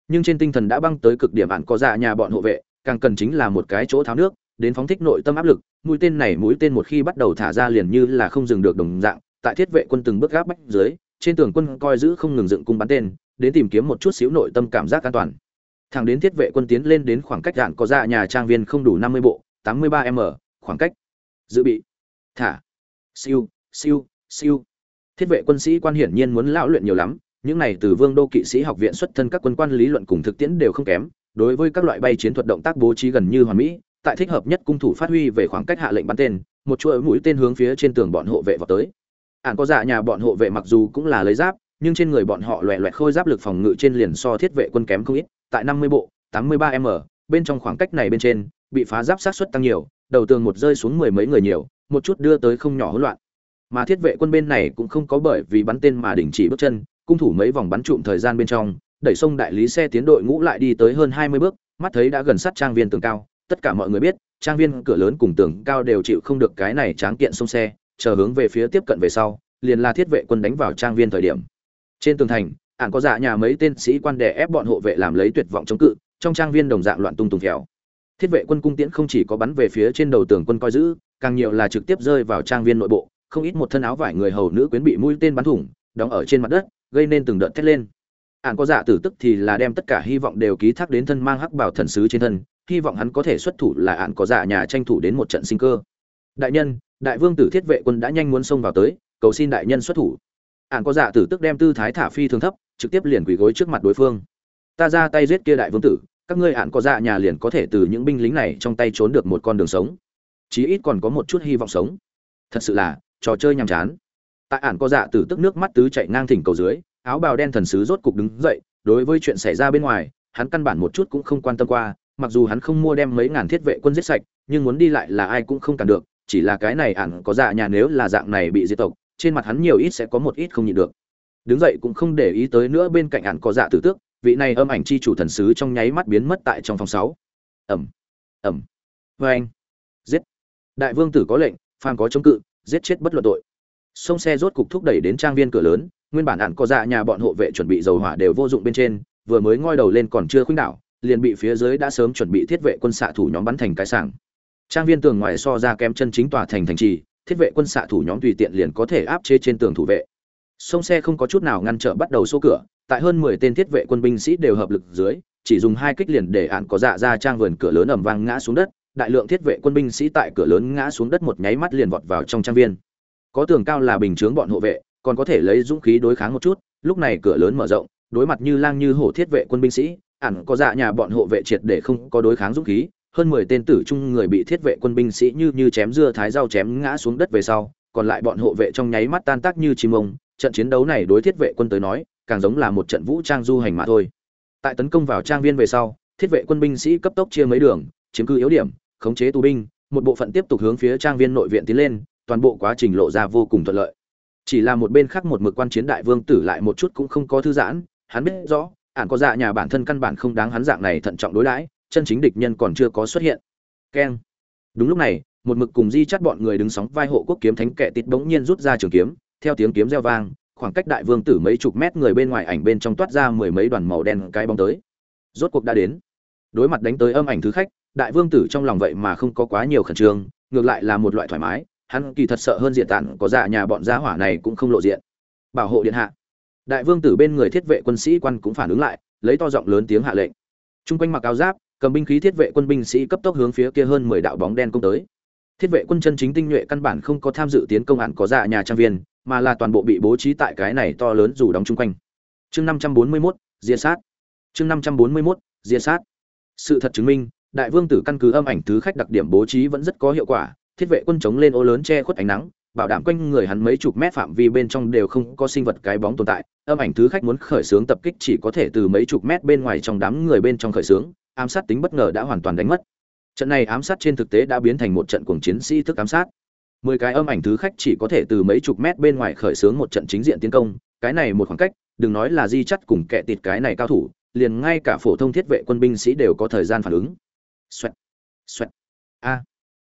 Nhưng trên tinh thần đã băng tới cực điểm ạn có dạ nhà bọn hộ vệ, càng cần chính là một cái chỗ tháo nước, đến phóng thích nội tâm áp lực. Mũi tên này mũi tên một khi bắt đầu thả ra liền như là không dừng được đồng dạng, tại thiết vệ quân từng bước gáp bách dưới trên tường quân coi giữ không ngừng dựng cung bắn tên, đến tìm kiếm một chút xíu nội tâm cảm giác an toàn. Thẳng đến thiết vệ quân tiến lên đến khoảng cách đạn có ra nhà trang viên không đủ năm mươi bộ, tám mươi ba m, khoảng cách. Dự bị. Thả. Siêu siêu siêu. Thiết vệ quân sĩ quan hiển nhiên muốn lão luyện nhiều lắm, những này từ vương đô kỵ sĩ học viện xuất thân các quân quan lý luận cùng thực tiễn đều không kém, đối với các loại bay chiến thuật động tác bố trí gần như hoàn mỹ, tại thích hợp nhất cung thủ phát huy về khoảng cách hạ lệnh bắn tên, một chuỗi mũi tên hướng phía trên tường bọn hộ vệ vào tới ạn có dạ nhà bọn hộ vệ mặc dù cũng là lấy giáp, nhưng trên người bọn họ loẹ loẹt khôi giáp lực phòng ngự trên liền so thiết vệ quân kém không ít, tại năm mươi bộ, tám mươi ba m bên trong khoảng cách này bên trên, bị phá giáp sát suất tăng nhiều, đầu tường một rơi xuống mười mấy người nhiều, một chút đưa tới không nhỏ hỗn loạn. Mà thiết vệ quân bên này cũng không có bởi vì bắn tên mà đình chỉ bước chân, cung thủ mấy vòng bắn trụm thời gian bên trong, đẩy sông đại lý xe tiến đội ngũ lại đi tới hơn hai mươi bước, mắt thấy đã gần sát trang viên tường cao, tất cả mọi người biết, trang viên cửa lớn cùng tường cao đều chịu không được cái này tráng kiện sông xe chờ hướng về phía tiếp cận về sau, liền là thiết vệ quân đánh vào trang viên thời điểm. Trên tường thành ạn có dạ nhà mấy tên sĩ quan đè ép bọn hộ vệ làm lấy tuyệt vọng chống cự, trong trang viên đồng dạng loạn tung tùng khéo thiết vệ quân cung tiễn không chỉ có bắn về phía trên đầu tường quân coi giữ, càng nhiều là trực tiếp rơi vào trang viên nội bộ, không ít một thân áo vải người hầu nữ quyến bị mũi tên bắn thủng, đóng ở trên mặt đất, gây nên từng đợt thét lên. Ạn có dạ tử tức thì là đem tất cả hy vọng đều ký thác đến thân mang hắc bảo thần sứ trên thân, hy vọng hắn có thể xuất thủ là ạn có dạ nhà tranh thủ đến một trận sinh cơ. Đại nhân đại vương tử thiết vệ quân đã nhanh muốn xông vào tới, cầu xin đại nhân xuất thủ. Ạn có dạ tử tức đem tư thái thả phi thường thấp, trực tiếp liền quỳ gối trước mặt đối phương. Ta ra tay giết kia đại vương tử, các ngươi ạn có dạ nhà liền có thể từ những binh lính này trong tay trốn được một con đường sống. Chí ít còn có một chút hy vọng sống. Thật sự là, trò chơi nhàm chán. Tại ản có dạ tử tức nước mắt tứ chạy ngang thỉnh cầu dưới, áo bào đen thần sứ rốt cục đứng dậy, đối với chuyện xảy ra bên ngoài, hắn căn bản một chút cũng không quan tâm qua, mặc dù hắn không mua đem mấy ngàn thiết vệ quân giết sạch, nhưng muốn đi lại là ai cũng không cản được chỉ là cái này ản có dạ nhà nếu là dạng này bị diệt tộc, trên mặt hắn nhiều ít sẽ có một ít không nhịn được. Đứng dậy cũng không để ý tới nữa bên cạnh ản có dạ tử tước, vị này âm ảnh chi chủ thần sứ trong nháy mắt biến mất tại trong phòng sáu. Ẩm ẩm vê anh giết. Đại vương tử có lệnh, phàm có chống cự, giết chết bất luận tội. Sông xe rốt cục thúc đẩy đến trang viên cửa lớn, nguyên bản ạn có dạ nhà bọn hộ vệ chuẩn bị dầu hỏa đều vô dụng bên trên, vừa mới ngoi đầu lên còn chưa khuynh đảo, liền bị phía dưới đã sớm chuẩn bị thiết vệ quân xạ thủ nhóm bắn thành cái sảng trang viên tường ngoài so ra kém chân chính tòa thành thành trì, thiết vệ quân xạ thủ nhóm tùy tiện liền có thể áp chế trên tường thủ vệ. Sông xe không có chút nào ngăn trở bắt đầu xô cửa, tại hơn mười tên thiết vệ quân binh sĩ đều hợp lực dưới, chỉ dùng hai kích liền để ạn có dạ ra trang vườn cửa lớn ầm vang ngã xuống đất, đại lượng thiết vệ quân binh sĩ tại cửa lớn ngã xuống đất một nháy mắt liền vọt vào trong trang viên. Có tường cao là bình chướng bọn hộ vệ, còn có thể lấy dũng khí đối kháng một chút, lúc này cửa lớn mở rộng, đối mặt như lang như hổ thiết vệ quân binh sĩ, ạn có dạ nhà bọn hộ vệ triệt để không có đối kháng dũng khí hơn mười tên tử trung người bị thiết vệ quân binh sĩ như như chém dưa thái rau chém ngã xuống đất về sau còn lại bọn hộ vệ trong nháy mắt tan tác như chim ông trận chiến đấu này đối thiết vệ quân tới nói càng giống là một trận vũ trang du hành mà thôi tại tấn công vào trang viên về sau thiết vệ quân binh sĩ cấp tốc chia mấy đường chiếm cứ yếu điểm khống chế tù binh, một bộ phận tiếp tục hướng phía trang viên nội viện tiến lên, toàn bộ quá trình lộ ra vô cùng thuận lợi. Chỉ là một bên khác một mực quan chiến đại vương tử lại một chút cũng không có thư giãn, hắn biết rõ, ản có dạ nhà bản thân căn bản không đáng hắn dạng này thận trọng đối đãi chân chính địch nhân còn chưa có xuất hiện. Keng. Đúng lúc này, một mực cùng di chắt bọn người đứng sóng vai hộ quốc kiếm thánh kệ tịt bỗng nhiên rút ra trường kiếm, theo tiếng kiếm reo vang, khoảng cách đại vương tử mấy chục mét người bên ngoài ảnh bên trong toát ra mười mấy đoàn màu đen cái bóng tới. Rốt cuộc đã đến. Đối mặt đánh tới âm ảnh thứ khách, đại vương tử trong lòng vậy mà không có quá nhiều khẩn trương, ngược lại là một loại thoải mái, hắn kỳ thật sợ hơn diện tản có dạ nhà bọn gia hỏa này cũng không lộ diện. Bảo hộ điện hạ. Đại vương tử bên người thiết vệ quân sĩ quan cũng phản ứng lại, lấy to giọng lớn tiếng hạ lệnh. Chung quanh mặc áo giáp cầm binh khí thiết vệ quân binh sĩ cấp tốc hướng phía kia hơn mười đạo bóng đen công tới. Thiết vệ quân chân chính tinh nhuệ căn bản không có tham dự tiến công án có dạ nhà trang viên mà là toàn bộ bị bố trí tại cái này to lớn dù đóng chung quanh. Chương năm trăm bốn mươi 541, diệt sát. Chương năm trăm bốn mươi 541, diệt sát. Sự thật chứng minh đại vương tử căn cứ âm ảnh thứ khách đặc điểm bố trí vẫn rất có hiệu quả thiết vệ quân chống lên ô lớn che khuất ánh nắng bảo đảm quanh người hắn mấy chục mét phạm vi bên trong đều không có sinh vật cái bóng tồn tại. Âm ảnh thứ khách muốn khởi xướng tập kích chỉ có thể từ mấy chục mét bên ngoài trong đám người bên trong khởi xướng ám sát tính bất ngờ đã hoàn toàn đánh mất. Trận này ám sát trên thực tế đã biến thành một trận cuồng chiến sĩ thức ám sát. Mười cái âm ảnh thứ khách chỉ có thể từ mấy chục mét bên ngoài khởi xướng một trận chính diện tiến công, cái này một khoảng cách, đừng nói là di chắt cùng kẻ tịt cái này cao thủ, liền ngay cả phổ thông thiết vệ quân binh sĩ đều có thời gian phản ứng. Xoẹt xoẹt. A.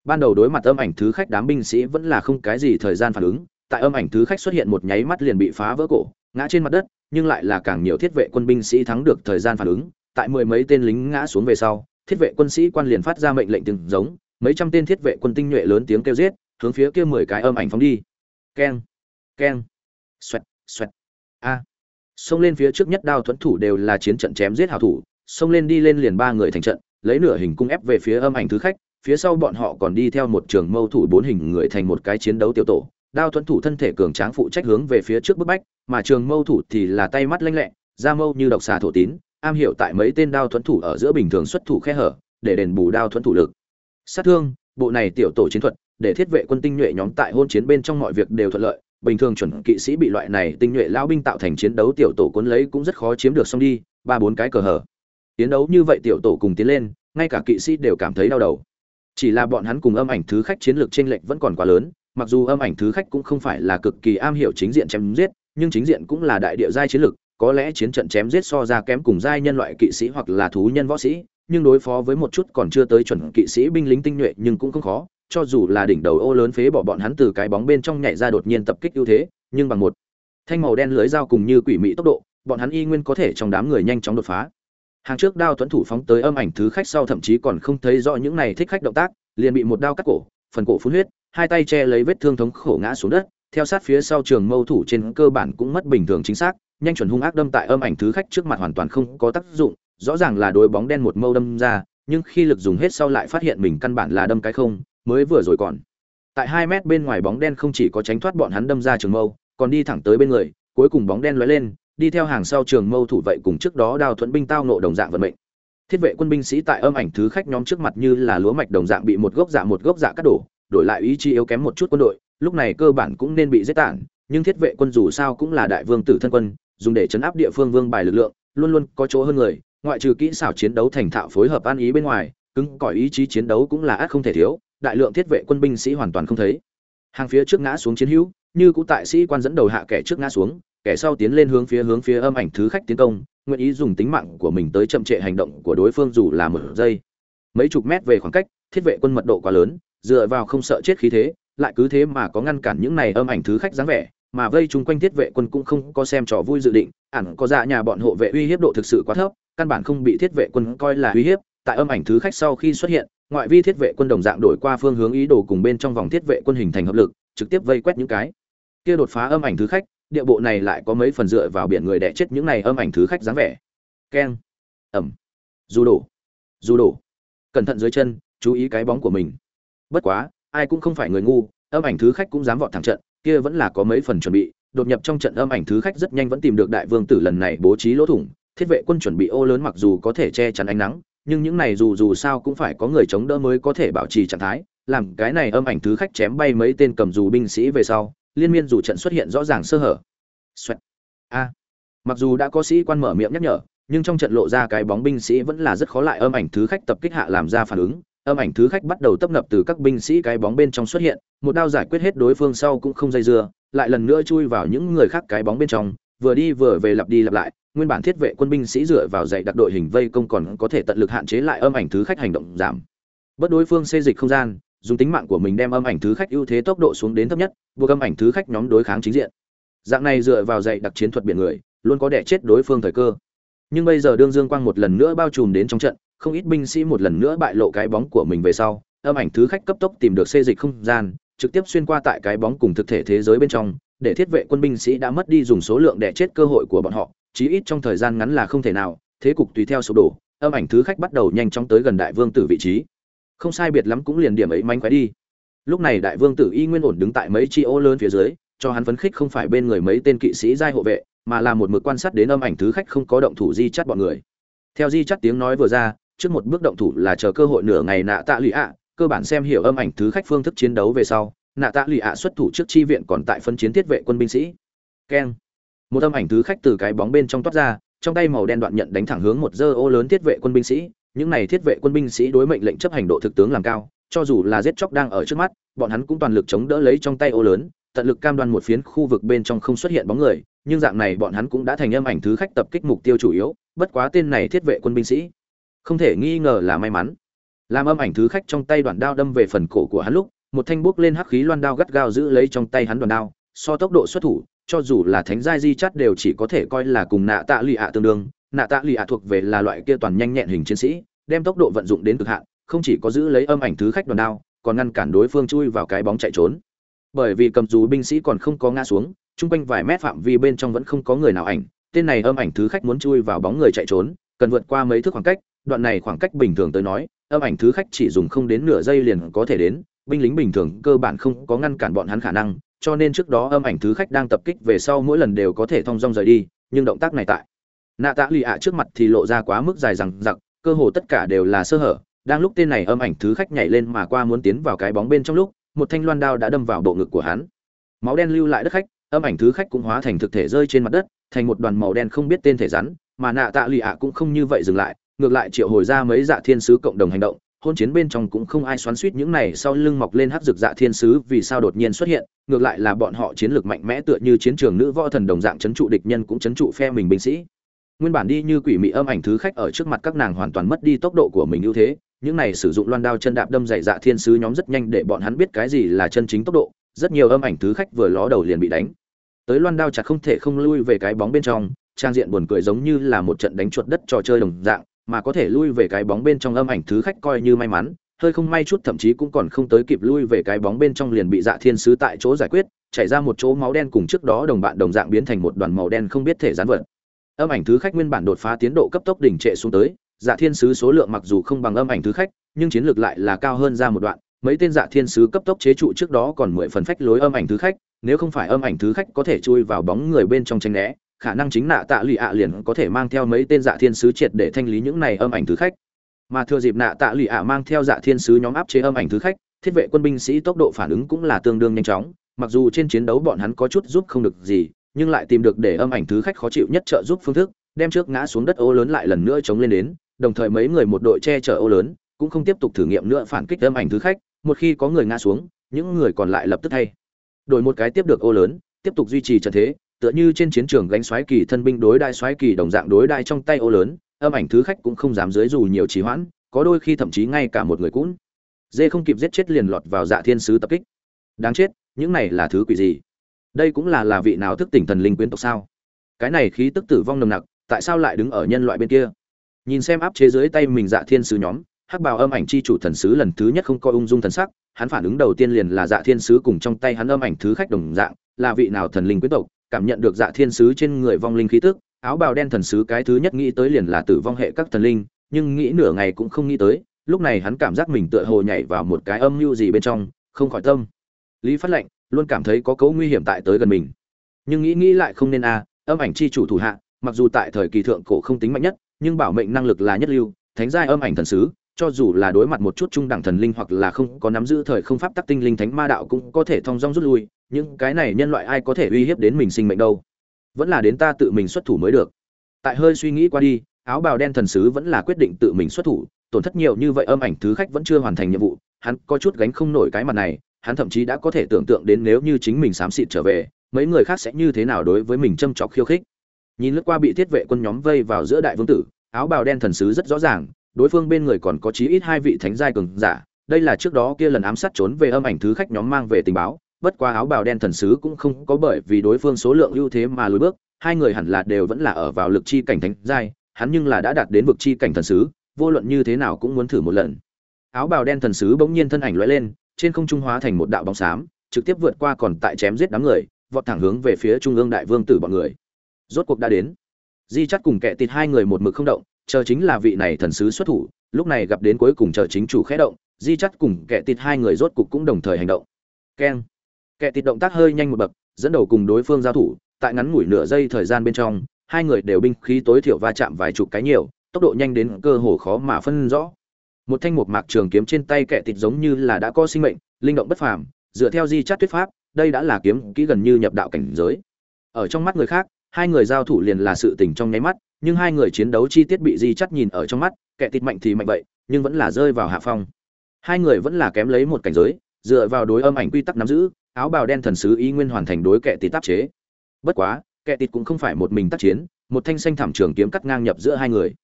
Ban đầu đối mặt âm ảnh thứ khách đám binh sĩ vẫn là không cái gì thời gian phản ứng, tại âm ảnh thứ khách xuất hiện một nháy mắt liền bị phá vỡ cổ, ngã trên mặt đất, nhưng lại là càng nhiều thiết vệ quân binh sĩ thắng được thời gian phản ứng tại mười mấy tên lính ngã xuống về sau, thiết vệ quân sĩ quan liền phát ra mệnh lệnh từng giống, mấy trăm tên thiết vệ quân tinh nhuệ lớn tiếng kêu giết, hướng phía kia mười cái âm ảnh phóng đi. Keng keng, xoẹt xoẹt, a. Xông lên phía trước nhất đao thuẫn thủ đều là chiến trận chém giết hảo thủ, xông lên đi lên liền ba người thành trận, lấy nửa hình cung ép về phía âm ảnh thứ khách, phía sau bọn họ còn đi theo một trường mâu thủ bốn hình người thành một cái chiến đấu tiêu tổ, đao thuẫn thủ thân thể cường tráng phụ trách hướng về phía trước bức bách, mà trường mâu thủ thì là tay mắt lanh lẹ ra mâu như độc xà thổ tín am hiểu tại mấy tên đao thuẫn thủ ở giữa bình thường xuất thủ khe hở, để đền bù đao thuẫn thủ lực. Sát thương, bộ này tiểu tổ chiến thuật, để thiết vệ quân tinh nhuệ nhóm tại hôn chiến bên trong mọi việc đều thuận lợi. Bình thường chuẩn kỵ sĩ bị loại này tinh nhuệ lão binh tạo thành chiến đấu tiểu tổ cuốn lấy cũng rất khó chiếm được xong đi, ba bốn cái cờ hở. Tiến đấu như vậy tiểu tổ cùng tiến lên, ngay cả kỵ sĩ đều cảm thấy đau đầu. Chỉ là bọn hắn cùng âm ảnh thứ khách chiến lược chênh lệch vẫn còn quá lớn, mặc dù âm ảnh thứ khách cũng không phải là cực kỳ am hiểu chính diện chém giết, nhưng chính diện cũng là đại địa giai chiến lược có lẽ chiến trận chém giết so ra kém cùng giai nhân loại kỵ sĩ hoặc là thú nhân võ sĩ, nhưng đối phó với một chút còn chưa tới chuẩn kỵ sĩ binh lính tinh nhuệ nhưng cũng không khó, cho dù là đỉnh đầu ô lớn phế bỏ bọn hắn từ cái bóng bên trong nhảy ra đột nhiên tập kích ưu thế, nhưng bằng một thanh màu đen lưới dao cùng như quỷ mị tốc độ, bọn hắn y nguyên có thể trong đám người nhanh chóng đột phá. Hàng trước đao tuấn thủ phóng tới âm ảnh thứ khách sau thậm chí còn không thấy rõ những này thích khách động tác, liền bị một đao cắt cổ, phần cổ phun huyết, hai tay che lấy vết thương thống khổ ngã xuống đất, theo sát phía sau trường mâu thủ trên cơ bản cũng mất bình thường chính xác nhanh chuẩn hung ác đâm tại âm ảnh thứ khách trước mặt hoàn toàn không có tác dụng, rõ ràng là đối bóng đen một mâu đâm ra, nhưng khi lực dùng hết sau lại phát hiện mình căn bản là đâm cái không, mới vừa rồi còn. Tại hai mét bên ngoài bóng đen không chỉ có tránh thoát bọn hắn đâm ra trường mâu, còn đi thẳng tới bên người, cuối cùng bóng đen lóe lên, đi theo hàng sau trường mâu thủ vậy cùng trước đó đào thuẫn binh tao nộ đồng dạng vận mệnh. Thiết vệ quân binh sĩ tại âm ảnh thứ khách nhóm trước mặt như là lúa mạch đồng dạng bị một gốc dạ một gốc dạ cắt đổ, đổi lại ý chí yếu kém một chút quân đội, lúc này cơ bản cũng nên bị giết tản, nhưng thiết vệ quân dù sao cũng là đại vương tử thân quân dùng để chấn áp địa phương vương bài lực lượng, luôn luôn có chỗ hơn người, ngoại trừ kỹ xảo chiến đấu thành thạo phối hợp an ý bên ngoài, cứng cỏi ý chí chiến đấu cũng là ác không thể thiếu, đại lượng thiết vệ quân binh sĩ hoàn toàn không thấy. Hàng phía trước ngã xuống chiến hữu, như cũ tại sĩ quan dẫn đầu hạ kẻ trước ngã xuống, kẻ sau tiến lên hướng phía hướng phía âm ảnh thứ khách tiến công, nguyện ý dùng tính mạng của mình tới chậm trệ hành động của đối phương dù là một giây. Mấy chục mét về khoảng cách, thiết vệ quân mật độ quá lớn, dựa vào không sợ chết khí thế, lại cứ thế mà có ngăn cản những này âm ảnh thứ khách dáng vẻ mà vây chung quanh thiết vệ quân cũng không có xem trò vui dự định ẳn có dạ nhà bọn hộ vệ uy hiếp độ thực sự quá thấp, căn bản không bị thiết vệ quân coi là uy hiếp. Tại âm ảnh thứ khách sau khi xuất hiện, ngoại vi thiết vệ quân đồng dạng đổi qua phương hướng ý đồ cùng bên trong vòng thiết vệ quân hình thành hợp lực, trực tiếp vây quét những cái kia đột phá âm ảnh thứ khách, địa bộ này lại có mấy phần dựa vào biển người đẻ chết những này âm ảnh thứ khách dáng vẻ. Keng. Ẩm. Dù đổ. Dù đổ. Cẩn thận dưới chân, chú ý cái bóng của mình. Bất quá, ai cũng không phải người ngu, âm ảnh thứ khách cũng dám vọt thẳng trận kia vẫn là có mấy phần chuẩn bị, đột nhập trong trận âm ảnh thứ khách rất nhanh vẫn tìm được đại vương tử lần này bố trí lỗ thủng, thiết vệ quân chuẩn bị ô lớn mặc dù có thể che chắn ánh nắng, nhưng những này dù dù sao cũng phải có người chống đỡ mới có thể bảo trì trạng thái, làm cái này âm ảnh thứ khách chém bay mấy tên cầm dù binh sĩ về sau, liên miên dù trận xuất hiện rõ ràng sơ hở Xoẹt. a mặc dù đã có sĩ quan mở miệng nhắc nhở, nhưng trong trận lộ ra cái bóng binh sĩ vẫn là rất khó lại âm ảnh thứ khách tập kích hạ làm ra phản ứng âm ảnh thứ khách bắt đầu tấp nập từ các binh sĩ cái bóng bên trong xuất hiện, một đao giải quyết hết đối phương sau cũng không dây dưa, lại lần nữa chui vào những người khác cái bóng bên trong, vừa đi vừa về lặp đi lặp lại, nguyên bản thiết vệ quân binh sĩ dựa vào dạy đặc đội hình vây công còn có thể tận lực hạn chế lại âm ảnh thứ khách hành động giảm. Bất đối phương xê dịch không gian, dùng tính mạng của mình đem âm ảnh thứ khách ưu thế tốc độ xuống đến thấp nhất, buộc âm ảnh thứ khách nhóm đối kháng chính diện. Dạng này dựa vào dạy đặc chiến thuật biển người, luôn có đẻ chết đối phương thời cơ. Nhưng bây giờ đương dương quang một lần nữa bao trùm đến trong trận không ít binh sĩ một lần nữa bại lộ cái bóng của mình về sau, âm ảnh thứ khách cấp tốc tìm được xê dịch không gian, trực tiếp xuyên qua tại cái bóng cùng thực thể thế giới bên trong, để thiết vệ quân binh sĩ đã mất đi dùng số lượng để chết cơ hội của bọn họ, chí ít trong thời gian ngắn là không thể nào, thế cục tùy theo sụp đổ, âm ảnh thứ khách bắt đầu nhanh chóng tới gần đại vương tử vị trí. Không sai biệt lắm cũng liền điểm ấy manh khoái đi. Lúc này đại vương tử y nguyên ổn đứng tại mấy chi ô lớn phía dưới, cho hắn phấn khích không phải bên người mấy tên kỵ sĩ giai hộ vệ, mà là một mực quan sát đến âm ảnh thứ khách không có động thủ di chắt bọn người. Theo di chắt tiếng nói vừa ra trước một bước động thủ là chờ cơ hội nửa ngày nạ tạ lụy ạ, cơ bản xem hiểu âm ảnh thứ khách phương thức chiến đấu về sau, nạ tạ lụy ạ xuất thủ trước chi viện còn tại phân chiến thiết vệ quân binh sĩ. Keng. Một âm ảnh thứ khách từ cái bóng bên trong toát ra, trong tay màu đen đoạn nhận đánh thẳng hướng một dơ ô lớn thiết vệ quân binh sĩ, những này thiết vệ quân binh sĩ đối mệnh lệnh chấp hành độ thực tướng làm cao, cho dù là giết chóc đang ở trước mắt, bọn hắn cũng toàn lực chống đỡ lấy trong tay ô lớn, tận lực cam đoan một phiến khu vực bên trong không xuất hiện bóng người, nhưng dạng này bọn hắn cũng đã thành âm ảnh thứ khách tập kích mục tiêu chủ yếu, bất quá tên này thiết vệ quân binh sĩ không thể nghi ngờ là may mắn. Làm âm ảnh thứ khách trong tay đoạn đao đâm về phần cổ của hắn lúc, một thanh bốc lên hắc khí loan đao gắt gao giữ lấy trong tay hắn đoạn đao, so tốc độ xuất thủ, cho dù là thánh giai di chắt đều chỉ có thể coi là cùng nạ tạ lụy ạ tương đương. Nạ tạ lụy ạ thuộc về là loại kia toàn nhanh nhẹn hình chiến sĩ, đem tốc độ vận dụng đến cực hạn, không chỉ có giữ lấy âm ảnh thứ khách đoàn đao, còn ngăn cản đối phương chui vào cái bóng chạy trốn. Bởi vì cầm dù binh sĩ còn không có ngã xuống, chung quanh vài mét phạm vi bên trong vẫn không có người nào ảnh, tên này âm ảnh thứ khách muốn chui vào bóng người chạy trốn, cần vượt qua mấy thước khoảng cách đoạn này khoảng cách bình thường tới nói, âm ảnh thứ khách chỉ dùng không đến nửa giây liền có thể đến, binh lính bình thường cơ bản không có ngăn cản bọn hắn khả năng, cho nên trước đó âm ảnh thứ khách đang tập kích về sau mỗi lần đều có thể thong dong rời đi, nhưng động tác này tại nạ tạ lì ạ trước mặt thì lộ ra quá mức dài rằng giặc cơ hồ tất cả đều là sơ hở. Đang lúc tên này âm ảnh thứ khách nhảy lên mà qua muốn tiến vào cái bóng bên trong lúc, một thanh loan đao đã đâm vào bộ ngực của hắn. Máu đen lưu lại đất khách, âm ảnh thứ khách cũng hóa thành thực thể rơi trên mặt đất, thành một đoàn màu đen không biết tên thể rắn, mà nạ tạ lì ạ cũng không như vậy dừng lại ngược lại triệu hồi ra mấy dạ thiên sứ cộng đồng hành động, hôn chiến bên trong cũng không ai xoắn suýt những này sau lưng mọc lên hắc rực dạ thiên sứ vì sao đột nhiên xuất hiện, ngược lại là bọn họ chiến lược mạnh mẽ tựa như chiến trường nữ võ thần đồng dạng chấn trụ địch nhân cũng chấn trụ phe mình binh sĩ. Nguyên bản đi như quỷ mị âm ảnh thứ khách ở trước mặt các nàng hoàn toàn mất đi tốc độ của mình ưu thế, những này sử dụng loan đao chân đạp đâm dày dạ thiên sứ nhóm rất nhanh để bọn hắn biết cái gì là chân chính tốc độ, rất nhiều âm ảnh thứ khách vừa ló đầu liền bị đánh. Tới loan đao chặt không thể không lui về cái bóng bên trong, trang diện buồn cười giống như là một trận đánh chuột đất trò chơi đồng dạng mà có thể lui về cái bóng bên trong âm ảnh thứ khách coi như may mắn, hơi không may chút thậm chí cũng còn không tới kịp lui về cái bóng bên trong liền bị dạ thiên sứ tại chỗ giải quyết, chảy ra một chỗ máu đen cùng trước đó đồng bạn đồng dạng biến thành một đoàn màu đen không biết thể gián vật. Âm ảnh thứ khách nguyên bản đột phá tiến độ cấp tốc đỉnh trệ xuống tới dạ thiên sứ số lượng mặc dù không bằng âm ảnh thứ khách, nhưng chiến lược lại là cao hơn ra một đoạn, mấy tên dạ thiên sứ cấp tốc chế trụ trước đó còn mười phần phách lối âm ảnh thứ khách, nếu không phải âm ảnh thứ khách có thể chui vào bóng người bên trong tranh né khả năng chính nạ tạ lụy ạ liền có thể mang theo mấy tên dạ thiên sứ triệt để thanh lý những này âm ảnh thứ khách. Mà thừa dịp nạ tạ lụy ạ mang theo dạ thiên sứ nhóm áp chế âm ảnh thứ khách, thiết vệ quân binh sĩ tốc độ phản ứng cũng là tương đương nhanh chóng. Mặc dù trên chiến đấu bọn hắn có chút giúp không được gì, nhưng lại tìm được để âm ảnh thứ khách khó chịu nhất trợ giúp phương thức, đem trước ngã xuống đất ô lớn lại lần nữa chống lên đến, đồng thời mấy người một đội che chở ô lớn, cũng không tiếp tục thử nghiệm nữa phản kích âm ảnh thứ khách. Một khi có người ngã xuống, những người còn lại lập tức thay. Đổi một cái tiếp được ô lớn, tiếp tục duy trì trận thế tựa như trên chiến trường gánh xoáy kỳ thân binh đối đai xoáy kỳ đồng dạng đối đai trong tay ô lớn, âm ảnh thứ khách cũng không dám dưới dù nhiều trì hoãn, có đôi khi thậm chí ngay cả một người cũng dê không kịp giết chết liền lọt vào dạ thiên sứ tập kích. Đáng chết, những này là thứ quỷ gì? Đây cũng là là vị nào thức tỉnh thần linh quyến tộc sao? Cái này khí tức tử vong nồng nặc, tại sao lại đứng ở nhân loại bên kia? Nhìn xem áp chế dưới tay mình dạ thiên sứ nhóm, hắc bào âm ảnh chi chủ thần sứ lần thứ nhất không coi ung dung thần sắc, hắn phản ứng đầu tiên liền là dạ thiên sứ cùng trong tay hắn âm ảnh thứ khách đồng dạng, là vị nào thần linh quyến tộc? Cảm nhận được dạ thiên sứ trên người vong linh khí tức, áo bào đen thần sứ cái thứ nhất nghĩ tới liền là tử vong hệ các thần linh, nhưng nghĩ nửa ngày cũng không nghĩ tới, lúc này hắn cảm giác mình tựa hồ nhảy vào một cái âm mưu gì bên trong, không khỏi tâm. Lý phát lệnh luôn cảm thấy có cấu nguy hiểm tại tới gần mình. Nhưng nghĩ nghĩ lại không nên a, âm ảnh chi chủ thủ hạ, mặc dù tại thời kỳ thượng cổ không tính mạnh nhất, nhưng bảo mệnh năng lực là nhất lưu, thánh giai âm ảnh thần sứ cho dù là đối mặt một chút trung đẳng thần linh hoặc là không có nắm giữ thời không pháp tắc tinh linh thánh ma đạo cũng có thể thong dong rút lui, những cái này nhân loại ai có thể uy hiếp đến mình sinh mệnh đâu? Vẫn là đến ta tự mình xuất thủ mới được. Tại hơi suy nghĩ qua đi, áo bào đen thần sứ vẫn là quyết định tự mình xuất thủ, tổn thất nhiều như vậy âm ảnh thứ khách vẫn chưa hoàn thành nhiệm vụ, hắn có chút gánh không nổi cái mặt này, hắn thậm chí đã có thể tưởng tượng đến nếu như chính mình xám xịt trở về, mấy người khác sẽ như thế nào đối với mình châm chọc khiêu khích. Nhìn lướt qua bị thiết vệ quân nhóm vây vào giữa đại vương tử, áo bào đen thần sứ rất rõ ràng đối phương bên người còn có chí ít hai vị thánh giai cường giả, đây là trước đó kia lần ám sát trốn về âm ảnh thứ khách nhóm mang về tình báo, bất qua áo bào đen thần sứ cũng không có bởi vì đối phương số lượng ưu thế mà lùi bước, hai người hẳn là đều vẫn là ở vào lực chi cảnh thánh giai, hắn nhưng là đã đạt đến vực chi cảnh thần sứ, vô luận như thế nào cũng muốn thử một lần. Áo bào đen thần sứ bỗng nhiên thân ảnh lóe lên, trên không trung hóa thành một đạo bóng xám, trực tiếp vượt qua còn tại chém giết đám người, vọt thẳng hướng về phía trung ương đại vương tử bọn người. Rốt cuộc đã đến. Di chắt cùng kẻ tịt hai người một mực không động chờ chính là vị này thần sứ xuất thủ, lúc này gặp đến cuối cùng chờ chính chủ khẽ động, di chắt cùng kẻ tịt hai người rốt cục cũng đồng thời hành động. Keng. Kẻ tịt động tác hơi nhanh một bậc, dẫn đầu cùng đối phương giao thủ, tại ngắn ngủi nửa giây thời gian bên trong, hai người đều binh khí tối thiểu va chạm vài chục cái nhiều, tốc độ nhanh đến cơ hồ khó mà phân rõ. Một thanh mục mạc trường kiếm trên tay kẻ tịt giống như là đã có sinh mệnh, linh động bất phàm, dựa theo di chắt thuyết pháp, đây đã là kiếm kỹ gần như nhập đạo cảnh giới. Ở trong mắt người khác, hai người giao thủ liền là sự tình trong nháy mắt nhưng hai người chiến đấu chi tiết bị di chắt nhìn ở trong mắt, kẻ tịt mạnh thì mạnh vậy, nhưng vẫn là rơi vào hạ phong. Hai người vẫn là kém lấy một cảnh giới, dựa vào đối âm ảnh quy tắc nắm giữ, áo bào đen thần sứ ý nguyên hoàn thành đối kẻ tịt tác chế. Bất quá, kẻ tịt cũng không phải một mình tác chiến, một thanh xanh thảm trường kiếm cắt ngang nhập giữa hai người.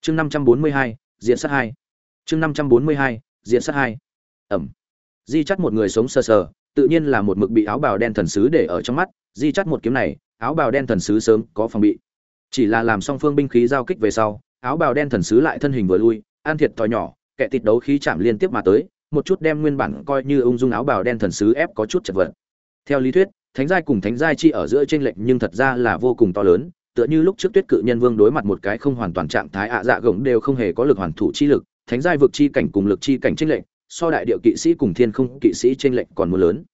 Chương năm trăm bốn mươi hai, diện sát hai. Chương năm trăm bốn mươi hai, diện sát hai. Ẩm. Di chắt một người sống sờ sờ, tự nhiên là một mực bị áo bào đen thần sứ để ở trong mắt. Di chắt một kiếm này, áo bào đen thần sứ sớm có phòng bị chỉ là làm song phương binh khí giao kích về sau, áo bào đen thần sứ lại thân hình vừa lui an thiệt thòi nhỏ, kẻ tịt đấu khí chạm liên tiếp mà tới, một chút đem nguyên bản coi như ung dung áo bào đen thần sứ ép có chút chật vật. Theo lý thuyết, thánh giai cùng thánh giai chi ở giữa trên lệnh nhưng thật ra là vô cùng to lớn, tựa như lúc trước tuyết cự nhân vương đối mặt một cái không hoàn toàn trạng thái ạ dạ gồng đều không hề có lực hoàn thủ chi lực, thánh giai vực chi cảnh cùng lực chi cảnh tranh lệnh so đại điệu kỵ sĩ cùng thiên không kỵ sĩ tranh lệnh còn mưa lớn.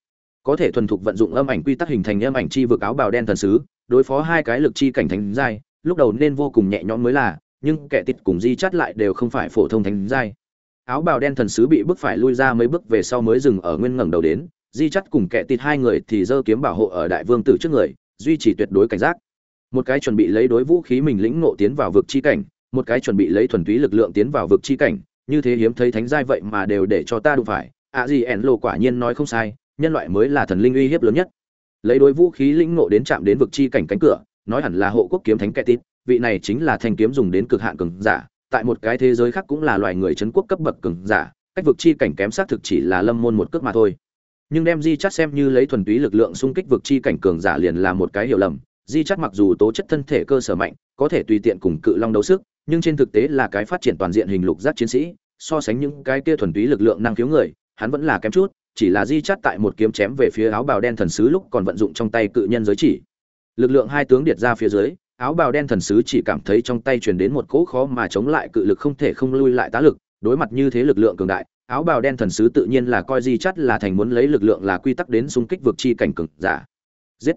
Có thể thuần thục vận dụng âm ảnh quy tắc hình thành âm ảnh chi vực áo bào đen thần sứ đối phó hai cái lực chi cảnh thánh giai, lúc đầu nên vô cùng nhẹ nhõm mới là, nhưng kẻ tịt cùng di chắt lại đều không phải phổ thông thánh giai. Áo bào đen thần sứ bị bức phải lui ra mấy bước về sau mới dừng ở nguyên ngẩng đầu đến, di chắt cùng kẻ tịt hai người thì giơ kiếm bảo hộ ở đại vương tử trước người, duy trì tuyệt đối cảnh giác. Một cái chuẩn bị lấy đối vũ khí mình lĩnh ngộ tiến vào vực chi cảnh, một cái chuẩn bị lấy thuần túy lực lượng tiến vào vực chi cảnh, như thế hiếm thấy thánh giai vậy mà đều để cho ta đụng phải. À gì ẻn lộ quả nhiên nói không sai, nhân loại mới là thần linh uy hiếp lớn nhất lấy đối vũ khí lĩnh ngộ đến chạm đến vực chi cảnh cánh cửa, nói hẳn là hộ quốc kiếm thánh kẻ tít vị này chính là thanh kiếm dùng đến cực hạn cường giả, tại một cái thế giới khác cũng là loài người trấn quốc cấp bậc cường giả, cách vực chi cảnh kém xác thực chỉ là lâm môn một cước mà thôi. Nhưng đem di chắt xem như lấy thuần túy lực lượng xung kích vực chi cảnh cường giả liền là một cái hiểu lầm, di chắt mặc dù tố chất thân thể cơ sở mạnh, có thể tùy tiện cùng cự long đấu sức, nhưng trên thực tế là cái phát triển toàn diện hình lục giác chiến sĩ, so sánh những cái kia thuần túy lực lượng năng khiếu người, hắn vẫn là kém chút chỉ là di chắt tại một kiếm chém về phía áo bào đen thần sứ lúc còn vận dụng trong tay cự nhân giới chỉ. Lực lượng hai tướng điệt ra phía dưới, áo bào đen thần sứ chỉ cảm thấy trong tay truyền đến một cỗ khó mà chống lại cự lực không thể không lui lại tá lực, đối mặt như thế lực lượng cường đại, áo bào đen thần sứ tự nhiên là coi di chắt là thành muốn lấy lực lượng là quy tắc đến xung kích vực chi cảnh cường giả. Giết!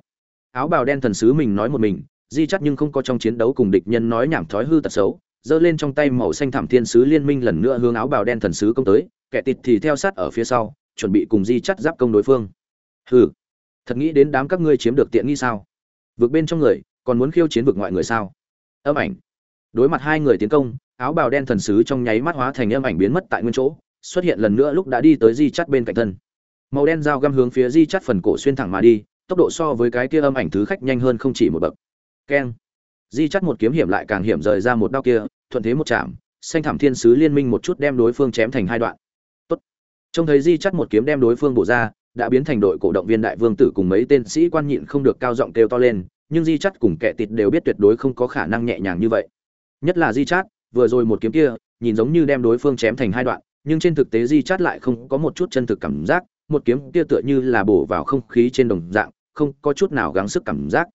Áo bào đen thần sứ mình nói một mình, di chắt nhưng không có trong chiến đấu cùng địch nhân nói nhảm thói hư tật xấu, giơ lên trong tay màu xanh thảm thiên sứ liên minh lần nữa hướng áo bào đen thần sứ công tới, kẻ tịt thì theo sát ở phía sau chuẩn bị cùng di chắt giáp công đối phương. Hừ, thật nghĩ đến đám các ngươi chiếm được tiện nghi sao? Vượt bên trong người, còn muốn khiêu chiến vực ngoại người sao? Âm ảnh. Đối mặt hai người tiến công, áo bào đen thần sứ trong nháy mắt hóa thành âm ảnh biến mất tại nguyên chỗ, xuất hiện lần nữa lúc đã đi tới di chắt bên cạnh thân. Màu đen dao găm hướng phía di chắt phần cổ xuyên thẳng mà đi, tốc độ so với cái kia âm ảnh thứ khách nhanh hơn không chỉ một bậc. Keng. Di chắt một kiếm hiểm lại càng hiểm rời ra một đao kia, thuận thế một chạm, xanh thảm thiên sứ liên minh một chút đem đối phương chém thành hai đoạn trông thấy di chắt một kiếm đem đối phương bổ ra, đã biến thành đội cổ động viên đại vương tử cùng mấy tên sĩ quan nhịn không được cao giọng kêu to lên, nhưng di chắt cùng kẻ tịt đều biết tuyệt đối không có khả năng nhẹ nhàng như vậy. Nhất là di chắt, vừa rồi một kiếm kia, nhìn giống như đem đối phương chém thành hai đoạn, nhưng trên thực tế di chắt lại không có một chút chân thực cảm giác, một kiếm kia tựa như là bổ vào không khí trên đồng dạng, không có chút nào gắng sức cảm giác.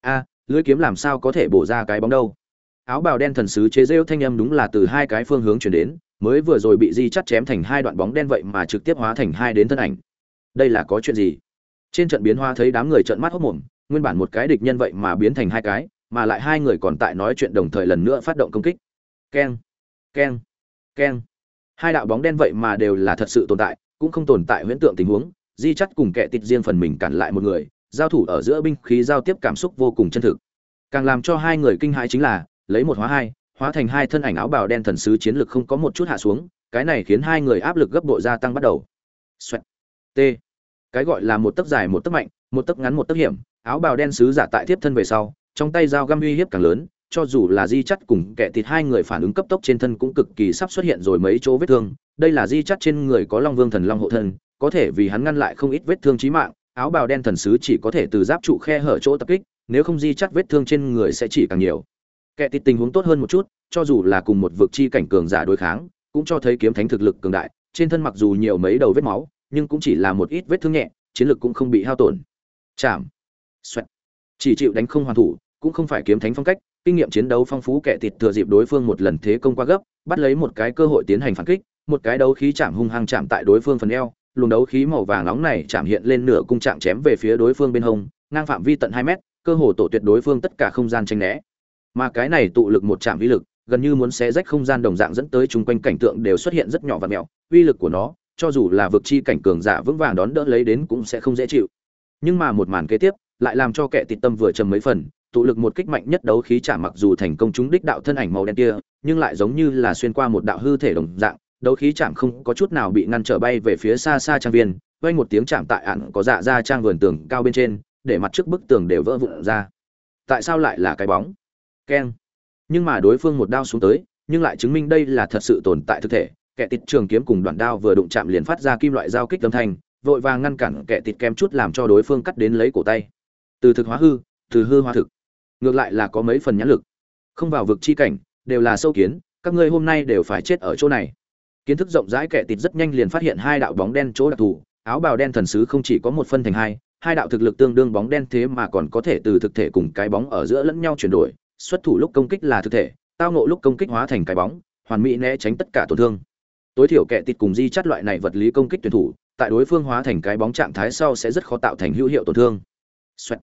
A lưỡi kiếm làm sao có thể bổ ra cái bóng đâu? Áo bào đen thần sứ chế rêu thanh âm đúng là từ hai cái phương hướng chuyển đến mới vừa rồi bị di chắt chém thành hai đoạn bóng đen vậy mà trực tiếp hóa thành hai đến thân ảnh. Đây là có chuyện gì? Trên trận biến hoa thấy đám người trợn mắt hốc mồm nguyên bản một cái địch nhân vậy mà biến thành hai cái, mà lại hai người còn tại nói chuyện đồng thời lần nữa phát động công kích. Keng keng keng. Hai đạo bóng đen vậy mà đều là thật sự tồn tại, cũng không tồn tại huyễn tượng tình huống. Di chắt cùng kẻ tịt riêng phần mình cản lại một người, giao thủ ở giữa binh khí giao tiếp cảm xúc vô cùng chân thực. Càng làm cho hai người kinh hãi chính là, lấy một hóa hai hóa thành hai thân ảnh áo bào đen thần sứ chiến lực không có một chút hạ xuống, cái này khiến hai người áp lực gấp bội gia tăng bắt đầu. Xoẹt. t. Cái gọi là một tấc dài một tấc mạnh, một tấc ngắn một tấc hiểm, áo bào đen sứ giả tại tiếp thân về sau, trong tay dao găm uy hiếp càng lớn, cho dù là di chắt cùng kẻ thịt hai người phản ứng cấp tốc trên thân cũng cực kỳ sắp xuất hiện rồi mấy chỗ vết thương. Đây là di chắt trên người có long vương thần long hộ thân, có thể vì hắn ngăn lại không ít vết thương chí mạng, áo bào đen thần sứ chỉ có thể từ giáp trụ khe hở chỗ tập kích, nếu không di chắt vết thương trên người sẽ chỉ càng nhiều kẻ tịt tình huống tốt hơn một chút, cho dù là cùng một vực chi cảnh cường giả đối kháng, cũng cho thấy kiếm thánh thực lực cường đại. Trên thân mặc dù nhiều mấy đầu vết máu, nhưng cũng chỉ là một ít vết thương nhẹ, chiến lực cũng không bị hao tổn. Chạm. Xoẹt. Chỉ chịu đánh không hoàn thủ, cũng không phải kiếm thánh phong cách. Kinh nghiệm chiến đấu phong phú kẻ tịt thừa dịp đối phương một lần thế công qua gấp, bắt lấy một cái cơ hội tiến hành phản kích, một cái đấu khí chạm hung hăng chạm tại đối phương phần eo, luồng đấu khí màu vàng nóng này chạm hiện lên nửa cung chạm chém về phía đối phương bên hông, ngang phạm vi tận hai mét, cơ hồ tổ tuyệt đối phương tất cả không gian tranh né mà cái này tụ lực một chạm vi lực, gần như muốn xé rách không gian đồng dạng dẫn tới chung quanh cảnh tượng đều xuất hiện rất nhỏ và mèo uy lực của nó, cho dù là vực chi cảnh cường giả vững vàng đón đỡ lấy đến cũng sẽ không dễ chịu. Nhưng mà một màn kế tiếp, lại làm cho kẻ tịt tâm vừa trầm mấy phần, tụ lực một kích mạnh nhất đấu khí trả mặc dù thành công trúng đích đạo thân ảnh màu đen kia, nhưng lại giống như là xuyên qua một đạo hư thể đồng dạng, đấu khí chạm không có chút nào bị ngăn trở bay về phía xa xa trang viên vang một tiếng chạm tại ạn có dạ ra trang vườn tường cao bên trên, để mặt trước bức tường đều vỡ vụn ra. Tại sao lại là cái bóng? Keng. Nhưng mà đối phương một đao xuống tới, nhưng lại chứng minh đây là thật sự tồn tại thực thể. Kẻ tịt trường kiếm cùng đoạn đao vừa đụng chạm liền phát ra kim loại giao kích âm thanh, vội vàng ngăn cản kẻ tịt kém chút làm cho đối phương cắt đến lấy cổ tay. Từ thực hóa hư, từ hư hóa thực. Ngược lại là có mấy phần nhãn lực. Không vào vực chi cảnh, đều là sâu kiến, các ngươi hôm nay đều phải chết ở chỗ này. Kiến thức rộng rãi kẻ tịt rất nhanh liền phát hiện hai đạo bóng đen chỗ đặc thù, áo bào đen thần sứ không chỉ có một phân thành hai hai đạo thực lực tương đương bóng đen thế mà còn có thể từ thực thể cùng cái bóng ở giữa lẫn nhau chuyển đổi xuất thủ lúc công kích là thực thể, tao nộ lúc công kích hóa thành cái bóng, hoàn mỹ né tránh tất cả tổn thương. Tối thiểu kẻ tịt cùng di chắt loại này vật lý công kích tuyển thủ, tại đối phương hóa thành cái bóng trạng thái sau sẽ rất khó tạo thành hữu hiệu tổn thương. Xoẹt.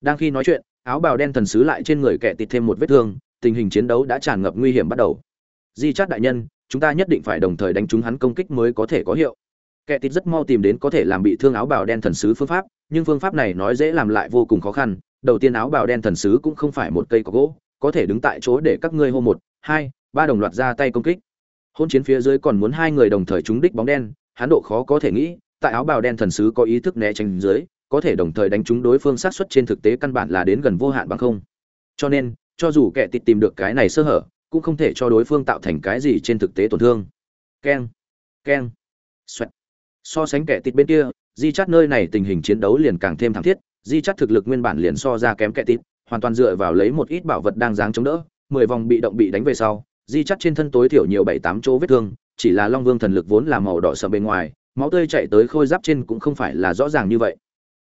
đang khi nói chuyện, áo bào đen thần sứ lại trên người kẻ tịt thêm một vết thương, tình hình chiến đấu đã tràn ngập nguy hiểm bắt đầu. Di chắt đại nhân, chúng ta nhất định phải đồng thời đánh trúng hắn công kích mới có thể có hiệu. Kẻ tịt rất mau tìm đến có thể làm bị thương áo bào đen thần sứ phương pháp, nhưng phương pháp này nói dễ làm lại vô cùng khó khăn đầu tiên áo bào đen thần sứ cũng không phải một cây có gỗ, có thể đứng tại chỗ để các ngươi hô một, hai, ba đồng loạt ra tay công kích. Hôn chiến phía dưới còn muốn hai người đồng thời trúng đích bóng đen, hắn độ khó có thể nghĩ, tại áo bào đen thần sứ có ý thức né tránh dưới, có thể đồng thời đánh trúng đối phương sát xuất trên thực tế căn bản là đến gần vô hạn bằng không. Cho nên, cho dù kẻ tịt tìm được cái này sơ hở, cũng không thể cho đối phương tạo thành cái gì trên thực tế tổn thương. Keng keng, xoẹt. So sánh kẻ tịt bên kia, di chắt nơi này tình hình chiến đấu liền càng thêm thảm thiết di chắt thực lực nguyên bản liền so ra kém kẻ tít, hoàn toàn dựa vào lấy một ít bảo vật đang dáng chống đỡ mười vòng bị động bị đánh về sau di chắt trên thân tối thiểu nhiều bảy tám chỗ vết thương chỉ là long vương thần lực vốn là màu đỏ sợ bên ngoài máu tươi chạy tới khôi giáp trên cũng không phải là rõ ràng như vậy.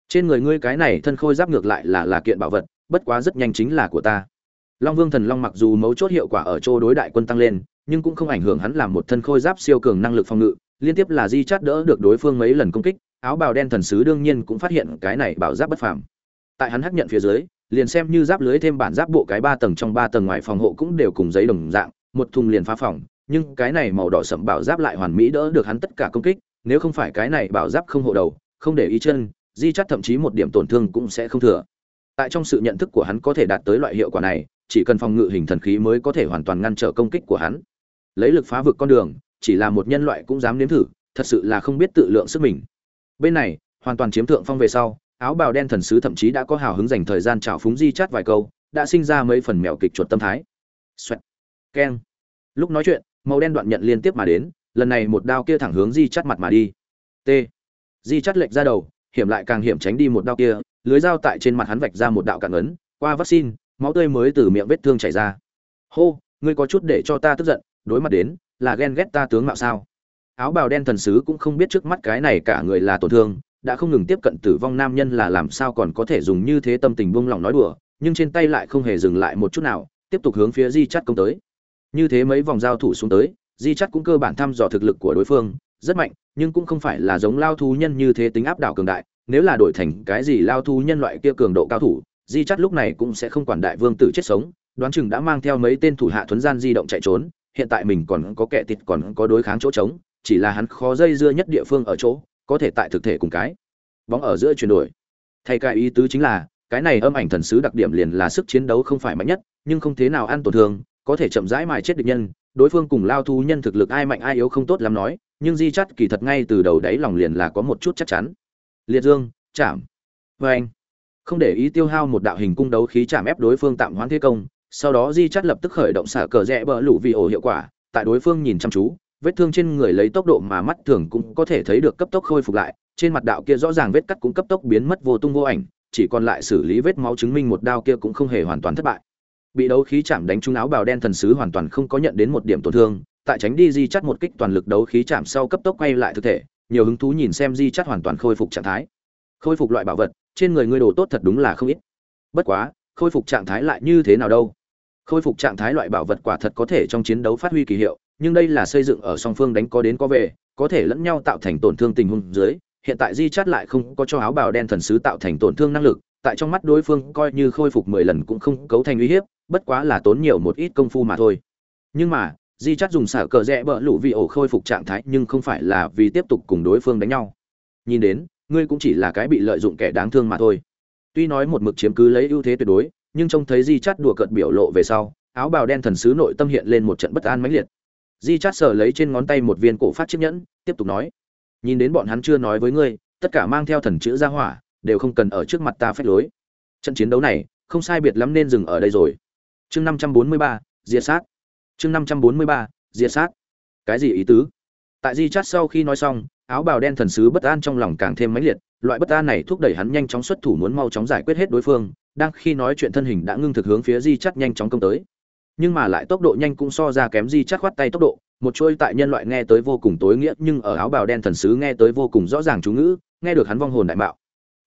Trên người ngươi cái này thân khôi giáp ngược lại là là kiện bảo vật bất quá rất nhanh chính là của ta. Long vương thần long mặc dù mấu chốt hiệu quả ở chỗ đối đại quân tăng lên nhưng cũng không ảnh hưởng hắn làm một thân khôi giáp siêu cường năng lực phòng ngự liên tiếp là di chát đỡ được đối phương mấy lần công kích áo bào đen thần sứ đương nhiên cũng phát hiện cái này bảo giáp bất phàm. Tại hắn hắc nhận phía dưới, liền xem như giáp lưới thêm bản giáp bộ cái ba tầng trong ba tầng ngoài phòng hộ cũng đều cùng giấy đồng dạng, một thùng liền phá phòng, nhưng cái này màu đỏ sẫm bảo giáp lại hoàn mỹ đỡ được hắn tất cả công kích, nếu không phải cái này bảo giáp không hộ đầu, không để ý chân, di chắt thậm chí một điểm tổn thương cũng sẽ không thừa. Tại trong sự nhận thức của hắn có thể đạt tới loại hiệu quả này, chỉ cần phòng ngự hình thần khí mới có thể hoàn toàn ngăn trở công kích của hắn. Lấy lực phá vực con đường, chỉ là một nhân loại cũng dám nếm thử, thật sự là không biết tự lượng sức mình bên này, hoàn toàn chiếm thượng phong về sau, áo bào đen thần sứ thậm chí đã có hào hứng dành thời gian chào phúng di chát vài câu, đã sinh ra mấy phần mèo kịch chuột tâm thái. Xoẹt. keng. Lúc nói chuyện, màu đen đoạn nhận liên tiếp mà đến, lần này một đao kia thẳng hướng di chắt mặt mà đi. T. Di chắt lệch ra đầu, hiểm lại càng hiểm tránh đi một đao kia, lưới dao tại trên mặt hắn vạch ra một đạo cạn ấn, qua vaccine, máu tươi mới từ miệng vết thương chảy ra. Hô, ngươi có chút để cho ta tức giận, đối mặt đến, là ghen ghét ta tướng mạo sao? Áo bào đen thần sứ cũng không biết trước mắt cái này cả người là tổn thương, đã không ngừng tiếp cận tử vong nam nhân là làm sao còn có thể dùng như thế tâm tình buông lỏng nói đùa, nhưng trên tay lại không hề dừng lại một chút nào, tiếp tục hướng phía di chắt công tới. Như thế mấy vòng giao thủ xuống tới, di chắt cũng cơ bản thăm dò thực lực của đối phương, rất mạnh, nhưng cũng không phải là giống lao thú nhân như thế tính áp đảo cường đại, nếu là đổi thành cái gì lao thú nhân loại kia cường độ cao thủ, di chắt lúc này cũng sẽ không quản đại vương tử chết sống, đoán chừng đã mang theo mấy tên thủ hạ thuấn gian di động chạy trốn, hiện tại mình còn có kẻ tịt còn có đối kháng chỗ trống chỉ là hắn khó dây dưa nhất địa phương ở chỗ, có thể tại thực thể cùng cái bóng ở giữa chuyển đổi. Thay cái ý tứ chính là, cái này âm ảnh thần sứ đặc điểm liền là sức chiến đấu không phải mạnh nhất, nhưng không thế nào ăn tổn thương, có thể chậm rãi mài chết địch nhân, đối phương cùng lao thu nhân thực lực ai mạnh ai yếu không tốt lắm nói, nhưng di chắt kỳ thật ngay từ đầu đáy lòng liền là có một chút chắc chắn. Liệt dương, chạm. Vê anh. Không để ý tiêu hao một đạo hình cung đấu khí chạm ép đối phương tạm hoãn thế công, sau đó di chắt lập tức khởi động xả cờ rẽ bờ lũ vì ổ hiệu quả, tại đối phương nhìn chăm chú vết thương trên người lấy tốc độ mà mắt thường cũng có thể thấy được cấp tốc khôi phục lại, trên mặt đạo kia rõ ràng vết cắt cũng cấp tốc biến mất vô tung vô ảnh, chỉ còn lại xử lý vết máu chứng minh một đao kia cũng không hề hoàn toàn thất bại. Bị đấu khí chạm đánh trúng áo bào đen thần sứ hoàn toàn không có nhận đến một điểm tổn thương, tại tránh đi di chắt một kích toàn lực đấu khí chạm sau cấp tốc quay lại thực thể, nhiều hứng thú nhìn xem di chắt hoàn toàn khôi phục trạng thái. Khôi phục loại bảo vật, trên người ngươi đồ tốt thật đúng là không ít. Bất quá, khôi phục trạng thái lại như thế nào đâu? Khôi phục trạng thái loại bảo vật quả thật có thể trong chiến đấu phát huy kỳ hiệu nhưng đây là xây dựng ở song phương đánh có đến có về, có thể lẫn nhau tạo thành tổn thương tình huống dưới, hiện tại di chát lại không có cho áo bào đen thần sứ tạo thành tổn thương năng lực, tại trong mắt đối phương coi như khôi phục mười lần cũng không cấu thành uy hiếp, bất quá là tốn nhiều một ít công phu mà thôi. Nhưng mà, di chát dùng xả cờ rẽ bỡ lũ vị ổ khôi phục trạng thái nhưng không phải là vì tiếp tục cùng đối phương đánh nhau. Nhìn đến, ngươi cũng chỉ là cái bị lợi dụng kẻ đáng thương mà thôi. Tuy nói một mực chiếm cứ lấy ưu thế tuyệt đối, nhưng trông thấy di chát đùa cợt biểu lộ về sau, áo bào đen thần sứ nội tâm hiện lên một trận bất an mãnh liệt di chát sờ lấy trên ngón tay một viên cổ phát chiếc nhẫn, tiếp tục nói, nhìn đến bọn hắn chưa nói với ngươi, tất cả mang theo thần chữ ra hỏa, đều không cần ở trước mặt ta phách lối. Trận chiến đấu này, không sai biệt lắm nên dừng ở đây rồi. Chương năm trăm bốn mươi ba, diệt sát. Chương năm trăm bốn mươi ba, diệt sát. Cái gì ý tứ? Tại di chát sau khi nói xong, áo bào đen thần sứ bất an trong lòng càng thêm mãnh liệt, loại bất an này thúc đẩy hắn nhanh chóng xuất thủ muốn mau chóng giải quyết hết đối phương, đang khi nói chuyện thân hình đã ngưng thực hướng phía di chắt nhanh chóng công tới nhưng mà lại tốc độ nhanh cũng so ra kém di chắt khoát tay tốc độ, một chuôi tại nhân loại nghe tới vô cùng tối nghĩa nhưng ở áo bào đen thần sứ nghe tới vô cùng rõ ràng chú ngữ, nghe được hắn vong hồn đại mạo.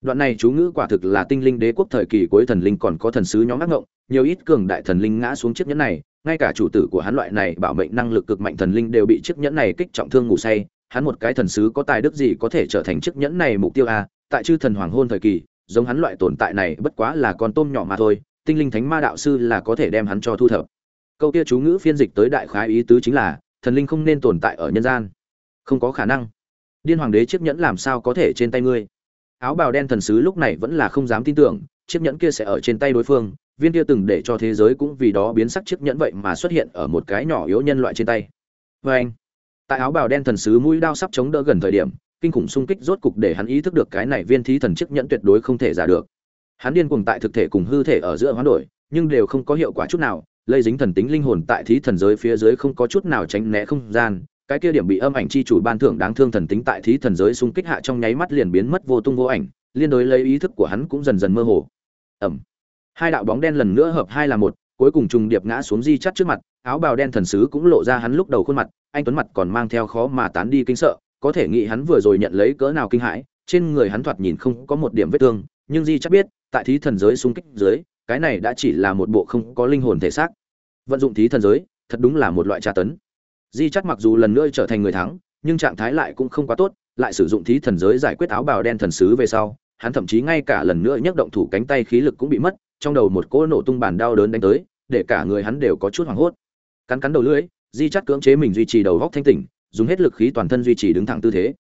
Đoạn này chú ngữ quả thực là tinh linh đế quốc thời kỳ cuối thần linh còn có thần sứ nhóm ác ngộng, nhiều ít cường đại thần linh ngã xuống chiếc nhẫn này, ngay cả chủ tử của hắn loại này bảo mệnh năng lực cực mạnh thần linh đều bị chiếc nhẫn này kích trọng thương ngủ say, hắn một cái thần sứ có tài đức gì có thể trở thành chiếc nhẫn này mục tiêu a? Tại chư thần hoàng hôn thời kỳ, giống hắn loại tồn tại này bất quá là con tôm nhỏ mà thôi, tinh linh thánh ma đạo sư là có thể đem hắn cho thu thập câu kia chú ngữ phiên dịch tới đại khái ý tứ chính là, thần linh không nên tồn tại ở nhân gian. Không có khả năng. Điên hoàng đế chiếc nhẫn làm sao có thể trên tay ngươi? Áo bào đen thần sứ lúc này vẫn là không dám tin tưởng, chiếc nhẫn kia sẽ ở trên tay đối phương, viên kia từng để cho thế giới cũng vì đó biến sắc chiếc nhẫn vậy mà xuất hiện ở một cái nhỏ yếu nhân loại trên tay. Vê anh, tại áo bào đen thần sứ mũi đao sắp chống đỡ gần thời điểm, kinh khủng xung kích rốt cục để hắn ý thức được cái này viên thí thần chiếc nhẫn tuyệt đối không thể giả được. Hắn điên cuồng tại thực thể cùng hư thể ở giữa hoán đổi, nhưng đều không có hiệu quả chút nào lây dính thần tính linh hồn tại thí thần giới phía dưới không có chút nào tránh né không gian, cái kia điểm bị âm ảnh chi chủ ban thưởng đáng thương thần tính tại thí thần giới xung kích hạ trong nháy mắt liền biến mất vô tung vô ảnh, liên đối lấy ý thức của hắn cũng dần dần mơ hồ. Ẩm hai đạo bóng đen lần nữa hợp hai là một, cuối cùng trùng điệp ngã xuống di chắt trước mặt, áo bào đen thần sứ cũng lộ ra hắn lúc đầu khuôn mặt, anh tuấn mặt còn mang theo khó mà tán đi kinh sợ, có thể nghĩ hắn vừa rồi nhận lấy cỡ nào kinh hãi, trên người hắn thoạt nhìn không có một điểm vết thương, nhưng di chắc biết, tại thí thần giới xung kích dưới cái này đã chỉ là một bộ không có linh hồn thể xác. Vận dụng thí thần giới, thật đúng là một loại tra tấn. Di chắc mặc dù lần nữa trở thành người thắng, nhưng trạng thái lại cũng không quá tốt, lại sử dụng thí thần giới giải quyết áo bào đen thần sứ về sau, hắn thậm chí ngay cả lần nữa nhấc động thủ cánh tay khí lực cũng bị mất, trong đầu một cỗ nổ tung bàn đau đớn đánh tới, để cả người hắn đều có chút hoảng hốt. Cắn cắn đầu lưỡi, di chắc cưỡng chế mình duy trì đầu góc thanh tỉnh, dùng hết lực khí toàn thân duy trì đứng thẳng tư thế.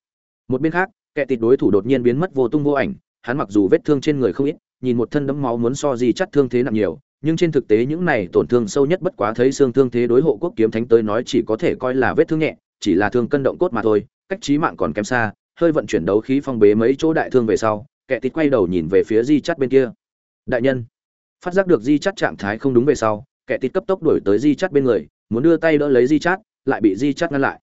Một bên khác, kẻ tịt đối thủ đột nhiên biến mất vô tung vô ảnh hắn mặc dù vết thương trên người không ít, nhìn một thân đẫm máu muốn so di chắc thương thế nặng nhiều, nhưng trên thực tế những này tổn thương sâu nhất bất quá thấy xương thương thế đối hộ quốc kiếm thánh tới nói chỉ có thể coi là vết thương nhẹ, chỉ là thương cân động cốt mà thôi, cách chí mạng còn kém xa, hơi vận chuyển đấu khí phong bế mấy chỗ đại thương về sau, kẻ tịt quay đầu nhìn về phía di chắt bên kia. Đại nhân, phát giác được di chắt trạng thái không đúng về sau, kẻ tịt cấp tốc đuổi tới di chắt bên người, muốn đưa tay đỡ lấy di chắt lại bị di chắt ngăn lại.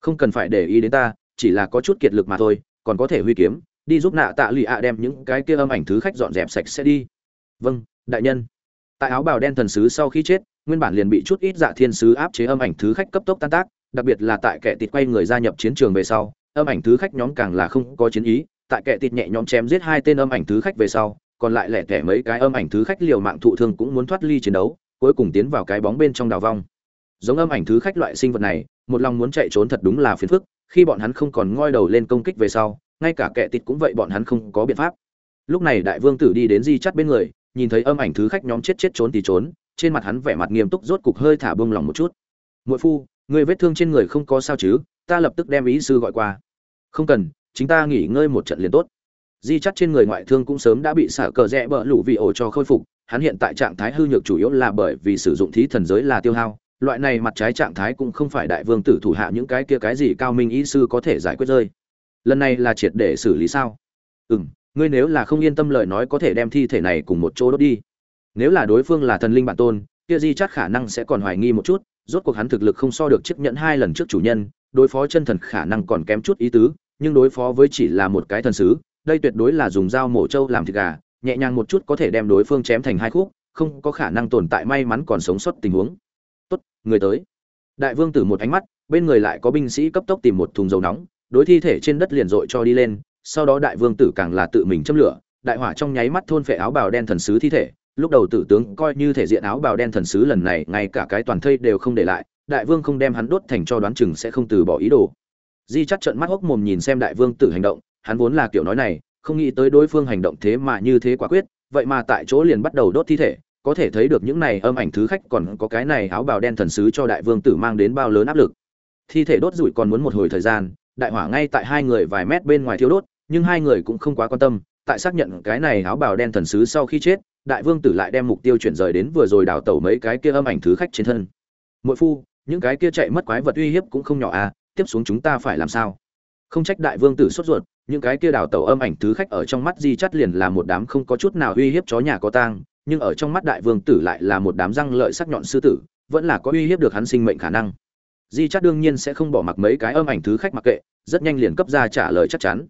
Không cần phải để ý đến ta, chỉ là có chút kiệt lực mà thôi, còn có thể huy kiếm đi giúp nạ tạ lụy ạ đem những cái kia âm ảnh thứ khách dọn dẹp sạch sẽ đi. Vâng đại nhân. Tại áo bào đen thần sứ sau khi chết, nguyên bản liền bị chút ít dạ thiên sứ áp chế âm ảnh thứ khách cấp tốc tan tác, đặc biệt là tại kẻ tịt quay người gia nhập chiến trường về sau, âm ảnh thứ khách nhóm càng là không có chiến ý, tại kẻ tịt nhẹ nhóm chém giết hai tên âm ảnh thứ khách về sau, còn lại lẻ tẻ mấy cái âm ảnh thứ khách liều mạng thụ thương cũng muốn thoát ly chiến đấu, cuối cùng tiến vào cái bóng bên trong đào vong. Giống âm ảnh thứ khách loại sinh vật này, một lòng muốn chạy trốn thật đúng là phiền phức, khi bọn hắn không còn ngoi đầu lên công kích về sau ngay cả kẻ tịt cũng vậy bọn hắn không có biện pháp. Lúc này đại vương tử đi đến di chắt bên người, nhìn thấy âm ảnh thứ khách nhóm chết chết trốn thì trốn, trên mặt hắn vẻ mặt nghiêm túc rốt cục hơi thả bông lòng một chút. Mỗi phu, người vết thương trên người không có sao chứ, ta lập tức đem ý sư gọi qua. Không cần, chính ta nghỉ ngơi một trận liền tốt. Di chắt trên người ngoại thương cũng sớm đã bị xả cờ rẽ bỡ lũ vị ổ cho khôi phục, hắn hiện tại trạng thái hư nhược chủ yếu là bởi vì sử dụng thí thần giới là tiêu hao, loại này mặt trái trạng thái cũng không phải đại vương tử thủ hạ những cái kia cái gì cao minh ý sư có thể giải quyết rơi lần này là triệt để xử lý sao? Ừ m ngươi nếu là không yên tâm lời nói có thể đem thi thể này cùng một chỗ đốt đi. Nếu là đối phương là thần linh bản tôn, kia di chắc khả năng sẽ còn hoài nghi một chút, rốt cuộc hắn thực lực không so được chiếc nhẫn hai lần trước chủ nhân, đối phó chân thần khả năng còn kém chút ý tứ, nhưng đối phó với chỉ là một cái thần sứ, đây tuyệt đối là dùng dao mổ trâu làm thịt gà, nhẹ nhàng một chút có thể đem đối phương chém thành hai khúc, không có khả năng tồn tại may mắn còn sống sót tình huống. Tốt, người tới. Đại vương tử một ánh mắt, bên người lại có binh sĩ cấp tốc tìm một thùng dầu nóng đối thi thể trên đất liền dội cho đi lên, sau đó đại vương tử càng là tự mình châm lửa, đại hỏa trong nháy mắt thôn phệ áo bào đen thần sứ thi thể. Lúc đầu tử tướng coi như thể diện áo bào đen thần sứ lần này, ngay cả cái toàn thây đều không để lại, đại vương không đem hắn đốt thành cho đoán chừng sẽ không từ bỏ ý đồ. Di chắc trợn mắt hốc mồm nhìn xem đại vương tử hành động, hắn vốn là kiểu nói này, không nghĩ tới đối phương hành động thế mà như thế quả quyết, vậy mà tại chỗ liền bắt đầu đốt thi thể, có thể thấy được những này âm ảnh thứ khách còn có cái này áo bào đen thần sứ cho đại vương tử mang đến bao lớn áp lực. Thi thể đốt rủi còn muốn một hồi thời gian đại hỏa ngay tại hai người vài mét bên ngoài thiếu đốt, nhưng hai người cũng không quá quan tâm, tại xác nhận cái này áo bào đen thần sứ sau khi chết, đại vương tử lại đem mục tiêu chuyển rời đến vừa rồi đào tẩu mấy cái kia âm ảnh thứ khách trên thân. Mỗi phu, những cái kia chạy mất quái vật uy hiếp cũng không nhỏ à tiếp xuống chúng ta phải làm sao? Không trách đại vương tử sốt ruột, những cái kia đào tẩu âm ảnh thứ khách ở trong mắt di chắt liền là một đám không có chút nào uy hiếp chó nhà có tang, nhưng ở trong mắt đại vương tử lại là một đám răng lợi sắc nhọn sư tử, vẫn là có uy hiếp được hắn sinh mệnh khả năng di chắc đương nhiên sẽ không bỏ mặc mấy cái âm ảnh thứ khách mặc kệ, rất nhanh liền cấp ra trả lời chắc chắn.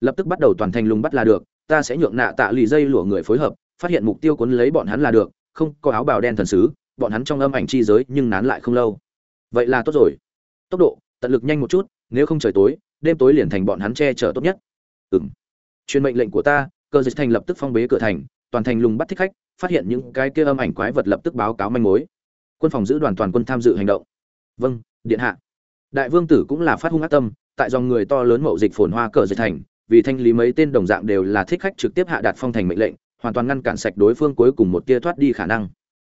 Lập tức bắt đầu toàn thành lùng bắt là được, ta sẽ nhượng nạ tạ lì dây lụa người phối hợp, phát hiện mục tiêu cuốn lấy bọn hắn là được, không có áo bào đen thần sứ, bọn hắn trong âm ảnh chi giới nhưng nán lại không lâu. Vậy là tốt rồi. Tốc độ, tận lực nhanh một chút, nếu không trời tối, đêm tối liền thành bọn hắn che chở tốt nhất. Ừ m truyền mệnh lệnh của ta cơ dịch thành lập tức phong bế cửa thành, toàn thành lùng bắt thích khách, phát hiện những cái kia âm ảnh quái vật lập tức báo cáo manh mối. Quân phòng giữ đoàn toàn quân tham dự hành động vâng điện hạ. Đại vương tử cũng là phát hung ác tâm, tại dòng người to lớn mậu dịch phồn hoa cờ dịch thành, vì thanh lý mấy tên đồng dạng đều là thích khách trực tiếp hạ đạt phong thành mệnh lệnh, hoàn toàn ngăn cản sạch đối phương cuối cùng một tia thoát đi khả năng.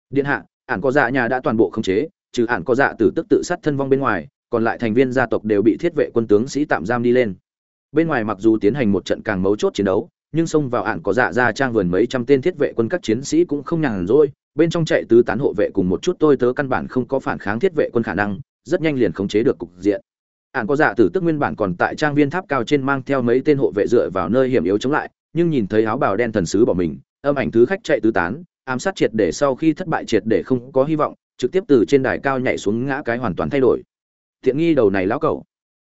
Điện hạ, ản có dạ nhà đã toàn bộ khống chế, trừ ản có dạ tử tức tự sát thân vong bên ngoài, còn lại thành viên gia tộc đều bị thiết vệ quân tướng sĩ tạm giam đi lên. Bên ngoài mặc dù tiến hành một trận càng mấu chốt chiến đấu nhưng xông vào ạn có dạ ra trang vườn mấy trăm tên thiết vệ quân các chiến sĩ cũng không nhàn rỗi, bên trong chạy tứ tán hộ vệ cùng một chút tôi tớ căn bản không có phản kháng thiết vệ quân khả năng, rất nhanh liền khống chế được cục diện. Ạn có dạ tử tức nguyên bản còn tại trang viên tháp cao trên mang theo mấy tên hộ vệ dựa vào nơi hiểm yếu chống lại, nhưng nhìn thấy áo bào đen thần sứ bỏ mình, âm ảnh thứ khách chạy tứ tán, ám sát triệt để sau khi thất bại triệt để không có hy vọng, trực tiếp từ trên đài cao nhảy xuống ngã cái hoàn toàn thay đổi. Thiện nghi đầu này lão cẩu.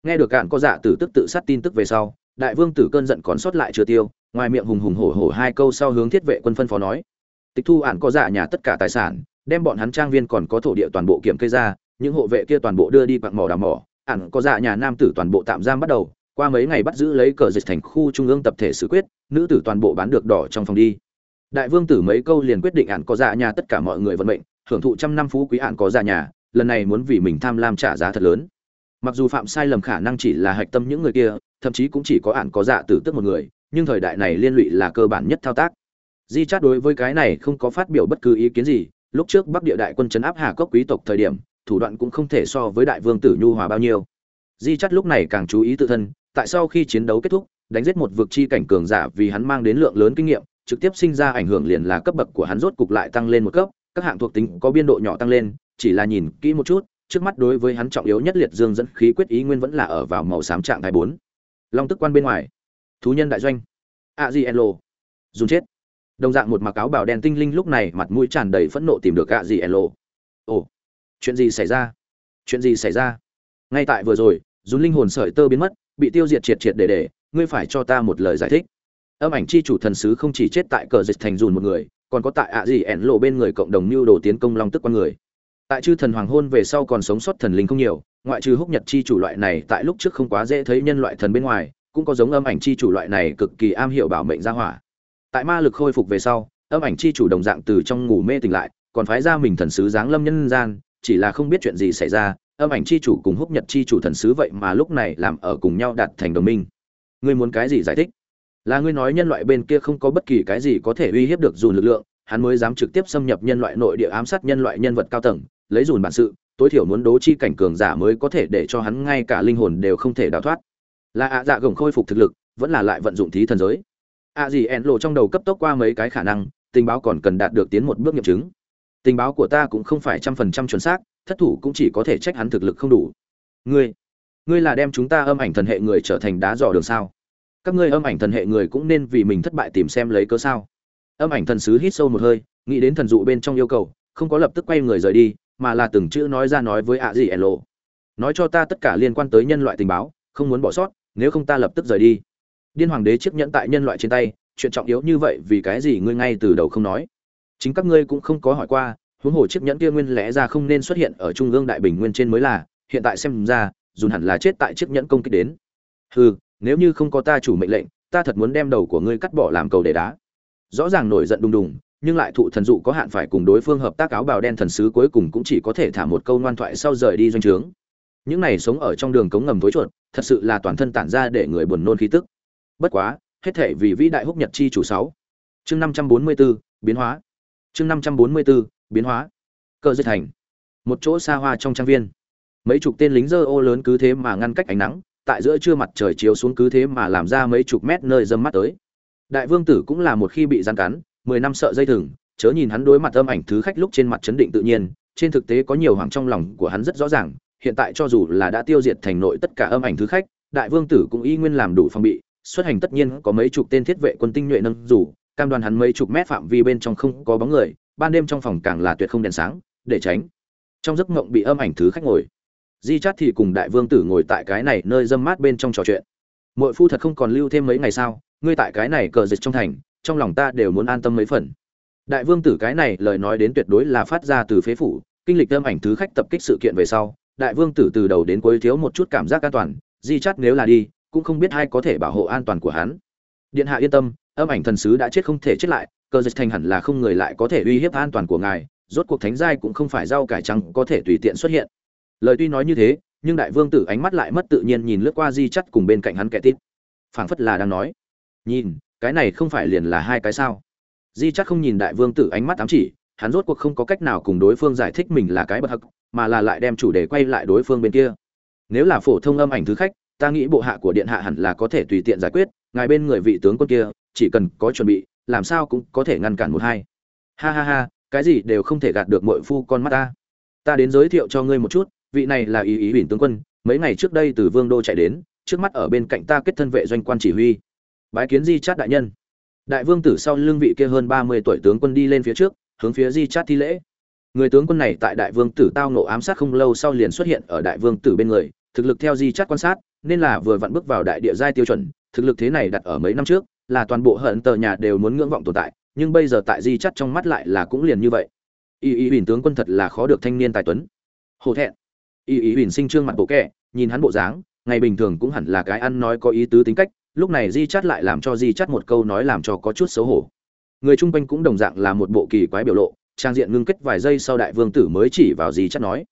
Nghe được cạn có dạ tử tức tự sát tin tức về sau, đại vương tử cơn giận còn sót lại chưa tiêu ngoài miệng hùng hùng hổ hổ hai câu sau hướng thiết vệ quân phân phó nói. Tịch thu ạn có dạ nhà tất cả tài sản, đem bọn hắn trang viên còn có thổ địa toàn bộ kiểm kê ra, những hộ vệ kia toàn bộ đưa đi quặng mỏ đào mỏ. Ạn có dạ nhà nam tử toàn bộ tạm giam bắt đầu, qua mấy ngày bắt giữ lấy cờ dịch thành khu trung ương tập thể xử quyết, nữ tử toàn bộ bán được đỏ trong phòng đi. Đại vương tử mấy câu liền quyết định ạn có dạ nhà tất cả mọi người vận mệnh, hưởng thụ trăm năm phú quý ạn có dạ nhà, lần này muốn vì mình tham lam trả giá thật lớn. Mặc dù phạm sai lầm khả năng chỉ là hạch tâm những người kia, thậm chí cũng chỉ có ạn có dạ tử tức một người nhưng thời đại này liên lụy là cơ bản nhất thao tác. Di chát đối với cái này không có phát biểu bất cứ ý kiến gì, lúc trước bắc địa đại quân chấn áp hà cốc quý tộc thời điểm, thủ đoạn cũng không thể so với đại vương tử nhu hòa bao nhiêu. Di chát lúc này càng chú ý tự thân, tại sau khi chiến đấu kết thúc, đánh giết một vực chi cảnh cường giả vì hắn mang đến lượng lớn kinh nghiệm, trực tiếp sinh ra ảnh hưởng liền là cấp bậc của hắn rốt cục lại tăng lên một cấp, các hạng thuộc tính có biên độ nhỏ tăng lên, chỉ là nhìn kỹ một chút, trước mắt đối với hắn trọng yếu nhất liệt dương dẫn khí quyết ý nguyên vẫn là ở vào màu xám trạng thái bốn. Long tức quan bên ngoài thú nhân đại doanh. A di elo dùng chết. Đồng dạng một mặc áo bảo đen tinh linh lúc này mặt mũi tràn đầy phẫn nộ tìm được a di elo ồ, chuyện gì xảy ra? Chuyện gì xảy ra? Ngay tại vừa rồi dùng linh hồn sợi tơ biến mất, bị tiêu diệt triệt triệt để để, ngươi phải cho ta một lời giải thích. Âm ảnh chi chủ thần sứ không chỉ chết tại cờ dịch thành dùn một người, còn có tại ạ gì ẻn lộ bên người cộng đồng mưu đồ tiến công long tức con người. Tại chư thần hoàng hôn về sau còn sống sót thần linh không nhiều, ngoại trừ húc nhật chi chủ loại này tại lúc trước không quá dễ thấy nhân loại thần bên ngoài cũng có giống âm ảnh chi chủ loại này cực kỳ am hiểu bảo mệnh gia hỏa. Tại ma lực khôi phục về sau, âm ảnh chi chủ đồng dạng từ trong ngủ mê tỉnh lại, còn phái ra mình thần sứ giáng lâm nhân gian, chỉ là không biết chuyện gì xảy ra, âm ảnh chi chủ cùng húc nhật chi chủ thần sứ vậy mà lúc này làm ở cùng nhau đạt thành đồng minh. Ngươi muốn cái gì giải thích? Là ngươi nói nhân loại bên kia không có bất kỳ cái gì có thể uy hiếp được dùn lực lượng, hắn mới dám trực tiếp xâm nhập nhân loại nội địa ám sát nhân loại nhân vật cao tầng, lấy dùn bản sự, tối thiểu muốn đố chi cảnh cường giả mới có thể để cho hắn ngay cả linh hồn đều không thể đào thoát là ạ dạ gồng khôi phục thực lực, vẫn là lại vận dụng thí thần giới. Ạ gì ẹn lộ trong đầu cấp tốc qua mấy cái khả năng, tình báo còn cần đạt được tiến một bước nghiệm chứng. Tình báo của ta cũng không phải trăm phần trăm chuẩn xác, thất thủ cũng chỉ có thể trách hắn thực lực không đủ. Ngươi ngươi là đem chúng ta âm ảnh thần hệ người trở thành đá dò đường sao? Các ngươi âm ảnh thần hệ người cũng nên vì mình thất bại tìm xem lấy cớ sao? Âm ảnh thần sứ hít sâu một hơi, nghĩ đến thần dụ bên trong yêu cầu, không có lập tức quay người rời đi, mà là từng chữ nói ra nói với ạ gì ẻn lộ. Nói cho ta tất cả liên quan tới nhân loại tình báo không muốn bỏ sót, nếu không ta lập tức rời đi. Điên hoàng đế chiếc nhẫn tại nhân loại trên tay, chuyện trọng yếu như vậy vì cái gì ngươi ngay từ đầu không nói? Chính các ngươi cũng không có hỏi qua, huống hồ chiếc nhẫn kia nguyên lẽ ra không nên xuất hiện ở trung ương đại bình nguyên trên mới là, hiện tại xem ra dùn hẳn là chết tại chiếc nhẫn công kích đến. Hừ, nếu như không có ta chủ mệnh lệnh, ta thật muốn đem đầu của ngươi cắt bỏ làm cầu để đá. Rõ ràng nổi giận đùng đùng, nhưng lại thụ thần dụ có hạn phải cùng đối phương hợp tác áo bào đen thần sứ cuối cùng cũng chỉ có thể thả một câu ngoan thoại sau rời đi doanh trướng những này sống ở trong đường cống ngầm với chuột thật sự là toàn thân tản ra để người buồn nôn khí tức. Bất quá hết thể vì vĩ đại húc nhật chi chủ sáu. Chương năm trăm bốn mươi 544, biến hóa. Chương năm trăm bốn mươi 544, biến hóa. Cờ dây thành. Một chỗ xa hoa trong trang viên. Mấy chục tên lính dơ ô lớn cứ thế mà ngăn cách ánh nắng tại giữa trưa mặt trời chiếu xuống cứ thế mà làm ra mấy chục mét nơi dâm mắt tới. Đại vương tử cũng là một khi bị gian cắn mười năm sợ dây thừng chớ nhìn hắn đối mặt âm ảnh thứ khách lúc trên mặt chấn định tự nhiên trên thực tế có nhiều hoàng trong lòng của hắn rất rõ ràng hiện tại cho dù là đã tiêu diệt thành nội tất cả âm ảnh thứ khách, đại vương tử cũng y nguyên làm đủ phòng bị, xuất hành tất nhiên có mấy chục tên thiết vệ quân tinh nhuệ nâng dù, cam đoan hắn mấy chục mét phạm vi bên trong không có bóng người, ban đêm trong phòng càng là tuyệt không đèn sáng, để tránh. Trong giấc mộng bị âm ảnh thứ khách ngồi. Di chát thì cùng đại vương tử ngồi tại cái này nơi dâm mát bên trong trò chuyện. Muội phu thật không còn lưu thêm mấy ngày sao? Ngươi tại cái này cờ dịch trong thành, trong lòng ta đều muốn an tâm mấy phần. Đại vương tử cái này lời nói đến tuyệt đối là phát ra từ phế phủ, kinh lịch âm ảnh thứ khách tập kích sự kiện về sau đại vương tử từ đầu đến cuối thiếu một chút cảm giác an toàn, di chắt nếu là đi, cũng không biết ai có thể bảo hộ an toàn của hắn. Điện hạ yên tâm, âm ảnh thần sứ đã chết không thể chết lại, Cơ dịch thành hẳn là không người lại có thể uy hiếp an toàn của ngài, rốt cuộc thánh giai cũng không phải rau cải trắng có thể tùy tiện xuất hiện. Lời tuy nói như thế, nhưng đại vương tử ánh mắt lại mất tự nhiên nhìn lướt qua di chắt cùng bên cạnh hắn kẻ tít. Phảng phất là đang nói, nhìn, cái này không phải liền là hai cái sao? Di chắc không nhìn đại vương tử ánh mắt ám chỉ hắn rốt cuộc không có cách nào cùng đối phương giải thích mình là cái bậc hắc, mà là lại đem chủ đề quay lại đối phương bên kia. Nếu là phổ thông âm ảnh thứ khách, ta nghĩ bộ hạ của điện hạ hẳn là có thể tùy tiện giải quyết, ngài bên người vị tướng quân kia, chỉ cần có chuẩn bị, làm sao cũng có thể ngăn cản một hai. Ha ha ha, cái gì đều không thể gạt được mội phu con mắt ta. Ta đến giới thiệu cho ngươi một chút, vị này là ý ý ủy tướng quân, mấy ngày trước đây từ vương đô chạy đến, trước mắt ở bên cạnh ta kết thân vệ doanh quan chỉ huy. Bái kiến di chát đại nhân. Đại vương tử sau lưng vị kia hơn ba mươi tuổi tướng quân đi lên phía trước hướng phía di chát thi lễ. Người tướng quân này tại đại vương tử tao nộ ám sát không lâu sau liền xuất hiện ở đại vương tử bên người, thực lực theo di chát quan sát, nên là vừa vặn bước vào đại địa giai tiêu chuẩn, thực lực thế này đặt ở mấy năm trước, là toàn bộ hận tờ nhà đều muốn ngưỡng vọng tồn tại, nhưng bây giờ tại di chắt trong mắt lại là cũng liền như vậy. Y y huỳnh tướng quân thật là khó được thanh niên tài tuấn. Hổ thẹn. Y y huỳnh sinh trương mặt bộ kẹ nhìn hắn bộ dáng, ngày bình thường cũng hẳn là cái ăn nói có ý tứ tính cách, lúc này di chắt lại làm cho di chắt một câu nói làm cho có chút xấu hổ người chung quanh cũng đồng dạng là một bộ kỳ quái biểu lộ, trang diện ngưng kết vài giây sau đại vương tử mới chỉ vào di chắt nói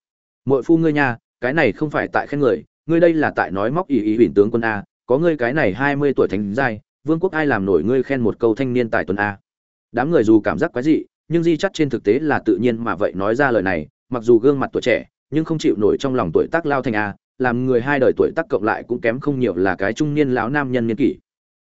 mội phu ngươi nha, cái này không phải tại khen người, ngươi đây là tại nói móc ý ý ủy tướng quân a, có ngươi cái này hai mươi tuổi thành giai, vương quốc ai làm nổi ngươi khen một câu thanh niên tài tuần a? Đám người dù cảm giác quái dị, nhưng di chắt trên thực tế là tự nhiên mà vậy nói ra lời này, mặc dù gương mặt tuổi trẻ, nhưng không chịu nổi trong lòng tuổi tác lao thành a, làm người hai đời tuổi tác cộng lại cũng kém không nhiều là cái trung niên lão nam nhân niên kỷ.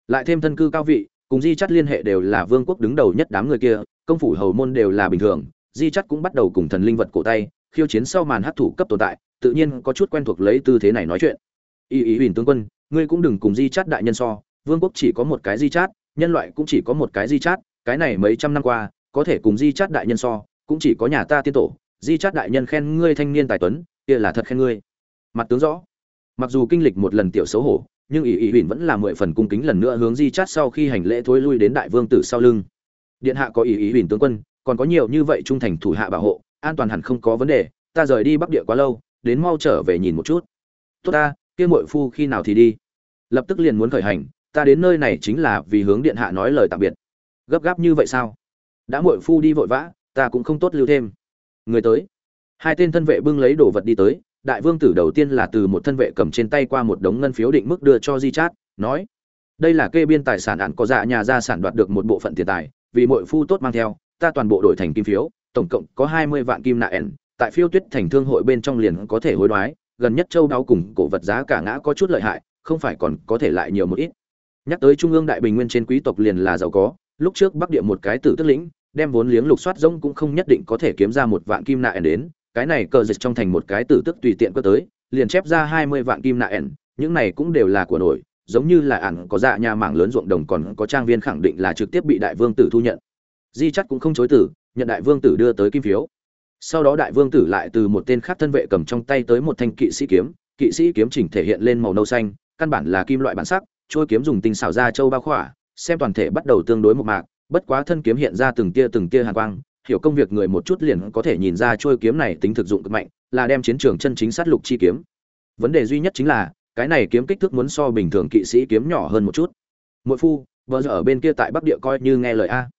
Lại thêm thân cư cao vị cùng di chắt liên hệ đều là vương quốc đứng đầu nhất đám người kia, công phủ hầu môn đều là bình thường, di chắt cũng bắt đầu cùng thần linh vật cổ tay, khiêu chiến sau màn hấp thụ cấp tồn tại, tự nhiên có chút quen thuộc lấy tư thế này nói chuyện. Y ý huỳnh tướng quân, ngươi cũng đừng cùng di chắt đại nhân so, vương quốc chỉ có một cái di chát, nhân loại cũng chỉ có một cái di chát, cái này mấy trăm năm qua, có thể cùng di chát đại nhân so, cũng chỉ có nhà ta tiên tổ, di chát đại nhân khen ngươi thanh niên tài tuấn, kia là thật khen ngươi. Mặt tướng rõ, mặc dù kinh lịch một lần tiểu xấu hổ nhưng ỷ ỷ huỳnh vẫn là mười phần cung kính lần nữa hướng di chát sau khi hành lễ thối lui đến đại vương tử sau lưng. Điện hạ có ỷ ỷ huỳnh tướng quân, còn có nhiều như vậy trung thành thủ hạ bảo hộ, an toàn hẳn không có vấn đề, ta rời đi bắc địa quá lâu, đến mau trở về nhìn một chút. Tốt ta, kia muội phu khi nào thì đi? Lập tức liền muốn khởi hành, ta đến nơi này chính là vì hướng điện hạ nói lời tạm biệt. Gấp gáp như vậy sao? Đã muội phu đi vội vã, ta cũng không tốt lưu thêm. Người tới. Hai tên thân vệ bưng lấy đồ vật đi tới đại vương tử đầu tiên là từ một thân vệ cầm trên tay qua một đống ngân phiếu định mức đưa cho di chát, nói, đây là kê biên tài sản ạn có dạ nhà gia sản đoạt được một bộ phận tiền tài, vì mọi phu tốt mang theo, ta toàn bộ đổi thành kim phiếu, tổng cộng có hai mươi vạn kim nạ ẻn, tại phiêu tuyết thành thương hội bên trong liền có thể hối đoái, gần nhất châu đáo cùng cổ vật giá cả ngã có chút lợi hại, không phải còn có thể lại nhiều một ít. Nhắc tới trung ương đại bình nguyên trên quý tộc liền là giàu có, lúc trước bắc địa một cái tử tức lĩnh, đem vốn liếng lục soát rông cũng không nhất định có thể kiếm ra một vạn kim nạ ẻn đến cái này cờ dịch trong thành một cái tử tức tùy tiện cơ tới, liền chép ra hai mươi vạn kim nạ ẻn, những này cũng đều là của nổi, giống như là ẩn có dạ nhà mảng lớn ruộng đồng còn có trang viên khẳng định là trực tiếp bị đại vương tử thu nhận. Di chắc cũng không chối tử nhận đại vương tử đưa tới kim phiếu. Sau đó đại vương tử lại từ một tên khác thân vệ cầm trong tay tới một thanh kỵ sĩ kiếm, kỵ sĩ kiếm chỉnh thể hiện lên màu nâu xanh, căn bản là kim loại bản sắc trôi kiếm dùng tinh xảo ra châu bao khỏa, xem toàn thể bắt đầu tương đối một mạc, bất quá thân kiếm hiện ra từng tia từng tia hàn quang hiểu công việc người một chút liền có thể nhìn ra trôi kiếm này tính thực dụng cực mạnh, là đem chiến trường chân chính sát lục chi kiếm. Vấn đề duy nhất chính là, cái này kiếm kích thước muốn so bình thường kỵ sĩ kiếm nhỏ hơn một chút. Muội phu vợ giờ ở bên kia tại bắc địa coi như nghe lời a.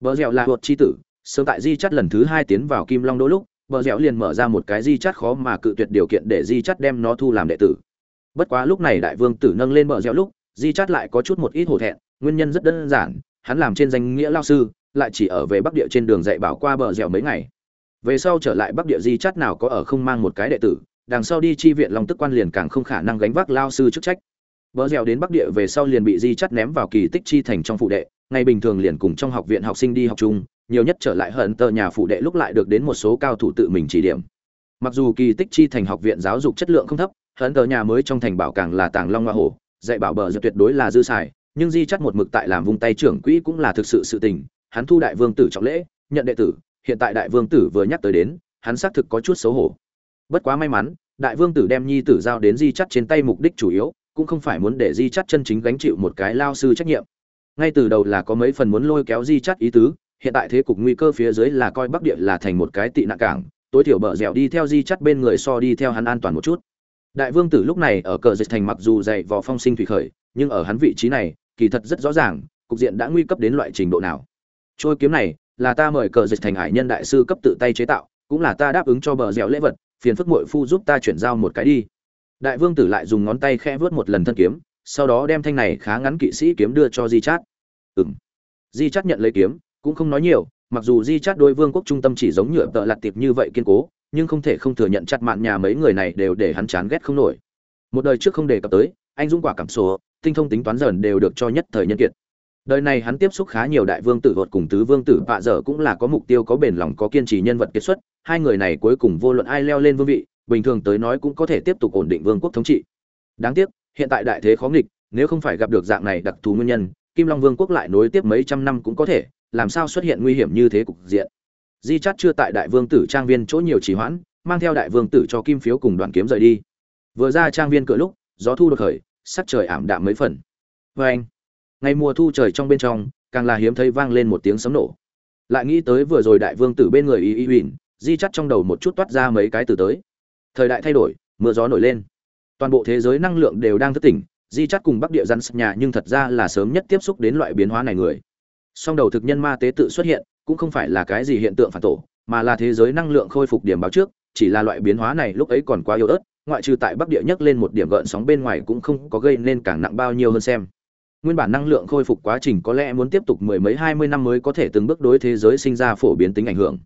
Vợ dẻo là luật chi tử, sớm tại di chát lần thứ hai tiến vào kim long đô lúc vợ dẻo liền mở ra một cái di chát khó mà cự tuyệt điều kiện để di chát đem nó thu làm đệ tử. Bất quá lúc này đại vương tử nâng lên vợ dẻo lúc, di chát lại có chút một ít hổ thẹn, nguyên nhân rất đơn giản, hắn làm trên danh nghĩa lao sư lại chỉ ở về bắc địa trên đường dạy bảo qua bờ dẻo mấy ngày. Về sau trở lại bắc địa di chắt nào có ở không mang một cái đệ tử, đằng sau đi chi viện long tức quan liền càng không khả năng gánh vác lao sư chức trách. Bờ dẻo đến bắc địa về sau liền bị di chắt ném vào kỳ tích chi thành trong phụ đệ, ngày bình thường liền cùng trong học viện học sinh đi học chung, nhiều nhất trở lại hận tờ nhà phụ đệ lúc lại được đến một số cao thủ tự mình chỉ điểm. Mặc dù kỳ tích chi thành học viện giáo dục chất lượng không thấp, hận tờ nhà mới trong thành bảo càng là tàng long hoa hổ, dạy bảo bờ dẻo tuyệt đối là dư xài, nhưng di chắt một mực tại làm vung tay trưởng quỹ cũng là thực sự sự tình hắn thu đại vương tử trọng lễ, nhận đệ tử, hiện tại đại vương tử vừa nhắc tới đến, hắn xác thực có chút xấu hổ. Bất quá may mắn, đại vương tử đem nhi tử giao đến di chắt trên tay mục đích chủ yếu, cũng không phải muốn để di chắt chân chính gánh chịu một cái lao sư trách nhiệm. Ngay từ đầu là có mấy phần muốn lôi kéo di chắt ý tứ, hiện tại thế cục nguy cơ phía dưới là coi bắc địa là thành một cái tị nạn cảng, tối thiểu bờ dẻo đi theo di chắt bên người so đi theo hắn an toàn một chút. Đại vương tử lúc này ở cờ dịch thành mặc dù dày vò phong sinh thủy khởi, nhưng ở hắn vị trí này, kỳ thật rất rõ ràng, cục diện đã nguy cấp đến loại trình độ nào trôi kiếm này là ta mời cờ dịch thành hải nhân đại sư cấp tự tay chế tạo, cũng là ta đáp ứng cho bờ dẻo lễ vật, phiền phức muội phu giúp ta chuyển giao một cái đi. Đại vương tử lại dùng ngón tay khẽ vớt một lần thân kiếm, sau đó đem thanh này khá ngắn kỵ sĩ kiếm đưa cho di chát. Ừng di chát nhận lấy kiếm, cũng không nói nhiều, mặc dù di chát đôi vương quốc trung tâm chỉ giống nhựa tợ lặt tiệp như vậy kiên cố, nhưng không thể không thừa nhận chặt mạn nhà mấy người này đều để hắn chán ghét không nổi. Một đời trước không đề cập tới, anh dũng quả cảm số, tinh thông tính toán dần đều được cho nhất thời nhân kiệt đời này hắn tiếp xúc khá nhiều đại vương tử vượt cùng tứ vương tử, vạ dở cũng là có mục tiêu, có bền lòng, có kiên trì nhân vật kiệt xuất. Hai người này cuối cùng vô luận ai leo lên vương vị, bình thường tới nói cũng có thể tiếp tục ổn định vương quốc thống trị. Đáng tiếc, hiện tại đại thế khó nghịch, nếu không phải gặp được dạng này đặc thù nguyên nhân, kim long vương quốc lại nối tiếp mấy trăm năm cũng có thể, làm sao xuất hiện nguy hiểm như thế cục diện? Di chắt chưa tại đại vương tử trang viên chỗ nhiều trì hoãn, mang theo đại vương tử cho kim phiếu cùng đoàn kiếm rời đi. Vừa ra trang viên cửa lúc, gió thu đột khởi, sắc trời ảm đạm mấy phần. Vê anh ngày mùa thu trời trong bên trong, càng là hiếm thấy vang lên một tiếng sấm nổ. Lại nghĩ tới vừa rồi đại vương tử bên người y y huỳnh di chắt trong đầu một chút toát ra mấy cái từ tới. Thời đại thay đổi, mưa gió nổi lên. Toàn bộ thế giới năng lượng đều đang thức tỉnh, di chắt cùng bắc địa rắn nhà nhưng thật ra là sớm nhất tiếp xúc đến loại biến hóa này người. Song đầu thực nhân ma tế tự xuất hiện, cũng không phải là cái gì hiện tượng phản tổ, mà là thế giới năng lượng khôi phục điểm báo trước, chỉ là loại biến hóa này lúc ấy còn quá yếu ớt, ngoại trừ tại bắc địa nhấc lên một điểm gợn sóng bên ngoài cũng không có gây nên càng nặng bao nhiêu hơn xem nguyên bản năng lượng khôi phục quá trình có lẽ muốn tiếp tục mười mấy hai mươi năm mới có thể từng bước đối thế giới sinh ra phổ biến tính ảnh hưởng.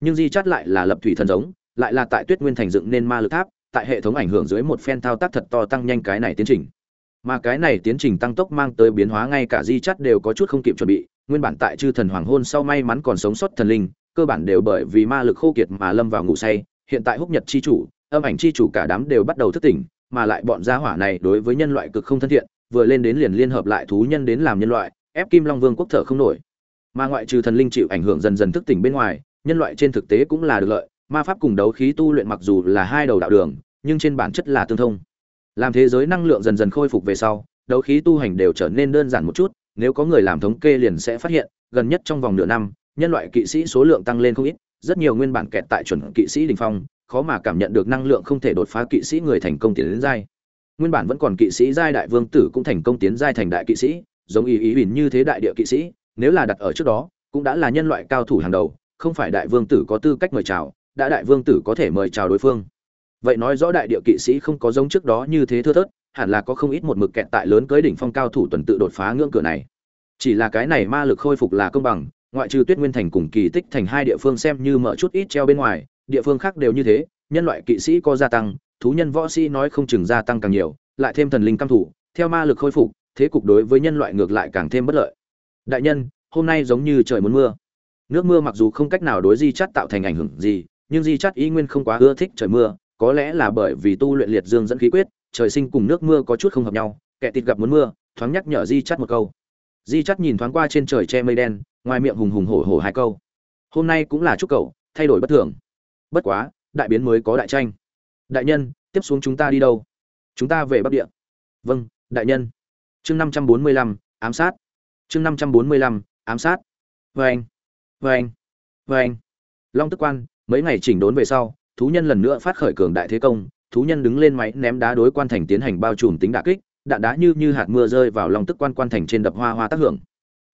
Nhưng di chắt lại là lập thủy thần giống, lại là tại tuyết nguyên thành dựng nên ma lực tháp, tại hệ thống ảnh hưởng dưới một phen thao tác thật to tăng nhanh cái này tiến trình. Mà cái này tiến trình tăng tốc mang tới biến hóa ngay cả di chắt đều có chút không kịp chuẩn bị, nguyên bản tại chư thần hoàng hôn sau may mắn còn sống sót thần linh, cơ bản đều bởi vì ma lực khô kiệt mà lâm vào ngủ say, hiện tại húc nhật chi chủ, âm ảnh chi chủ cả đám đều bắt đầu thức tỉnh, mà lại bọn gia hỏa này đối với nhân loại cực không thân thiện vừa lên đến liền liên hợp lại thú nhân đến làm nhân loại, ép kim long vương quốc thở không nổi. Mà ngoại trừ thần linh chịu ảnh hưởng dần dần thức tỉnh bên ngoài, nhân loại trên thực tế cũng là được lợi, ma pháp cùng đấu khí tu luyện mặc dù là hai đầu đạo đường, nhưng trên bản chất là tương thông. Làm thế giới năng lượng dần dần khôi phục về sau, đấu khí tu hành đều trở nên đơn giản một chút, nếu có người làm thống kê liền sẽ phát hiện, gần nhất trong vòng nửa năm, nhân loại kỵ sĩ số lượng tăng lên không ít, rất nhiều nguyên bản kẹt tại chuẩn kỵ sĩ đình phong, khó mà cảm nhận được năng lượng không thể đột phá kỵ sĩ người thành công tiến đến giai nguyên bản vẫn còn kỵ sĩ giai đại vương tử cũng thành công tiến giai thành đại kỵ sĩ, giống ý ý bình như thế đại địa kỵ sĩ, nếu là đặt ở trước đó, cũng đã là nhân loại cao thủ hàng đầu, không phải đại vương tử có tư cách mời chào, đã đại vương tử có thể mời chào đối phương. Vậy nói rõ đại địa kỵ sĩ không có giống trước đó như thế thưa thớt, hẳn là có không ít một mực kẹt tại lớn cưới đỉnh phong cao thủ tuần tự đột phá ngưỡng cửa này. Chỉ là cái này ma lực khôi phục là công bằng, ngoại trừ tuyết nguyên thành cùng kỳ tích thành hai địa phương xem như mở chút ít treo bên ngoài, địa phương khác đều như thế, nhân loại kỵ sĩ có gia tăng thú nhân võ sĩ nói không chừng gia tăng càng nhiều, lại thêm thần linh cam thủ, theo ma lực khôi phục, thế cục đối với nhân loại ngược lại càng thêm bất lợi. Đại nhân, hôm nay giống như trời muốn mưa. Nước mưa mặc dù không cách nào đối di chắt tạo thành ảnh hưởng gì, nhưng di chắt ý nguyên không quá ưa thích trời mưa, có lẽ là bởi vì tu luyện liệt dương dẫn khí quyết, trời sinh cùng nước mưa có chút không hợp nhau, kẻ tịt gặp muốn mưa, thoáng nhắc nhở di chắt một câu. Di chắt nhìn thoáng qua trên trời che mây đen, ngoài miệng hùng hùng hổ hổ hai câu. Hôm nay cũng là chúc cậu thay đổi bất thường. Bất quá, đại biến mới có đại tranh đại nhân, tiếp xuống chúng ta đi đâu? Chúng ta về bắc địa. Vâng đại nhân. Chương năm trăm bốn mươi lăm, ám sát. Chương năm trăm bốn mươi lăm, ám sát. Vê anh. Vê anh. Vê anh. Long tức quan, mấy ngày chỉnh đốn về sau, thú nhân lần nữa phát khởi cường đại thế công, thú nhân đứng lên máy ném đá đối quan thành tiến hành bao trùm tính đả kích, đạn đá như như hạt mưa rơi vào long tức quan quan thành trên đập hoa hoa tác hưởng.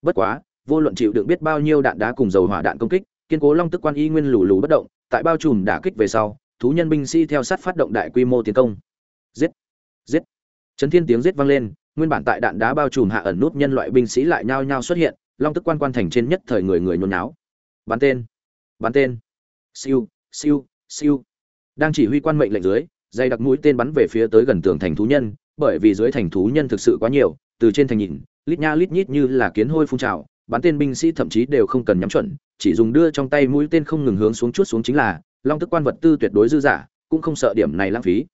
Bất quá, vô luận chịu được biết bao nhiêu đạn đá cùng dầu hỏa đạn công kích, kiên cố long tức quan y nguyên lù lù bất động, tại bao trùm đả kích về sau thú nhân binh sĩ theo sát phát động đại quy mô tiến công. Giết! Giết! Chấn thiên tiếng giết vang lên, nguyên bản tại đạn đá bao trùm hạ ẩn nút nhân loại binh sĩ lại nhao nhao xuất hiện, long tức quan quan thành trên nhất thời người người nhốn nháo. Bắn tên! Bắn tên! Siêu! Siêu! Siêu! Đang chỉ huy quan mệnh lệnh dưới, dây đặc mũi tên bắn về phía tới gần tường thành thú nhân, bởi vì dưới thành thú nhân thực sự quá nhiều, từ trên thành nhìn, lít nha lít nhít như là kiến hôi phun trào, bắn tên binh sĩ thậm chí đều không cần nhắm chuẩn, chỉ dùng đưa trong tay mũi tên không ngừng hướng xuống chút xuống chính là long tức quan vật tư tuyệt đối dư giả, cũng không sợ điểm này lãng phí.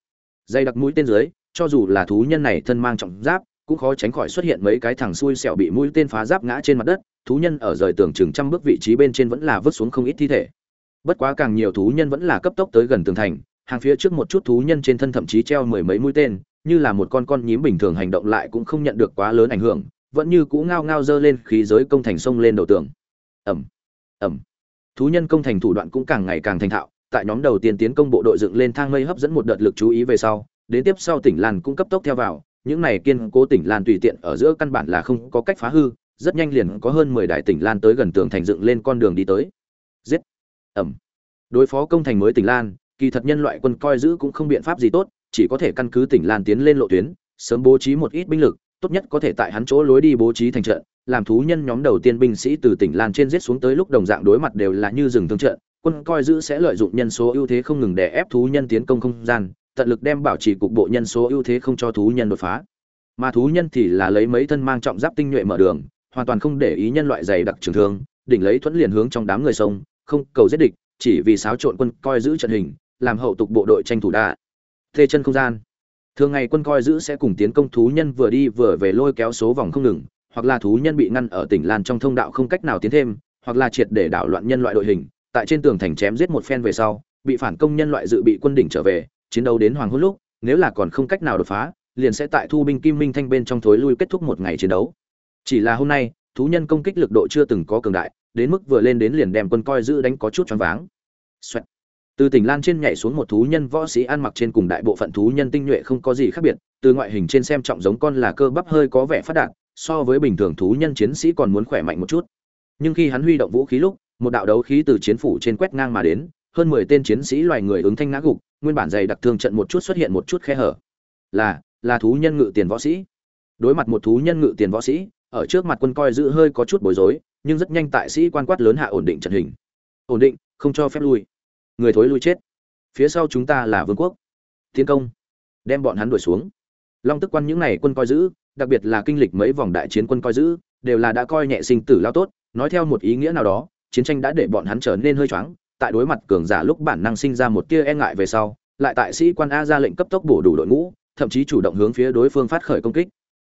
Dây đặc mũi tên dưới, cho dù là thú nhân này thân mang trọng giáp, cũng khó tránh khỏi xuất hiện mấy cái thằng xui xẻo bị mũi tên phá giáp ngã trên mặt đất, thú nhân ở rời tường chừng trăm bước vị trí bên trên vẫn là vứt xuống không ít thi thể. Bất quá càng nhiều thú nhân vẫn là cấp tốc tới gần tường thành, hàng phía trước một chút thú nhân trên thân thậm chí treo mười mấy mũi tên, như là một con con nhím bình thường hành động lại cũng không nhận được quá lớn ảnh hưởng, vẫn như cũ ngao ngao dơ lên khí giới công thành sông lên đầu tường. Ẩm ẩm thú nhân công thành thủ đoạn cũng càng ngày càng thành thạo tại nhóm đầu tiên tiến công bộ đội dựng lên thang mây hấp dẫn một đợt lực chú ý về sau, đến tiếp sau tỉnh lan cũng cấp tốc theo vào, những này kiên cố tỉnh lan tùy tiện ở giữa căn bản là không có cách phá hư, rất nhanh liền có hơn mười đại tỉnh lan tới gần tường thành dựng lên con đường đi tới. Giết. Ẩm. Đối phó công thành mới tỉnh lan kỳ thật nhân loại quân coi giữ cũng không biện pháp gì tốt, chỉ có thể căn cứ tỉnh lan tiến lên lộ tuyến, sớm bố trí một ít binh lực, tốt nhất có thể tại hắn chỗ lối đi bố trí thành trận, làm thú nhân nhóm đầu tiên binh sĩ từ tỉnh lan trên giết xuống tới lúc đồng dạng đối mặt đều là như rừng thương trận quân coi giữ sẽ lợi dụng nhân số ưu thế không ngừng để ép thú nhân tiến công không gian, tận lực đem bảo trì cục bộ nhân số ưu thế không cho thú nhân đột phá. Mà thú nhân thì là lấy mấy thân mang trọng giáp tinh nhuệ mở đường, hoàn toàn không để ý nhân loại dày đặc trường thương, đỉnh lấy thuẫn liền hướng trong đám người sông, không cầu giết địch, chỉ vì xáo trộn quân coi giữ trận hình, làm hậu tục bộ đội tranh thủ đa thê chân không gian. Thường ngày quân coi giữ sẽ cùng tiến công thú nhân vừa đi vừa về lôi kéo số vòng không ngừng, hoặc là thú nhân bị ngăn ở tỉnh lan trong thông đạo không cách nào tiến thêm, hoặc là triệt để đảo loạn nhân loại đội hình tại trên tường thành chém giết một phen về sau, bị phản công nhân loại dự bị quân đỉnh trở về, chiến đấu đến hoàng hôn lúc, nếu là còn không cách nào đột phá, liền sẽ tại thu binh kim minh thanh bên trong thối lui kết thúc một ngày chiến đấu. Chỉ là hôm nay, thú nhân công kích lực độ chưa từng có cường đại, đến mức vừa lên đến liền đem quân coi giữ đánh có chút choáng váng. Xoẹt. từ tỉnh lan trên nhảy xuống một thú nhân võ sĩ ăn mặc trên cùng đại bộ phận thú nhân tinh nhuệ không có gì khác biệt, từ ngoại hình trên xem trọng giống con là cơ bắp hơi có vẻ phát đạt, so với bình thường thú nhân chiến sĩ còn muốn khỏe mạnh một chút. Nhưng khi hắn huy động vũ khí lúc một đạo đấu khí từ chiến phủ trên quét ngang mà đến, hơn mười tên chiến sĩ loài người ứng thanh ngã gục, nguyên bản dày đặc thương trận một chút xuất hiện một chút khe hở. Là là thú nhân ngự tiền võ sĩ. Đối mặt một thú nhân ngự tiền võ sĩ, ở trước mặt quân coi giữ hơi có chút bối rối, nhưng rất nhanh tại sĩ quan quát lớn hạ ổn định trận hình. Ổn định, không cho phép lui. Người thối lui chết. Phía sau chúng ta là vương quốc. Tiến công. Đem bọn hắn đuổi xuống. Long tức quan những này quân coi giữ, đặc biệt là kinh lịch mấy vòng đại chiến quân coi giữ, đều là đã coi nhẹ sinh tử lao tốt, nói theo một ý nghĩa nào đó chiến tranh đã để bọn hắn trở nên hơi choáng, tại đối mặt cường giả lúc bản năng sinh ra một tia e ngại về sau, lại tại sĩ quan a ra lệnh cấp tốc bổ đủ đội ngũ, thậm chí chủ động hướng phía đối phương phát khởi công kích.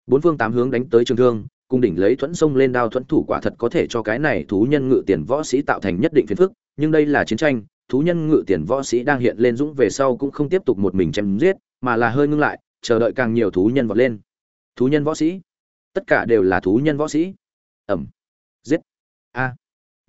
Bốn phương tám hướng đánh tới trường thương cung đỉnh lấy thuẫn sông lên đao thuẫn thủ quả thật có thể cho cái này thú nhân ngự tiền võ sĩ tạo thành nhất định phiền phức, nhưng đây là chiến tranh, thú nhân ngự tiền võ sĩ đang hiện lên dũng về sau cũng không tiếp tục một mình chém giết, mà là hơi ngưng lại, chờ đợi càng nhiều thú nhân vọt lên. Thú nhân võ sĩ? Tất cả đều là thú nhân võ sĩ? Ẩm. Giết. A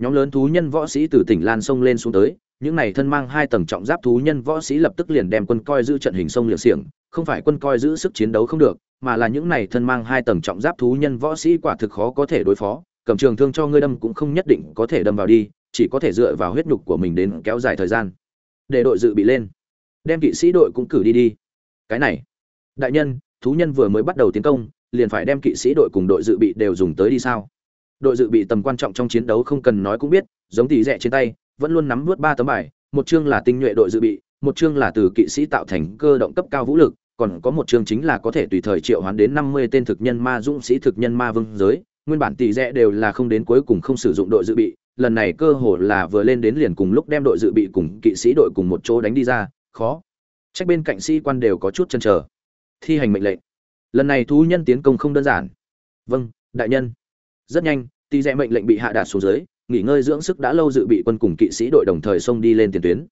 nhóm lớn thú nhân võ sĩ từ tỉnh lan sông lên xuống tới, những này thân mang hai tầng trọng giáp thú nhân võ sĩ lập tức liền đem quân coi giữ trận hình sông liệng xiềng, không phải quân coi giữ sức chiến đấu không được, mà là những này thân mang hai tầng trọng giáp thú nhân võ sĩ quả thực khó có thể đối phó, cầm trường thương cho ngươi đâm cũng không nhất định có thể đâm vào đi, chỉ có thể dựa vào huyết nhục của mình đến kéo dài thời gian. Để đội dự bị lên. Đem kỵ sĩ đội cũng cử đi đi. Cái này. Đại nhân, thú nhân vừa mới bắt đầu tiến công, liền phải đem kỵ sĩ đội cùng đội dự bị đều dùng tới đi sao? Đội dự bị tầm quan trọng trong chiến đấu không cần nói cũng biết, giống tỷ rẻ trên tay, vẫn luôn nắm nuốt ba tấm bài, một chương là tinh nhuệ đội dự bị, một chương là từ kỵ sĩ tạo thành cơ động cấp cao vũ lực, còn có một chương chính là có thể tùy thời triệu hoán đến năm mươi tên thực nhân ma dũng sĩ thực nhân ma vương giới. Nguyên bản tỷ rẻ đều là không đến cuối cùng không sử dụng đội dự bị, lần này cơ hồ là vừa lên đến liền cùng lúc đem đội dự bị cùng kỵ sĩ đội cùng một chỗ đánh đi ra, khó. Trách bên cạnh sĩ quan đều có chút chần chờ. Thi hành mệnh lệnh. Lần này thú nhân tiến công không đơn giản. Vâng đại nhân rất nhanh tỷ rẽ mệnh lệnh bị hạ đạt xuống dưới, nghỉ ngơi dưỡng sức đã lâu dự bị quân cùng kỵ sĩ đội đồng thời xông đi lên tiền tuyến.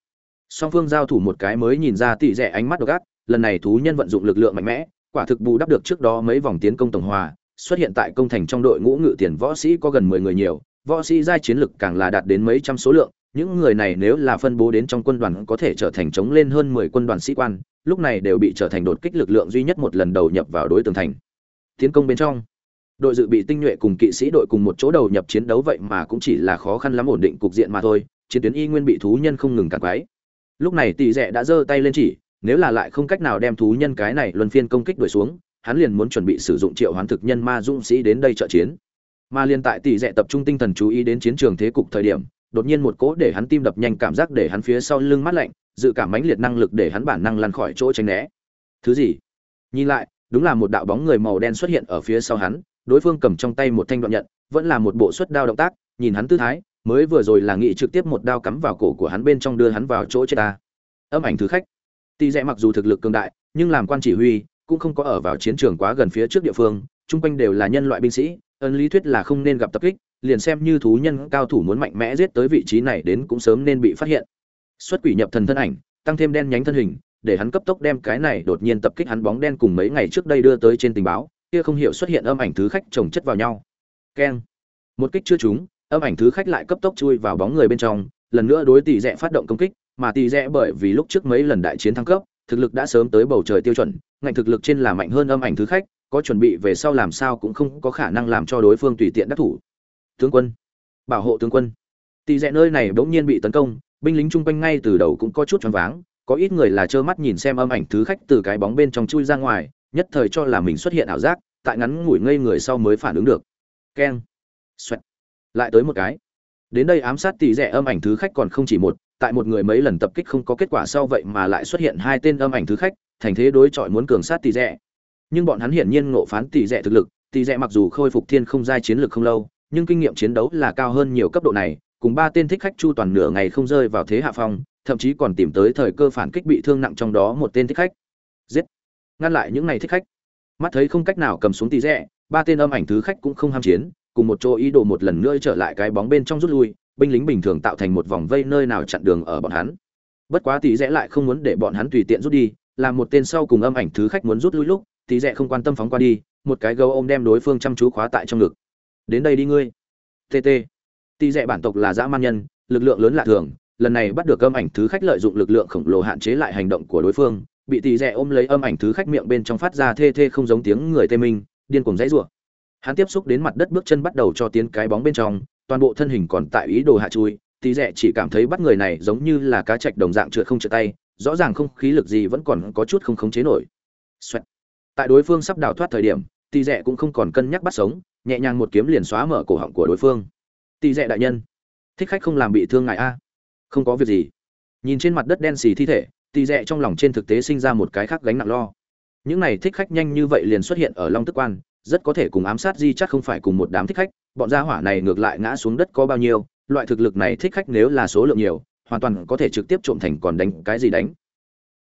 Song phương giao thủ một cái mới nhìn ra tỷ rẽ ánh mắt độc ác, lần này thú nhân vận dụng lực lượng mạnh mẽ, quả thực bù đắp được trước đó mấy vòng tiến công tổng hòa, xuất hiện tại công thành trong đội ngũ ngự tiền võ sĩ có gần mười người nhiều, võ sĩ giai chiến lực càng là đạt đến mấy trăm số lượng, những người này nếu là phân bố đến trong quân đoàn có thể trở thành chống lên hơn mười quân đoàn sĩ quan, lúc này đều bị trở thành đột kích lực lượng duy nhất một lần đầu nhập vào đối tường thành. Tiến công bên trong đội dự bị tinh nhuệ cùng kỵ sĩ đội cùng một chỗ đầu nhập chiến đấu vậy mà cũng chỉ là khó khăn lắm ổn định cục diện mà thôi, chiến tuyến y nguyên bị thú nhân không ngừng cản quái lúc này tỷ rẽ đã giơ tay lên chỉ, nếu là lại không cách nào đem thú nhân cái này luân phiên công kích đuổi xuống, hắn liền muốn chuẩn bị sử dụng triệu hoán thực nhân ma dũng sĩ đến đây trợ chiến. Mà liên tại tỷ rẽ tập trung tinh thần chú ý đến chiến trường thế cục thời điểm, đột nhiên một cỗ để hắn tim đập nhanh cảm giác để hắn phía sau lưng mát lạnh, dự cảm mãnh liệt năng lực để hắn bản năng lăn khỏi chỗ tránh né. Thứ gì? Nhìn lại, đúng là một đạo bóng người màu đen xuất hiện ở phía sau hắn đối phương cầm trong tay một thanh đoạn nhận, vẫn là một bộ xuất đao động tác, nhìn hắn tư thái, mới vừa rồi là nghị trực tiếp một đao cắm vào cổ của hắn bên trong đưa hắn vào chỗ chết ta. Âm ảnh thứ khách. Tỷ rẽ mặc dù thực lực cường đại, nhưng làm quan chỉ huy, cũng không có ở vào chiến trường quá gần phía trước địa phương, chung quanh đều là nhân loại binh sĩ ấn lý thuyết là không nên gặp tập kích, liền xem như thú nhân cao thủ muốn mạnh mẽ giết tới vị trí này đến cũng sớm nên bị phát hiện. Xuất quỷ nhập thần thân ảnh, tăng thêm đen nhánh thân hình, để hắn cấp tốc đem cái này đột nhiên tập kích hắn bóng đen cùng mấy ngày trước đây đưa tới trên tình báo kia không hiểu xuất hiện âm ảnh thứ khách chồng chất vào nhau. Keng. Một kích chưa trúng, âm ảnh thứ khách lại cấp tốc chui vào bóng người bên trong, lần nữa đối tỷ rẽ phát động công kích, mà tỷ rẽ bởi vì lúc trước mấy lần đại chiến thăng cấp, thực lực đã sớm tới bầu trời tiêu chuẩn, ngạnh thực lực trên là mạnh hơn âm ảnh thứ khách, có chuẩn bị về sau làm sao cũng không có khả năng làm cho đối phương tùy tiện đắc thủ. Tướng quân. Bảo hộ tướng quân. Tỷ rẽ nơi này bỗng nhiên bị tấn công, binh lính chung quanh ngay từ đầu cũng có chút choáng váng, có ít người là trơ mắt nhìn xem âm ảnh thứ khách từ cái bóng bên trong chui ra ngoài nhất thời cho là mình xuất hiện ảo giác, tại ngắn ngủi ngây người sau mới phản ứng được. Keng. Xoẹt. Lại tới một cái. Đến đây ám sát tỷ rẻ âm ảnh thứ khách còn không chỉ một, tại một người mấy lần tập kích không có kết quả sau vậy mà lại xuất hiện hai tên âm ảnh thứ khách, thành thế đối chọi muốn cường sát tỷ rẻ. Nhưng bọn hắn hiển nhiên ngộ phán tỷ rẻ thực lực tỷ rẻ mặc dù khôi phục thiên không giai chiến lược không lâu, nhưng kinh nghiệm chiến đấu là cao hơn nhiều cấp độ này, cùng ba tên thích khách chu toàn nửa ngày không rơi vào thế hạ phong, thậm chí còn tìm tới thời cơ phản kích bị thương nặng trong đó một tên thích khách. Giết ngăn lại những này thích khách. Mắt thấy không cách nào cầm xuống tỷ rẽ ba tên âm ảnh thứ khách cũng không ham chiến, cùng một chỗ ý đồ một lần nữa trở lại cái bóng bên trong rút lui, binh lính bình thường tạo thành một vòng vây nơi nào chặn đường ở bọn hắn. Bất quá tỷ rẽ lại không muốn để bọn hắn tùy tiện rút đi làm một tên sau cùng âm ảnh thứ khách muốn rút lui lúc tỷ rẽ không quan tâm phóng qua đi, một cái gấu ôm đem đối phương chăm chú khóa tại trong ngực. Đến đây đi ngươi. Tt tỷ rẽ bản tộc là dã man nhân, lực lượng lớn lạ thường, lần này bắt được âm ảnh thứ khách lợi dụng lực lượng khổng lồ hạn chế lại hành động của đối phương bị tỷ rẻ ôm lấy âm ảnh thứ khách miệng bên trong phát ra thê thê không giống tiếng người tê minh, điên cuồng dãy rủa. Hắn tiếp xúc đến mặt đất bước chân bắt đầu cho tiến cái bóng bên trong, toàn bộ thân hình còn tại ý đồ hạ chui tỷ rẻ chỉ cảm thấy bắt người này giống như là cá chạch đồng dạng trượt không trượt tay, rõ ràng không khí lực gì vẫn còn có chút không khống chế nổi. Xoẹt. tại đối phương sắp đào thoát thời điểm tỷ rẻ cũng không còn cân nhắc bắt sống, nhẹ nhàng một kiếm liền xóa mở cổ họng của đối phương. Tỷ rẻ đại nhân, thích khách không làm bị thương ngài a? Không có việc gì. Nhìn trên mặt đất đen xì thi thể tỳ rẽ trong lòng trên thực tế sinh ra một cái khác gánh nặng lo. Những này thích khách nhanh như vậy liền xuất hiện ở long tức quan, rất có thể cùng ám sát di chắc không phải cùng một đám thích khách, bọn gia hỏa này ngược lại ngã xuống đất có bao nhiêu, loại thực lực này thích khách nếu là số lượng nhiều, hoàn toàn có thể trực tiếp trộm thành còn đánh cái gì đánh.